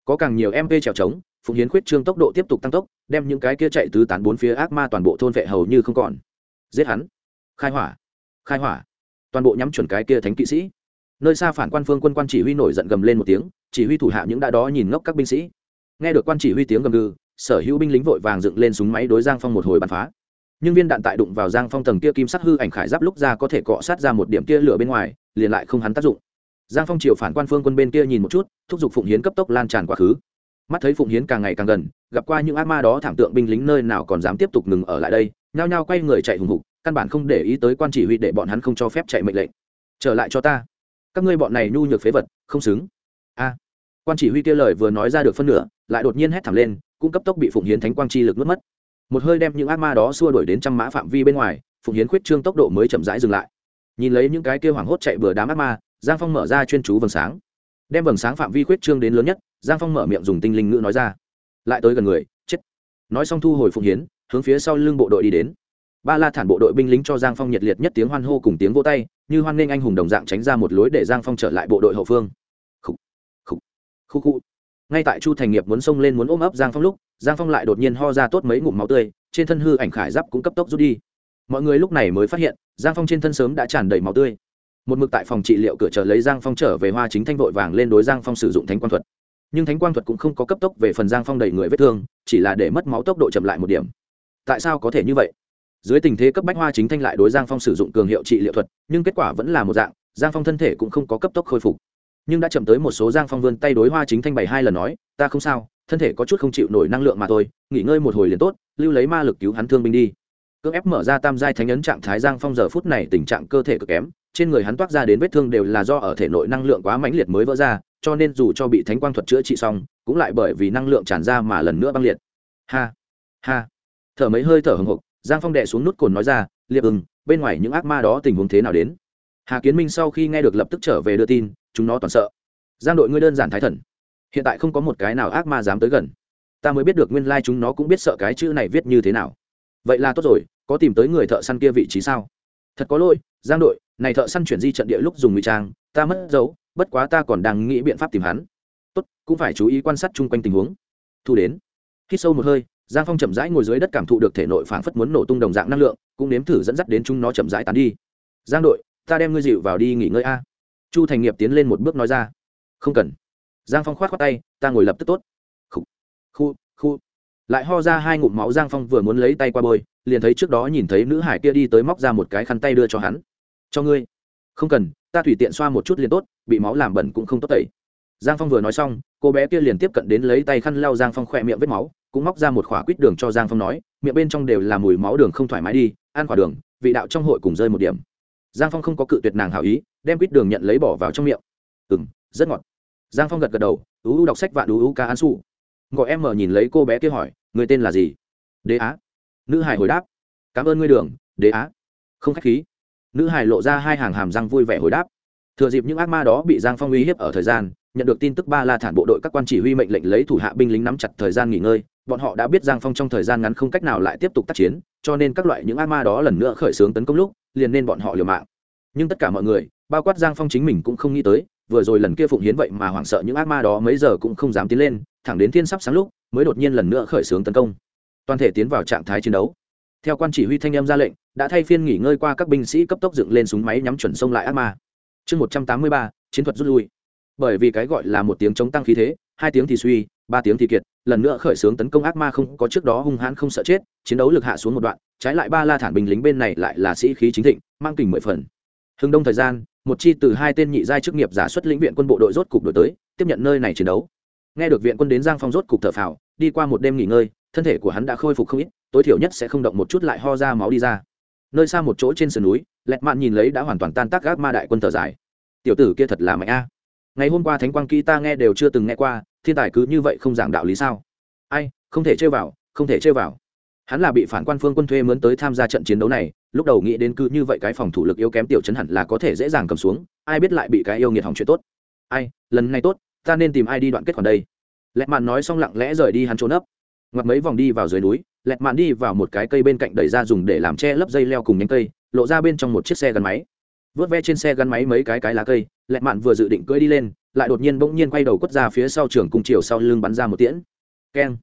Có càng nhiều mp trèo trống, phụng hiến khuyết trương tốc độ tiếp tục tăng tốc, đem những cái kia chạy tứ tán bốn phía ác ma toàn bộ thôn vệ hầu như không còn. Giết hắn. Khai hỏa. Khai hỏa. Toàn bộ nhắm chuẩn cái kia thánh kỵ sĩ nơi xa phản quan phương quân quan chỉ huy nổi giận gầm lên một tiếng, chỉ huy thủ hạ những đã đó nhìn ngốc các binh sĩ. Nghe được quan chỉ huy tiếng gầm gừ, sở hữu binh lính vội vàng dựng lên súng máy đối giang phong một hồi bắn phá. Nhưng viên đạn tại đụng vào giang phong tầng kia kim sắc hư ảnh khải giáp lúc ra có thể cọ sát ra một điểm kia lửa bên ngoài, liền lại không hắn tác dụng. Giang phong chiều phản quan phương quân bên kia nhìn một chút, thúc giục phụng hiến cấp tốc lan tràn quá khứ. Mắt thấy phụng hiến càng ngày càng gần, gặp qua những ác ma đó thảm tượng binh lính nơi nào còn dám tiếp tục ngừng ở lại đây, nhao nhao quay người chạy hùng hục, căn bản không để ý tới quan chỉ huy để bọn hắn không cho phép chạy mệnh lệnh. Trở lại cho ta các ngươi bọn này nhu nhược phế vật, không xứng. A. Quan chỉ huy kia lời vừa nói ra được phân nửa, lại đột nhiên hét thảm lên, cũng cấp tốc bị phụng hiến thánh quang chi lực nuốt mất. Một hơi đem những ác ma đó xua đuổi đến trăm mã phạm vi bên ngoài, phụng hiến khuyết trương tốc độ mới chậm rãi dừng lại. Nhìn lấy những cái kia hoảng hốt chạy bừa đám ác ma, giang phong mở ra chuyên chú vầng sáng. Đem vầng sáng phạm vi khuyết trương đến lớn nhất, giang phong mở miệng dùng tinh linh ngữ nói ra. Lại tới gần người, chết. Nói xong thu hồi phụng hiến, hướng phía sau lưng bộ đội đi đến. Ba la thản bộ đội binh lính cho giang phong nhiệt liệt nhất tiếng hoan hô cùng tiếng vô tay như hoan nghênh anh hùng đồng dạng tránh ra một lối để giang phong trở lại bộ đội hậu phương. Khu khu khu khu ngay tại chu thành nghiệp muốn xông lên muốn ôm ấp giang phong lúc, giang phong lại đột nhiên ho ra tốt mấy ngụm máu tươi, trên thân hư ảnh khải giáp cũng cấp tốc rút đi. Mọi người lúc này mới phát hiện, giang phong trên thân sớm đã tràn đầy máu tươi. Một mực tại phòng trị liệu cửa chờ lấy giang phong trở về hoa chính thanh vội vàng lên đối giang phong sử dụng thánh quang thuật. Nhưng thánh quang thuật cũng không có cấp tốc về phần giang phong đầy người vết thương, chỉ là để mất máu tốc độ chậm lại một điểm. Tại sao có thể như vậy? Dưới tình thế cấp bách hoa chính thanh lại đối giang phong sử dụng cường hiệu trị liệu thuật, nhưng kết quả vẫn là một dạng, giang phong thân thể cũng không có cấp tốc khôi phục. Nhưng đã chậm tới một số giang phong vươn tay đối hoa chính thanh bảy hai lần nói, ta không sao, thân thể có chút không chịu nổi năng lượng mà thôi, nghỉ ngơi một hồi liền tốt, lưu lấy ma lực cứu hắn thương binh đi. Cưỡng ép mở ra tam giai thánh ấn trạng thái giang phong giờ phút này tình trạng cơ thể cực kém, trên người hắn toát ra đến vết thương đều là do ở thể nội năng lượng quá mãnh liệt mới vỡ ra, cho nên dù cho bị thánh quang thuật chữa trị xong, cũng lại bởi vì năng lượng tràn ra mà lần nữa băng liệt. Ha ha. Thở mấy hơi thở hồng hộc giang phong đệ xuống nút cồn nói ra, liệp ưng, bên ngoài những ác ma đó tình huống thế nào đến? Hà kiến minh sau khi nghe được lập tức trở về đưa tin, chúng nó toàn sợ. Giang đội ngươi đơn giản thái thần. Hiện tại không có một cái nào ác ma dám tới gần. Ta mới biết được nguyên lai chúng nó cũng biết sợ cái chữ này viết như thế nào. Vậy là tốt rồi, có tìm tới người thợ săn kia vị trí sao? Thật có lỗi, giang đội, này thợ săn chuyển di trận địa lúc dùng ngụy trang, ta mất dấu, bất quá ta còn đang nghĩ biện pháp tìm hắn. Tốt, cũng phải chú ý quan sát chung quanh tình huống. Thu đến. Hít sâu một hơi giang phong chậm rãi ngồi dưới đất cảm thụ được thể nội phảng phất muốn nổ tung đồng dạng năng lượng, cũng nếm thử dẫn dắt đến chúng nó chậm rãi tán đi. Giang đội, ta đem ngươi dịu vào đi nghỉ ngơi a. Chu thành nghiệp tiến lên một bước nói ra. Không cần. Giang phong k h o á t khoác tay, ta ngồi lập tức tốt. Khu khu khu lại ho ra hai ngụm máu giang phong vừa muốn lấy tay qua bôi, liền thấy trước đó nhìn thấy nữ hải kia đi tới móc ra một cái khăn tay đưa cho hắn. Cho ngươi. Không cần, ta thủy tiện xoa một chút liền tốt, bị máu làm bẩn cũng không tốt tẩy. Giang phong vừa nói xong, cô bé kia liền tiếp cận đến lấy tay khăn lao giang phong khỏe miệng vết máu cũng móc ra một khỏa quýt đường cho giang phong nói, miệng bên trong đều là mùi máu đường không thoải mái đi, ăn quả đường, vị đạo trong hội cùng rơi một điểm. Giang phong không có cự tuyệt nàng hảo ý, đem quýt đường nhận lấy bỏ vào trong miệng. Ừ m rất ngọt. Giang phong gật gật đầu, ú u đọc sách vạn ú u ca an su gọi em mở nhìn lấy cô bé kia hỏi, người tên là gì? Đế á. Nữ hải hồi đáp, cảm ơn ngươi đường, đế á. Không k h á c h khí. Nữ hải lộ ra hai hàng hàm răng vui vẻ hồi đáp, thừa dịp những ác ma đó bị giang phong uy hiếp ở thời gian, nhận được tin tức ba la thản bộ đội các quan chỉ huy mệnh lệnh lấy thủ hạ binh lính nắm chặt thời gian nghỉ ngơi bọn họ đã biết giang phong trong thời gian ngắn không cách nào lại tiếp tục tác chiến, cho nên các loại những ác ma đó lần nữa khởi xướng tấn công lúc, liền nên bọn họ liều mạng. Nhưng tất cả mọi người, bao quát giang phong chính mình cũng không nghĩ tới, vừa rồi lần kia phụng hiến vậy mà hoảng sợ những ác ma đó mấy giờ cũng không dám tiến lên, thẳng đến thiên sắp sáng lúc, mới đột nhiên lần nữa khởi xướng tấn công. Toàn thể tiến vào trạng thái chiến đấu. Theo quan chỉ huy thanh em ra lệnh, đã thay phiên nghỉ ngơi qua các binh sĩ cấp tốc dựng lên súng máy nhắm chuẩn sông lại ác ma. Chương một trăm tám mươi ba, chiến thuật rút lui. Bởi vì cái gọi là một tiếng chống tăng khí thế, hai tiếng thì suy, ba tiếng thì kiệt lần nữa khởi xướng tấn công ác ma không có trước đó hung hãn không sợ chết, chiến đấu lực hạ xuống một đoạn, trái lại ba la thản binh lính bên này lại là sĩ khí chính thịnh, mang kình mười phần. Hưng đông thời gian, một chi từ hai tên nhị giai chức nghiệp giả xuất lĩnh viện quân bộ đội rốt cục đổi tới, tiếp nhận nơi này chiến đấu. Nghe được viện quân đến giang phong rốt cục thở phào, đi qua một đêm nghỉ ngơi, thân thể của hắn đã khôi phục không ít, tối thiểu nhất sẽ không động một chút lại ho ra máu đi ra. Nơi xa một chỗ trên sườn núi, lẹt mạn nhìn lấy đã hoàn toàn tan tác gác ma đại quân thở dài. Tiểu tử kia thật là mạnh a. Ngày hôm qua thánh quang kỹ ta nghe đều chưa từng nghe qua thiên tài cứ như vậy không giảng đạo lý sao? Ai, không thể chơi vào, không thể chơi vào. Hắn là bị phản quan phương quân thuê mướn tới tham gia trận chiến đấu này, lúc đầu nghĩ đến cứ như vậy cái phòng thủ lực yếu kém tiểu chấn hẳn là có thể dễ dàng cầm xuống, ai biết lại bị cái yêu nghiệt hỏng chuyện tốt. Ai, lần này tốt, ta nên tìm ai đi đoạn kết còn đây? Lẹt mạn nói xong lặng lẽ rời đi hắn trốn ấp. Ngoặt mấy vòng đi vào dưới núi, lẹt mạn đi vào một cái cây bên cạnh đẩy ra dùng để làm che lấp dây leo cùng nhánh cây, lộ ra bên trong một chiếc xe gắn máy. Vớt ve trên xe gắn máy mấy cái cái lá cây, lẹt mạn vừa dự định cưỡi đi lên lại đột nhiên bỗng nhiên quay đầu quất ra phía sau trường cung chiều sau lưng bắn ra một tiễn. Keng.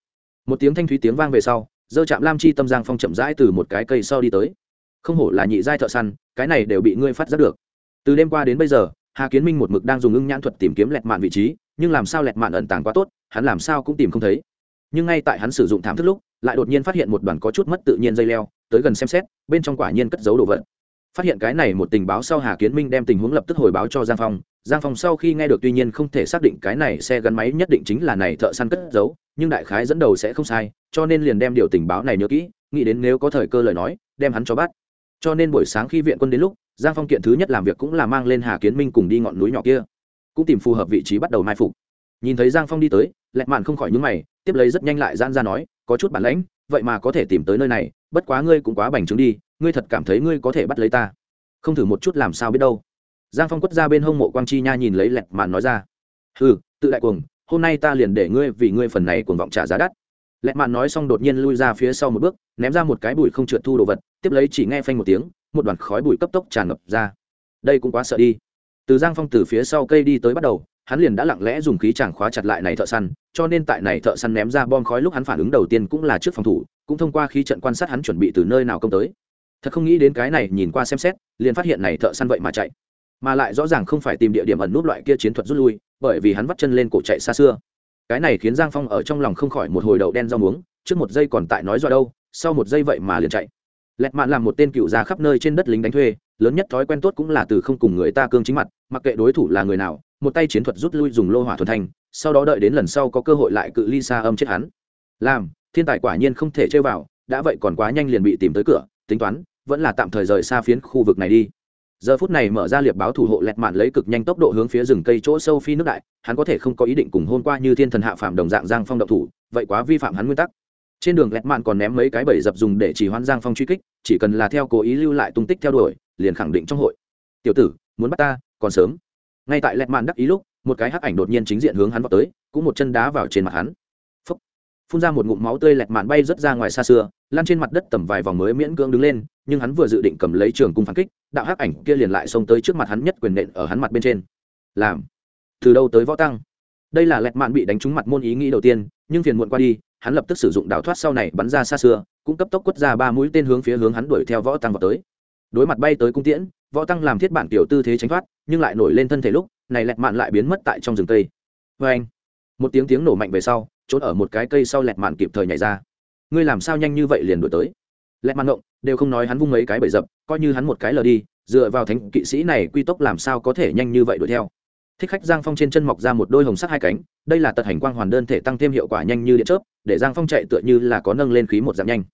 Một tiếng thanh thúy tiếng vang về sau, dơ chạm lam chi tâm giang phong chậm rãi từ một cái cây sau đi tới. Không hổ là nhị giai thợ săn, cái này đều bị ngươi phát giác được. Từ đêm qua đến bây giờ, hà kiến minh một mực đang dùng ưng nhãn thuật tìm kiếm lẹt mạn vị trí, nhưng làm sao lẹt mạn ẩn tàng quá tốt, hắn làm sao cũng tìm không thấy. Nhưng ngay tại hắn sử dụng thảm thức lúc, lại đột nhiên phát hiện một đoàn có chút mất tự nhiên dây leo, tới gần xem xét, bên trong quả nhiên cất giấu đồ vật. Phát hiện cái này một tình báo sau hà kiến minh đem tình huống lập tức hồi báo cho giang phong giang phong sau khi nghe được tuy nhiên không thể xác định cái này xe gắn máy nhất định chính là này thợ săn cất giấu, nhưng đại khái dẫn đầu sẽ không sai, cho nên liền đem điều tình báo này nhớ kỹ, nghĩ đến nếu có thời cơ lời nói, đem hắn cho bắt. Cho nên buổi sáng khi viện quân đến lúc, giang phong kiện thứ nhất làm việc cũng là mang lên hà kiến minh cùng đi ngọn núi nhỏ kia, cũng tìm phù hợp vị trí bắt đầu mai phục. Nhìn thấy giang phong đi tới lẹt mạn không khỏi nhúng mày, tiếp lấy rất nhanh lại gian ra nói, có chút bản lãnh, vậy mà có thể tìm tới nơi này, bất quá ngươi cũng quá bành trướng đi, ngươi thật cảm thấy ngươi có thể bắt lấy ta. Không thử một chút làm sao biết đâu giang phong quất ra bên hông mộ quang chi nha nhìn lấy lẹt mạn nói ra. Ừ tự đại cuồng, hôm nay ta liền để ngươi vì ngươi phần này cuồng vọng trả giá đắt. Lẹt mạn nói xong đột nhiên lui ra phía sau một bước, ném ra một cái bụi không trượt thu đồ vật, tiếp lấy chỉ nghe phanh một tiếng, một đoàn khói bụi cấp tốc tràn ngập ra. Đây cũng quá sợ đi. Từ giang phong từ phía sau cây đi tới bắt đầu, hắn liền đã lặng lẽ dùng khí chàng khóa chặt lại này thợ săn, cho nên tại này thợ săn ném ra bom khói lúc hắn phản ứng đầu tiên cũng là trước phòng thủ, cũng thông qua khí trận quan sát hắn chuẩn bị từ nơi nào công tới. Thật không nghĩ đến cái này, nhìn qua xem xét, liền phát hiện này thợ săn vậy mà chạy mà lại rõ ràng không phải tìm địa điểm ẩn nút loại kia chiến thuật rút lui, bởi vì hắn vắt chân lên cổ chạy xa xưa. Cái này khiến giang phong ở trong lòng không khỏi một hồi đậu đen rau muống, trước một giây còn tại nói do đâu, sau một giây vậy mà liền chạy. Lẹt mạn làm một tên cựu ra khắp nơi trên đất lính đánh thuê, lớn nhất thói quen tốt cũng là từ không cùng người ta cương chính mặt, mặc kệ đối thủ là người nào, một tay chiến thuật rút lui dùng lô hỏa thuần thành sau đó đợi đến lần sau có cơ hội lại cự ly xa âm chết hắn. Làm, thiên tài quả nhiên không thể chơi vào, đã vậy còn quá nhanh liền bị tìm tới cửa, tính toán, vẫn là tạm thời rời xa phiến khu vực này đi giờ phút này mở ra liệp báo thủ hộ lẹt mạn lấy cực nhanh tốc độ hướng phía rừng cây chỗ sâu phi nước đại, hắn có thể không có ý định cùng hôn qua như thiên thần hạ phạm đồng dạng giang phong động thủ, vậy quá vi phạm hắn nguyên tắc. Trên đường lẹt mạn còn ném mấy cái bẫy dập dùng để chỉ hoan giang phong truy kích, chỉ cần là theo cố ý lưu lại tung tích theo đuổi, liền khẳng định trong hội. Tiểu tử, muốn bắt ta, còn sớm. Ngay tại lẹt mạn đắc ý lúc, một cái hắc ảnh đột nhiên chính diện hướng hắn vào tới, cũng một chân đá vào trên mặt hắn. Phúc. phun ra một ngụm máu tươi, lẹt mạn bay rất ra ngoài xa xưa lan trên mặt đất tầm vài vòng mới miễn cưỡng đứng lên, nhưng hắn vừa dự định cầm lấy trường cung phản kích đạo hắc ảnh kia liền lại xông tới trước mặt hắn nhất quyền nện ở hắn mặt bên trên. Làm. Từ đâu tới võ tăng? Đây là lẹt mạn bị đánh trúng mặt môn ý nghĩ đầu tiên, nhưng phiền muộn qua đi, hắn lập tức sử dụng đạo thoát sau này bắn ra xa xưa, cũng cấp tốc quất ra ba mũi tên hướng phía hướng hắn đuổi theo võ tăng vào tới. Đối mặt bay tới cung tiễn, võ tăng làm thiết bản kiểu tư thế tránh thoát, nhưng lại nổi lên thân thể lúc, này lẹt mạn lại biến mất tại trong rừng cây. Vê anh, một tiếng tiếng nổ mạnh về sau, trốn ở một cái cây sau lẹt mạn kịp thời nhảy ra. Ngươi làm sao nhanh như vậy liền đuổi tới? Lẹ mạn ngộng đều không nói hắn vung mấy cái bẫy dập, coi như hắn một cái lờ đi, dựa vào thánh kỵ sĩ này quy tốc làm sao có thể nhanh như vậy đuổi theo. Thích khách giang phong trên chân mọc ra một đôi hồng sắt hai cánh, đây là tật hành quang hoàn đơn thể tăng thêm hiệu quả nhanh như điện chớp, để giang phong chạy tựa như là có nâng lên khí một dạng nhanh.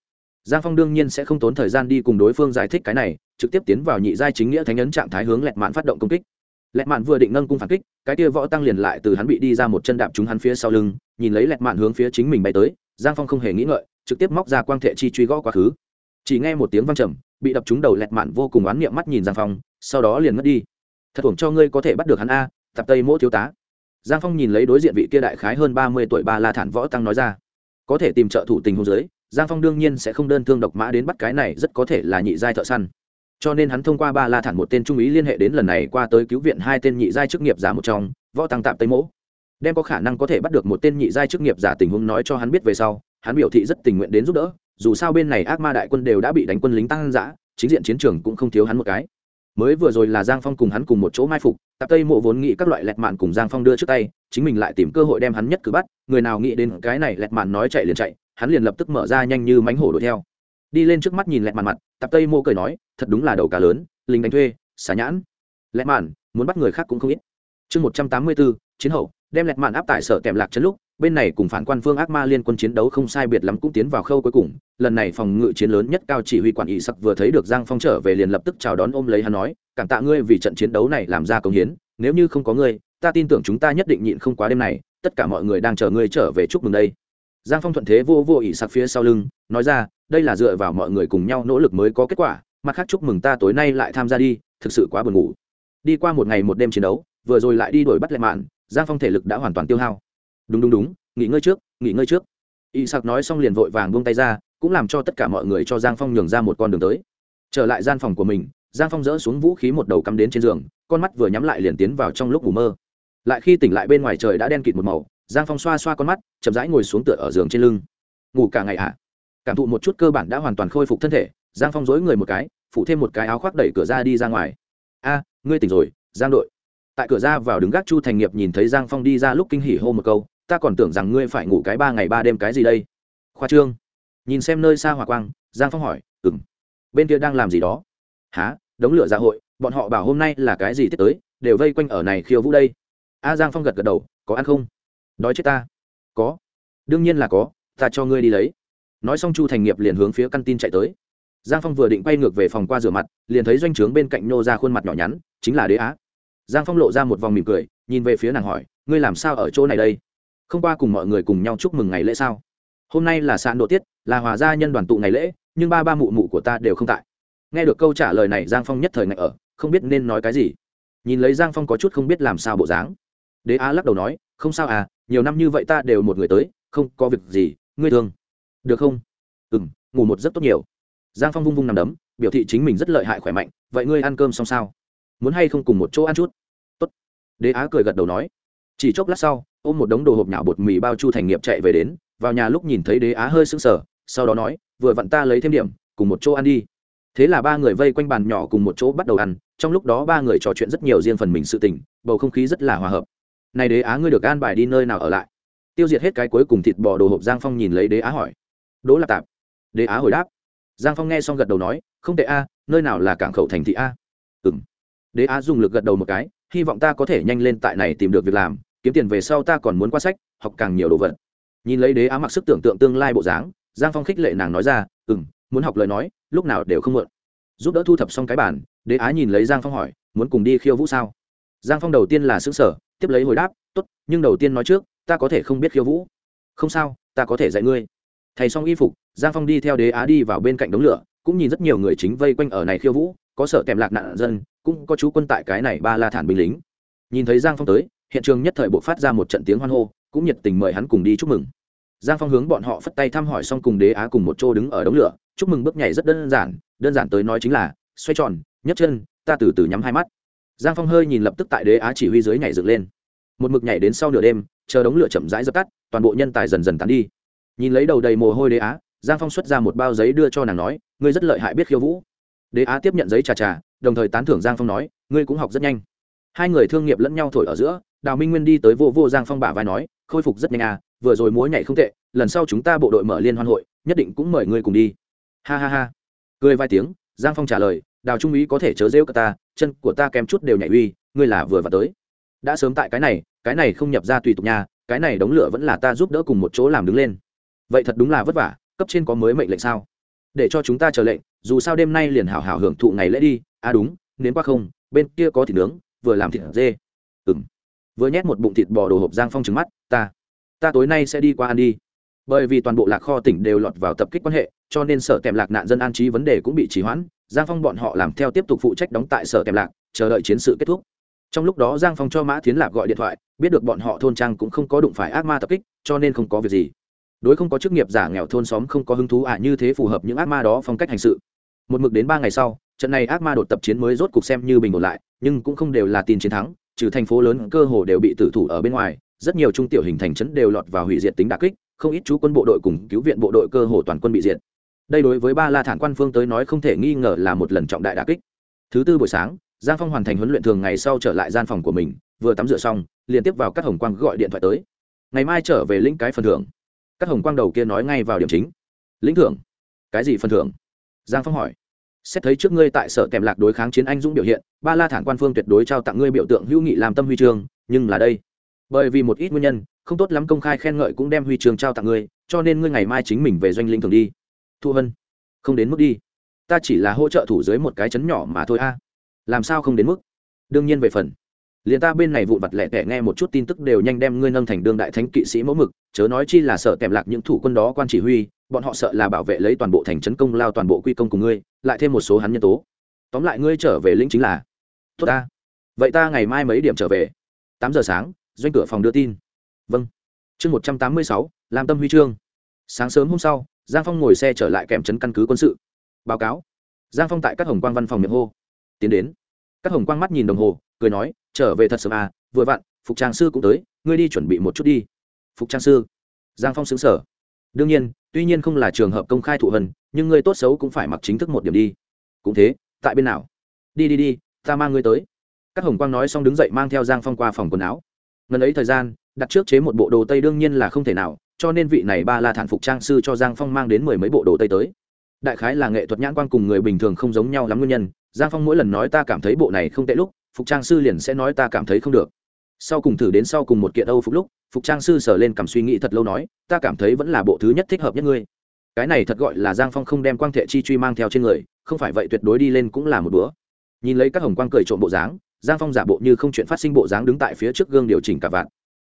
Giang phong đương nhiên sẽ không tốn thời gian đi cùng đối phương giải thích cái này, trực tiếp tiến vào nhị giai chính nghĩa thánh ấn trạng thái hướng lẹt mạn phát động công kích. Lẹt mạn vừa định nâng cung phản kích, cái kia võ tăng liền lại từ hắn bị đi ra một chân đạp trúng hắn phía sau lưng, nhìn lấy lẹt mạn hướng phía chính mình bay tới, giang phong không hề nghĩ ngợi, trực tiếp móc ra quang thể chi truy gõ quá khứ chỉ nghe một tiếng văng trầm, bị đập trúng đầu lẹt mạn vô cùng oán niệm mắt nhìn giang phong, sau đó liền mất đi. Thật thuồng cho ngươi có thể bắt được hắn a, tập tây mỗ thiếu tá. Giang phong nhìn lấy đối diện vị kia đại khái hơn ba mươi tuổi ba la thản võ tăng nói ra, có thể tìm trợ thủ tình hôn giới giang phong đương nhiên sẽ không đơn thương độc mã đến bắt cái này rất có thể là nhị giai thợ săn. Cho nên hắn thông qua ba la thản một tên trung ý liên hệ đến lần này qua tới cứu viện hai tên nhị giai chức nghiệp giả một trong, võ tăng tạm tây mỗ. Đem có khả năng có thể bắt được một tên nhị giai chức nghiệp giả tình huống nói cho hắn biết về sau, hắn biểu thị rất tình nguyện đến giúp đỡ dù sao bên này ác ma đại quân đều đã bị đánh quân lính tăng giã, chính diện chiến trường cũng không thiếu hắn một cái. Mới vừa rồi là giang phong cùng hắn cùng một chỗ mai phục, tạp tây mộ vốn nghĩ các loại lẹt mạn cùng giang phong đưa trước tay, chính mình lại tìm cơ hội đem hắn nhất cử bắt, người nào nghĩ đến cái này lẹt mạn nói chạy liền chạy, hắn liền lập tức mở ra nhanh như mánh hổ đuổi theo. Đi lên trước mắt nhìn lẹt mạn mặt, tạp tây mộ cười nói, thật đúng là đầu cá lớn, lính đánh thuê xả nhãn. Lẹt mạn, muốn bắt người khác cũng không ít. Chương một trăm tám mươi bốn chiến hậu, đem lẹt mạn áp tại sở tèm lạc chân lúc, bên này cùng phản quan phương ác ma liên quân chiến đấu không sai biệt lắm cũng tiến vào khâu cuối cùng. Lần này phòng ngự chiến lớn nhất cao chỉ huy quản ý sặc vừa thấy được giang phong trở về liền lập tức chào đón ôm lấy hắn nói, cảm tạ ngươi vì trận chiến đấu này làm ra công hiến, nếu như không có ngươi, ta tin tưởng chúng ta nhất định nhịn không quá đêm này, tất cả mọi người đang chờ ngươi trở về chúc mừng đây. Giang phong thuận thế vô vô ỉ sặc phía sau lưng, nói ra, đây là dựa vào mọi người cùng nhau nỗ lực mới có kết quả, mặt khác chúc mừng ta tối nay lại tham gia đi, thực sự quá buồn ngủ. Đi qua một ngày một đêm chiến đấu, vừa rồi lại đi đuổi bắt lệ mạn giang phong thể lực đã hoàn toàn tiêu hao. Đúng đúng đúng, nghỉ ngơi trước, nghỉ ngơi trước. Y sặc nói xong liền vội vàng buông tay ra, cũng làm cho tất cả mọi người cho giang phong nhường ra một con đường tới. Trở lại gian phòng của mình, giang phong dỡ xuống vũ khí một đầu cắm đến trên giường, con mắt vừa nhắm lại liền tiến vào trong lúc ngủ mơ. Lại khi tỉnh lại bên ngoài trời đã đen kịt một màu, giang phong xoa xoa con mắt, chậm rãi ngồi xuống tựa ở giường trên lưng. Ngủ cả ngày ạ à. cảm thụ một chút cơ bản đã hoàn toàn khôi phục thân thể, giang phong dối người một cái phụ thêm một cái áo khoác đẩy cửa ra đi ra ngoài. A, ngươi tỉnh rồi, giang đội tại cửa ra vào đứng gác chu thành nghiệp nhìn thấy giang phong đi ra lúc kinh hỉ hô một câu, ta còn tưởng rằng ngươi phải ngủ cái ba ngày ba đêm cái gì đây? Khoa trương nhìn xem nơi xa hòa quang, giang phong hỏi ừng bên kia đang làm gì đó? Há đống lửa dạ hội, bọn họ bảo hôm nay là cái gì tiết tới, đều vây quanh ở này khiêu vũ đây. A giang phong gật gật đầu, có ăn không? Đói chết ta. Có. Đương nhiên là có, ta cho ngươi đi lấy. Nói xong chu thành nghiệp liền hướng phía căn tin chạy tới. Giang phong vừa định quay ngược về phòng qua rửa mặt, liền thấy doanh trướng bên cạnh nô ra khuôn mặt nhỏ nhắn, chính là đế á giang phong lộ ra một vòng mỉm cười, nhìn về phía nàng hỏi, ngươi làm sao ở chỗ này đây? Không qua cùng mọi người cùng nhau chúc mừng ngày lễ sao? Hôm nay là sạn độ tiết, là hòa gia nhân đoàn tụ ngày lễ, nhưng ba ba mụ mụ của ta đều không tại. Nghe được câu trả lời này, giang phong nhất thời ngại ở, không biết nên nói cái gì. Nhìn lấy giang phong có chút không biết làm sao bộ dáng. Đế á lắc đầu nói, không sao à nhiều năm như vậy ta đều một người tới, không có việc gì, ngươi thương. Được không? Ừ m ngủ một giấc tốt nhiều. Giang phong vung vung nằm đấm, biểu thị chính mình rất lợi hại khỏe mạnh, vậy ngươi ăn cơm xong sao? Muốn hay không cùng một chỗ ăn chút? Tốt. Đế á cười gật đầu nói. Chỉ chốc lát sau, ôm một đống đồ hộp nhạo bột mì bao chu thành nghiệp chạy về đến, vào nhà lúc nhìn thấy đế á hơi sững sờ, sau đó nói, vừa vặn ta lấy thêm điểm, cùng một chỗ ăn đi. Thế là ba người vây quanh bàn nhỏ cùng một chỗ bắt đầu ăn, trong lúc đó ba người trò chuyện rất nhiều riêng phần mình sự tình, bầu không khí rất là hòa hợp. Này đế á, ngươi được an bài đi nơi nào ở lại? Tiêu diệt hết cái cuối cùng thịt bò đồ hộp giang phong nhìn lấy đế á hỏi. Đỗ là tạp. Đế á hồi đáp. Giang phong nghe xong gật đầu nói, không tệ a, nơi nào là cảng khẩu thành thị a? Ừ m đế á dùng lực gật đầu một cái, hy vọng ta có thể nhanh lên tại này tìm được việc làm, kiếm tiền về sau ta còn muốn qua sách, học càng nhiều đồ vật. Nhìn lấy đế á mặc sức tưởng tượng tương lai bộ dáng, giang phong khích lệ nàng nói ra ừ m muốn học lời nói, lúc nào đều không mượn giúp đỡ thu thập xong cái bản, đế á nhìn lấy giang phong hỏi, muốn cùng đi khiêu vũ sao? Giang phong đầu tiên là xứng sở tiếp lấy hồi đáp t ố t nhưng đầu tiên nói trước, ta có thể không biết khiêu vũ. Không sao, ta có thể dạy ngươi. Thầy xong y phục, giang phong đi theo đế á đi vào bên cạnh đống lửa, cũng nhìn rất nhiều người chính vây quanh ở này khiêu vũ, có sợ kèm lạc nạn dân cũng có chú quân tại cái này ba la thản binh lính. Nhìn thấy giang phong tới, hiện trường nhất thời bộ phát ra một trận tiếng hoan hô, cũng nhiệt tình mời hắn cùng đi chúc mừng. Giang phong hướng bọn họ phất tay thăm hỏi xong cùng đế á cùng một chỗ đứng ở đống lửa, chúc mừng bước nhảy rất đơn giản đơn giản tới nói chính là, xoay tròn, nhấc chân, ta từ từ nhắm hai mắt. Giang phong hơi nhìn lập tức tại đế á chỉ huy dưới nhảy dựng lên. Một mực nhảy đến sau nửa đêm, chờ đống lửa chậm rãi dập tắt, toàn bộ nhân tài dần dần tán đi. Nhìn lấy đầu đầy mồ hôi đế á, giang phong xuất ra một bao giấy đưa cho nàng nói, ngươi rất lợi hại biết khiêu vũ. Đế á tiếp nhận giấy trà trà đồng thời tán thưởng giang phong nói, ngươi cũng học rất nhanh. Hai người thương nghiệp lẫn nhau thổi ở giữa, đào minh nguyên đi tới vô vô giang phong bả vai nói, khôi phục rất nhanh à vừa rồi múa nhảy không tệ, lần sau chúng ta bộ đội mở liên hoan hội, nhất định cũng mời ngươi cùng đi. Ha ha ha. Cười vài tiếng, giang phong trả lời, đào trung úy có thể chớ rêu cả ta, chân của ta kém chút đều nhảy uy, ngươi là vừa và tới. Đã sớm tại cái này cái này không nhập ra tùy tục nhà cái này đống lửa vẫn là ta giúp đỡ cùng một chỗ làm đứng lên. Vậy thật đúng là vất vả, cấp trên có mới mệnh lệnh sao? Để cho chúng ta chờ lệnh, dù sao đêm nay liền hảo hảo hưởng thụ ngày lễ đi à đúng nến qua không, bên kia có thịt nướng, vừa làm thịt dê. Ừng vừa nhét một bụng thịt bò đồ hộp giang phong trứng mắt, ta ta tối nay sẽ đi qua ăn đi. Bởi vì toàn bộ lạc kho tỉnh đều lọt vào tập kích quan hệ, cho nên sở kèm lạc nạn dân an trí vấn đề cũng bị trì hoãn. Giang phong bọn họ làm theo tiếp tục phụ trách đóng tại sở kèm lạc, chờ đợi chiến sự kết thúc. Trong lúc đó giang phong cho mã thiến lạc gọi điện thoại, biết được bọn họ thôn trang cũng không có đụng phải ác ma tập kích, cho nên không có việc gì. Đối không có chức nghiệp giả nghèo thôn xóm không có hứng thú ả à như thế phù hợp những ác ma đó phong cách hành sự. Một mực đến ba ngày sau trận này ác ma đột tập chiến mới rốt cục xem như bình ổn lại, nhưng cũng không đều là tin chiến thắng, trừ thành phố lớn cơ hồ đều bị tử thủ ở bên ngoài, rất nhiều trung tiểu hình thành trấn đều lọt vào hủy diệt tính đà kích, không ít chú quân bộ đội cùng cứu viện bộ đội cơ hồ toàn quân bị diệt. Đây đối với ba la thản quan phương tới nói không thể nghi ngờ là một lần trọng đại đà kích. Thứ tư buổi sáng, giang phong hoàn thành huấn luyện thường ngày sau trở lại gian phòng của mình, vừa tắm rửa xong, liền tiếp vào các hồng quang gọi điện thoại tới. Ngày mai trở về lĩnh cái phần thưởng. Các hồng quang đầu kia nói ngay vào điểm chính. Lĩnh thưởng. Cái gì phần thưởng? Giang phong hỏi xét thấy trước ngươi tại sở kèm lạc đối kháng chiến anh dũng biểu hiện, ba la thản quan phương tuyệt đối trao tặng ngươi biểu tượng hữu nghị làm tâm huy chương, nhưng là đây, bởi vì một ít nguyên nhân, không tốt lắm công khai khen ngợi cũng đem huy chương trao tặng ngươi, cho nên ngươi ngày mai chính mình về doanh linh thường đi. Thu hân, không đến mức đi. Ta chỉ là hỗ trợ thủ dưới một cái chấn nhỏ mà thôi a. Làm sao không đến mức? Đương nhiên về phần. Liền ta bên này vụn vặt lẻ tẻ nghe một chút tin tức đều nhanh đem ngươi nâng thành đương đại thánh kỵ sĩ mẫu mực, chớ nói chi là sợ kèm lạc những thủ quân đó quan chỉ huy bọn họ sợ là bảo vệ lấy toàn bộ thành trấn công lao toàn bộ quy công cùng ngươi, lại thêm một số hắn nhân tố. Tóm lại ngươi trở về lĩnh chính là, tốt ta. Vậy ta ngày mai mấy điểm trở về? Tám giờ sáng, doanh cửa phòng đưa tin. Vâng. Chương một trăm tám mươi sáu làm tâm huy chương. Sáng sớm hôm sau, giang phong ngồi xe trở lại kèm trấn căn cứ quân sự. Báo cáo. Giang phong tại các hồng quang văn phòng miệng hô. Tiến đến. Các hồng quang mắt nhìn đồng hồ, cười nói, trở về thật sớm à vừa vặn, phục trang sư cũng tới, ngươi đi chuẩn bị một chút đi. Phục trang sư. Giang phong xứng sở đương nhiên tuy nhiên không là trường hợp công khai thụ hân nhưng ngươi tốt xấu cũng phải mặc chính thức một điểm đi. Cũng thế, tại bên nào? Đi đi đi, ta mang ngươi tới. Các hồng quang nói xong đứng dậy mang theo giang phong qua phòng quần áo. Ngần ấy thời gian, đặt trước chế một bộ đồ tây đương nhiên là không thể nào, cho nên vị này ba la thản phục trang sư cho giang phong mang đến mười mấy bộ đồ tây tới. Đại khái là nghệ thuật nhãn quan cùng người bình thường không giống nhau lắm nguyên nhân. Giang phong mỗi lần nói ta cảm thấy bộ này không tệ lúc, phục trang sư liền sẽ nói ta cảm thấy không được sau cùng thử đến sau cùng một kiện âu phục lúc, phục trang sư sờ lên cảm suy nghĩ thật lâu nói, ta cảm thấy vẫn là bộ thứ nhất thích hợp nhất ngươi. Cái này thật gọi là giang phong không đem quang thệ chi truy mang theo trên người, không phải vậy tuyệt đối đi lên cũng là một bữa nhìn lấy các hồng quang cười trộm bộ dáng, giang phong giả bộ như không chuyện phát sinh bộ dáng đứng tại phía trước gương điều chỉnh cả vạn.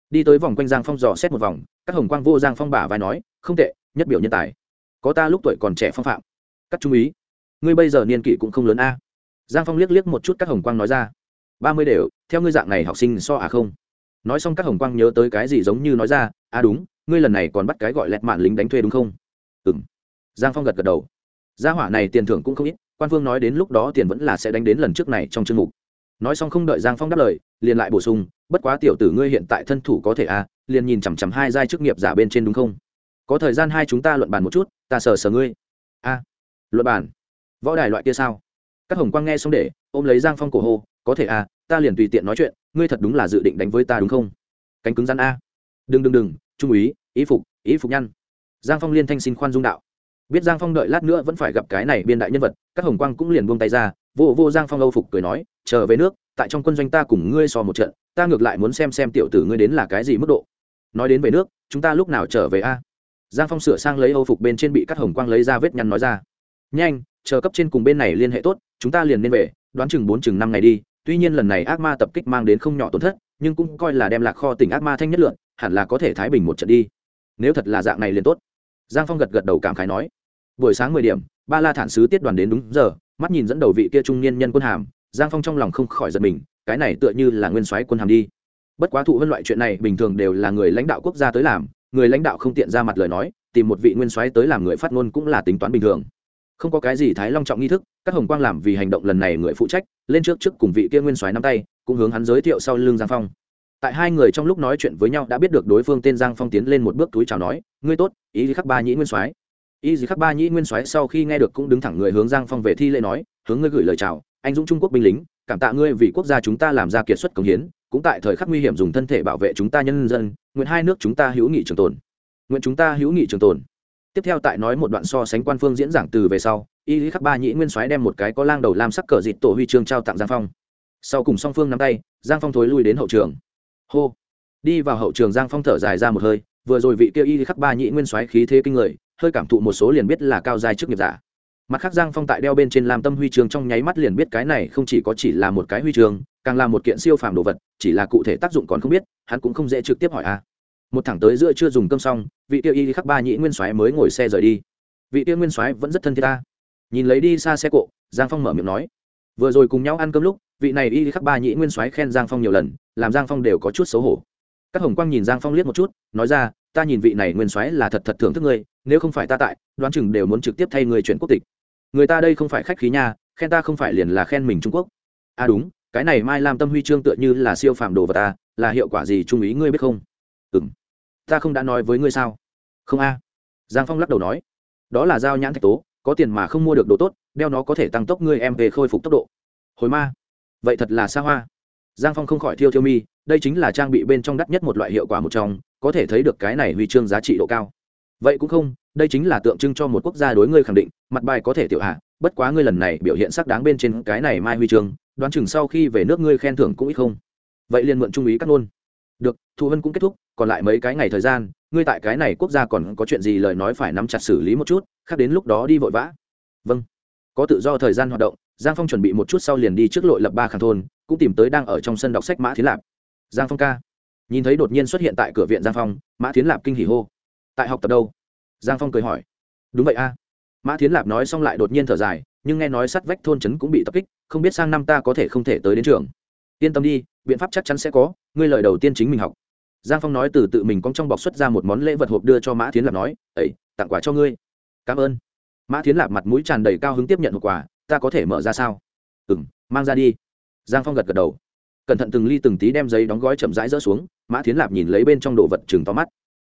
Đi tới vòng quanh giang phong dò xét một vòng, các hồng quang vô giang phong bả vai nói, không tệ, nhất biểu nhân tài. Có ta lúc tuổi còn trẻ phong phạm. Các trung ý, ngươi bây giờ niên kỷ cũng không lớn a. Giang phong liếc liếc một chút các hồng quang nói ra ba mươi đều theo ngươi dạng này học sinh so à không? Nói xong các hồng quang nhớ tới cái gì giống như nói ra à đúng ngươi lần này còn bắt cái gọi lẹt mạn lính đánh thuê đúng không? Ừ m giang phong gật gật đầu. Gia hỏa này tiền thưởng cũng không ít quan phương nói đến lúc đó tiền vẫn là sẽ đánh đến lần trước này trong chương mục. Nói xong không đợi giang phong đáp lời liền lại bổ sung bất quá tiểu tử ngươi hiện tại thân thủ có thể à liền nhìn chằm chằm hai giai chức nghiệp giả bên trên đúng không? Có thời gian hai chúng ta luận bàn một chút ta sờ sờ ngươi. A à, luận bàn? Võ đài loại kia sao? Các hồng quang nghe xong để ôm lấy giang phong cổ hô có thể à ta liền tùy tiện nói chuyện, ngươi thật đúng là dự định đánh với ta đúng không? Cánh cứng rắn a. Đừng đừng đừng, trung úy ý phục ý phục nhăn. Giang phong liên thanh xin khoan dung đạo. Biết giang phong đợi lát nữa vẫn phải gặp cái này biên đại nhân vật, các hồng quang cũng liền buông tay ra, vô vô giang phong âu phục cười nói, trở về nước, tại trong quân doanh ta cùng ngươi so một trận, ta ngược lại muốn xem xem tiểu tử ngươi đến là cái gì mức độ. Nói đến về nước, chúng ta lúc nào trở về a? Giang phong sửa sang lấy âu phục bên trên bị các hồng quang lấy ra vết nhăn nói ra, nhanh, chờ cấp trên cùng bên này liên hệ tốt, chúng ta liền nên về, đoán chừng bốn chừng năm ngày đi tuy nhiên lần này ác ma tập kích mang đến không nhỏ tổn thất, nhưng cũng coi là đem lạc kho tỉnh ác ma thanh nhất lượn, hẳn là có thể thái bình một trận đi. Nếu thật là dạng này liền tốt. Giang phong gật gật đầu cảm khái nói. Buổi sáng mười điểm, ba la thản sứ tiết đoàn đến đúng giờ, mắt nhìn dẫn đầu vị kia trung niên nhân quân hàm, giang phong trong lòng không khỏi giật mình, cái này tựa như là nguyên soái quân hàm đi. Bất quá thụ vân loại chuyện này bình thường đều là người lãnh đạo quốc gia tới làm, người lãnh đạo không tiện ra mặt lời nói, tìm một vị nguyên soái tới làm người phát ngôn cũng là tính toán bình thường không có cái gì thái long trọng nghi thức, các hồng quang làm vì hành động lần này người phụ trách, lên trước trước cùng vị kia nguyên soái nắm tay, cũng hướng hắn giới thiệu sau lưng giang phong. Tại hai người trong lúc nói chuyện với nhau đã biết được đối phương tên giang phong tiến lên một bước túi chào nói, ngươi tốt ý gì khắc ba nhĩ nguyên soái. Ý gì khắc ba nhĩ nguyên soái sau khi nghe được cũng đứng thẳng người hướng giang phong về thi lễ nói, hướng ngươi gửi lời chào, anh dũng trung quốc binh lính, cảm tạ ngươi vì quốc gia chúng ta làm ra kiệt xuất công hiến, cũng tại thời khắc nguy hiểm dùng thân thể bảo vệ chúng ta nhân dân, nguyện hai nước chúng ta hữu nghị trường tồn. Nguyện chúng ta hữu nghị trường tồn tiếp theo tại nói một đoạn so sánh quan phương diễn giảng từ về sau, y lý khắc ba nhĩ nguyên soái đem một cái có lang đầu lam sắc cờ dịt tổ huy chương trao tặng giang phong. Sau cùng song phương nắm tay, giang phong thối lui đến hậu trường. Hô. Đi vào hậu trường giang phong thở dài ra một hơi, vừa rồi vị kia y lý khắc ba nhĩ nguyên soái khí thế kinh người, hơi cảm thụ một số liền biết là cao dài trước nghiệp giả. Mặt khác giang phong tại đeo bên trên làm tâm huy chương trong nháy mắt liền biết cái này không chỉ có chỉ là một cái huy chương, càng là một kiện siêu phàm đồ vật, chỉ là cụ thể tác dụng còn không biết, hắn cũng không dễ trực tiếp hỏi a một thẳng tới giữa chưa dùng cơm xong, vị tiêu y khắc ba nhĩ nguyên soái mới ngồi xe rời đi. Vị tiêu nguyên soái vẫn rất thân thiết ta. Nhìn lấy đi xa xe cộ, giang phong mở miệng nói. Vừa rồi cùng nhau ăn cơm lúc, vị này y khắc ba nhĩ nguyên soái khen giang phong nhiều lần, làm giang phong đều có chút xấu hổ. Các hồng quang nhìn giang phong liếc một chút, nói ra, ta nhìn vị này nguyên soái là thật thật thưởng thức ngươi, nếu không phải ta tại, đoán chừng đều muốn trực tiếp thay người chuyển quốc tịch. Người ta đây không phải khách khí nha, khen ta không phải liền là khen mình trung quốc. À đúng, cái này mai làm tâm huy chương tựa như là siêu phạm đồ vật ta, là hiệu quả gì trung ý ngươi biết không? Ừ ta không đã nói với ngươi sao? Không a. Giang phong lắc đầu nói. Đó là giao nhãn thạch tố, có tiền mà không mua được đồ tốt, đeo nó có thể tăng tốc ngươi em về khôi phục tốc độ. Hồi ma. Vậy thật là xa hoa. Giang phong không khỏi thiêu thiêu mi, đây chính là trang bị bên trong đắt nhất một loại hiệu quả một trong, có thể thấy được cái này huy chương giá trị độ cao. Vậy cũng không, đây chính là tượng trưng cho một quốc gia đối ngươi khẳng định, mặt bài có thể tiểu hạ, bất quá ngươi lần này biểu hiện sắc đáng bên trên cái này mai huy chương, đoán chừng sau khi về nước ngươi khen thưởng cũng ít không. Vậy liền mượn trung ý cắt luôn được, thu vân cũng kết thúc, còn lại mấy cái ngày thời gian, ngươi tại cái này quốc gia còn có chuyện gì lời nói phải nắm chặt xử lý một chút, khác đến lúc đó đi vội vã. Vâng. Có tự do thời gian hoạt động, giang phong chuẩn bị một chút sau liền đi trước lội lập ba khang thôn, cũng tìm tới đang ở trong sân đọc sách mã thiến lạp. Giang phong ca. Nhìn thấy đột nhiên xuất hiện tại cửa viện giang phong, mã thiến lạp kinh hỉ hô. Tại học tập đâu? Giang phong cười hỏi. Đúng vậy a. Mã thiến lạp nói xong lại đột nhiên thở dài, nhưng nghe nói sắt vách thôn trấn cũng bị tập kích, không biết sang năm ta có thể không thể tới đến trường yên tâm đi, biện pháp chắc chắn sẽ có, ngươi lời đầu tiên chính mình học. Giang phong nói từ tự mình cong trong bọc xuất ra một món lễ vật hộp đưa cho mã thiến lạp nói ấy tặng quà cho ngươi. Cảm ơn. Mã thiến lạp mặt mũi tràn đầy cao hứng tiếp nhận hộp quà, ta có thể mở ra sao? Ừ m mang ra đi. Giang phong gật gật đầu. Cẩn thận từng ly từng tí đem giấy đóng gói chậm rãi rỡ xuống, mã thiến lạp nhìn lấy bên trong đồ vật chừng to mắt.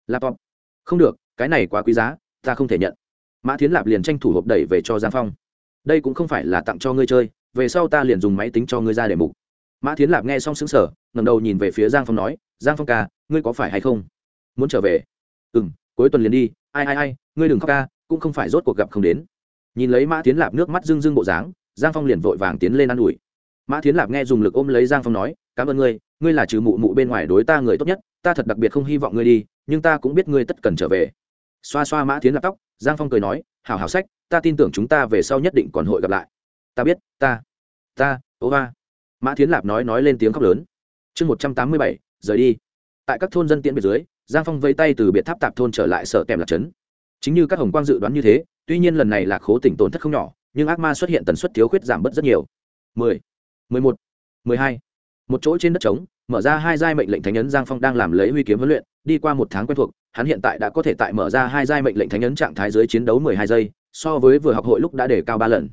Laptop. Không được, cái này quá quý giá, ta không thể nhận. Mã thiến lạp liền tranh thủ hộp đẩy về cho giang phong. Đây cũng không phải là tặng cho ngươi chơi, về sau ta liền dùng máy tính cho ngươi ra để mục mã thiến lạp nghe xong xứng sở ngầm đầu nhìn về phía giang phong nói, giang phong ca, ngươi có phải hay không? Muốn trở về? Ừ m cuối tuần liền đi, ai ai ai, ngươi đừng khóc ca, cũng không phải rốt cuộc gặp không đến. Nhìn lấy mã thiến lạp nước mắt rưng rưng bộ dáng, giang phong liền vội vàng tiến lên ă n ủi. Mã thiến lạp nghe dùng lực ôm lấy giang phong nói, cảm ơn ngươi ngươi là trừ mụ mụ bên ngoài đối ta người tốt nhất, ta thật đặc biệt không hy vọng ngươi đi, nhưng ta cũng biết ngươi tất cần trở về. Xoa xoa mã thiến lạp tóc, giang phong cười nói, hảo hảo sách, ta tin tưởng chúng ta về sau nhất định còn hội gặp lại. Ta biết, ta ta, ô va mã thiến lạp nói nói lên tiếng khóc lớn. Chương một trăm tám mươi bảy, rời đi. Tại các thôn dân tiễn biệt dưới, giang phong vây tay từ biệt tháp tạp thôn trở lại sở kèm lạc trấn. Chính như các hồng quang dự đoán như thế, tuy nhiên lần này là khố tỉnh tổn thất không nhỏ, nhưng ác ma xuất hiện tần suất thiếu khuyết giảm bớt rất nhiều. Mười mười một, mười hai. Một chỗ trên đất trống, mở ra hai giai mệnh lệnh thánh ấn giang phong đang làm lấy huy kiếm huấn luyện, đi qua một tháng quen thuộc, hắn hiện tại đã có thể tại mở ra hai giai mệnh lệnh thánh ấn trạng thái dưới chiến đấu mười hai giây, so với vừa học hội lúc đã để cao ba lần.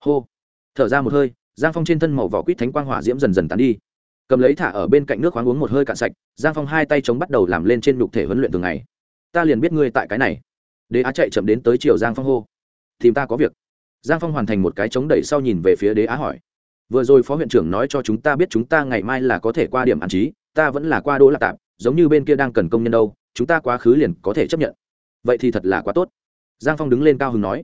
Hô, thở ra một hơi giang phong trên thân màu vỏ quýt thánh quang hỏa diễm dần dần tán đi. Cầm lấy thả ở bên cạnh nước khoáng uống một hơi cạn sạch, giang phong hai tay chống bắt đầu làm lên trên nhục thể huấn luyện thường ngày. Ta liền biết ngươi tại cái này. Đế á chạy chậm đến tới chiều giang phong hô. Tìm ta có việc. Giang phong hoàn thành một cái chống đẩy sau nhìn về phía đế á hỏi. Vừa rồi phó huyện trưởng nói cho chúng ta biết chúng ta ngày mai là có thể qua điểm an trí, ta vẫn là qua đỗ lạc tạp, giống như bên kia đang cần công nhân đâu, chúng ta quá khứ liền có thể chấp nhận. Vậy thì thật là quá tốt. Giang phong đứng lên cao hứng nói.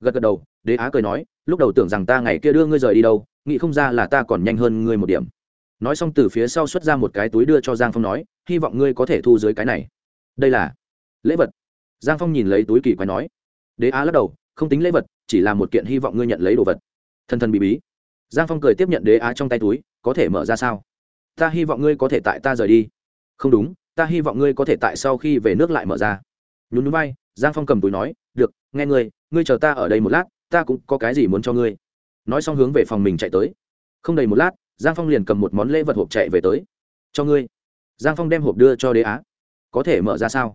Gật gật đầu, đế á cười nói, lúc đầu tưởng rằng ta ngày kia đưa ngươi rời đi đâu nghĩ không ra là ta còn nhanh hơn ngươi một điểm. Nói xong từ phía sau xuất ra một cái túi đưa cho giang phong nói, hy vọng ngươi có thể thu dưới cái này. Đây là lễ vật. Giang phong nhìn lấy túi kỳ quái nói, đế á lắc đầu, không tính lễ vật, chỉ là một kiện hy vọng ngươi nhận lấy đồ vật. Thân thân bị bí. Giang phong cười tiếp nhận đế á trong tay túi, có thể mở ra sao? Ta hy vọng ngươi có thể tại ta rời đi. Không đúng, ta hy vọng ngươi có thể tại sau khi về nước lại mở ra. Nhún núi bay giang phong cầm túi nói, được, nghe ngươi ngươi chờ ta ở đây một lát, ta cũng có cái gì muốn cho ngươi nói xong hướng về phòng mình chạy tới. Không đầy một lát, giang phong liền cầm một món lễ vật hộp chạy về tới. Cho ngươi. Giang phong đem hộp đưa cho đế á. Có thể mở ra sao?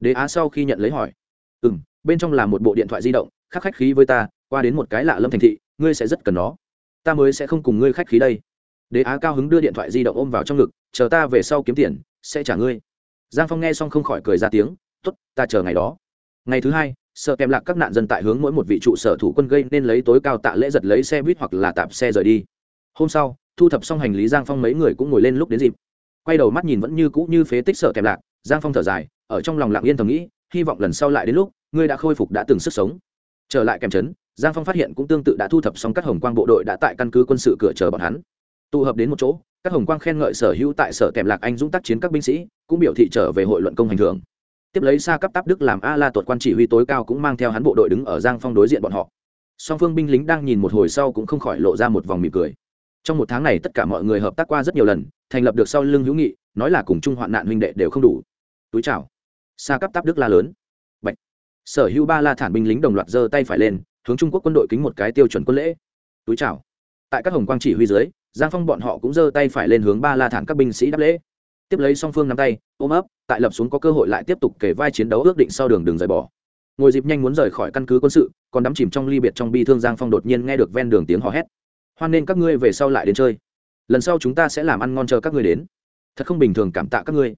Đế á sau khi nhận lấy hỏi. Ừ m bên trong là một bộ điện thoại di động, khắc khách khí với ta, qua đến một cái lạ lâm thành thị, ngươi sẽ rất cần nó. Ta mới sẽ không cùng ngươi khách khí đây. Đế á cao hứng đưa điện thoại di động ôm vào trong ngực, chờ ta về sau kiếm tiền, sẽ trả ngươi. Giang phong nghe xong không khỏi cười ra tiếng t ố t ta chờ ngày đó. Ngày thứ hai sợ kèm lạc các nạn dân tại hướng mỗi một vị trụ sở thủ quân gây nên lấy tối cao tạ lễ giật lấy xe buýt hoặc là tạp xe rời đi. Hôm sau, thu thập xong hành lý, giang phong mấy người cũng ngồi lên lúc đến dịp. Quay đầu mắt nhìn vẫn như cũ như phế tích sợ kèm lạc, giang phong thở dài, ở trong lòng lặng yên thầm nghĩ, hy vọng lần sau lại đến lúc, ngươi đã khôi phục đã từng sức sống. Trở lại kèm trấn, giang phong phát hiện cũng tương tự đã thu thập xong các hồng quang bộ đội đã tại căn cứ quân sự cửa chờ bọn hắn. Tụ hợp đến một chỗ, các hồng quang khen ngợi sở hữu tại sở kèm lạc anh dũng tác chiến các binh sĩ, cũng biểu thị trở về hội luận công hành thường tiếp lấy xa cấp táp đức làm a la tuột quan chỉ huy tối cao cũng mang theo hắn bộ đội đứng ở giang phong đối diện bọn họ. Song phương binh lính đang nhìn một hồi sau cũng không khỏi lộ ra một vòng mỉm cười. Trong một tháng này tất cả mọi người hợp tác qua rất nhiều lần, thành lập được sau lưng hữu nghị, nói là cùng chung hoạn nạn huynh đệ đều không đủ. Túi chào. Xa cấp táp đức la lớn. Bạch. sở hữu ba la thản binh lính đồng loạt giơ tay phải lên, hướng trung quốc quân đội kính một cái tiêu chuẩn quân lễ. Túi chào. Tại các hồng quang chỉ huy dưới, giang phong bọn họ cũng giơ tay phải lên hướng ba la thản các binh sĩ đáp lễ tiếp lấy song phương nắm tay, ôm ấp, tại lập xuống có cơ hội lại tiếp tục kể vai chiến đấu ước định sau đường đường rời bỏ. Ngồi dịp nhanh muốn rời khỏi căn cứ quân sự, còn đắm chìm trong ly biệt trong bi thương giang phong đột nhiên nghe được ven đường tiếng hò hét. Hoan nên các ngươi về sau lại đến chơi. Lần sau chúng ta sẽ làm ăn ngon chờ các ngươi đến. Thật không bình thường cảm tạ các ngươi.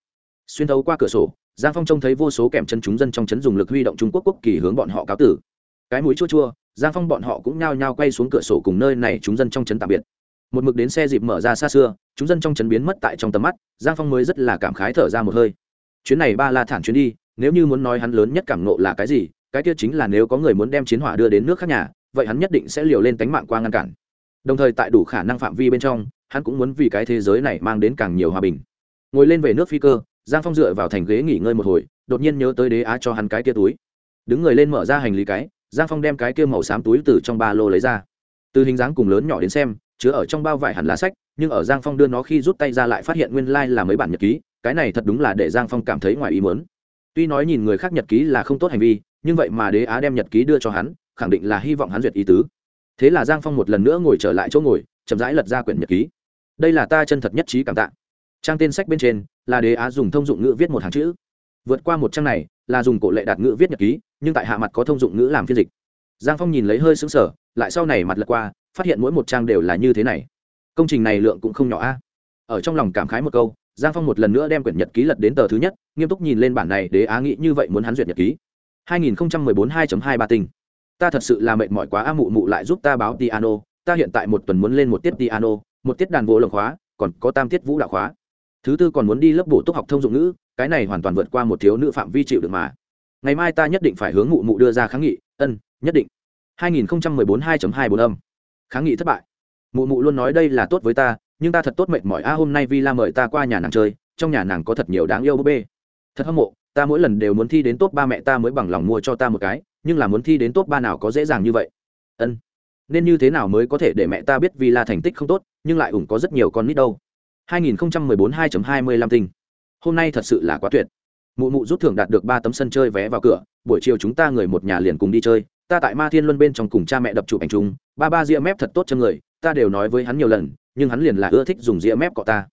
Xuyên thấu qua cửa sổ, giang phong trông thấy vô số kèm chân chúng dân trong chấn dùng lực huy động trung quốc quốc kỳ hướng bọn họ cáo tử. Cái mũi chua chua, giang phong bọn họ cũng nhao nhao quay xuống cửa sổ cùng nơi này chúng dân trong trấn tạm biệt một mực đến xe dịp mở ra xa xưa, chúng dân trong trấn biến mất tại trong tầm mắt, giang phong mới rất là cảm khái thở ra một hơi. Chuyến này ba la thản chuyến đi, nếu như muốn nói hắn lớn nhất cảm nộ là cái gì, cái kia chính là nếu có người muốn đem chiến hỏa đưa đến nước khác nhà, vậy hắn nhất định sẽ liều lên tánh mạng qua ngăn cản. Đồng thời tại đủ khả năng phạm vi bên trong, hắn cũng muốn vì cái thế giới này mang đến càng nhiều hòa bình. Ngồi lên về nước phi cơ, giang phong dựa vào thành ghế nghỉ ngơi một hồi, đột nhiên nhớ tới đế á cho hắn cái kia túi. Đứng người lên mở ra hành lý cái, giang phong đem cái kia màu xám túi từ trong ba lô lấy ra. Từ hình dáng cùng lớn nhỏ đến xem chứa ở trong bao vải hẳn là sách, nhưng ở giang phong đưa nó khi rút tay ra lại phát hiện nguyên lai、like、là mấy bản nhật ký, cái này thật đúng là để giang phong cảm thấy ngoài ý mớn tuy nói nhìn người khác nhật ký là không tốt hành vi, nhưng vậy mà đế á đem nhật ký đưa cho hắn, khẳng định là hy vọng hắn duyệt ý tứ. Thế là giang phong một lần nữa ngồi trở lại chỗ ngồi, chậm rãi lật ra quyển nhật ký. Đây là ta chân thật nhất trí cảm tạ. Trang tên sách bên trên là đế á dùng thông dụng ngữ viết một hàng chữ. Vượt qua một trang này là dùng cổ lệ đạt ngữ viết nhật ký, nhưng tại hạ mặt có thông dụng ngữ làm phiên dịch. Giang phong nhìn lấy hơi xứng sở lại sau này mặt lật qua phát hiện mỗi một trang đều là như thế này. Công trình này lượng cũng không nhỏ a. Ở trong lòng cảm khái một câu, giang phong một lần nữa đem quyển nhật ký lật đến tờ thứ nhất, nghiêm túc nhìn lên bản này đế á nghĩ như vậy muốn hắn duyệt nhật ký. 2014 2.23 tinh ta thật sự là mệt mỏi quá a, mụ mụ lại giúp ta báo piano, ta hiện tại một tuần muốn lên một tiết piano, một tiết đàn vô lồng khóa, còn có tam tiết vũ đạo khóa. Thứ tư còn muốn đi lớp bổ túc học thông dụng ngữ, cái này hoàn toàn vượt qua một thiếu nữ phạm vi chịu được mà. Ngày mai ta nhất định phải hướng mụ mụ đưa ra kháng nghị, ân, nhất định. 2014 2.24 âm kháng nghị thất bại. Mụ mụ luôn nói đây là tốt với ta, nhưng ta thật tốt mệt mỏi. A, hôm nay villa mời ta qua nhà nàng chơi, trong nhà nàng có thật nhiều đáng yêu búp bê. Thật hâm mộ, ta mỗi lần đều muốn thi đến top ba mẹ ta mới bằng lòng mua cho ta một cái, nhưng là muốn thi đến top ba nào có dễ dàng như vậy? Ân. Nên như thế nào mới có thể để mẹ ta biết villa thành tích không tốt, nhưng lại ủng có rất nhiều con nít đâu? 2014 2.25 tinh hôm nay thật sự là quá tuyệt. Mụ mụ rút thưởng đạt được ba tấm sân chơi vé vào cửa, buổi chiều chúng ta người một nhà liền cùng đi chơi ta tại ma thiên luân bên trong cùng cha mẹ đập chụp ảnh chung, ba ba ria mép thật tốt cho người, ta đều nói với hắn nhiều lần, nhưng hắn liền là ưa thích dùng ria mép cọ ta.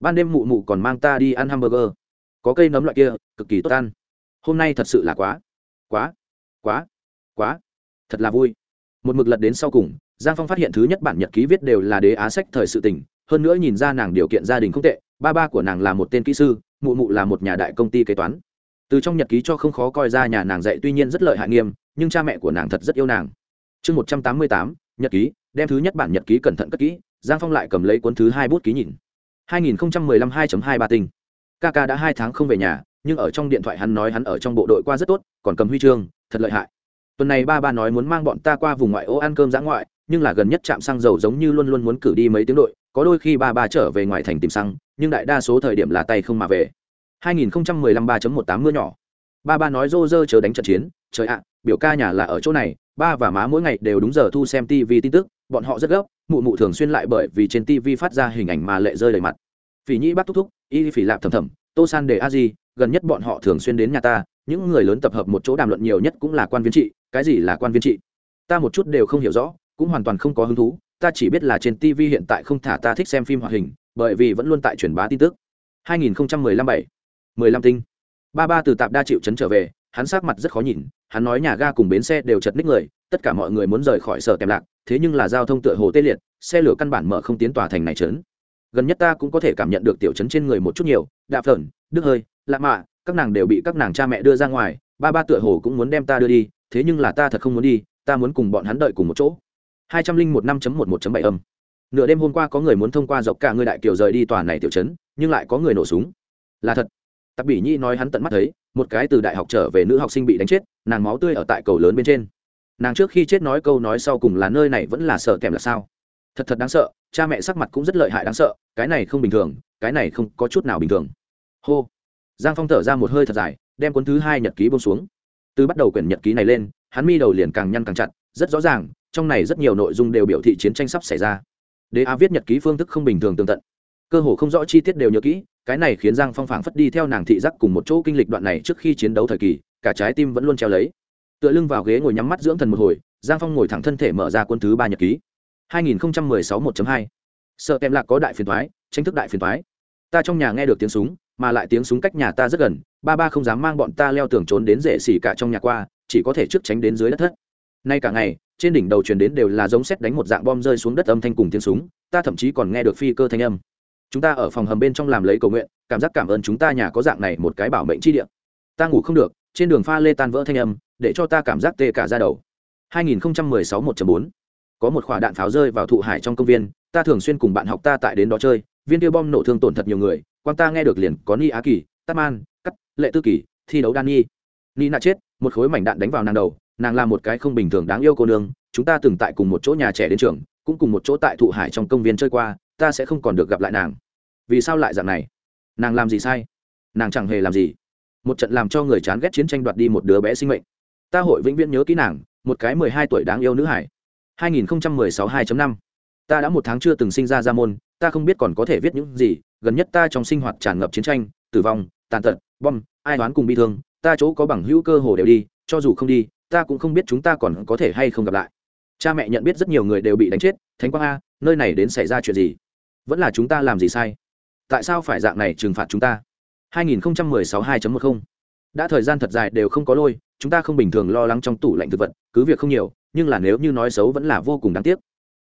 Ban đêm mụ mụ còn mang ta đi ăn hamburger. Có cây nấm loại kia, cực kỳ tốt ăn. Hôm nay thật sự là quá quá quá quá, thật là vui. Một mực lật đến sau cùng, giang phong phát hiện thứ nhất bản nhật ký viết đều là đế á sách thời sự tình, hơn nữa nhìn ra nàng điều kiện gia đình không tệ, ba ba của nàng là một tên kỹ sư, mụ mụ là một nhà đại công ty kế toán từ trong nhật ký cho không khó coi ra nhà nàng dạy tuy nhiên rất lợi hại nghiêm, nhưng cha mẹ của nàng thật rất yêu nàng. Chương một trăm tám mươi tám, nhật ký, đem thứ nhất bản nhật ký cẩn thận cất kỹ, giang phong lại cầm lấy cuốn thứ hai bút ký nhìn. hai nghìn lăm hai hai ba tinh ca ca đã hai tháng không về nhà, nhưng ở trong điện thoại hắn nói hắn ở trong bộ đội qua rất tốt, còn cầm huy chương, thật lợi hại. Tuần này ba ba nói muốn mang bọn ta qua vùng ngoại ô ăn cơm giã ngoại, nhưng là gần nhất trạm xăng dầu giống như luôn luôn muốn cử đi mấy tiếng đội, có đôi khi ba ba trở về ngoài thành tìm xăng, nhưng đại đa số thời điểm là tay không mà về. 2015 3.18 mưa nhỏ. Ba ba nói rô rơ chờ đánh trận chiến trời ạ biểu ca nhà là ở chỗ này ba và má mỗi ngày đều đúng giờ thu xem tv tin tức bọn họ rất gấp mụ mụ thường xuyên lại bởi vì trên tv phát ra hình ảnh mà lệ rơi đầy mặt. Phỉ nhĩ bắt thúc thúc y phỉ lạp thầm thầm tô san để a gì, gần nhất bọn họ thường xuyên đến nhà ta những người lớn tập hợp một chỗ đàm luận nhiều nhất cũng là quan viên trị cái gì là quan viên trị? Ta một chút đều không hiểu rõ cũng hoàn toàn không có hứng thú ta chỉ biết là trên tv hiện tại không thả ta thích xem phim hoạt hình bởi vì vẫn luôn tại truyền bá tin tức. 2015 7 15 tinh. Ba ba từ tạp đa chịu chấn trở về, hắn sắc mặt rất khó nhìn, hắn nói nhà ga cùng bến xe đều chật ních người, tất cả mọi người muốn rời khỏi sở tèm lạc, thế nhưng là giao thông tựa hồ tê liệt, xe lửa căn bản mở không tiến tòa thành này trấn gần nhất ta cũng có thể cảm nhận được tiểu chấn trên người một chút nhiều đạp phởn, đức hơi, lạ mạ, các nàng đều bị các nàng cha mẹ đưa ra ngoài, ba ba tựa hồ cũng muốn đem ta đưa đi, thế nhưng là ta thật không muốn đi, ta muốn cùng bọn hắn đợi cùng một chỗ. Hai trăm linh một năm một một bảy âm. Nửa đêm hôm qua có người muốn thông qua dọc cả người đại kiều rời đi tòa này tiểu chấn, nhưng lại có người nổ súng. Là thật tạp bỉ nhi nói hắn tận mắt thấy, một cái từ đại học trở về nữ học sinh bị đánh chết, nàng máu tươi ở tại cầu lớn bên trên. Nàng trước khi chết nói câu nói sau cùng là nơi này vẫn là sợ kèm là sao? Thật thật đáng sợ, cha mẹ sắc mặt cũng rất lợi hại đáng sợ, cái này không bình thường, cái này không có chút nào bình thường. Hô. Giang phong thở ra một hơi thật dài, đem cuốn thứ hai nhật ký bông xuống. Từ bắt đầu quyển nhật ký này lên, hắn mi đầu liền càng nhăn càng chặt, rất rõ ràng, trong này rất nhiều nội dung đều biểu thị chiến tranh sắp xảy ra. Đế A viết nhật ký phương thức không bình thường tường tận cơ hồ không rõ chi tiết đều nhớ kỹ, cái này khiến giang phong phảng phất đi theo nàng thị giác cùng một chỗ kinh lịch đoạn này trước khi chiến đấu thời kỳ, cả trái tim vẫn luôn treo lấy. Tựa lưng vào ghế ngồi nhắm mắt dưỡng thần một hồi, giang phong ngồi thẳng thân thể mở ra quân thứ ba nhật ký. 2016 1.2 sợ kèm lạc có đại phiền thoái, tranh thức đại phiền thoái. Ta trong nhà nghe được tiếng súng, mà lại tiếng súng cách nhà ta rất gần, ba ba không dám mang bọn ta leo tường trốn đến rễ xỉ cả trong nhà qua, chỉ có thể trước tránh đến dưới đất thất. Nay cả ngày, trên đỉnh đầu truyền đến đều là giống xét đánh một dạng bom rơi xuống đất âm thanh cùng tiếng súng, ta thậm chí còn nghe được phi cơ thanh âm chúng ta ở phòng hầm bên trong làm lấy cầu nguyện, cảm giác cảm ơn chúng ta nhà có dạng này một cái bảo mệnh chi địa. Ta ngủ không được, trên đường pha lê tan vỡ thanh âm, để cho ta cảm giác tê cả ra đầu. 2016 1.4 có một quả đạn pháo rơi vào thụ hải trong công viên, ta thường xuyên cùng bạn học ta tại đến đó chơi, viên tiêu bom nổ thương tổn thật nhiều người, quan ta nghe được liền có ni á kỳ, tát man, cắt, lệ tư kỳ, thi đấu đan nhi ni nạ chết, một khối mảnh đạn đánh vào nàng đầu, nàng là một cái không bình thường đáng yêu cô nương, chúng ta từng tại cùng một chỗ nhà trẻ đến trường, cũng cùng một chỗ tại thụ hải trong công viên chơi qua ta sẽ không còn được gặp lại nàng. Vì sao lại dạng này? Nàng làm gì sai? Nàng chẳng hề làm gì. Một trận làm cho người chán ghét chiến tranh đoạt đi một đứa bé sinh mệnh. Ta hội vĩnh viễn nhớ kỹ nàng, một cái mười hai tuổi đáng yêu nữ hải. 2016 2.5 ta đã một tháng chưa từng sinh ra ra môn, ta không biết còn có thể viết những gì, gần nhất ta trong sinh hoạt tràn ngập chiến tranh, tử vong, tàn tật, bom, ai đoán cùng bi thương, ta chỗ có bằng hữu cơ hồ đều đi, cho dù không đi, ta cũng không biết chúng ta còn có thể hay không gặp lại. Cha mẹ nhận biết rất nhiều người đều bị đánh chết, thánh quang a, nơi này đến xảy ra chuyện gì? Vẫn là chúng ta làm gì sai? Tại sao phải dạng này trừng phạt chúng ta? 2016 2.10 đã thời gian thật dài đều không có lôi, chúng ta không bình thường lo lắng trong tủ lạnh thực vật, cứ việc không nhiều, nhưng là nếu như nói xấu vẫn là vô cùng đáng tiếc.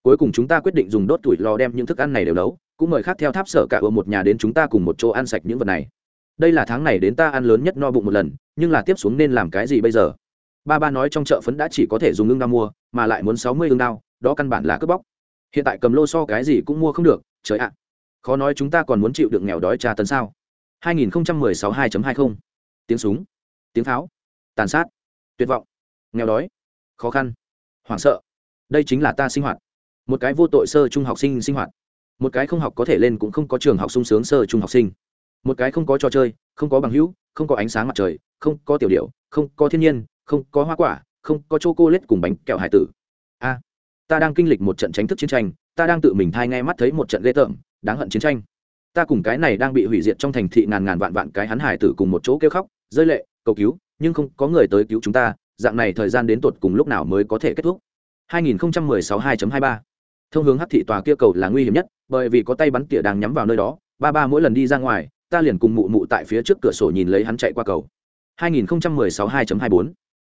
Cuối cùng chúng ta quyết định dùng đốt tuổi lò đem những thức ăn này đều nấu, cũng mời khác theo tháp sở cả ở một nhà đến chúng ta cùng một chỗ ăn sạch những vật này. Đây là tháng này đến ta ăn lớn nhất no bụng một lần, nhưng là tiếp xuống nên làm cái gì bây giờ? Ba ba nói trong chợ phấn đã chỉ có thể dùng ương đao mua, mà lại muốn sáu mươi ương đao, đó căn bản là cướp bóc. Hiện tại cầm lô so cái gì cũng mua không được trời ạ, khó nói chúng ta còn muốn chịu được nghèo đói tra tấn sao? 2016 2.20 tiếng súng, tiếng pháo, tàn sát, tuyệt vọng, nghèo đói, khó khăn, hoảng sợ. Đây chính là ta sinh hoạt. Một cái vô tội sơ trung học sinh sinh hoạt. Một cái không học có thể lên cũng không có trường học sung sướng sơ trung học sinh. Một cái không có trò chơi, không có bằng hữu, không có ánh sáng mặt trời, không có tiểu điệu không có thiên nhiên, không có hoa quả, không có chô cô lết cùng bánh kẹo hải tử. A, ta đang kinh lịch một trận tránh thức chiến tranh ta đang tự mình thai nghe mắt thấy một trận ghê tởm, đáng hận chiến tranh. Ta cùng cái này đang bị hủy diệt trong thành thị ngàn ngàn vạn vạn cái hắn hải tử cùng một chỗ kêu khóc, rơi lệ, cầu cứu, nhưng không có người tới cứu chúng ta, dạng này thời gian đến tột cùng lúc nào mới có thể kết thúc. 2016 2.23 thông hướng hắc thị tòa kia cầu là nguy hiểm nhất, bởi vì có tay bắn tỉa đang nhắm vào nơi đó, ba ba mỗi lần đi ra ngoài, ta liền cùng mụ mụ tại phía trước cửa sổ nhìn lấy hắn chạy qua cầu. 2016 2.24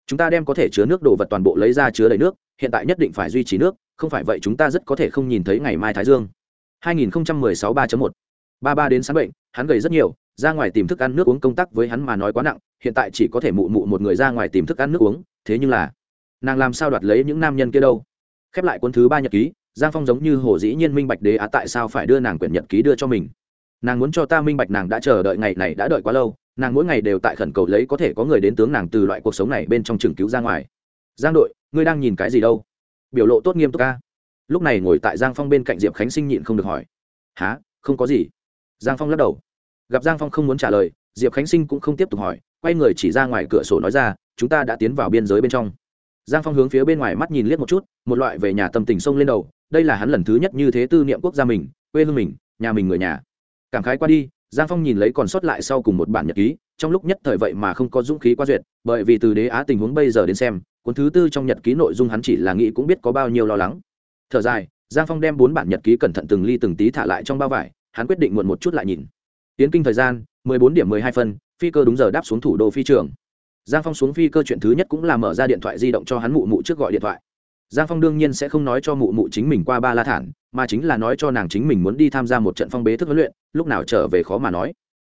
chúng ta đem có thể chứa nước đồ vật toàn bộ lấy ra chứa đầy nước hiện tại nhất định phải duy trì nước, không phải vậy chúng ta rất có thể không nhìn thấy ngày mai thái dương. 2016 3.1 ba ba đến sáng bệnh, hắn gầy rất nhiều, ra ngoài tìm thức ăn nước uống công tác với hắn mà nói quá nặng, hiện tại chỉ có thể mụ mụ một người ra ngoài tìm thức ăn nước uống, thế nhưng là, nàng làm sao đoạt lấy những nam nhân kia đâu? Khép lại cuốn thứ ba nhật ký, giang phong giống như hồ dĩ nhiên minh bạch đế á tại sao phải đưa nàng quyển nhật ký đưa cho mình. Nàng muốn cho ta minh bạch nàng đã chờ đợi ngày này đã đợi quá lâu, nàng mỗi ngày đều tại khẩn cầu lấy có thể có người đến tướng nàng từ loại cuộc sống này bên trong trường cứu ra ngoài giang đội, ngươi đang nhìn cái gì đâu? Biểu lộ tốt nghiêm túc ca lúc này ngồi tại giang phong bên cạnh diệp khánh sinh nhịn không được hỏi. Há không có gì. Giang phong lắc đầu. Gặp giang phong không muốn trả lời, diệp khánh sinh cũng không tiếp tục hỏi, quay người chỉ ra ngoài cửa sổ nói ra, chúng ta đã tiến vào biên giới bên trong. Giang phong hướng phía bên ngoài mắt nhìn liếc một chút, một loại về nhà tâm tình sông lên đầu, đây là hắn lần thứ nhất như thế tư niệm quốc gia mình, quê hương mình, nhà mình người nhà. Cảm khái qua đi, giang phong nhìn lấy còn sót lại sau cùng một bản nhật ký trong lúc nhất thời vậy mà không có dũng khí qua duyệt, bởi vì từ đế á tình huống bây giờ đến xem, cuốn thứ tư trong nhật ký nội dung hắn chỉ là nghĩ cũng biết có bao nhiêu lo lắng. Thở dài, giang phong đem bốn bản nhật ký cẩn thận từng ly từng tí thả lại trong bao vải, hắn quyết định muộn một chút lại nhìn. Tiến kinh thời gian, mười bốn điểm mười hai phân, phi cơ đúng giờ đáp xuống thủ đô phi trường. Giang phong xuống phi cơ chuyện thứ nhất cũng là mở ra điện thoại di động cho hắn mụ mụ trước gọi điện thoại. Giang phong đương nhiên sẽ không nói cho mụ mụ chính mình qua ba la thản, mà chính là nói cho nàng chính mình muốn đi tham gia một trận phong bế thức huấn luyện, lúc nào trở về khó mà nói.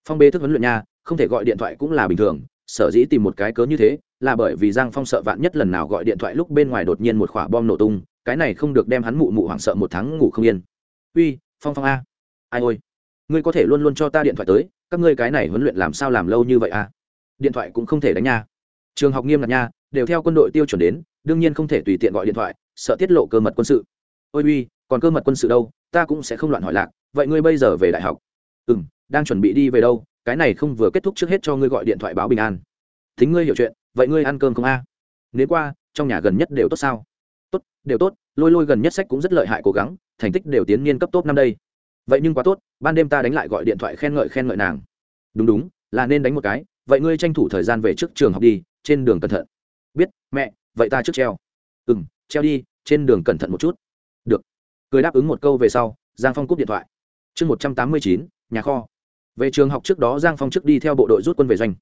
Phong bế thức huấn luyện nha không thể gọi điện thoại cũng là bình thường, sở dĩ tìm một cái cớ như thế là bởi vì giang phong sợ vạn nhất lần nào gọi điện thoại lúc bên ngoài đột nhiên một quả bom nổ tung, cái này không được đem hắn mụ mụ hoảng sợ một tháng ngủ không yên. Uy, phong phong a, ai ôi, ngươi có thể luôn luôn cho ta điện thoại tới, các ngươi cái này huấn luyện làm sao làm lâu như vậy a? Điện thoại cũng không thể đánh nha. Trường học nghiêm ngặt nha, đều theo quân đội tiêu chuẩn đến, đương nhiên không thể tùy tiện gọi điện thoại, sợ tiết lộ cơ mật quân sự. Ôi uy, còn cơ mật quân sự đâu, ta cũng sẽ không loạn hỏi lạc, vậy ngươi bây giờ về đại học? Ừ m đang chuẩn bị đi về đâu cái này không vừa kết thúc trước hết cho ngươi gọi điện thoại báo bình an. Thính ngươi hiểu chuyện, vậy ngươi ăn cơm không a? Nếu qua, trong nhà gần nhất đều tốt sao? Tốt, đều tốt, lôi lôi gần nhất sách cũng rất lợi hại cố gắng, thành tích đều tiến niên cấp tốt năm đây. Vậy nhưng quá tốt, ban đêm ta đánh lại gọi điện thoại khen ngợi khen ngợi nàng. Đúng đúng, là nên đánh một cái, vậy ngươi tranh thủ thời gian về trước trường học đi, trên đường cẩn thận. Biết, mẹ, vậy ta trước treo. Ừ m treo đi, trên đường cẩn thận một chút. Được. Cười đáp ứng một câu về sau, giang phong cúp điện thoại. Chương một trăm tám mươi chín, nhà kho về trường học trước đó, giang phong trước đi theo bộ đội rút quân về doanh.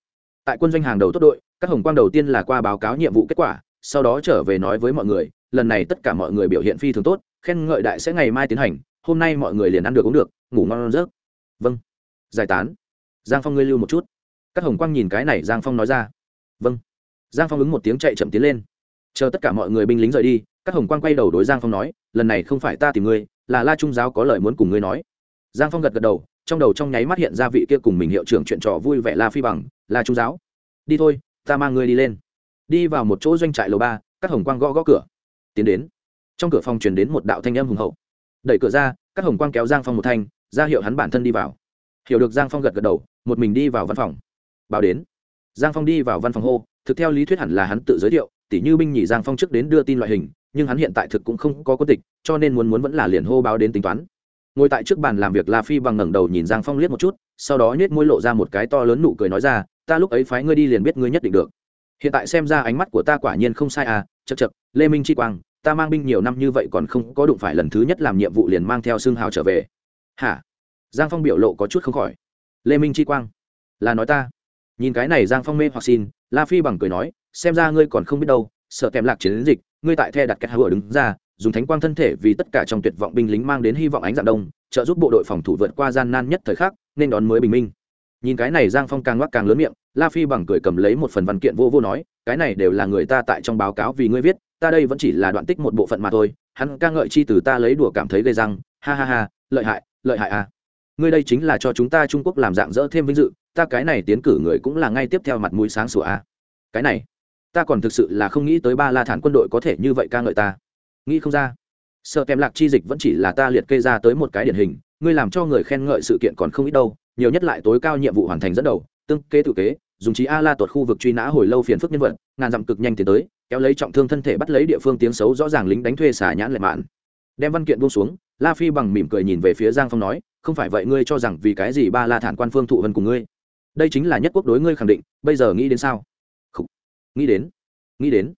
Tại quân doanh hàng đầu tốt đội, các hồng quang đầu tiên là qua báo cáo nhiệm vụ kết quả, sau đó trở về nói với mọi người, lần này tất cả mọi người biểu hiện phi thường tốt, khen ngợi đại sẽ ngày mai tiến hành, hôm nay mọi người liền ăn được uống được, ngủ ngon rớt vâng. Giải tán. Giang phong ngươi lưu một chút. Các hồng quang nhìn cái này, giang phong nói ra. Vâng. Giang phong ứng một tiếng chạy chậm tiến lên. Chờ tất cả mọi người binh lính rời đi, các hồng quang quay đầu đối giang phong nói, lần này không phải ta tìm ngươi, là la trung giáo có lời muốn cùng ngươi nói. Giang phong gật gật đầu trong đầu trong nháy mắt hiện ra vị kia cùng mình hiệu trưởng chuyện trò vui vẻ la phi bằng, la trung giáo, đi thôi, ta mang ngươi đi lên. Đi vào một chỗ doanh trại lầu ba, các hồng quang gõ gõ cửa. Tiến đến. Trong cửa phòng truyền đến một đạo thanh âm hùng hậu. Đẩy cửa ra, các hồng quang kéo giang phong một thanh, ra hiệu hắn bản thân đi vào. Hiểu được giang phong gật gật đầu, một mình đi vào văn phòng. Báo đến. Giang phong đi vào văn phòng hô, thực theo lý thuyết hẳn là hắn tự giới thiệu, tỉ như binh nhì giang phong trước đến đưa tin loại hình, nhưng hắn hiện tại thực cũng không có quân tịch, cho nên muốn muốn vẫn là liền hô báo đến tính toán ngồi tại trước bàn làm việc la phi bằng ngẩng đầu nhìn giang phong liếc một chút, sau đó nhét môi lộ ra một cái to lớn nụ cười nói ra, ta lúc ấy phái ngươi đi liền biết ngươi nhất định được. Hiện tại xem ra ánh mắt của ta quả nhiên không sai à chật chật lê minh chi quang, ta mang binh nhiều năm như vậy còn không có đụng phải lần thứ nhất làm nhiệm vụ liền mang theo xương hào trở về. Hả? Giang phong biểu lộ có chút không khỏi. Lê minh chi quang, là nói ta. Nhìn cái này giang phong mê hoặc xin, la phi bằng cười nói, xem ra ngươi còn không biết đâu, sợ kèm lạc chiến dịch, ngươi tại the đặt kẹt hvừa đứng ra dùng thánh quang thân thể vì tất cả trong tuyệt vọng binh lính mang đến hy vọng ánh dạng đông, trợ giúp bộ đội phòng thủ vượt qua gian nan nhất thời khắc, nên đón mới bình minh. Nhìn cái này giang phong càng ngoắc càng lớn miệng, la phi bằng cười cầm lấy một phần văn kiện vô vô nói, cái này đều là người ta tại trong báo cáo vì ngươi viết, ta đây vẫn chỉ là đoạn tích một bộ phận mà thôi, hắn ca ngợi chi từ ta lấy đùa cảm thấy gây răng, ha ha ha, lợi hại lợi hại à. Ngươi đây chính là cho chúng ta trung quốc làm dạng dỡ thêm vinh dự, ta cái này tiến cử người cũng là ngay tiếp theo mặt mũi sáng sủa à. Cái này, ta còn thực sự là không nghĩ tới ba la thản quân đội có thể như vậy ca ngợi ta nghĩ không ra. Sợ kèm lạc chi dịch vẫn chỉ là ta liệt kê ra tới một cái điển hình, ngươi làm cho người khen ngợi sự kiện còn không ít đâu, nhiều nhất lại tối cao nhiệm vụ hoàn thành dẫn đầu, tương kế tự kế, dùng trí a la tuột khu vực truy nã hồi lâu phiền phức nhân vật, ngàn dặm cực nhanh tiến tới, kéo lấy trọng thương thân thể bắt lấy địa phương tiếng xấu rõ ràng lính đánh thuê xả nhãn lệ mạn. Đem văn kiện buông xuống, la phi bằng mỉm cười nhìn về phía giang phong nói, không phải vậy ngươi cho rằng vì cái gì ba la thản quan phương thụ vân cùng ngươi? Đây chính là nhất quốc đối ngươi khẳng định, bây giờ nghĩ đến sao? Không nghĩ đến. Nghĩ đến.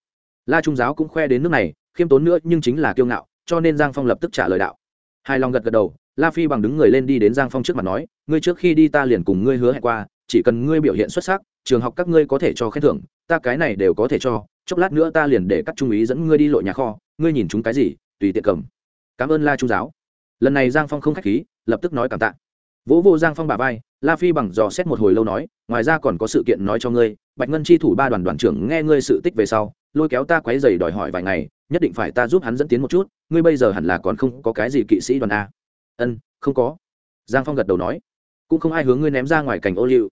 La trung giáo cũng khoe đến nước này khiêm tốn nữa nhưng chính là kiêu ngạo, cho nên giang phong lập tức trả lời đạo. Hai lòng gật gật đầu, la phi bằng đứng người lên đi đến giang phong trước mặt nói, ngươi trước khi đi ta liền cùng ngươi hứa hẹn qua, chỉ cần ngươi biểu hiện xuất sắc, trường học các ngươi có thể cho khen thưởng, ta cái này đều có thể cho, chốc lát nữa ta liền để các trung ý dẫn ngươi đi lộ nhà kho, ngươi nhìn chúng cái gì, tùy tiện cầm. Cảm ơn la trung giáo. Lần này giang phong không k h á c h khí, lập tức nói cảm tạ. Vỗ vô giang phong bà vai, la phi bằng dò xét một hồi lâu nói, ngoài ra còn có sự kiện nói cho ngươi, bạch ngân chi thủ ba đoàn đoàn trưởng nghe ngươi sự tích về sau, lôi kéo ta quấy dày đòi hỏi vài ngày nhất định phải ta giúp hắn dẫn tiến một chút, ngươi bây giờ hẳn là còn không có cái gì kỵ sĩ đoàn a. Ân, không có. Giang phong gật đầu nói. Cũng không ai hướng ngươi ném ra ngoài cảnh ô liu.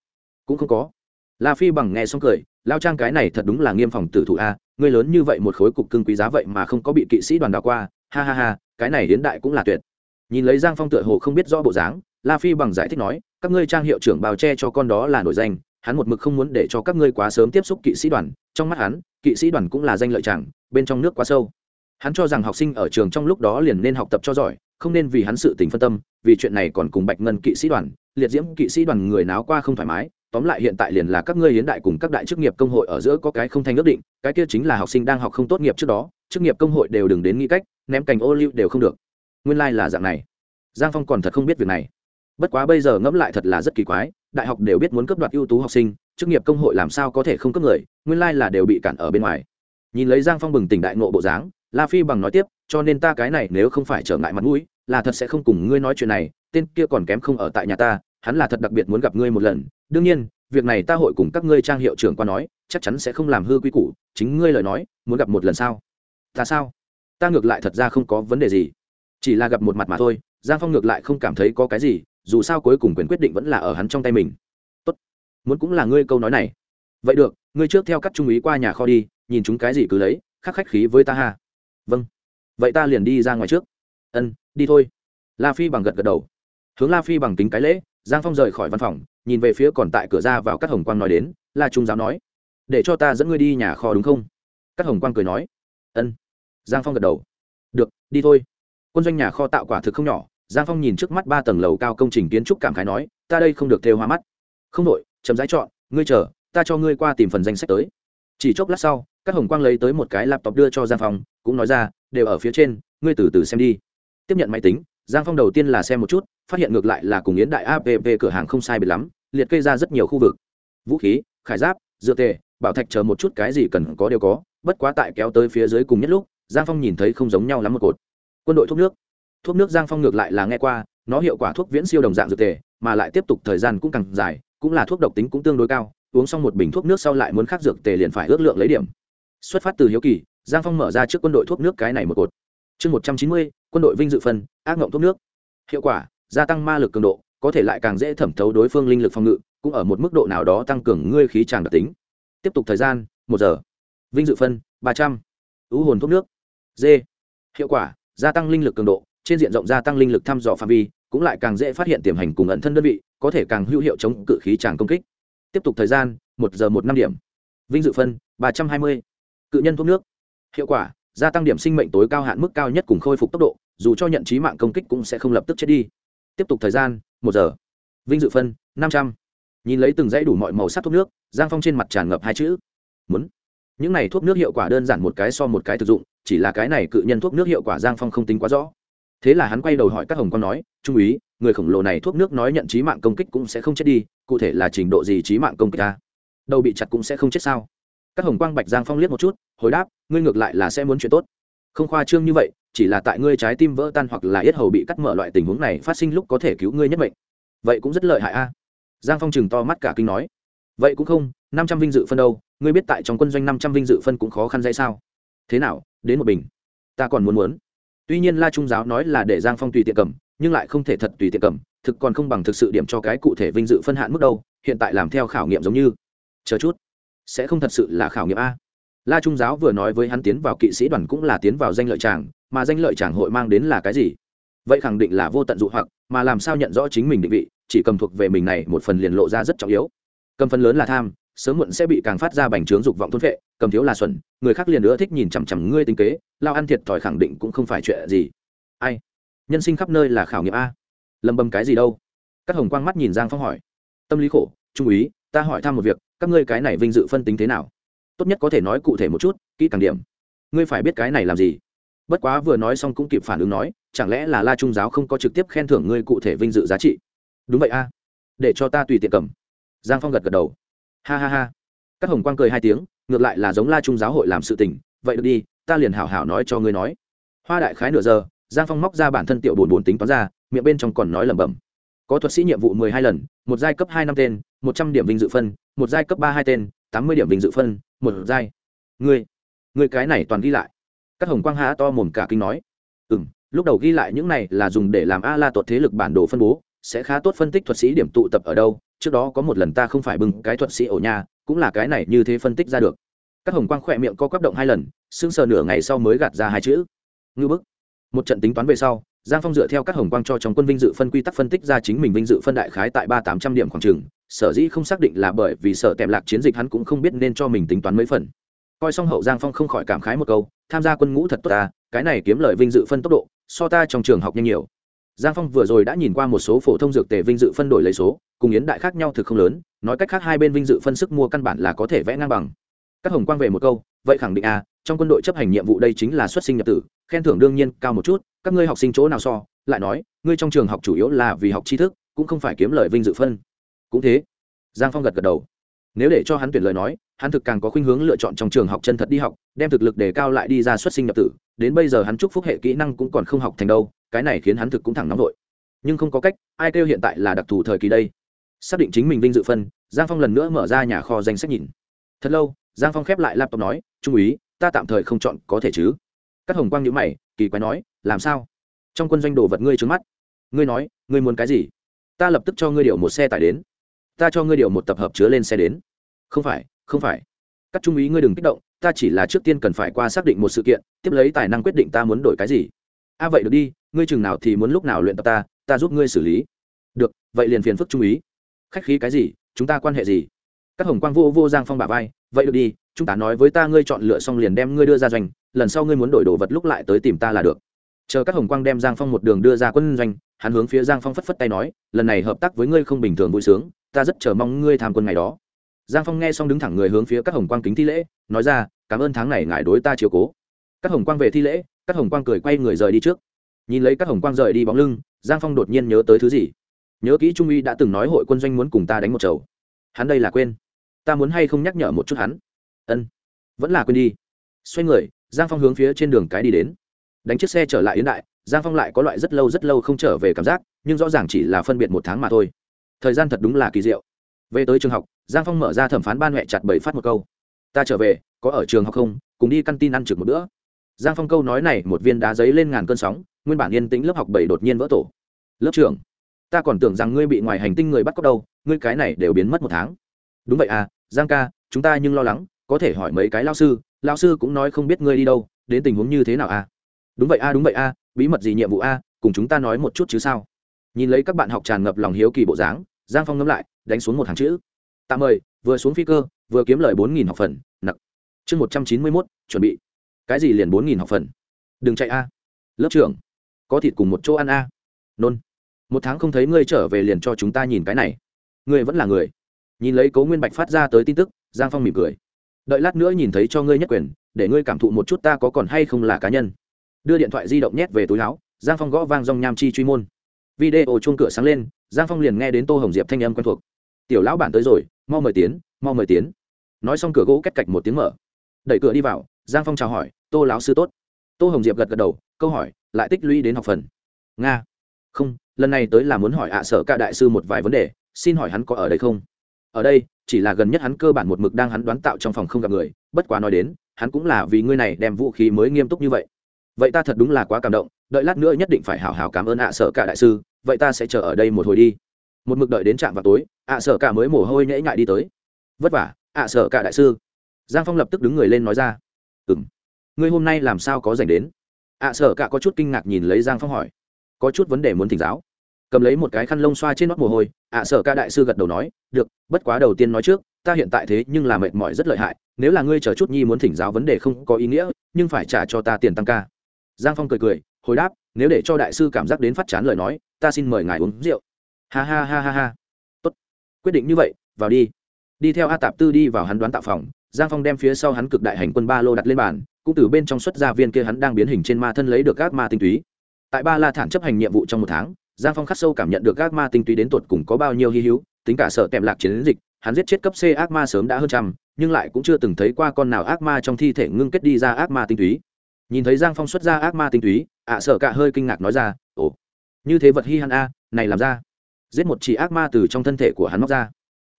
Cũng không có. La phi bằng nghe xong cười, lao trang cái này thật đúng là nghiêm phòng tử thủ a, ngươi lớn như vậy một khối cục cưng quý giá vậy mà không có bị kỵ sĩ đoàn đào qua, ha ha ha, cái này hiến đại cũng là tuyệt. Nhìn lấy giang phong tựa hồ không biết rõ bộ dáng, la phi bằng giải thích nói, các ngươi trang hiệu trưởng bào che cho con đó là nổi danh, hắn một mực không muốn để cho các ngươi quá sớm tiếp xúc kỵ sĩ đoàn, trong mắt hắn kỵ sĩ đoàn cũng là danh lợi chẳng, bên trong nước quá sâu. Hắn cho rằng học sinh ở trường trong lúc đó liền nên học tập cho giỏi, không nên vì hắn sự tình phân tâm, vì chuyện này còn cùng bạch ngân kỵ sĩ đoàn, liệt diễm kỵ sĩ đoàn người náo qua không thoải mái, tóm lại hiện tại liền là các ngươi hiến đại cùng các đại chức nghiệp công hội ở giữa có cái không thành ước định, cái kia chính là học sinh đang học không tốt nghiệp trước đó, chức nghiệp công hội đều đừng đến nghĩ cách, ném cành ô liu đều không được. Nguyên lai、like、là dạng này. Giang phong còn thật không biết việc này. Bất quá bây giờ ngẫm lại thật là rất kỳ quái, đại học đều biết muốn cấp đoạt ưu tú học sinh chức nghiệp công hội làm sao có thể không cấp người, nguyên lai là đều bị cản ở bên ngoài. Nhìn lấy giang phong bừng tỉnh đại ngộ bộ dáng, la phi bằng nói tiếp, cho nên ta cái này nếu không phải trở ngại mặt mũi, là thật sẽ không cùng ngươi nói chuyện này, tên kia còn kém không ở tại nhà ta, hắn là thật đặc biệt muốn gặp ngươi một lần. Đương nhiên, việc này ta hội cùng các ngươi trang hiệu trưởng qua nói, chắc chắn sẽ không làm hư quy củ, chính ngươi lời nói, muốn gặp một lần sao? Ta sao? Ta ngược lại thật ra không có vấn đề gì. Chỉ là gặp một mặt mà thôi, giang phong ngược lại không cảm thấy có cái gì, dù sao cuối cùng quyền quyết định vẫn là ở hắn trong tay mình muốn cũng là ngươi câu nói này. Vậy được, ngươi trước theo các trung úy qua nhà kho đi, nhìn chúng cái gì cứ lấy, khắc khách khí với ta ha. Vâng. Vậy ta liền đi ra ngoài trước. Ân, đi thôi. La phi bằng gật gật đầu. Hướng la phi bằng tính cái lễ, giang phong rời khỏi văn phòng, nhìn về phía còn tại cửa ra vào các hồng quang nói đến, la trung giáo nói, để cho ta dẫn ngươi đi nhà kho đúng không? Các hồng quang cười nói, ân. Giang phong gật đầu, được, đi thôi. Quân doanh nhà kho tạo quả thực không nhỏ, giang phong nhìn trước mắt ba tầng lầu cao công trình kiến trúc cảm khái nói, ta đây không được thêu hoa mắt. Không đội chấm rãi chọn, ngươi chờ, ta cho ngươi qua tìm phần danh sách tới. Chỉ chốc lát sau, các hồng quang lấy tới một cái laptop đưa cho giang phong, cũng nói ra, đều ở phía trên, ngươi từ từ xem đi. Tiếp nhận máy tính, giang phong đầu tiên là xem một chút, phát hiện ngược lại là cùng yến đại app cửa hàng không sai biệt lắm, liệt kê ra rất nhiều khu vực. Vũ khí, khải giáp dựa tề, bảo thạch chờ một chút cái gì cần có đều có, bất quá tại kéo tới phía dưới cùng nhất lúc, giang phong nhìn thấy không giống nhau lắm một cột. Quân đội thuốc nước. Thuốc nước giang phong ngược lại là nghe qua, nó hiệu quả thuốc viễn siêu đồng dạng dược tề, mà lại tiếp tục thời gian cũng càng dài cũng là thuốc độc tính cũng tương đối cao, uống xong một bình thuốc nước sau lại muốn khắc dược tề liền phải ước lượng lấy điểm. Xuất phát từ hiếu kỳ, giang phong mở ra trước quân đội thuốc nước cái này một cột. Chương một trăm chín mươi, quân đội vinh dự phân, ác ngộng thuốc nước. Hiệu quả, gia tăng ma lực cường độ, có thể lại càng dễ thẩm thấu đối phương linh lực phòng ngự, cũng ở một mức độ nào đó tăng cường ngươi khí tràn đặc tính. Tiếp tục thời gian, một giờ. Vinh dự phân, ba trăm. Ưu hồn thuốc nước. D hiệu quả, gia tăng linh lực cường độ, trên diện rộng gia tăng linh lực thăm dò phạm vi cũng lại càng dễ phát hiện tiềm hành cùng ẩn thân đơn vị, có thể càng hữu hiệu chống cự khí tràng công kích. Tiếp tục thời gian, một giờ một năm điểm. Vinh dự phân, ba trăm hai mươi. Cự nhân thuốc nước. Hiệu quả, gia tăng điểm sinh mệnh tối cao hạn mức cao nhất cùng khôi phục tốc độ, dù cho nhận trí mạng công kích cũng sẽ không lập tức chết đi. Tiếp tục thời gian, một giờ. Vinh dự phân, năm trăm. Nhìn lấy từng dãy đủ mọi màu sắc thuốc nước, giang phong trên mặt tràn ngập hai chữ. Muốn. Những này thuốc nước hiệu quả đơn giản một cái so một cái thực dụng, chỉ là cái này cự nhân thuốc nước hiệu quả giang phong không tính quá rõ thế là hắn quay đầu hỏi các hồng quang nói, trung úy, người khổng lồ này thuốc nước nói nhận trí mạng công kích cũng sẽ không chết đi, cụ thể là trình độ gì trí mạng công kích ta? Đầu bị chặt cũng sẽ không chết sao? Các hồng quang bạch giang phong liếc một chút, hồi đáp, ngươi ngược lại là sẽ muốn chuyện tốt. Không khoa trương như vậy, chỉ là tại ngươi trái tim vỡ tan hoặc là yết hầu bị cắt mở loại tình huống này phát sinh lúc có thể cứu ngươi nhất mệnh. Vậy cũng rất lợi hại a. Giang phong chừng to mắt cả kinh nói, vậy cũng không, năm trăm vinh dự phân đâu, ngươi biết tại trong quân doanh năm trăm vinh dự phân cũng khó khăn dây sao? Thế nào, đến một bình, ta còn muốn muốn tuy nhiên la trung giáo nói là để giang phong tùy tiện cầm, nhưng lại không thể thật tùy tiện cầm, thực còn không bằng thực sự điểm cho cái cụ thể vinh dự phân hạn mức đâu, hiện tại làm theo khảo nghiệm giống như. Chờ chút, sẽ không thật sự là khảo nghiệm a. La trung giáo vừa nói với hắn tiến vào kỵ sĩ đoàn cũng là tiến vào danh lợi tràng mà danh lợi tràng hội mang đến là cái gì? Vậy khẳng định là vô tận dụ hoặc, mà làm sao nhận rõ chính mình định vị, chỉ cầm thuộc về mình này một phần liền lộ ra rất trọng yếu. Cầm phần lớn là tham sớm muộn sẽ bị càng phát ra bành trướng dục vọng thôn vệ cầm thiếu là xuẩn, người khác liền nữa thích nhìn chằm chằm ngươi tính kế, lao ăn thiệt thòi khẳng định cũng không phải chuyện gì. Ai? Nhân sinh khắp nơi là khảo nghiệm a. Lầm bầm cái gì đâu? Các hồng quang mắt nhìn giang phong hỏi. Tâm lý khổ, trung úy, ta hỏi thăm một việc, các ngươi cái này vinh dự phân tính thế nào? Tốt nhất có thể nói cụ thể một chút, kỹ càng điểm. Ngươi phải biết cái này làm gì. Bất quá vừa nói xong cũng kịp phản ứng nói, chẳng lẽ là la trung giáo không có trực tiếp khen thưởng ngươi cụ thể vinh dự giá trị? Đúng vậy a. Để cho ta tùy tiện cầm. Giang phong gật gật đầu ha ha ha. Các hồng quang cười hai tiếng, ngược lại là giống la trung giáo hội làm sự tình, vậy được đi, ta liền hảo hảo nói cho ngươi nói. Hoa đại khái nửa giờ, giang phong móc ra bản thân tiểu bồn bồn tính toán ra, miệng bên trong còn nói lẩm bẩm. Có thuật sĩ nhiệm vụ mười hai lần, một giai cấp hai năm tên, một trăm điểm vinh dự phân, một giai cấp ba hai tên, tám mươi điểm vinh dự phân, một giai. Ngươi ngươi cái này toàn ghi lại. Các hồng quang há to mồm cả kinh nói. Ừ m lúc đầu ghi lại những này là dùng để làm a la tuột thế lực bản đồ phân bố, sẽ khá tốt phân tích thuật sĩ điểm tụ tập ở đâu trước đó có một lần ta không phải bưng cái thuật sĩ ổ nha, cũng là cái này như thế phân tích ra được. Các hồng quang khỏe miệng co quắp động hai lần sưng sờ nửa ngày sau mới gạt ra hai chữ. Ngư bức. Một trận tính toán về sau, giang phong dựa theo các hồng quang cho trong quân vinh dự phân quy tắc phân tích ra chính mình vinh dự phân đại khái tại ba tám trăm điểm khoảng trường, sở dĩ không xác định là bởi vì sở tèm lạc chiến dịch hắn cũng không biết nên cho mình tính toán mấy phần. Coi xong hậu giang phong không khỏi cảm khái một câu, tham gia quân ngũ thật tốt ta, cái này kiếm lời vinh dự phân tốc độ, so ta trong trường học nhanh nhiều giang phong vừa rồi đã nhìn qua một số phổ thông dược tề vinh dự phân đổi lấy số cùng yến đại khác nhau thực không lớn nói cách khác hai bên vinh dự phân sức mua căn bản là có thể vẽ ngang bằng. Các hồng quang về một câu vậy khẳng định à, trong quân đội chấp hành nhiệm vụ đây chính là xuất sinh nhập tử khen thưởng đương nhiên cao một chút các ngươi học sinh chỗ nào so lại nói ngươi trong trường học chủ yếu là vì học tri thức cũng không phải kiếm lời vinh dự phân. Cũng thế. Giang phong gật gật đầu. Nếu để cho hắn tuyển lời nói hắn thực càng có khuynh hướng lựa chọn trong trường học chân thật đi học đem thực lực đề cao lại đi ra xuất sinh nhập tử đến bây giờ hắn chúc phúc hệ kỹ năng cũng còn không học thành đâu cái này khiến hắn thực cũng thẳng nóng vội. Nhưng không có cách ai kêu hiện tại là đặc thù thời kỳ đây? Xác định chính mình vinh dự phân giang phong lần nữa mở ra nhà kho danh sách nhìn. Thật lâu giang phong khép lại laptop nói trung úy ta tạm thời không chọn có thể chứ? Các hồng quang nhữ mày kỳ quái nói làm sao? Trong quân doanh đồ vật ngươi trướng mắt. Ngươi nói ngươi muốn cái gì? Ta lập tức cho ngươi điều một xe tải đến. Ta cho ngươi điều một tập hợp chứa lên xe đến. Không phải không phải. Các trung úy ngươi đừng kích động ta chỉ là trước tiên cần phải qua xác định một sự kiện tiếp lấy tài năng quyết định ta muốn đổi cái gì. A à, vậy được đi ngươi chừng nào thì muốn lúc nào luyện tập ta ta giúp ngươi xử lý. Được, vậy liền phiền phức trung úy khách khí cái gì, chúng ta quan hệ gì? Các hồng quang vô vô giang phong bà vai, vậy được đi, chúng ta nói với ta ngươi chọn lựa xong liền đem ngươi đưa ra doanh, lần sau ngươi muốn đổi đồ vật lúc lại tới tìm ta là được. Chờ các hồng quang đem giang phong một đường đưa ra quân doanh, hắn hướng phía giang phong phất phất tay nói, lần này hợp tác với ngươi không bình thường vui sướng, ta rất chờ mong ngươi tham quân ngày đó. Giang phong nghe xong đứng thẳng người hướng phía các hồng quang kính thi lễ, nói ra, cảm ơn tháng này ngài đối ta chiều cố. Các hồng quang về thi lễ, các hồng quang cười quay người rời đi trước nhìn lấy các hồng quang rời đi bóng lưng, giang phong đột nhiên nhớ tới thứ gì? Nhớ kỹ trung uy đã từng nói hội quân doanh muốn cùng ta đánh một chầu. Hắn đây là quên. Ta muốn hay không nhắc nhở một chút hắn? Ân. Vẫn là quên đi. Xoay người, giang phong hướng phía trên đường cái đi đến. Đánh chiếc xe trở lại yến đại, giang phong lại có loại rất lâu rất lâu không trở về cảm giác, nhưng rõ ràng chỉ là phân biệt một tháng mà thôi. Thời gian thật đúng là kỳ diệu. Về tới trường học, giang phong mở ra thẩm phán ban huệ chặt bảy phát một câu. Ta trở về, có ở trường học không? Cùng đi căn tin ăn trực một bữa. Giang phong câu nói này một viên đá giấy lên ngàn cơn sóng nguyên bản yên tĩnh lớp học bảy đột nhiên vỡ tổ. Lớp trưởng ta còn tưởng rằng ngươi bị ngoài hành tinh người bắt cóc đâu ngươi cái này đều biến mất một tháng. Đúng vậy à giang ca chúng ta nhưng lo lắng có thể hỏi mấy cái lao sư lao sư cũng nói không biết ngươi đi đâu đến tình huống như thế nào à? Đúng vậy a à, đúng vậy a à, bí mật gì nhiệm vụ a à, cùng chúng ta nói một chút chứ sao? Nhìn lấy các bạn học tràn ngập lòng hiếu kỳ bộ dáng giang phong ngâm lại đánh xuống một hàng chữ. Tạm mời vừa xuống phi cơ vừa kiếm lời bốn nghìn học phần nặng. Chương một trăm chín mươi mốt chuẩn bị. Cái gì liền bốn nghìn học phần? Đừng chạy a. Lớp trưởng có thịt cùng một chỗ ăn a. Nôn. Một tháng không thấy ngươi trở về liền cho chúng ta nhìn cái này. Ngươi vẫn là người. Nhìn lấy cố nguyên bạch phát ra tới tin tức, giang phong mỉm cười. Đợi lát nữa nhìn thấy cho ngươi nhất quyền, để ngươi cảm thụ một chút ta có còn hay không là cá nhân. Đưa điện thoại di động nhét về túi láo giang phong gõ vang dòng nham chi truy môn. Video chuông cửa sáng lên, giang phong liền nghe đến tô hồng diệp thanh âm quen thuộc. Tiểu lão bản tới rồi, mau mời tiến, mau mời tiến. Nói xong cửa gỗ cách cạch một tiếng mở. Đẩy cửa đi vào, giang phong chào hỏi, tô lão sư tốt. Tô hồng diệp gật gật đầu câu hỏi, lại tích lũy đến học phần. Nga. Không, lần này tới là muốn hỏi ạ sở cả đại sư một vài vấn đề, xin hỏi hắn có ở đây không? Ở đây, chỉ là gần nhất hắn cơ bản một mực đang hắn đoán tạo trong phòng không gặp người, bất quá nói đến, hắn cũng là vì ngươi này đem vũ khí mới nghiêm túc như vậy. Vậy ta thật đúng là quá cảm động, đợi lát nữa nhất định phải hào hào cảm ơn ạ sở cả đại sư, vậy ta sẽ chờ ở đây một hồi đi. Một mực đợi đến trạm vào tối, ạ sở cả mới mồ hôi nhễ ngại đi tới. Vất vả, ạ sở cả đại sư. Giang phong lập tức đứng người lên nói ra. Ừ m ngươi hôm nay làm sao có dành đến? Ạ sở cả có chút kinh ngạc nhìn lấy giang phong hỏi có chút vấn đề muốn thỉnh giáo cầm lấy một cái khăn lông xoa trên nót mồ hôi ạ sở ca đại sư gật đầu nói được bất quá đầu tiên nói trước ta hiện tại thế nhưng là mệt mỏi rất lợi hại nếu là ngươi chờ chút nhi muốn thỉnh giáo vấn đề không có ý nghĩa nhưng phải trả cho ta tiền tăng ca giang phong cười cười hồi đáp nếu để cho đại sư cảm giác đến phát chán lời nói ta xin mời ngài uống rượu ha ha ha ha ha tốt quyết định như vậy vào đi đi theo a tạp tư đi vào hắn đoán tạo phòng, giang phong đem phía sau hắn cực đại hành quân ba lô đặt lên bàn, cũng từ bên trong xuất gia viên kia hắn đang biến hình trên ma thân lấy được các ma tinh túy. Tại ba la thản chấp hành nhiệm vụ trong một tháng, giang phong khắc sâu cảm nhận được ác ma tinh túy đến tột cùng có bao nhiêu hy hữu, tính cả sợ kèm lạc chiến dịch, hắn giết chết cấp c ác ma sớm đã hơn trăm, nhưng lại cũng chưa từng thấy qua con nào ác ma trong thi thể ngưng kết đi ra ác ma tinh túy. Nhìn thấy giang phong xuất ra ác ma tinh túy, ạ sợ cả hơi kinh ngạc nói ra, ồ, như thế vật hy hắn a, này làm ra. Giết một chỉ ác ma từ trong thân thể của hắn móc ra.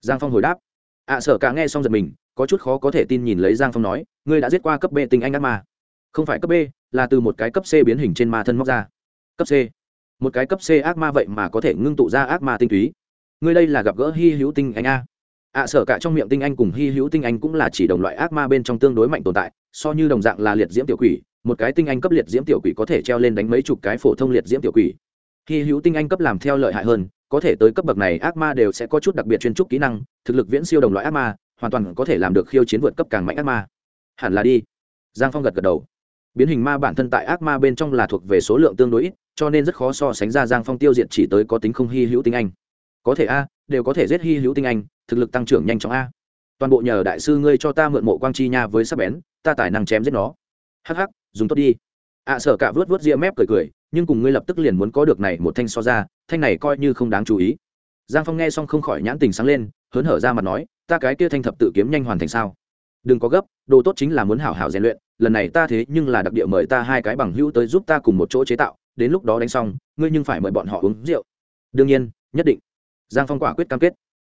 Giang phong hồi đáp ạ sợ cả nghe xong giật mình có chút khó có thể tin nhìn lấy giang phong nói ngươi đã giết qua cấp b tinh anh ác ma. Không phải cấp b là từ một cái cấp c biến hình trên ma thân móc ra. Cấp c? Một cái cấp c ác ma vậy mà có thể ngưng tụ ra ác ma tinh túy? Ngươi đây là gặp gỡ hy hữu tinh anh a? Ạ à, sở cả trong miệng tinh anh cùng hy hữu tinh anh cũng là chỉ đồng loại ác ma bên trong tương đối mạnh tồn tại so như đồng dạng là liệt diễm tiểu quỷ một cái tinh anh cấp liệt diễm tiểu quỷ có thể treo lên đánh mấy chục cái phổ thông liệt diễm tiểu quỷ hy hữu tinh anh cấp làm theo lợi hại hơn có thể tới cấp bậc này ác ma đều sẽ có chút đặc biệt chuyên trúc kỹ năng thực lực viễn siêu đồng loại ác ma hoàn toàn có thể làm được khiêu chiến vượt cấp càng mạnh ác ma. Hẳn là đi. Giang phong gật gật đầu. Biến hình ma bản thân tại ác ma bên trong là thuộc về số lượng tương đối ít cho nên rất khó so sánh ra giang phong tiêu diệt chỉ tới có tính không hy hữu tinh anh. Có thể a đều có thể giết hy hữu tinh anh thực lực tăng trưởng nhanh chóng a. Toàn bộ nhờ đại sư ngươi cho ta mượn mộ quang chi nha với sắc bén ta tài năng chém giết nó. Hh dùng tốt đi. Ạ à, sở cả vớt vớt ria mép cười cười nhưng cùng ngươi lập tức liền muốn có được này một thanh so ra thanh này coi như không đáng chú ý. Giang phong nghe xong không khỏi nhãn tình sáng lên hớn hở ra mặt nói ta cái kia thanh thập tự kiếm nhanh hoàn thành sao? Đừng có gấp đồ tốt chính là muốn hảo hảo rèn luyện lần này ta thế nhưng là đặc địa mời ta hai cái bằng hữu tới giúp ta cùng một chỗ chế tạo đến lúc đó đánh xong ngươi nhưng phải mời bọn họ uống rượu. Đương nhiên nhất định. Giang phong quả quyết cam kết.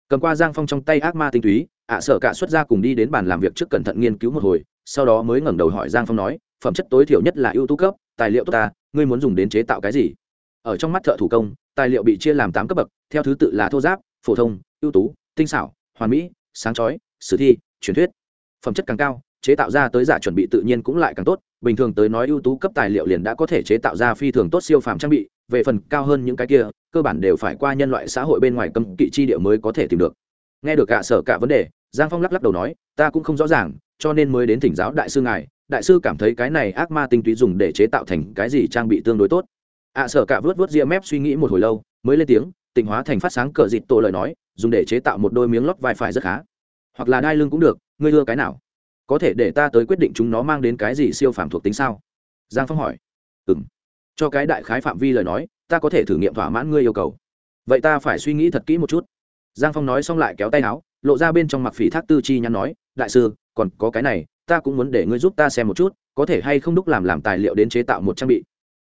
Cầm qua giang phong trong tay ác ma tinh túy ạ à, sợ cả xuất ra cùng đi đến bàn làm việc trước cẩn thận nghiên cứu một hồi sau đó mới ngẩng đầu hỏi giang phong nói phẩm chất tối thiểu nhất là ưu tú cấp tài liệu tốt ta ngươi muốn dùng đến chế tạo cái gì? Ở trong mắt thợ thủ công, tài liệu bị chia làm tám cấp bậc, theo thứ tự là thô giáp, phổ thông, ưu tú, tinh xảo, hoàn mỹ, sáng chói, sử thi, truyền thuyết. Phẩm chất càng cao, chế tạo ra tới giả chuẩn bị tự nhiên cũng lại càng tốt, bình thường tới nói ưu tú cấp tài liệu liền đã có thể chế tạo ra phi thường tốt siêu phàm trang bị, về phần cao hơn những cái kia, cơ bản đều phải qua nhân loại xã hội bên ngoài cấm kỵ chi địa mới có thể tìm được. Nghe được cả sở cả vấn đề, giang phong lắc lắc đầu nói, ta cũng không rõ ràng, cho nên mới đến thỉnh giáo đại sư ngài đại sư cảm thấy cái này ác ma tinh túy dùng để chế tạo thành cái gì trang bị tương đối tốt. Ạ sở cả vớt vớt ria mép suy nghĩ một hồi lâu, mới lên tiếng tịnh hóa thành phát sáng cờ dịt tổ lời nói, dùng để chế tạo một đôi miếng lót vai phải rất khá. Hoặc là đai lưng cũng được, ngươi đưa cái nào? Có thể để ta tới quyết định chúng nó mang đến cái gì siêu phàm thuộc tính sao? Giang phong hỏi. Ừ m cho cái đại khái phạm vi lời nói, ta có thể thử nghiệm thỏa mãn ngươi yêu cầu. Vậy ta phải suy nghĩ thật kỹ một chút. Giang phong nói xong lại kéo tay áo, lộ ra bên trong mặc phỉ thác tư chi nhắn nói, đại sư, còn có cái này ta cũng muốn để ngươi giúp ta xem một chút, có thể hay không đúc làm làm tài liệu đến chế tạo một trang bị.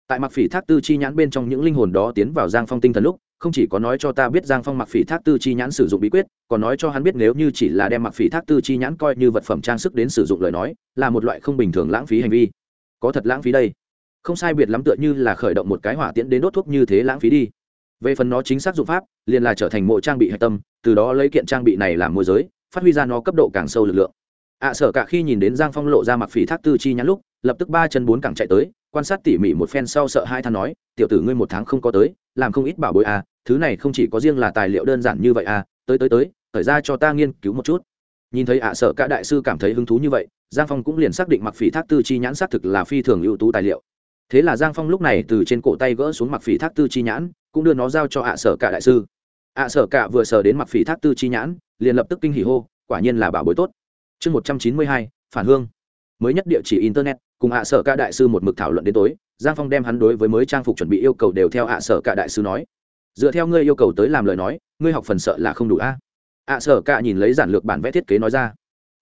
Tại mặc phỉ thác tư chi nhãn bên trong những linh hồn đó tiến vào giang phong tinh thần lúc, không chỉ có nói cho ta biết giang phong mặc phỉ thác tư chi nhãn sử dụng bí quyết, còn nói cho hắn biết nếu như chỉ là đem mặc phỉ thác tư chi nhãn coi như vật phẩm trang sức đến sử dụng lời nói, là một loại không bình thường lãng phí hành vi. Có thật lãng phí đây. Không sai biệt lắm tựa như là khởi động một cái hỏa tiễn đến đốt thuốc như thế lãng phí đi. Về phần nó chính xác dụng pháp, liền là trở thành mộ trang bị hạch tâm, từ đó lấy kiện trang bị này làm môi giới, phát huy ra nó cấp độ càng sâu lực lượng ạ à, cả khi nhìn đến giang phong lộ ra mặc phỉ thác tư chi nhãn lúc lập tức ba chân bốn cẳng chạy tới quan sát tỉ mỉ một phen sau sợ hai than nói tiểu tử ngươi một tháng không có tới làm không ít bảo bối à thứ này không chỉ có riêng là tài liệu đơn giản như vậy à tới tới tới thời ra cho ta nghiên cứu một chút. Nhìn thấy ạ à cả đại sư cảm thấy hứng thú như vậy giang phong cũng liền xác định mặc phỉ thác tư chi nhãn xác thực là phi thường ưu tú tài liệu. Thế là giang phong lúc này từ trên cổ tay gỡ xuống mặc phỉ thác tư chi nhãn cũng đưa nó giao cho ạ à sở cả đại sư. ạ à sở cả vừa sờ đến mặc phỉ thác tư chi nhãn liền lập tức kinh hỉ hô quả nhiên là bảo bối tốt chương một trăm chín mươi hai, phản hương. Mới nhất địa chỉ internet, cùng hạ sở cả đại sư một mực thảo luận đến tối, giang phong đem hắn đối với mới trang phục chuẩn bị yêu cầu đều theo hạ sở cả đại sư nói. Dựa theo ngươi yêu cầu tới làm lời nói, ngươi học phần sợ là không đủ a. Ạ sở cả nhìn lấy giản lược bản vẽ thiết kế nói ra.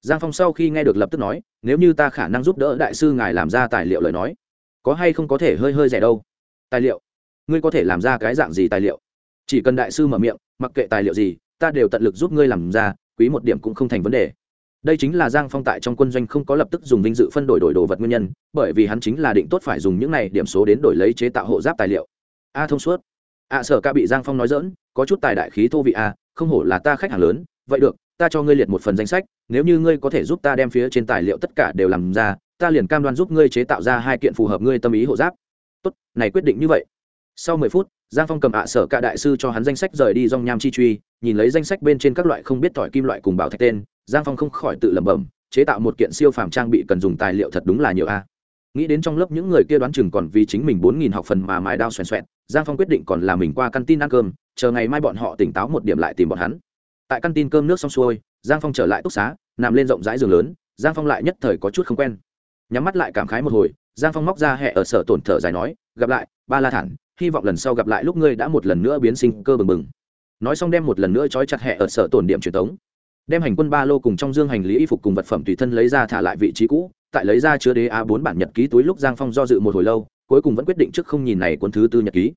Giang phong sau khi nghe được lập tức nói, nếu như ta khả năng giúp đỡ đại sư ngài làm ra tài liệu lời nói, có hay không có thể hơi hơi rẻ đâu? Tài liệu? Ngươi có thể làm ra cái dạng gì tài liệu? Chỉ cần đại sư mở miệng, mặc kệ tài liệu gì, ta đều tận lực giúp ngươi làm ra, quý một điểm cũng không thành vấn đề đây chính là giang phong tại trong quân doanh không có lập tức dùng vinh dự phân đổi đổi đồ vật nguyên nhân, bởi vì hắn chính là định tốt phải dùng những này điểm số đến đổi lấy chế tạo hộ giáp tài liệu. A thông suốt. A sở ca bị giang phong nói dỡn có chút tài đại khí thô vị a, không hổ là ta khách hàng lớn, vậy được, ta cho ngươi liệt một phần danh sách, nếu như ngươi có thể giúp ta đem phía trên tài liệu tất cả đều làm ra, ta liền cam đoan giúp ngươi chế tạo ra hai kiện phù hợp ngươi tâm ý hộ giáp. Tốt, này quyết định như vậy. Sau mười phút, giang phong cầm ạ sở cả đại sư cho hắn danh sách rời đi dong nham chi truy, nhìn lấy danh sách bên trên các loại không biết tỏi kim loại cùng bảo thạch tên giang phong không khỏi tự lẩm bẩm, chế tạo một kiện siêu phàm trang bị cần dùng tài liệu thật đúng là nhiều a. Nghĩ đến trong lớp những người kia đoán chừng còn vì chính mình bốn nghìn học phần mà mài đao xoèn xoẹn, giang phong quyết định còn là mình qua căn tin ăn cơm, chờ ngày mai bọn họ tỉnh táo một điểm lại tìm bọn hắn. Tại căn tin cơm nước xong xuôi, giang phong trở lại túc xá, nằm lên rộng rãi giường lớn, giang phong lại nhất thời có chút không quen. Nhắm mắt lại cảm khái một hồi, giang phong móc ra hẹ ở sở tổn thở dài nói, gặp lại, ba la thản, hy vọng lần sau gặp lại lúc ngươi đã một lần nữa biến sinh cơ bừng bừng. Nói xong đem một lần nữa trói chặt hẹ ở sở tổn điểm truyền thống đem hành quân ba lô cùng trong dương hành lý y phục cùng vật phẩm tùy thân lấy ra thả lại vị trí cũ tại lấy ra chứa đế a bốn bản nhật ký túi lúc giang phong do dự một hồi lâu cuối cùng vẫn quyết định trước không nhìn này cuốn thứ tư nhật ký.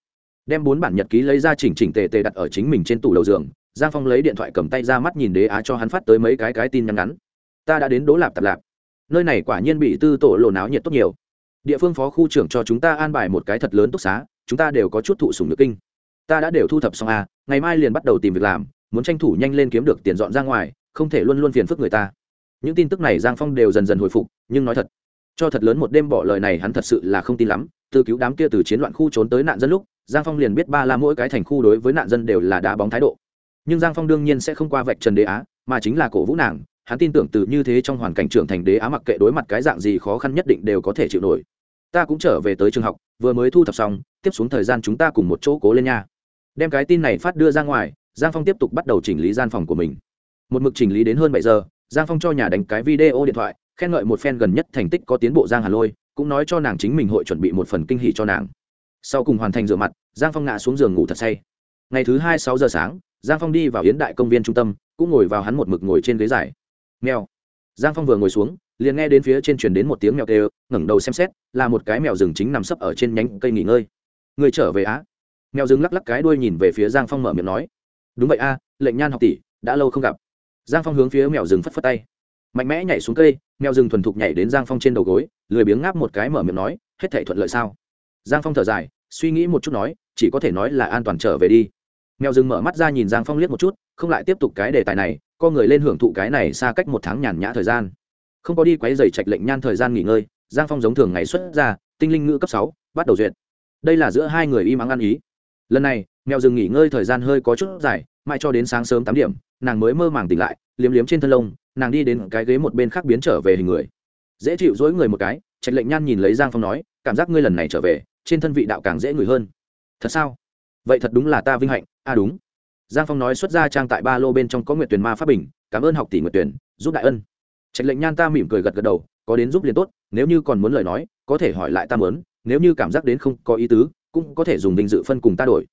Đem bốn bản nhật ký lấy ra chỉnh chỉnh tề tề đặt ở chính mình trên tủ đầu giường giang phong lấy điện thoại cầm tay ra mắt nhìn đế á cho hắn phát tới mấy cái cái tin nhắn ngắn. Ta đã đến đỗ lạp tạp lạp. Nơi này quả nhiên bị tư tổ lộ náo nhiệt tốt nhiều. Địa phương phó khu trưởng cho chúng ta an bài một cái thật lớn túc xá chúng ta đều có chút thụ sùng nước kinh. Ta đã đều thu thập xong a à, ngày mai liền bắt đầu tìm việc làm muốn tranh thủ nhanh lên kiếm được tiền dọn ra ngoài, không thể luôn luôn phiền phức người ta. Những tin tức này giang phong đều dần dần hồi phục, nhưng nói thật, cho thật lớn một đêm bỏ lời này hắn thật sự là không tin lắm. Từ cứu đám kia từ chiến loạn khu trốn tới nạn dân lúc, giang phong liền biết ba la mỗi cái thành khu đối với nạn dân đều là đá bóng thái độ. Nhưng giang phong đương nhiên sẽ không qua vạch trần đế á, mà chính là cổ vũ nàng. Hắn tin tưởng từ như thế trong hoàn cảnh trưởng thành đế á mặc kệ đối mặt cái dạng gì khó khăn nhất định đều có thể chịu nổi. Ta cũng trở về tới trường học, vừa mới thu thập xong, tiếp xuống thời gian chúng ta cùng một chỗ cố lên nha. Đem cái tin này phát đưa ra ngoài giang phong tiếp tục bắt đầu chỉnh lý gian phòng của mình. Một mực chỉnh lý đến hơn bảy giờ, giang phong cho nhà đánh cái video điện thoại, khen ngợi một fan gần nhất thành tích có tiến bộ giang hà lôi, cũng nói cho nàng chính mình hội chuẩn bị một phần kinh hỷ cho nàng. Sau cùng hoàn thành rửa mặt, giang phong ngã xuống giường ngủ thật say. Ngày thứ hai sáu giờ sáng, giang phong đi vào yến đại công viên trung tâm, cũng ngồi vào hắn một mực ngồi trên ghế dài. Mèo. Giang phong vừa ngồi xuống, liền nghe đến phía trên truyền đến một tiếng mèo kêu, ngẩng đầu xem xét, là một cái mèo rừng chính nằm sấp ở trên nhánh cây nghỉ ngơi. Người trở về á? Mèo rừng lắc lắc cái đuôi nhìn về phía giang phong mở miệng nói đúng vậy a, lệnh nhan học tỷ, đã lâu không gặp. Giang phong hướng phía mèo rừng phất phất tay. Mạnh mẽ nhảy xuống cây, mèo rừng thuần thục nhảy đến giang phong trên đầu gối, lười biếng ngáp một cái mở miệng nói, hết thể thuận lợi sao? Giang phong thở dài, suy nghĩ một chút nói, chỉ có thể nói là an toàn trở về đi. Mèo rừng mở mắt ra nhìn giang phong liếc một chút, không lại tiếp tục cái đề tài này, co người lên hưởng thụ cái này xa cách một tháng nhàn nhã thời gian. Không có đi quấy giày trạch lệnh nhan thời gian nghỉ ngơi, giang phong giống thường ngày xuất ra, tinh linh ngữ cấp sáu, bắt đầu duyệt. Đây là giữa hai người im ắng ăn ý lần này, mèo rừng nghỉ ngơi thời gian hơi có chút dài mãi cho đến sáng sớm tám điểm, nàng mới mơ màng tỉnh lại, liếm liếm trên thân lông, nàng đi đến cái ghế một bên khác biến trở về hình người. Dễ chịu dối người một cái, trạch lệnh nhan nhìn lấy giang phong nói, cảm giác ngươi lần này trở về, trên thân vị đạo càng dễ người hơn. Thật sao? Vậy thật đúng là ta vinh hạnh. A à đúng. Giang phong nói xuất ra trang tại ba lô bên trong có nguyện tuyển ma pháp bình, cảm ơn học tỷ nguyện tuyển giúp đại ân. Trạch lệnh nhan ta mỉm cười gật gật đầu, có đến giúp liền tốt, nếu như còn muốn lời nói, có thể hỏi lại ta mớn nếu như cảm giác đến không có ý tứ cũng có thể dùng vinh dự phân cùng ta đổi.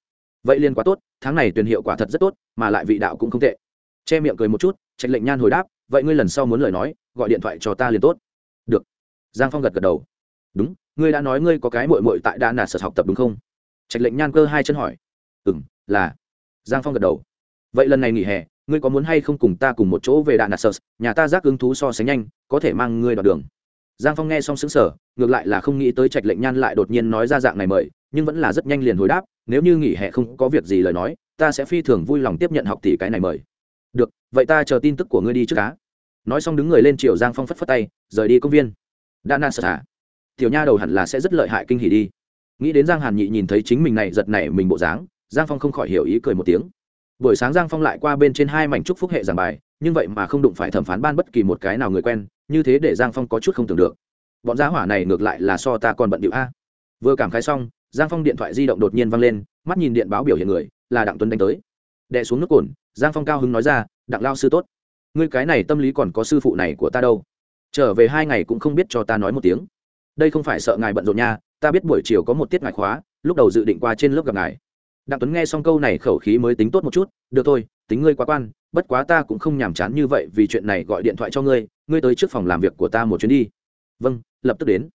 Vậy liên quá tốt, tháng này tuyển hiệu quả thật rất tốt, mà lại vị đạo cũng không tệ. Che miệng cười một chút, trạch lệnh nhan hồi đáp, vậy ngươi lần sau muốn lời nói, gọi điện thoại cho ta liền tốt. Được. Giang phong gật gật đầu. Đúng, ngươi đã nói ngươi có cái mội mội tại đa nà sở học tập đúng không? Trạch lệnh nhan cơ hai chân hỏi. Ừ m là. Giang phong gật đầu. Vậy lần này nghỉ hè, ngươi có muốn hay không cùng ta cùng một chỗ về đạn nà sơ nhà ta giác ứng thú so sánh nhanh, có thể mang ngươi đoạn đường? Giang phong nghe xong xứng sở ngược lại là không nghĩ tới trạch lệnh nhan lại đột nhiên nói ra dạng này mời nhưng vẫn là rất nhanh liền hồi đáp, nếu như nghỉ hè không có việc gì lời nói, ta sẽ phi thường vui lòng tiếp nhận học tỷ cái này mời. Được, vậy ta chờ tin tức của ngươi đi trước cá nói xong đứng người lên chiều giang phong phất phất tay, rời đi công viên. Đã na sợ à? tiểu nha đầu hẳn là sẽ rất lợi hại kinh hỉ đi. Nghĩ đến giang hàn nhị nhìn thấy chính mình này giật nảy mình bộ dáng, giang phong không khỏi hiểu ý cười một tiếng. Buổi sáng giang phong lại qua bên trên hai mảnh trúc phúc hệ giảng bài, nhưng vậy mà không đụng phải thẩm phán ban bất kỳ một cái nào người quen, như thế để giang phong có chút không tưởng được. Bọn giá hỏa này ngược lại là so ta còn bận điệu a. Vừa cảm khái xong giang phong điện thoại di động đột nhiên văng lên, mắt nhìn điện báo biểu hiện người, là đặng tuấn đánh tới. Đè xuống nước cồn, giang phong cao hứng nói ra, đặng lao sư tốt. Ngươi cái này tâm lý còn có sư phụ này của ta đâu. Trở về hai ngày cũng không biết cho ta nói một tiếng. Đây không phải sợ ngài bận rộn nha, ta biết buổi chiều có một tiết ngài khóa, lúc đầu dự định qua trên lớp gặp ngài. Đặng tuấn nghe xong câu này khẩu khí mới tính tốt một chút, được thôi, tính ngươi quá quan, bất quá ta cũng không nhàm chán như vậy vì chuyện này gọi điện thoại cho ngươi ngươi tới trước phòng làm việc của ta một chuyến đi. Vâng lập tức đến.